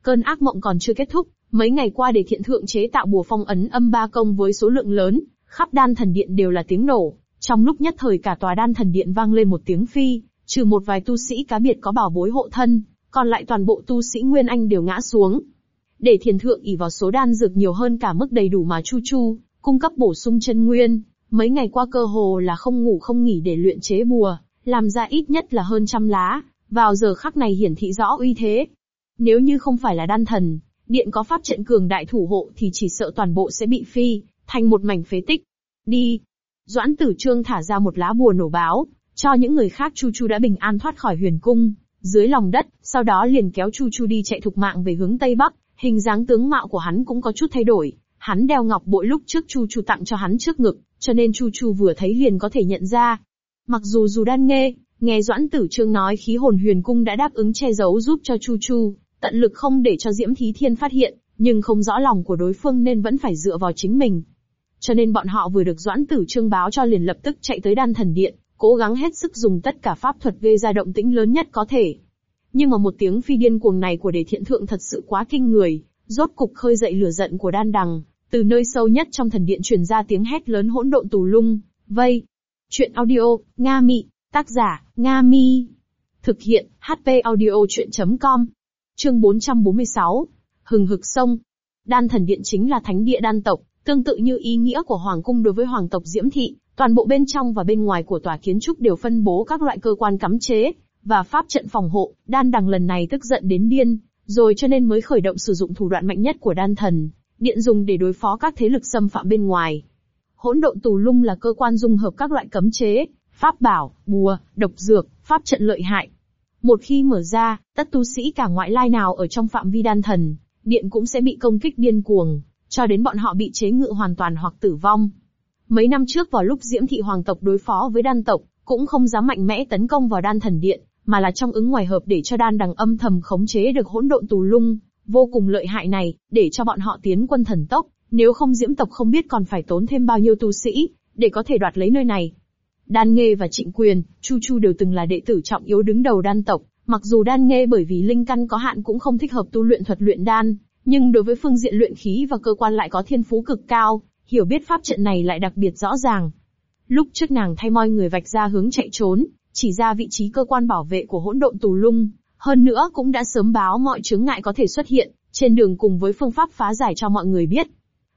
Cơn ác mộng còn chưa kết thúc, mấy ngày qua để thiện thượng chế tạo bùa phong ấn âm ba công với số lượng lớn, khắp đan thần điện đều là tiếng nổ. Trong lúc nhất thời cả tòa đan thần điện vang lên một tiếng phi, trừ một vài tu sĩ cá biệt có bảo bối hộ thân, còn lại toàn bộ tu sĩ Nguyên Anh đều ngã xuống. Để thiền thượng ỉ vào số đan dược nhiều hơn cả mức đầy đủ mà Chu Chu, cung cấp bổ sung chân nguyên, mấy ngày qua cơ hồ là không ngủ không nghỉ để luyện chế bùa, làm ra ít nhất là hơn trăm lá, vào giờ khắc này hiển thị rõ uy thế. Nếu như không phải là đan thần, điện có pháp trận cường đại thủ hộ thì chỉ sợ toàn bộ sẽ bị phi, thành một mảnh phế tích. Đi. Doãn tử trương thả ra một lá bùa nổ báo, cho những người khác Chu Chu đã bình an thoát khỏi huyền cung, dưới lòng đất, sau đó liền kéo Chu Chu đi chạy thục mạng về hướng Tây Bắc, hình dáng tướng mạo của hắn cũng có chút thay đổi. Hắn đeo ngọc bội lúc trước Chu Chu tặng cho hắn trước ngực, cho nên Chu Chu vừa thấy liền có thể nhận ra, Mặc dù dù đan nghe, nghe Doãn Tử Trương nói khí hồn huyền cung đã đáp ứng che giấu giúp cho Chu Chu, tận lực không để cho Diễm Thí Thiên phát hiện, nhưng không rõ lòng của đối phương nên vẫn phải dựa vào chính mình. Cho nên bọn họ vừa được Doãn Tử Trương báo cho liền lập tức chạy tới đan thần điện, cố gắng hết sức dùng tất cả pháp thuật gây ra động tĩnh lớn nhất có thể. Nhưng mà một tiếng phi điên cuồng này của đề thiện thượng thật sự quá kinh người, rốt cục khơi dậy lửa giận của đan đằng, từ nơi sâu nhất trong thần điện truyền ra tiếng hét lớn hỗn độn tù lung, vây, Chuyện audio, Nga Mị, tác giả, Nga Mi. Thực hiện, HP audio chuyện.com. Chương 446. Hừng hực sông. Đan thần điện chính là thánh địa đan tộc, tương tự như ý nghĩa của hoàng cung đối với hoàng tộc Diễm Thị, toàn bộ bên trong và bên ngoài của tòa kiến trúc đều phân bố các loại cơ quan cấm chế, và pháp trận phòng hộ, đan đằng lần này tức giận đến điên, rồi cho nên mới khởi động sử dụng thủ đoạn mạnh nhất của đan thần, điện dùng để đối phó các thế lực xâm phạm bên ngoài. Hỗn độn tù lung là cơ quan dung hợp các loại cấm chế, pháp bảo, bùa, độc dược, pháp trận lợi hại. Một khi mở ra, tất tu sĩ cả ngoại lai nào ở trong phạm vi đan thần, điện cũng sẽ bị công kích điên cuồng, cho đến bọn họ bị chế ngự hoàn toàn hoặc tử vong. Mấy năm trước vào lúc Diễm thị hoàng tộc đối phó với đan tộc, cũng không dám mạnh mẽ tấn công vào đan thần điện, mà là trong ứng ngoài hợp để cho đan đằng âm thầm khống chế được hỗn độn tù lung, vô cùng lợi hại này, để cho bọn họ tiến quân thần tốc, nếu không diễm tộc không biết còn phải tốn thêm bao nhiêu tu sĩ, để có thể đoạt lấy nơi này. Đan Nghê và Trịnh Quyền, Chu Chu đều từng là đệ tử trọng yếu đứng đầu đan tộc, mặc dù Đan Nghê bởi vì linh căn có hạn cũng không thích hợp tu luyện thuật luyện đan, nhưng đối với phương diện luyện khí và cơ quan lại có thiên phú cực cao, hiểu biết pháp trận này lại đặc biệt rõ ràng. Lúc trước nàng thay moi người vạch ra hướng chạy trốn, chỉ ra vị trí cơ quan bảo vệ của hỗn độn tù lung, hơn nữa cũng đã sớm báo mọi chướng ngại có thể xuất hiện, trên đường cùng với phương pháp phá giải cho mọi người biết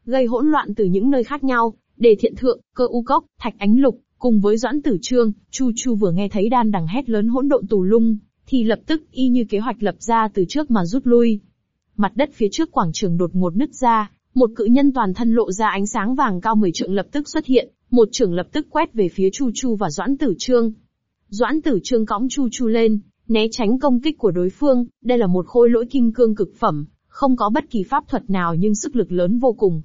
gây hỗn loạn từ những nơi khác nhau, để thiện thượng, cơ u cốc, thạch ánh lục, Cùng với Doãn Tử Trương, Chu Chu vừa nghe thấy đan đằng hét lớn hỗn độn tù lung, thì lập tức y như kế hoạch lập ra từ trước mà rút lui. Mặt đất phía trước quảng trường đột ngột nứt ra, một cự nhân toàn thân lộ ra ánh sáng vàng cao 10 trượng lập tức xuất hiện, một trưởng lập tức quét về phía Chu Chu và Doãn Tử Trương. Doãn Tử Trương cõng Chu Chu lên, né tránh công kích của đối phương, đây là một khôi lỗi kim cương cực phẩm, không có bất kỳ pháp thuật nào nhưng sức lực lớn vô cùng.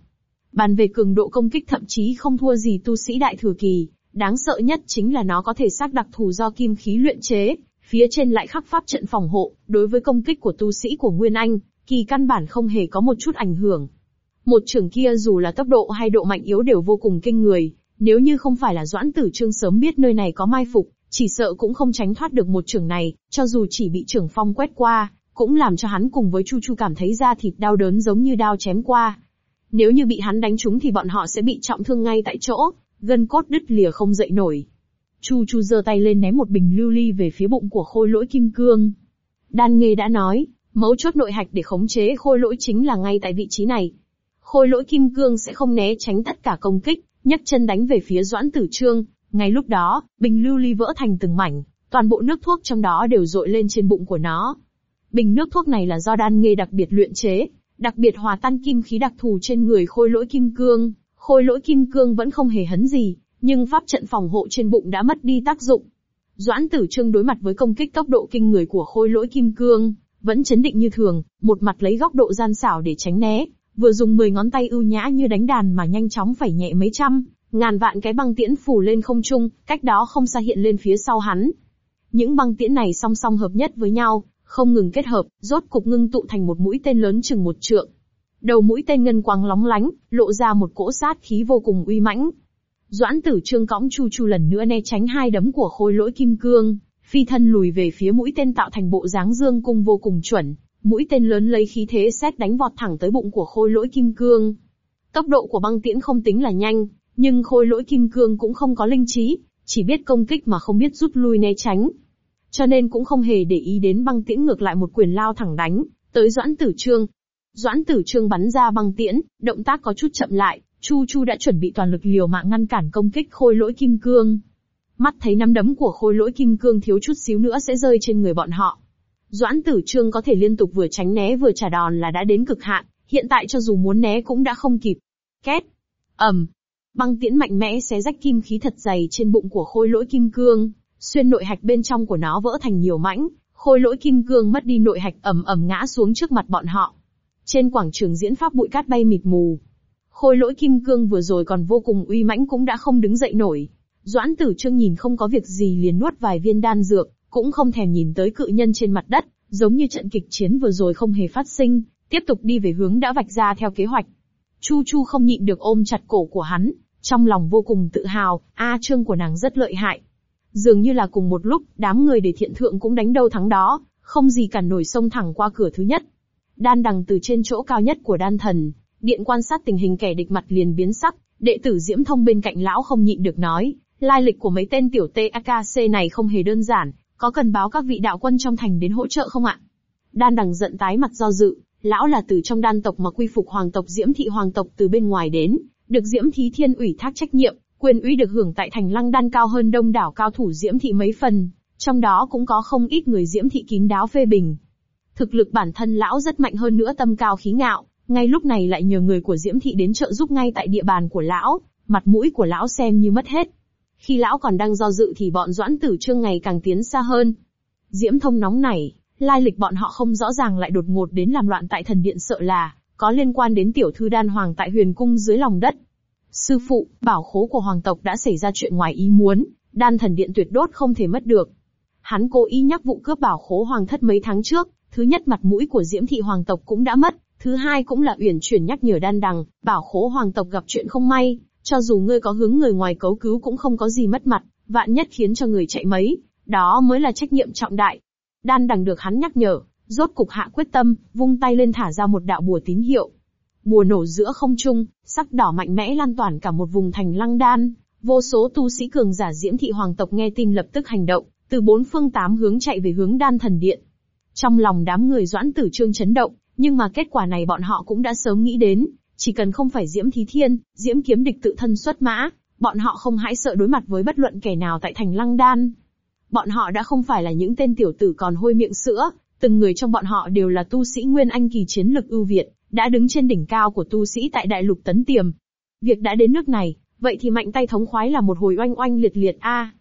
Bàn về cường độ công kích thậm chí không thua gì tu sĩ đại thừa kỳ, đáng sợ nhất chính là nó có thể xác đặc thù do kim khí luyện chế, phía trên lại khắc pháp trận phòng hộ, đối với công kích của tu sĩ của Nguyên Anh, kỳ căn bản không hề có một chút ảnh hưởng. Một trường kia dù là tốc độ hay độ mạnh yếu đều vô cùng kinh người, nếu như không phải là Doãn Tử Trương sớm biết nơi này có mai phục, chỉ sợ cũng không tránh thoát được một trưởng này, cho dù chỉ bị trưởng phong quét qua, cũng làm cho hắn cùng với Chu Chu cảm thấy da thịt đau đớn giống như đao chém qua. Nếu như bị hắn đánh trúng thì bọn họ sẽ bị trọng thương ngay tại chỗ, gân cốt đứt lìa không dậy nổi. Chu Chu giơ tay lên ném một bình lưu ly về phía bụng của khôi lỗi kim cương. Đan Nghê đã nói, mấu chốt nội hạch để khống chế khôi lỗi chính là ngay tại vị trí này. Khôi lỗi kim cương sẽ không né tránh tất cả công kích, nhấc chân đánh về phía Doãn Tử Trương. Ngay lúc đó, bình lưu ly vỡ thành từng mảnh, toàn bộ nước thuốc trong đó đều dội lên trên bụng của nó. Bình nước thuốc này là do đan nghê đặc biệt luyện chế, đặc biệt hòa tan kim khí đặc thù trên người khôi lỗi kim cương. Khôi lỗi kim cương vẫn không hề hấn gì, nhưng pháp trận phòng hộ trên bụng đã mất đi tác dụng. Doãn Tử Trương đối mặt với công kích tốc độ kinh người của khôi lỗi kim cương, vẫn chấn định như thường, một mặt lấy góc độ gian xảo để tránh né, vừa dùng 10 ngón tay ưu nhã như đánh đàn mà nhanh chóng phải nhẹ mấy trăm, ngàn vạn cái băng tiễn phủ lên không trung, cách đó không xa hiện lên phía sau hắn. Những băng tiễn này song song hợp nhất với nhau, không ngừng kết hợp, rốt cục ngưng tụ thành một mũi tên lớn chừng một trượng. Đầu mũi tên ngân quang lóng lánh, lộ ra một cỗ sát khí vô cùng uy mãnh. Doãn tử trương cõng chu chu lần nữa né tránh hai đấm của khôi lỗi kim cương, phi thân lùi về phía mũi tên tạo thành bộ dáng dương cung vô cùng chuẩn, mũi tên lớn lấy khí thế xét đánh vọt thẳng tới bụng của khôi lỗi kim cương. Tốc độ của băng tiễn không tính là nhanh, nhưng khôi lỗi kim cương cũng không có linh trí, chỉ biết công kích mà không biết rút lui né tránh. Cho nên cũng không hề để ý đến băng tiễn ngược lại một quyền lao thẳng đánh, tới Doãn Tử Trương. Doãn Tử Trương bắn ra băng tiễn, động tác có chút chậm lại, Chu Chu đã chuẩn bị toàn lực liều mạng ngăn cản công kích khôi lỗi kim cương. Mắt thấy nắm đấm của khôi lỗi kim cương thiếu chút xíu nữa sẽ rơi trên người bọn họ. Doãn Tử Trương có thể liên tục vừa tránh né vừa trả đòn là đã đến cực hạn, hiện tại cho dù muốn né cũng đã không kịp. Két. ầm, Băng tiễn mạnh mẽ xé rách kim khí thật dày trên bụng của khôi lỗi kim cương, xuyên nội hạch bên trong của nó vỡ thành nhiều mảnh, khôi lỗi kim cương mất đi nội hạch ầm ầm ngã xuống trước mặt bọn họ. Trên quảng trường diễn pháp bụi cát bay mịt mù. Khôi lỗi kim cương vừa rồi còn vô cùng uy mãnh cũng đã không đứng dậy nổi. Doãn tử trương nhìn không có việc gì liền nuốt vài viên đan dược, cũng không thèm nhìn tới cự nhân trên mặt đất, giống như trận kịch chiến vừa rồi không hề phát sinh, tiếp tục đi về hướng đã vạch ra theo kế hoạch. Chu Chu không nhịn được ôm chặt cổ của hắn, trong lòng vô cùng tự hào, A Trương của nàng rất lợi hại. Dường như là cùng một lúc, đám người để thiện thượng cũng đánh đâu thắng đó, không gì cản nổi sông thẳng qua cửa thứ nhất. Đan đằng từ trên chỗ cao nhất của đan thần, điện quan sát tình hình kẻ địch mặt liền biến sắc, đệ tử Diễm Thông bên cạnh lão không nhịn được nói, lai lịch của mấy tên tiểu TAKC này không hề đơn giản, có cần báo các vị đạo quân trong thành đến hỗ trợ không ạ? Đan đằng giận tái mặt do dự, lão là từ trong đan tộc mà quy phục hoàng tộc Diễm thị hoàng tộc từ bên ngoài đến, được Diễm Thí Thiên ủy thác trách nhiệm, quyền uy được hưởng tại thành lăng đan cao hơn đông đảo cao thủ Diễm Thị mấy phần, trong đó cũng có không ít người Diễm Thị kín đáo phê bình. Thực lực bản thân lão rất mạnh hơn nữa tâm cao khí ngạo, ngay lúc này lại nhờ người của Diễm Thị đến trợ giúp ngay tại địa bàn của lão, mặt mũi của lão xem như mất hết. Khi lão còn đang do dự thì bọn Doãn Tử Trương ngày càng tiến xa hơn. Diễm Thông nóng nảy, lai lịch bọn họ không rõ ràng lại đột ngột đến làm loạn tại thần điện sợ là có liên quan đến tiểu thư đan hoàng tại huyền cung dưới lòng đất. Sư phụ, bảo khố của hoàng tộc đã xảy ra chuyện ngoài ý muốn, đan thần điện tuyệt đốt không thể mất được. Hắn cố ý nhắc vụ cướp bảo khố hoàng thất mấy tháng trước, thứ nhất mặt mũi của diễm thị hoàng tộc cũng đã mất, thứ hai cũng là uyển chuyển nhắc nhở đan đằng, bảo khố hoàng tộc gặp chuyện không may, cho dù ngươi có hướng người ngoài cấu cứu cũng không có gì mất mặt, vạn nhất khiến cho người chạy mấy, đó mới là trách nhiệm trọng đại. Đan đằng được hắn nhắc nhở, Rốt cục hạ quyết tâm, vung tay lên thả ra một đạo bùa tín hiệu. Bùa nổ giữa không trung, sắc đỏ mạnh mẽ lan toàn cả một vùng thành lăng đan. Vô số tu sĩ cường giả diễm thị hoàng tộc nghe tin lập tức hành động, từ bốn phương tám hướng chạy về hướng đan thần điện. Trong lòng đám người doãn tử trương chấn động, nhưng mà kết quả này bọn họ cũng đã sớm nghĩ đến, chỉ cần không phải diễm thí thiên, diễm kiếm địch tự thân xuất mã, Bọn họ không hãi sợ đối mặt với bất luận kẻ nào tại thành Lăng Đan. Bọn họ đã không phải là những tên tiểu tử còn hôi miệng sữa, từng người trong bọn họ đều là tu sĩ Nguyên Anh kỳ chiến lực ưu việt, đã đứng trên đỉnh cao của tu sĩ tại đại lục tấn tiềm. Việc đã đến nước này, vậy thì mạnh tay thống khoái là một hồi oanh oanh liệt liệt a.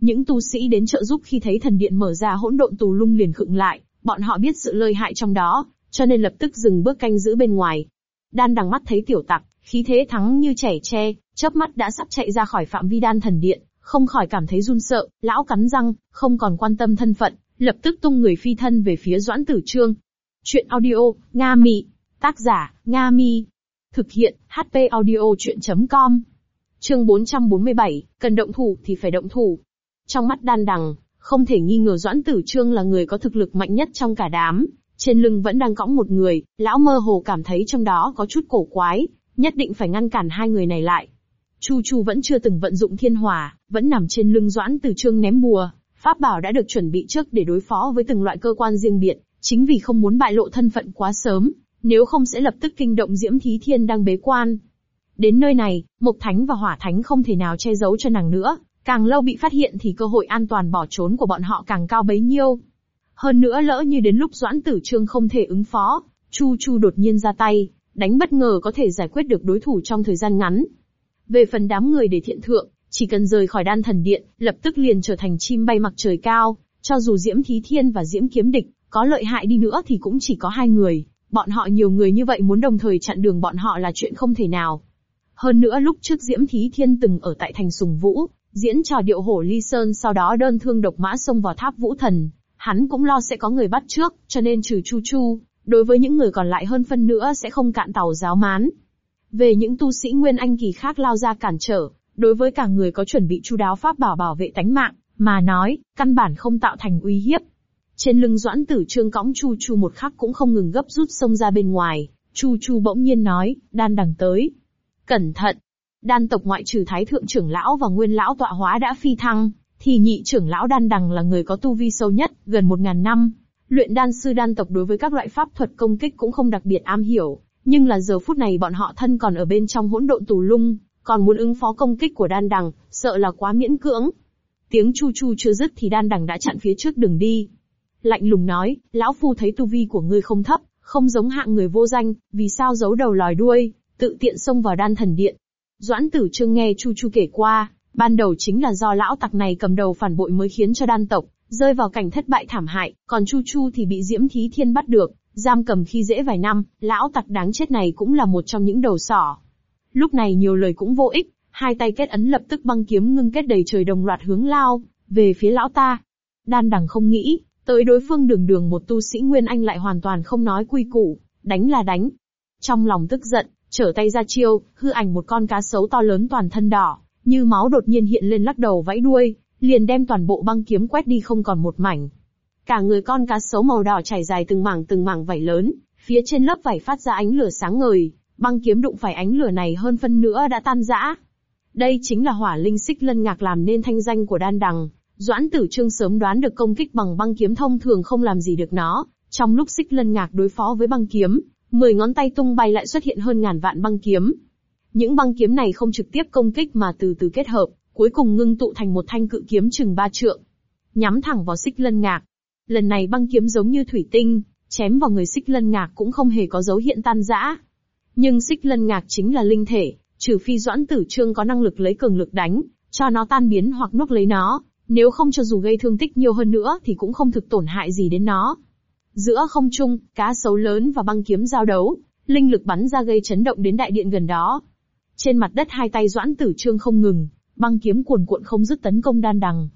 Những tu sĩ đến trợ giúp khi thấy thần điện mở ra hỗn độn tù lung liền khựng lại, bọn họ biết sự lợi hại trong đó, cho nên lập tức dừng bước canh giữ bên ngoài. Đan đằng mắt thấy tiểu tặc, khí thế thắng như trẻ tre, chớp mắt đã sắp chạy ra khỏi phạm vi đan thần điện, không khỏi cảm thấy run sợ, lão cắn răng, không còn quan tâm thân phận, lập tức tung người phi thân về phía Doãn Tử Trương. Chuyện audio, Nga Mị. Tác giả, Nga Mi. Thực hiện, HP audio chuyện.com. Chương 447, cần động thủ thì phải động thủ. Trong mắt đan đằng, không thể nghi ngờ Doãn Tử Trương là người có thực lực mạnh nhất trong cả đám. Trên lưng vẫn đang cõng một người, lão mơ hồ cảm thấy trong đó có chút cổ quái, nhất định phải ngăn cản hai người này lại. Chu Chu vẫn chưa từng vận dụng thiên hỏa, vẫn nằm trên lưng Doãn Tử Trương ném bùa, pháp bảo đã được chuẩn bị trước để đối phó với từng loại cơ quan riêng biệt, chính vì không muốn bại lộ thân phận quá sớm, nếu không sẽ lập tức kinh động Diễm Thí Thiên đang bế quan. Đến nơi này, Mộc Thánh và Hỏa Thánh không thể nào che giấu cho nàng nữa, càng lâu bị phát hiện thì cơ hội an toàn bỏ trốn của bọn họ càng cao bấy nhiêu. Hơn nữa lỡ như đến lúc Doãn Tử Trương không thể ứng phó, Chu Chu đột nhiên ra tay, đánh bất ngờ có thể giải quyết được đối thủ trong thời gian ngắn. Về phần đám người để thiện thượng, chỉ cần rời khỏi đan thần điện, lập tức liền trở thành chim bay mặc trời cao, cho dù Diễm Thí Thiên và Diễm Kiếm Địch, có lợi hại đi nữa thì cũng chỉ có hai người, bọn họ nhiều người như vậy muốn đồng thời chặn đường bọn họ là chuyện không thể nào. Hơn nữa lúc trước Diễm Thí Thiên từng ở tại thành Sùng Vũ, diễn trò điệu hổ ly sơn sau đó đơn thương độc mã xông vào tháp Vũ Thần, hắn cũng lo sẽ có người bắt trước, cho nên trừ Chu Chu, đối với những người còn lại hơn phân nữa sẽ không cạn tàu giáo mán. Về những tu sĩ Nguyên Anh kỳ khác lao ra cản trở, đối với cả người có chuẩn bị chu đáo pháp bảo bảo vệ tánh mạng, mà nói, căn bản không tạo thành uy hiếp. Trên lưng Doãn Tử Trương cõng Chu Chu một khắc cũng không ngừng gấp rút xông ra bên ngoài, Chu Chu bỗng nhiên nói, đan đằng tới. Cẩn thận! Đan tộc ngoại trừ Thái Thượng trưởng lão và Nguyên lão tọa hóa đã phi thăng, thì nhị trưởng lão đan đằng là người có tu vi sâu nhất, gần một ngàn năm. Luyện đan sư đan tộc đối với các loại pháp thuật công kích cũng không đặc biệt am hiểu, nhưng là giờ phút này bọn họ thân còn ở bên trong hỗn độn tù lung, còn muốn ứng phó công kích của đan đằng, sợ là quá miễn cưỡng. Tiếng chu chu chưa dứt thì đan đằng đã chặn phía trước đường đi. Lạnh lùng nói, lão phu thấy tu vi của ngươi không thấp, không giống hạng người vô danh, vì sao giấu đầu lòi đuôi, tự tiện xông vào đan thần điện. Doãn tử trương nghe chu chu kể qua, ban đầu chính là do lão tặc này cầm đầu phản bội mới khiến cho đan tộc, rơi vào cảnh thất bại thảm hại, còn chu chu thì bị diễm thí thiên bắt được, giam cầm khi dễ vài năm, lão tặc đáng chết này cũng là một trong những đầu sỏ. Lúc này nhiều lời cũng vô ích, hai tay kết ấn lập tức băng kiếm ngưng kết đầy trời đồng loạt hướng lao, về phía lão ta. Đan đằng không nghĩ, tới đối phương đường đường một tu sĩ Nguyên Anh lại hoàn toàn không nói quy củ, đánh là đánh. Trong lòng tức giận, trở tay ra chiêu, hư ảnh một con cá sấu to lớn toàn thân đỏ, như máu đột nhiên hiện lên lắc đầu vẫy đuôi, liền đem toàn bộ băng kiếm quét đi không còn một mảnh. Cả người con cá sấu màu đỏ chảy dài từng mảng từng mảng vảy lớn, phía trên lớp vảy phát ra ánh lửa sáng ngời, băng kiếm đụng phải ánh lửa này hơn phân nữa đã tan rã. Đây chính là hỏa linh xích lân ngạc làm nên thanh danh của đan đằng. Doãn tử trương sớm đoán được công kích bằng băng kiếm thông thường không làm gì được nó. Trong lúc xích lân ngạc đối phó với băng kiếm, mười ngón tay tung bay lại xuất hiện hơn ngàn vạn băng kiếm. Những băng kiếm này không trực tiếp công kích mà từ từ kết hợp, cuối cùng ngưng tụ thành một thanh cự kiếm chừng ba trượng. Nhắm thẳng vào xích lân ngạc. Lần này băng kiếm giống như thủy tinh, chém vào người xích lân ngạc cũng không hề có dấu hiện tan rã. Nhưng xích lân ngạc chính là linh thể, trừ phi doãn tử trương có năng lực lấy cường lực đánh, cho nó tan biến hoặc nuốt lấy nó, nếu không cho dù gây thương tích nhiều hơn nữa thì cũng không thực tổn hại gì đến nó. Giữa không trung, cá sấu lớn và băng kiếm giao đấu, linh lực bắn ra gây chấn động đến đại điện gần đó. Trên mặt đất hai tay doãn tử trương không ngừng, băng kiếm cuồn cuộn không dứt tấn công đan đằng.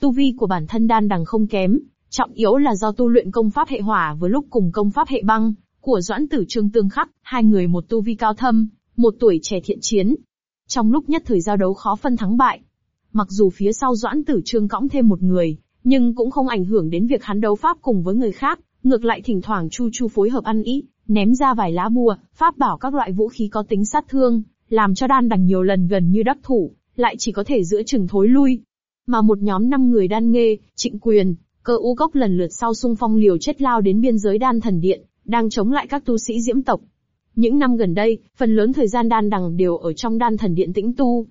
Tu vi của bản thân đan đằng không kém, trọng yếu là do tu luyện công pháp hệ hỏa với lúc cùng công pháp hệ băng, của Doãn Tử Trương tương khắc, hai người một tu vi cao thâm, một tuổi trẻ thiện chiến. Trong lúc nhất thời giao đấu khó phân thắng bại, mặc dù phía sau Doãn Tử Trương cõng thêm một người, nhưng cũng không ảnh hưởng đến việc hắn đấu pháp cùng với người khác, ngược lại thỉnh thoảng Chu Chu phối hợp ăn ý, ném ra vài lá bùa, pháp bảo các loại vũ khí có tính sát thương, làm cho đan đằng nhiều lần gần như đắc thủ, lại chỉ có thể giữa chừng thối lui. Mà một nhóm năm người đan nghê, trịnh quyền, cơ u gốc lần lượt sau xung phong liều chết lao đến biên giới đan thần điện, đang chống lại các tu sĩ diễm tộc. Những năm gần đây, phần lớn thời gian đan đằng đều ở trong đan thần điện tĩnh tu.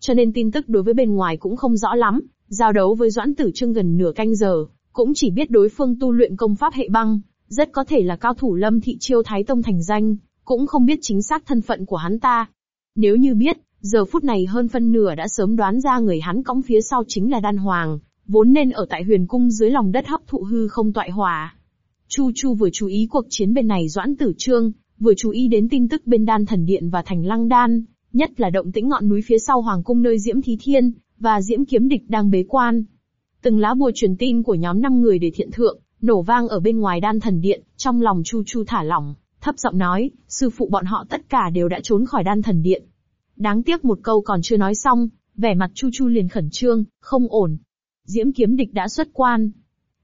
cho nên tin tức đối với bên ngoài cũng không rõ lắm, giao đấu với Doãn Tử Trương gần nửa canh giờ, cũng chỉ biết đối phương tu luyện công pháp hệ băng, rất có thể là cao thủ lâm thị chiêu thái tông thành danh, cũng không biết chính xác thân phận của hắn ta. Nếu như biết, giờ phút này hơn phân nửa đã sớm đoán ra người hắn cõng phía sau chính là đan hoàng, vốn nên ở tại huyền cung dưới lòng đất hấp thụ hư không tọa hỏa. Chu Chu vừa chú ý cuộc chiến bên này Doãn Tử Trương, vừa chú ý đến tin tức bên đan thần điện và thành lăng đan, nhất là động tĩnh ngọn núi phía sau hoàng cung nơi Diễm Thí Thiên, và Diễm Kiếm Địch đang bế quan. Từng lá bùa truyền tin của nhóm năm người để thiện thượng, nổ vang ở bên ngoài đan thần điện, trong lòng Chu Chu thả lỏng, thấp giọng nói, sư phụ bọn họ tất cả đều đã trốn khỏi đan thần điện. Đáng tiếc một câu còn chưa nói xong, vẻ mặt Chu Chu liền khẩn trương, không ổn. Diễm kiếm địch đã xuất quan.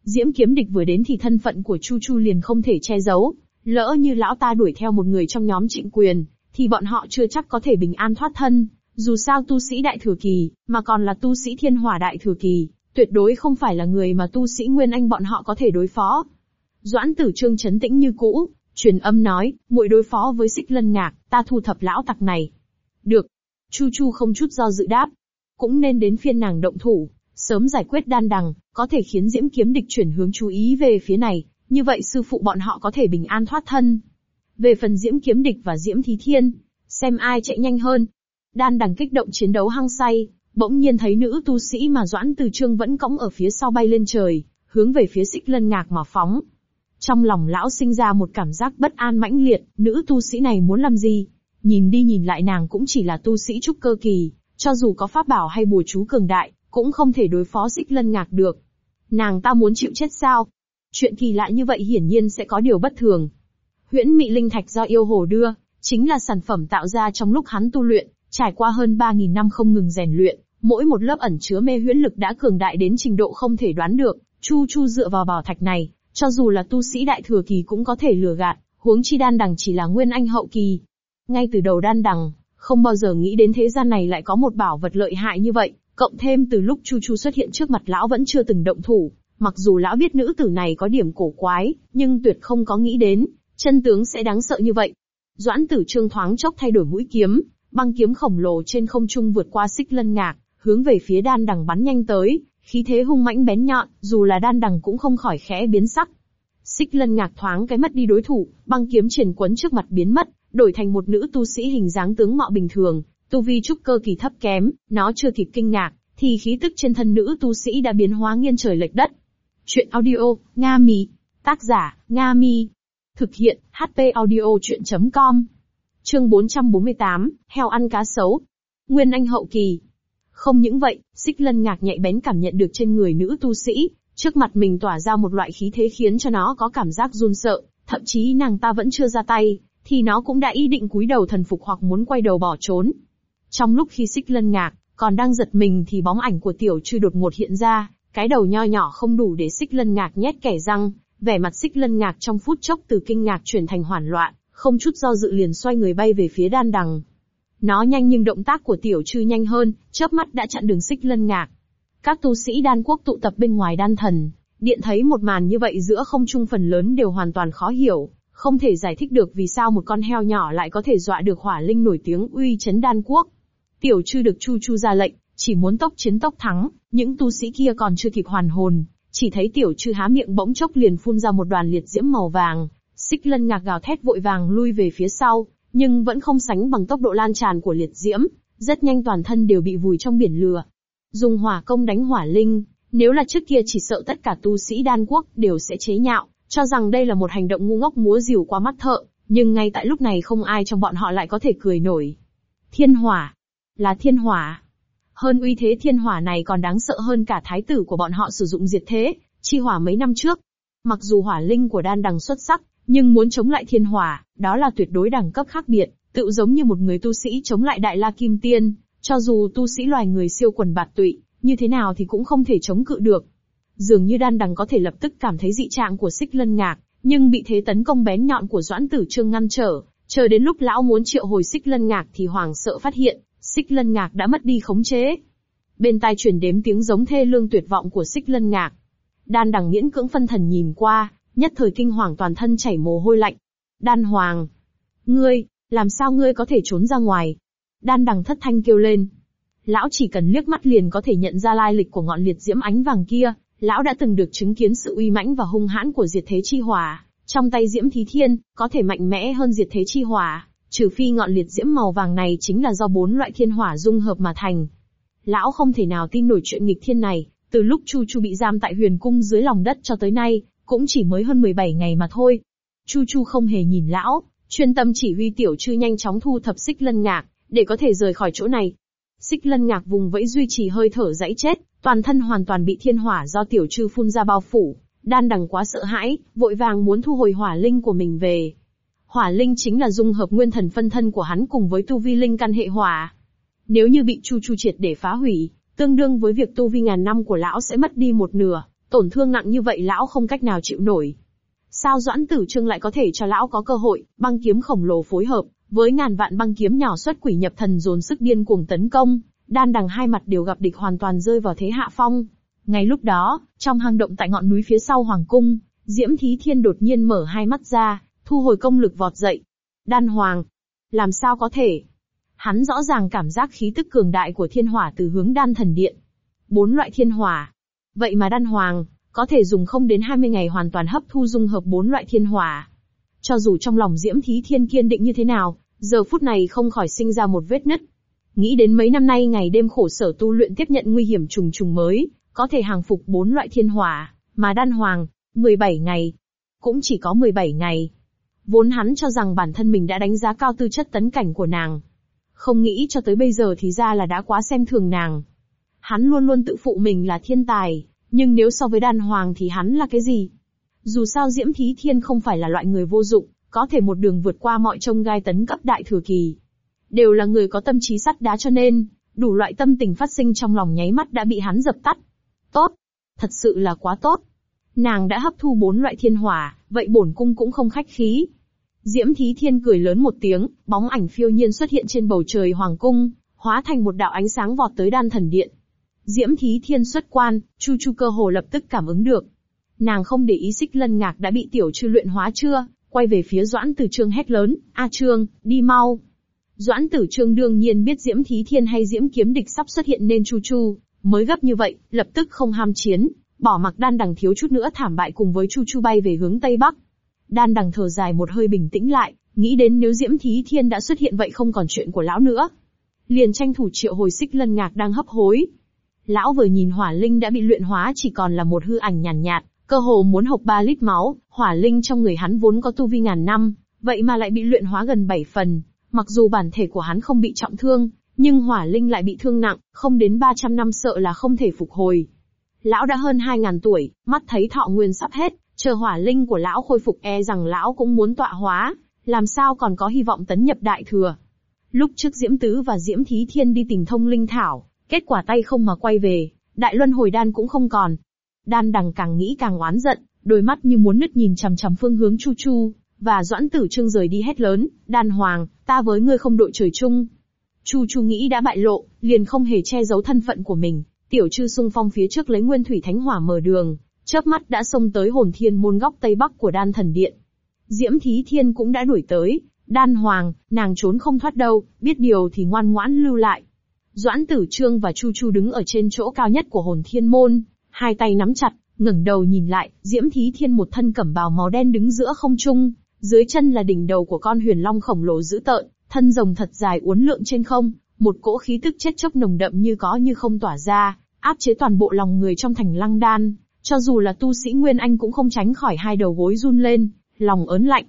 Diễm kiếm địch vừa đến thì thân phận của Chu Chu liền không thể che giấu, lỡ như lão ta đuổi theo một người trong nhóm trịnh quyền, thì bọn họ chưa chắc có thể bình an thoát thân. Dù sao tu sĩ đại thừa kỳ, mà còn là tu sĩ thiên hỏa đại thừa kỳ, tuyệt đối không phải là người mà tu sĩ Nguyên Anh bọn họ có thể đối phó. Doãn tử trương chấn tĩnh như cũ, truyền âm nói, muội đối phó với xích lân ngạc, ta thu thập lão tặc này. Được. Chu Chu không chút do dự đáp. Cũng nên đến phiên nàng động thủ, sớm giải quyết đan đằng, có thể khiến diễm kiếm địch chuyển hướng chú ý về phía này, như vậy sư phụ bọn họ có thể bình an thoát thân. Về phần diễm kiếm địch và diễm thí thiên, xem ai chạy nhanh hơn. Đan đằng kích động chiến đấu hăng say, bỗng nhiên thấy nữ tu sĩ mà Doãn Từ Trương vẫn cõng ở phía sau bay lên trời, hướng về phía xích lân ngạc mà phóng. Trong lòng lão sinh ra một cảm giác bất an mãnh liệt, nữ tu sĩ này muốn làm gì? Nhìn đi nhìn lại nàng cũng chỉ là tu sĩ trúc cơ kỳ, cho dù có pháp bảo hay bùa chú cường đại, cũng không thể đối phó xích lân ngạc được. Nàng ta muốn chịu chết sao? Chuyện kỳ lạ như vậy hiển nhiên sẽ có điều bất thường. Huyễn mị linh thạch do yêu hồ đưa, chính là sản phẩm tạo ra trong lúc hắn tu luyện, trải qua hơn 3.000 năm không ngừng rèn luyện, mỗi một lớp ẩn chứa mê huyễn lực đã cường đại đến trình độ không thể đoán được, Chu Chu dựa vào bảo thạch này, cho dù là tu sĩ đại thừa kỳ cũng có thể lừa gạt, huống chi đan đằng chỉ là nguyên anh hậu kỳ. Ngay từ đầu đan đằng, không bao giờ nghĩ đến thế gian này lại có một bảo vật lợi hại như vậy, cộng thêm từ lúc Chu Chu xuất hiện trước mặt lão vẫn chưa từng động thủ, mặc dù lão biết nữ tử này có điểm cổ quái, nhưng tuyệt không có nghĩ đến, chân tướng sẽ đáng sợ như vậy. Doãn tử trương thoáng chốc thay đổi mũi kiếm, băng kiếm khổng lồ trên không trung vượt qua xích lân ngạc, hướng về phía đan đằng bắn nhanh tới, khí thế hung mãnh bén nhọn, dù là đan đằng cũng không khỏi khẽ biến sắc. Xích lân ngạc thoáng cái mất đi đối thủ, băng kiếm triển quấn trước mặt biến mất, đổi thành một nữ tu sĩ hình dáng tướng mạo bình thường, tu vi trúc cơ kỳ thấp kém, nó chưa kịp kinh ngạc, thì khí tức trên thân nữ tu sĩ đã biến hóa nghiêng trời lệch đất. Chuyện audio, Nga Mi. Tác giả, Nga Mi. Thực hiện, HP audio chuyện.com. Chương 448, heo ăn cá sấu. Nguyên Anh hậu kỳ. Không những vậy, xích lân ngạc nhạy bén cảm nhận được trên người nữ tu sĩ, trước mặt mình tỏa ra một loại khí thế khiến cho nó có cảm giác run sợ, thậm chí nàng ta vẫn chưa ra tay, thì nó cũng đã ý định cúi đầu thần phục hoặc muốn quay đầu bỏ trốn. Trong lúc khi xích lân ngạc, còn đang giật mình thì bóng ảnh của tiểu trư đột ngột hiện ra, cái đầu nho nhỏ không đủ để xích lân ngạc nhét kẻ răng, vẻ mặt xích lân ngạc trong phút chốc từ kinh ngạc chuyển thành hoảng loạn, không chút do dự liền xoay người bay về phía đan đằng. Nó nhanh nhưng động tác của tiểu trư nhanh hơn, chớp mắt đã chặn đường xích lân ngạc. Các tu sĩ đan quốc tụ tập bên ngoài đan thần, điện thấy một màn như vậy giữa không trung phần lớn đều hoàn toàn khó hiểu, không thể giải thích được vì sao một con heo nhỏ lại có thể dọa được hỏa linh nổi tiếng uy chấn đan quốc. Tiểu trư được chu chu ra lệnh, chỉ muốn tốc chiến tốc thắng, những tu sĩ kia còn chưa kịp hoàn hồn, chỉ thấy tiểu trư há miệng bỗng chốc liền phun ra một đoàn liệt diễm màu vàng, xích lân ngạc gào thét vội vàng lui về phía sau, nhưng vẫn không sánh bằng tốc độ lan tràn của liệt diễm, rất nhanh toàn thân đều bị vùi trong biển lửa. Dùng hỏa công đánh hỏa linh, nếu là trước kia chỉ sợ tất cả tu sĩ đan quốc đều sẽ chế nhạo, cho rằng đây là một hành động ngu ngốc múa rìu qua mắt thợ, nhưng ngay tại lúc này không ai trong bọn họ lại có thể cười nổi. Thiên hỏa. Là thiên hỏa. Hơn uy thế thiên hỏa này còn đáng sợ hơn cả thái tử của bọn họ sử dụng diệt thế, chi hỏa mấy năm trước. Mặc dù hỏa linh của đan đằng xuất sắc, nhưng muốn chống lại thiên hỏa, đó là tuyệt đối đẳng cấp khác biệt, tự giống như một người tu sĩ chống lại đại la kim tiên, cho dù tu sĩ loài người siêu quần bạt tụy, như thế nào thì cũng không thể chống cự được. Dường như đan đằng có thể lập tức cảm thấy dị trạng của xích lân ngạc, nhưng bị thế tấn công bén nhọn của doãn tử trương ngăn trở, chờ đến lúc lão muốn triệu hồi xích lân ngạc thì hoàng sợ phát hiện, xích lân ngạc đã mất đi khống chế. Bên tai truyền đếm tiếng giống thê lương tuyệt vọng của xích lân ngạc. Đan đằng miễn cưỡng phân thần nhìn qua, nhất thời kinh hoàng toàn thân chảy mồ hôi lạnh. Đan hoàng! Ngươi, làm sao ngươi có thể trốn ra ngoài? Đan đằng thất thanh kêu lên. Lão chỉ cần liếc mắt liền có thể nhận ra lai lịch của ngọn liệt diễm ánh vàng kia, lão đã từng được chứng kiến sự uy mãnh và hung hãn của diệt thế chi hỏa. Trong tay diễm thí thiên, có thể mạnh mẽ hơn diệt thế chi hỏa, trừ phi ngọn liệt diễm màu vàng này chính là do bốn loại thiên hỏa dung hợp mà thành. Lão không thể nào tin nổi chuyện nghịch thiên này, từ lúc Chu Chu bị giam tại huyền cung dưới lòng đất cho tới nay, cũng chỉ mới hơn 17 ngày mà thôi. Chu Chu không hề nhìn lão, chuyên tâm chỉ huy tiểu trư nhanh chóng thu thập xích lân ngạc, để có thể rời khỏi chỗ này. Xích lân ngạc vùng vẫy duy trì hơi thở dãy chết, toàn thân hoàn toàn bị thiên hỏa do tiểu trư phun ra bao phủ. Đan đằng quá sợ hãi, vội vàng muốn thu hồi hỏa linh của mình về. Hỏa linh chính là dung hợp nguyên thần phân thân của hắn cùng với tu vi linh căn hệ hỏa. Nếu như bị Chu Chu triệt để phá hủy, tương đương với việc tu vi ngàn năm của lão sẽ mất đi một nửa, tổn thương nặng như vậy lão không cách nào chịu nổi. Sao Doãn Tử Trương lại có thể cho lão có cơ hội, băng kiếm khổng lồ phối hợp, với ngàn vạn băng kiếm nhỏ xuất quỷ nhập thần dồn sức điên cuồng tấn công, đan đằng hai mặt đều gặp địch hoàn toàn rơi vào thế hạ phong. Ngay lúc đó, trong hang động tại ngọn núi phía sau hoàng cung, Diễm Thí Thiên đột nhiên mở hai mắt ra, thu hồi công lực vọt dậy. Đan Hoàng, làm sao có thể? Hắn rõ ràng cảm giác khí tức cường đại của thiên hỏa từ hướng đan thần điện. Bốn loại thiên hỏa. Vậy mà đan hoàng, có thể dùng không đến 20 ngày hoàn toàn hấp thu dung hợp bốn loại thiên hỏa. Cho dù trong lòng Diễm Thí Thiên kiên định như thế nào, giờ phút này không khỏi sinh ra một vết nứt. Nghĩ đến mấy năm nay ngày đêm khổ sở tu luyện tiếp nhận nguy hiểm trùng trùng mới, có thể hàng phục bốn loại thiên hỏa, mà đan hoàng, 17 ngày. Cũng chỉ có 17 ngày. Vốn hắn cho rằng bản thân mình đã đánh giá cao tư chất tấn cảnh của nàng. Không nghĩ cho tới bây giờ thì ra là đã quá xem thường nàng. Hắn luôn luôn tự phụ mình là thiên tài, nhưng nếu so với đan hoàng thì hắn là cái gì? Dù sao Diễm Thí Thiên không phải là loại người vô dụng, có thể một đường vượt qua mọi trông gai tấn cấp đại thừa kỳ. Đều là người có tâm trí sắt đá cho nên, đủ loại tâm tình phát sinh trong lòng nháy mắt đã bị hắn dập tắt. Tốt. Thật sự là quá tốt. Nàng đã hấp thu bốn loại thiên hỏa, vậy bổn cung cũng không khách khí. Diễm Thí Thiên cười lớn một tiếng, bóng ảnh phiêu nhiên xuất hiện trên bầu trời hoàng cung, hóa thành một đạo ánh sáng vọt tới đan thần điện. Diễm Thí Thiên xuất quan, Chu Chu cơ hồ lập tức cảm ứng được. Nàng không để ý xích lân ngạc đã bị tiểu chư luyện hóa chưa, quay về phía Doãn Tử Trương hét lớn, A Trương, đi mau. Doãn Tử Trương đương nhiên biết Diễm Thí Thiên hay Diễm Kiếm Địch sắp xuất hiện nên Chu Chu, mới gấp như vậy, lập tức không ham chiến, bỏ mặc đan đằng thiếu chút nữa thảm bại cùng với Chu Chu bay về hướng Tây Bắc. Đan đằng thở dài một hơi bình tĩnh lại, nghĩ đến nếu Diễm Thí Thiên đã xuất hiện vậy không còn chuyện của lão nữa. Liền tranh thủ triệu hồi xích lân ngạc đang hấp hối. Lão vừa nhìn hỏa linh đã bị luyện hóa chỉ còn là một hư ảnh nhàn nhạt, nhạt, cơ hồ muốn hộc ba lít máu, hỏa linh trong người hắn vốn có tu vi ngàn năm, vậy mà lại bị luyện hóa gần bảy phần. Mặc dù bản thể của hắn không bị trọng thương, nhưng hỏa linh lại bị thương nặng, không đến 300 năm sợ là không thể phục hồi. Lão đã hơn 2.000 tuổi, mắt thấy thọ nguyên sắp hết, chờ hỏa linh của lão khôi phục e rằng lão cũng muốn tọa hóa, làm sao còn có hy vọng tấn nhập đại thừa. Lúc trước Diễm Tứ và Diễm Thí Thiên đi tìm thông linh thảo, kết quả tay không mà quay về, đại luân hồi đan cũng không còn. Đan đằng càng nghĩ càng oán giận, đôi mắt như muốn nứt nhìn chằm chằm phương hướng Chu Chu, và Doãn Tử Trương rời đi hét lớn, đan hoàng, ta với ngươi không đội trời chung. Chu Chu nghĩ đã bại lộ, liền không hề che giấu thân phận của mình, tiểu chư sung phong phía trước lấy nguyên thủy thánh hỏa mở đường, chớp mắt đã xông tới hồn thiên môn góc tây bắc của đan thần điện. Diễm Thí Thiên cũng đã đuổi tới, đan hoàng, nàng trốn không thoát đâu, biết điều thì ngoan ngoãn lưu lại. Doãn Tử Trương và Chu Chu đứng ở trên chỗ cao nhất của hồn thiên môn, hai tay nắm chặt, ngẩng đầu nhìn lại, Diễm Thí Thiên một thân cẩm bào màu đen đứng giữa không trung, dưới chân là đỉnh đầu của con huyền long khổng lồ dữ tợn, thân rồng thật dài uốn lượn trên không, một cỗ khí tức chết chóc nồng đậm như có như không tỏa ra, áp chế toàn bộ lòng người trong thành lăng đan, cho dù là tu sĩ Nguyên Anh cũng không tránh khỏi hai đầu gối run lên, lòng ớn lạnh.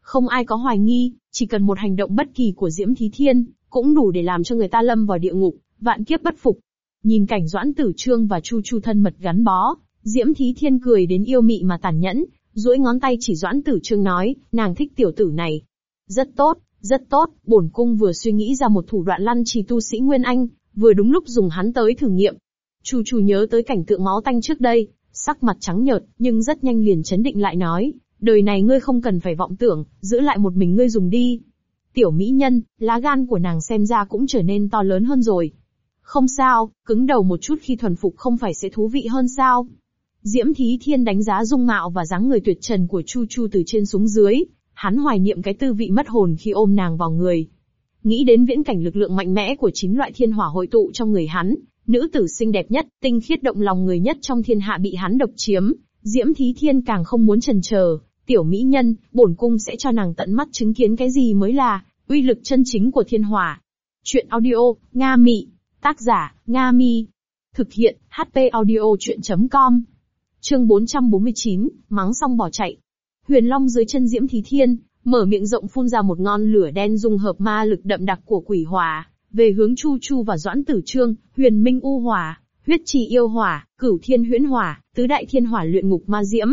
Không ai có hoài nghi, chỉ cần một hành động bất kỳ của Diễm Thí Thiên, cũng đủ để làm cho người ta lâm vào địa ngục, vạn kiếp bất phục. Nhìn cảnh Doãn Tử Trương và Chu Chu thân mật gắn bó, Diễm Thí Thiên cười đến yêu mị mà tàn nhẫn, duỗi ngón tay chỉ Doãn Tử Trương nói, nàng thích tiểu tử này. Rất tốt, rất tốt, bổn cung vừa suy nghĩ ra một thủ đoạn lăn trì tu sĩ Nguyên Anh, vừa đúng lúc dùng hắn tới thử nghiệm. Chu Chu nhớ tới cảnh tượng máu tanh trước đây, sắc mặt trắng nhợt, nhưng rất nhanh liền chấn định lại nói, đời này ngươi không cần phải vọng tưởng, giữ lại một mình ngươi dùng đi. Tiểu mỹ nhân, lá gan của nàng xem ra cũng trở nên to lớn hơn rồi. Không sao, cứng đầu một chút khi thuần phục không phải sẽ thú vị hơn sao? Diễm Thí Thiên đánh giá dung mạo và dáng người tuyệt trần của Chu Chu từ trên xuống dưới, hắn hoài niệm cái tư vị mất hồn khi ôm nàng vào người. Nghĩ đến viễn cảnh lực lượng mạnh mẽ của chín loại thiên hỏa hội tụ trong người hắn, nữ tử xinh đẹp nhất, tinh khiết động lòng người nhất trong thiên hạ bị hắn độc chiếm, Diễm Thí Thiên càng không muốn chần chờ, tiểu mỹ nhân, bổn cung sẽ cho nàng tận mắt chứng kiến cái gì mới là uy lực chân chính của thiên hỏa. Chuyện audio, Nga Mị, tác giả, Nga Mi. Thực hiện, HP audio chuyện.com. Chương 449, mắng xong bỏ chạy. Huyền Long dưới chân Diễm Thí Thiên, mở miệng rộng phun ra một ngọn lửa đen dung hợp ma lực đậm đặc của quỷ hỏa, về hướng Chu Chu và Doãn Tử Trương, Huyền Minh U Hỏa, Huyết Trì Yêu Hỏa, Cửu Thiên Huyễn Hỏa, Tứ Đại Thiên Hỏa luyện ngục ma diễm.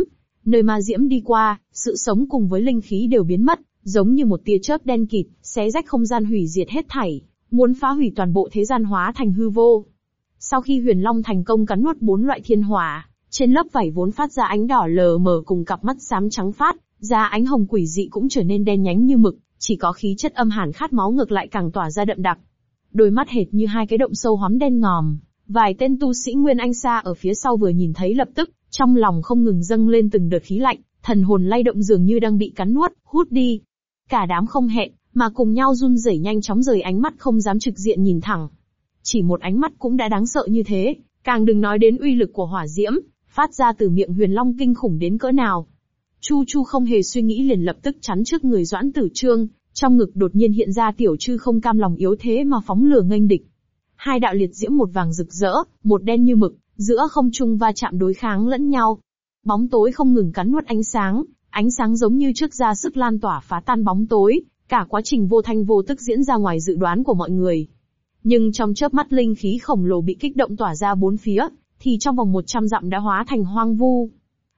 Nơi ma diễm đi qua, sự sống cùng với linh khí đều biến mất, giống như một tia chớp đen kịt, xé rách không gian hủy diệt hết thảy, muốn phá hủy toàn bộ thế gian hóa thành hư vô. Sau khi Huyền Long thành công cắn nuốt bốn loại thiên hỏa, trên lớp vảy vốn phát ra ánh đỏ lờ mờ cùng cặp mắt xám trắng phát, ra ánh hồng quỷ dị cũng trở nên đen nhánh như mực, chỉ có khí chất âm hàn khát máu ngược lại càng tỏa ra đậm đặc. Đôi mắt hệt như hai cái động sâu hóm đen ngòm, vài tên tu sĩ Nguyên Anh xa ở phía sau vừa nhìn thấy lập tức, trong lòng không ngừng dâng lên từng đợt khí lạnh, thần hồn lay động dường như đang bị cắn nuốt, hút đi. Cả đám không hẹn, mà cùng nhau run rẩy nhanh chóng rời ánh mắt không dám trực diện nhìn thẳng. Chỉ một ánh mắt cũng đã đáng sợ như thế, càng đừng nói đến uy lực của hỏa diễm, phát ra từ miệng huyền long kinh khủng đến cỡ nào. Chu Chu không hề suy nghĩ liền lập tức chắn trước người Doãn Tử Trương, trong ngực đột nhiên hiện ra tiểu chư không cam lòng yếu thế mà phóng lửa nghênh địch. Hai đạo liệt diễm một vàng rực rỡ, một đen như mực, giữa không trung va chạm đối kháng lẫn nhau. Bóng tối không ngừng cắn nuốt ánh sáng, ánh sáng giống như trước ra sức lan tỏa phá tan bóng tối, cả quá trình vô thanh vô tức diễn ra ngoài dự đoán của mọi người. Nhưng trong chớp mắt linh khí khổng lồ bị kích động tỏa ra bốn phía, thì trong vòng 100 dặm đã hóa thành hoang vu.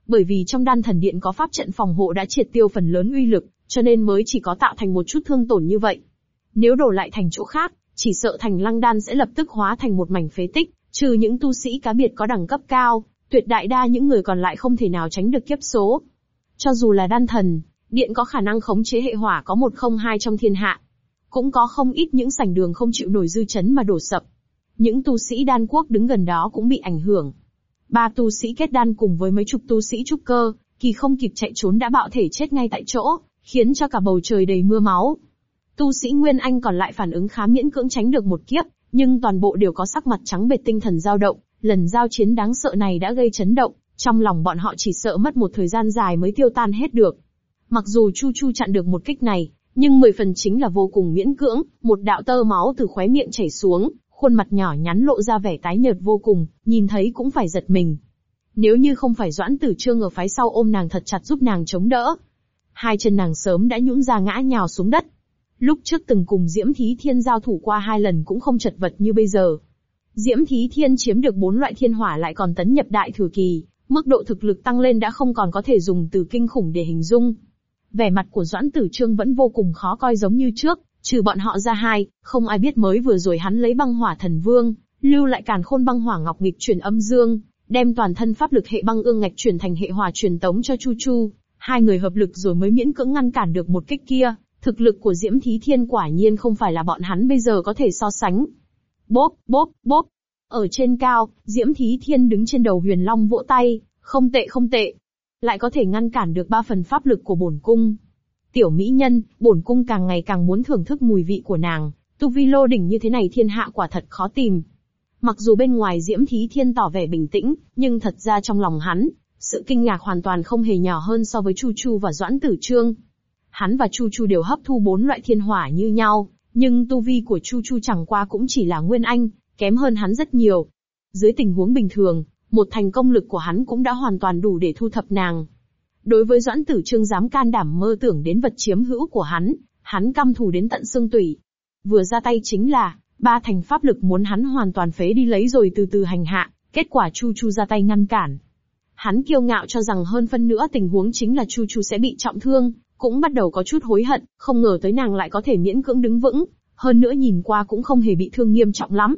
Bởi vì trong đan thần điện có pháp trận phòng hộ đã triệt tiêu phần lớn uy lực, cho nên mới chỉ có tạo thành một chút thương tổn như vậy. Nếu đổ lại thành chỗ khác, chỉ sợ thành lăng đan sẽ lập tức hóa thành một mảnh phế tích, trừ những tu sĩ cá biệt có đẳng cấp cao, tuyệt đại đa những người còn lại không thể nào tránh được kiếp số. Cho dù là đan thần, điện có khả năng khống chế hệ hỏa có một không hai trong thiên hạ. Cũng có không ít những sảnh đường không chịu nổi dư chấn mà đổ sập. Những tu sĩ đan quốc đứng gần đó cũng bị ảnh hưởng. Ba tu sĩ kết đan cùng với mấy chục tu sĩ trúc cơ, kỳ không kịp chạy trốn đã bạo thể chết ngay tại chỗ, khiến cho cả bầu trời đầy mưa máu. Tu sĩ Nguyên Anh còn lại phản ứng khá miễn cưỡng tránh được một kiếp, nhưng toàn bộ đều có sắc mặt trắng bệt tinh thần dao động, lần giao chiến đáng sợ này đã gây chấn động, trong lòng bọn họ chỉ sợ mất một thời gian dài mới tiêu tan hết được. Mặc dù Chu Chu chặn được một kích này, nhưng mười phần chính là vô cùng miễn cưỡng, một đạo tơ máu từ khóe miệng chảy xuống, khuôn mặt nhỏ nhắn lộ ra vẻ tái nhợt vô cùng, nhìn thấy cũng phải giật mình. Nếu như không phải Doãn Tử Trương ở phái sau ôm nàng thật chặt giúp nàng chống đỡ, hai chân nàng sớm đã nhũn ra ngã nhào xuống đất. Lúc trước từng cùng Diễm Thí Thiên giao thủ qua hai lần cũng không chật vật như bây giờ. Diễm Thí Thiên chiếm được bốn loại thiên hỏa lại còn tấn nhập đại thừa kỳ, mức độ thực lực tăng lên đã không còn có thể dùng từ kinh khủng để hình dung. Vẻ mặt của Doãn Tử Trương vẫn vô cùng khó coi giống như trước, trừ bọn họ ra hai, không ai biết mới vừa rồi hắn lấy băng hỏa thần vương, lưu lại càn khôn băng hỏa ngọc nghịch chuyển âm dương, đem toàn thân pháp lực hệ băng ương ngạch chuyển thành hệ hỏa truyền tống cho Chu Chu. Hai người hợp lực rồi mới miễn cưỡng ngăn cản được một kích kia, thực lực của Diễm Thí Thiên quả nhiên không phải là bọn hắn bây giờ có thể so sánh. Bốp, bốp, bốp. Ở trên cao, Diễm Thí Thiên đứng trên đầu huyền long vỗ tay, không tệ không tệ. Lại có thể ngăn cản được ba phần pháp lực của bổn cung. Tiểu mỹ nhân, bổn cung càng ngày càng muốn thưởng thức mùi vị của nàng, tu vi lô đỉnh như thế này thiên hạ quả thật khó tìm. Mặc dù bên ngoài Diễm Thí Thiên tỏ vẻ bình tĩnh, nhưng thật ra trong lòng hắn, sự kinh ngạc hoàn toàn không hề nhỏ hơn so với Chu Chu và Doãn Tử Trương. Hắn và Chu Chu đều hấp thu bốn loại thiên hỏa như nhau, nhưng tu vi của Chu Chu chẳng qua cũng chỉ là nguyên anh, kém hơn hắn rất nhiều. Dưới tình huống bình thường, một thành công lực của hắn cũng đã hoàn toàn đủ để thu thập nàng. Đối với Doãn Tử Trương dám can đảm mơ tưởng đến vật chiếm hữu của hắn, hắn căm thù đến tận xương tủy. Vừa ra tay chính là, ba thành pháp lực muốn hắn hoàn toàn phế đi lấy rồi từ từ hành hạ, kết quả Chu Chu ra tay ngăn cản. Hắn kiêu ngạo cho rằng hơn phân nữa tình huống chính là Chu Chu sẽ bị trọng thương, cũng bắt đầu có chút hối hận, không ngờ tới nàng lại có thể miễn cưỡng đứng vững, hơn nữa nhìn qua cũng không hề bị thương nghiêm trọng lắm.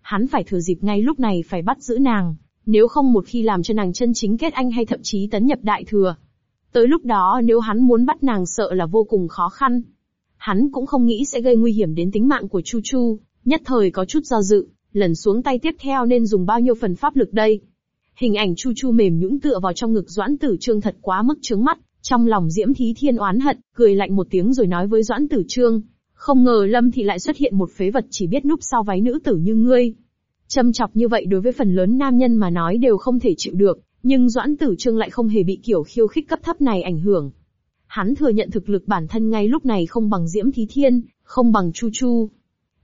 Hắn phải thừa dịp ngay lúc này phải bắt giữ nàng, nếu không một khi làm cho nàng chân chính kết anh hay thậm chí tấn nhập đại thừa. Tới lúc đó nếu hắn muốn bắt nàng sợ là vô cùng khó khăn. Hắn cũng không nghĩ sẽ gây nguy hiểm đến tính mạng của Chu Chu, nhất thời có chút do dự, lần xuống tay tiếp theo nên dùng bao nhiêu phần pháp lực đây. Hình ảnh Chu Chu mềm nhũn tựa vào trong ngực Doãn Tử Trương thật quá mức trướng mắt, trong lòng Diễm Thí Thiên oán hận, cười lạnh một tiếng rồi nói với Doãn Tử Trương, Không ngờ Lâm Thị lại xuất hiện một phế vật chỉ biết núp sau váy nữ tử như ngươi. Châm chọc như vậy đối với phần lớn nam nhân mà nói đều không thể chịu được, nhưng Doãn Tử Trương lại không hề bị kiểu khiêu khích cấp thấp này ảnh hưởng. Hắn thừa nhận thực lực bản thân ngay lúc này không bằng Diễm Thí Thiên, không bằng Chu Chu.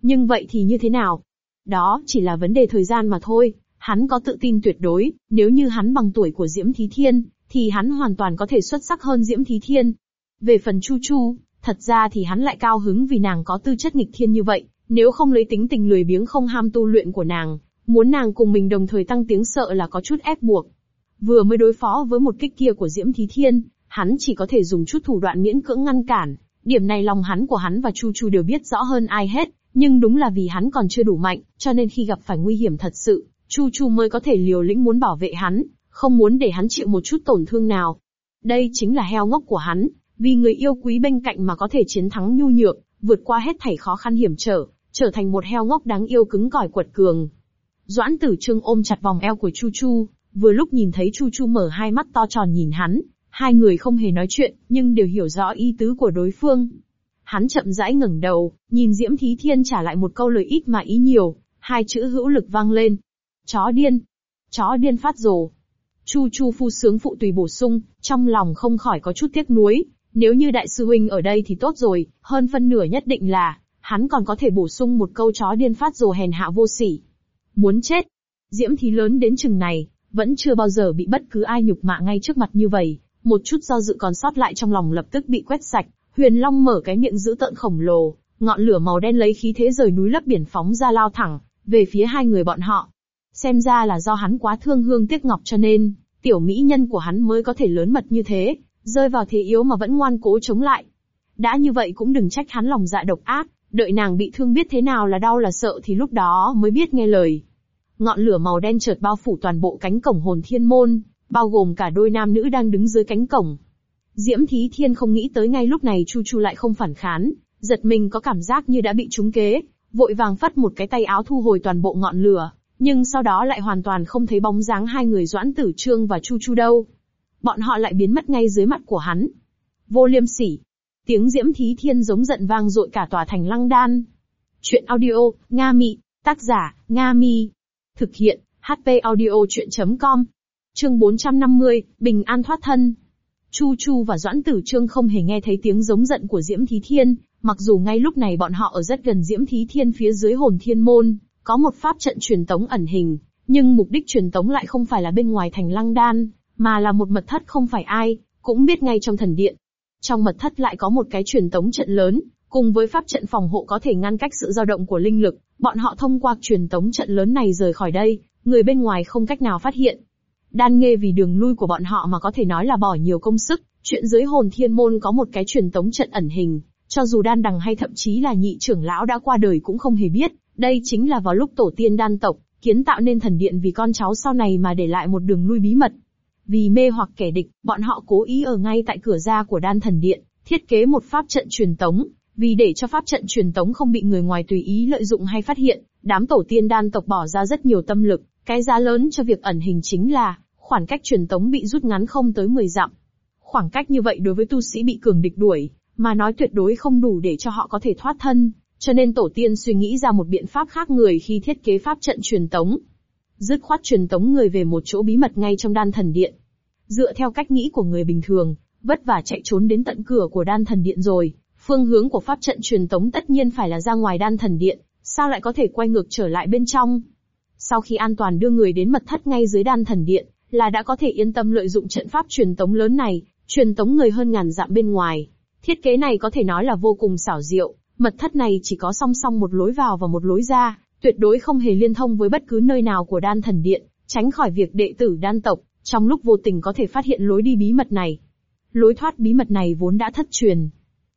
Nhưng vậy thì như thế nào? Đó chỉ là vấn đề thời gian mà thôi, hắn có tự tin tuyệt đối, nếu như hắn bằng tuổi của Diễm Thí Thiên, thì hắn hoàn toàn có thể xuất sắc hơn Diễm Thí Thiên. Về phần Chu Chu, thật ra thì hắn lại cao hứng vì nàng có tư chất nghịch thiên như vậy, nếu không lấy tính tình lười biếng không ham tu luyện của nàng, muốn nàng cùng mình đồng thời tăng tiếng sợ là có chút ép buộc. Vừa mới đối phó với một kích kia của Diễm Thí Thiên, hắn chỉ có thể dùng chút thủ đoạn miễn cưỡng ngăn cản. Điểm này lòng hắn của hắn và Chu Chu đều biết rõ hơn ai hết, nhưng đúng là vì hắn còn chưa đủ mạnh, cho nên khi gặp phải nguy hiểm thật sự, Chu Chu mới có thể liều lĩnh muốn bảo vệ hắn, không muốn để hắn chịu một chút tổn thương nào. Đây chính là heo ngốc của hắn, vì người yêu quý bên cạnh mà có thể chiến thắng nhu nhược, vượt qua hết thảy khó khăn hiểm trở, trở thành một heo ngốc đáng yêu cứng cỏi quật cường. Doãn Tử Trương ôm chặt vòng eo của Chu Chu, vừa lúc nhìn thấy Chu Chu mở hai mắt to tròn nhìn hắn, hai người không hề nói chuyện, nhưng đều hiểu rõ ý tứ của đối phương. Hắn chậm rãi ngẩng đầu, nhìn Diễm Thí Thiên trả lại một câu lời ít mà ý nhiều, hai chữ hữu lực vang lên. Chó điên. Chó điên phát rồ. Chu Chu phu sướng phụ tùy bổ sung, trong lòng không khỏi có chút tiếc nuối. Nếu như đại sư huynh ở đây thì tốt rồi, hơn phân nửa nhất định là, hắn còn có thể bổ sung một câu chó điên phát rồ hèn hạ vô sỉ. Muốn chết. Diễm Thí lớn đến chừng này, vẫn chưa bao giờ bị bất cứ ai nhục mạ ngay trước mặt như vậy, một chút do dự còn sót lại trong lòng lập tức bị quét sạch, Huyền Long mở cái miệng giữ tợn khổng lồ, ngọn lửa màu đen lấy khí thế rời núi lấp biển phóng ra lao thẳng, về phía hai người bọn họ. Xem ra là do hắn quá thương hương tiếc ngọc cho nên, tiểu mỹ nhân của hắn mới có thể lớn mật như thế, rơi vào thế yếu mà vẫn ngoan cố chống lại. Đã như vậy cũng đừng trách hắn lòng dạ độc ác, đợi nàng bị thương biết thế nào là đau là sợ thì lúc đó mới biết nghe lời. Ngọn lửa màu đen chợt bao phủ toàn bộ cánh cổng hồn thiên môn, bao gồm cả đôi nam nữ đang đứng dưới cánh cổng. Diễm Thí Thiên không nghĩ tới ngay lúc này Chu Chu lại không phản kháng, giật mình có cảm giác như đã bị trúng kế, vội vàng phất một cái tay áo thu hồi toàn bộ ngọn lửa, nhưng sau đó lại hoàn toàn không thấy bóng dáng hai người Doãn Tử Trương và Chu Chu đâu. Bọn họ lại biến mất ngay dưới mặt của hắn. Vô liêm sỉ. Tiếng Diễm Thí Thiên giống giận vang dội cả tòa thành lăng đan. Chuyện audio, Nga Mị, tác giả, Nga Mi. Thực hiện, HP audio chuyện.com. Chương 450, Bình an thoát thân. Chu Chu và Doãn Tử Trương không hề nghe thấy tiếng giống giận của Diễm Thí Thiên, mặc dù ngay lúc này bọn họ ở rất gần Diễm Thí Thiên phía dưới hồn thiên môn, có một pháp trận truyền tống ẩn hình, nhưng mục đích truyền tống lại không phải là bên ngoài thành lăng đan, mà là một mật thất không phải ai, cũng biết ngay trong thần điện. Trong mật thất lại có một cái truyền tống trận lớn, cùng với pháp trận phòng hộ có thể ngăn cách sự dao động của linh lực, bọn họ thông qua truyền tống trận lớn này rời khỏi đây, người bên ngoài không cách nào phát hiện. Đan nghe vì đường lui của bọn họ mà có thể nói là bỏ nhiều công sức, chuyện dưới hồn thiên môn có một cái truyền tống trận ẩn hình, cho dù đan đằng hay thậm chí là nhị trưởng lão đã qua đời cũng không hề biết, đây chính là vào lúc tổ tiên đan tộc, kiến tạo nên thần điện vì con cháu sau này mà để lại một đường lui bí mật. Vì mê hoặc kẻ địch, bọn họ cố ý ở ngay tại cửa ra của đan thần điện, thiết kế một pháp trận truyền tống, vì để cho pháp trận truyền tống không bị người ngoài tùy ý lợi dụng hay phát hiện, đám tổ tiên đan tộc bỏ ra rất nhiều tâm lực, cái giá lớn cho việc ẩn hình chính là, khoảng cách truyền tống bị rút ngắn không tới 10 dặm. Khoảng cách như vậy đối với tu sĩ bị cường địch đuổi, mà nói tuyệt đối không đủ để cho họ có thể thoát thân, cho nên tổ tiên suy nghĩ ra một biện pháp khác người khi thiết kế pháp trận truyền tống. Dứt khoát truyền tống người về một chỗ bí mật ngay trong đan thần điện. Dựa theo cách nghĩ của người bình thường, vất vả chạy trốn đến tận cửa của đan thần điện rồi, phương hướng của pháp trận truyền tống tất nhiên phải là ra ngoài đan thần điện, sao lại có thể quay ngược trở lại bên trong? Sau khi an toàn đưa người đến mật thất ngay dưới đan thần điện, là đã có thể yên tâm lợi dụng trận pháp truyền tống lớn này, truyền tống người hơn ngàn dặm bên ngoài. Thiết kế này có thể nói là vô cùng xảo diệu, mật thất này chỉ có song song một lối vào và một lối ra, tuyệt đối không hề liên thông với bất cứ nơi nào của đan thần điện, tránh khỏi việc đệ tử đan tộc, trong lúc vô tình có thể phát hiện lối đi bí mật này. Lối thoát bí mật này vốn đã thất truyền.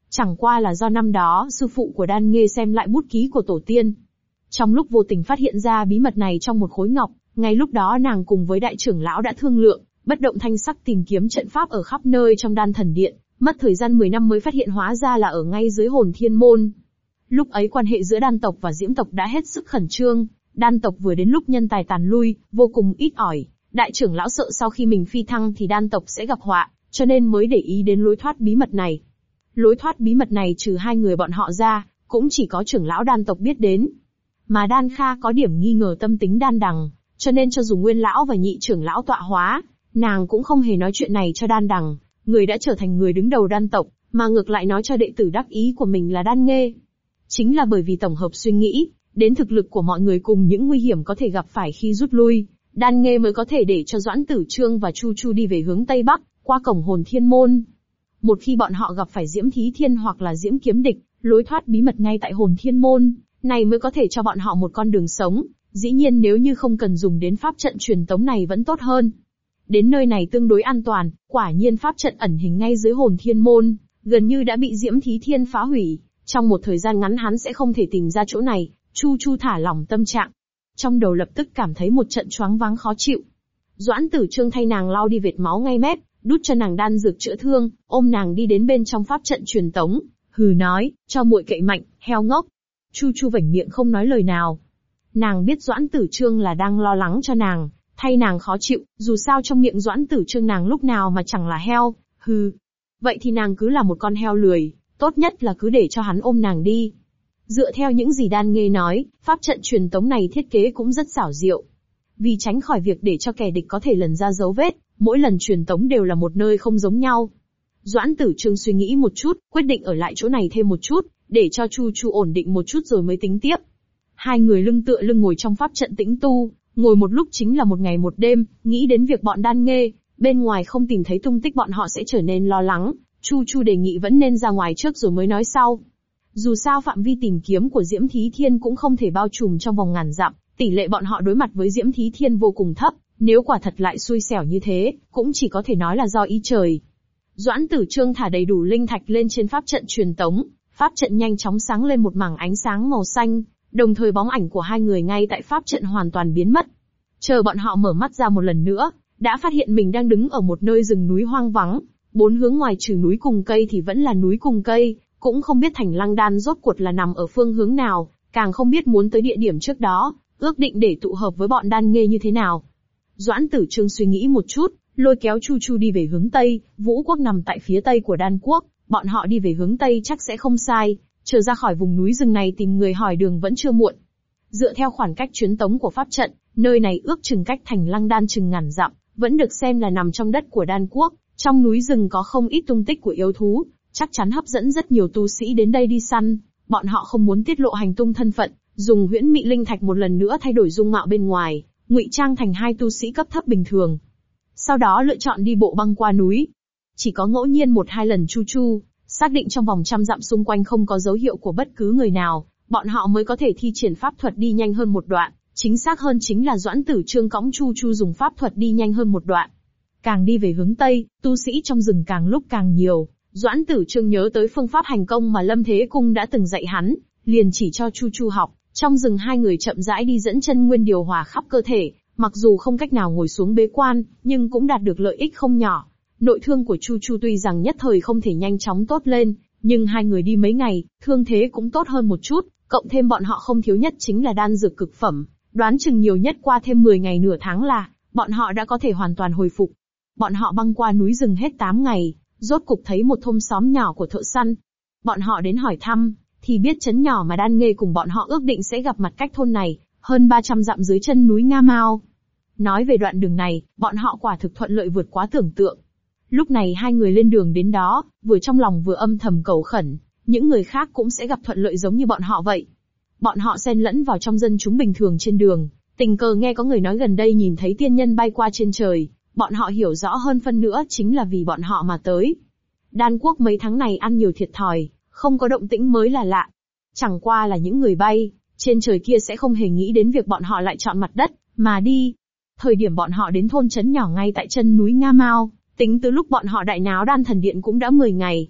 Chẳng qua là do năm đó sư phụ của đan nghê xem lại bút ký của tổ tiên. Trong lúc vô tình phát hiện ra bí mật này trong một khối ngọc, ngay lúc đó nàng cùng với đại trưởng lão đã thương lượng, bất động thanh sắc tìm kiếm trận pháp ở khắp nơi trong đan thần điện, mất thời gian 10 năm mới phát hiện hóa ra là ở ngay dưới hồn thiên môn. Lúc ấy quan hệ giữa đan tộc và diễm tộc đã hết sức khẩn trương, đan tộc vừa đến lúc nhân tài tàn lui, vô cùng ít ỏi, đại trưởng lão sợ sau khi mình phi thăng thì đan tộc sẽ gặp họa, cho nên mới để ý đến lối thoát bí mật này. Lối thoát bí mật này trừ hai người bọn họ ra, cũng chỉ có trưởng lão đan tộc biết đến. Mà đan kha có điểm nghi ngờ tâm tính đan đằng, cho nên cho dù nguyên lão và nhị trưởng lão tọa hóa, nàng cũng không hề nói chuyện này cho đan đằng, người đã trở thành người đứng đầu đan tộc, mà ngược lại nói cho đệ tử đắc ý của mình là đan nghê. Chính là bởi vì tổng hợp suy nghĩ, đến thực lực của mọi người cùng những nguy hiểm có thể gặp phải khi rút lui, đan nghê mới có thể để cho Doãn Tử Trương và Chu Chu đi về hướng Tây Bắc, qua cổng hồn thiên môn. Một khi bọn họ gặp phải Diễm Thí Thiên hoặc là Diễm Kiếm Địch, lối thoát bí mật ngay tại hồn thiên môn, này mới có thể cho bọn họ một con đường sống, dĩ nhiên nếu như không cần dùng đến pháp trận truyền tống này vẫn tốt hơn. Đến nơi này tương đối an toàn, quả nhiên pháp trận ẩn hình ngay dưới hồn thiên môn, gần như đã bị Diễm Thí Thiên phá hủy, trong một thời gian ngắn hắn sẽ không thể tìm ra chỗ này, Chu Chu thả lỏng tâm trạng. Trong đầu lập tức cảm thấy một trận choáng váng khó chịu. Doãn tử trương thay nàng lau đi vệt máu ngay mép, đút cho nàng đan dược chữa thương, ôm nàng đi đến bên trong pháp trận truyền tống, hừ nói, cho muội cậy mạnh, heo ngốc. Chu Chu vảnh miệng không nói lời nào. Nàng biết Doãn Tử Trương là đang lo lắng cho nàng, thay nàng khó chịu, dù sao trong miệng Doãn Tử Trương nàng lúc nào mà chẳng là heo, hừ. Vậy thì nàng cứ là một con heo lười, tốt nhất là cứ để cho hắn ôm nàng đi. Dựa theo những gì đan nghê nói, pháp trận truyền tống này thiết kế cũng rất xảo diệu. Vì tránh khỏi việc để cho kẻ địch có thể lần ra dấu vết, mỗi lần truyền tống đều là một nơi không giống nhau. Doãn tử trương suy nghĩ một chút, quyết định ở lại chỗ này thêm một chút, để cho Chu Chu ổn định một chút rồi mới tính tiếp. Hai người lưng tựa lưng ngồi trong pháp trận tĩnh tu, ngồi một lúc chính là một ngày một đêm, nghĩ đến việc bọn đan nghê, bên ngoài không tìm thấy tung tích bọn họ sẽ trở nên lo lắng, Chu Chu đề nghị vẫn nên ra ngoài trước rồi mới nói sau. Dù sao phạm vi tìm kiếm của Diễm Thí Thiên cũng không thể bao trùm trong vòng ngàn dặm, tỷ lệ bọn họ đối mặt với Diễm Thí Thiên vô cùng thấp, nếu quả thật lại xui xẻo như thế, cũng chỉ có thể nói là do ý trời. Doãn Tử Trương thả đầy đủ linh thạch lên trên pháp trận truyền tống, pháp trận nhanh chóng sáng lên một mảng ánh sáng màu xanh, đồng thời bóng ảnh của hai người ngay tại pháp trận hoàn toàn biến mất. Chờ bọn họ mở mắt ra một lần nữa, đã phát hiện mình đang đứng ở một nơi rừng núi hoang vắng, bốn hướng ngoài trừ núi cùng cây thì vẫn là núi cùng cây, cũng không biết thành lăng đan rốt cuộc là nằm ở phương hướng nào, càng không biết muốn tới địa điểm trước đó, ước định để tụ hợp với bọn đan nghê như thế nào. Doãn tử trương suy nghĩ một chút, lôi kéo Chu Chu đi về hướng Tây, Vũ quốc nằm tại phía Tây của đan quốc, bọn họ đi về hướng Tây chắc sẽ không sai, chờ ra khỏi vùng núi rừng này tìm người hỏi đường vẫn chưa muộn. Dựa theo khoảng cách chuyến tống của pháp trận, nơi này ước chừng cách thành lăng đan chừng ngàn dặm, vẫn được xem là nằm trong đất của đan quốc, trong núi rừng có không ít tung tích của yêu thú, chắc chắn hấp dẫn rất nhiều tu sĩ đến đây đi săn. Bọn họ không muốn tiết lộ hành tung thân phận, dùng huyễn mị linh thạch một lần nữa thay đổi dung mạo bên ngoài, ngụy trang thành hai tu sĩ cấp thấp bình thường. Sau đó lựa chọn đi bộ băng qua núi. Chỉ có ngẫu nhiên một hai lần chu chu, xác định trong vòng trăm dặm xung quanh không có dấu hiệu của bất cứ người nào, bọn họ mới có thể thi triển pháp thuật đi nhanh hơn một đoạn. Chính xác hơn chính là Doãn Tử Trương cõng Chu Chu dùng pháp thuật đi nhanh hơn một đoạn. Càng đi về hướng Tây, tu sĩ trong rừng càng lúc càng nhiều. Doãn tử trương nhớ tới phương pháp hành công mà Lâm Thế Cung đã từng dạy hắn, liền chỉ cho Chu Chu học. Trong rừng hai người chậm rãi đi dẫn chân nguyên điều hòa khắp cơ thể, mặc dù không cách nào ngồi xuống bế quan, nhưng cũng đạt được lợi ích không nhỏ. Nội thương của Chu Chu tuy rằng nhất thời không thể nhanh chóng tốt lên, nhưng hai người đi mấy ngày, thương thế cũng tốt hơn một chút, cộng thêm bọn họ không thiếu nhất chính là đan dược cực phẩm, đoán chừng nhiều nhất qua thêm 10 ngày nửa tháng là, bọn họ đã có thể hoàn toàn hồi phục. Bọn họ băng qua núi rừng hết 8 ngày, rốt cục thấy một thôn xóm nhỏ của thợ săn. Bọn họ đến hỏi thăm, thì biết chấn nhỏ mà đan nghê cùng bọn họ ước định sẽ gặp mặt cách thôn này, hơn 300 dặm dưới chân núi Nga Mao. Nói về đoạn đường này, bọn họ quả thực thuận lợi vượt quá tưởng tượng. Lúc này hai người lên đường đến đó, vừa trong lòng vừa âm thầm cầu khẩn, những người khác cũng sẽ gặp thuận lợi giống như bọn họ vậy. Bọn họ xen lẫn vào trong dân chúng bình thường trên đường, tình cờ nghe có người nói gần đây nhìn thấy tiên nhân bay qua trên trời, Bọn họ hiểu rõ hơn phân nữa chính là vì bọn họ mà tới. Đan quốc mấy tháng này ăn nhiều thiệt thòi, không có động tĩnh mới là lạ. Chẳng qua là những người bay, trên trời kia sẽ không hề nghĩ đến việc bọn họ lại chọn mặt đất, mà đi. Thời điểm bọn họ đến thôn trấn nhỏ ngay tại chân núi Nga Mao, tính từ lúc bọn họ đại náo đan thần điện cũng đã 10 ngày.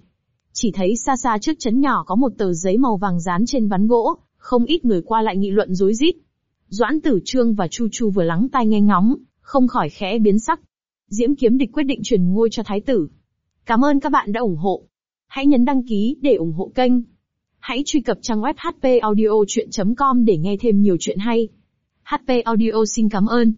Chỉ thấy xa xa trước trấn nhỏ có một tờ giấy màu vàng dán trên ván gỗ, không ít người qua lại nghị luận rối rít. Doãn Tử Trương và Chu Chu vừa lắng tai nghe ngóng, không khỏi khẽ biến sắc. Diễm Kiếm Địch quyết định chuyển ngôi cho Thái tử. Cảm ơn các bạn đã ủng hộ. Hãy nhấn đăng ký để ủng hộ kênh. Hãy truy cập trang web hpaudiochuyen.com để nghe thêm nhiều chuyện hay. HP Audio xin cảm ơn.